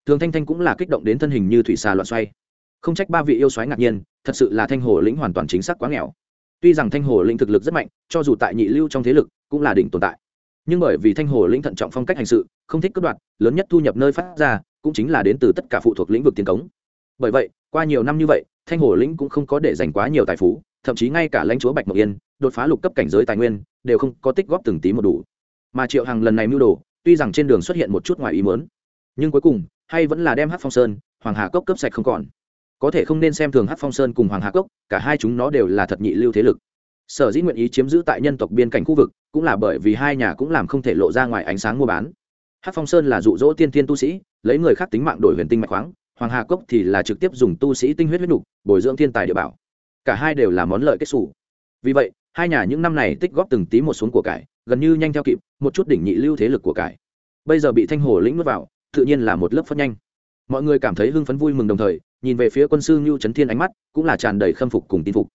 Thường thanh thanh cũng là kích động đến thân hình như thủy xà loạn xoay. Không trách ba vị yêu xoáy ngạc nhiên, thật sự là thanh hồ lĩnh hoàn toàn chính xác quá nghèo. Tuy rằng thanh hồ lĩnh thực lực rất mạnh, cho dù tại nhị lưu trong thế lực, cũng là đỉnh tồn tại. Nhưng bởi vì thanh hồ lĩnh thận trọng phong cách hành sự, không thích cướp đoạt, lớn nhất thu nhập nơi phát ra, cũng chính là đến từ tất cả phụ thuộc lĩnh vực tiền cống. Bởi vậy, qua nhiều năm như vậy, thanh hồ lĩnh cũng không có để dành quá nhiều tài phú, thậm chí ngay cả lãnh chúa bạch mộc yên, đột phá lục cấp cảnh giới tài nguyên, đều không có tích góp từng tí một đủ. Mà triệu hằng lần này mưu đồ tuy rằng trên đường xuất hiện một chút ngoài ý mớn nhưng cuối cùng, hay vẫn là đem hát phong sơn, hoàng hà cốc cấp sạch không còn. Có thể không nên xem thường hát phong sơn cùng hoàng hà cốc, cả hai chúng nó đều là thật nhị lưu thế lực. Sở dĩ nguyện ý chiếm giữ tại nhân tộc biên cảnh khu vực, cũng là bởi vì hai nhà cũng làm không thể lộ ra ngoài ánh sáng mua bán. Hát phong sơn là dụ dỗ tiên tiên tu sĩ, lấy người khác tính mạng đổi huyền tinh mạch khoáng, hoàng hà cốc thì là trực tiếp dùng tu sĩ tinh huyết huyết nục, bồi dưỡng thiên tài địa bảo. Cả hai đều là món lợi kết xù. Vì vậy, hai nhà những năm này tích góp từng tí một xuống của cải gần như nhanh theo kịp, một chút đỉnh nhị lưu thế lực của cải. Bây giờ bị thanh hồ lĩnh nuốt vào, tự nhiên là một lớp phất nhanh. Mọi người cảm thấy hưng phấn vui mừng đồng thời, nhìn về phía quân sư ngưu trấn thiên ánh mắt, cũng là tràn đầy khâm phục cùng tin phục.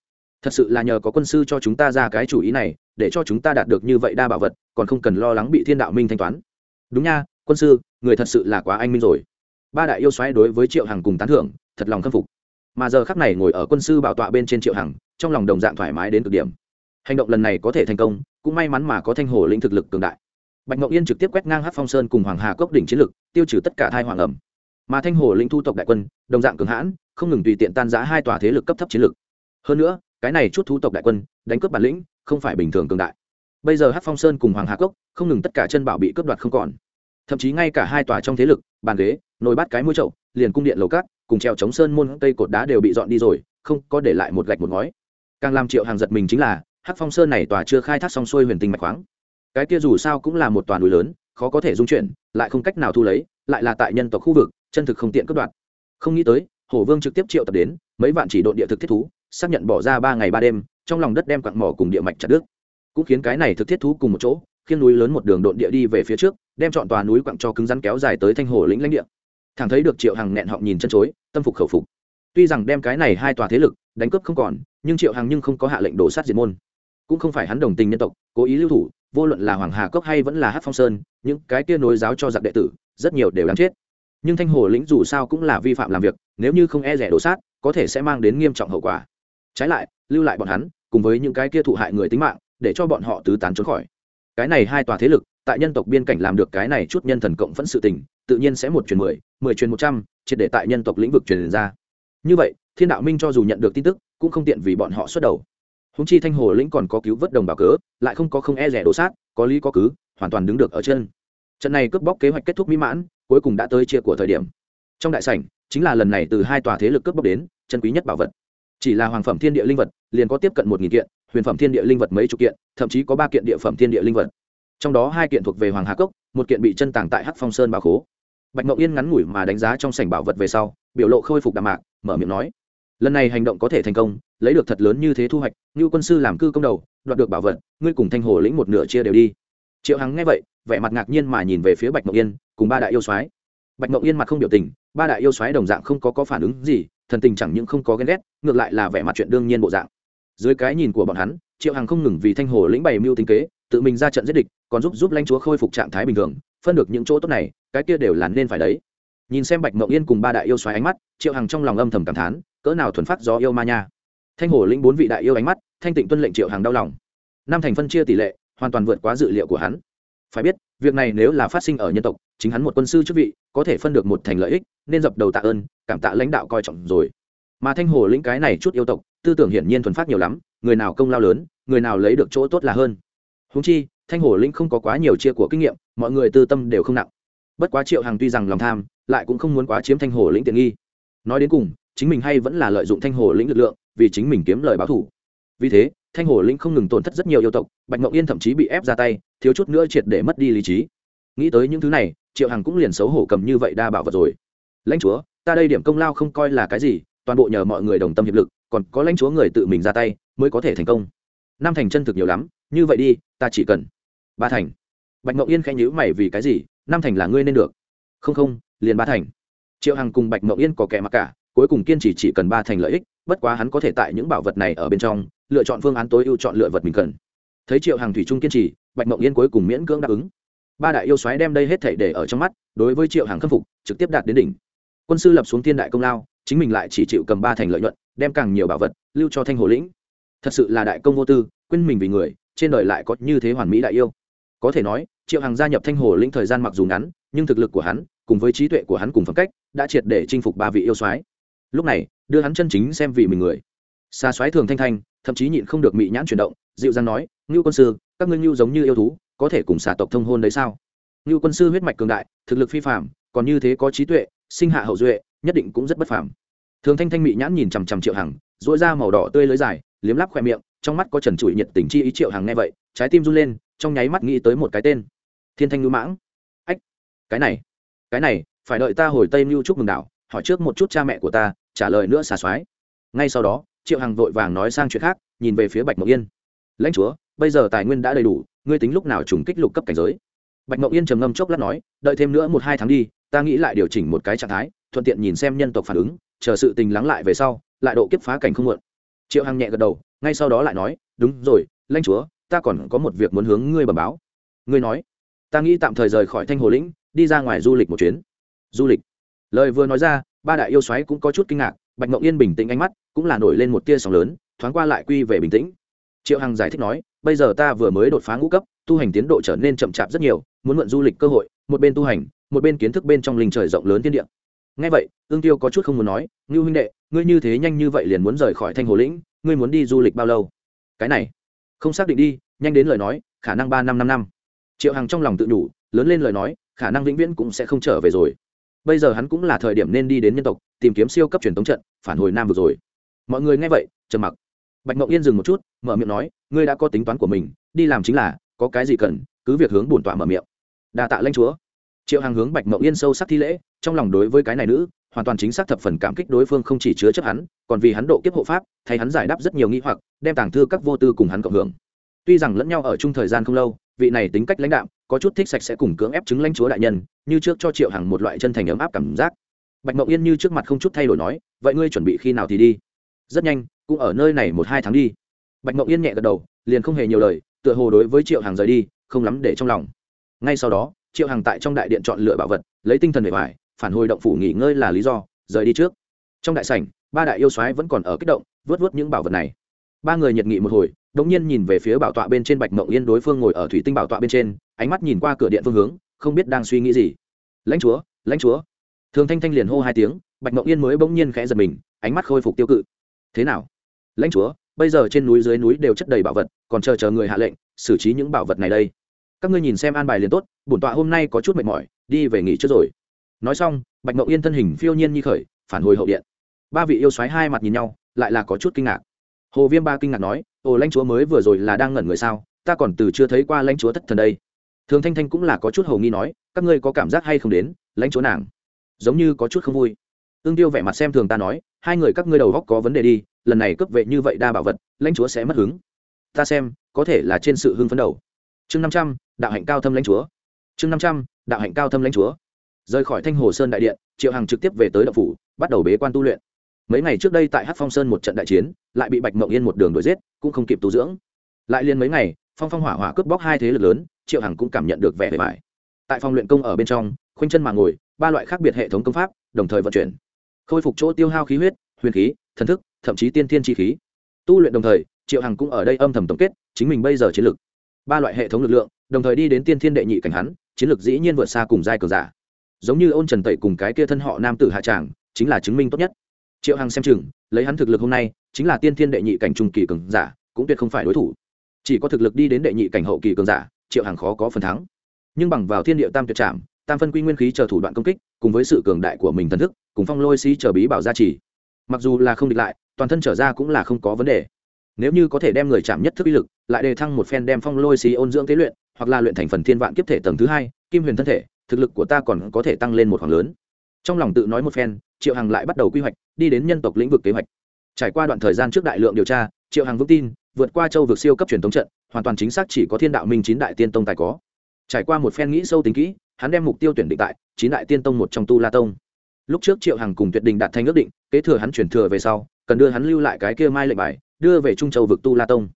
Thật sự là nhờ có quân sư cho chúng ta ra cái chủ ý này, để cho chúng ta đạt được như vậy đa bảo vật, còn không cần lo lắng bị thiên đạo minh thanh toán. Đúng nha, quân sư, người thật sự là quá anh minh rồi. Ba đại yêu xoáy đối với triệu hằng cùng tán thưởng, thật lòng khâm phục. Mà giờ khắc này ngồi ở quân sư bảo tọa bên trên triệu hằng, trong lòng đồng dạng thoải mái đến cực điểm hành động lần này có thể thành công, cũng may mắn mà có thanh hồ lĩnh thực lực cường đại. Bạch ngọc yên trực tiếp quét ngang hát phong sơn cùng hoàng hà cốc đỉnh chiến lực, tiêu trừ tất cả thai hoàng ẩm. Mà thanh hồ lĩnh thu tộc đại quân, đồng dạng cường hãn, không ngừng tùy tiện tan giã hai tòa thế lực cấp thấp chiến lực. Hơn nữa, cái này chút thu tộc đại quân, đánh cướp bản lĩnh, không phải bình thường cường đại. Bây giờ hát phong sơn cùng hoàng hà cốc, không ngừng tất cả chân bảo bị cướp đoạt không còn. Thậm chí ngay cả hai tòa trong thế lực, bàn ghế, nồi bát cái mũi trậu liền cung điện lầu cát, cùng treo chống sơn môn cây cột đá đều bị dọn đi rồi, không có để lại một gạch một ngói. Càng làm triệu hàng giật mình chính là hắc phong sơn này tòa chưa khai thác xong xuôi huyền tinh mạch khoáng. Cái kia dù sao cũng là một tòa núi lớn, khó có thể dung chuyển, lại không cách nào thu lấy, lại là tại nhân tộc khu vực, chân thực không tiện cất đoạn không nghĩ tới hổ vương trực tiếp triệu tập đến, mấy vạn chỉ đội địa thực thiết thú, xác nhận bỏ ra ba ngày ba đêm, trong lòng đất đem quặng mỏ cùng địa mạch chặt đứt. Cũng khiến cái này thực thiết thú cùng một chỗ khiến núi lớn một đường độn địa đi về phía trước, đem chọn tòa núi quặng cho cứng rắn kéo dài tới thanh hồ lĩnh lãnh địa. Thằng thấy được triệu hằng nẹn họng nhìn chân chối, tâm phục khẩu phục. Tuy rằng đem cái này hai tòa thế lực đánh cướp không còn, nhưng triệu hằng nhưng không có hạ lệnh đổ sát diệt môn cũng không phải hắn đồng tình nhân tộc, cố ý lưu thủ, vô luận là hoàng hà cốc hay vẫn là hát phong sơn, những cái kia nối giáo cho giặc đệ tử, rất nhiều đều đáng chết. Nhưng thanh hồ lĩnh dù sao cũng là vi phạm làm việc, nếu như không e rẻ đổ sát, có thể sẽ mang đến nghiêm trọng hậu quả. Trái lại, lưu lại bọn hắn, cùng với những cái kia thụ hại người tính mạng, để cho bọn họ tứ tán trốn khỏi. Cái này hai tòa thế lực, tại nhân tộc biên cảnh làm được cái này chút nhân thần cộng phẫn sự tình, tự nhiên sẽ một truyền mười mười truyền một trăm, triệt để tại nhân tộc lĩnh vực truyền ra. Như vậy, thiên đạo minh cho dù nhận được tin tức, cũng không tiện vì bọn họ xuất đầu húng chi thanh hồ lĩnh còn có cứu vớt đồng bào cớ, lại không có không e rẻ đổ sát, có lý có cứ, hoàn toàn đứng được ở chân. Trận này cướp bóc kế hoạch kết thúc mỹ mãn, cuối cùng đã tới chia của thời điểm. Trong đại sảnh, chính là lần này từ hai tòa thế lực cướp bóc đến, chân quý nhất bảo vật. Chỉ là hoàng phẩm thiên địa linh vật, liền có tiếp cận một nghìn kiện, huyền phẩm thiên địa linh vật mấy chục kiện, thậm chí có ba kiện địa phẩm thiên địa linh vật. Trong đó hai kiện thuộc về hoàng hà cốc, một kiện bị chân tàng tại hắc phong sơn bà khố. Bạch mậu yên ngắn ngủi mà đánh giá trong sảnh bảo vật về sau, biểu lộ khôi phục đạm mạc, mở miệng nói lần này hành động có thể thành công lấy được thật lớn như thế thu hoạch như quân sư làm cư công đầu đoạt được bảo vật ngươi cùng thanh hồ lĩnh một nửa chia đều đi. Triệu hằng nghe vậy vẻ mặt ngạc nhiên mà nhìn về phía bạch ngọc yên cùng ba đại yêu soái. Bạch ngọc yên mặt không biểu tình ba đại yêu soái đồng dạng không có, có phản ứng gì thần tình chẳng những không có ghen ghét ngược lại là vẻ mặt chuyện đương nhiên bộ dạng. Dưới cái nhìn của bọn hắn triệu hằng không ngừng vì thanh hồ lĩnh bày mưu tính kế tự mình ra trận giết địch còn giúp giúp lãnh chúa khôi phục trạng thái bình thường phân được những chỗ tốt này cái kia đều là nên phải đấy nhìn xem bạch mộng yên cùng ba đại yêu xoáy ánh mắt, triệu hằng trong lòng âm thầm cảm thán, cỡ nào thuần phát do yêu ma nha. Thanh hồ lĩnh bốn vị đại yêu ánh mắt, thanh tịnh tuân lệnh triệu hằng đau lòng. Năm thành phân chia tỷ lệ, hoàn toàn vượt quá dự liệu của hắn. Phải biết, việc này nếu là phát sinh ở nhân tộc, chính hắn một quân sư chức vị, có thể phân được một thành lợi ích, nên dập đầu tạ ơn, cảm tạ lãnh đạo coi trọng rồi. Mà thanh hồ lĩnh cái này chút yêu tộc, tư tưởng hiển nhiên thuần phát nhiều lắm, người nào công lao lớn, người nào lấy được chỗ tốt là hơn. Húng chi, thanh hồ lĩnh không có quá nhiều chia của kinh nghiệm, mọi người tư tâm đều không nặng bất quá triệu hàng tuy rằng lòng tham, lại cũng không muốn quá chiếm thanh hồ lĩnh tiện nghi. Nói đến cùng, chính mình hay vẫn là lợi dụng thanh hồ lĩnh lực lượng, vì chính mình kiếm lời báo thủ vì thế, thanh hồ lĩnh không ngừng tổn thất rất nhiều yêu tộc, bạch ngọc yên thậm chí bị ép ra tay, thiếu chút nữa triệt để mất đi lý trí. Nghĩ tới những thứ này, triệu hằng cũng liền xấu hổ cầm như vậy đa bảo vật rồi. Lãnh chúa, ta đây điểm công lao không coi là cái gì, toàn bộ nhờ mọi người đồng tâm hiệp lực, còn có lãnh chúa người tự mình ra tay, mới có thể thành công. Năm thành chân thực nhiều lắm, như vậy đi, ta chỉ cần. Ba thành. Bạch ngọc yên khẽ nhữ mày vì cái gì? Năm thành là ngươi nên được. Không không, liền ba thành. Triệu hằng cùng bạch Mậu yên có kẻ mặc cả, cuối cùng kiên trì chỉ cần ba thành lợi ích, bất quá hắn có thể tại những bảo vật này ở bên trong, lựa chọn phương án tối ưu chọn lựa vật mình cần. Thấy triệu hằng thủy trung kiên trì, bạch Mậu yên cuối cùng miễn cưỡng đáp ứng. Ba đại yêu xoáy đem đây hết thể để ở trong mắt, đối với triệu hằng khâm phục, trực tiếp đạt đến đỉnh. Quân sư lập xuống thiên đại công lao, chính mình lại chỉ chịu cầm ba thành lợi nhuận, đem càng nhiều bảo vật lưu cho thanh hồ lĩnh. Thật sự là đại công vô tư, quên mình vì người, trên đời lại có như thế hoàn mỹ đại yêu. Có thể nói triệu hằng gia nhập thanh hồ lĩnh thời gian mặc dù ngắn, nhưng thực lực của hắn, cùng với trí tuệ của hắn cùng phẩm cách, đã triệt để chinh phục ba vị yêu soái. Lúc này, đưa hắn chân chính xem vị mình người. Xa soái thường thanh thanh, thậm chí nhịn không được mị nhãn chuyển động, dịu dàng nói, ngưu quân sư, các ngươi ngưu giống như yêu thú, có thể cùng xả tộc thông hôn đấy sao? Ngưu quân sư huyết mạch cường đại, thực lực phi phạm còn như thế có trí tuệ, sinh hạ hậu duệ, nhất định cũng rất bất phàm. Thường thanh thanh mị nhãn nhìn chằm chằm triệu hằng dỗi da màu đỏ tươi lưới dài, liếm lắp khoe miệng, trong mắt có trần trụi nhiệt tình chi ý triệu hằng nghe vậy, trái tim run lên trong nháy mắt nghĩ tới một cái tên. Thiên thanh ngữ mãng. Ách, cái này cái này, phải đợi ta hồi tây mưu trúc mừng đảo, hỏi trước một chút cha mẹ của ta, trả lời nữa xà xoái. Ngay sau đó, triệu hằng vội vàng nói sang chuyện khác, nhìn về phía bạch mộng yên. Lãnh chúa, bây giờ tài nguyên đã đầy đủ, ngươi tính lúc nào trùng kích lục cấp cảnh giới? Bạch mộng yên trầm ngâm chốc lát nói, đợi thêm nữa một hai tháng đi, ta nghĩ lại điều chỉnh một cái trạng thái, thuận tiện nhìn xem nhân tộc phản ứng, chờ sự tình lắng lại về sau, lại độ kiếp phá cảnh không muộn. Triệu hằng nhẹ gật đầu, ngay sau đó lại nói, đúng rồi, lãnh chúa ta còn có một việc muốn hướng ngươi bẩm báo. Ngươi nói. Ta nghĩ tạm thời rời khỏi thanh hồ lĩnh, đi ra ngoài du lịch một chuyến. Du lịch. Lời vừa nói ra, ba đại yêu xoáy cũng có chút kinh ngạc, bạch ngộng yên bình tĩnh ánh mắt cũng là nổi lên một tia sóng lớn, thoáng qua lại quy về bình tĩnh. Triệu hằng giải thích nói, bây giờ ta vừa mới đột phá ngũ cấp, tu hành tiến độ trở nên chậm chạp rất nhiều, muốn mượn du lịch cơ hội, một bên tu hành, một bên kiến thức bên trong linh trời rộng lớn thiên địa. Ngay vậy ương tiêu có chút không muốn nói, ngưu huynh đệ, ngươi như thế nhanh như vậy liền muốn rời khỏi thanh hồ lĩnh, ngươi muốn đi du lịch bao lâu? Cái này không xác định đi nhanh đến lời nói khả năng ba năm năm năm. Triệu hằng trong lòng tự nhủ, lớn lên lời nói khả năng vĩnh viễn cũng sẽ không trở về rồi. Bây giờ hắn cũng là thời điểm nên đi đến nhân tộc tìm kiếm siêu cấp truyền thống trận phản hồi nam vừa rồi. Mọi người nghe vậy trầm mặc. Bạch mộng yên dừng một chút mở miệng nói ngươi đã có tính toán của mình đi làm chính là có cái gì cần cứ việc hướng bổn tọa mở miệng. Đa tạ lanh chúa. Triệu hàng hướng bạch mộng yên sâu sắc thi lễ trong lòng đối với cái này nữ hoàn toàn chính xác thập phần cảm kích đối phương không chỉ chứa chấp hắn còn vì hắn độ kiếp hộ pháp thay hắn giải đáp rất nhiều nghi hoặc đem tàng thư các vô tư cùng hắn cộng hưởng. Tuy rằng lẫn nhau ở chung thời gian không lâu vị này tính cách lãnh đạo, có chút thích sạch sẽ cùng cưỡng ép chứng lãnh chúa đại nhân như trước cho triệu hàng một loại chân thành ấm áp cảm giác. Bạch mộng yên như trước mặt không chút thay đổi nói vậy ngươi chuẩn bị khi nào thì đi? Rất nhanh cũng ở nơi này một hai tháng đi. Bạch mộng yên nhẹ gật đầu liền không hề nhiều lời tựa hồ đối với triệu hàng rời đi không lắm để trong lòng. Ngay sau đó triệu hàng tại trong đại điện chọn lựa bảo vật lấy tinh thần để hoài phản hồi động phủ nghỉ ngơi là lý do, rời đi trước. Trong đại sảnh, ba đại yêu soái vẫn còn ở kích động, vớt vớt những bảo vật này. Ba người nhiệt nghị một hồi, đống nhiên nhìn về phía bảo tọa bên trên bạch mộng yên đối phương ngồi ở thủy tinh bảo tọa bên trên, ánh mắt nhìn qua cửa điện phương hướng, không biết đang suy nghĩ gì. Lãnh chúa lãnh chúa. Thường thanh thanh liền hô hai tiếng, bạch mộng yên mới bỗng nhiên khẽ giật mình, ánh mắt khôi phục tiêu cự. Thế nào? Lãnh chúa, bây giờ trên núi dưới núi đều chất đầy bảo vật, còn chờ chờ người hạ lệnh, xử trí những bảo vật này đây. Các ngươi nhìn xem an bài liền tốt, bổn tọa hôm nay có chút mệt mỏi, đi về nghỉ trước rồi nói xong, bạch mộng yên thân hình phiêu nhiên như khởi, phản hồi hậu điện. Ba vị yêu xoáy hai mặt nhìn nhau, lại là có chút kinh ngạc. Hồ viêm ba kinh ngạc nói, ồ, lãnh chúa mới vừa rồi là đang ngẩn người sao? Ta còn từ chưa thấy qua lãnh chúa thất thần đây. Thường thanh thanh cũng là có chút hầu nghi nói, các ngươi có cảm giác hay không đến, lãnh chúa nàng? Giống như có chút không vui. Tương tiêu vẻ mặt xem thường ta nói, hai người các ngươi đầu góc có vấn đề đi, lần này cấp vệ như vậy đa bảo vật, lãnh chúa sẽ mất hứng. Ta xem, có thể là trên sự hưng phấn đầu. Chương năm trăm, đạo hạnh cao thâm lãnh chúa. Chương năm trăm, đạo hạnh cao thâm lãnh chúa rời khỏi thanh hồ sơn đại điện, triệu hằng trực tiếp về tới đậu phủ, bắt đầu bế quan tu luyện. Mấy ngày trước đây tại hát phong sơn một trận đại chiến, lại bị bạch mộng yên một đường đuổi giết, cũng không kịp tu dưỡng. Lại liền mấy ngày, phong phong hỏa hỏa cướp bóc hai thế lực lớn, triệu hằng cũng cảm nhận được vẻ bề mại tại phòng luyện công ở bên trong, khoanh chân mà ngồi, ba loại khác biệt hệ thống công pháp, đồng thời vận chuyển. Khôi phục chỗ tiêu hao khí huyết, huyền khí, thần thức, thậm chí tiên thiên chi khí. Tu luyện đồng thời, triệu hằng cũng ở đây âm thầm tổng kết, chính mình bây giờ chiến lược ba loại hệ thống lực lượng, đồng thời đi đến tiên thiên đệ nhị cảnh hắn, chiến lược dĩ nhiên vượt xa cùng giai cờ giả giống như ôn trần tẩy cùng cái kia thân họ nam tử hạ tràng, chính là chứng minh tốt nhất. Triệu hằng xem chừng, lấy hắn thực lực hôm nay, chính là tiên thiên đệ nhị cảnh trung kỳ cường giả, cũng tuyệt không phải đối thủ. Chỉ có thực lực đi đến đệ nhị cảnh hậu kỳ cường giả, triệu hằng khó có phần thắng. Nhưng bằng vào thiên địa tam tuyệt trạm tam phân quy nguyên khí chờ thủ đoạn công kích, cùng với sự cường đại của mình thần thức, cùng phong lôi xí chờ bí bảo gia trì. Mặc dù là không địch lại, toàn thân trở ra cũng là không có vấn đề. Nếu như có thể đem người chạm nhất thức uy lực, lại đề thăng một phen đem phong lôi xí ôn dưỡng tế luyện, hoặc là luyện thành phần thiên vạn kiếp thể tầng thứ hai, kim huyền thân thể thực lực của ta còn có thể tăng lên một khoảng lớn. Trong lòng tự nói một phen, triệu hằng lại bắt đầu quy hoạch, đi đến nhân tộc lĩnh vực kế hoạch. Trải qua đoạn thời gian trước đại lượng điều tra, triệu hằng vững tin, vượt qua châu vực siêu cấp truyền thống trận, hoàn toàn chính xác chỉ có thiên đạo minh chín đại tiên tông tài có. Trải qua một phen nghĩ sâu tính kỹ, hắn đem mục tiêu tuyển định tại chín đại tiên tông một trong tu la tông. Lúc trước triệu hằng cùng tuyệt đình đạt thành ước định, kế thừa hắn chuyển thừa về sau, cần đưa hắn lưu lại cái kia mai lệnh bài, đưa về trung châu vực tu la tông.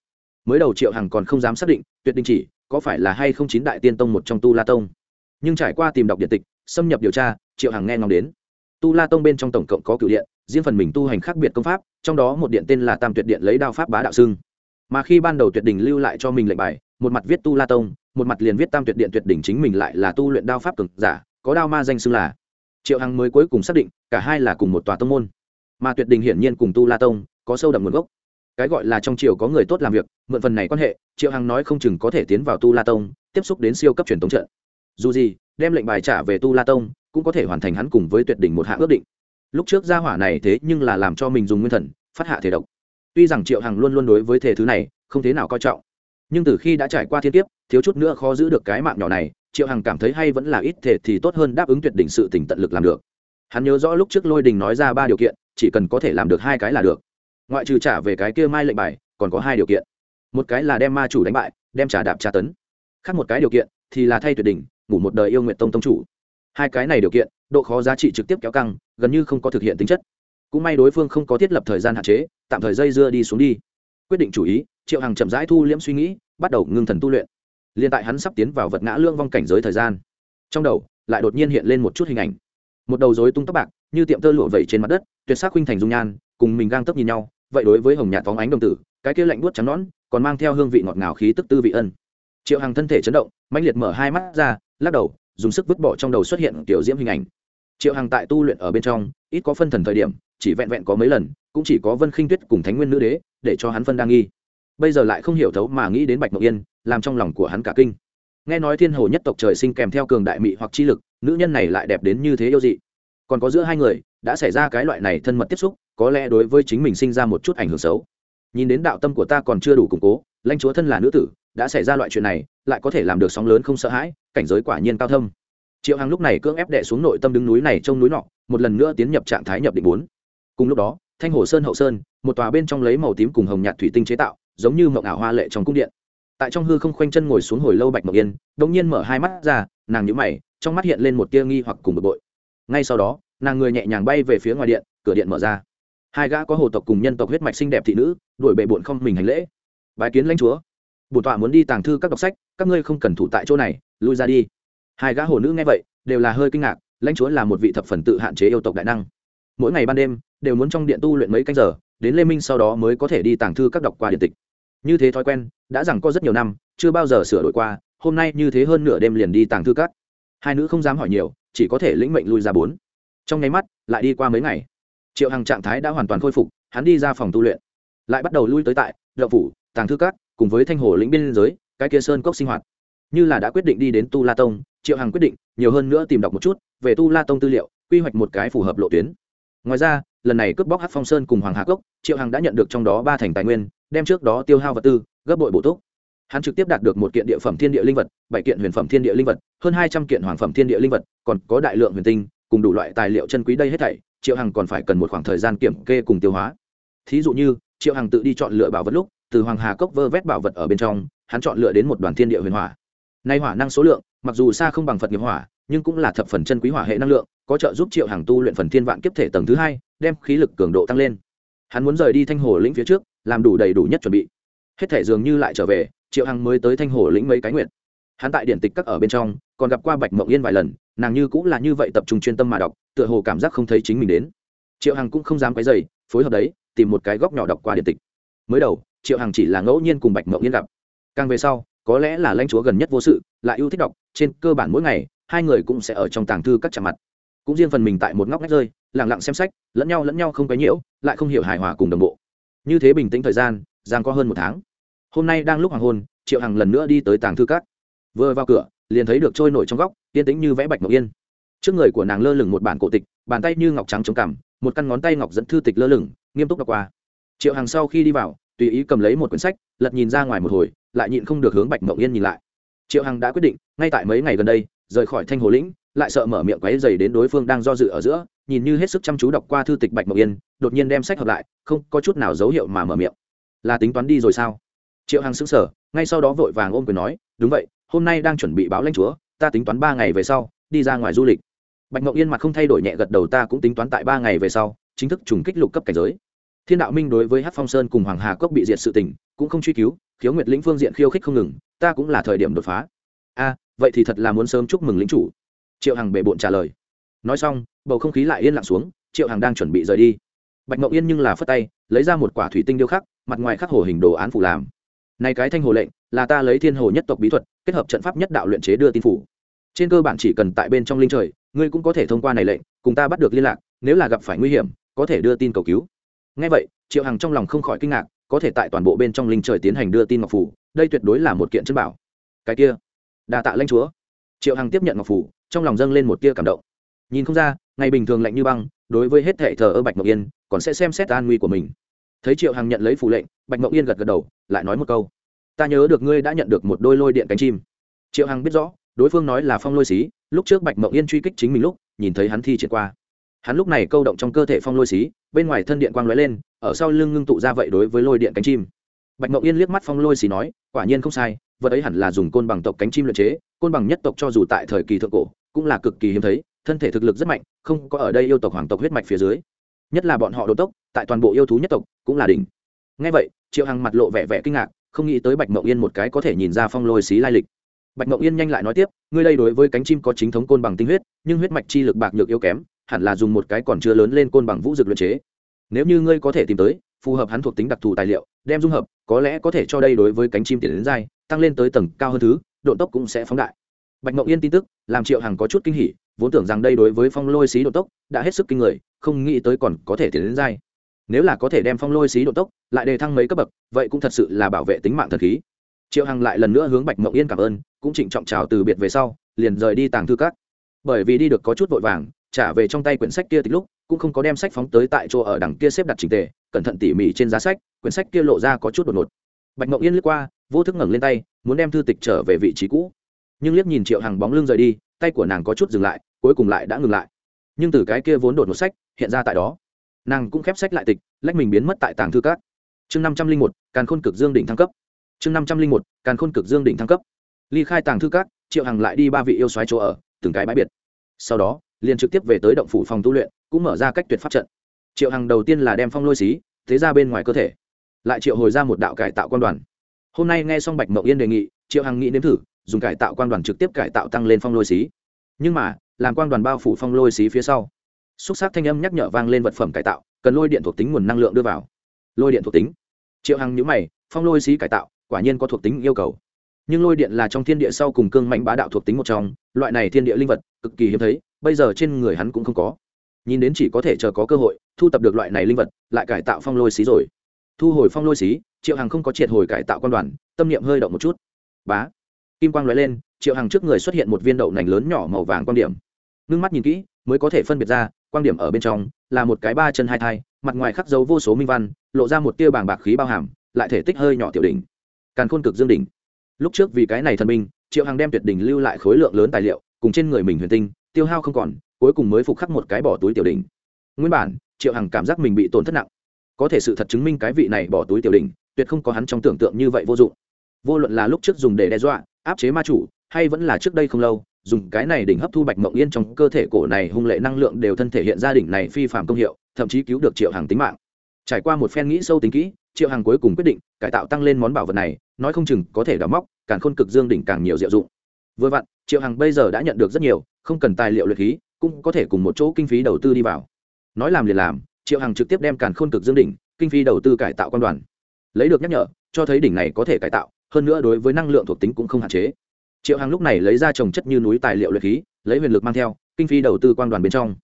Mới đầu triệu hằng còn không dám xác định, tuyệt đình chỉ có phải là hay không chín đại tiên tông một trong tu la tông nhưng trải qua tìm đọc điện tịch, xâm nhập điều tra, triệu hằng nghe ngóng đến. Tu la tông bên trong tổng cộng có cựu điện, riêng phần mình tu hành khác biệt công pháp, trong đó một điện tên là tam tuyệt điện lấy đao pháp bá đạo xưng. Mà khi ban đầu tuyệt đình lưu lại cho mình lệnh bài, một mặt viết tu la tông, một mặt liền viết tam tuyệt điện tuyệt đỉnh chính mình lại là tu luyện đao pháp cực giả, có đao ma danh xưng là. Triệu hằng mới cuối cùng xác định, cả hai là cùng một tòa tông môn. Mà tuyệt đình hiển nhiên cùng tu la tông có sâu đậm nguồn gốc. Cái gọi là trong triều có người tốt làm việc, mượn phần này quan hệ, triệu hằng nói không chừng có thể tiến vào tu la tông, tiếp xúc đến siêu cấp truyền tống trận dù gì, đem lệnh bài trả về tu la tông, cũng có thể hoàn thành hắn cùng với tuyệt đỉnh một hạ ước định. Lúc trước gia hỏa này thế nhưng là làm cho mình dùng nguyên thần, phát hạ thể độc. Tuy rằng triệu hằng luôn luôn đối với thể thứ này không thế nào coi trọng, nhưng từ khi đã trải qua thiên kiếp, thiếu chút nữa khó giữ được cái mạng nhỏ này, triệu hằng cảm thấy hay vẫn là ít thể thì tốt hơn đáp ứng tuyệt đỉnh sự tỉnh tận lực làm được. Hắn nhớ rõ lúc trước lôi đình nói ra ba điều kiện, chỉ cần có thể làm được hai cái là được. Ngoại trừ trả về cái kia mai lệnh bài, còn có hai điều kiện. Một cái là đem ma chủ đánh bại, đem trả đạp tra tấn. Khác một cái điều kiện thì là thay tuyệt đỉnh ngủ một đời yêu nguyện tông tông chủ. Hai cái này điều kiện, độ khó giá trị trực tiếp kéo căng, gần như không có thực hiện tính chất. Cũng may đối phương không có thiết lập thời gian hạn chế, tạm thời dây dưa đi xuống đi. Quyết định chủ ý, triệu hằng chậm rãi thu liễm suy nghĩ, bắt đầu ngưng thần tu luyện. Liền tại hắn sắp tiến vào vật ngã lương vong cảnh giới thời gian, trong đầu lại đột nhiên hiện lên một chút hình ảnh. Một đầu rối tung tóc bạc, như tiệm tơ lụa vẩy trên mặt đất, tuyệt sắc khuynh thành dung nhan, cùng mình gang tấp nhìn nhau, vậy đối với hồng nhạt phóng ánh đồng tử, cái kia lạnh buốt trắng nõn, còn mang theo hương vị ngọt ngào khí tức tư vị ân. Triệu hằng thân thể chấn động mạnh liệt mở hai mắt ra lắc đầu, dùng sức vứt bỏ trong đầu xuất hiện kiểu diễm hình ảnh. Triệu hằng tại tu luyện ở bên trong, ít có phân thần thời điểm, chỉ vẹn vẹn có mấy lần, cũng chỉ có vân khinh tuyết cùng thánh nguyên nữ đế để cho hắn phân đa nghi. Bây giờ lại không hiểu thấu mà nghĩ đến bạch mộng yên, làm trong lòng của hắn cả kinh. Nghe nói thiên hồ nhất tộc trời sinh kèm theo cường đại mị hoặc chi lực, nữ nhân này lại đẹp đến như thế yêu dị. Còn có giữa hai người, đã xảy ra cái loại này thân mật tiếp xúc, có lẽ đối với chính mình sinh ra một chút ảnh hưởng xấu. Nhìn đến đạo tâm của ta còn chưa đủ củng cố, lãnh chúa thân là nữ tử, đã xảy ra loại chuyện này, lại có thể làm được sóng lớn không sợ hãi cảnh giới quả nhiên cao thâm. Triệu hằng lúc này cưỡng ép đệ xuống nội tâm đứng núi này trông núi nọ, một lần nữa tiến nhập trạng thái nhập định bốn. Cùng lúc đó, thanh hồ sơn, hậu sơn, một tòa bên trong lấy màu tím cùng hồng nhạt thủy tinh chế tạo, giống như mộng ảo hoa lệ trong cung điện. Tại trong hư không khoanh chân ngồi xuống hồi lâu bạch mộng yên, đột nhiên mở hai mắt ra, nàng nhíu mày, trong mắt hiện lên một tia nghi hoặc cùng bực bội. Ngay sau đó, nàng người nhẹ nhàng bay về phía ngoài điện, cửa điện mở ra. Hai gã có hồ tộc cùng nhân tộc huyết mạch xinh đẹp thị nữ, đuổi bệ bộn không mình hành lễ. Bài kiến lãnh chúa bổn tọa muốn đi tàng thư các đọc sách, các ngươi không cần thủ tại chỗ này, lui ra đi. Hai gã hồ nữ nghe vậy, đều là hơi kinh ngạc, lãnh chúa là một vị thập phần tự hạn chế yêu tộc đại năng. Mỗi ngày ban đêm, đều muốn trong điện tu luyện mấy canh giờ, đến lê minh sau đó mới có thể đi tàng thư các đọc qua điện tịch. Như thế thói quen, đã rằng có rất nhiều năm, chưa bao giờ sửa đổi qua, hôm nay như thế hơn nửa đêm liền đi tàng thư các. Hai nữ không dám hỏi nhiều, chỉ có thể lĩnh mệnh lui ra bốn. Trong nháy mắt, lại đi qua mấy ngày. Triệu hằng trạng thái đã hoàn toàn khôi phục, hắn đi ra phòng tu luyện. Lại bắt đầu lui tới tại đậu phủ, tàng thư các cùng với thanh hồ lĩnh biên giới, cái kia sơn cốc sinh hoạt. Như là đã quyết định đi đến tu la tông, triệu hằng quyết định nhiều hơn nữa tìm đọc một chút về tu la tông tư liệu, quy hoạch một cái phù hợp lộ tuyến. Ngoài ra, lần này cướp bóc hát phong sơn cùng hoàng hạ cốc, triệu hằng đã nhận được trong đó ba thành tài nguyên, đem trước đó tiêu hao vật tư, gấp bội bổ túc. Hắn trực tiếp đạt được một kiện địa phẩm thiên địa linh vật, bảy kiện huyền phẩm thiên địa linh vật, hơn hai trăm kiện hoàng phẩm thiên địa linh vật, còn có đại lượng huyền tinh, cùng đủ loại tài liệu chân quý đây hết thảy, triệu hằng còn phải cần một khoảng thời gian kiểm kê cùng tiêu hóa. Thí dụ như, triệu hằng tự đi chọn lựa bảo vật lúc từ hoàng hà cốc vơ vét bảo vật ở bên trong, hắn chọn lựa đến một đoàn thiên địa huyền hỏa. Nay hỏa năng số lượng, mặc dù xa không bằng phật nghiệp hỏa, nhưng cũng là thập phần chân quý hỏa hệ năng lượng, có trợ giúp triệu hàng tu luyện phần thiên vạn kiếp thể tầng thứ hai, đem khí lực cường độ tăng lên. Hắn muốn rời đi thanh hồ lĩnh phía trước, làm đủ đầy đủ nhất chuẩn bị. Hết thể dường như lại trở về, triệu hằng mới tới thanh hồ lĩnh mấy cái nguyện hắn tại điện tịch các ở bên trong, còn gặp qua bạch mộng yên vài lần, nàng như cũng là như vậy tập trung chuyên tâm mà đọc, tựa hồ cảm giác không thấy chính mình đến. Triệu hằng cũng không dám quấy dày phối hợp đấy, tìm một cái góc nhỏ đọc qua điện tịch. Mới đầu triệu hằng chỉ là ngẫu nhiên cùng bạch mộng yên gặp càng về sau có lẽ là lãnh chúa gần nhất vô sự lại yêu thích đọc trên cơ bản mỗi ngày hai người cũng sẽ ở trong tàng thư các chạm mặt cũng riêng phần mình tại một ngóc ngách rơi lẳng lặng xem sách lẫn nhau lẫn nhau không cái nhiễu lại không hiểu hài hòa cùng đồng bộ như thế bình tĩnh thời gian giang có hơn một tháng hôm nay đang lúc hoàng hôn triệu hằng lần nữa đi tới tàng thư các vừa vào cửa liền thấy được trôi nổi trong góc yên tĩnh như vẽ bạch ngọc yên trước người của nàng lơ lửng một bản cổ tịch bàn tay như ngọc trắng chống cằm một căn ngón tay ngọc dẫn thư tịch lơ lửng nghiêm túc đọc qua triệu hằng sau khi đi vào tùy ý cầm lấy một quyển sách, lật nhìn ra ngoài một hồi, lại nhịn không được hướng bạch mộng yên nhìn lại. Triệu hằng đã quyết định, ngay tại mấy ngày gần đây, rời khỏi thanh hồ lĩnh, lại sợ mở miệng quáy dày đến đối phương đang do dự ở giữa, nhìn như hết sức chăm chú đọc qua thư tịch bạch mộng yên, đột nhiên đem sách hợp lại, không có chút nào dấu hiệu mà mở miệng. Là tính toán đi rồi sao? Triệu hằng xứng sở ngay sau đó vội vàng ôm quyền nói, đúng vậy, hôm nay đang chuẩn bị báo lãnh chúa, ta tính toán ba ngày về sau, đi ra ngoài du lịch. Bạch mộng yên mặt không thay đổi nhẹ gật đầu, ta cũng tính toán tại ba ngày về sau, chính thức trùng kích lục cấp cảnh giới thiên đạo minh đối với hát phong sơn cùng hoàng hà cốc bị diệt sự tình, cũng không truy cứu, khiếu nguyệt lĩnh phương diện khiêu khích không ngừng, ta cũng là thời điểm đột phá. A, vậy thì thật là muốn sớm chúc mừng lính chủ. Triệu hằng bề bộn trả lời. Nói xong, bầu không khí lại yên lặng xuống, triệu hằng đang chuẩn bị rời đi. Bạch mậu yên nhưng là phất tay, lấy ra một quả thủy tinh điêu khắc, mặt ngoài khắc hồ hình đồ án phủ làm. Này cái thanh hồ lệnh, là ta lấy thiên hồ nhất tộc bí thuật, kết hợp trận pháp nhất đạo luyện chế đưa tin phủ. Trên cơ bản chỉ cần tại bên trong linh trời, ngươi cũng có thể thông qua này lệnh, cùng ta bắt được liên lạc, nếu là gặp phải nguy hiểm, có thể đưa tin cầu cứu ngay vậy, triệu hằng trong lòng không khỏi kinh ngạc, có thể tại toàn bộ bên trong linh trời tiến hành đưa tin ngọc phủ, đây tuyệt đối là một kiện chân bảo. Cái kia đà tạ lanh chúa. Triệu hằng tiếp nhận ngọc phủ, trong lòng dâng lên một tia cảm động. Nhìn không ra, ngày bình thường lạnh như băng, đối với hết thệ thờ ơ bạch mộng yên, còn sẽ xem xét an nguy của mình. Thấy triệu hằng nhận lấy phủ lệnh, bạch mộng yên gật gật đầu, lại nói một câu. Ta nhớ được ngươi đã nhận được một đôi lôi điện cánh chim. Triệu hằng biết rõ, đối phương nói là phong lôi xí, lúc trước bạch mộng yên truy kích chính mình lúc, nhìn thấy hắn thi triển qua. Hắn lúc này câu động trong cơ thể phong lôi xí bên ngoài thân điện quang lóe lên, ở sau lưng ngưng tụ ra vậy đối với lôi điện cánh chim. Bạch mộng yên liếc mắt phong lôi xì nói, quả nhiên không sai, vật ấy hẳn là dùng côn bằng tộc cánh chim luyện chế, côn bằng nhất tộc cho dù tại thời kỳ thượng cổ, cũng là cực kỳ hiếm thấy, thân thể thực lực rất mạnh, không có ở đây yêu tộc, hoàng tộc huyết mạch phía dưới. Nhất là bọn họ đột tốc, tại toàn bộ yêu thú nhất tộc, cũng là đỉnh. Ngay vậy, triệu hằng mặt lộ vẻ vẻ kinh ngạc, không nghĩ tới bạch mộng yên một cái có thể nhìn ra phong lôi xí lai lịch. Bạch mộng yên nhanh lại nói tiếp, ngươi đây đối với cánh chim có chính thống côn bằng tinh huyết, nhưng huyết mạch chi lực bạc nhược yếu kém hẳn là dùng một cái còn chưa lớn lên côn bằng vũ dược luyện chế. Nếu như ngươi có thể tìm tới, phù hợp hắn thuộc tính đặc thù tài liệu, đem dung hợp, có lẽ có thể cho đây đối với cánh chim tiền đến dai, tăng lên tới tầng cao hơn thứ, độ tốc cũng sẽ phóng đại. Bạch mộng yên tin tức, làm triệu hằng có chút kinh hỉ, vốn tưởng rằng đây đối với phong lôi xí độ tốc đã hết sức kinh người, không nghĩ tới còn có thể tiến đến dai. Nếu là có thể đem phong lôi xí độ tốc lại đề thăng mấy cấp bậc, vậy cũng thật sự là bảo vệ tính mạng thần khí. Triệu hằng lại lần nữa hướng bạch mộng yên cảm ơn, cũng trịnh trọng chào từ biệt về sau, liền rời đi tàng thư các. Bởi vì đi được có chút vội vàng trả về trong tay quyển sách kia từ lúc, cũng không có đem sách phóng tới tại chỗ ở đằng kia xếp đặt trình tề, cẩn thận tỉ mỉ trên giá sách, quyển sách kia lộ ra có chút đột ngột. Bạch mộng yên lướt qua, vô thức ngẩng lên tay, muốn đem thư tịch trở về vị trí cũ. Nhưng liếc nhìn triệu hằng bóng lưng rời đi, tay của nàng có chút dừng lại, cuối cùng lại đã ngừng lại. Nhưng từ cái kia vốn đột một sách, hiện ra tại đó. Nàng cũng khép sách lại tịch, lách mình biến mất tại tàng thư cát chương năm trăm linh một, càn khôn cực dương đỉnh thăng cấp. Chương năm trăm linh một, càn khôn cực dương đỉnh thăng cấp. Ly khai tàng thư cát triệu hằng lại đi ba vị yêu xoáy chỗ ở, từng cái bãi biệt. Sau đó liền trực tiếp về tới động phủ phòng tu luyện, cũng mở ra cách tuyệt pháp trận. Triệu hằng đầu tiên là đem phong lôi xí, thế ra bên ngoài cơ thể. Lại triệu hồi ra một đạo cải tạo quan đoàn. Hôm nay nghe xong bạch mậu yên đề nghị, triệu hằng nghĩ nếm thử, dùng cải tạo quan đoàn trực tiếp cải tạo tăng lên phong lôi xí. Nhưng mà, làm quan đoàn bao phủ phong lôi xí phía sau, xúc xác thanh âm nhắc nhở vang lên vật phẩm cải tạo, cần lôi điện thuộc tính nguồn năng lượng đưa vào. Lôi điện thuộc tính. Triệu hằng nhữ mày, phong lôi xí cải tạo, quả nhiên có thuộc tính yêu cầu. Nhưng lôi điện là trong thiên địa sau cùng cương mạnh bá đạo thuộc tính một trong, loại này thiên địa linh vật, cực kỳ hiếm thấy bây giờ trên người hắn cũng không có. Nhìn đến chỉ có thể chờ có cơ hội, thu tập được loại này linh vật, lại cải tạo phong lôi xí rồi. Thu hồi phong lôi xí, triệu hằng không có triệt hồi cải tạo quan đoàn, tâm niệm hơi động một chút. Bá! Kim quang lóe lên, triệu hằng trước người xuất hiện một viên đậu nành lớn nhỏ màu vàng quan điểm. Ngưng mắt nhìn kỹ, mới có thể phân biệt ra quan điểm ở bên trong là một cái ba chân hai thai, mặt ngoài khắc dấu vô số minh văn, lộ ra một tia bàng bạc khí bao hàm, lại thể tích hơi nhỏ tiểu đỉnh. Càn khôn cực dương đỉnh. Lúc trước vì cái này thần minh, triệu hằng đem tuyệt đỉnh lưu lại khối lượng lớn tài liệu, cùng trên người mình huyền tinh tiêu hao không còn, cuối cùng mới phục khắc một cái bỏ túi tiểu đỉnh. Nguyên bản, triệu hằng cảm giác mình bị tổn thất nặng. Có thể sự thật chứng minh cái vị này bỏ túi tiểu đỉnh, tuyệt không có hắn trong tưởng tượng như vậy vô dụng. Vô luận là lúc trước dùng để đe dọa, áp chế ma chủ, hay vẫn là trước đây không lâu, dùng cái này đỉnh hấp thu bạch mộng yên trong cơ thể cổ này hung lệ năng lượng đều thân thể hiện gia đình này phi phạm công hiệu, thậm chí cứu được triệu hàng tính mạng. Trải qua một phen nghĩ sâu tính kỹ, triệu hằng cuối cùng quyết định cải tạo tăng lên món bảo vật này, nói không chừng có thể đào móc, càng khôn cực dương đỉnh càng nhiều diệu dụng vừa vặn, triệu Hằng bây giờ đã nhận được rất nhiều, không cần tài liệu luyện khí, cũng có thể cùng một chỗ kinh phí đầu tư đi vào. Nói làm liền làm, triệu Hằng trực tiếp đem càn khôn cực dương đỉnh, kinh phí đầu tư cải tạo quan đoàn. Lấy được nhắc nhở, cho thấy đỉnh này có thể cải tạo, hơn nữa đối với năng lượng thuộc tính cũng không hạn chế. Triệu Hằng lúc này lấy ra trồng chất như núi tài liệu luyện khí, lấy huyền lực mang theo, kinh phí đầu tư quan đoàn bên trong.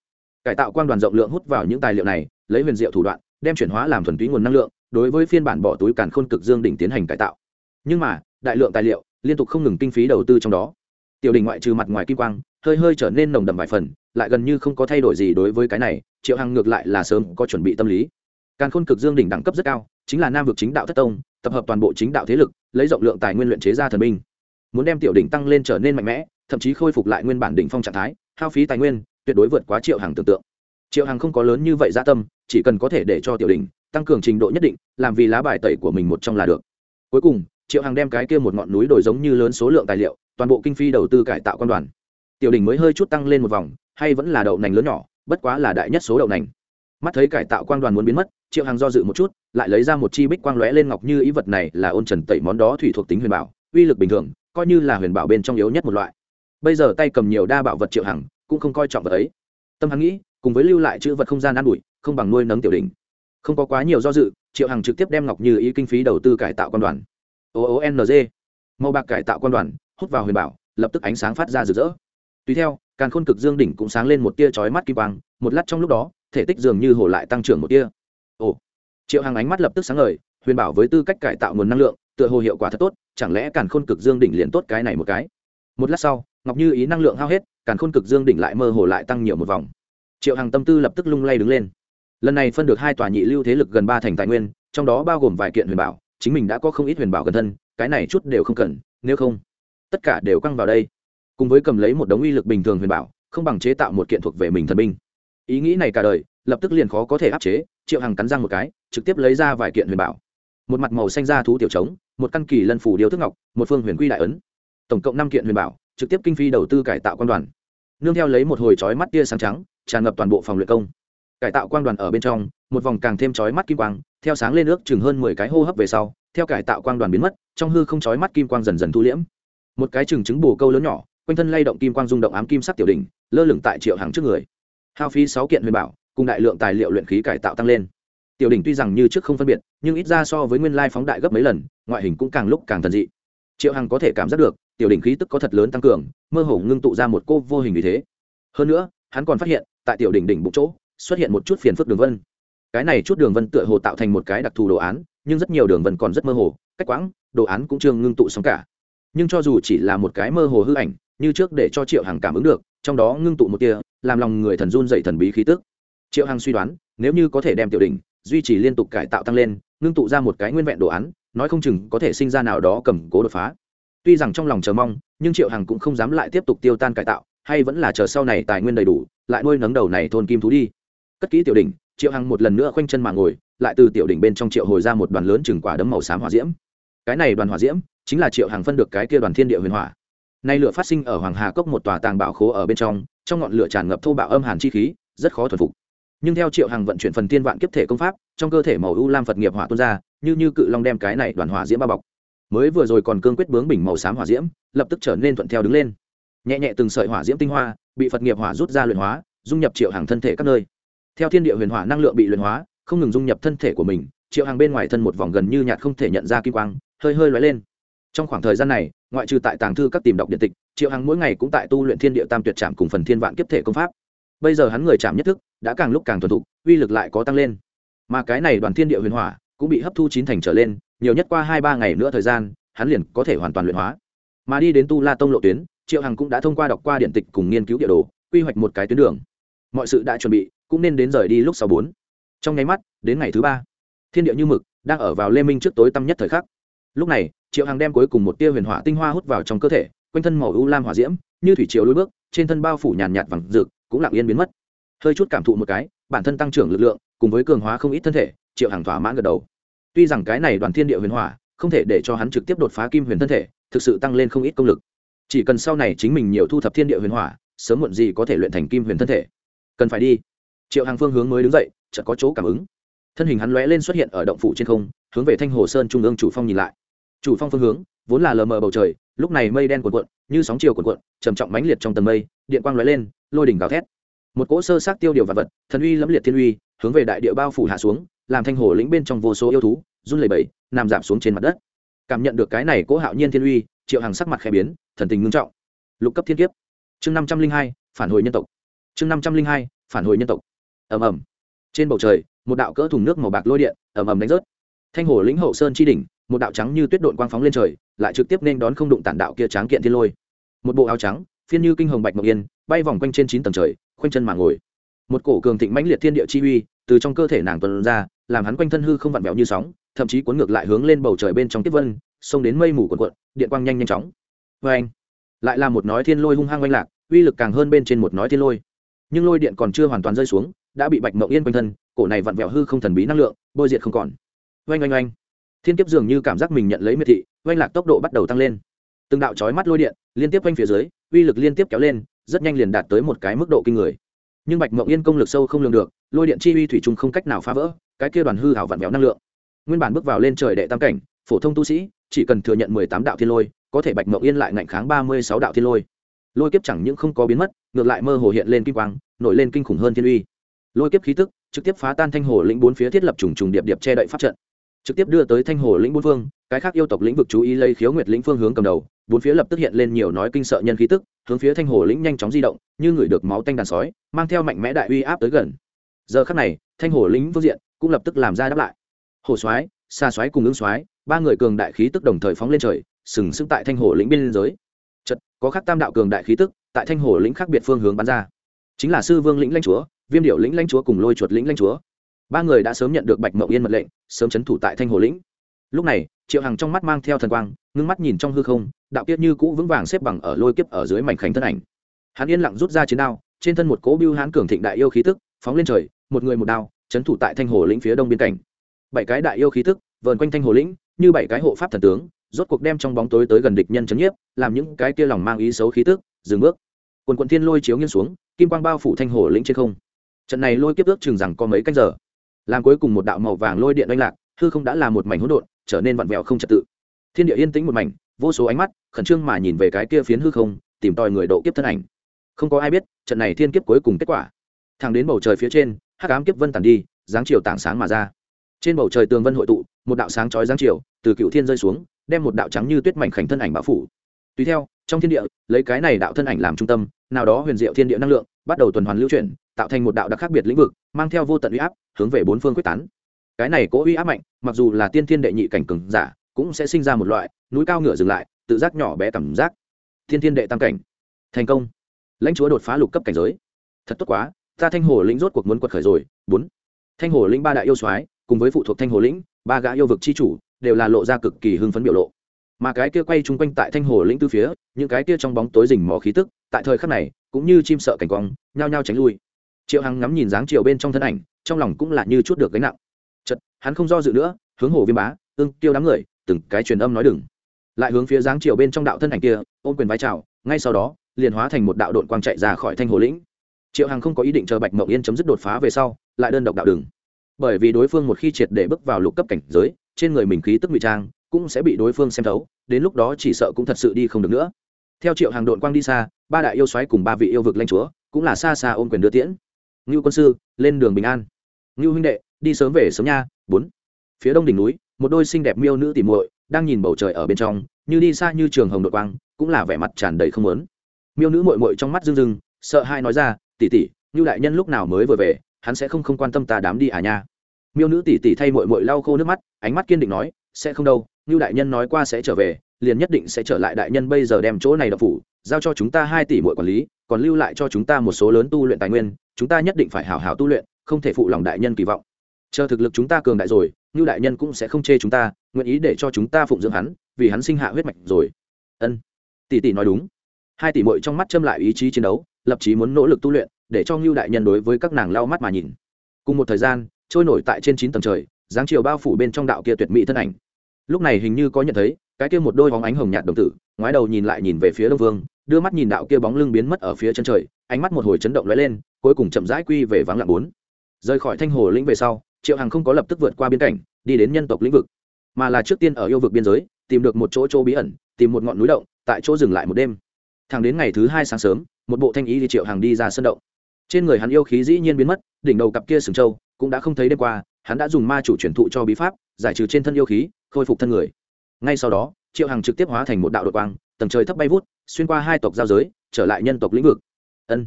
Cải tạo quan đoàn rộng lượng hút vào những tài liệu này, lấy huyền diệu thủ đoạn, đem chuyển hóa làm thuần túy nguồn năng lượng, đối với phiên bản bỏ túi càn khôn cực dương đỉnh tiến hành cải tạo. Nhưng mà, đại lượng tài liệu liên tục không ngừng kinh phí đầu tư trong đó tiểu đình ngoại trừ mặt ngoài kim quang, hơi hơi trở nên nồng đậm vài phần, lại gần như không có thay đổi gì đối với cái này, triệu hằng ngược lại là sớm có chuẩn bị tâm lý. Càn khôn cực dương đỉnh đẳng cấp rất cao, chính là nam vực chính đạo thất tông, tập hợp toàn bộ chính đạo thế lực, lấy rộng lượng tài nguyên luyện chế ra thần binh. Muốn đem tiểu đỉnh tăng lên trở nên mạnh mẽ, thậm chí khôi phục lại nguyên bản đỉnh phong trạng thái, hao phí tài nguyên, tuyệt đối vượt quá triệu hàng tưởng tượng. Triệu hàng không có lớn như vậy gia tâm, chỉ cần có thể để cho tiểu đỉnh tăng cường trình độ nhất định, làm vì lá bài tẩy của mình một trong là được. Cuối cùng, triệu hàng đem cái kia một ngọn núi đổi giống như lớn số lượng tài liệu toàn bộ kinh phi đầu tư cải tạo quan đoàn. Tiểu đỉnh mới hơi chút tăng lên một vòng, hay vẫn là đậu nành lớn nhỏ, bất quá là đại nhất số đậu nành. Mắt thấy cải tạo quan đoàn muốn biến mất, triệu hàng do dự một chút, lại lấy ra một chi bích quang lóe lên ngọc như ý vật này là ôn trần tẩy món đó thủy thuộc tính huyền bảo, uy lực bình thường, coi như là huyền bảo bên trong yếu nhất một loại. Bây giờ tay cầm nhiều đa bảo vật triệu hằng cũng không coi trọng vật ấy. Tâm hắn nghĩ, cùng với lưu lại chữ vật không gian ăn ủi, không bằng nuôi nấng tiểu đình không có quá nhiều do dự, triệu hằng trực tiếp đem ngọc như ý kinh phí đầu tư cải tạo quan đoàn. O o n g. Màu bạc cải tạo quan đoàn hút vào huyền bảo, lập tức ánh sáng phát ra rực rỡ. Tùy theo, càn khôn cực dương đỉnh cũng sáng lên một tia chói mắt kim quang, một lát trong lúc đó, thể tích dường như hồ lại tăng trưởng một tia. Ồ, triệu hằng ánh mắt lập tức sáng ngời, huyền bảo với tư cách cải tạo nguồn năng lượng, tựa hồ hiệu quả thật tốt, chẳng lẽ càn khôn cực dương đỉnh liền tốt cái này một cái? Một lát sau, ngọc như ý năng lượng hao hết, càn khôn cực dương đỉnh lại mơ hồ lại tăng nhiều một vòng. Triệu hằng tâm tư lập tức lung lay đứng lên. Lần này phân được hai tòa nhị lưu thế lực gần ba thành tài nguyên, trong đó bao gồm vài kiện huyền bảo, chính mình đã có không ít huyền bảo gần thân, cái này chút đều không cần, nếu không tất cả đều căng vào đây. Cùng với cầm lấy một đống uy lực bình thường huyền bảo, không bằng chế tạo một kiện thuộc về mình thần binh. Ý nghĩ này cả đời, lập tức liền khó có thể áp chế, triệu hằng cắn răng một cái, trực tiếp lấy ra vài kiện huyền bảo. Một mặt màu xanh da thú tiểu trống, một căn kỳ lân phủ điêu thức ngọc, một phương huyền quy đại ấn. Tổng cộng năm kiện huyền bảo, trực tiếp kinh phi đầu tư cải tạo quan đoàn. Nương theo lấy một hồi chói mắt tia sáng trắng, tràn ngập toàn bộ phòng luyện công. Cải tạo quang đoàn ở bên trong, một vòng càng thêm chói mắt kim quang, theo sáng lên nước chừng hơn mười cái hô hấp về sau, theo cải tạo quang đoàn biến mất, trong hư không chói mắt kim quang dần dần thu liễm một cái chừng trứng bù câu lớn nhỏ, quanh thân lay động kim quang rung động ám kim sắc tiểu đỉnh, lơ lửng tại triệu hàng trước người. Hao phí sáu kiện huyền bảo, cùng đại lượng tài liệu luyện khí cải tạo tăng lên. Tiểu đỉnh tuy rằng như trước không phân biệt, nhưng ít ra so với nguyên lai phóng đại gấp mấy lần, ngoại hình cũng càng lúc càng thần dị. Triệu hằng có thể cảm giác được, tiểu đỉnh khí tức có thật lớn tăng cường, mơ hồ ngưng tụ ra một cô vô hình vì thế. Hơn nữa, hắn còn phát hiện, tại tiểu đỉnh đỉnh bụng chỗ, xuất hiện một chút phiền phức đường vân. Cái này chút đường vân tựa hồ tạo thành một cái đặc thù đồ án, nhưng rất nhiều đường vân còn rất mơ hồ, cách quãng, đồ án cũng chưa ngưng tụ xong cả nhưng cho dù chỉ là một cái mơ hồ hư ảnh, như trước để cho triệu hằng cảm ứng được, trong đó ngưng tụ một tia, làm lòng người thần run dậy thần bí khí tức. Triệu hằng suy đoán, nếu như có thể đem tiểu đỉnh, duy trì liên tục cải tạo tăng lên, ngưng tụ ra một cái nguyên vẹn đồ án, nói không chừng có thể sinh ra nào đó cầm cố đột phá. Tuy rằng trong lòng chờ mong, nhưng triệu hằng cũng không dám lại tiếp tục tiêu tan cải tạo, hay vẫn là chờ sau này tài nguyên đầy đủ, lại nuôi nấng đầu này thôn kim thú đi. Cất kỹ tiểu đỉnh, triệu hằng một lần nữa khoanh chân mà ngồi, lại từ tiểu đỉnh bên trong triệu hồi ra một đoàn lớn chừng quả đấm màu xám hỏa diễm cái này đoàn hỏa diễm chính là triệu hàng phân được cái kia đoàn thiên địa huyền hỏa. Nay lửa phát sinh ở hoàng hà cốc một tòa tàng bảo khố ở bên trong trong ngọn lửa tràn ngập thô bạo âm hàn chi khí, rất khó thuần phục. Nhưng theo triệu hàng vận chuyển phần tiên vạn kiếp thể công pháp, trong cơ thể màu u lam phật nghiệp hỏa tuôn ra, như như cự long đem cái này đoàn hỏa diễm bao bọc. Mới vừa rồi còn cương quyết bướng bình màu xám hỏa diễm, lập tức trở nên thuận theo đứng lên. Nhẹ nhẹ từng sợi hỏa diễm tinh hoa, bị phật nghiệp hỏa rút ra luyện hóa, dung nhập triệu hàng thân thể các nơi. Theo thiên địa huyền hỏa năng lượng bị luyện hóa, không ngừng dung nhập thân thể của mình, triệu hàng bên ngoài thân một vòng gần như nhạt không thể nhận ra kim quang hơi hơi lóe lên. Trong khoảng thời gian này, ngoại trừ tại tàng thư các tìm đọc điện tịch, triệu hằng mỗi ngày cũng tại tu luyện thiên địa tam tuyệt trạm cùng phần thiên vạn kiếp thể công pháp. Bây giờ hắn người chạm nhất thức, đã càng lúc càng thuần thục, uy lực lại có tăng lên. Mà cái này đoàn thiên địa huyền hỏa, cũng bị hấp thu chín thành trở lên, nhiều nhất qua hai ba ngày nữa thời gian, hắn liền có thể hoàn toàn luyện hóa. Mà đi đến tu la tông lộ tuyến, triệu hằng cũng đã thông qua đọc qua điện tịch cùng nghiên cứu địa đồ, quy hoạch một cái tuyến đường. Mọi sự đã chuẩn bị, cũng nên đến rời đi lúc sau bốn. Trong nháy mắt, đến ngày thứ ba, thiên địa như mực, đang ở vào lê minh trước tối tăm nhất thời khắc lúc này, triệu hằng đem cuối cùng một tia huyền hỏa tinh hoa hút vào trong cơ thể, quanh thân màu u lam hỏa diễm, như thủy triều lối bước, trên thân bao phủ nhàn nhạt vàng rực, cũng lặng yên biến mất. Hơi chút cảm thụ một cái, bản thân tăng trưởng lực lượng, cùng với cường hóa không ít thân thể, triệu hằng thỏa mãn gật đầu. Tuy rằng cái này đoàn thiên địa huyền hỏa, không thể để cho hắn trực tiếp đột phá kim huyền thân thể, thực sự tăng lên không ít công lực. Chỉ cần sau này chính mình nhiều thu thập thiên địa huyền hỏa, sớm muộn gì có thể luyện thành kim huyền thân thể. Cần phải đi. Triệu hàng phương hướng mới đứng dậy, chợt có chỗ cảm ứng. Thân hình hắn lóe lên xuất hiện ở động phủ trên không, hướng về thanh hồ sơn trung ương chủ phong nhìn lại chủ phong phương hướng, vốn là lờ mờ bầu trời, lúc này mây đen cuộn cuộn, như sóng chiều cuộn cuộn, trầm trọng mãnh liệt trong tầng mây, điện quang lóe lên, lôi đỉnh gào thét. Một cỗ sơ sát tiêu điều vật vật, thần uy lẫm liệt thiên uy, hướng về đại địa bao phủ hạ xuống, làm thanh hồ lĩnh bên trong vô số yêu thú, run lẩy bẩy, nằm giảm xuống trên mặt đất. Cảm nhận được cái này cỗ hạo nhiên thiên uy, triệu hàng sắc mặt khẽ biến, thần tình ngưng trọng. Lục cấp thiên kiếp. Chương năm trăm linh hai, phản hồi nhân tộc. Chương năm trăm linh hai, phản hồi nhân tộc. Ầm ầm. Trên bầu trời, một đạo cỡ thùng nước màu bạc lôi điện, ầm ầm đánh rớt. Thanh hồ lĩnh hậu sơn chi đỉnh một đạo trắng như tuyết độn quang phóng lên trời, lại trực tiếp nên đón không đụng tản đạo kia tráng kiện thiên lôi. Một bộ áo trắng, phiên như kinh hồng bạch mộng yên, bay vòng quanh trên chín tầng trời, khoanh chân mà ngồi. Một cổ cường thịnh mãnh liệt thiên địa chi uy, từ trong cơ thể nàng tuần ra, làm hắn quanh thân hư không vặn vẹo như sóng, thậm chí cuốn ngược lại hướng lên bầu trời bên trong tiếp vân, xông đến mây mù cuộn cuộn, điện quang nhanh nhanh chóng. Vê anh, lại là một nói thiên lôi hung hăng oanh lạc, uy lực càng hơn bên trên một nói thiên lôi. Nhưng lôi điện còn chưa hoàn toàn rơi xuống, đã bị bạch mộng yên quanh thân, cổ này vặn vẹo hư không thần bí năng lượng, bôi diệt không còn. Oanh oanh oanh thiên kiếp dường như cảm giác mình nhận lấy miệt thị, oanh lạc tốc độ bắt đầu tăng lên. Từng đạo chói mắt lôi điện liên tiếp quanh phía dưới, uy lực liên tiếp kéo lên, rất nhanh liền đạt tới một cái mức độ kinh người. Nhưng bạch mộng yên công lực sâu không lường được, lôi điện chi uy thủy chung không cách nào phá vỡ, cái kia đoàn hư hảo vặn vẹo năng lượng. Nguyên bản bước vào lên trời đệ tam cảnh, phổ thông tu sĩ, chỉ cần thừa nhận mười tám đạo thiên lôi, có thể bạch mộng yên lại ngạnh kháng ba mươi sáu đạo thiên lôi. Lôi kiếp chẳng những không có biến mất, ngược lại mơ hồ hiện lên kim quang, nổi lên kinh khủng hơn thiên uy. Lôi kiếp khí tức trực tiếp phá tan thanh hồ lĩnh bốn phía thiết lập trùng trùng điệp điệp che đậy pháp trận trực tiếp đưa tới thanh hồ lĩnh bốn phương, cái khác yêu tộc lĩnh vực chú ý lấy khiếu nguyệt lĩnh phương hướng cầm đầu, bốn phía lập tức hiện lên nhiều nói kinh sợ nhân khí tức, hướng phía thanh hồ lĩnh nhanh chóng di động, như người được máu tanh đàn sói, mang theo mạnh mẽ đại uy áp tới gần. Giờ khắc này, thanh hồ lĩnh phương diện cũng lập tức làm ra đáp lại. Hồ soái, xa soái cùng ứng soái, ba người cường đại khí tức đồng thời phóng lên trời, sừng sững tại thanh hồ lĩnh biên giới. Chật có khắc tam đạo cường đại khí tức tại thanh hồ lĩnh khác biệt phương hướng bắn ra. Chính là sư vương lĩnh lãnh chúa, viêm điệu lĩnh lãnh chúa cùng lôi chuột lĩnh lãnh chúa ba người đã sớm nhận được bạch mậu yên mật lệnh sớm c thủ tại thanh hồ lĩnh lúc này triệu hằng trong mắt mang theo thần quang ngưng mắt nhìn trong hư không đạo kiếp như cũ vững vàng xếp bằng ở lôi kiếp ở dưới mảnh khánh thân ảnh hắn yên lặng rút ra chiến đao trên thân một cỗ biêu hán cường thịnh đại yêu khí tức phóng lên trời một người một đao c thủ tại thanh hồ lĩnh phía đông biên cảnh bảy cái đại yêu khí tức vờn quanh thanh hồ lĩnh như bảy cái hộ pháp thần tướng rốt cuộc đem trong bóng tối tới gần địch nhân chấn nhiếp làm những cái kia lòng mang ý xấu khí tức dừng bước quần quận thiên lôi chiếu nghiêng xuống kim quang bao phủ thanh hồ lĩnh trên không trận này lôi kiếp ước chừng rằng có mấy canh giờ làm cuối cùng một đạo màu vàng lôi điện oanh lạc, hư không đã là một mảnh hỗn độn, trở nên vặn vẹo không trật tự. Thiên địa yên tĩnh một mảnh, vô số ánh mắt, khẩn trương mà nhìn về cái kia phiến hư không, tìm tòi người độ kiếp thân ảnh. Không có ai biết, trận này thiên kiếp cuối cùng kết quả. Thẳng đến bầu trời phía trên, hắc ám kiếp vân tàn đi, dáng chiều tảng sáng mà ra. Trên bầu trời tường vân hội tụ, một đạo sáng chói dáng chiều, từ cựu thiên rơi xuống, đem một đạo trắng như tuyết mảnh khảnh thân ảnh bao phủ. Tùy theo, trong thiên địa, lấy cái này đạo thân ảnh làm trung tâm, nào đó huyền diệu thiên địa năng lượng bắt đầu tuần hoàn lưu chuyển, tạo thành một đạo đặc khác biệt lĩnh vực, mang theo vô tận uy áp, hướng về bốn phương quyết tán. Cái này cố uy áp mạnh, mặc dù là tiên thiên đệ nhị cảnh cường giả, cũng sẽ sinh ra một loại, núi cao ngựa dừng lại, tự giác nhỏ bé cảm giác. Thiên thiên đệ tam cảnh. Thành công. Lãnh chúa đột phá lục cấp cảnh giới. Thật tốt quá, ta thanh hồ lĩnh rốt cuộc muốn quật khởi rồi, bốn. Thanh hồ lĩnh ba đại yêu soái, cùng với phụ thuộc thanh hồ lĩnh, ba gã yêu vực c h i chủ, đều là lộ ra cực kỳ hưng phấn biểu lộ. Mà cái kia quay chung quanh tại thanh hồ lĩnh tư phía, những cái kia trong bóng tối rình mò khí tức, tại thời khắc này cũng như chim sợ cảnh quang, nhao nhao tránh lui. Triệu hằng ngắm nhìn dáng chiều bên trong thân ảnh, trong lòng cũng là như chút được gánh nặng. Chật hắn không do dự nữa, hướng hồ viêm bá, ưng tiêu đám người, từng cái truyền âm nói đừng. Lại hướng phía dáng chiều bên trong đạo thân ảnh kia, ôm quyền vai trào ngay sau đó, liền hóa thành một đạo đội quang chạy ra khỏi thanh hồ lĩnh. Triệu hằng không có ý định chờ bạch mậu yên chấm dứt đột phá về sau, lại đơn độc đạo đường bởi vì đối phương một khi triệt để bước vào lục cấp cảnh giới, trên người mình khí tức ngụy trang, cũng sẽ bị đối phương xem thấu, đến lúc đó chỉ sợ cũng thật sự đi không được nữa theo triệu hàng đội quang đi xa, ba đại yêu xoáy cùng ba vị yêu vực lanh chúa cũng là xa xa ôm quyền đưa tiễn. Ngưu quân sư, lên đường bình an. Ngưu huynh đệ, đi sớm về sớm nha, bốn. Phía đông đỉnh núi, một đôi xinh đẹp miêu nữ tỉ muội đang nhìn bầu trời ở bên trong, như đi xa như trường hồng đội quang, cũng là vẻ mặt tràn đầy không lớn miêu nữ muội muội trong mắt rưng rưng, sợ hai nói ra, tỷ tỷ, ngưu đại nhân lúc nào mới vừa về, hắn sẽ không không quan tâm ta đám đi à nha. Miêu nữ tỷ tỷ thay muội muội lau khô nước mắt, ánh mắt kiên định nói, sẽ không đâu, ngưu đại nhân nói qua sẽ trở về liền nhất định sẽ trở lại đại nhân bây giờ đem chỗ này đập phủ, giao cho chúng ta hai tỷ muội quản lý, còn lưu lại cho chúng ta một số lớn tu luyện tài nguyên, chúng ta nhất định phải hảo hảo tu luyện, không thể phụ lòng đại nhân kỳ vọng. Chờ thực lực chúng ta cường đại rồi như đại nhân cũng sẽ không chê chúng ta, nguyện ý để cho chúng ta phụng dưỡng hắn, vì hắn sinh hạ huyết mạch rồi. Ân. Tỷ tỷ nói đúng. Hai tỷ muội trong mắt châm lại ý chí chiến đấu, lập chí muốn nỗ lực tu luyện, để cho ngưu đại nhân đối với các nàng lau mắt mà nhìn. Cùng một thời gian, trôi nổi tại trên chín tầng trời, dáng chiều bao phủ bên trong đạo kia tuyệt mỹ thân ảnh. Lúc này hình như có nhận thấy cái kia một đôi bóng ánh hồng nhạt đồng tử, ngoái đầu nhìn lại nhìn về phía đông vương, đưa mắt nhìn đạo kia bóng lưng biến mất ở phía chân trời, ánh mắt một hồi chấn động lóe lên, cuối cùng chậm rãi quy về vắng lặng bốn. Rời khỏi thanh hồ lĩnh về sau, triệu hằng không có lập tức vượt qua biên cảnh, đi đến nhân tộc lĩnh vực, mà là trước tiên ở yêu vực biên giới, tìm được một chỗ chỗ bí ẩn, tìm một ngọn núi động, tại chỗ dừng lại một đêm. Thẳng đến ngày thứ hai sáng sớm, một bộ thanh ý thì triệu hằng đi ra sân động. Trên người hắn yêu khí dĩ nhiên biến mất, đỉnh đầu cặp kia sừng trâu cũng đã không thấy đêm qua, hắn đã dùng ma chủ truyền thụ cho bí pháp, giải trừ trên thân yêu khí, khôi phục thân người ngay sau đó, triệu hằng trực tiếp hóa thành một đạo đội quang, tầng trời thấp bay vút, xuyên qua hai tộc giao giới, trở lại nhân tộc lĩnh vực. Ân.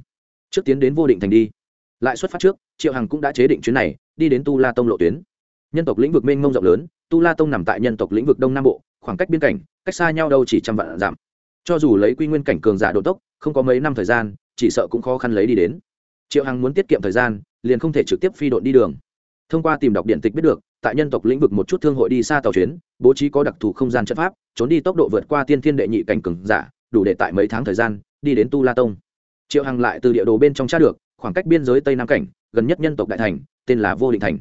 Trước tiến đến vô định thành đi. Lại xuất phát trước, triệu hằng cũng đã chế định chuyến này, đi đến tu la tông lộ tuyến. Nhân tộc lĩnh vực mênh mông rộng lớn, tu la tông nằm tại nhân tộc lĩnh vực đông nam bộ, khoảng cách biên cảnh, cách xa nhau đâu chỉ trăm vạn giảm cho dù lấy quy nguyên cảnh cường giả độ tốc, không có mấy năm thời gian, chỉ sợ cũng khó khăn lấy đi đến. Triệu hằng muốn tiết kiệm thời gian, liền không thể trực tiếp phi đội đi đường. Thông qua tìm đọc điện tịch biết được tại nhân tộc lĩnh vực một chút thương hội đi xa tàu chuyến, bố trí có đặc thù không gian chất pháp, trốn đi tốc độ vượt qua tiên thiên đệ nhị cảnh cường giả, đủ để tại mấy tháng thời gian, đi đến tu la tông. Triệu hằng lại từ địa đồ bên trong tra được, khoảng cách biên giới tây nam cảnh, gần nhất nhân tộc đại thành, tên là vô định thành.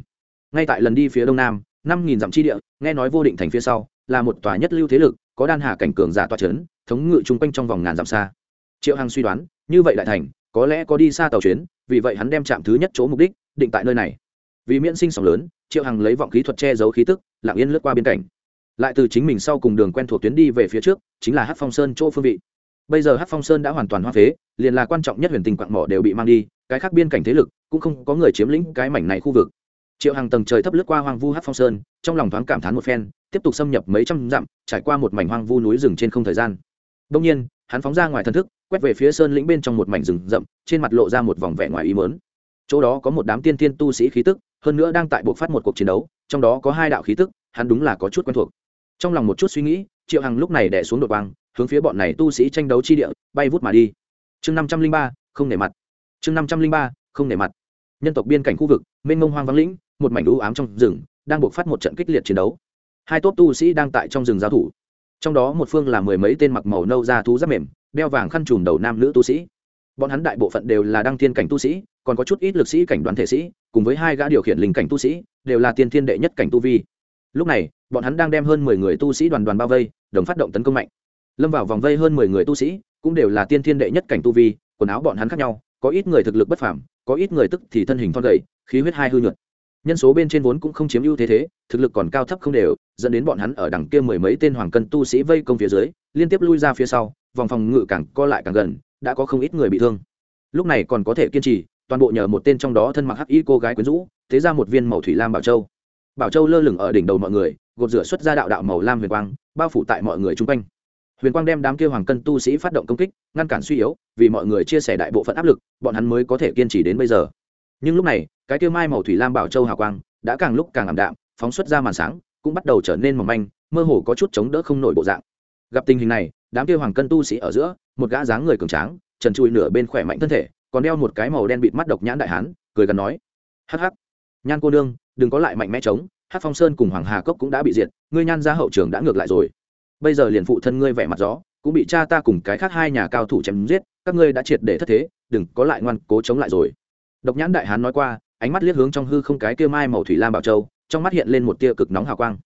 Ngay tại lần đi phía đông nam, năm nghìn dặm chi địa, nghe nói vô định thành phía sau, là một tòa nhất lưu thế lực, có đan hà cảnh cường giả toa trấn thống ngự chung quanh trong vòng ngàn dặm xa. Triệu hằng suy đoán, như vậy đại thành, có lẽ có đi xa tàu chuyến, vì vậy hắn đem chạm thứ nhất chỗ mục đích định tại nơi này vì miễn sinh sóng lớn, triệu hằng lấy vọng khí thuật che giấu khí tức, lặng yên lướt qua biên cảnh. Lại từ chính mình sau cùng đường quen thuộc tuyến đi về phía trước, chính là hát phong sơn chỗ phương vị. Bây giờ hát phong sơn đã hoàn toàn hoa phế, liền là quan trọng nhất huyền tình quạng mỏ đều bị mang đi, cái khác biên cảnh thế lực cũng không có người chiếm lĩnh cái mảnh này khu vực. Triệu hàng tầng trời thấp lướt qua hoang vu hát phong sơn, trong lòng thoáng cảm thán một phen, tiếp tục xâm nhập mấy trăm dặm, trải qua một mảnh hoang vu núi rừng trên không thời gian. Đông nhiên, hắn phóng ra ngoài thần thức, quét về phía sơn lĩnh bên trong một mảnh rừng rậm, trên mặt lộ ra một vòng vẻ ngoài ý mớn chỗ đó có một đám tiên tiên tu sĩ khí tức, hơn nữa đang tại buộc phát một cuộc chiến đấu, trong đó có hai đạo khí tức, hắn đúng là có chút quen thuộc. Trong lòng một chút suy nghĩ, triệu hằng lúc này đẻ xuống đột băng hướng phía bọn này tu sĩ tranh đấu chi địa, bay vút mà đi. Chương năm trăm linh ba, không nể mặt. Chương năm trăm linh ba, không nể mặt. Nhân tộc biên cảnh khu vực, mênh mông hoang vắng lĩnh, một mảnh u ám trong rừng, đang buộc phát một trận kích liệt chiến đấu. Hai tốt tu sĩ đang tại trong rừng giao thủ. Trong đó một phương là mười mấy tên mặc màu nâu da thú giáp mềm, đeo vàng khăn trùm đầu nam nữ tu sĩ. Bọn hắn đại bộ phận đều là đăng thiên cảnh tu sĩ còn có chút ít lực sĩ cảnh đoán thể sĩ, cùng với hai gã điều khiển linh cảnh tu sĩ, đều là tiên thiên đệ nhất cảnh tu vi. Lúc này, bọn hắn đang đem hơn mười người tu sĩ đoàn đoàn bao vây, đồng phát động tấn công mạnh. Lâm vào vòng vây hơn mười người tu sĩ, cũng đều là tiên thiên đệ nhất cảnh tu vi, quần áo bọn hắn khác nhau, có ít người thực lực bất phảm có ít người tức thì thân hình thon gầy, khí huyết hai hư nhuận. Nhân số bên trên vốn cũng không chiếm ưu thế thế, thực lực còn cao thấp không đều, dẫn đến bọn hắn ở đằng kia mười mấy tên hoàng cân tu sĩ vây công phía dưới, liên tiếp lui ra phía sau, vòng phòng ngự càng co lại càng gần, đã có không ít người bị thương. Lúc này còn có thể kiên trì toàn bộ nhờ một tên trong đó thân mặc hắc y cô gái quyến rũ, thế ra một viên màu thủy lam bảo châu. Bảo châu lơ lửng ở đỉnh đầu mọi người, gột rửa xuất ra đạo đạo màu lam huyền quang, bao phủ tại mọi người chung quanh. Huyền quang đem đám kia hoàng cân tu sĩ phát động công kích, ngăn cản suy yếu, vì mọi người chia sẻ đại bộ phận áp lực, bọn hắn mới có thể kiên trì đến bây giờ. Nhưng lúc này, cái kia mai màu thủy lam bảo châu hào quang đã càng lúc càng ảm đạm, phóng xuất ra màn sáng, cũng bắt đầu trở nên mỏng manh, mơ hồ có chút chống đỡ không nổi bộ dạng. Gặp tình hình này, đám kia hoàng cân tu sĩ ở giữa, một gã dáng người cường tráng, trần trụi nửa bên khỏe mạnh thân thể còn đeo một cái màu đen bịt mắt độc nhãn đại hán, cười gần nói, hắc hắc, nhan cô nương, đừng có lại mạnh mẽ chống hát phong sơn cùng hoàng hà cốc cũng đã bị diệt, ngươi nhan ra hậu trường đã ngược lại rồi. Bây giờ liền phụ thân ngươi vẻ mặt gió cũng bị cha ta cùng cái khác hai nhà cao thủ chém giết, các ngươi đã triệt để thất thế, đừng có lại ngoan cố chống lại rồi. Độc nhãn đại hán nói qua, ánh mắt liếc hướng trong hư không cái kia mai màu thủy lam bảo châu, trong mắt hiện lên một tia cực nóng hào quang.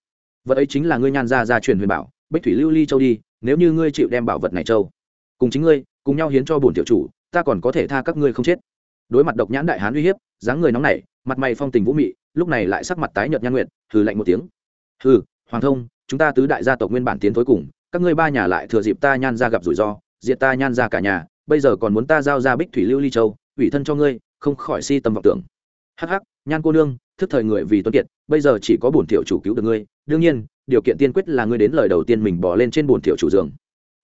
Vật ấy chính là ngươi nhan ra gia truyền huyền bảo, bích thủy lưu ly châu đi, nếu như ngươi chịu đem bảo vật này châu, cùng chính ngươi, cùng nhau hiến cho bổn tiểu chủ ta còn có thể tha các ngươi không chết. Đối mặt độc nhãn đại hán uy hiếp, dáng người nóng nảy, mặt mày phong tình vũ mị, lúc này lại sắc mặt tái nhợt nhan nguyện hừ lạnh một tiếng. Hừ, hoàng thông, chúng ta tứ đại gia tộc nguyên bản tiến thối cùng, các ngươi ba nhà lại thừa dịp ta nhan ra gặp rủi ro, diệt ta nhan ra cả nhà, bây giờ còn muốn ta giao ra bích thủy lưu ly châu, ủy thân cho ngươi, không khỏi si tâm vọng tưởng. Hắc hắc, nhan cô nương, thức thời người vì tuân kiệt, bây giờ chỉ có bổn tiểu chủ cứu được ngươi, đương nhiên, điều kiện tiên quyết là ngươi đến lời đầu tiên mình bỏ lên trên bổn tiểu chủ giường.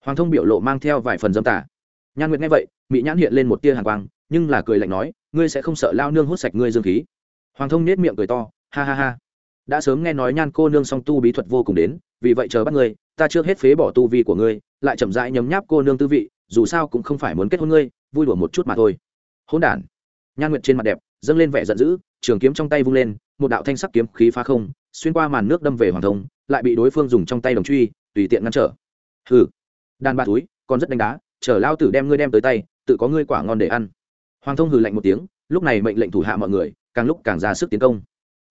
Hoàng thông biểu lộ mang theo vài phần dâm tả nhan nguyệt nghe vậy mỹ nhãn hiện lên một tia hàng quang, nhưng là cười lạnh nói, ngươi sẽ không sợ lao nương hút sạch ngươi dương khí. Hoàng thông nết miệng cười to, ha ha ha. Đã sớm nghe nói nhan cô nương song tu bí thuật vô cùng đến, vì vậy chờ bắt ngươi, ta chưa hết phế bỏ tu vi của ngươi, lại chậm rãi nhấm nháp cô nương tư vị, dù sao cũng không phải muốn kết hôn ngươi, vui đùa một chút mà thôi. Hôn đản. Nhan nguyệt trên mặt đẹp, dâng lên vẻ giận dữ, trường kiếm trong tay vung lên, một đạo thanh sắc kiếm khí phá không, xuyên qua màn nước đâm về hoàng thông, lại bị đối phương dùng trong tay đồng truy, tùy tiện ngăn trở. Hừ. Đàn ba túi, còn rất đánh đá chờ lao tử đem ngươi đem tới tay, tự có ngươi quả ngon để ăn. Hoàng thông hừ lạnh một tiếng, lúc này mệnh lệnh thủ hạ mọi người, càng lúc càng ra sức tiến công.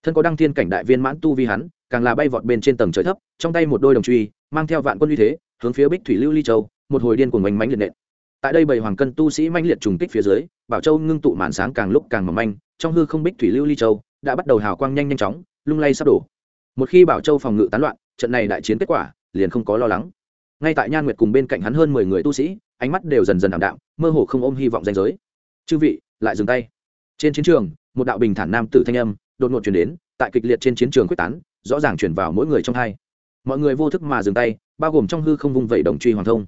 Thân có đăng thiên cảnh đại viên mãn tu vi hắn, càng là bay vọt bên trên tầng trời thấp, trong tay một đôi đồng truy, mang theo vạn quân uy thế, hướng phía bích thủy lưu ly châu, một hồi điên cuồng oanh mánh liệt nện. Tại đây bảy hoàng cân tu sĩ manh liệt trùng kích phía dưới, bảo châu ngưng tụ màn sáng càng lúc càng mỏng manh, trong hư không bích thủy lưu ly châu đã bắt đầu hào quang nhanh nhanh chóng, lung lay sắp đổ. Một khi bảo châu phòng ngự tán loạn, trận này đại chiến kết quả liền không có lo lắng. Ngay tại nhan nguyệt cùng bên cạnh hắn hơn mười người tu sĩ ánh mắt đều dần dần ảm đạm, mơ hồ không ôm hy vọng danh giới. Chư vị, lại dừng tay. Trên chiến trường, một đạo bình thản nam tử thanh âm đột ngột chuyển đến, tại kịch liệt trên chiến trường quyết tán, rõ ràng chuyển vào mỗi người trong hai. Mọi người vô thức mà dừng tay, bao gồm trong hư không vung vẩy đồng truy hoàng thông.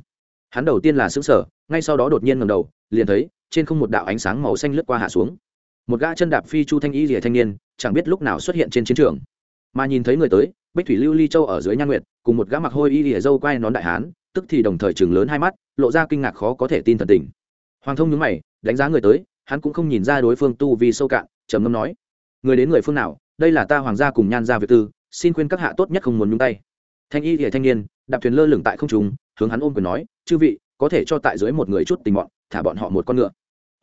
Hắn đầu tiên là xứng sở ngay sau đó đột nhiên ngầm đầu, liền thấy trên không một đạo ánh sáng màu xanh lướt qua hạ xuống. Một gã chân đạp phi chu thanh y rỉa thanh niên, chẳng biết lúc nào xuất hiện trên chiến trường. Mà nhìn thấy người tới, bích thủy lưu ly châu ở dưới nhan nguyệt, cùng một gã mặc hôi y rỉa dâu quai nón đại hán tức thì đồng thời chừng lớn hai mắt, lộ ra kinh ngạc khó có thể tin thần tình. Hoàng thông nhúng mày, đánh giá người tới, hắn cũng không nhìn ra đối phương tu vì sâu cạn, trầm ngâm nói, người đến người phương nào? Đây là ta hoàng gia cùng nhan gia việt tư, xin khuyên các hạ tốt nhất không muốn nhúng tay. Thanh y thì thanh niên, đạp thuyền lơ lửng tại không trung, hướng hắn ôm quyền nói, chư vị, có thể cho tại dưới một người chút tình bọn, thả bọn họ một con ngựa.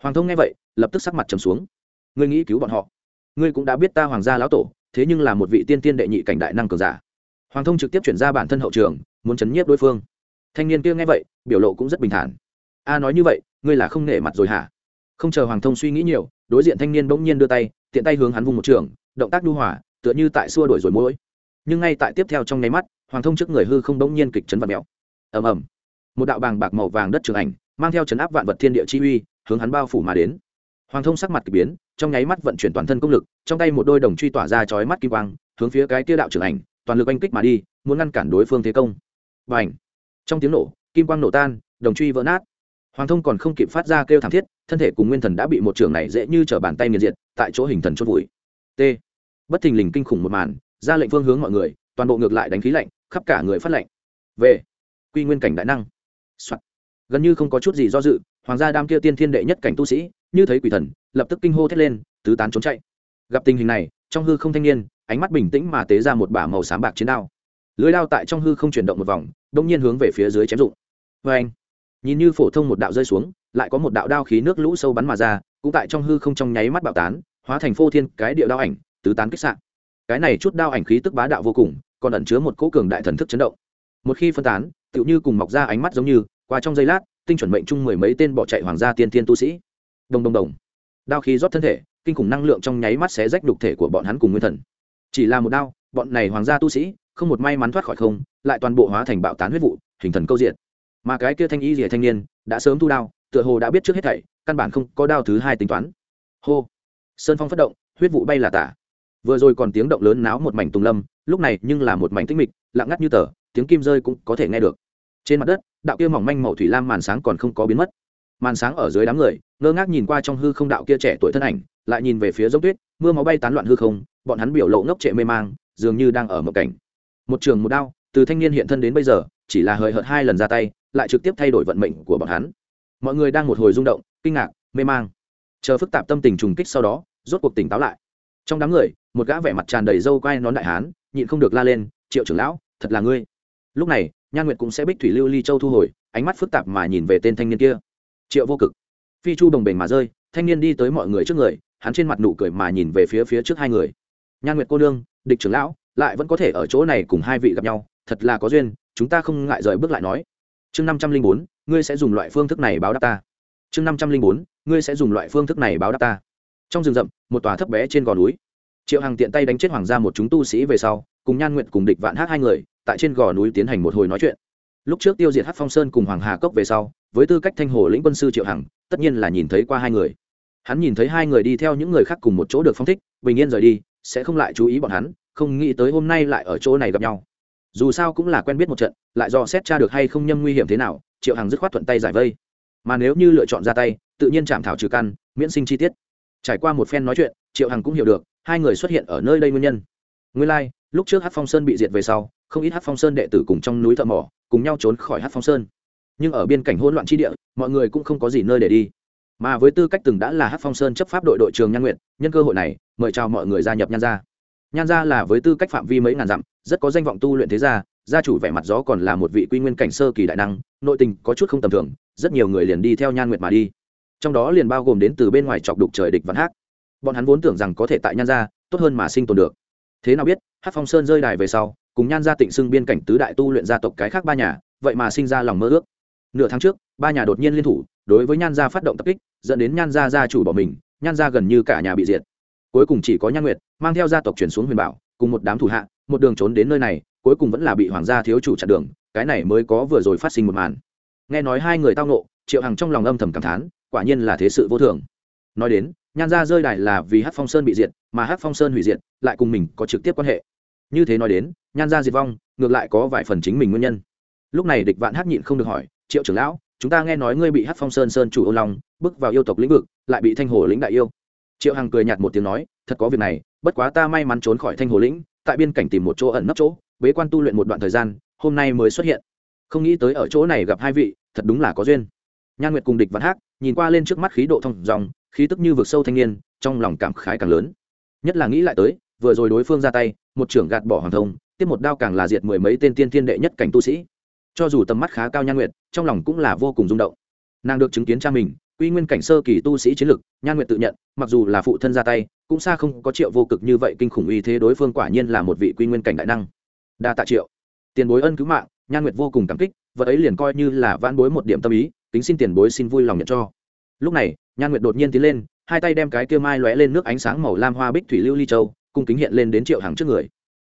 Hoàng thông nghe vậy, lập tức sắc mặt trầm xuống. Ngươi nghĩ cứu bọn họ? Ngươi cũng đã biết ta hoàng gia lão tổ, thế nhưng là một vị tiên tiên đệ nhị cảnh đại năng cường giả. Hoàng thông trực tiếp chuyển ra bản thân hậu trường, muốn chấn nhiếp đối phương thanh niên kia nghe vậy, biểu lộ cũng rất bình thản. A, nói như vậy, ngươi là không nể mặt rồi hả? Không chờ hoàng thông suy nghĩ nhiều, đối diện thanh niên bỗng nhiên đưa tay, tiện tay hướng hắn vùng một trường, động tác đu hỏa tựa như tại xua đổi rồi mỗi nhưng ngay tại tiếp theo trong nháy mắt, hoàng thông trước người hư không bỗng nhiên kịch chấn vật mèo. Ầm ầm. Một đạo bàng bạc màu vàng đất trường ảnh, mang theo chấn áp vạn vật thiên địa chi uy, hướng hắn bao phủ mà đến. Hoàng thông sắc mặt k ỳ biến, trong nháy mắt vận chuyển toàn thân công lực, trong tay một đôi đồng truy tỏa ra chói mắt kim quang, hướng phía cái tiêu đạo trưởng ảnh, toàn lực oanh kích mà đi, muốn ngăn cản đối phương thế công. Và ảnh trong tiếng nổ, kim quang nổ tan, đồng truy vỡ nát. Hoàng thông còn không kịp phát ra kêu thảm thiết, thân thể cùng nguyên thần đã bị một trường này dễ như t r ở bàn tay nghiền diệt, tại chỗ hình thần chốt vùi. T. Bất thình lình kinh khủng một màn, ra lệnh phương hướng mọi người, toàn bộ ngược lại đánh khí lạnh, khắp cả người phát lạnh. Về quy nguyên cảnh đại năng、Soạn. gần như không có chút gì do dự, hoàng gia đam kia tiên thiên đệ nhất cảnh tu sĩ, như thấy quỷ thần, lập tức kinh hô thét lên, tứ tán trốn chạy. Gặp tình hình này, trong hư không thanh niên, ánh mắt bình tĩnh mà tế ra một bả màu xám bạc chiến đao lưới đao tại trong hư không chuyển động một vòng đông nhiên hướng về phía dưới chém dụng. Vê anh, nhìn như phổ thông một đạo rơi xuống, lại có một đạo đao khí nước lũ sâu bắn mà ra, cũng tại trong hư không trong nháy mắt bạo tán, hóa thành phô thiên cái điệu đao ảnh, tứ tán kích sạn cái này chút đao ảnh khí tức bá đạo vô cùng, còn ẩn chứa một cỗ cường đại thần thức chấn động. Một khi phân tán, tựu như cùng mọc ra ánh mắt giống như, qua trong giây lát, tinh chuẩn mệnh chung mười mấy tên bỏ chạy hoàng gia tiên tiên tu sĩ. Đồng đồng đồng. Đao khí rót thân thể, kinh khủng năng lượng trong nháy mắt sẽ rách đục thể của bọn hắn cùng nguyên thần. Chỉ là một đao, bọn này hoàng gia tu sĩ không một may mắn thoát khỏi không, lại toàn bộ hóa thành bạo tán huyết vụ, hình thần câu diện mà cái kia thanh y rỉa thanh niên đã sớm thu đao, tựa hồ đã biết trước hết thảy, căn bản không có đao thứ hai tính toán. Hô! Sơn phong phát động, huyết vụ bay là tả. Vừa rồi còn tiếng động lớn náo một mảnh tùng lâm, lúc này nhưng là một mảnh tĩnh mịch, lặng ngắt như tờ, tiếng kim rơi cũng có thể nghe được. Trên mặt đất, đạo kia mỏng manh màu thủy lam màn sáng còn không có biến mất. Màn sáng ở dưới đám người, ngơ ngác nhìn qua trong hư không đạo kia trẻ tuổi thân ảnh, lại nhìn về phía dốc tuyết, mưa máu bay tán loạn hư không, bọn hắn biểu lộ ngốc trệ mê mang, dường như đang ở một cảnh một trường một đao, từ thanh niên hiện thân đến bây giờ, chỉ là hời hợt hai lần ra tay, lại trực tiếp thay đổi vận mệnh của bọn hắn. Mọi người đang một hồi rung động, kinh ngạc, mê mang. Chờ phức tạp tâm tình trùng kích sau đó, rốt cuộc tỉnh táo lại. Trong đám người, một gã vẻ mặt tràn đầy râu quai nón đại hán, nhịn không được la lên, triệu trưởng lão, thật là ngươi. Lúc này, nhan nguyệt cũng sẽ bích thủy lưu ly châu thu hồi, ánh mắt phức tạp mà nhìn về tên thanh niên kia. Triệu vô cực. Phi chu đồng bình mà rơi, thanh niên đi tới mọi người trước người, hắn trên mặt nụ cười mà nhìn về phía phía trước hai người. Nhan nguyệt cô đương địch trưởng lão lại vẫn có thể ở chỗ này cùng hai vị gặp nhau, thật là có duyên, chúng ta không ngại rời bước lại nói. Chương năm trăm linh bốn, ngươi sẽ dùng loại phương thức này báo đáp ta. Chương năm trăm linh bốn, ngươi sẽ dùng loại phương thức này báo đáp ta. Trong rừng rậm, một tòa thấp bé trên gò núi. Triệu hằng tiện tay đánh chết hoàng gia một chúng tu sĩ về sau, cùng nhan nguyện cùng địch vạn hát hai người, tại trên gò núi tiến hành một hồi nói chuyện. Lúc trước tiêu diệt hát phong sơn cùng hoàng hà cốc về sau, với tư cách thanh hồ lĩnh quân sư triệu hằng, tất nhiên là nhìn thấy qua hai người. Hắn nhìn thấy hai người đi theo những người khác cùng một chỗ được phong thích, bình yên rời đi, sẽ không lại chú ý bọn hắn không nghĩ tới hôm nay lại ở chỗ này gặp nhau. Dù sao cũng là quen biết một trận lại do xét tra được hay không nhâm nguy hiểm thế nào triệu hằng dứt khoát thuận tay giải vây. Mà nếu như lựa chọn ra tay tự nhiên chạm thảo trừ căn miễn sinh chi tiết. Trải qua một phen nói chuyện triệu hằng cũng hiểu được hai người xuất hiện ở nơi đây nguyên nhân. Nguyên lai、like, lúc trước hát phong sơn bị diệt về sau không ít hát phong sơn đệ tử cùng trong núi thợ mỏ cùng nhau trốn khỏi hát phong sơn. Nhưng ở bên cảnh hỗn loạn tri địa mọi người cũng không có gì nơi để đi. Mà với tư cách từng đã là hát phong sơn chấp pháp đội đội trường nhan nguyện nhân cơ hội này mời chào mọi người gia nhập nhan gia nhan gia là với tư cách phạm vi mấy ngàn dặm, rất có danh vọng tu luyện thế gia gia chủ vẻ mặt gió còn là một vị quy nguyên cảnh sơ kỳ đại năng, nội tình có chút không tầm thường, rất nhiều người liền đi theo nhan nguyệt mà đi. Trong đó liền bao gồm đến từ bên ngoài chọc đục trời địch văn hát bọn hắn vốn tưởng rằng có thể tại nhan gia tốt hơn mà sinh tồn được. Thế nào biết hát phong sơn rơi đài về sau, cùng nhan gia tịnh xưng biên cảnh tứ đại tu luyện gia tộc cái khác ba nhà, vậy mà sinh ra lòng mơ ước. Nửa tháng trước, ba nhà đột nhiên liên thủ, đối với nhan gia phát động tập kích, dẫn đến nhan gia gia chủ bỏ mình, nhan gia gần như cả nhà bị diệt cuối cùng chỉ có nhan nguyệt, mang theo gia tộc chuyển xuống huyền bảo, cùng một đám thủ hạ, một đường trốn đến nơi này, cuối cùng vẫn là bị hoàng gia thiếu chủ chặn đường, cái này mới có vừa rồi phát sinh một màn. Nghe nói hai người tao nộ triệu hằng trong lòng âm thầm cảm thán, quả nhiên là thế sự vô thường. Nói đến, nhan gia rơi đài là vì hát phong sơn bị diệt, mà hát phong sơn hủy diệt, lại cùng mình có trực tiếp quan hệ. Như thế nói đến, nhan gia diệt vong, ngược lại có vài phần chính mình nguyên nhân. Lúc này địch vạn hát nhịn không được hỏi, triệu trưởng lão, chúng ta nghe nói ngươi bị hát phong sơn sơn chủ ô long bước vào yêu tộc lĩnh vực, lại bị thanh hồ lĩnh đại yêu triệu hằng cười nhạt một tiếng nói, thật có việc này, bất quá ta may mắn trốn khỏi thanh hồ lĩnh, tại biên cảnh tìm một chỗ ẩn nấp chỗ, bế quan tu luyện một đoạn thời gian, hôm nay mới xuất hiện. Không nghĩ tới ở chỗ này gặp hai vị, thật đúng là có duyên. Nhan nguyệt cùng địch văn hắc nhìn qua lên trước mắt khí độ thông dòng, khí tức như vực sâu thanh niên, trong lòng cảm khái càng lớn. Nhất là nghĩ lại tới, vừa rồi đối phương ra tay, một trưởng gạt bỏ hoàng thông, tiếp một đao càng là diệt mười mấy tên tiên thiên đệ nhất cảnh tu sĩ. Cho dù tầm mắt khá cao nhan nguyệt, trong lòng cũng là vô cùng rung động. Nàng được chứng kiến cha mình quy nguyên cảnh sơ kỳ tu sĩ chiến lực, nhan nguyệt tự nhận, mặc dù là phụ thân ra tay, cũng xa không có triệu vô cực như vậy kinh khủng uy thế đối phương quả nhiên là một vị quy nguyên cảnh đại năng. Đa tạ triệu. Tiền bối ân cứu mạng, nhan nguyệt vô cùng cảm kích, vật ấy liền coi như là vãn bối một điểm tâm ý, kính xin tiền bối xin vui lòng nhận cho. Lúc này, nhan nguyệt đột nhiên tiến lên, hai tay đem cái kia mai lóe lên nước ánh sáng màu lam hoa bích thủy lưu ly châu, cung kính hiện lên đến triệu hàng trước người.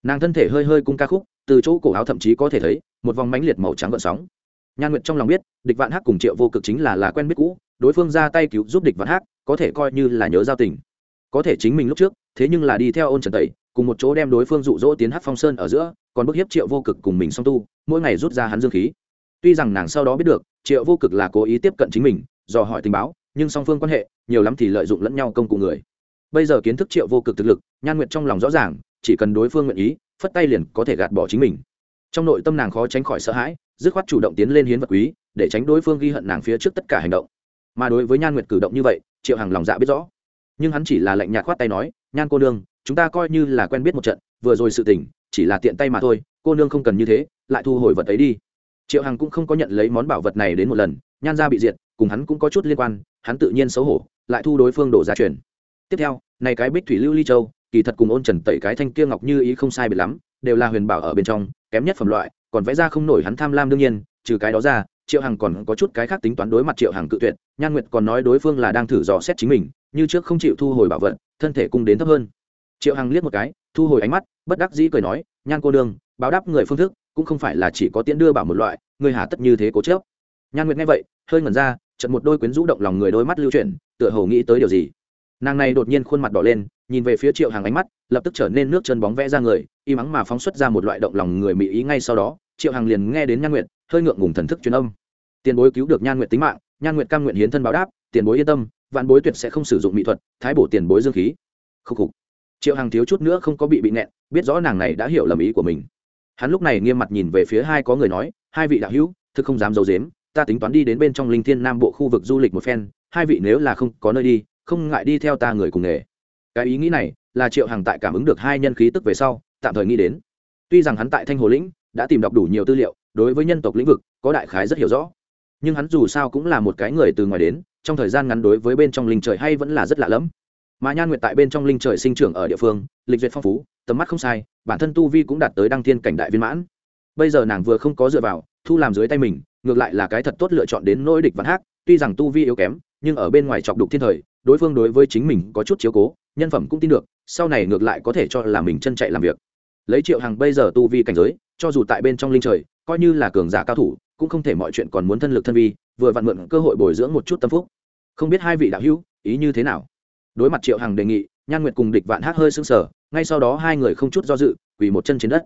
Nàng thân thể hơi hơi cung ca khúc, từ chỗ cổ áo thậm chí có thể thấy, một vòng mánh liệt màu trắng gợn sóng. Nhan nguyệt trong lòng biết, địch vạn hắc cùng triệu vô cực chính là là quen biết cũ đối phương ra tay cứu giúp địch vạn hát có thể coi như là nhớ giao tình. Có thể chính mình lúc trước, thế nhưng là đi theo ôn trần tẩy, cùng một chỗ đem đối phương dụ dỗ tiến hát phong sơn ở giữa, còn bức hiếp triệu vô cực cùng mình song tu, mỗi ngày rút ra hắn dương khí. Tuy rằng nàng sau đó biết được, triệu vô cực là cố ý tiếp cận chính mình do hỏi tình báo, nhưng song phương quan hệ, nhiều lắm thì lợi dụng lẫn nhau công cụ người. Bây giờ kiến thức triệu vô cực thực lực, nhan nguyệt trong lòng rõ ràng, chỉ cần đối phương nguyện ý, phất tay liền có thể gạt bỏ chính mình. Trong nội tâm nàng khó tránh khỏi sợ hãi, dứt khoát chủ động tiến lên hiến vật quý, để tránh đối phương ghi hận nàng phía trước tất cả hành động mà đối với nhan nguyệt cử động như vậy, triệu hằng lòng dạ biết rõ. Nhưng hắn chỉ là lạnh nhạt khoát tay nói, nhan cô nương, chúng ta coi như là quen biết một trận, vừa rồi sự tình, chỉ là tiện tay mà thôi, cô nương không cần như thế, lại thu hồi vật ấy đi. Triệu hằng cũng không có nhận lấy món bảo vật này đến một lần, nhan gia bị diệt, cùng hắn cũng có chút liên quan, hắn tự nhiên xấu hổ, lại thu đối phương đổ ra truyền tiếp theo, này cái bích thủy lưu ly châu, kỳ thật cùng ôn trần tẩy cái thanh kia ngọc như ý không sai biệt lắm, đều là huyền bảo ở bên trong, kém nhất phẩm loại, còn vẽ ra không nổi hắn tham lam đương nhiên, trừ cái đó ra triệu hằng còn có chút cái khác tính toán đối mặt triệu hằng cự tuyệt, nhan nguyệt còn nói đối phương là đang thử dò xét chính mình, như trước không chịu thu hồi bảo vật, thân thể cung đến thấp hơn. Triệu hằng liếc một cái, thu hồi ánh mắt, bất đắc dĩ cười nói, nhan cô đương báo đáp người phương thức, cũng không phải là chỉ có tiễn đưa bảo một loại, người hà tất như thế cố chớp nhan nguyệt nghe vậy, hơi ngẩn ra, chợt một đôi quyến rũ động lòng người đôi mắt lưu chuyển, tựa hồ nghĩ tới điều gì. Nàng này đột nhiên khuôn mặt đỏ lên, nhìn về phía triệu hàng ánh mắt, lập tức trở nên nước chân bóng vẽ ra người, y mắng mà phóng xuất ra một loại động lòng người mỹ ý ngay sau đó, triệu hàng liền nghe đến nhan nguyệt hơi ngượng ngùng thần thức truyền âm. Tiền bối cứu được nhan nguyệt tính mạng, nhan nguyệt cam nguyện hiến thân báo đáp, tiền bối yên tâm, vạn bối tuyệt sẽ không sử dụng mỹ thuật, thái bổ tiền bối dương khí. Khúc khục. Triệu hàng thiếu chút nữa không có bị bị nẹn, biết rõ nàng này đã hiểu lầm ý của mình. Hắn lúc này nghiêm mặt nhìn về phía hai có người nói, hai vị đạo hữu, thực không dám d i ấ u dếm ta tính toán đi đến bên trong linh thiên nam bộ khu vực du lịch một phen, hai vị nếu là không có nơi đi, không ngại đi theo ta người cùng nghề. Cái ý nghĩ này là triệu hàng tại cảm ứng được hai nhân khí tức về sau, tạm thời nghĩ đến. Tuy rằng hắn tại thanh hồ lĩnh đã tìm đọc đủ nhiều tư liệu, đối với nhân tộc lĩnh vực có đại khái rất hiểu rõ. Nhưng hắn dù sao cũng là một cái người từ ngoài đến, trong thời gian ngắn đối với bên trong linh trời hay vẫn là rất lạ lẫm. Mà nhan nguyệt tại bên trong linh trời sinh trưởng ở địa phương, lịch duyệt phong phú, tầm mắt không sai, bản thân tu vi cũng đạt tới đăng thiên cảnh đại viên mãn. Bây giờ nàng vừa không có dựa vào, thu làm dưới tay mình, ngược lại là cái thật tốt lựa chọn đến nỗi địch văn hát tuy rằng tu vi yếu kém, nhưng ở bên ngoài chọc đục thiên thời, đối phương đối với chính mình có chút chiếu cố, nhân phẩm cũng tin được, sau này ngược lại có thể cho là mình chân chạy làm việc. Lấy triệu hàng bây giờ tu vi cảnh giới cho dù tại bên trong linh trời, coi như là cường giả cao thủ, cũng không thể mọi chuyện còn muốn thân lực thân vi, vừa vặn mượn cơ hội bồi dưỡng một chút tâm phúc. Không biết hai vị đạo hữu, ý như thế nào? Đối mặt triệu hằng đề nghị, nhan nguyệt cùng địch vạn hát hơi sưng sờ, ngay sau đó hai người không chút do dự, quỳ một chân trên đất.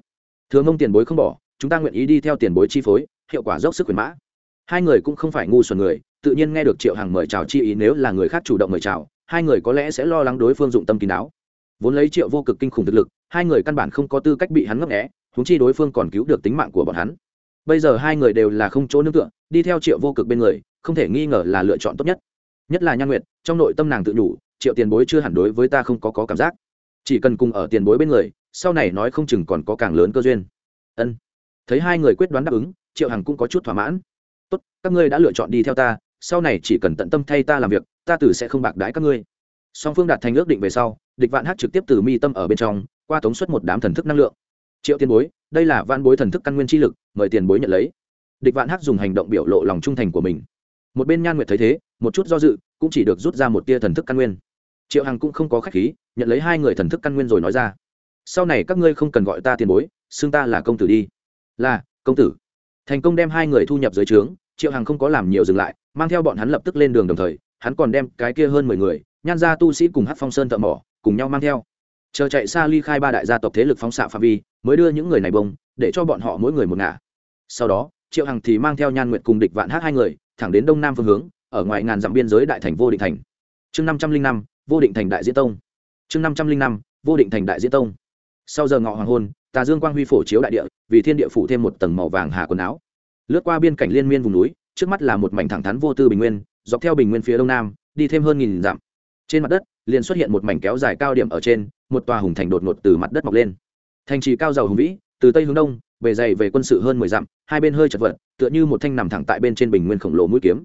Thường ông tiền bối không bỏ, chúng ta nguyện ý đi theo tiền bối chi phối, hiệu quả dốc sức quyền mã. Hai người cũng không phải ngu xuẩn người, tự nhiên nghe được triệu hằng mời chào chi ý nếu là người khác chủ động mời chào, hai người có lẽ sẽ lo lắng đối phương dụng tâm kín đáo. Vốn lấy triệu vô cực kinh khủng thực lực, hai người căn bản không có tư cách bị hắn ngấp nghẽ huống chi đối phương còn cứu được tính mạng của bọn hắn. Bây giờ hai người đều là không chỗ nương tựa đi theo triệu vô cực bên người không thể nghi ngờ là lựa chọn tốt nhất. Nhất là nhan nguyệt trong nội tâm nàng tự nhủ triệu tiền bối chưa hẳn đối với ta không có, có cảm giác. Chỉ cần cùng ở tiền bối bên người sau này nói không chừng còn có càng lớn cơ duyên. Ân. Thấy hai người quyết đoán đáp ứng triệu hằng cũng có chút thỏa mãn. Tốt các ngươi đã lựa chọn đi theo ta sau này chỉ cần tận tâm thay ta làm việc ta tử sẽ không bạc đái các ngươi. Song phương đạt thành ước định về sau địch vạn hát trực tiếp từ mi tâm ở bên trong qua tống suất một đám thần thức năng lượng triệu tiền bối, đây là van bối thần thức căn nguyên chi lực, mời tiền bối nhận lấy. Địch vạn Hắc dùng hành động biểu lộ lòng trung thành của mình. Một bên nhan nguyệt thấy thế, một chút do dự, cũng chỉ được rút ra một tia thần thức căn nguyên. Triệu hằng cũng không có khách khí, nhận lấy hai người thần thức căn nguyên rồi nói ra. Sau này các ngươi không cần gọi ta tiền bối, xưng ta là công tử đi. Là, công tử. Thành công đem hai người thu nhập dưới trướng, triệu hằng không có làm nhiều dừng lại, mang theo bọn hắn lập tức lên đường đồng thời, hắn còn đem cái kia hơn mười người, nhan ra tu sĩ cùng hát phong sơn thợ mỏ, cùng nhau mang theo chờ chạy xa ly khai ba đại gia tộc thế lực phóng xạ phạm vi, mới đưa những người này bông, để cho bọn họ mỗi người một ngả. Sau đó, triệu hằng thì mang theo nhan nguyện cùng địch vạn hát hai người, thẳng đến đông nam phương hướng, ở ngoài ngàn dặm biên giới đại thành vô định thành. Chương năm trăm linh năm, vô định thành đại diễn tông. Chương năm trăm linh năm, vô định thành đại diễn tông. Sau giờ ngọ hoàng hôn, tà dương quang huy phổ chiếu đại địa, vì thiên địa phủ thêm một tầng màu vàng hà quần áo. Lướt qua biên cảnh liên miên vùng núi, trước mắt là một mảnh thẳng thắn vô tư bình nguyên, dọc theo bình nguyên phía đông nam, đi thêm hơn nghìn dặm. Trên mặt đất liền xuất hiện một mảnh kéo dài cao điểm ở trên, một tòa hùng thành đột ngột từ mặt đất mọc lên. Thành trì cao giàu hùng vĩ, từ tây hướng đông, bề dày về quân sự hơn mười dặm, hai bên hơi chật vật, tựa như một thanh nằm thẳng tại bên trên bình nguyên khổng lồ mũi kiếm.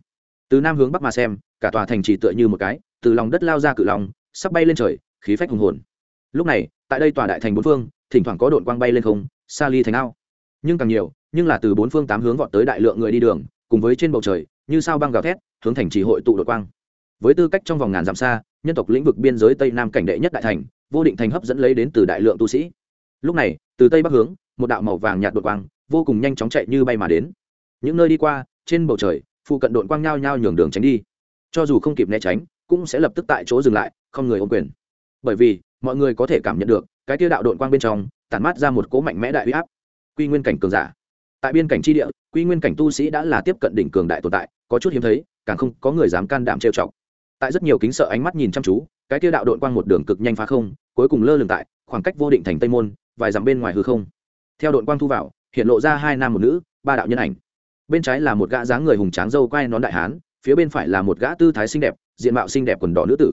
Từ nam hướng bắc mà xem, cả tòa thành trì tựa như một cái, từ lòng đất lao ra cự lòng sắp bay lên trời, khí phách hùng hồn. Lúc này, tại đây tòa đại thành bốn phương, thỉnh thoảng có đội quang bay lên không xa ly thành ao. Nhưng càng nhiều, nhưng là từ bốn phương tám hướng vọt tới đại lượng người đi đường, cùng với trên bầu trời, như sao băng gào thét, hướng thành trì hội tụ đội quang. Với tư cách trong vòng ngàn dặm xa nhân tộc lĩnh vực biên giới tây nam cảnh đệ nhất đại thành, vô định thành hấp dẫn lấy đến từ đại lượng tu sĩ. Lúc này, từ tây bắc hướng, một đạo màu vàng nhạt đội quang, vô cùng nhanh chóng chạy như bay mà đến. Những nơi đi qua, trên bầu trời, phụ cận đội quang nhao nhao nhường đường tránh đi. Cho dù không kịp né tránh, cũng sẽ lập tức tại chỗ dừng lại, không người ôm quyền. Bởi vì, mọi người có thể cảm nhận được, cái tiêu đạo đội quang bên trong, tản mát ra một cỗ mạnh mẽ đại huy áp. Quy nguyên cảnh cường giả. Tại biên cảnh tri địa, quy nguyên cảnh tu sĩ đã là tiếp cận đỉnh cường đại tồn tại, có chút hiếm thấy, càng không có người dám can đảm trêu chọc tại rất nhiều kính sợ ánh mắt nhìn chăm chú, cái tiêu đạo đội quang một đường cực nhanh phá không, cuối cùng lơ lửng tại khoảng cách vô định thành tây môn, vài dặm bên ngoài hư không. Theo đội quang thu vào, hiện lộ ra hai nam một nữ, ba đạo nhân ảnh. Bên trái là một gã dáng người hùng tráng dâu quai nón đại hán, phía bên phải là một gã tư thái xinh đẹp, diện mạo xinh đẹp quần đỏ nữ tử.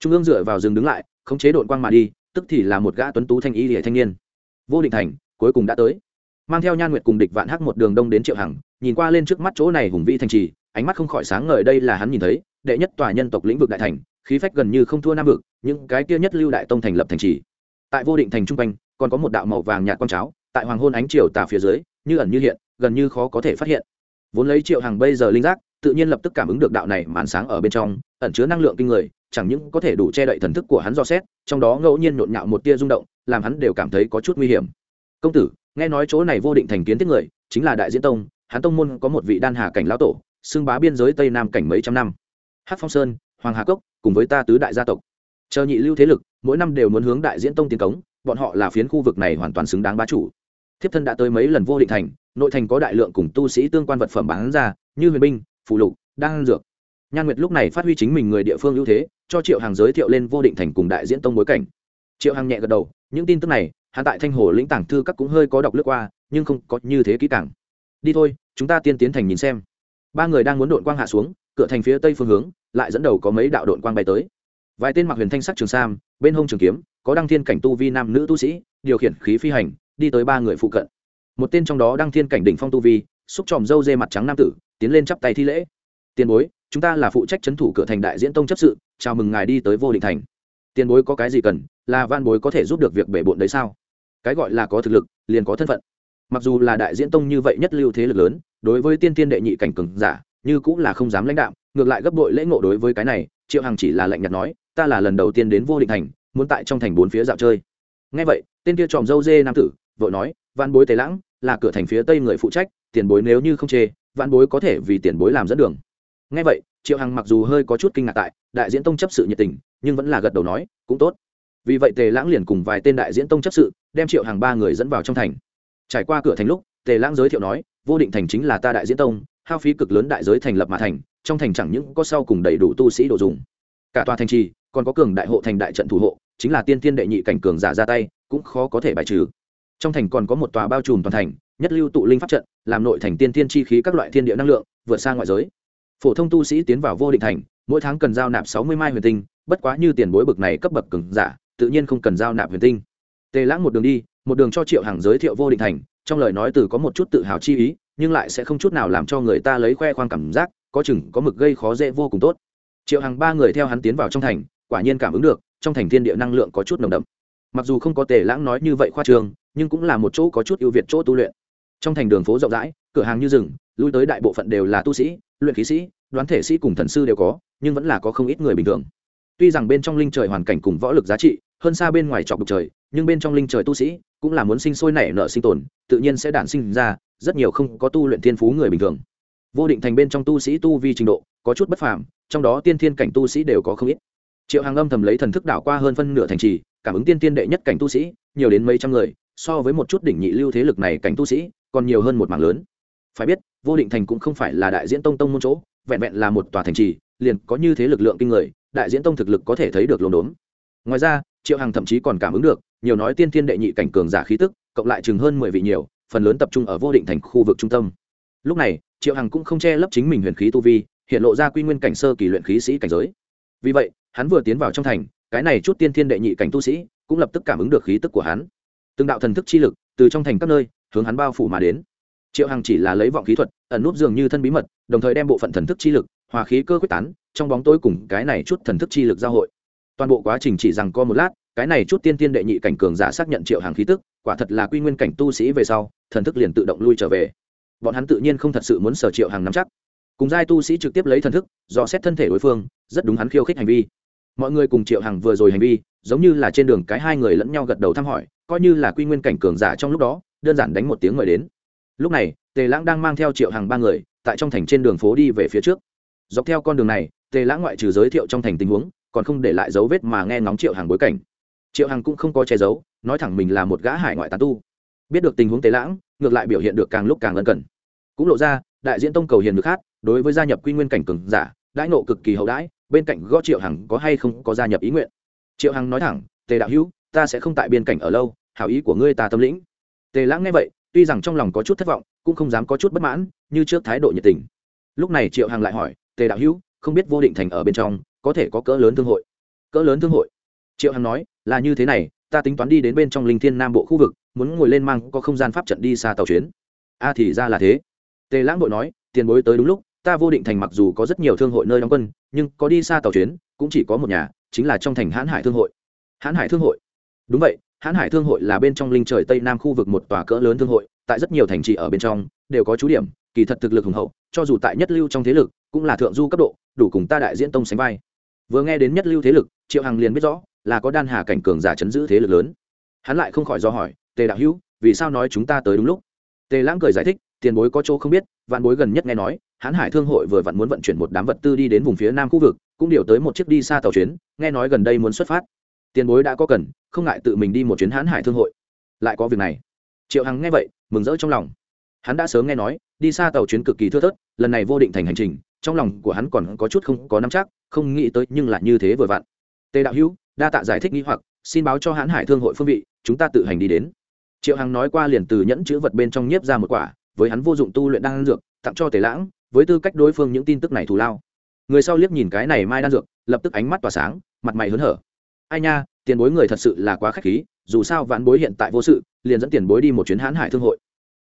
Trung ương dựa vào rừng đứng lại, khống chế đội quang mà đi, tức thì là một gã tuấn tú thanh y hệ thanh niên. Vô định thành, cuối cùng đã tới. Mang theo nhan nguyệt cùng địch vạn hắc một đường đông đến triệu hằng, nhìn qua lên trước mắt chỗ này hùng vĩ thành trì, ánh mắt không khỏi sáng ngời, đây là hắn nhìn thấy đệ nhất tòa nhân tộc lĩnh vực đại thành, khí phách gần như không thua nam vực, những cái kia nhất lưu đại tông thành lập thành trì. Tại vô định thành trung quanh, còn có một đạo màu vàng nhạt quang cháo, tại hoàng hôn ánh chiều tà phía dưới, như ẩn như hiện, gần như khó có thể phát hiện. Vốn lấy triệu hàng bây giờ linh giác, tự nhiên lập tức cảm ứng được đạo này màn sáng ở bên trong, ẩn chứa năng lượng kinh người, chẳng những có thể đủ che đậy thần thức của hắn do xét, trong đó ngẫu nhiên nhộn nhạo một tia rung động, làm hắn đều cảm thấy có chút nguy hiểm. Công tử, nghe nói chỗ này vô định thành kiến thiết người, chính là đại diễn tông, hắn tông môn có một vị đan hà cảnh lão tổ, xưng bá biên giới tây nam cảnh mấy trăm năm hát phong sơn hoàng hà cốc cùng với ta tứ đại gia tộc chờ nhị lưu thế lực mỗi năm đều muốn hướng đại diễn tông tiến cống bọn họ là phiến khu vực này hoàn toàn xứng đáng bá chủ thiếp thân đã tới mấy lần vô định thành nội thành có đại lượng cùng tu sĩ tương quan vật phẩm bán ra như huyền binh phụ lục đan dược nhan nguyệt lúc này phát huy chính mình người địa phương ưu thế cho triệu hàng giới thiệu lên vô định thành cùng đại diễn tông bối cảnh triệu hàng nhẹ gật đầu những tin tức này hạ tại thanh hồ lĩnh tảng thư các cũng hơi có đọc lướt qua nhưng không có như thế kỹ càng đi thôi chúng ta tiên tiến thành nhìn xem ba người đang muốn đội quang hạ xuống cửa thành phía tây phương hướng lại dẫn đầu có mấy đạo đội quang bay tới. Vài tên mặc huyền thanh sắc trường sam, bên hông trường kiếm, có đăng thiên cảnh tu vi nam nữ tu sĩ, điều khiển khí phi hành, đi tới ba người phụ cận. Một tên trong đó đăng thiên cảnh đỉnh phong tu vi, xúc tròm râu dê mặt trắng nam tử, tiến lên chắp tay thi lễ. Tiền bối, chúng ta là phụ trách trấn thủ cửa thành đại diễn tông chấp sự, chào mừng ngài đi tới vô định thành. Tiền bối có cái gì cần, là van bối có thể giúp được việc bể bộn đấy sao? Cái gọi là có thực lực, liền có thân phận. Mặc dù là đại diễn tông như vậy nhất lưu thế lực lớn, đối với tiên tiên đệ nhị cảnh cường giả như cũng là không dám lãnh đạo ngược lại gấp bội lễ ngộ đối với cái này, triệu hằng chỉ là lạnh nhạt nói, ta là lần đầu tiên đến vô định thành, muốn tại trong thành bốn phía dạo chơi. Ngay vậy, tên kia tròm dâu dê nam tử, vội nói văn bối tề lãng, là cửa thành phía tây người phụ trách, tiền bối nếu như không chê văn bối có thể vì tiền bối làm dẫn đường. Ngay vậy, triệu hằng mặc dù hơi có chút kinh ngạc tại, đại diễn tông chấp sự nhiệt tình, nhưng vẫn là gật đầu nói, cũng tốt. Vì vậy tề lãng liền cùng vài tên đại diễn tông chấp sự, đem triệu hàng ba người dẫn vào trong thành. Trải qua cửa thành lúc, tề lãng giới thiệu nói, vô định thành chính là ta đại diễn tông hao phí cực lớn đại giới thành lập mà thành, trong thành chẳng những có sau cùng đầy đủ tu sĩ đồ dùng. Cả tòa thành trì, còn có cường đại hộ thành đại trận thủ hộ, chính là tiên tiên đệ nhị cảnh cường giả ra tay, cũng khó có thể bài trừ. Trong thành còn có một tòa bao trùm toàn thành, nhất lưu tụ linh pháp trận, làm nội thành tiên tiên chi khí các loại thiên địa năng lượng, vượt xa ngoại giới. Phổ thông tu sĩ tiến vào vô định thành, mỗi tháng cần giao nạp sáu mươi mai huyền tinh, bất quá như tiền bối bực này cấp bậc cường giả, tự nhiên không cần giao nạp huyền tinh. Tề lãng một đường đi, một đường cho triệu hàng giới thiệu vô định thành, trong lời nói từ có một chút tự hào chi ý nhưng lại sẽ không chút nào làm cho người ta lấy khoe khoang cảm giác, có chừng, có mực gây khó dễ vô cùng tốt. Triệu hàng ba người theo hắn tiến vào trong thành, quả nhiên cảm ứng được, trong thành thiên địa năng lượng có chút nồng đậm. Mặc dù không có tề lãng nói như vậy khoa trường nhưng cũng là một chỗ có chút ưu việt chỗ tu luyện. Trong thành đường phố rộng rãi, cửa hàng như rừng, lui tới đại bộ phận đều là tu sĩ, luyện khí sĩ, đoán thể sĩ cùng thần sư đều có, nhưng vẫn là có không ít người bình thường. Tuy rằng bên trong linh trời hoàn cảnh cùng võ lực giá trị, hơn xa bên ngoài trọc bục trời, nhưng bên trong linh trời tu sĩ cũng là muốn sinh sôi nảy nở sinh tồn, tự nhiên sẽ đản sinh ra rất nhiều không có tu luyện thiên phú người bình thường. Vô định thành bên trong tu sĩ tu vi trình độ có chút bất phàm, trong đó tiên thiên cảnh tu sĩ đều có không ít. Triệu hàng âm thầm lấy thần thức đảo qua hơn phân nửa thành trì, cảm ứng tiên tiên đệ nhất cảnh tu sĩ, nhiều đến mấy trăm người, so với một chút đỉnh nhị lưu thế lực này cảnh tu sĩ, còn nhiều hơn một mảng lớn. Phải biết, vô định thành cũng không phải là đại diễn tông tông môn chỗ, vẹn vẹn là một tòa thành trì, liền có như thế lực lượng kinh người, đại diễn tông thực lực có thể thấy được lồn đốn. Ngoài ra, triệu hằng thậm chí còn cảm ứng được, nhiều nói tiên tiên đệ nhị cảnh cường giả khí tức, cộng lại chừng hơn mười vị nhiều phần lớn tập trung ở vô định thành khu vực trung tâm. Lúc này, triệu hằng cũng không che lấp chính mình huyền khí tu vi, hiện lộ ra quy nguyên cảnh sơ kỳ luyện khí sĩ cảnh giới. Vì vậy, hắn vừa tiến vào trong thành, cái này chút tiên thiên đệ nhị cảnh tu sĩ cũng lập tức cảm ứng được khí tức của hắn. Từng đạo thần thức chi lực từ trong thành các nơi hướng hắn bao phủ mà đến. Triệu hằng chỉ là lấy vọng khí thuật, ẩn núp dường như thân bí mật, đồng thời đem bộ phận thần thức chi lực, hòa khí cơ quyết tán, trong bóng tối cùng cái này chút thần thức chi lực giao hội. Toàn bộ quá trình chỉ rằng co một lát cái này chút tiên tiên đệ nhị cảnh cường giả xác nhận triệu hàng khí tức, quả thật là quy nguyên cảnh tu sĩ về sau, thần thức liền tự động lui trở về. Bọn hắn tự nhiên không thật sự muốn sở triệu hàng nắm chắc. Cùng giai tu sĩ trực tiếp lấy thần thức, dò xét thân thể đối phương, rất đúng hắn khiêu khích hành vi. Mọi người cùng triệu hàng vừa rồi hành vi, giống như là trên đường cái hai người lẫn nhau gật đầu thăm hỏi, coi như là quy nguyên cảnh cường giả trong lúc đó, đơn giản đánh một tiếng mời đến. Lúc này, tề lãng đang mang theo triệu hàng ba người, tại trong thành trên đường phố đi về phía trước. Dọc theo con đường này, tề lãng ngoại trừ giới thiệu trong thành tình huống, còn không để lại dấu vết mà nghe ngóng triệu hàng bối cảnh triệu Hằng cũng không có che giấu, nói thẳng mình là một gã hải ngoại tán tu. Biết được tình huống tế lãng, ngược lại biểu hiện được càng lúc càng ân cần. Cũng lộ ra, đại diễn tông cầu hiền được hát, đối với gia nhập quy nguyên cảnh cường giả, đãi nộ cực kỳ hậu đãi, bên cạnh gõ triệu hằng có hay không có gia nhập ý nguyện. Triệu hằng nói thẳng, tề đạo hữu, ta sẽ không tại biên cảnh ở lâu, hảo ý của ngươi ta tâm lĩnh. Tề lãng nghe vậy, tuy rằng trong lòng có chút thất vọng, cũng không dám có chút bất mãn, như trước thái độ nhiệt tình. Lúc này triệu hằng lại hỏi, tề đạo hữu, không biết vô định thành ở bên trong, có thể có cỡ lớn thương hội? Cỡ lớn thương hội? Triệu hằng nói, là như thế này, ta tính toán đi đến bên trong linh thiên nam bộ khu vực, muốn ngồi lên mang có không gian pháp trận đi xa tàu chuyến. A thì ra là thế. Tề lãng bội nói, tiền bối tới đúng lúc, ta vô định thành mặc dù có rất nhiều thương hội nơi đóng quân, nhưng có đi xa tàu chuyến, cũng chỉ có một nhà, chính là trong thành hãn hải thương hội. Hãn hải thương hội? Đúng vậy, hãn hải thương hội là bên trong linh trời tây nam khu vực một tòa cỡ lớn thương hội, tại rất nhiều thành trì ở bên trong, đều có chú điểm, kỳ thật thực lực hùng hậu, cho dù tại nhất lưu trong thế lực, cũng là thượng du cấp độ, đủ cùng ta đại diễn tông sánh vai. Vừa nghe đến nhất lưu thế lực, triệu hằng liền biết rõ là có đan hà cảnh cường giả chấn giữ thế lực lớn. Hắn lại không khỏi do hỏi, tề đạo hữu, vì sao nói chúng ta tới đúng lúc? Tề lãng cười giải thích, tiền bối có chỗ không biết, vạn bối gần nhất nghe nói hãn hải thương hội vừa vặn muốn vận chuyển một đám vật tư đi đến vùng phía nam khu vực, cũng điều tới một chiếc đi xa tàu chuyến, nghe nói gần đây muốn xuất phát. Tiền bối đã có cần, không ngại tự mình đi một chuyến hãn hải thương hội. Lại có việc này. Triệu hằng nghe vậy, mừng rỡ trong lòng. Hắn đã sớm nghe nói, đi xa tàu chuyến cực kỳ thưa thớt, lần này vô định thành hành trình, trong lòng của hắn còn có chút không có nắm chắc, không nghĩ tới nhưng lại như thế vừa vặn. Tề đạo hữu đa tạ giải thích nghi hoặc, xin báo cho hãn hải thương hội phương vị, chúng ta tự hành đi đến. Triệu hằng nói qua liền từ nhẫn chữ vật bên trong nhiếp ra một quả, với hắn vô dụng tu luyện đan dược, tặng cho tề lãng, với tư cách đối phương những tin tức này thù lao. Người sau liếc nhìn cái này mai đan dược, lập tức ánh mắt tỏa sáng, mặt mày hớn hở. Ai nha, tiền bối người thật sự là quá khách khí, dù sao vãn bối hiện tại vô sự, liền dẫn tiền bối đi một chuyến hãn hải thương hội.